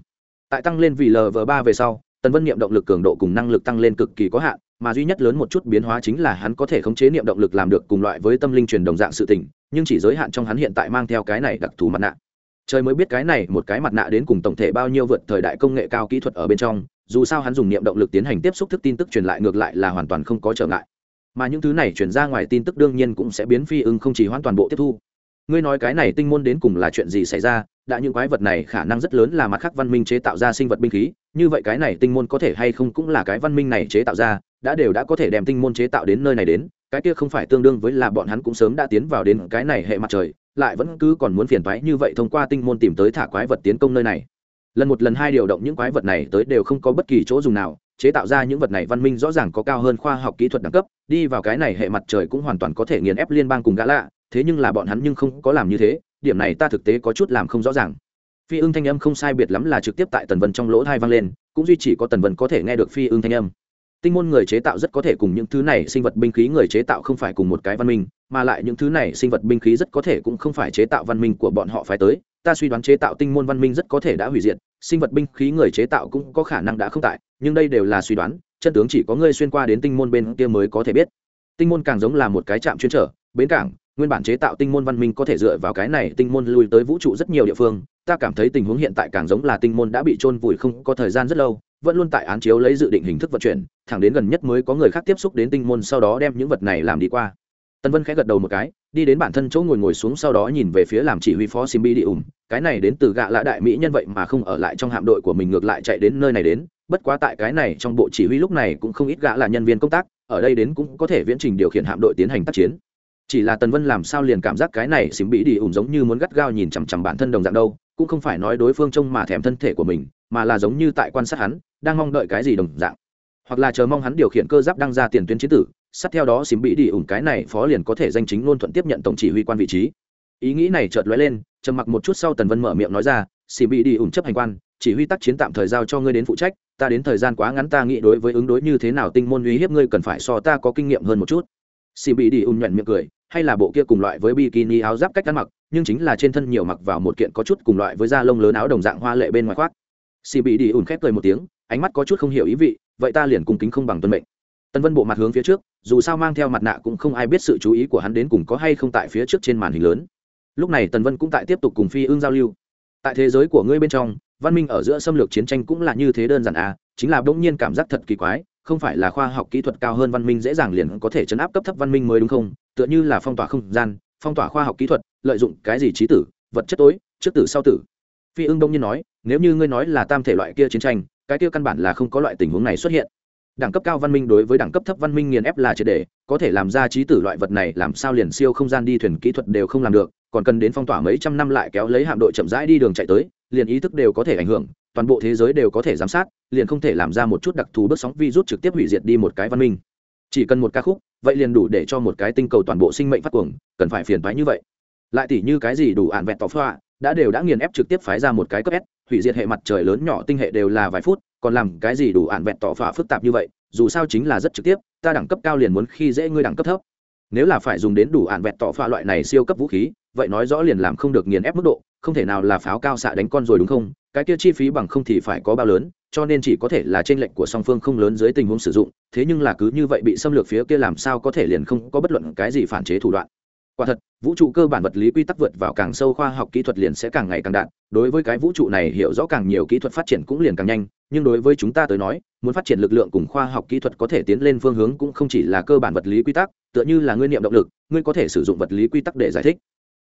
Tại tăng lên vì lv ba về sau, tần vân niệm động lực cường độ cùng năng lực tăng lên cực kỳ có hạn, mà duy nhất lớn một chút biến hóa chính là hắn có thể khống chế niệm động lực làm được cùng loại với tâm linh truyền đồng dạng sự tình, nhưng chỉ giới hạn trong hắn hiện tại mang theo cái này đặc thù mặt nạ trời mới biết cái này một cái mặt nạ đến cùng tổng thể bao nhiêu vượt thời đại công nghệ cao kỹ thuật ở bên trong, dù sao hắn dùng niệm động lực tiến hành tiếp xúc thức tin tức truyền lại ngược lại là hoàn toàn không có trở ngại. Mà những thứ này chuyển ra ngoài tin tức đương nhiên cũng sẽ biến phi ưng không chỉ hoàn toàn bộ tiếp thu. Ngươi nói cái này tinh môn đến cùng là chuyện gì xảy ra, đã những quái vật này khả năng rất lớn là mặt khác văn minh chế tạo ra sinh vật binh khí, như vậy cái này tinh môn có thể hay không cũng là cái văn minh này chế tạo ra, đã đều đã có thể đem tinh môn chế tạo đến nơi này đến, cái kia không phải tương đương với là bọn hắn cũng sớm đã tiến vào đến cái này hệ mặt trời lại vẫn cứ còn muốn phiền toái như vậy thông qua tinh môn tìm tới thả quái vật tiến công nơi này. Lần một lần hai điều động những quái vật này tới đều không có bất kỳ chỗ dùng nào, chế tạo ra những vật này văn minh rõ ràng có cao hơn khoa học kỹ thuật đẳng cấp, đi vào cái này hệ mặt trời cũng hoàn toàn có thể nghiền ép liên bang cùng gã lạ, thế nhưng là bọn hắn nhưng không có làm như thế, điểm này ta thực tế có chút làm không rõ ràng. Phi ưng thanh âm không sai biệt lắm là trực tiếp tại tần vân trong lỗ thai vang lên, cũng duy chỉ có tần vân có thể nghe được phi ưng thanh âm tinh môn người chế tạo rất có thể cùng những thứ này sinh vật binh khí người chế tạo không phải cùng một cái văn minh, mà lại những thứ này sinh vật binh khí rất có thể cũng không phải chế tạo văn minh của bọn họ phải tới. Ta suy đoán chế tạo tinh môn văn minh rất có thể đã hủy diệt, sinh vật binh khí người chế tạo cũng có khả năng đã không tại, nhưng đây đều là suy đoán, chân tướng chỉ có ngươi xuyên qua đến tinh môn bên kia mới có thể biết. Tinh môn càng giống là một cái trạm chuyên trở, bến cảng, nguyên bản chế tạo tinh môn văn minh có thể dựa vào cái này tinh môn lui tới vũ trụ rất nhiều địa phương. Ta cảm thấy tình huống hiện tại càng giống là tinh môn đã bị trôn vùi không có thời gian rất lâu vẫn luôn tại án chiếu lấy dự định hình thức vận chuyển, thẳng đến gần nhất mới có người khác tiếp xúc đến tinh môn sau đó đem những vật này làm đi qua. Tân vân khẽ gật đầu một cái, đi đến bản thân chỗ ngồi ngồi xuống sau đó nhìn về phía làm chỉ huy phó simbi đi ủng cái này đến từ gạ lạ đại mỹ nhân vậy mà không ở lại trong hạm đội của mình ngược lại chạy đến nơi này đến. Bất quá tại cái này trong bộ chỉ huy lúc này cũng không ít gạ là nhân viên công tác, ở đây đến cũng có thể viễn trình điều khiển hạm đội tiến hành tác chiến. Chỉ là tần vân làm sao liền cảm giác cái này xím bị đi ủng giống như muốn gắt gao nhìn chằm chằm bản thân đồng dạng đâu, cũng không phải nói đối phương trông mà thèm thân thể của mình, mà là giống như tại quan sát hắn đang mong đợi cái gì đồng dạng. Hoặc là chờ mong hắn điều khiển cơ giáp đăng ra tiền tuyến chiến tử sát theo đó xím bị đi ủng cái này phó liền có thể danh chính ngôn thuận tiếp nhận tổng chỉ huy quan vị trí. Ý nghĩ này chợt lóe lên, trầm mặc một chút sau tần vân mở miệng nói ra xím bị đi ủng chấp hành quan, chỉ huy tác chiến tạm thời giao cho ngươi đến phụ trách, ta đến thời gian quá ngắn ta nghĩ đối với ứng đối như thế nào tinh môn uy hiếp ngươi cần phải so ta có kinh nghiệm hơn một chút. Xì bị đi ùn nhuận miệng cười, hay là bộ kia cùng loại với bikini áo giáp cách ăn mặc, nhưng chính là trên thân nhiều mặc vào một kiện có chút cùng loại với da lông lớn áo đồng dạng hoa lệ bên ngoài khoác. Xì bị đi ùn khép cười một tiếng ánh mắt có chút không hiểu ý vị, vậy ta liền cùng kính không bằng tuân mệnh. Tân vân bộ mặt hướng phía trước, dù sao mang theo mặt nạ cũng không ai biết sự chú ý của hắn đến cùng có hay không tại phía trước trên màn hình lớn. Lúc này tần vân cũng tại tiếp tục cùng phi ương giao lưu. Tại thế giới của ngươi bên trong, văn minh ở giữa xâm lược chiến tranh cũng là như thế đơn giản à chính là bỗng nhiên cảm giác thật kỳ quái, không phải là khoa học kỹ thuật cao hơn văn minh dễ dàng liền có thể chấn áp cấp thấp văn minh mới đúng không? Tựa như là phong tỏa không gian, phong tỏa khoa học kỹ thuật, lợi dụng cái gì trí tử, vật chất tối, trước tử sau tử. Phi ưng đông nhiên nói, nếu như ngươi nói là tam thể loại kia chiến tranh cái kia căn bản là không có loại tình huống này xuất hiện. Đẳng cấp cao văn minh đối với đẳng cấp thấp văn minh nghiền ép là triệt đề có thể làm ra trí tử loại vật này làm sao liền siêu không gian đi thuyền kỹ thuật đều không làm được, còn cần đến phong tỏa mấy trăm năm lại kéo lấy hạm đội chậm rãi đi đường chạy tới, liền ý thức đều có thể ảnh hưởng, toàn bộ thế giới đều có thể giám sát, liền không thể làm ra một chút đặc thù bước sóng virus trực tiếp hủy diệt đi một cái văn minh. Chỉ cần một ca khúc, vậy liền đủ để cho một cái tinh cầu toàn bộ sinh mệnh phát cuồng, cần phải phiền thoái như vậy. Lại tỉ như cái gì đủ ạn vẹn tỏ pha đã đều đã nghiền ép trực tiếp phái ra một cái cấp s, hủy diệt hệ mặt trời lớn nhỏ tinh hệ đều là vài phút, còn làm cái gì đủ ạn vẹn tỏ phá phức tạp như vậy, dù sao chính là rất trực tiếp, ta đẳng cấp cao liền muốn khi dễ ngươi đẳng cấp thấp. Nếu là phải dùng đến đủ ạn vẹn tỏ pha loại này siêu cấp vũ khí, vậy nói rõ liền làm không được nghiền ép mức độ, không thể nào là pháo cao xạ đánh con rồi đúng không? Cái kia chi phí bằng không thì phải có bao lớn, cho nên chỉ có thể là trên lệnh của song phương không lớn dưới tình huống sử dụng, thế nhưng là cứ như vậy bị xâm lược phía kia làm sao có thể liền không có bất luận cái gì phản chế thủ đoạn quả thật, vũ trụ cơ bản vật lý quy tắc vượt vào càng sâu khoa học kỹ thuật liền sẽ càng ngày càng đạt đối với cái vũ trụ này hiểu rõ càng nhiều kỹ thuật phát triển cũng liền càng nhanh, nhưng đối với chúng ta tới nói, muốn phát triển lực lượng cùng khoa học kỹ thuật có thể tiến lên phương hướng cũng không chỉ là cơ bản vật lý quy tắc, tựa như là nguyên niệm động lực, ngươi có thể sử dụng vật lý quy tắc để giải thích.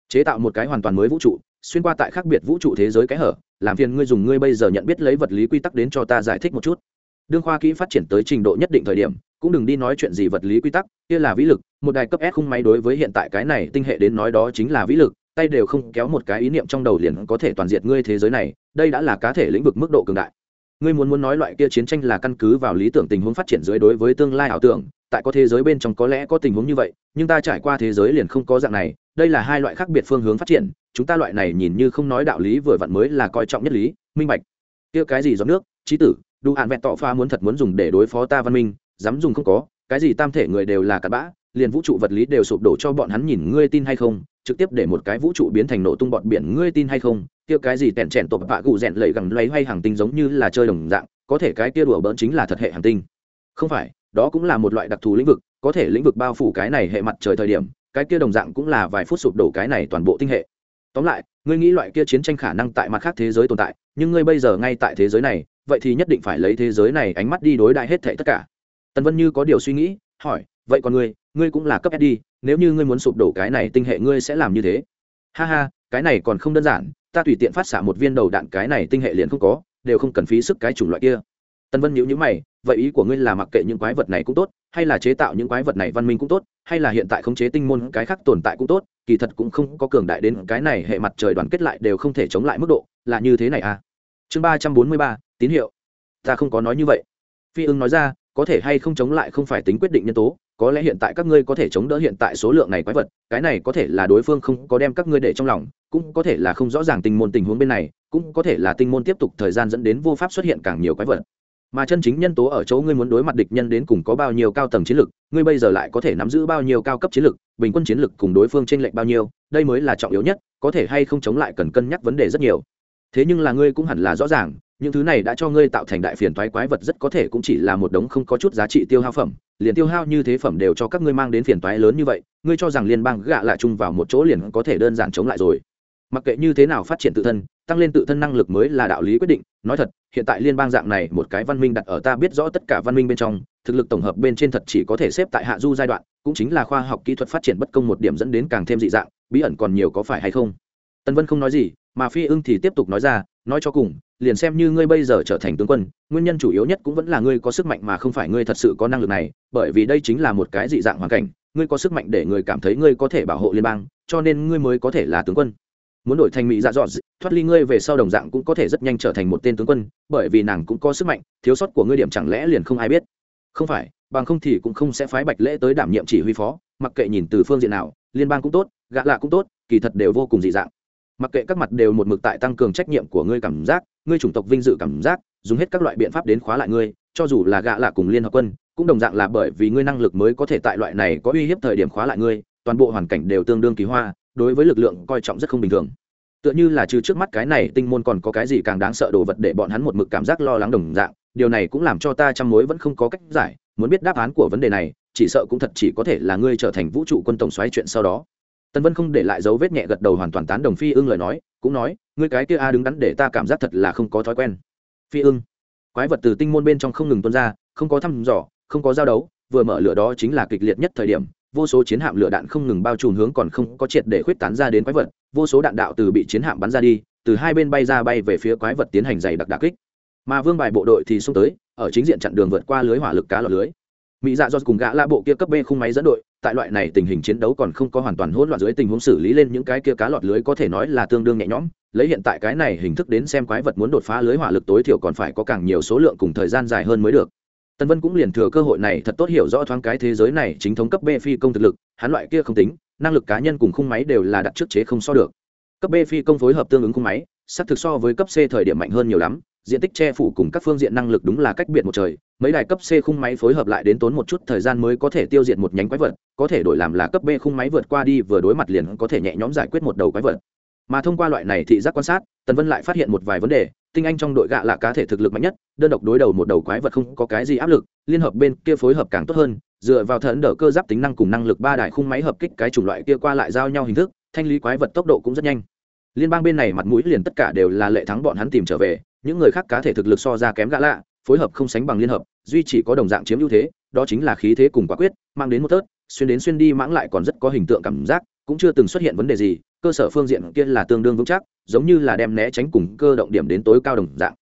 Chế tạo một cái hoàn toàn mới vũ trụ, xuyên qua tại khác biệt vũ trụ thế giới cái hở, làm phiền ngươi dùng ngươi bây giờ nhận biết lấy vật lý quy tắc đến cho ta giải thích một chút. Đương khoa kỹ phát triển tới trình độ nhất định thời điểm, cũng đừng đi nói chuyện gì vật lý quy tắc, kia là vĩ lực một đài cấp s khung máy đối với hiện tại cái này tinh hệ đến nói đó chính là vĩ lực, tay đều không kéo một cái ý niệm trong đầu liền có thể toàn diệt ngươi thế giới này, đây đã là cá thể lĩnh vực mức độ cường đại. Ngươi muốn muốn nói loại kia chiến tranh là căn cứ vào lý tưởng tình huống phát triển dưới đối với tương lai ảo tưởng, tại có thế giới bên trong có lẽ có tình huống như vậy, nhưng ta trải qua thế giới liền không có dạng này, đây là hai loại khác biệt phương hướng phát triển, chúng ta loại này nhìn như không nói đạo lý vừa vặn mới là coi trọng nhất lý, minh bạch. Kia cái gì giọt nước, trí tử đủ hạn vẹn tọ pha muốn thật muốn dùng để đối phó ta văn minh, dám dùng không có, cái gì tam thể người đều là cặn bã liền vũ trụ vật lý đều sụp đổ cho bọn hắn nhìn ngươi tin hay không, trực tiếp để một cái vũ trụ biến thành nổ tung bọn biển ngươi tin hay không, kia cái gì tẹn chèn tộp bạ cụ rèn lầy gẳng loay hoay hàng tinh giống như là chơi đồng dạng, có thể cái kia đùa bỡn chính là thật hệ hàng tinh. Không phải, đó cũng là một loại đặc thù lĩnh vực, có thể lĩnh vực bao phủ cái này hệ mặt trời thời điểm, cái kia đồng dạng cũng là vài phút sụp đổ cái này toàn bộ tinh hệ. Tóm lại, ngươi nghĩ loại kia chiến tranh khả năng tại mặt khác thế giới tồn tại, nhưng ngươi bây giờ ngay tại thế giới này, vậy thì nhất định phải lấy thế giới này ánh mắt đi đối đại hết thệ tất cả. Tần vân như có điều suy nghĩ, hỏi, vậy còn ngươi ngươi cũng là cấp s đi nếu như ngươi muốn sụp đổ cái này tinh hệ ngươi sẽ làm như thế. Ha ha, cái này còn không đơn giản, ta tùy tiện phát xạ một viên đầu đạn cái này tinh hệ liền không có, đều không cần phí sức cái chủng loại kia. Tân vân nhữ nhữ mày, vậy ý của ngươi là mặc kệ những quái vật này cũng tốt, hay là chế tạo những quái vật này văn minh cũng tốt, hay là hiện tại khống chế tinh môn cái khác tồn tại cũng tốt, kỳ thật cũng không có cường đại đến cái này hệ mặt trời đoàn kết lại đều không thể chống lại mức độ, là như thế này à? Chương ba trăm bốn mươi ba, tín hiệu. Ta không có nói như vậy. Phi ưng nói ra, có thể hay không chống lại không phải tính quyết định nhân tố có lẽ hiện tại các ngươi có thể chống đỡ hiện tại số lượng này quái vật, cái này có thể là đối phương không có đem các ngươi để trong lòng, cũng có thể là không rõ ràng tình môn tình huống bên này, cũng có thể là tinh môn tiếp tục thời gian dẫn đến vô pháp xuất hiện càng nhiều quái vật. Mà chân chính nhân tố ở chỗ ngươi muốn đối mặt địch nhân đến cùng có bao nhiêu cao tầng chiến lược ngươi bây giờ lại có thể nắm giữ bao nhiêu cao cấp chiến lược bình quân chiến lược cùng đối phương t r ê n lệch bao nhiêu, đây mới là trọng yếu nhất, có thể hay không chống lại cần cân nhắc vấn đề rất nhiều. Thế nhưng là ngươi cũng hẳn là rõ ràng những thứ này đã cho ngươi tạo thành đại phiền toái quái vật rất có thể cũng chỉ là một đống không có chút giá trị tiêu hao phẩm. Liền tiêu hao như thế phẩm đều cho các ngươi mang đến phiền toái lớn như vậy, ngươi cho rằng liên bang gạ lại chung vào một chỗ liền có thể đơn giản chống lại rồi. Mặc kệ như thế nào phát triển tự thân, tăng lên tự thân năng lực mới là đạo lý quyết định. Nói thật, hiện tại liên bang dạng này một cái văn minh đặt ở ta biết rõ tất cả văn minh bên trong, thực lực tổng hợp bên trên thật chỉ có thể xếp tại hạ du giai đoạn, cũng chính là khoa học kỹ thuật phát triển bất công một điểm dẫn đến càng thêm dị dạng, bí ẩn còn nhiều có phải hay không? Tân vân không nói gì, mà phi ưng thì tiếp tục nói ra nói cho cùng, liền xem như ngươi bây giờ trở thành tướng quân, nguyên nhân chủ yếu nhất cũng vẫn là ngươi có sức mạnh mà không phải ngươi thật sự có năng lực này, bởi vì đây chính là một cái dị dạng hoàn cảnh, ngươi có sức mạnh để người cảm thấy ngươi có thể bảo hộ liên bang, cho nên ngươi mới có thể là tướng quân. Muốn đổi thành mỹ dạ dọn thoát ly ngươi về sau đồng dạng cũng có thể rất nhanh trở thành một tên tướng quân, bởi vì nàng cũng có sức mạnh, thiếu sót của ngươi điểm chẳng lẽ liền không ai biết? Không phải, bằng không thì cũng không sẽ phái bạch lễ tới đảm nhiệm chỉ huy phó, mặc kệ nhìn từ phương diện nào, liên bang cũng tốt gạ lạ cũng tốt, kỳ thật đều vô cùng dị dạng mặc kệ các mặt đều một mực tại tăng cường trách nhiệm của ngươi cảm giác, ngươi chủng tộc vinh dự cảm giác, dùng hết các loại biện pháp đến khóa lại ngươi, cho dù là gạ lạ cùng liên hợp quân, cũng đồng dạng là bởi vì ngươi năng lực mới có thể tại loại này có uy hiếp thời điểm khóa lại ngươi, toàn bộ hoàn cảnh đều tương đương kỳ hoa, đối với lực lượng coi trọng rất không bình thường. Tựa như là trừ trước mắt cái này tinh môn còn có cái gì càng đáng sợ đồ vật để bọn hắn một mực cảm giác lo lắng đồng dạng, điều này cũng làm cho ta trong mối vẫn không có cách giải, muốn biết đáp án của vấn đề này, chỉ sợ cũng thật chỉ có thể là ngươi trở thành vũ trụ quân tổng xoáy chuyện sau đó. Tần vân không để lại dấu vết nhẹ gật đầu hoàn toàn tán đồng phi ưng lời nói, cũng nói, ngươi cái kia a đứng đắn để ta cảm giác thật là không có thói quen. Phi ưng, quái vật từ tinh môn bên trong không ngừng tuôn ra, không có thăm dò, không có giao đấu, vừa mở lửa đó chính là kịch liệt nhất thời điểm, vô số chiến hạm lửa đạn không ngừng bao trùm hướng còn không có triệt để khuyết tán ra đến quái vật, vô số đạn đạo từ bị chiến hạm bắn ra đi, từ hai bên bay ra bay về phía quái vật tiến hành dày đặc đà kích. Mà vương bài bộ đội thì xông tới, ở chính diện chặn đường vượt qua lưới hỏa lực cá lọt lưới. Mỹ dạ do cùng gã lạ bộ kia cấp b khung máy dẫn đội tại loại này tình hình chiến đấu còn không có hoàn toàn hỗn loạn dưới tình huống xử lý lên những cái kia cá lọt lưới có thể nói là tương đương nhẹ nhõm lấy hiện tại cái này hình thức đến xem quái vật muốn đột phá lưới hỏa lực tối thiểu còn phải có càng nhiều số lượng cùng thời gian dài hơn mới được tân Vân cũng liền thừa cơ hội này thật tốt hiểu rõ thoáng cái thế giới này chính thống cấp B phi công thực lực, hắn loại kia không tính, năng lực cá nhân cùng khung máy đều là đặt trước chế không so được. Cấp B phi công phối hợp tương ứng khung máy, xác thực so với cấp C thời điểm mạnh hơn nhiều lắm, diện tích che phủ cùng các phương diện năng lực đúng là cách biệt một trời, mấy đài cấp C khung máy phối hợp lại đến tốn một chút thời gian mới có thể tiêu diệt một nhánh quái vật, có thể đổi làm là cấp B khung máy vượt qua đi vừa đối mặt liền có thể nhẹ nhõm giải quyết một đầu quái vật. Mà thông qua loại này thị giác quan sát, Tần Vân lại phát hiện một vài vấn đề, tinh anh trong đội gạ là cá thể thực lực mạnh nhất đơn độc đối đầu một đầu quái vật không có cái gì áp lực liên hợp bên kia phối hợp càng tốt hơn dựa vào thần đỡ cơ giáp tính năng cùng năng lực ba đài khung máy hợp kích cái chủng loại kia qua lại giao nhau hình thức thanh lý quái vật tốc độ cũng rất nhanh liên bang bên này mặt mũi liền tất cả đều là lệ thắng bọn hắn tìm trở về những người khác cá thể thực lực so ra kém gã lạ, phối hợp không sánh bằng liên hợp, duy chỉ có đồng dạng chiếm ưu thế, đó chính là khí thế cùng quả quyết, mang đến một tớt, xuyên đến xuyên đi mãng lại còn rất có hình tượng cảm giác, cũng chưa từng xuất hiện vấn đề gì, cơ sở phương diện kia là tương đương vững chắc, giống như là đem né tránh cùng cơ động điểm đến tối cao đồng dạng.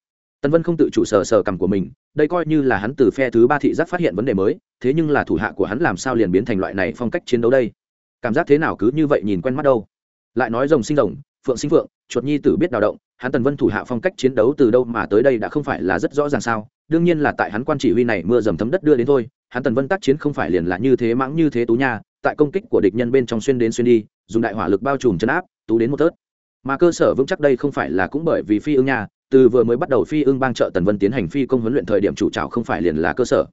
Tần vân không tự chủ sở sở cầm của mình, đây coi như là hắn từ phe thứ ba thị giác phát hiện vấn đề mới, thế nhưng là thủ hạ của hắn làm sao liền biến thành loại này phong cách chiến đấu đây? Cảm giác thế nào cứ như vậy nhìn quen mắt đâu? Lại nói rồng sinh rồng, phượng sinh phượng, chuột nhi tử biết đào động hắn tần vân thủ hạ phong cách chiến đấu từ đâu mà tới đây đã không phải là rất rõ ràng sao? Đương nhiên là tại hắn quan chỉ huy này mưa dầm thấm đất đưa đến thôi, hắn tần vân tác chiến không phải liền là như thế mãng như thế tú nha, tại công kích của địch nhân bên trong xuyên đến xuyên đi, dùng đại hỏa lực bao trùm chấn áp, tú đến một tớt. Mà cơ sở vững chắc đây không phải là cũng bởi vì phi ưng nha, từ vừa mới bắt đầu phi ưng bang trợ tần vân tiến hành phi công huấn luyện thời điểm chủ trào không phải liền là cơ sở.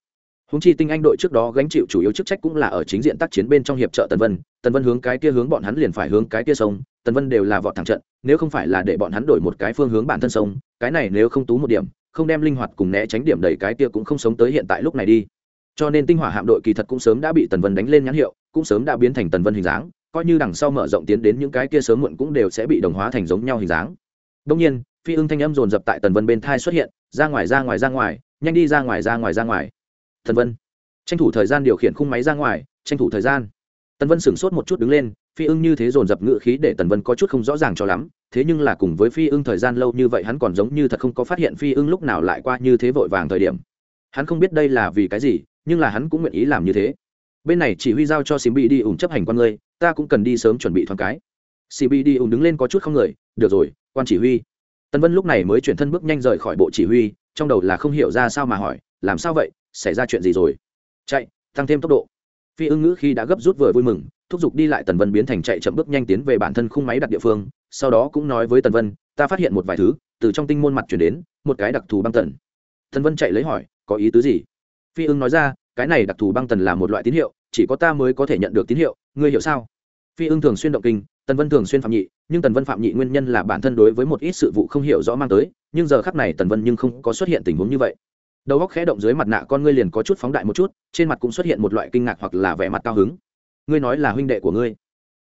Húng chi tinh anh đội trước đó gánh chịu chủ yếu chức trách cũng là ở chính diện tác chiến bên trong hiệp trợ tần vân tần vân hướng cái kia hướng bọn hắn liền phải hướng cái kia sông tần vân đều là vọt thẳng trận nếu không phải là để bọn hắn đổi một cái phương hướng bản thân sống, cái này nếu không tú một điểm không đem linh hoạt cùng né tránh điểm đầy cái kia cũng không sống tới hiện tại lúc này đi. Cho nên tinh hỏa hạm đội kỳ thật cũng sớm đã bị tần vân đánh lên nhãn hiệu cũng sớm đã biến thành tần vân hình dáng coi như đằng sau mở rộng tiến đến những cái kia sớm muộn cũng đều sẽ bị đồng hóa thành giống nhau hình dáng. Đông nhiên phi ưng thanh âm dồn dập tại tần vân bên thai xuất hiện ra ngoài ra ngoài ra ngoài nhanh đi ra ngoài ra ngoài ra ngoài. Tần vân tranh thủ thời gian điều khiển khung máy ra ngoài tranh thủ thời gian tần vân sửng sốt một chút đứng lên, phi ưng như thế dồn dập ngự khí để tần vân có chút không rõ ràng cho lắm, thế nhưng là cùng với phi ưng thời gian lâu như vậy hắn còn giống như thật không có phát hiện phi ưng lúc nào lại qua như thế vội vàng thời điểm. Hắn không biết đây là vì cái gì, nhưng là hắn cũng nguyện ý làm như thế. Bên này chỉ huy giao cho xì bị đi ủng chấp hành quan ngươi, ta cũng cần đi sớm chuẩn bị thoáng cái. Xì bị đi ủng đứng lên có chút không người, được rồi, quan chỉ huy. Tần vân lúc này mới chuyển thân bước nhanh rời khỏi bộ chỉ huy, trong đầu là không hiểu ra sao mà hỏi, làm sao vậy? Xảy ra chuyện gì rồi? Chạy, tăng thêm tốc độ phi ưng ngữ khi đã gấp rút vừa vui mừng, thúc giục đi lại tần vân biến thành chạy chậm bước nhanh tiến về bản thân khung máy đặt địa phương, sau đó cũng nói với tần vân, ta phát hiện một vài thứ, từ trong tinh môn mặt chuyển đến, một cái đặc thù băng tần. Tần vân chạy lấy hỏi, có ý tứ gì? Phi ưng nói ra, cái này đặc thù băng tần là một loại tín hiệu, chỉ có ta mới có thể nhận được tín hiệu, ngươi hiểu sao? Phi ưng thường xuyên động kinh, tần vân thường xuyên phạm nhị, nhưng tần vân phạm nhị nguyên nhân là bản thân đối với một ít sự vụ không hiểu rõ mang tới, nhưng giờ khắc này tần vân nhưng không có xuất hiện tình huống như vậy đầu góc khẽ động dưới mặt nạ con ngươi liền có chút phóng đại một chút, trên mặt cũng xuất hiện một loại kinh ngạc hoặc là vẻ mặt cao hứng. Ngươi nói là huynh đệ của ngươi.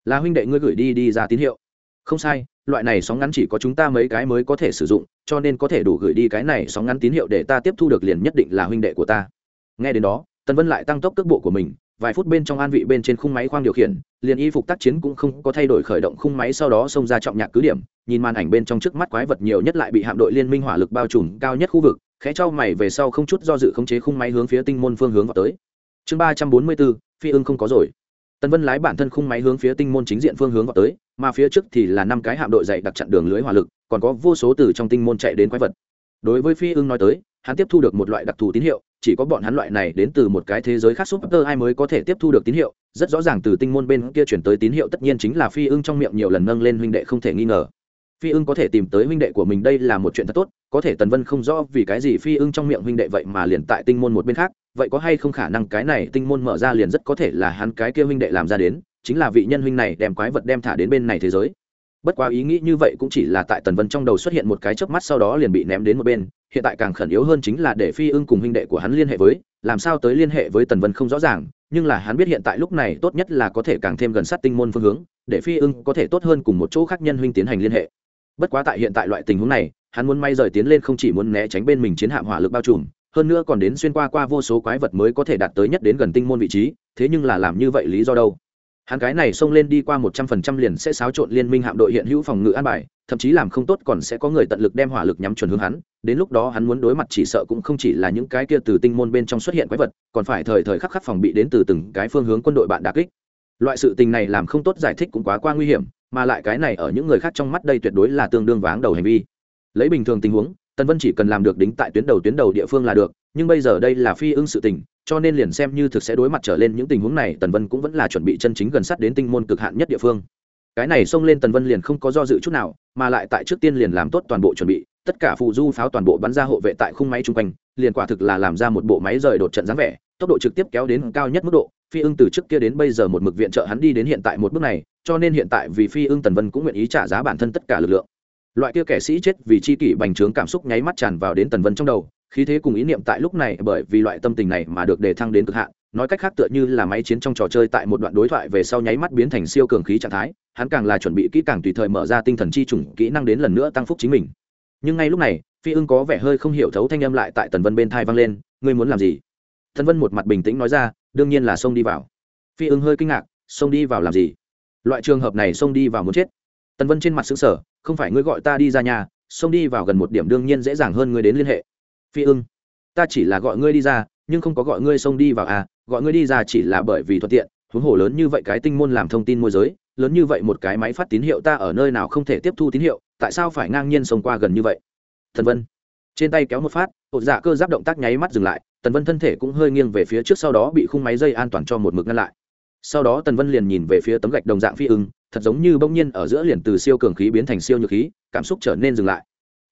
Là huynh đệ ngươi gửi đi đi ra tín hiệu. Không sai, loại này sóng ngắn chỉ có chúng ta mấy cái mới có thể sử dụng, cho nên có thể đủ gửi đi cái này sóng ngắn tín hiệu để ta tiếp thu được liền nhất định là huynh đệ của ta. Nghe đến đó, tần vân lại tăng tốc cước bộ của mình, vài phút bên trong an vị bên trên khung máy khoang điều khiển, liền y phục tác chiến cũng không có thay đổi khởi động khung máy sau đó xông ra trọng nhạc cứ điểm, nhìn màn ảnh bên trong trước mắt quái vật nhiều nhất lại bị hạm đội liên minh hỏa lực bao trùm cao nhất khu vực khẽ cho mày về sau không chút do dự khống chế khung máy hướng phía tinh môn phương hướng vào tới. Chương ba trăm bốn mươi bốn, phi ưng không có rồi. Tần vân lái bản thân khung máy hướng phía tinh môn chính diện phương hướng vào tới, mà phía trước thì là năm cái hạm đội dày đặc chặn đường lưới hỏa lực, còn có vô số từ trong tinh môn chạy đến quái vật. Đối với phi ưng nói tới, hắn tiếp thu được một loại đặc thù tín hiệu, chỉ có bọn hắn loại này đến từ một cái thế giới khác súp tơ ai mới có thể tiếp thu được tín hiệu, rất rõ ràng từ tinh môn bên kia chuyển tới tín hiệu tất nhiên chính là phi ưng trong miệng nhiều lần nâng lên huynh đệ không thể nghi ngờ. Phi ưng có thể tìm tới huynh đệ của mình đây là một chuyện thật tốt có thể tần vân không rõ vì cái gì phi ưng trong miệng huynh đệ vậy mà liền tại tinh môn một bên khác, vậy có hay không khả năng cái này tinh môn mở ra liền rất có thể là hắn cái kia huynh đệ làm ra đến, chính là vị nhân huynh này đem quái vật đem thả đến bên này thế giới. Bất quá ý nghĩ như vậy cũng chỉ là tại tần vân trong đầu xuất hiện một cái chớp mắt sau đó liền bị ném đến một bên, hiện tại càng khẩn yếu hơn chính là để phi ưng cùng huynh đệ của hắn liên hệ với, làm sao tới liên hệ với tần vân không rõ ràng, nhưng là hắn biết hiện tại lúc này tốt nhất là có thể càng thêm gần sát tinh môn phương hướng, để phi ưng có thể tốt hơn cùng một chỗ khác nhân huynh tiến hành liên hệ. Bất quá tại hiện tại loại tình huống này hắn muốn may rời tiến lên không chỉ muốn né tránh bên mình chiến hạm hỏa lực bao trùm, hơn nữa còn đến xuyên qua qua vô số quái vật mới có thể đạt tới nhất đến gần tinh môn vị trí, thế nhưng là làm như vậy lý do đâu? Hắn cái này xông lên đi qua một trăm phần trăm liền sẽ xáo trộn liên minh hạm đội hiện hữu phòng ngự an bài, thậm chí làm không tốt còn sẽ có người tận lực đem hỏa lực nhắm chuẩn hướng hắn, đến lúc đó hắn muốn đối mặt chỉ sợ cũng không chỉ là những cái kia từ tinh môn bên trong xuất hiện quái vật, còn phải thời thời khắc khắc phòng bị đến từ từng cái phương hướng quân đội bạn đà kích. Loại sự tình này làm không tốt giải thích cũng quá qua nguy hiểm, mà lại cái này ở những người khác trong mắt đây tuyệt đối là tương đương váng đầu hành vi lấy bình thường tình huống, tần vân chỉ cần làm được đính tại tuyến đầu tuyến đầu địa phương là được, nhưng bây giờ đây là phi ưng sự tình, cho nên liền xem như thực sẽ đối mặt trở lên những tình huống này, tần vân cũng vẫn là chuẩn bị chân chính gần sát đến tinh môn cực hạn nhất địa phương. Cái này xông lên tần vân liền không có do dự chút nào, mà lại tại trước tiên liền làm tốt toàn bộ chuẩn bị, tất cả phụ du pháo toàn bộ bắn ra hộ vệ tại khung máy chung quanh, liền quả thực là làm ra một bộ máy rời đột trận dáng vẻ, tốc độ trực tiếp kéo đến cao nhất mức độ, phi ưng từ trước kia đến bây giờ một mực viện trợ hắn đi đến hiện tại một bước này, cho nên hiện tại vì phi ưng tần vân cũng nguyện ý trả giá bản thân tất cả lực lượng loại kia kẻ sĩ chết vì chi kỷ bành trướng cảm xúc nháy mắt tràn vào đến tần vân trong đầu, khí thế cùng ý niệm tại lúc này bởi vì loại tâm tình này mà được đề thăng đến cực hạn, nói cách khác tựa như là máy chiến trong trò chơi tại một đoạn đối thoại về sau nháy mắt biến thành siêu cường khí trạng thái, hắn càng là chuẩn bị kỹ càng tùy thời mở ra tinh thần chi trùng kỹ năng đến lần nữa tăng phúc chính mình. Nhưng ngay lúc này, phi ưng có vẻ hơi không hiểu thấu thanh âm lại tại tần vân bên thai vang lên, ngươi muốn làm gì? Tần vân một mặt bình tĩnh nói ra, đương nhiên là xông đi vào. Phi ưng hơi kinh ngạc, xông đi vào làm gì? Loại trường hợp này xông đi vào muốn chết tần vân trên mặt xứng sở không phải ngươi gọi ta đi ra nhà, xông đi vào gần một điểm đương nhiên dễ dàng hơn ngươi đến liên hệ. Phi ưng, ta chỉ là gọi ngươi đi ra, nhưng không có gọi ngươi xông đi vào à gọi ngươi đi ra chỉ là bởi vì thuận tiện, huống hồ lớn như vậy cái tinh môn làm thông tin môi giới, lớn như vậy một cái máy phát tín hiệu ta ở nơi nào không thể tiếp thu tín hiệu, tại sao phải ngang nhiên xông qua gần như vậy? Thần vân trên tay kéo một phát, ột dạ cơ giáp động tác nháy mắt dừng lại, tần vân thân thể cũng hơi nghiêng về phía trước sau đó bị khung máy dây an toàn cho một mực ngăn lại. Sau đó tần vân liền nhìn về phía tấm gạch đồng dạng phi ưng thật giống như bỗng nhiên ở giữa liền từ siêu cường khí biến thành siêu nhược khí, cảm xúc trở nên dừng lại.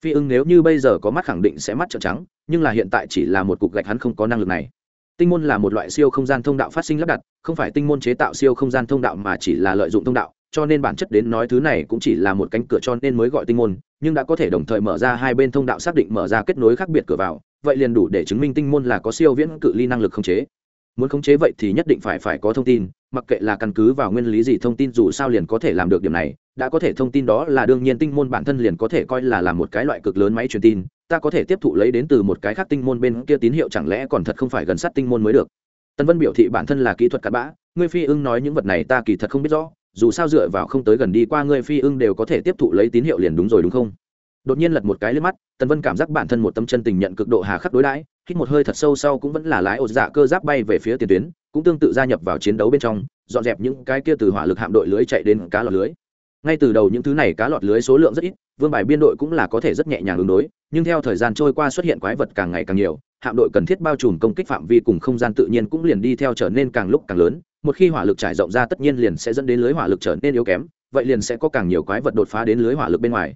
Phi ưng nếu như bây giờ có mắt khẳng định sẽ mắt trợn trắng, nhưng là hiện tại chỉ là một cục gạch hắn không có năng lực này. Tinh môn là một loại siêu không gian thông đạo phát sinh lắp đặt, không phải tinh môn chế tạo siêu không gian thông đạo mà chỉ là lợi dụng thông đạo, cho nên bản chất đến nói thứ này cũng chỉ là một cánh cửa cho nên mới gọi tinh môn, nhưng đã có thể đồng thời mở ra hai bên thông đạo xác định mở ra kết nối khác biệt cửa vào, vậy liền đủ để chứng minh tinh môn là có siêu viễn cự ly năng lực khống chế muốn khống chế vậy thì nhất định phải phải có thông tin, mặc kệ là căn cứ vào nguyên lý gì thông tin dù sao liền có thể làm được điểm này, đã có thể thông tin đó là đương nhiên tinh môn bản thân liền có thể coi là là một cái loại cực lớn máy truyền tin, ta có thể tiếp thụ lấy đến từ một cái khác tinh môn bên kia tín hiệu chẳng lẽ còn thật không phải gần sát tinh môn mới được. Tân vân biểu thị bản thân là kỹ thuật cặn bã, ngươi phi ưng nói những vật này ta kỳ thật không biết rõ, dù sao dựa vào không tới gần đi qua ngươi phi ưng đều có thể tiếp thụ lấy tín hiệu liền đúng rồi đúng không? Đột nhiên lật một cái lên mắt, tần vân cảm giác bản thân một tâm chân tình nhận cực độ hà khắc đối đãi hít một hơi thật sâu sau cũng vẫn là lái ổ dạ cơ giáp bay về phía tiền tuyến, cũng tương tự gia nhập vào chiến đấu bên trong, dọn dẹp những cái kia từ hỏa lực hạm đội lưới chạy đến cá lọt lưới. Ngay từ đầu những thứ này cá lọt lưới số lượng rất ít, vương bài biên đội cũng là có thể rất nhẹ nhàng ứng đối, nhưng theo thời gian trôi qua xuất hiện quái vật càng ngày càng nhiều, hạm đội cần thiết bao trùm công kích phạm vi cùng không gian tự nhiên cũng liền đi theo trở nên càng lúc càng lớn, một khi hỏa lực trải rộng ra tất nhiên liền sẽ dẫn đến lưới hỏa lực trở nên yếu kém, vậy liền sẽ có càng nhiều quái vật đột phá đến lưới hỏa lực bên ngoài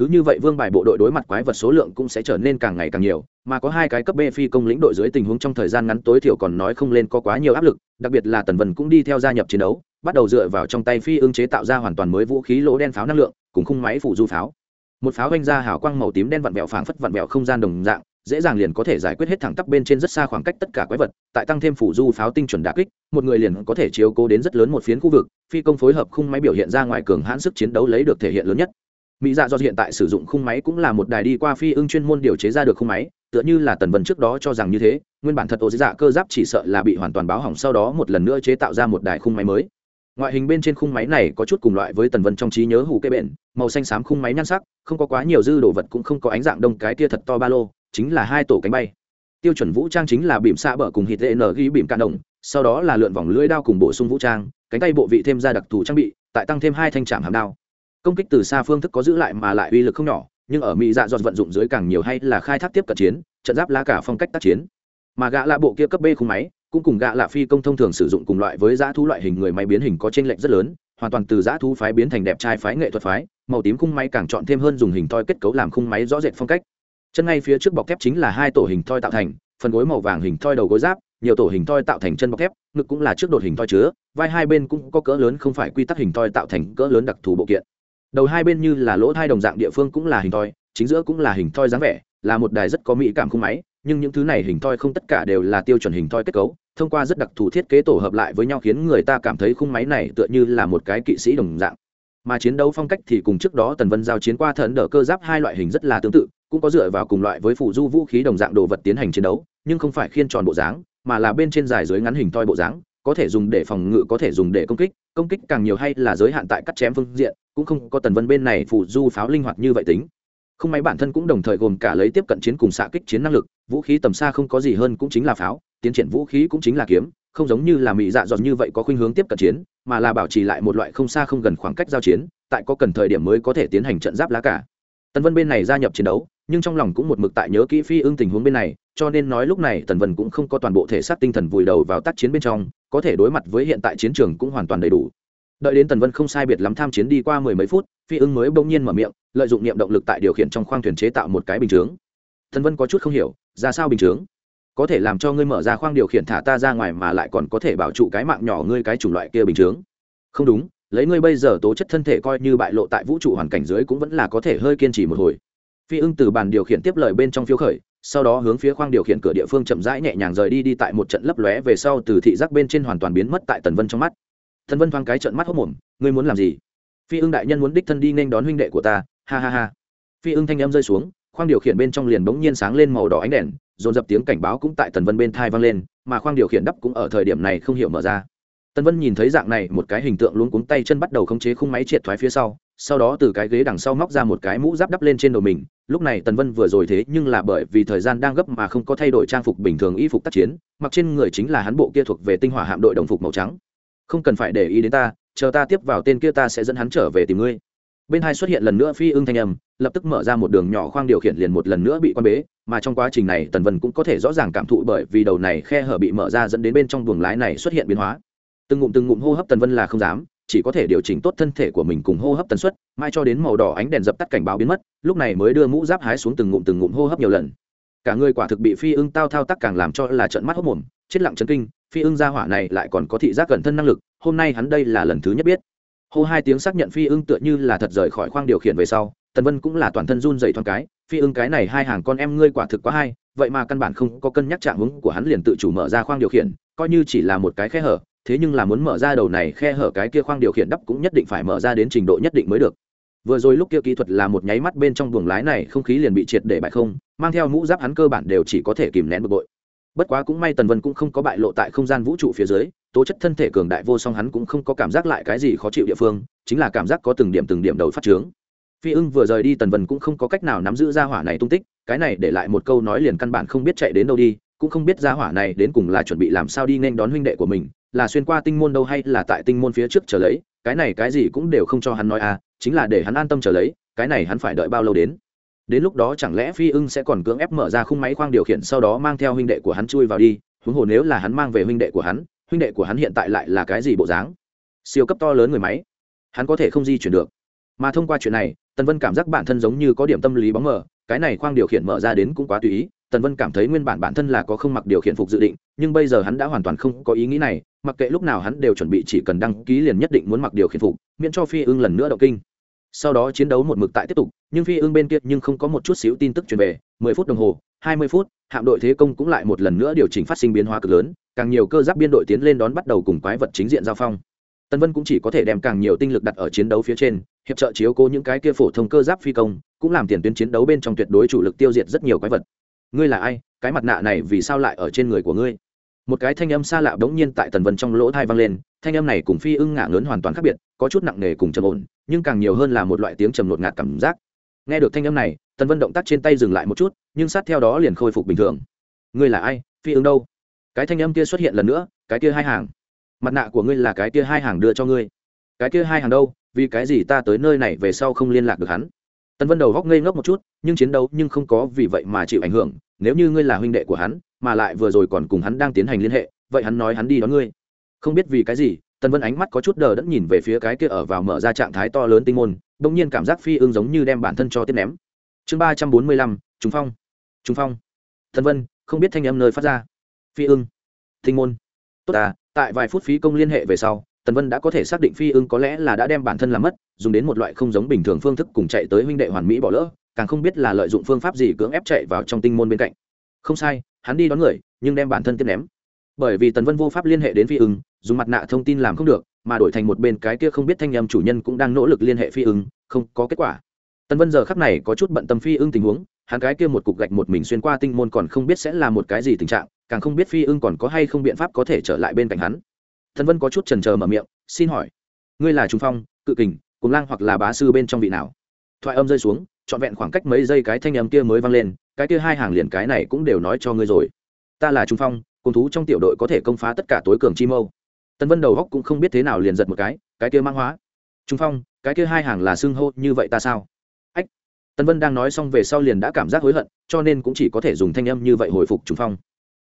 cứ như vậy vương bài bộ đội đối mặt quái vật số lượng cũng sẽ trở nên càng ngày càng nhiều, mà có hai cái cấp b phi công lĩnh đội dưới tình huống trong thời gian ngắn tối thiểu còn nói không lên có quá nhiều áp lực, đặc biệt là tần vân cũng đi theo gia nhập chiến đấu, bắt đầu dựa vào trong tay phi ưng chế tạo ra hoàn toàn mới vũ khí lỗ đen pháo năng lượng, cùng khung máy phụ du pháo. Một pháo oanh ra hào quang màu tím đen vặn vẹo phảng phất vặn vẹo không gian đồng dạng, dễ dàng liền có thể giải quyết hết thẳng tắp bên trên rất xa khoảng cách tất cả quái vật, tại tăng thêm phủ du pháo tinh chuẩn đà kích, một người liền có thể chiếu cố đến rất lớn một phiến khu vực, phi công phối hợp khung máy biểu hiện ra ngoài cường hãn sức chiến đấu lấy được thể hiện lớn nhất mỹ dạ do hiện tại sử dụng khung máy cũng là một đài đi qua phi ưng chuyên môn điều chế ra được khung máy, tựa như là tần vân trước đó cho rằng như thế, nguyên bản thật ô dạ cơ giáp chỉ sợ là bị hoàn toàn báo hỏng sau đó một lần nữa chế tạo ra một đài khung máy mới. Ngoại hình bên trên khung máy này có chút cùng loại với tần vân trong trí nhớ hủ cây bện, màu xanh xám khung máy nhan sắc, không có quá nhiều dư đồ vật cũng không có ánh dạng đông cái tia thật to ba lô, chính là hai tổ cánh bay. Tiêu chuẩn vũ trang chính là bìm xa bờ cùng hít n ghi bìm cạn đồng, sau đó là lượn vòng lưỡi đao cùng bổ sung vũ trang, cánh tay bộ vị thêm ra đặc thù trang bị, tại tăng thêm hai thanh trạm hàm đao công kích từ xa phương thức có giữ lại mà lại uy lực không nhỏ, nhưng ở mỹ dạ dọn vận dụng dưới càng nhiều hay là khai thác tiếp cận chiến, trận giáp lá cả phong cách tác chiến. Mà gạ là bộ kia cấp b khung máy, cũng cùng gạ là phi công thông thường sử dụng cùng loại với dã thú loại hình người máy biến hình có t r ê n lệch rất lớn, hoàn toàn từ dã thú phái biến thành đẹp trai phái, nghệ thuật phái, màu tím khung máy càng chọn thêm hơn dùng hình thoi kết cấu làm khung máy rõ rệt phong cách. Chân ngay phía trước bọc thép chính là hai tổ hình thoi tạo thành, phần gối màu vàng hình thoi đầu gối giáp, nhiều tổ hình thoi tạo thành chân bọc thép, ngực cũng là trước đột hình thoi chứa, vai hai bên cũng có cỡ lớn không phải quy tắc hình thoi tạo thành cỡ lớn đặc thù bộ kiện đầu hai bên như là lỗ thai đồng dạng địa phương cũng là hình thoi, chính giữa cũng là hình thoi dáng vẻ, là một đài rất có mỹ cảm khung máy, nhưng những thứ này hình thoi không tất cả đều là tiêu chuẩn hình thoi kết cấu, thông qua rất đặc thù thiết kế tổ hợp lại với nhau khiến người ta cảm thấy khung máy này tựa như là một cái kỵ sĩ đồng dạng. Mà chiến đấu phong cách thì cùng trước đó tần vân giao chiến qua thần đỡ cơ giáp hai loại hình rất là tương tự, cũng có dựa vào cùng loại với phụ du vũ khí đồng dạng đồ vật tiến hành chiến đấu, nhưng không phải khiên tròn bộ dáng, mà là bên trên dài dưới ngắn hình thoi bộ dáng, có thể dùng để phòng ngự, có thể dùng để công kích công kích càng nhiều hay là giới hạn tại cắt chém phương diện cũng không có tần vân bên này phụ du pháo linh hoạt như vậy tính. Không máy bản thân cũng đồng thời gồm cả lấy tiếp cận chiến cùng xạ kích chiến năng lực, vũ khí tầm xa không có gì hơn cũng chính là pháo, tiến triển vũ khí cũng chính là kiếm, không giống như là mỹ dạ dọn như vậy có khuynh hướng tiếp cận chiến, mà là bảo trì lại một loại không xa không gần khoảng cách giao chiến, tại có cần thời điểm mới có thể tiến hành trận giáp lá cả. Tần vân bên này gia nhập chiến đấu, nhưng trong lòng cũng một mực tại nhớ kỹ phi ưng tình huống bên này, cho nên nói lúc này tần vân cũng không có toàn bộ thể xác tinh thần vùi đầu vào tác chiến bên trong, có thể đối mặt với hiện tại chiến trường cũng hoàn toàn đầy đủ đợi đến tần vân không sai biệt lắm tham chiến đi qua mười mấy phút, phi ưng mới bỗng nhiên mở miệng, lợi dụng niệm động lực tại điều khiển trong khoang thuyền chế tạo một cái bình chướng. Tần vân có chút không hiểu, ra sao bình chướng? Có thể làm cho ngươi mở ra khoang điều khiển thả ta ra ngoài mà lại còn có thể bảo trụ cái mạng nhỏ ngươi cái chủng loại kia bình chướng. Không đúng, lấy ngươi bây giờ tố chất thân thể coi như bại lộ tại vũ trụ hoàn cảnh dưới cũng vẫn là có thể hơi kiên trì một hồi. Phi ưng từ bàn điều khiển tiếp lời bên trong phiếu khởi, sau đó hướng phía khoang điều khiển cửa địa phương chậm rãi nhẹ nhàng rời đi đi tại một trận lấp lóe về sau từ thị giác bên trên hoàn toàn biến mất tại tần vân trong mắt thần vân thoáng cái trận mắt hốc mồm, ngươi muốn làm gì? Phi ưng đại nhân muốn đích thân đi nên đón huynh đệ của ta, ha ha ha. Phi ưng thanh em rơi xuống, khoang điều khiển bên trong liền bỗng nhiên sáng lên màu đỏ ánh đèn, dồn dập tiếng cảnh báo cũng tại tần vân bên thai vang lên, mà khoang điều khiển đắp cũng ở thời điểm này không hiểu mở ra. Tần vân nhìn thấy dạng này, một cái hình tượng luống cuống tay chân bắt đầu khống chế khung máy triệt thoái phía sau sau đó từ cái ghế đằng sau móc ra một cái mũ giáp đắp lên trên đầu mình. Lúc này tần vân vừa rồi thế nhưng là bởi vì thời gian đang gấp mà không có thay đổi trang phục bình thường y phục tác chiến, mặc trên người chính là hắn bộ kia thuộc về tinh hỏa hạm đội đồng phục màu trắng không cần phải để ý đến ta, chờ ta tiếp vào tên kia ta sẽ dẫn hắn trở về tìm ngươi. Bên hai xuất hiện lần nữa phi ưng thanh âm, lập tức mở ra một đường nhỏ khoang điều khiển liền một lần nữa bị quan bế, mà trong quá trình này tần vân cũng có thể rõ ràng cảm thụ bởi vì đầu này khe hở bị mở ra dẫn đến bên trong buồng lái này xuất hiện biến hóa. Từng ngụm từng ngụm hô hấp tần vân là không dám, chỉ có thể điều chỉnh tốt thân thể của mình cùng hô hấp tần suất, mai cho đến màu đỏ ánh đèn dập tắt cảnh báo biến mất, lúc này mới đưa mũ giáp hái xuống từng ngụm từng ngụm hô hấp nhiều lần. Cả người quả thực bị phi ưng tao thao tác càng làm cho là trận mắt hốc mồm, chết lặng chấn kinh phi ưng gia hỏa này lại còn có thị giác gần thân năng lực, hôm nay hắn đây là lần thứ nhất biết. Hô hai tiếng xác nhận phi ưng tựa như là thật rời khỏi khoang điều khiển về sau, tần vân cũng là toàn thân run dày thoáng cái, phi ưng cái này hai hàng con em ngươi quả thực quá hay, vậy mà căn bản không có cân nhắc trạng hướng của hắn liền tự chủ mở ra khoang điều khiển, coi như chỉ là một cái khe hở, thế nhưng là muốn mở ra đầu này khe hở cái kia khoang điều khiển đắp cũng nhất định phải mở ra đến trình độ nhất định mới được. Vừa rồi lúc kia kỹ thuật là một nháy mắt bên trong buồng lái này không khí liền bị triệt để bại không, mang theo mũ giáp hắn cơ bản đều chỉ có thể kìm nén bực bội bất quá cũng may tần vân cũng không có bại lộ tại không gian vũ trụ phía dưới, tố chất thân thể cường đại vô song hắn cũng không có cảm giác lại cái gì khó chịu địa phương, chính là cảm giác có từng điểm từng điểm đầu phát trướng. Phi ưng vừa rời đi tần vân cũng không có cách nào nắm giữ ra hỏa này tung tích, cái này để lại một câu nói liền căn bản không biết chạy đến đâu đi, cũng không biết ra hỏa này đến cùng là chuẩn bị làm sao đi nên đón huynh đệ của mình, là xuyên qua tinh môn đâu hay là tại tinh môn phía trước trở lấy, cái này cái gì cũng đều không cho hắn nói à chính là để hắn an tâm trở lấy, cái này hắn phải đợi bao lâu đến đến lúc đó chẳng lẽ phi ưng sẽ còn cưỡng ép mở ra khung máy khoang điều khiển sau đó mang theo huynh đệ của hắn chui vào đi, huống hồ nếu là hắn mang về huynh đệ của hắn, huynh đệ của hắn hiện tại lại là cái gì bộ dáng? Siêu cấp to lớn người máy, hắn có thể không di chuyển được. Mà thông qua chuyện này, tần vân cảm giác bản thân giống như có điểm tâm lý bóng mờ, cái này khoang điều khiển mở ra đến cũng quá tùy ý, tần vân cảm thấy nguyên bản bản thân là có không mặc điều khiển phục dự định, nhưng bây giờ hắn đã hoàn toàn không có ý nghĩ này, mặc kệ lúc nào hắn đều chuẩn bị chỉ cần đăng ký liền nhất định muốn mặc điều khiển phục, miễn cho phi ưng lần nữa động kinh sau đó chiến đấu một mực tại tiếp tục, nhưng phi ương bên kia nhưng không có một chút xíu tin tức truyền về. Mười phút đồng hồ, hai mươi phút, hạm đội thế công cũng lại một lần nữa điều chỉnh phát sinh biến hóa cực lớn, càng nhiều cơ giáp biên đội tiến lên đón bắt đầu cùng quái vật chính diện giao phong. Tân vân cũng chỉ có thể đem càng nhiều tinh lực đặt ở chiến đấu phía trên, hiệp trợ chiếu cố những cái kia phổ thông cơ giáp phi công, cũng làm tiền tuyến chiến đấu bên trong tuyệt đối chủ lực tiêu diệt rất nhiều quái vật. Ngươi là ai? Cái mặt nạ này vì sao lại ở trên người của ngươi? Một cái thanh âm xa lạ bỗng nhiên tại tần vân trong lỗ thai vang lên, thanh âm này cùng phi ưng ngả ngớn hoàn toàn khác biệt, có chút nặng nề cùng trầm ổn nhưng càng nhiều hơn là một loại tiếng trầm nột ngạt cảm giác. Nghe được thanh âm này, tần vân động tác trên tay dừng lại một chút, nhưng sát theo đó liền khôi phục bình thường. Ngươi là ai? Phi ứng đâu? Cái thanh âm kia xuất hiện lần nữa, cái kia hai hàng. Mặt nạ của ngươi là cái kia hai hàng đưa cho ngươi. Cái kia hai hàng đâu? Vì cái gì ta tới nơi này về sau không liên lạc được hắn? Tần vân đầu góc ngây ngốc một chút, nhưng chiến đấu nhưng không có vì vậy mà chịu ảnh hưởng. Nếu như ngươi là huynh đệ của hắn, mà lại vừa rồi còn cùng hắn đang tiến hành liên hệ, vậy hắn nói hắn đi đón ngươi. Không biết vì cái gì tần vân ánh mắt có chút đờ đẫn nhìn về phía cái kia ở vào mở ra trạng thái to lớn tinh môn, đ ỗ n g nhiên cảm giác phi ưng giống như đem bản thân cho tiếp ném. Chương ba trăm bốn mươi lăm, trùng phong. Trùng phong. Tần vân, không biết thanh âm nơi phát ra. Phi ưng tinh môn. Tốt à tại vài phút phí công liên hệ về sau, tần vân đã có thể xác định phi ưng có lẽ là đã đem bản thân làm mất, dùng đến một loại không giống bình thường phương thức cùng chạy tới huynh đệ hoàn mỹ bỏ lỡ, càng không biết là lợi dụng phương pháp gì cưỡng ép chạy vào trong tinh môn bên cạnh. Không sai, hắn đi đón người, nhưng đem bản thân tiếp ném bởi vì tần vân vô pháp liên hệ đến phi ưng dùng mặt nạ thông tin làm không được, mà đổi thành một bên cái kia không biết thanh em chủ nhân cũng đang nỗ lực liên hệ phi ưng không có kết quả. Tần vân giờ khắc này có chút bận tâm phi ưng tình huống, hắn cái kia một cục gạch một mình xuyên qua tinh môn còn không biết sẽ là một cái gì tình trạng, càng không biết phi ưng còn có hay không biện pháp có thể trở lại bên cạnh hắn. Tần vân có chút trần trờ mở miệng, xin hỏi, ngươi là trung phong, cự kình, cùng lang hoặc là bá sư bên trong vị nào? Thoại âm rơi xuống, trọn vẹn khoảng cách mấy giây cái thanh âm kia mới vang lên, cái kia hai hàng liền cái này cũng đều nói cho ngươi rồi. Ta là trung phong cùng thú trong tiểu đội có thể công phá tất cả tối cường chi mâu. Tân vân đầu góc cũng không biết thế nào liền giật một cái cái kia mang hóa. Trung phong, cái kia hai hàng là xưng hô như vậy ta sao? Ách. Tân vân đang nói xong về sau liền đã cảm giác hối hận, cho nên cũng chỉ có thể dùng thanh âm như vậy hồi phục trung phong.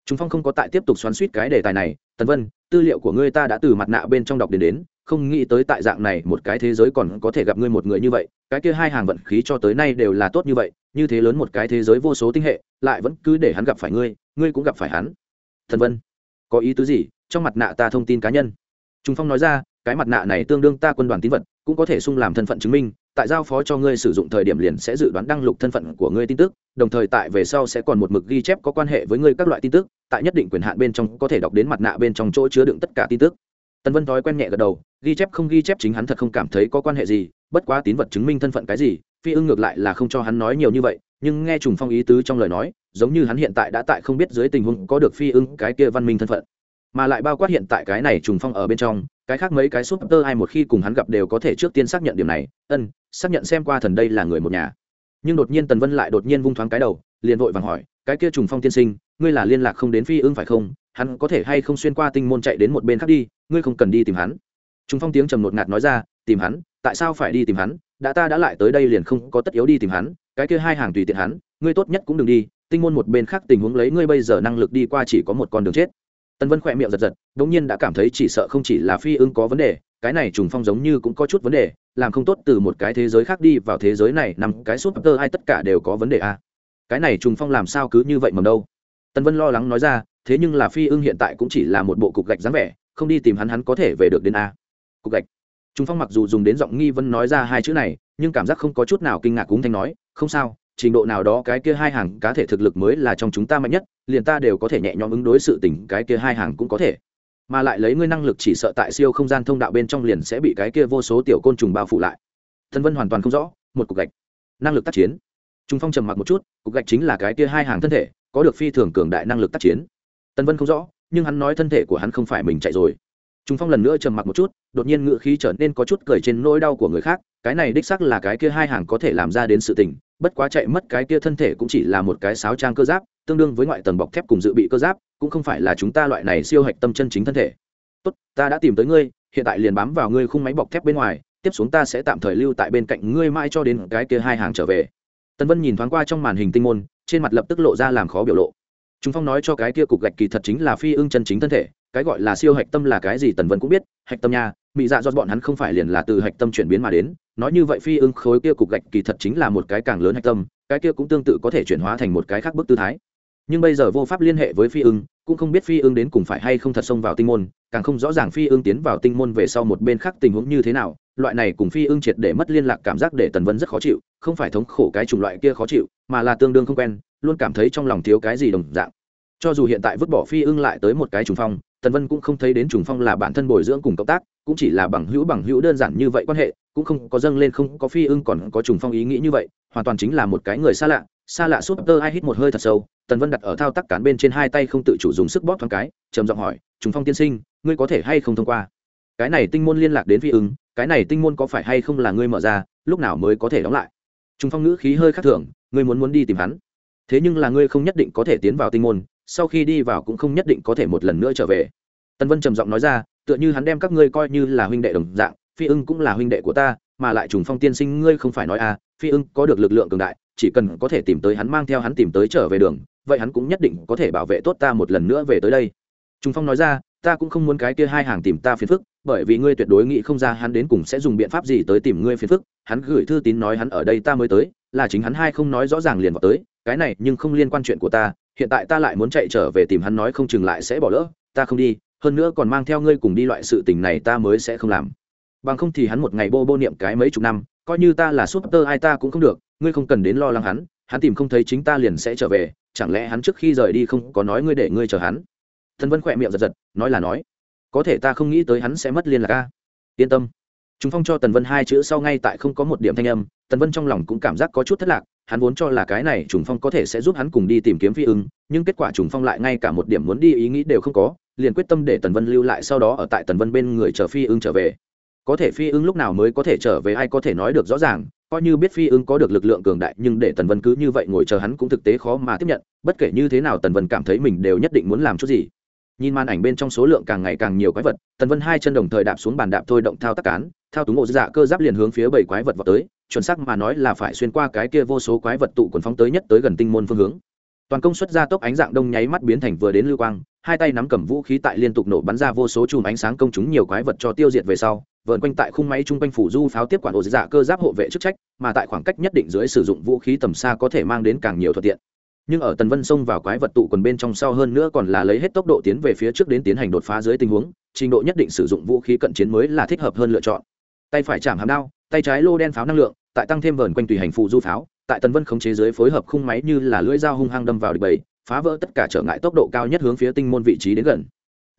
Trung phong không có tại tiếp tục xoắn suýt cái đề tài này. Tân vân, tư liệu của ngươi ta đã từ mặt nạ bên trong đọc đến đến, không nghĩ tới tại dạng này một cái thế giới còn có thể gặp ngươi một người như vậy. Cái kia hai hàng vận khí cho tới nay đều là tốt như vậy, như thế lớn một cái thế giới vô số tinh hệ, lại vẫn cứ để hắn gặp phải ngươi ngươi cũng gặp phải hắn thần vân. Có ý tứ gì? Trong mặt nạ ta thông tin cá nhân. Trung phong nói ra, cái mặt nạ này tương đương ta quân đoàn tín vật, cũng có thể sung làm thân phận chứng minh, tại giao phó cho ngươi sử dụng thời điểm liền sẽ dự đoán đăng lục thân phận của ngươi tin tức, đồng thời tại về sau sẽ còn một mực ghi chép có quan hệ với ngươi các loại tin tức, tại nhất định quyền hạn bên trong có thể đọc đến mặt nạ bên trong chỗ chứa đựng tất cả tin tức. Tần vân thói quen nhẹ gật đầu, ghi chép không ghi chép chính hắn thật không cảm thấy có quan hệ gì, bất quá tín vật chứng minh thân phận cái gì, phi ưng ngược lại là không cho hắn nói nhiều như vậy, nhưng nghe trùng phong ý tứ trong lời nói giống như hắn hiện tại đã tại không biết dưới tình huống có được phi ưng cái kia văn minh thân phận. Mà lại bao quát hiện tại cái này trùng phong ở bên trong, cái khác mấy cái súp tơ ai một khi cùng hắn gặp đều có thể trước tiên xác nhận điểm này. Ân, xác nhận xem qua thần đây là người một nhà. Nhưng đột nhiên tần vân lại đột nhiên vung thoáng cái đầu, liền vội vàng hỏi, cái kia trùng phong tiên sinh, ngươi là liên lạc không đến phi ưng phải không? Hắn có thể hay không xuyên qua tinh môn chạy đến một bên khác đi, ngươi không cần đi tìm hắn. Trùng phong tiếng trầm nột ngạt nói ra, tìm hắn, tại sao phải đi tìm hắn? Đã ta đã lại tới đây liền không có tất yếu đi tìm hắn, cái kia hai hàng tùy tiện hắn, ngươi tốt nhất cũng đừng đi tinh môn một bên khác tình huống lấy ngươi bây giờ năng lực đi qua chỉ có một con đường chết. Tân vân khỏe miệng giật giật đ ỗ n g nhiên đã cảm thấy chỉ sợ không chỉ là phi ưng có vấn đề cái này trùng phong giống như cũng có chút vấn đề làm không tốt từ một cái thế giới khác đi vào thế giới này nằm cái súp tơ ai tất cả đều có vấn đề à. cái này trùng phong làm sao cứ như vậy mầm đâu? Tân vân lo lắng nói ra thế nhưng là phi ưng hiện tại cũng chỉ là một bộ cục gạch dáng vẻ không đi tìm hắn hắn có thể về được đến a cục gạch. Trùng Phong mặc dù dùng đến giọng nghi vấn nói ra hai chữ này, nhưng cảm giác không có chút nào kinh ngạc cũng thanh nói, không sao, trình độ nào đó cái kia hai hàng cá thể thực lực mới là trong chúng ta mạnh nhất, liền ta đều có thể nhẹ nhõm ứng đối sự tình, cái kia hai hàng cũng có thể. Mà lại lấy ngươi năng lực chỉ sợ tại siêu không gian thông đạo bên trong liền sẽ bị cái kia vô số tiểu côn trùng bao phủ lại. Thân Vân hoàn toàn không rõ, một cục gạch, năng lực tác chiến. Trung Phong trầm mặc một chút, cục gạch chính là cái kia hai hàng thân thể, có được phi thường cường đại năng lực tác chiến. Tân Vân không rõ, nhưng hắn nói thân thể của hắn không phải mình chạy rồi Trung Phong lần nữa trầm mặc một chút, đột nhiên ngựa khí trở nên có chút cười trên nỗi đau của người khác, cái này đích xác là cái kia hai hàng có thể làm ra đến sự tình, bất quá chạy mất cái kia thân thể cũng chỉ là một cái sáo trang cơ giáp, tương đương với ngoại tầng bọc thép cùng dự bị cơ giáp, cũng không phải là chúng ta loại này siêu hạch tâm chân chính thân thể. Tốt, ta đã tìm tới ngươi, hiện tại liền bám vào ngươi khung máy bọc thép bên ngoài, tiếp xuống ta sẽ tạm thời lưu tại bên cạnh ngươi mãi cho đến cái kia hai hàng trở về. Tân Vân nhìn thoáng qua trong màn hình tinh môn, trên mặt lập tức lộ ra làm khó biểu lộ. Trung Phong nói cho cái kia cục gạch kỳ thật chính là phi ưng chân chính thân thể, cái gọi là siêu hạch tâm là cái gì tần vân cũng biết, hạch tâm nha mỹ dạ do bọn hắn không phải liền là từ hạch tâm chuyển biến mà đến, nói như vậy phi ưng khối kia cục gạch kỳ thật chính là một cái càng lớn hạch tâm, cái kia cũng tương tự có thể chuyển hóa thành một cái khác bức tư thái. Nhưng bây giờ vô pháp liên hệ với phi ưng, cũng không biết phi ưng đến cùng phải hay không thật xông vào tinh môn, càng không rõ ràng phi ưng tiến vào tinh môn về sau một bên khác tình huống như thế nào, loại này cùng phi ưng triệt để mất liên lạc cảm giác để tần vân rất khó chịu, không phải thống khổ cái chủng loại kia khó chịu, mà là tương đương không quen, luôn cảm thấy trong lòng thiếu cái gì đồng dạng. Cho dù hiện tại vứt bỏ phi ưng lại tới một cái trùng phong tần vân cũng không thấy đến trùng phong là bản thân bồi dưỡng cùng cộng tác, cũng chỉ là bằng hữu bằng hữu đơn giản như vậy quan hệ, cũng không có dâng lên, không có phi ưng còn có trùng phong ý nghĩ như vậy, hoàn toàn chính là một cái người xa lạ xa lạ súp tơ ai hít một hơi thật sâu, tần vân đặt ở thao tác cán bên trên hai tay không tự chủ dùng sức bóp thoáng cái, trầm giọng hỏi, trùng phong tiên sinh, ngươi có thể hay không thông qua? Cái này tinh môn liên lạc đến phi ưng, cái này tinh môn có phải hay không là ngươi mở ra, lúc nào mới có thể đóng lại? Trùng phong ngữ khí hơi khác thường, ngươi muốn muốn đi tìm hắn? Thế nhưng là ngươi không nhất định có thể tiến vào tinh môn, sau khi đi vào cũng không nhất định có thể một lần nữa trở về. Tân vân trầm giọng nói ra, tựa như hắn đem các ngươi coi như là huynh đệ đồng dạng, phi ưng cũng là huynh đệ của ta, mà lại trùng phong tiên sinh ngươi không phải nói à phi ưng có được lực lượng cường đại, chỉ cần có thể tìm tới hắn mang theo hắn tìm tới trở về đường, vậy hắn cũng nhất định có thể bảo vệ tốt ta một lần nữa về tới đây. Trùng phong nói ra, ta cũng không muốn cái kia hai hàng tìm ta phiền phức, bởi vì ngươi tuyệt đối nghĩ không ra hắn đến cùng sẽ dùng biện pháp gì tới tìm ngươi phiền phức. Hắn gửi thư tín nói hắn ở đây ta mới tới, là chính hắn hai không nói rõ ràng liền vào tới cái này nhưng không liên quan chuyện của ta, hiện tại ta lại muốn chạy trở về tìm hắn nói không chừng lại sẽ bỏ lỡ, ta không đi, hơn nữa còn mang theo ngươi cùng đi loại sự tình này ta mới sẽ không làm. Bằng không thì hắn một ngày bô bô niệm cái mấy chục năm, coi như ta là súp tơ ai ta cũng không được, ngươi không cần đến lo lắng hắn hắn tìm không thấy chính ta liền sẽ trở về, chẳng lẽ hắn trước khi rời đi không có nói ngươi để ngươi chờ hắn? Thần vân khỏe miệng giật giật, nói là nói. Có thể ta không nghĩ tới hắn sẽ mất liên lạc ca yên tâm. Chúng phong cho tần vân hai chữ sau ngay tại không có một điểm thanh âm, tần vân trong lòng cũng cảm giác có chút thất lạc hắn vốn cho là cái này trùng phong có thể sẽ giúp hắn cùng đi tìm kiếm phi ưng, nhưng kết quả trùng phong lại ngay cả một điểm muốn đi ý nghĩ đều không có, liền quyết tâm để tần vân lưu lại sau đó ở tại tần vân bên người chờ phi ưng trở về. Có thể phi ưng lúc nào mới có thể trở về ai có thể nói được rõ ràng, coi như biết phi ưng có được lực lượng cường đại, nhưng để tần vân cứ như vậy ngồi chờ hắn cũng thực tế khó mà tiếp nhận, bất kể như thế nào tần vân cảm thấy mình đều nhất định muốn làm chút gì. Nhìn màn ảnh bên trong số lượng càng ngày càng nhiều quái vật, tần vân hai chân đồng thời đạp xuống bàn đạp thôi động thao tác cán, thao túng ổ dạ cơ giáp liền hướng phía bảy quái vật vào tới chuẩn xác mà nói là phải xuyên qua cái kia vô số quái vật tụ quần phóng tới nhất tới gần tinh môn phương hướng. Toàn công suất ra tốc ánh dạng đông nháy mắt biến thành vừa đến lưu quang, hai tay nắm cầm vũ khí tại liên tục nổ bắn ra vô số chùm ánh sáng công chúng nhiều quái vật cho tiêu diệt về sau vợn quanh tại khung máy chung quanh phủ du pháo tiếp quản ổ dạ cơ giáp hộ vệ chức trách, mà tại khoảng cách nhất định dưới sử dụng vũ khí tầm xa có thể mang đến càng nhiều thuận tiện. Nhưng ở tần vân xông vào quái vật tụ quần bên trong sau hơn nữa còn là lấy hết tốc độ tiến về phía trước đến tiến hành đột phá dưới tình huống, trình độ nhất định sử dụng vũ khí cận chiến mới là thích hợp hơn lựa chọn tay phải chạm hàm đao, tay trái lô đen pháo năng lượng, tại tăng thêm vờn quanh tùy hành phụ du pháo, tại tần vân khống chế dưới phối hợp khung máy như là lưỡi dao hung hăng đâm vào địch bầy, phá vỡ tất cả trở ngại tốc độ cao nhất hướng phía tinh môn vị trí đến gần.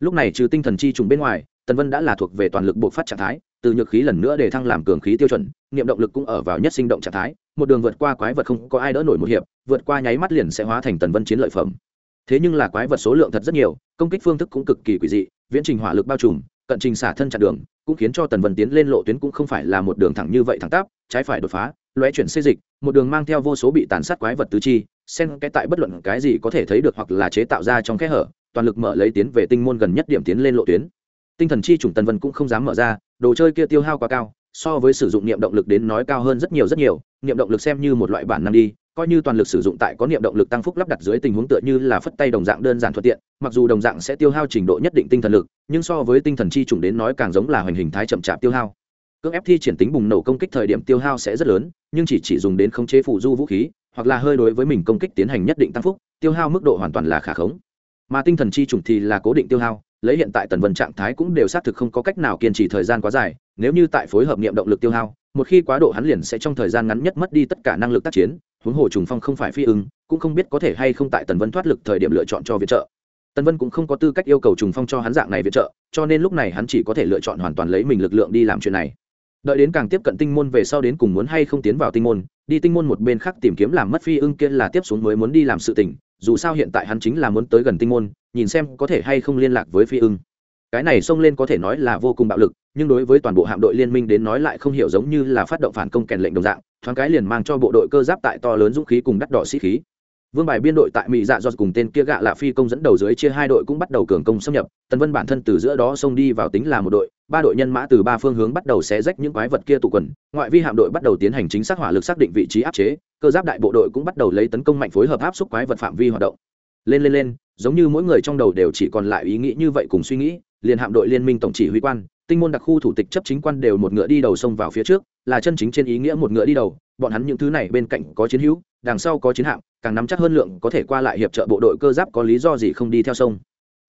Lúc này trừ tinh thần chi trùng bên ngoài, tần vân đã là thuộc về toàn lực buộc phát trạng thái, từ nhược khí lần nữa để thăng làm cường khí tiêu chuẩn, niệm động lực cũng ở vào nhất sinh động trạng thái, một đường vượt qua quái vật không có ai đỡ nổi một hiệp, vượt qua nháy mắt liền sẽ hóa thành tần vân chiến lợi phẩm. Thế nhưng là quái vật số lượng thật rất nhiều, công kích phương thức cũng cực kỳ quỷ dị, viễn trình hỏa lực bao trùm, cận trình xả thân chặn đường cũng khiến cho tần vân tiến lên lộ tuyến cũng không phải là một đường thẳng như vậy thẳng tắp, trái phải đột phá, lóe chuyển xê dịch, một đường mang theo vô số bị tàn sát quái vật tứ chi, xen cái tại bất luận cái gì có thể thấy được hoặc là chế tạo ra trong kẽ hở, toàn lực mở lấy tiến về tinh môn gần nhất điểm tiến lên lộ tuyến. Tinh thần chi chủng tần vân cũng không dám mở ra, đồ chơi kia tiêu hao quá cao, so với sử dụng niệm động lực đến nói cao hơn rất nhiều rất nhiều, niệm động lực xem như một loại bản năng đi coi như toàn lực sử dụng tại có niệm động lực tăng phúc lắp đặt dưới tình huống tựa như là phất tay đồng dạng đơn giản thuận tiện, mặc dù đồng dạng sẽ tiêu hao trình độ nhất định tinh thần lực, nhưng so với tinh thần chi trùng đến nói càng giống là hoành hình thái chậm chạp tiêu hao. Cưỡng ép thi triển tính bùng nổ công kích thời điểm tiêu hao sẽ rất lớn, nhưng chỉ chỉ dùng đến khống chế phụ du vũ khí, hoặc là hơi đối với mình công kích tiến hành nhất định tăng phúc, tiêu hao mức độ hoàn toàn là khả khống. Mà tinh thần chi trùng thì là cố định tiêu hao, lấy hiện tại tần vân trạng thái cũng đều xác thực không có cách nào kiên trì thời gian quá dài, nếu như tại phối hợp niệm động lực tiêu hao, một khi quá độ hắn liền sẽ trong thời gian ngắn nhất mất đi tất cả năng lực tác chiến huống hồ trùng phong không phải phi ưng cũng không biết có thể hay không tại tần vân thoát lực thời điểm lựa chọn cho viện trợ. Tần vân cũng không có tư cách yêu cầu trùng phong cho hắn dạng này viện trợ, cho nên lúc này hắn chỉ có thể lựa chọn hoàn toàn lấy mình lực lượng đi làm chuyện này. Đợi đến càng tiếp cận tinh môn về sau đến cùng muốn hay không tiến vào tinh môn, đi tinh môn một bên khác tìm kiếm làm mất phi ưng kia là tiếp xuống mới muốn đi làm sự tình, dù sao hiện tại hắn chính là muốn tới gần tinh môn, nhìn xem có thể hay không liên lạc với phi ưng cái này xông lên có thể nói là vô cùng bạo lực, nhưng đối với toàn bộ hạm đội liên minh đến nói lại không hiểu giống như là phát động phản công kèn lệnh đồng dạng, thoáng cái liền mang cho bộ đội cơ giáp tại to lớn dũng khí cùng đắt đỏ sĩ khí. Vương bài biên đội tại mỹ dạ dọt cùng tên kia gạ lạ phi công dẫn đầu dưới chia hai đội cũng bắt đầu cường công xâm nhập, tần vân bản thân từ giữa đó xông đi vào tính là một đội, ba đội nhân mã từ ba phương hướng bắt đầu xé rách những quái vật kia tụ quần, ngoại vi hạm đội bắt đầu tiến hành chính xác hỏa lực xác định vị trí áp chế, cơ giáp đại bộ đội cũng bắt đầu lấy tấn công mạnh phối hợp áp xúc quái vật phạm vi hoạt động. Lên lên lên, giống như mỗi người trong đầu đều chỉ còn lại ý nghĩ như vậy cùng suy nghĩ liền hạm đội liên minh tổng chỉ huy quan, tinh môn đặc khu thủ tịch chấp chính quan đều một ngựa đi đầu sông vào phía trước, là chân chính trên ý nghĩa một ngựa đi đầu. Bọn hắn những thứ này bên cạnh có chiến hữu, đằng sau có chiến hạm, càng nắm chắc hơn lượng có thể qua lại hiệp trợ bộ đội cơ giáp có lý do gì không đi theo sông.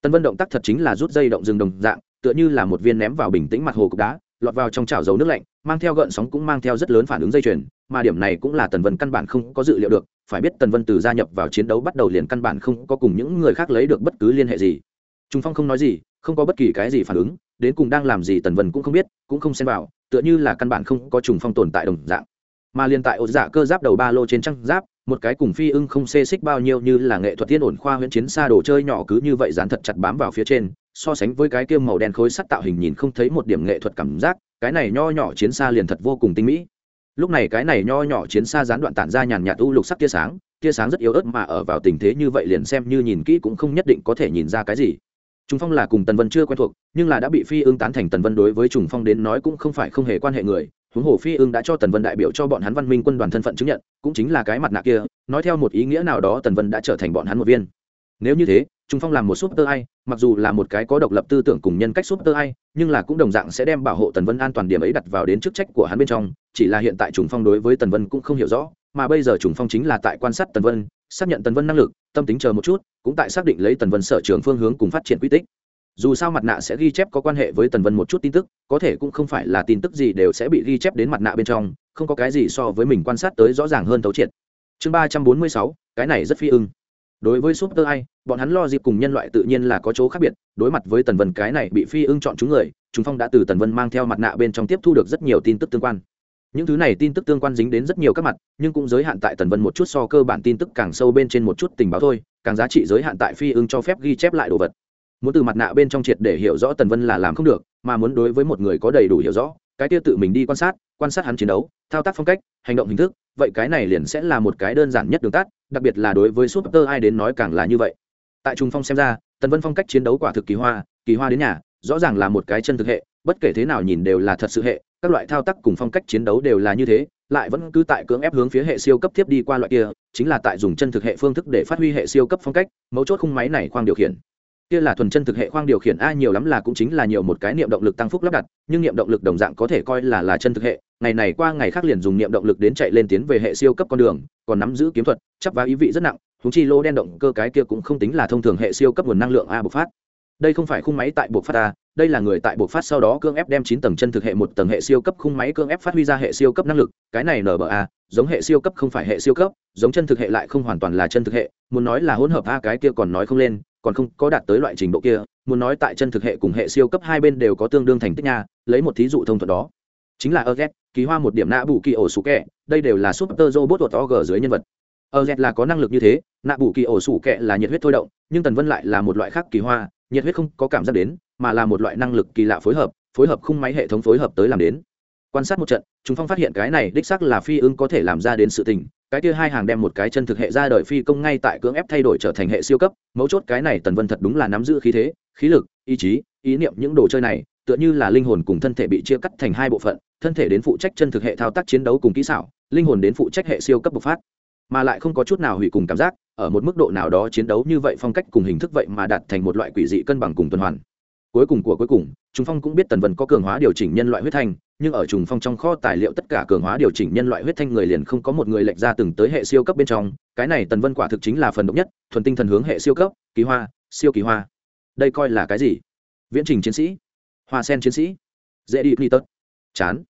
Tần vân động tác thật chính là rút dây động rừng đồng dạng, tựa như là một viên ném vào bình tĩnh mặt hồ cục đá, lọt vào trong chảo dầu nước lạnh, mang theo gợn sóng cũng mang theo rất lớn phản ứng dây chuyền, mà điểm này cũng là tần vân căn bản không có dự liệu được, phải biết tần vân từ gia nhập vào chiến đấu bắt đầu liền căn bản không có cùng những người khác lấy được bất cứ liên hệ gì. Trung phong không nói gì không có bất kỳ cái gì phản ứng, đến cùng đang làm gì tần vân cũng không biết, cũng không xem vào, tựa như là căn bản không có trùng phong tồn tại đồng dạng. Mà liên tại ổ dạ cơ giáp đầu ba lô trên trăng giáp, một cái cùng phi ưng không xê xích bao nhiêu như là nghệ thuật tiên ổn khoa huyễn chiến xa đồ chơi nhỏ cứ như vậy dán thật chặt bám vào phía trên, so sánh với cái kia màu đen khối sắt tạo hình nhìn không thấy một điểm nghệ thuật cảm giác, cái này nho nhỏ chiến xa liền thật vô cùng tinh mỹ. Lúc này cái này nho nhỏ chiến xa gián đoạn tản ra nhàn nhạt u lục sắc tia sáng tia sáng rất yếu ớt mà ở vào tình thế như vậy liền xem như nhìn kỹ cũng không nhất định có thể nhìn ra cái gì. Trùng Phong là cùng Tần Vân chưa quen thuộc, nhưng là đã bị Phi Ưng tán thành Tần Vân đối với Trùng Phong đến nói cũng không phải không hề quan hệ người, huống hồ Phi Ưng đã cho Tần Vân đại biểu cho bọn hắn Văn Minh quân đoàn thân phận chứng nhận, cũng chính là cái mặt nạ kia, nói theo một ý nghĩa nào đó Tần Vân đã trở thành bọn hắn một viên. Nếu như thế, Trùng Phong làm một super ai, mặc dù là một cái có độc lập tư tưởng cùng nhân cách super ai, nhưng là cũng đồng dạng sẽ đem bảo hộ Tần Vân an toàn điểm ấy đặt vào đến chức trách của hắn bên trong, chỉ là hiện tại Trùng Phong đối với Tần Vân cũng không hiểu rõ, mà bây giờ Trùng Phong chính là tại quan sát Tần Vân, xác nhận Tần Vân năng lực, tâm tính chờ một chút, cũng tại xác định lấy Tần Vân sở trường phương hướng cùng phát triển quy tích. Dù sao mặt nạ sẽ ghi chép có quan hệ với tần vân một chút tin tức có thể cũng không phải là tin tức gì đều sẽ bị ghi chép đến mặt nạ bên trong không có cái gì so với mình quan sát tới rõ ràng hơn tấu triệt. Chương ba trăm bốn mươi sáu cái này rất phi ưng. Đối với super ai bọn hắn lo dịp cùng nhân loại tự nhiên là có chỗ khác biệt đối mặt với tần vân cái này bị phi ưng chọn chúng người chúng phong đã từ tần vân mang theo mặt nạ bên trong tiếp thu được rất nhiều tin tức tương quan những thứ này tin tức tương quan dính đến rất nhiều các mặt, nhưng cũng giới hạn tại tần vân một chút so cơ bản tin tức càng sâu bên trên một chút tình báo thôi, càng giá trị giới hạn tại phi ưng cho phép ghi chép lại đồ vật. Muốn từ mặt nạ bên trong triệt để hiểu rõ tần vân là làm không được, mà muốn đối với một người có đầy đủ hiểu rõ, cái tiêu tự mình đi quan sát quan sát hắn chiến đấu, thao tác phong cách, hành động hình thức, vậy cái này liền sẽ là một cái đơn giản nhất đường tắt, đặc biệt là đối với super ai đến nói càng là như vậy. Tại trung phong xem ra, tần vân phong cách chiến đấu quả thực kỳ hoa kỳ hoa đến nhà, rõ ràng là một cái chân thực hệ bất kể thế nào nhìn đều là thật sự hệ, các loại thao tác cùng phong cách chiến đấu đều là như thế, lại vẫn cứ tại cưỡng ép hướng phía hệ siêu cấp tiếp đi qua loại kia, chính là tại dùng chân thực hệ phương thức để phát huy hệ siêu cấp phong cách, mấu chốt khung máy này khoang điều khiển. Kia là thuần chân thực hệ khoang điều khiển a nhiều lắm là cũng chính là nhiều một cái niệm động lực tăng phúc lắp đặt, nhưng niệm động lực đồng dạng có thể coi là là chân thực hệ, ngày này qua ngày khác liền dùng niệm động lực đến chạy lên tiến về hệ siêu cấp con đường, còn nắm giữ kiếm thuật chấp và ý vị rất nặng húng chi lô đen động cơ cái kia cũng không tính là thông thường hệ siêu cấp nguồn năng lượng a bộc phát đây không phải khung máy tại buộc phát ta, đây là người tại buộc phát sau đó cương ép đem chín tầng chân thực hệ một tầng hệ siêu cấp khung máy cương ép phát huy ra hệ siêu cấp năng lực cái này nở bờ a giống hệ siêu cấp không phải hệ siêu cấp giống chân thực hệ lại không hoàn toàn là chân thực hệ muốn nói là hỗn hợp a cái kia còn nói không lên còn không có đạt tới loại trình độ kia muốn nói tại chân thực hệ cùng hệ siêu cấp hai bên đều có tương đương thành tích nha lấy một thí dụ thông thuận đó. Chính là Erget, ký hoa một điểm nạ bù kỳ ổ sủ kẹ đây đều là super robot của og dưới nhân vật. Erget là có năng lực như thế nạ bù kỳ ổ sủ kẹ là nhiệt huyết thôi động nhưng tần vân lại là một loại khác kỳ hoa nhiệt huyết không có cảm giác đến, mà là một loại năng lực kỳ lạ phối hợp phối hợp khung máy hệ thống phối hợp tới làm đến. Quan sát một trận, chúng phong phát hiện cái này đích xác là phi ưng có thể làm ra đến sự tình, cái kia hai hàng đem một cái chân thực hệ ra đời phi công ngay tại cưỡng ép thay đổi trở thành hệ siêu cấp, mấu chốt cái này tần vân thật đúng là nắm giữ khí thế, khí lực, ý chí, ý niệm những đồ chơi này, tựa như là linh hồn cùng thân thể bị chia cắt thành hai bộ phận, thân thể đến phụ trách chân thực hệ thao tác chiến đấu cùng kỹ xảo, linh hồn đến phụ trách hệ siêu cấp bộc phát. Mà lại không có chút nào hủy cùng cảm giác ở một mức độ nào đó chiến đấu như vậy phong cách cùng hình thức vậy mà đạt thành một loại quỷ dị cân bằng cùng tuần hoàn. Cuối cùng của cuối cùng chúng phong cũng biết tần vân có cường hóa điều chỉnh nhân loại huyết thanh, nhưng ở trùng phong trong kho tài liệu tất cả cường hóa điều chỉnh nhân loại huyết thanh người liền không có một người lệch ra từng tới hệ siêu cấp bên trong, cái này tần vân quả thực chính là phần độc nhất, thuần tinh thần hướng hệ siêu cấp, kỳ hoa, siêu kỳ hoa. Đây coi là cái gì? Viễn trình chiến sĩ, hoa sen chiến sĩ, dễ đi ni tớt, chán.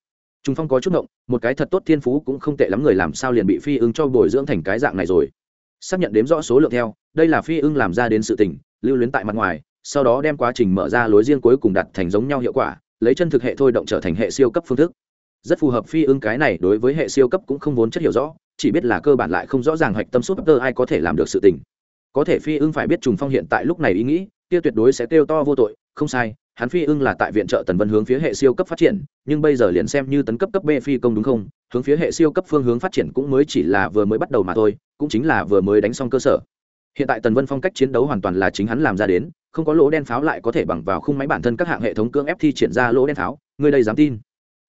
Trùng phong có chút động một cái thật tốt thiên phú cũng không tệ lắm người làm sao liền bị phi ứng cho bồi dưỡng thành cái dạng này rồi xác nhận đếm rõ số lượng theo, đây là phi ưng làm ra đến sự tình, lưu luyến tại mặt ngoài, sau đó đem quá trình mở ra lối riêng cuối cùng đặt thành giống nhau hiệu quả, lấy chân thực hệ thôi động trở thành hệ siêu cấp phương thức. Rất phù hợp phi ưng cái này đối với hệ siêu cấp cũng không vốn chất hiểu rõ, chỉ biết là cơ bản lại không rõ ràng hạch tâm súp tơ ai có thể làm được sự tình. Có thể phi ưng phải biết trùng phong hiện tại lúc này ý nghĩ kia tuyệt đối sẽ kêu to vô tội, không sai, hắn phi ưng là tại viện trợ tần vân hướng phía hệ siêu cấp phát triển, nhưng bây giờ liền xem như tấn cấp cấp b phi công đúng không, hướng phía hệ siêu cấp phương hướng phát triển cũng mới chỉ là vừa mới bắt đầu mà thôi, cũng chính là vừa mới đánh xong cơ sở. Hiện tại tần vân phong cách chiến đấu hoàn toàn là chính hắn làm ra đến, không có lỗ đen pháo lại có thể bằng vào khung máy bản thân các hạng hệ thống cưỡng ép thi triển ra lỗ đen pháo người đây dám tin?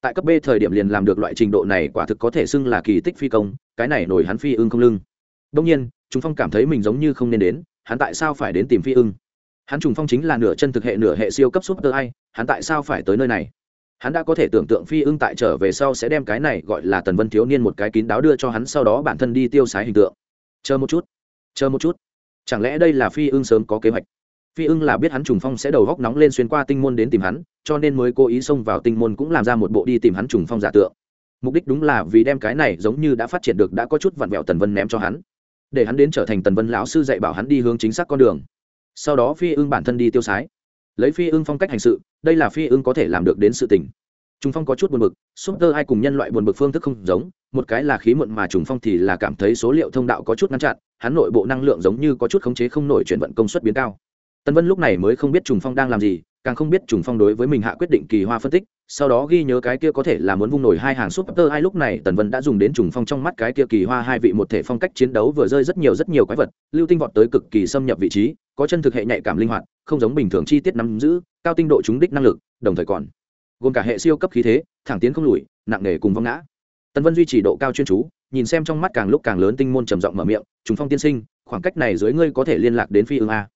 Tại cấp b thời điểm liền làm được loại trình độ này quả thực có thể xưng là kỳ tích phi công, cái này nổi hắn phi ưng không lưng. Đông nhiên chúng phong cảm thấy mình giống như không nên đến, hắn tại sao phải đến tìm phi ưng? Hắn trùng phong chính là nửa chân thực hệ nửa hệ siêu cấp super ai, hắn tại sao phải tới nơi này? Hắn đã có thể tưởng tượng phi ưng tại trở về sau sẽ đem cái này gọi là tần vân thiếu niên một cái kín đáo đưa cho hắn sau đó bản thân đi tiêu sái hình tượng. Chờ một chút, chờ một chút. Chẳng lẽ đây là phi ưng sớm có kế hoạch? Phi ưng là biết hắn trùng phong sẽ đầu góc nóng lên xuyên qua tinh môn đến tìm hắn, cho nên mới cố ý xông vào tinh môn cũng làm ra một bộ đi tìm hắn trùng phong giả tượng. Mục đích đúng là vì đem cái này giống như đã phát triển được đã có chút vặn vẹo tần vân ném cho hắn, để hắn đến trở thành tần vân lão sư dạy bảo hắn đi hướng chính xác con đường sau đó phi ưng bản thân đi tiêu sái. Lấy phi ưng phong cách hành sự, đây là phi ưng có thể làm được đến sự tình. Trùng phong có chút buồn bực, súp tơ ai cùng nhân loại buồn bực phương thức không giống, một cái là khí muộn mà trùng phong thì là cảm thấy số liệu thông đạo có chút ngăn chặn, hắn nội bộ năng lượng giống như có chút khống chế không nổi chuyển vận công suất biến cao. Tân vân lúc này mới không biết trùng phong đang làm gì càng không biết trùng phong đối với mình hạ quyết định kỳ hoa phân tích, sau đó ghi nhớ cái kia có thể là muốn vung nổi hai hàng súp tơ hai lúc này tần vân đã dùng đến trùng phong trong mắt cái kia kỳ hoa hai vị một thể phong cách chiến đấu vừa rơi rất nhiều rất nhiều quái vật, lưu tinh vọt tới cực kỳ xâm nhập vị trí, có chân thực hệ nhạy cảm linh hoạt, không giống bình thường chi tiết nắm giữ, cao tinh độ trúng đích năng lực, đồng thời còn gồm cả hệ siêu cấp khí thế, thẳng tiến không lùi, nặng nề cùng vong ngã. Tần vân duy trì độ cao chuyên chú, nhìn xem trong mắt càng lúc càng lớn tinh môn trầm giọng mở miệng, trùng phong tiên sinh, khoảng cách này dưới ngươi có thể liên lạc đến phi ương a.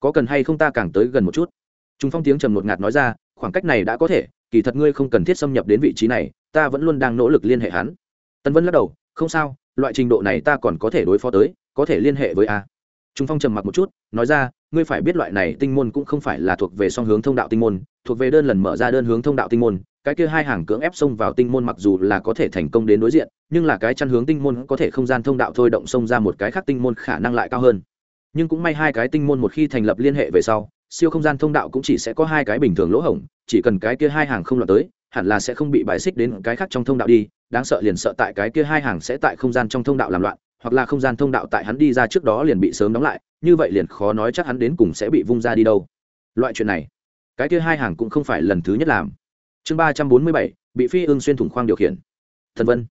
Có cần hay không ta càng tới gần một chút? Trùng phong tiếng trầm ngột ngạt nói ra, khoảng cách này đã có thể, kỳ thật ngươi không cần thiết xâm nhập đến vị trí này, ta vẫn luôn đang nỗ lực liên hệ hắn. Tân vân lắc đầu, không sao, loại trình độ này ta còn có thể đối phó tới, có thể liên hệ với a. Trung phong trầm mặc một chút, nói ra, ngươi phải biết loại này tinh môn cũng không phải là thuộc về song hướng thông đạo tinh môn, thuộc về đơn lần mở ra đơn hướng thông đạo tinh môn, cái kia hai hàng cưỡng ép xông vào tinh môn mặc dù là có thể thành công đến đối diện, nhưng là cái chăn hướng tinh môn có thể không gian thông đạo thôi động xông ra một cái khác tinh môn khả năng lại cao hơn. Nhưng cũng may hai cái tinh môn một khi thành lập liên hệ về sau siêu không gian thông đạo cũng chỉ sẽ có hai cái bình thường lỗ hổng, chỉ cần cái kia hai hàng không lọt tới, hẳn là sẽ không bị bài xích đến cái khác trong thông đạo đi, đáng sợ liền sợ tại cái kia hai hàng sẽ tại không gian trong thông đạo làm loạn, hoặc là không gian thông đạo tại hắn đi ra trước đó liền bị sớm đóng lại, như vậy liền khó nói chắc hắn đến cùng sẽ bị vung ra đi đâu. Loại chuyện này, cái kia hai hàng cũng không phải lần thứ nhất làm. Chương ba trăm bốn mươi bảy, bị phi ưng xuyên thủng khoang điều khiển. Thần vân.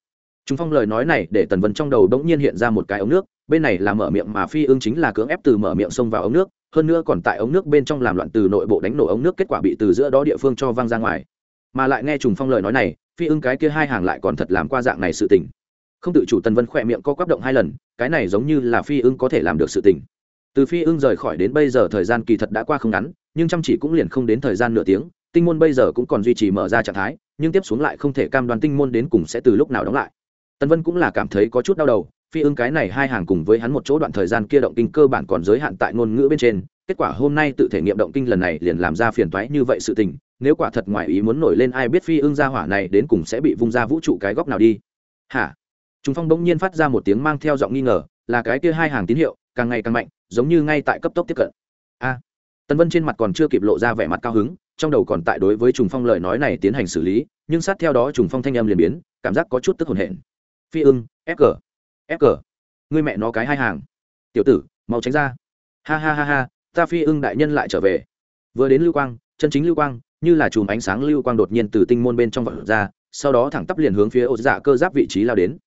Chúng phong lời nói này để tần vân trong đầu đ ỗ n g nhiên hiện ra một cái ống nước, bên này là mở miệng mà phi ưng chính là cưỡng ép từ mở miệng xông vào ống nước hơn nữa còn tại ống nước bên trong làm loạn từ nội bộ đánh nổ ống nước kết quả bị từ giữa đó địa phương cho văng ra ngoài. Mà lại nghe trùng phong lời nói này, phi ưng cái kia hai hàng lại còn thật làm qua dạng này sự tình. Không tự chủ tần vân khỏe miệng co quắp động hai lần, cái này giống như là phi ưng có thể làm được sự tình. Từ phi ưng rời khỏi đến bây giờ thời gian kỳ thật đã qua không ngắn, nhưng chăm chỉ cũng liền không đến thời gian nửa tiếng, tinh môn bây giờ cũng còn duy trì mở ra trạng thái, nhưng tiếp xuống lại không thể cam đoan tinh môn đến cùng sẽ từ lúc nào đóng lại. Tần vân cũng là cảm thấy có chút đau đầu phi ưng cái này hai hàng cùng với hắn một chỗ đoạn thời gian kia động kinh cơ bản còn giới hạn tại ngôn ngữ bên trên kết quả hôm nay tự thể nghiệm động kinh lần này liền làm ra phiền toái như vậy sự tình nếu quả thật ngoại ý muốn nổi lên ai biết phi ưng ra hỏa này đến cùng sẽ bị vung ra vũ trụ cái góc nào đi. Hả? Chúng phong bỗng nhiên phát ra một tiếng mang theo giọng nghi ngờ là cái kia hai hàng tín hiệu càng ngày càng mạnh giống như ngay tại cấp tốc tiếp cận. A. À, tần vân trên mặt còn chưa kịp lộ ra vẻ mặt cao hứng trong đầu còn tại đối với trùng phong lời nói này tiến hành xử lý nhưng sát theo đó trùng phong thanh âm liền biến cảm giác có chút tức hồn hển. Phi ưng Fg ép cờ. Người mẹ nó cái hai hàng. Tiểu tử, mau tránh ra. Ha ha ha ha, ta phi ưng đại nhân lại trở về. Vừa đến lưu quang, chân chính lưu quang, như là chùm ánh sáng lưu quang đột nhiên từ tinh môn bên trong vật ra, sau đó thẳng tắp liền hướng phía ô dạ cơ giáp vị trí lao đến.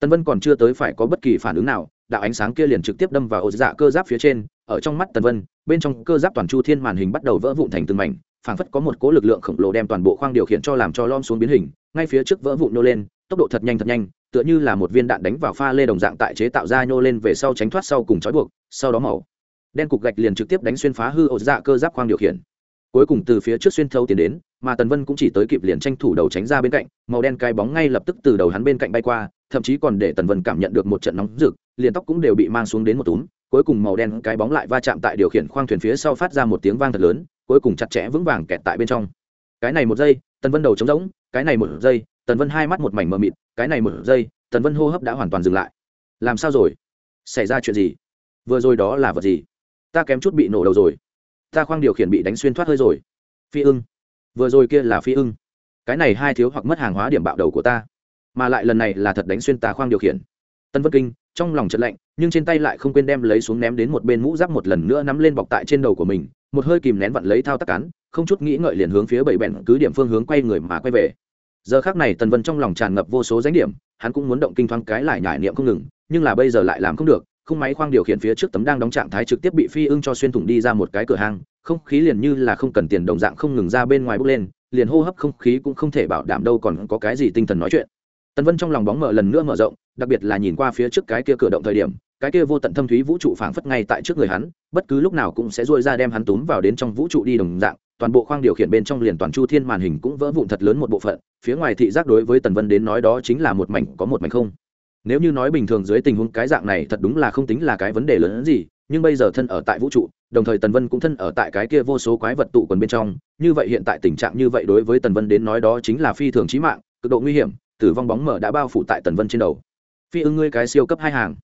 Tân vân còn chưa tới phải có bất kỳ phản ứng nào, đạo ánh sáng kia liền trực tiếp đâm vào ô dạ cơ giáp phía trên, ở trong mắt tần vân, bên trong cơ giáp toàn chu thiên màn hình bắt đầu vỡ vụn thành từng mảnh, phảng phất có một cố lực lượng khổng lồ đem toàn bộ khoang điều khiển cho làm cho lom xuống biến hình, ngay phía trước vỡ vụn nô lên, tốc độ thật nhanh thật nhanh tựa như là một viên đạn đánh vào pha lê đồng dạng tại chế tạo ra nhô lên về sau tránh thoát sau cùng trói buộc, sau đó màu đen cục gạch liền trực tiếp đánh xuyên phá hư ổ dạ cơ giáp khoang điều khiển. Cuối cùng từ phía trước xuyên thâu tiến đến, mà tần vân cũng chỉ tới kịp liền tranh thủ đầu tránh ra bên cạnh, màu đen cái bóng ngay lập tức từ đầu hắn bên cạnh bay qua, thậm chí còn để tần vân cảm nhận được một trận nóng rực, liền tóc cũng đều bị mang xuống đến một túm, cuối cùng màu đen cái bóng lại va chạm tại điều khiển khoang thuyền phía sau phát ra một tiếng vang thật lớn, cuối cùng chặt chẽ vững vàng kẹt tại bên trong. Cái này một giây, tần vân đầu trống rỗng, cái này một giây, tần vân hai mắt một mảnh mờ mịt cái này một giây, tần vân hô hấp đã hoàn toàn dừng lại. Làm sao rồi? Xảy ra chuyện gì? Vừa rồi đó là vật gì? Ta kém chút bị nổ đầu rồi. Ta khoang điều khiển bị đánh xuyên thoát hơi rồi. Phi ưng. Vừa rồi kia là phi ưng. Cái này hai thiếu hoặc mất hàng hóa điểm bạo đầu của ta. Mà lại lần này là thật đánh xuyên ta khoang điều khiển. Tân vân kinh, trong lòng trận lạnh, nhưng trên tay lại không quên đem lấy xuống ném đến một bên mũ giáp một lần nữa nắm lên bọc tại trên đầu của mình, một hơi kìm nén vặn lấy thao tác cán, không chút nghĩ ngợi liền hướng phía bảy bẹn cứ điểm phương hướng quay người mà quay về giờ khác này tần vân trong lòng tràn ngập vô số danh điểm, hắn cũng muốn động kinh thoáng cái lại nhải niệm không ngừng, nhưng là bây giờ lại làm không được không máy khoang điều khiển phía trước tấm đang đóng trạng thái trực tiếp bị phi ưng cho xuyên thủng đi ra một cái cửa hàng, không khí liền như là không cần tiền đồng dạng không ngừng ra bên ngoài bốc lên, liền hô hấp không khí cũng không thể bảo đảm đâu còn có cái gì tinh thần nói chuyện. Tần vân trong lòng bóng mở lần nữa mở rộng, đặc biệt là nhìn qua phía trước cái kia cửa động thời điểm, cái kia vô tận thâm thúy vũ trụ phảng phất ngay tại trước người hắn, bất cứ lúc nào cũng sẽ dôi ra đem hắn túm vào đến trong vũ trụ đi đồng dạng toàn bộ khoang điều khiển bên trong liền toàn chu thiên màn hình cũng vỡ vụn thật lớn một bộ phận, phía ngoài thị giác đối với tần vân đến nói đó chính là một mảnh có một mảnh không. Nếu như nói bình thường dưới tình huống cái dạng này thật đúng là không tính là cái vấn đề lớn hơn gì, nhưng bây giờ thân ở tại vũ trụ, đồng thời tần vân cũng thân ở tại cái kia vô số quái vật tụ quần bên trong, như vậy hiện tại tình trạng như vậy đối với tần vân đến nói đó chính là phi thường trí mạng, cực độ nguy hiểm, tử vong bóng mở đã bao phủ tại tần vân trên đầu. Phi ưng ngươi cái siêu cấp hai hàng.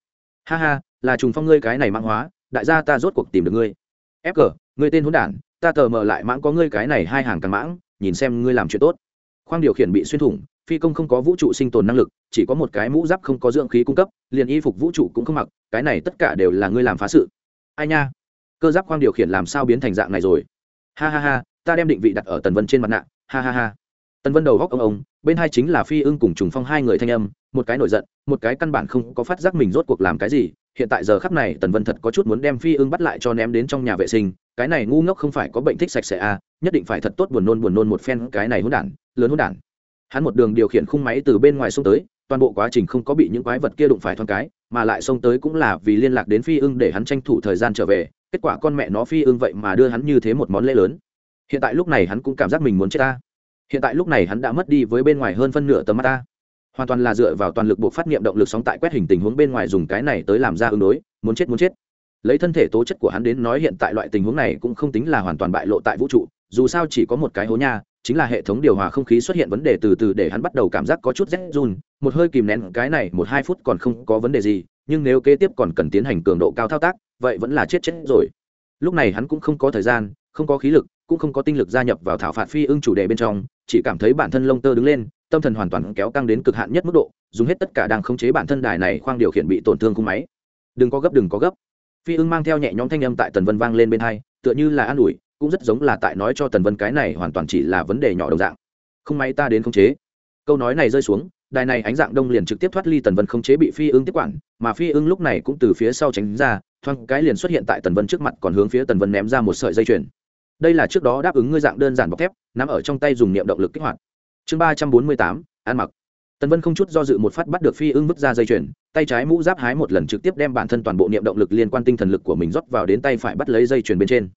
Ha ha, là trùng phong ngươi cái này mang hóa, đại gia ta rốt cuộc tìm được ngươi. Ép cờ ngươi tên hỗn đản ta tờ mờ lại mãng có ngươi cái này hai hàng càng mãng, nhìn xem ngươi làm chuyện tốt. Khoang điều khiển bị xuyên thủng, phi công không có vũ trụ sinh tồn năng lực, chỉ có một cái mũ giáp không có dưỡng khí cung cấp, liền y phục vũ trụ cũng không mặc, cái này tất cả đều là ngươi làm phá sự. Ai nha? Cơ giáp khoang điều khiển làm sao biến thành dạng này rồi? Ha ha ha, ta đem định vị đặt ở tần vân trên mặt nạ. Ha ha ha. Tần vân đầu góc ông ông, bên hai chính là phi ưng cùng trùng phong hai người thanh âm, một cái nổi giận, một cái căn bản không có phát giác mình rốt cuộc làm cái gì hiện tại giờ khắp này tần vân thật có chút muốn đem phi ưng bắt lại cho ném đến trong nhà vệ sinh, cái này ngu ngốc không phải có bệnh thích sạch sẽ à nhất định phải thật tốt buồn nôn buồn nôn một phen cái này hỗn đản, lớn hỗn đản. Hắn một đường điều khiển khung máy từ bên ngoài xông tới, toàn bộ quá trình không có bị những quái vật kia đụng phải thoáng cái, mà lại xông tới cũng là vì liên lạc đến phi ưng để hắn tranh thủ thời gian trở về, kết quả con mẹ nó phi ưng vậy mà đưa hắn như thế một món lễ lớn. Hiện tại lúc này hắn cũng cảm giác mình muốn chết ta. Hiện tại lúc này hắn đã mất đi với bên ngoài hơn phân nửa tầm mắt ta hoàn toàn là dựa vào toàn lực buộc phát nghiệm động lực sóng tại quét hình tình huống bên ngoài dùng cái này tới làm ra ứng đối, muốn chết muốn chết. Lấy thân thể tố chất của hắn đến nói hiện tại loại tình huống này cũng không tính là hoàn toàn bại lộ tại vũ trụ, dù sao chỉ có một cái hố nha, chính là hệ thống điều hòa không khí xuất hiện vấn đề từ từ để hắn bắt đầu cảm giác có chút rét run, một hơi kìm nén cái này một hai phút còn không có vấn đề gì, nhưng nếu kế tiếp còn cần tiến hành cường độ cao thao tác, vậy vẫn là chết chết rồi. Lúc này hắn cũng không có thời gian, không có khí lực, cũng không có tinh lực gia nhập vào thảo phạt phi ưng chủ đề bên trong, chỉ cảm thấy bản thân lông tơ đứng lên tâm thần hoàn toàn kéo căng đến cực hạn nhất mức độ, dùng hết tất cả đang khống chế bản thân đài này khoang điều khiển bị tổn thương khung máy. Đừng có gấp, đừng có gấp. Phi ưng mang theo nhẹ nhõm thanh âm tại tần vân vang lên bên hai, tựa như là an ủi, cũng rất giống là tại nói cho tần vân cái này hoàn toàn chỉ là vấn đề nhỏ đồng dạng. Không may ta đến khống chế. Câu nói này rơi xuống, đài này ánh dạng đông liền trực tiếp thoát ly tần vân khống chế bị phi ưng tiếp quản, mà phi ưng lúc này cũng từ phía sau tránh ra, thoáng cái liền xuất hiện tại tần vân trước mặt còn hướng phía tần vân ném ra một sợi dây chuyền. Đây là trước đó đáp ứng ngươi dạng đơn giản bọc thép, nắm ở trong tay dùng niệm động lực kích hoạt chương ba trăm bốn mươi tám, ăn mặc. Tần vân không chút do dự một phát bắt được phi ưng vứt ra dây chuyền, tay trái mũ giáp hái một lần trực tiếp đem bản thân toàn bộ niệm động lực liên quan tinh thần lực của mình rót vào đến tay phải bắt lấy dây chuyền bên trên.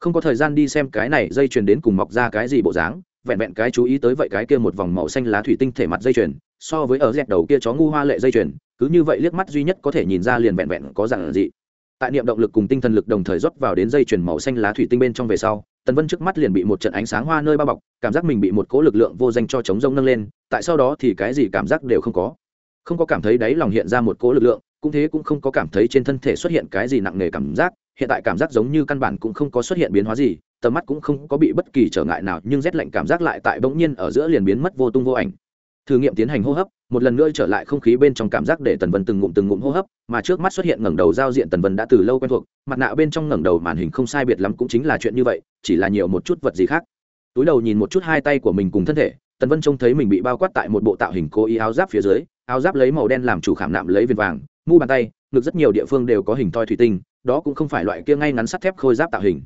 Không có thời gian đi xem cái này dây chuyền đến cùng mọc ra cái gì bộ dáng, vẹn vẹn cái chú ý tới vậy cái kia một vòng màu xanh lá thủy tinh thể mặt dây chuyền, so với ở dẹt đầu kia chó ngu hoa lệ dây chuyền, cứ như vậy liếc mắt duy nhất có thể nhìn ra liền vẹn vẹn có dạng gì. Tại niệm động lực cùng tinh thần lực đồng thời rót vào đến dây chuyền màu xanh lá thủy tinh bên trong về sau tần vân trước mắt liền bị một trận ánh sáng hoa nơi bao bọc, cảm giác mình bị một cỗ lực lượng vô danh cho chống rông nâng lên, tại sau đó thì cái gì cảm giác đều không có. Không có cảm thấy đáy lòng hiện ra một cỗ lực lượng, cũng thế cũng không có cảm thấy trên thân thể xuất hiện cái gì nặng nề cảm giác, hiện tại cảm giác giống như căn bản cũng không có xuất hiện biến hóa gì, tầm mắt cũng không có bị bất kỳ trở ngại nào, nhưng rét lạnh cảm giác lại tại bỗng nhiên ở giữa liền biến mất vô tung vô ảnh. Thử nghiệm tiến hành hô hấp một lần nữa trở lại không khí bên trong cảm giác để tần vân từng ngụm từng ngụm hô hấp, mà trước mắt xuất hiện ngẩng đầu giao diện tần vân đã từ lâu quen thuộc, mặt nạ bên trong ngẩng đầu màn hình không sai biệt lắm cũng chính là chuyện như vậy, chỉ là nhiều một chút vật gì khác. Túi đầu nhìn một chút hai tay của mình cùng thân thể, tần vân trông thấy mình bị bao quát tại một bộ tạo hình cố ý áo giáp phía dưới, áo giáp lấy màu đen làm chủ khảm nạm lấy viền vàng, mu bàn tay, ngực rất nhiều địa phương đều có hình thoi thủy tinh, đó cũng không phải loại kia ngay ngắn sắt thép khôi giáp tạo hình.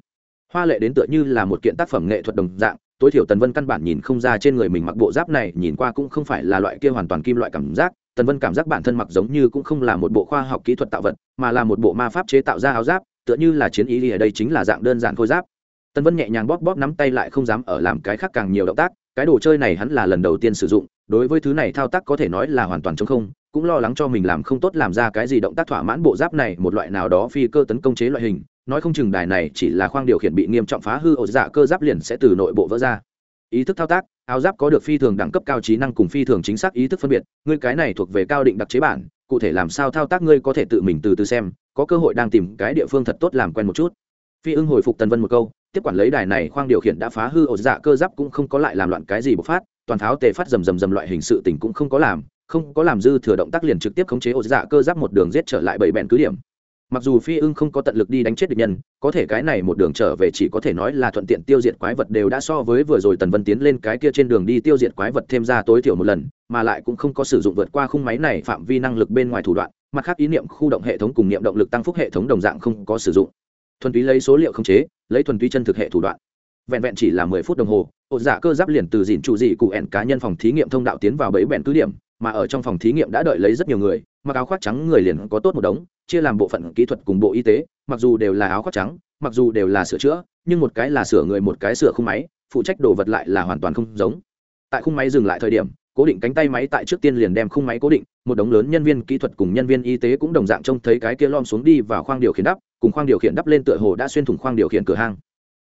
Hoa lệ đến tựa như là một kiện tác phẩm nghệ thuật đồng dạng tối thiểu tần vân căn bản nhìn không ra trên người mình mặc bộ giáp này, nhìn qua cũng không phải là loại kia hoàn toàn kim loại cảm giác. Tần vân cảm giác bản thân mặc giống như cũng không là một bộ khoa học kỹ thuật tạo vật, mà là một bộ ma pháp chế tạo ra áo giáp, tựa như là chiến ý ở đây chính là dạng đơn giản khôi giáp. Tần vân nhẹ nhàng bóp bóp nắm tay lại không dám ở làm cái khác càng nhiều động tác, cái đồ chơi này hắn là lần đầu tiên sử dụng, đối với thứ này thao tác có thể nói là hoàn toàn chống không, cũng lo lắng cho mình làm không tốt làm ra cái gì động tác thỏa mãn bộ giáp này, một loại nào đó phi cơ tấn công chế loại hình nói không chừng đài này chỉ là khoang điều khiển bị nghiêm trọng phá hư, ổ dạ cơ giáp liền sẽ từ nội bộ vỡ ra. Ý thức thao tác, áo giáp có được phi thường đẳng cấp cao trí năng cùng phi thường chính xác ý thức phân biệt, ngươi cái này thuộc về cao định đặc chế bản, cụ thể làm sao thao tác ngươi có thể tự mình từ từ xem, có cơ hội đang tìm cái địa phương thật tốt làm quen một chút. Phi ưng hồi phục tần vân một câu, tiếp quản lấy đài này khoang điều khiển đã phá hư, ổ dạ cơ giáp cũng không có lại làm loạn cái gì bộc phát, toàn tháo tề phát rầm rầm rầm loại hình sự tình cũng không có làm, không có làm dư thừa động tác liền trực tiếp khống chế ổ dạ cơ giáp một đường giết trở lại bảy bẹn cứ điểm mặc dù phi ưng không có tận lực đi đánh chết địch nhân, có thể cái này một đường trở về chỉ có thể nói là thuận tiện tiêu diệt quái vật đều đã so với vừa rồi tần vân tiến lên cái kia trên đường đi tiêu diệt quái vật thêm ra tối thiểu một lần, mà lại cũng không có sử dụng vượt qua khung máy này phạm vi năng lực bên ngoài thủ đoạn, mặt khác ý niệm khu động hệ thống cùng niệm động lực tăng phúc hệ thống đồng dạng không có sử dụng. Thuần túy lấy số liệu không chế, lấy thuần túy chân thực hệ thủ đoạn. Vẹn vẹn chỉ là mười phút đồng hồ ổ dạ cơ giáp liền từ dìn trụ dị cụ ẻn cá nhân phòng thí nghiệm thông đạo tiến vào bẫy bẹn cứ điểm mà ở trong phòng thí nghiệm đã đợi lấy rất nhiều người, mặc áo khoác trắng người liền có tốt một đống, chia làm bộ phận kỹ thuật cùng bộ y tế, mặc dù đều là áo khoác trắng, mặc dù đều là sửa chữa, nhưng một cái là sửa người, một cái sửa khung máy, phụ trách đồ vật lại là hoàn toàn không giống. Tại khung máy dừng lại thời điểm, cố định cánh tay máy tại trước tiên liền đem khung máy cố định, một đống lớn nhân viên kỹ thuật cùng nhân viên y tế cũng đồng dạng trông thấy cái kia lom xuống đi vào khoang điều khiển đắp, cùng khoang điều khiển đắp lên tựa hồ đã xuyên thủng khoang điều khiển cửa hang.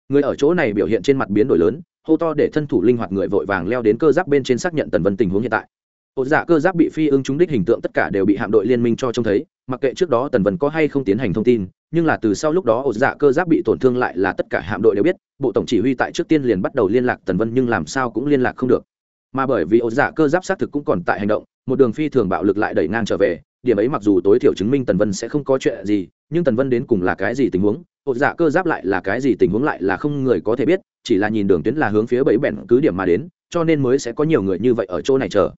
Người ở chỗ này biểu hiện trên mặt biến đổi lớn, hô to để thân thủ linh hoạt người vội vàng leo đến cơ giáp bên trên xác nhận tần vân tình huống hiện tại ột dạ cơ giáp bị phi ưng trúng đích hình tượng tất cả đều bị hạm đội liên minh cho trông thấy, mặc kệ trước đó tần vân có hay không tiến hành thông tin, nhưng là từ sau lúc đó ột dạ cơ giáp bị tổn thương lại là tất cả hạm đội đều biết, bộ tổng chỉ huy tại trước tiên liền bắt đầu liên lạc tần vân nhưng làm sao cũng liên lạc không được. Mà bởi vì ột dạ cơ giáp xác thực cũng còn tại hành động, một đường phi thường bạo lực lại đẩy ngang trở về, điểm ấy mặc dù tối thiểu chứng minh tần vân sẽ không có chuyện gì, nhưng tần vân đến cùng là cái gì tình huống ột dạ cơ giáp lại là cái gì tình huống lại là không người có thể biết, chỉ là nhìn đường tuyến là hướng phía bẫy bẹn cứ điểm mà đến, cho nên mới sẽ có nhiều người như vậy ở chỗ này chờ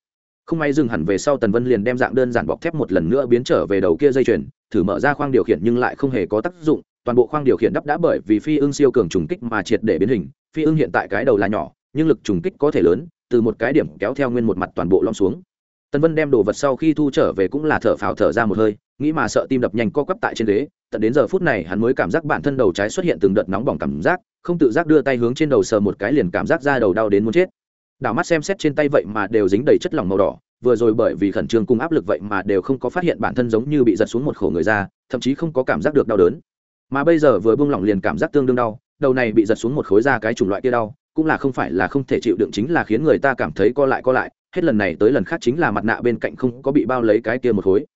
không may dừng hẳn về sau tần vân liền đem dạng đơn giản bọc thép một lần nữa biến trở về đầu kia dây chuyền, thử mở ra khoang điều khiển nhưng lại không hề có tác dụng, toàn bộ khoang điều khiển đắp đã bởi vì phi ưng siêu cường trùng kích mà triệt để biến hình, phi ưng hiện tại cái đầu là nhỏ, nhưng lực trùng kích có thể lớn, từ một cái điểm kéo theo nguyên một mặt toàn bộ lom xuống. Tần vân đem đồ vật sau khi thu trở về cũng là thở phào thở ra một hơi, nghĩ mà sợ tim đập nhanh co quắp tại trên ghế, tận đến giờ phút này hắn mới cảm giác bản thân đầu trái xuất hiện từng đợt nóng bỏng cảm giác, không tự giác đưa tay hướng trên đầu sờ một cái liền cảm giác ra đầu đau đến muốn chết đảo mắt xem xét trên tay vậy mà đều dính đầy chất lỏng màu đỏ, vừa rồi bởi vì khẩn trương cung áp lực vậy mà đều không có phát hiện bản thân giống như bị giật xuống một khổ người ra, thậm chí không có cảm giác được đau đớn. Mà bây giờ vừa buông lỏng liền cảm giác tương đương đau, đầu này bị giật xuống một khối da cái chủng loại kia đau, cũng là không phải là không thể chịu đựng chính là khiến người ta cảm thấy co lại co lại, hết lần này tới lần khác chính là mặt nạ bên cạnh không có bị bao lấy cái kia một khối.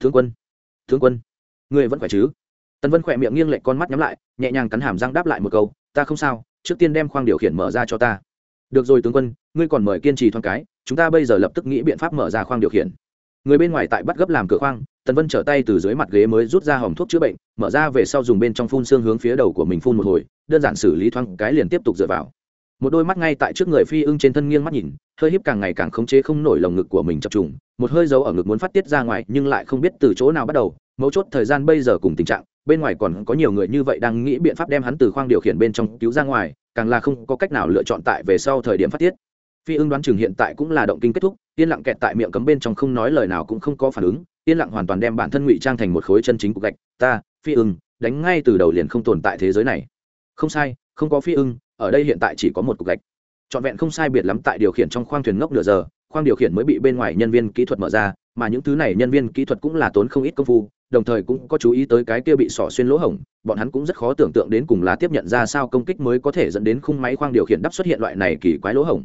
Thương quân thương quân, người vẫn khỏe chứ? Tần vân khỏe miệng nghiêng lệch con mắt nhắm lại, nhẹ nhàng cắn hàm răng đáp lại một câu, ta không sao, trước tiên đem khoang điều khiển mở ra cho ta được rồi tướng quân, ngươi còn mời kiên trì thoáng cái, chúng ta bây giờ lập tức nghĩ biện pháp mở ra khoang điều khiển. Người bên ngoài tại bắt gấp làm cửa khoang, tần vân trở tay từ dưới mặt ghế mới rút ra hòm thuốc chữa bệnh, mở ra về sau dùng bên trong phun xương hướng phía đầu của mình phun một hồi, đơn giản xử lý thoáng cái liền tiếp tục dựa vào. Một đôi mắt ngay tại trước người phi ưng trên thân nghiêng mắt nhìn, hơi híp càng ngày càng khống chế không nổi lồng ngực của mình chập trùng, một hơi dấu ở ngực muốn phát tiết ra ngoài, nhưng lại không biết từ chỗ nào bắt đầu. Mấu chốt thời gian bây giờ cùng tình trạng, bên ngoài còn có nhiều người như vậy đang nghĩ biện pháp đem hắn từ khoang điều khiển bên trong cứu ra ngoài càng là không có cách nào lựa chọn tại về sau thời điểm phát tiết. Phi ưng đoán chừng hiện tại cũng là động kinh kết thúc, yên lặng kẹt tại miệng cấm bên trong không nói lời nào cũng không có phản ứng, yên lặng hoàn toàn đem bản thân ngụy trang thành một khối chân chính cục gạch. Ta, phi ưng, đánh ngay từ đầu liền không tồn tại thế giới này. Không sai, không có phi ưng, ở đây hiện tại chỉ có một cục gạch. Trọn vẹn không sai biệt lắm tại điều khiển trong khoang thuyền ngốc nửa giờ, khoang điều khiển mới bị bên ngoài nhân viên kỹ thuật mở ra, mà những thứ này nhân viên kỹ thuật cũng là tốn không ít công phu đồng thời cũng có chú ý tới cái kia bị sỏ xuyên lỗ hổng, bọn hắn cũng rất khó tưởng tượng đến cùng là tiếp nhận ra sao công kích mới có thể dẫn đến khung máy khoang điều khiển đắp xuất hiện loại này kỳ quái lỗ hổng.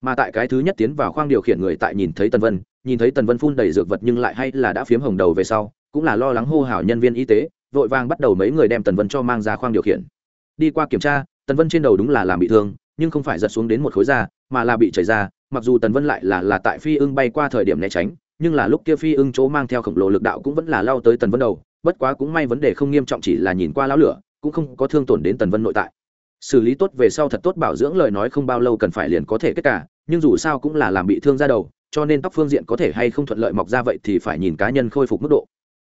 Mà tại cái thứ nhất tiến vào khoang điều khiển người tại nhìn thấy tần vân, nhìn thấy tần vân phun đầy dược vật nhưng lại hay là đã phiếm hồng đầu về sau, cũng là lo lắng hô hào nhân viên y tế, vội vàng bắt đầu mấy người đem tần vân cho mang ra khoang điều khiển. Đi qua kiểm tra, tần vân trên đầu đúng là làm bị thương, nhưng không phải giật xuống đến một khối da, mà là bị chảy ra, mặc dù tần vân lại là là tại phi ưng bay qua thời điểm né tránh nhưng là lúc kia phi ưng chỗ mang theo khổng lồ lực đạo cũng vẫn là lao tới tần vân đầu, bất quá cũng may vấn đề không nghiêm trọng chỉ là nhìn qua lao lửa, cũng không có thương tổn đến tần vân nội tại. Xử lý tốt về sau thật tốt bảo dưỡng lời nói không bao lâu cần phải liền có thể kết cả, nhưng dù sao cũng là làm bị thương ra đầu, cho nên tóc phương diện có thể hay không thuận lợi mọc ra vậy thì phải nhìn cá nhân khôi phục mức độ.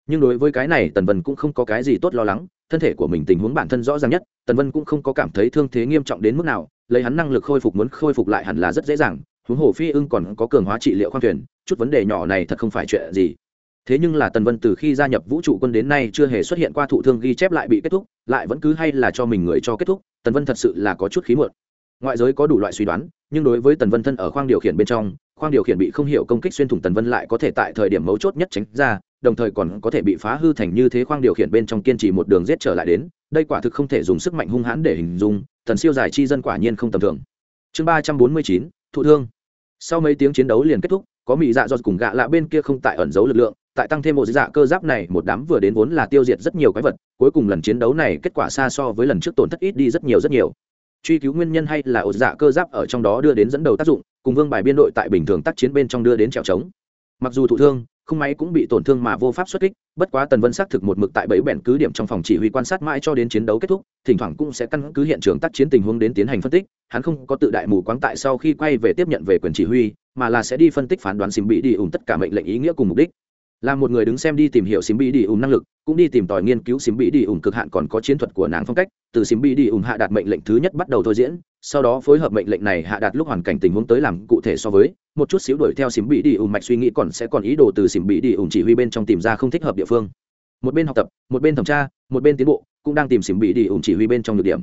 Nhưng đối với cái này tần vân cũng không có cái gì tốt lo lắng, thân thể của mình tình huống bản thân rõ ràng nhất, tần vân cũng không có cảm thấy thương thế nghiêm trọng đến mức nào, lấy hắn năng lực khôi phục muốn khôi phục lại hẳn là rất dễ dàng, huống hồ phi ưng còn có cường hóa trị liệu khoang thuyền chút vấn đề nhỏ này thật không phải chuyện gì. Thế nhưng là tần vân từ khi gia nhập vũ trụ quân đến nay chưa hề xuất hiện qua thụ thương ghi chép lại bị kết thúc, lại vẫn cứ hay là cho mình người cho kết thúc, tần vân thật sự là có chút khí muộn. Ngoại giới có đủ loại suy đoán, nhưng đối với tần vân thân ở khoang điều khiển bên trong, khoang điều khiển bị không hiểu công kích xuyên thủng tần vân lại có thể tại thời điểm mấu chốt nhất tránh ra, đồng thời còn có thể bị phá hư thành như thế khoang điều khiển bên trong kiên trì một đường giết trở lại đến, đây quả thực không thể dùng sức mạnh hung hãn để hình dung tần siêu giải chi dân quả nhiên không tầm thường. Chương ba trăm bốn mươi chín, thụ thương. Sau mấy tiếng chiến đấu liền kết thúc có mỹ dạ do cùng gạ lạ bên kia không tại ẩn giấu lực lượng, tại tăng thêm một dạ cơ giáp này, một đám vừa đến vốn là tiêu diệt rất nhiều quái vật, cuối cùng lần chiến đấu này kết quả xa so với lần trước tổn thất ít đi rất nhiều rất nhiều. Truy cứu nguyên nhân hay là ổ dạ cơ giáp ở trong đó đưa đến dẫn đầu tác dụng, cùng vương bài biên đội tại bình thường tác chiến bên trong đưa đến trèo trống. Mặc dù thụ thương, không máy cũng bị tổn thương mà vô pháp xuất kích, bất quá tần vân xác thực một mực tại bẫy bẻn cứ điểm trong phòng chỉ huy quan sát mãi cho đến chiến đấu kết thúc, thỉnh thoảng cũng sẽ căn cứ hiện trường tác chiến tình huống đến tiến hành phân tích, hắn không có tự đại mù quáng tại sau khi quay về tiếp nhận về quyền chỉ huy mà là sẽ đi phân tích phán đoán xìm bị đi ủng tất cả mệnh lệnh ý nghĩa cùng mục đích. Là một người đứng xem đi tìm hiểu xím bị đi ủng năng lực, cũng đi tìm tòi nghiên cứu xím bị đi ủng cực hạn còn có chiến thuật của nàng phong cách. Từ xím bị đi ủng hạ đạt mệnh lệnh thứ nhất bắt đầu thôi diễn, sau đó phối hợp mệnh lệnh này hạ đạt lúc hoàn cảnh tình huống tới làm cụ thể so với, một chút xíu đuổi theo xím bị đi ủng mạch suy nghĩ còn sẽ còn ý đồ từ xím bị đi ủng chỉ huy bên trong tìm ra không thích hợp địa phương. Một bên học tập, một bên thẩm tra, một bên tiến bộ, cũng đang tìm xím bị đi ủng chỉ huy bên trong nhược điểm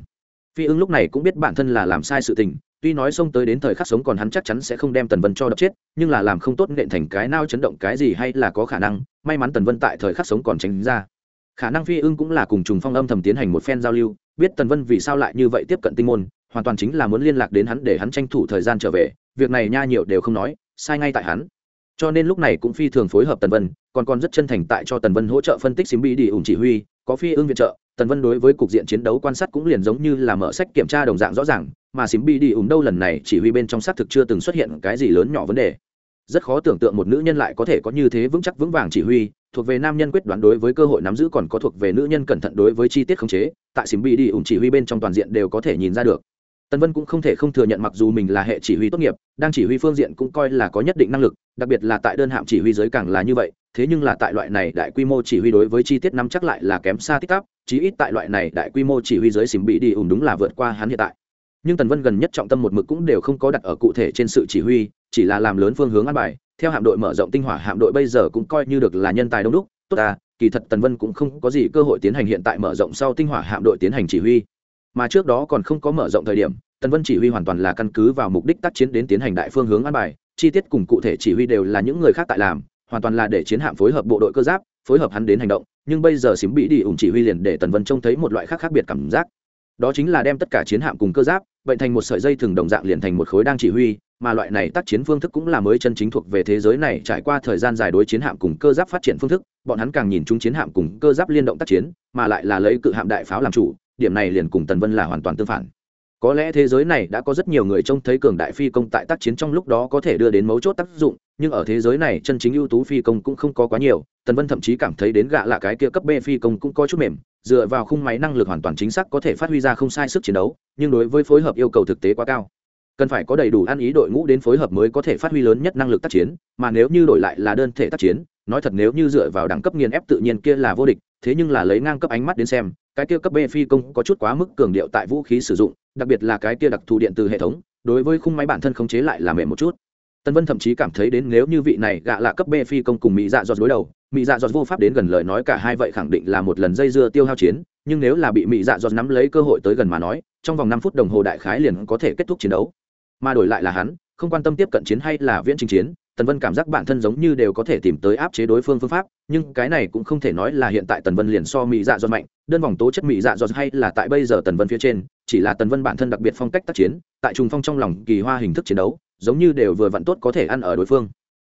phi ưng lúc này cũng biết bản thân là làm sai sự tình, tuy nói xông tới đến thời khắc sống còn hắn chắc chắn sẽ không đem tần vân cho đập chết, nhưng là làm không tốt nện thành cái nao chấn động cái gì hay là có khả năng, may mắn tần vân tại thời khắc sống còn tránh ra. Khả năng phi ưng cũng là cùng trùng phong âm thầm tiến hành một phen giao lưu, biết tần vân vì sao lại như vậy tiếp cận tinh môn, hoàn toàn chính là muốn liên lạc đến hắn để hắn tranh thủ thời gian trở về, việc này nha nhiều đều không nói, sai ngay tại hắn. Cho nên lúc này cũng phi thường phối hợp tần vân, còn còn rất chân thành tại cho tần vân hỗ trợ phân tích xím bi đi ủng chỉ huy có phi ương viện trợ, tần vân đối với cục diện chiến đấu quan sát cũng liền giống như là mở sách kiểm tra đồng dạng rõ ràng, mà xím bi đi ủng đâu lần này chỉ huy bên trong xác thực chưa từng xuất hiện cái gì lớn nhỏ vấn đề. Rất khó tưởng tượng một nữ nhân lại có thể có như thế vững chắc vững vàng chỉ huy, thuộc về nam nhân quyết đoán đối với cơ hội nắm giữ còn có thuộc về nữ nhân cẩn thận đối với chi tiết khống chế, tại xím bi đi ủng chỉ huy bên trong toàn diện đều có thể nhìn ra được. Tần vân cũng không thể không thừa nhận mặc dù mình là hệ chỉ huy tốt nghiệp, đang chỉ huy phương diện cũng coi là có nhất định năng lực, đặc biệt là tại đơn hạm chỉ huy giới càng là như vậy thế nhưng là tại loại này đại quy mô chỉ huy đối với chi tiết nắm chắc lại là kém xa tích tắp chí ít tại loại này đại quy mô chỉ huy giới xỉm bị đi ủng đúng là vượt qua hắn hiện tại. Nhưng tần vân gần nhất trọng tâm một mực cũng đều không có đặt ở cụ thể trên sự chỉ huy, chỉ là làm lớn phương hướng ăn bài, theo hạm đội mở rộng tinh hỏa, hạm đội bây giờ cũng coi như được là nhân tài đông đúc, tốt ta, kỳ thật tần vân cũng không có gì cơ hội tiến hành hiện tại mở rộng sau tinh hỏa, hạm đội tiến hành chỉ huy. Mà trước đó còn không có mở rộng thời điểm, tần vân chỉ huy hoàn toàn là căn cứ vào mục đích tác chiến đến tiến hành đại phương hướng an bài, chi tiết cùng cụ thể chỉ huy đều là những người khác tại làm hoàn toàn là để chiến hạm phối hợp bộ đội cơ giáp, phối hợp hắn đến hành động, nhưng bây giờ xím bị đi ủng chỉ huy liền để tần vân trông thấy một loại khác khác biệt cảm giác. Đó chính là đem tất cả chiến hạm cùng cơ giáp, vậy thành một sợi dây thường đồng dạng liền thành một khối đang chỉ huy, mà loại này tác chiến phương thức cũng là mới chân chính thuộc về thế giới này, trải qua thời gian dài đối chiến hạm cùng cơ giáp phát triển phương thức, bọn hắn càng nhìn chúng chiến hạm cùng cơ giáp liên động tác chiến, mà lại là lấy cự hạm đại pháo làm chủ, điểm này liền cùng tần vân là hoàn toàn tương phản có lẽ thế giới này đã có rất nhiều người trông thấy cường đại phi công tại tác chiến trong lúc đó có thể đưa đến mấu chốt tác dụng, nhưng ở thế giới này chân chính ưu tú phi công cũng không có quá nhiều. Tần vân thậm chí cảm thấy đến gạ là cái kia cấp b phi công cũng có chút mềm, dựa vào khung máy năng lực hoàn toàn chính xác có thể phát huy ra không sai sức chiến đấu, nhưng đối với phối hợp yêu cầu thực tế quá cao. Cần phải có đầy đủ ăn ý đội ngũ đến phối hợp mới có thể phát huy lớn nhất năng lực tác chiến, mà nếu như đổi lại là đơn thể tác chiến, nói thật nếu như dựa vào đẳng cấp nghiền ép tự nhiên kia là vô địch, thế nhưng là lấy ngang cấp ánh mắt đến xem, cái kia cấp b phi công có chút quá mức cường điệu tại vũ khí sử dụng đặc biệt là cái kia đặc thù điện từ hệ thống, đối với khung máy bản thân khống chế lại là mềm một chút. Tân vân thậm chí cảm thấy đến nếu như vị này gạ là cấp b phi công cùng mỹ dạ dọt đối đầu mỹ dạ dọt vô pháp đến gần lời nói cả hai vậy khẳng định là một lần dây dưa tiêu hao chiến, nhưng nếu là bị mỹ dạ dọt nắm lấy cơ hội tới gần mà nói, trong vòng năm phút đồng hồ đại khái liền có thể kết thúc chiến đấu. Mà đổi lại là hắn, không quan tâm tiếp cận chiến hay là viễn trình chiến tần vân cảm giác bản thân giống như đều có thể tìm tới áp chế đối phương phương pháp, nhưng cái này cũng không thể nói là hiện tại tần vân liền so mỹ dạ dọn mạnh, đơn vòng tố chất mỹ dạ dọn hay là tại bây giờ tần vân phía trên, chỉ là tần vân bản thân đặc biệt phong cách tác chiến, tại trùng phong trong lòng kỳ hoa hình thức chiến đấu, giống như đều vừa vặn tốt có thể ăn ở đối phương.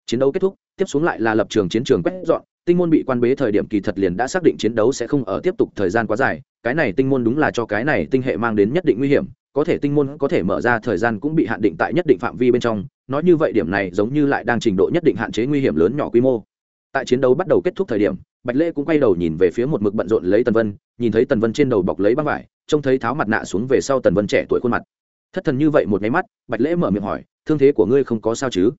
Chiến đấu kết thúc, tiếp xuống lại là lập trường chiến trường quét dọn, tinh môn bị quan bế thời điểm kỳ thật liền đã xác định chiến đấu sẽ không ở tiếp tục thời gian quá dài, cái này tinh môn đúng là cho cái này tinh hệ mang đến nhất định nguy hiểm có thể tinh môn có thể mở ra, thời gian cũng bị hạn định tại nhất định phạm vi bên trong. Nói như vậy điểm này giống như lại đang trình độ nhất định hạn chế nguy hiểm lớn nhỏ quy mô. Tại chiến đấu bắt đầu kết thúc thời điểm, bạch lễ cũng quay đầu nhìn về phía một mực bận rộn lấy tần vân, nhìn thấy tần vân trên đầu bọc lấy băng vải, trông thấy tháo mặt nạ xuống về sau tần vân trẻ tuổi khuôn mặt. Thất thần như vậy một máy mắt, bạch lễ mở miệng hỏi, thương thế của ngươi không có sao chứ?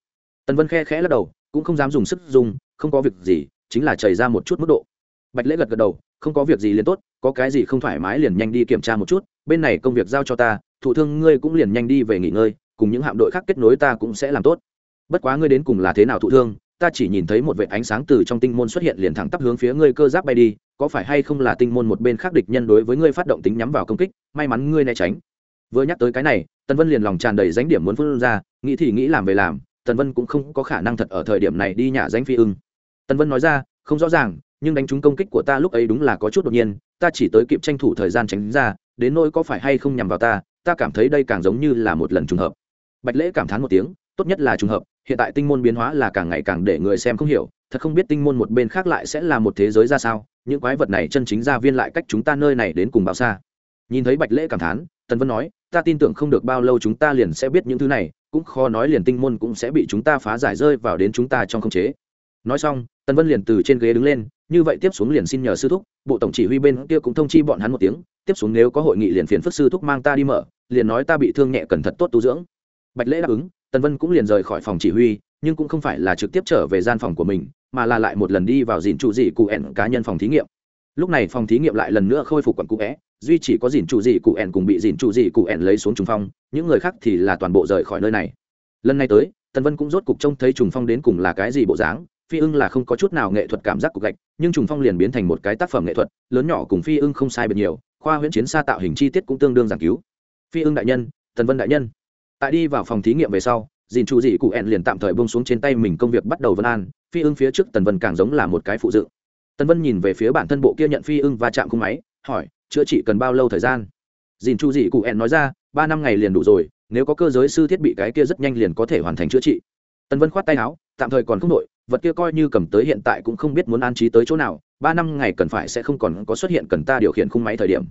Tần vân khe khẽ lắc đầu, cũng không dám dùng sức dùng, không có việc gì, chính là chảy ra một chút mức độ. Bạch lễ gật gật đầu, không có việc gì liền tốt, có cái gì không thoải mái liền nhanh đi kiểm tra một chút, bên này công việc giao cho ta thụ thương ngươi cũng liền nhanh đi về nghỉ ngơi, cùng những hạm đội khác kết nối ta cũng sẽ làm tốt. Bất quá ngươi đến cùng là thế nào thụ thương, ta chỉ nhìn thấy một vệt ánh sáng từ trong tinh môn xuất hiện liền thẳng tắp hướng phía ngươi cơ giáp bay đi, có phải hay không là tinh môn một bên khác địch nhân đối với ngươi phát động tính nhắm vào công kích, may mắn ngươi né tránh. Vừa nhắc tới cái này, tần vân liền lòng tràn đầy dánh điểm muốn phân ra, nghĩ thì nghĩ làm về làm, tần vân cũng không có khả năng thật ở thời điểm này đi nhả danh phi ưng. Tần vân nói ra, không rõ ràng, nhưng đánh trúng công kích của ta lúc ấy đúng là có chút đột nhiên, ta chỉ tới kịp tranh thủ thời gian tránh ra, đến nỗi có phải hay không nhằm vào ta ta cảm thấy đây càng giống như là một lần trùng hợp. Bạch lễ cảm thán một tiếng, tốt nhất là trùng hợp, hiện tại tinh môn biến hóa là càng ngày càng để người xem không hiểu, thật không biết tinh môn một bên khác lại sẽ là một thế giới ra sao, những quái vật này chân chính ra viên lại cách chúng ta nơi này đến cùng bao xa. Nhìn thấy bạch lễ cảm thán, tần vân nói, ta tin tưởng không được bao lâu chúng ta liền sẽ biết những thứ này, cũng khó nói liền tinh môn cũng sẽ bị chúng ta phá giải rơi vào đến chúng ta trong không chế. Nói xong, tần vân liền từ trên ghế đứng lên, như vậy tiếp xuống liền xin nhờ sư thúc, bộ tổng chỉ huy bên kia cũng thông chi bọn hắn một tiếng, tiếp xuống nếu có hội nghị liền phiền phức sư thúc mang ta đi mở liền nói ta bị thương nhẹ cần thật tốt tu dưỡng. Bạch lễ đáp ứng, tần vân cũng liền rời khỏi phòng chỉ huy, nhưng cũng không phải là trực tiếp trở về gian phòng của mình, mà là lại một lần đi vào dìn trụ dị cụ ẻn cá nhân phòng thí nghiệm. Lúc này phòng thí nghiệm lại lần nữa khôi phục quận cụ é duy chỉ có dìn trụ dị cụ ẻn cùng bị dìn trụ dị cụ ẻn lấy xuống trùng phong, những người khác thì là toàn bộ rời khỏi nơi này. Lần này tới, tần vân cũng rốt cục trông thấy trùng phong đến cùng là cái gì bộ dáng, phi ưng là không có chút nào nghệ thuật cảm giác cục gạch, nhưng trùng phong liền biến thành một cái tác phẩm nghệ thuật, lớn nhỏ cùng phi ưng không sai biệt nhiều, khoa huyễn chiến xa tạo hình chi tiết cũng tương đương giảng cứu phi ưng đại nhân, tần vân đại nhân. Tại đi vào phòng thí nghiệm về sau, dìn Chu dị cụ ẹn liền tạm thời bông xuống trên tay mình công việc bắt đầu vân an. Phi ưng phía trước tần vân càng giống là một cái phụ dự. Tần vân nhìn về phía bản thân bộ kia nhận phi ưng và chạm khung máy, hỏi, chữa trị cần bao lâu thời gian? Dìn Chu dị cụ ẹn nói ra, ba năm ngày liền đủ rồi, nếu có cơ giới sư thiết bị cái kia rất nhanh liền có thể hoàn thành chữa trị. Tần vân khoát tay áo, tạm thời còn không đội vật kia coi như cầm tới hiện tại cũng không biết muốn an trí tới chỗ nào, ba năm ngày cần phải sẽ không còn có xuất hiện cần ta điều khiển khung máy thời điểm.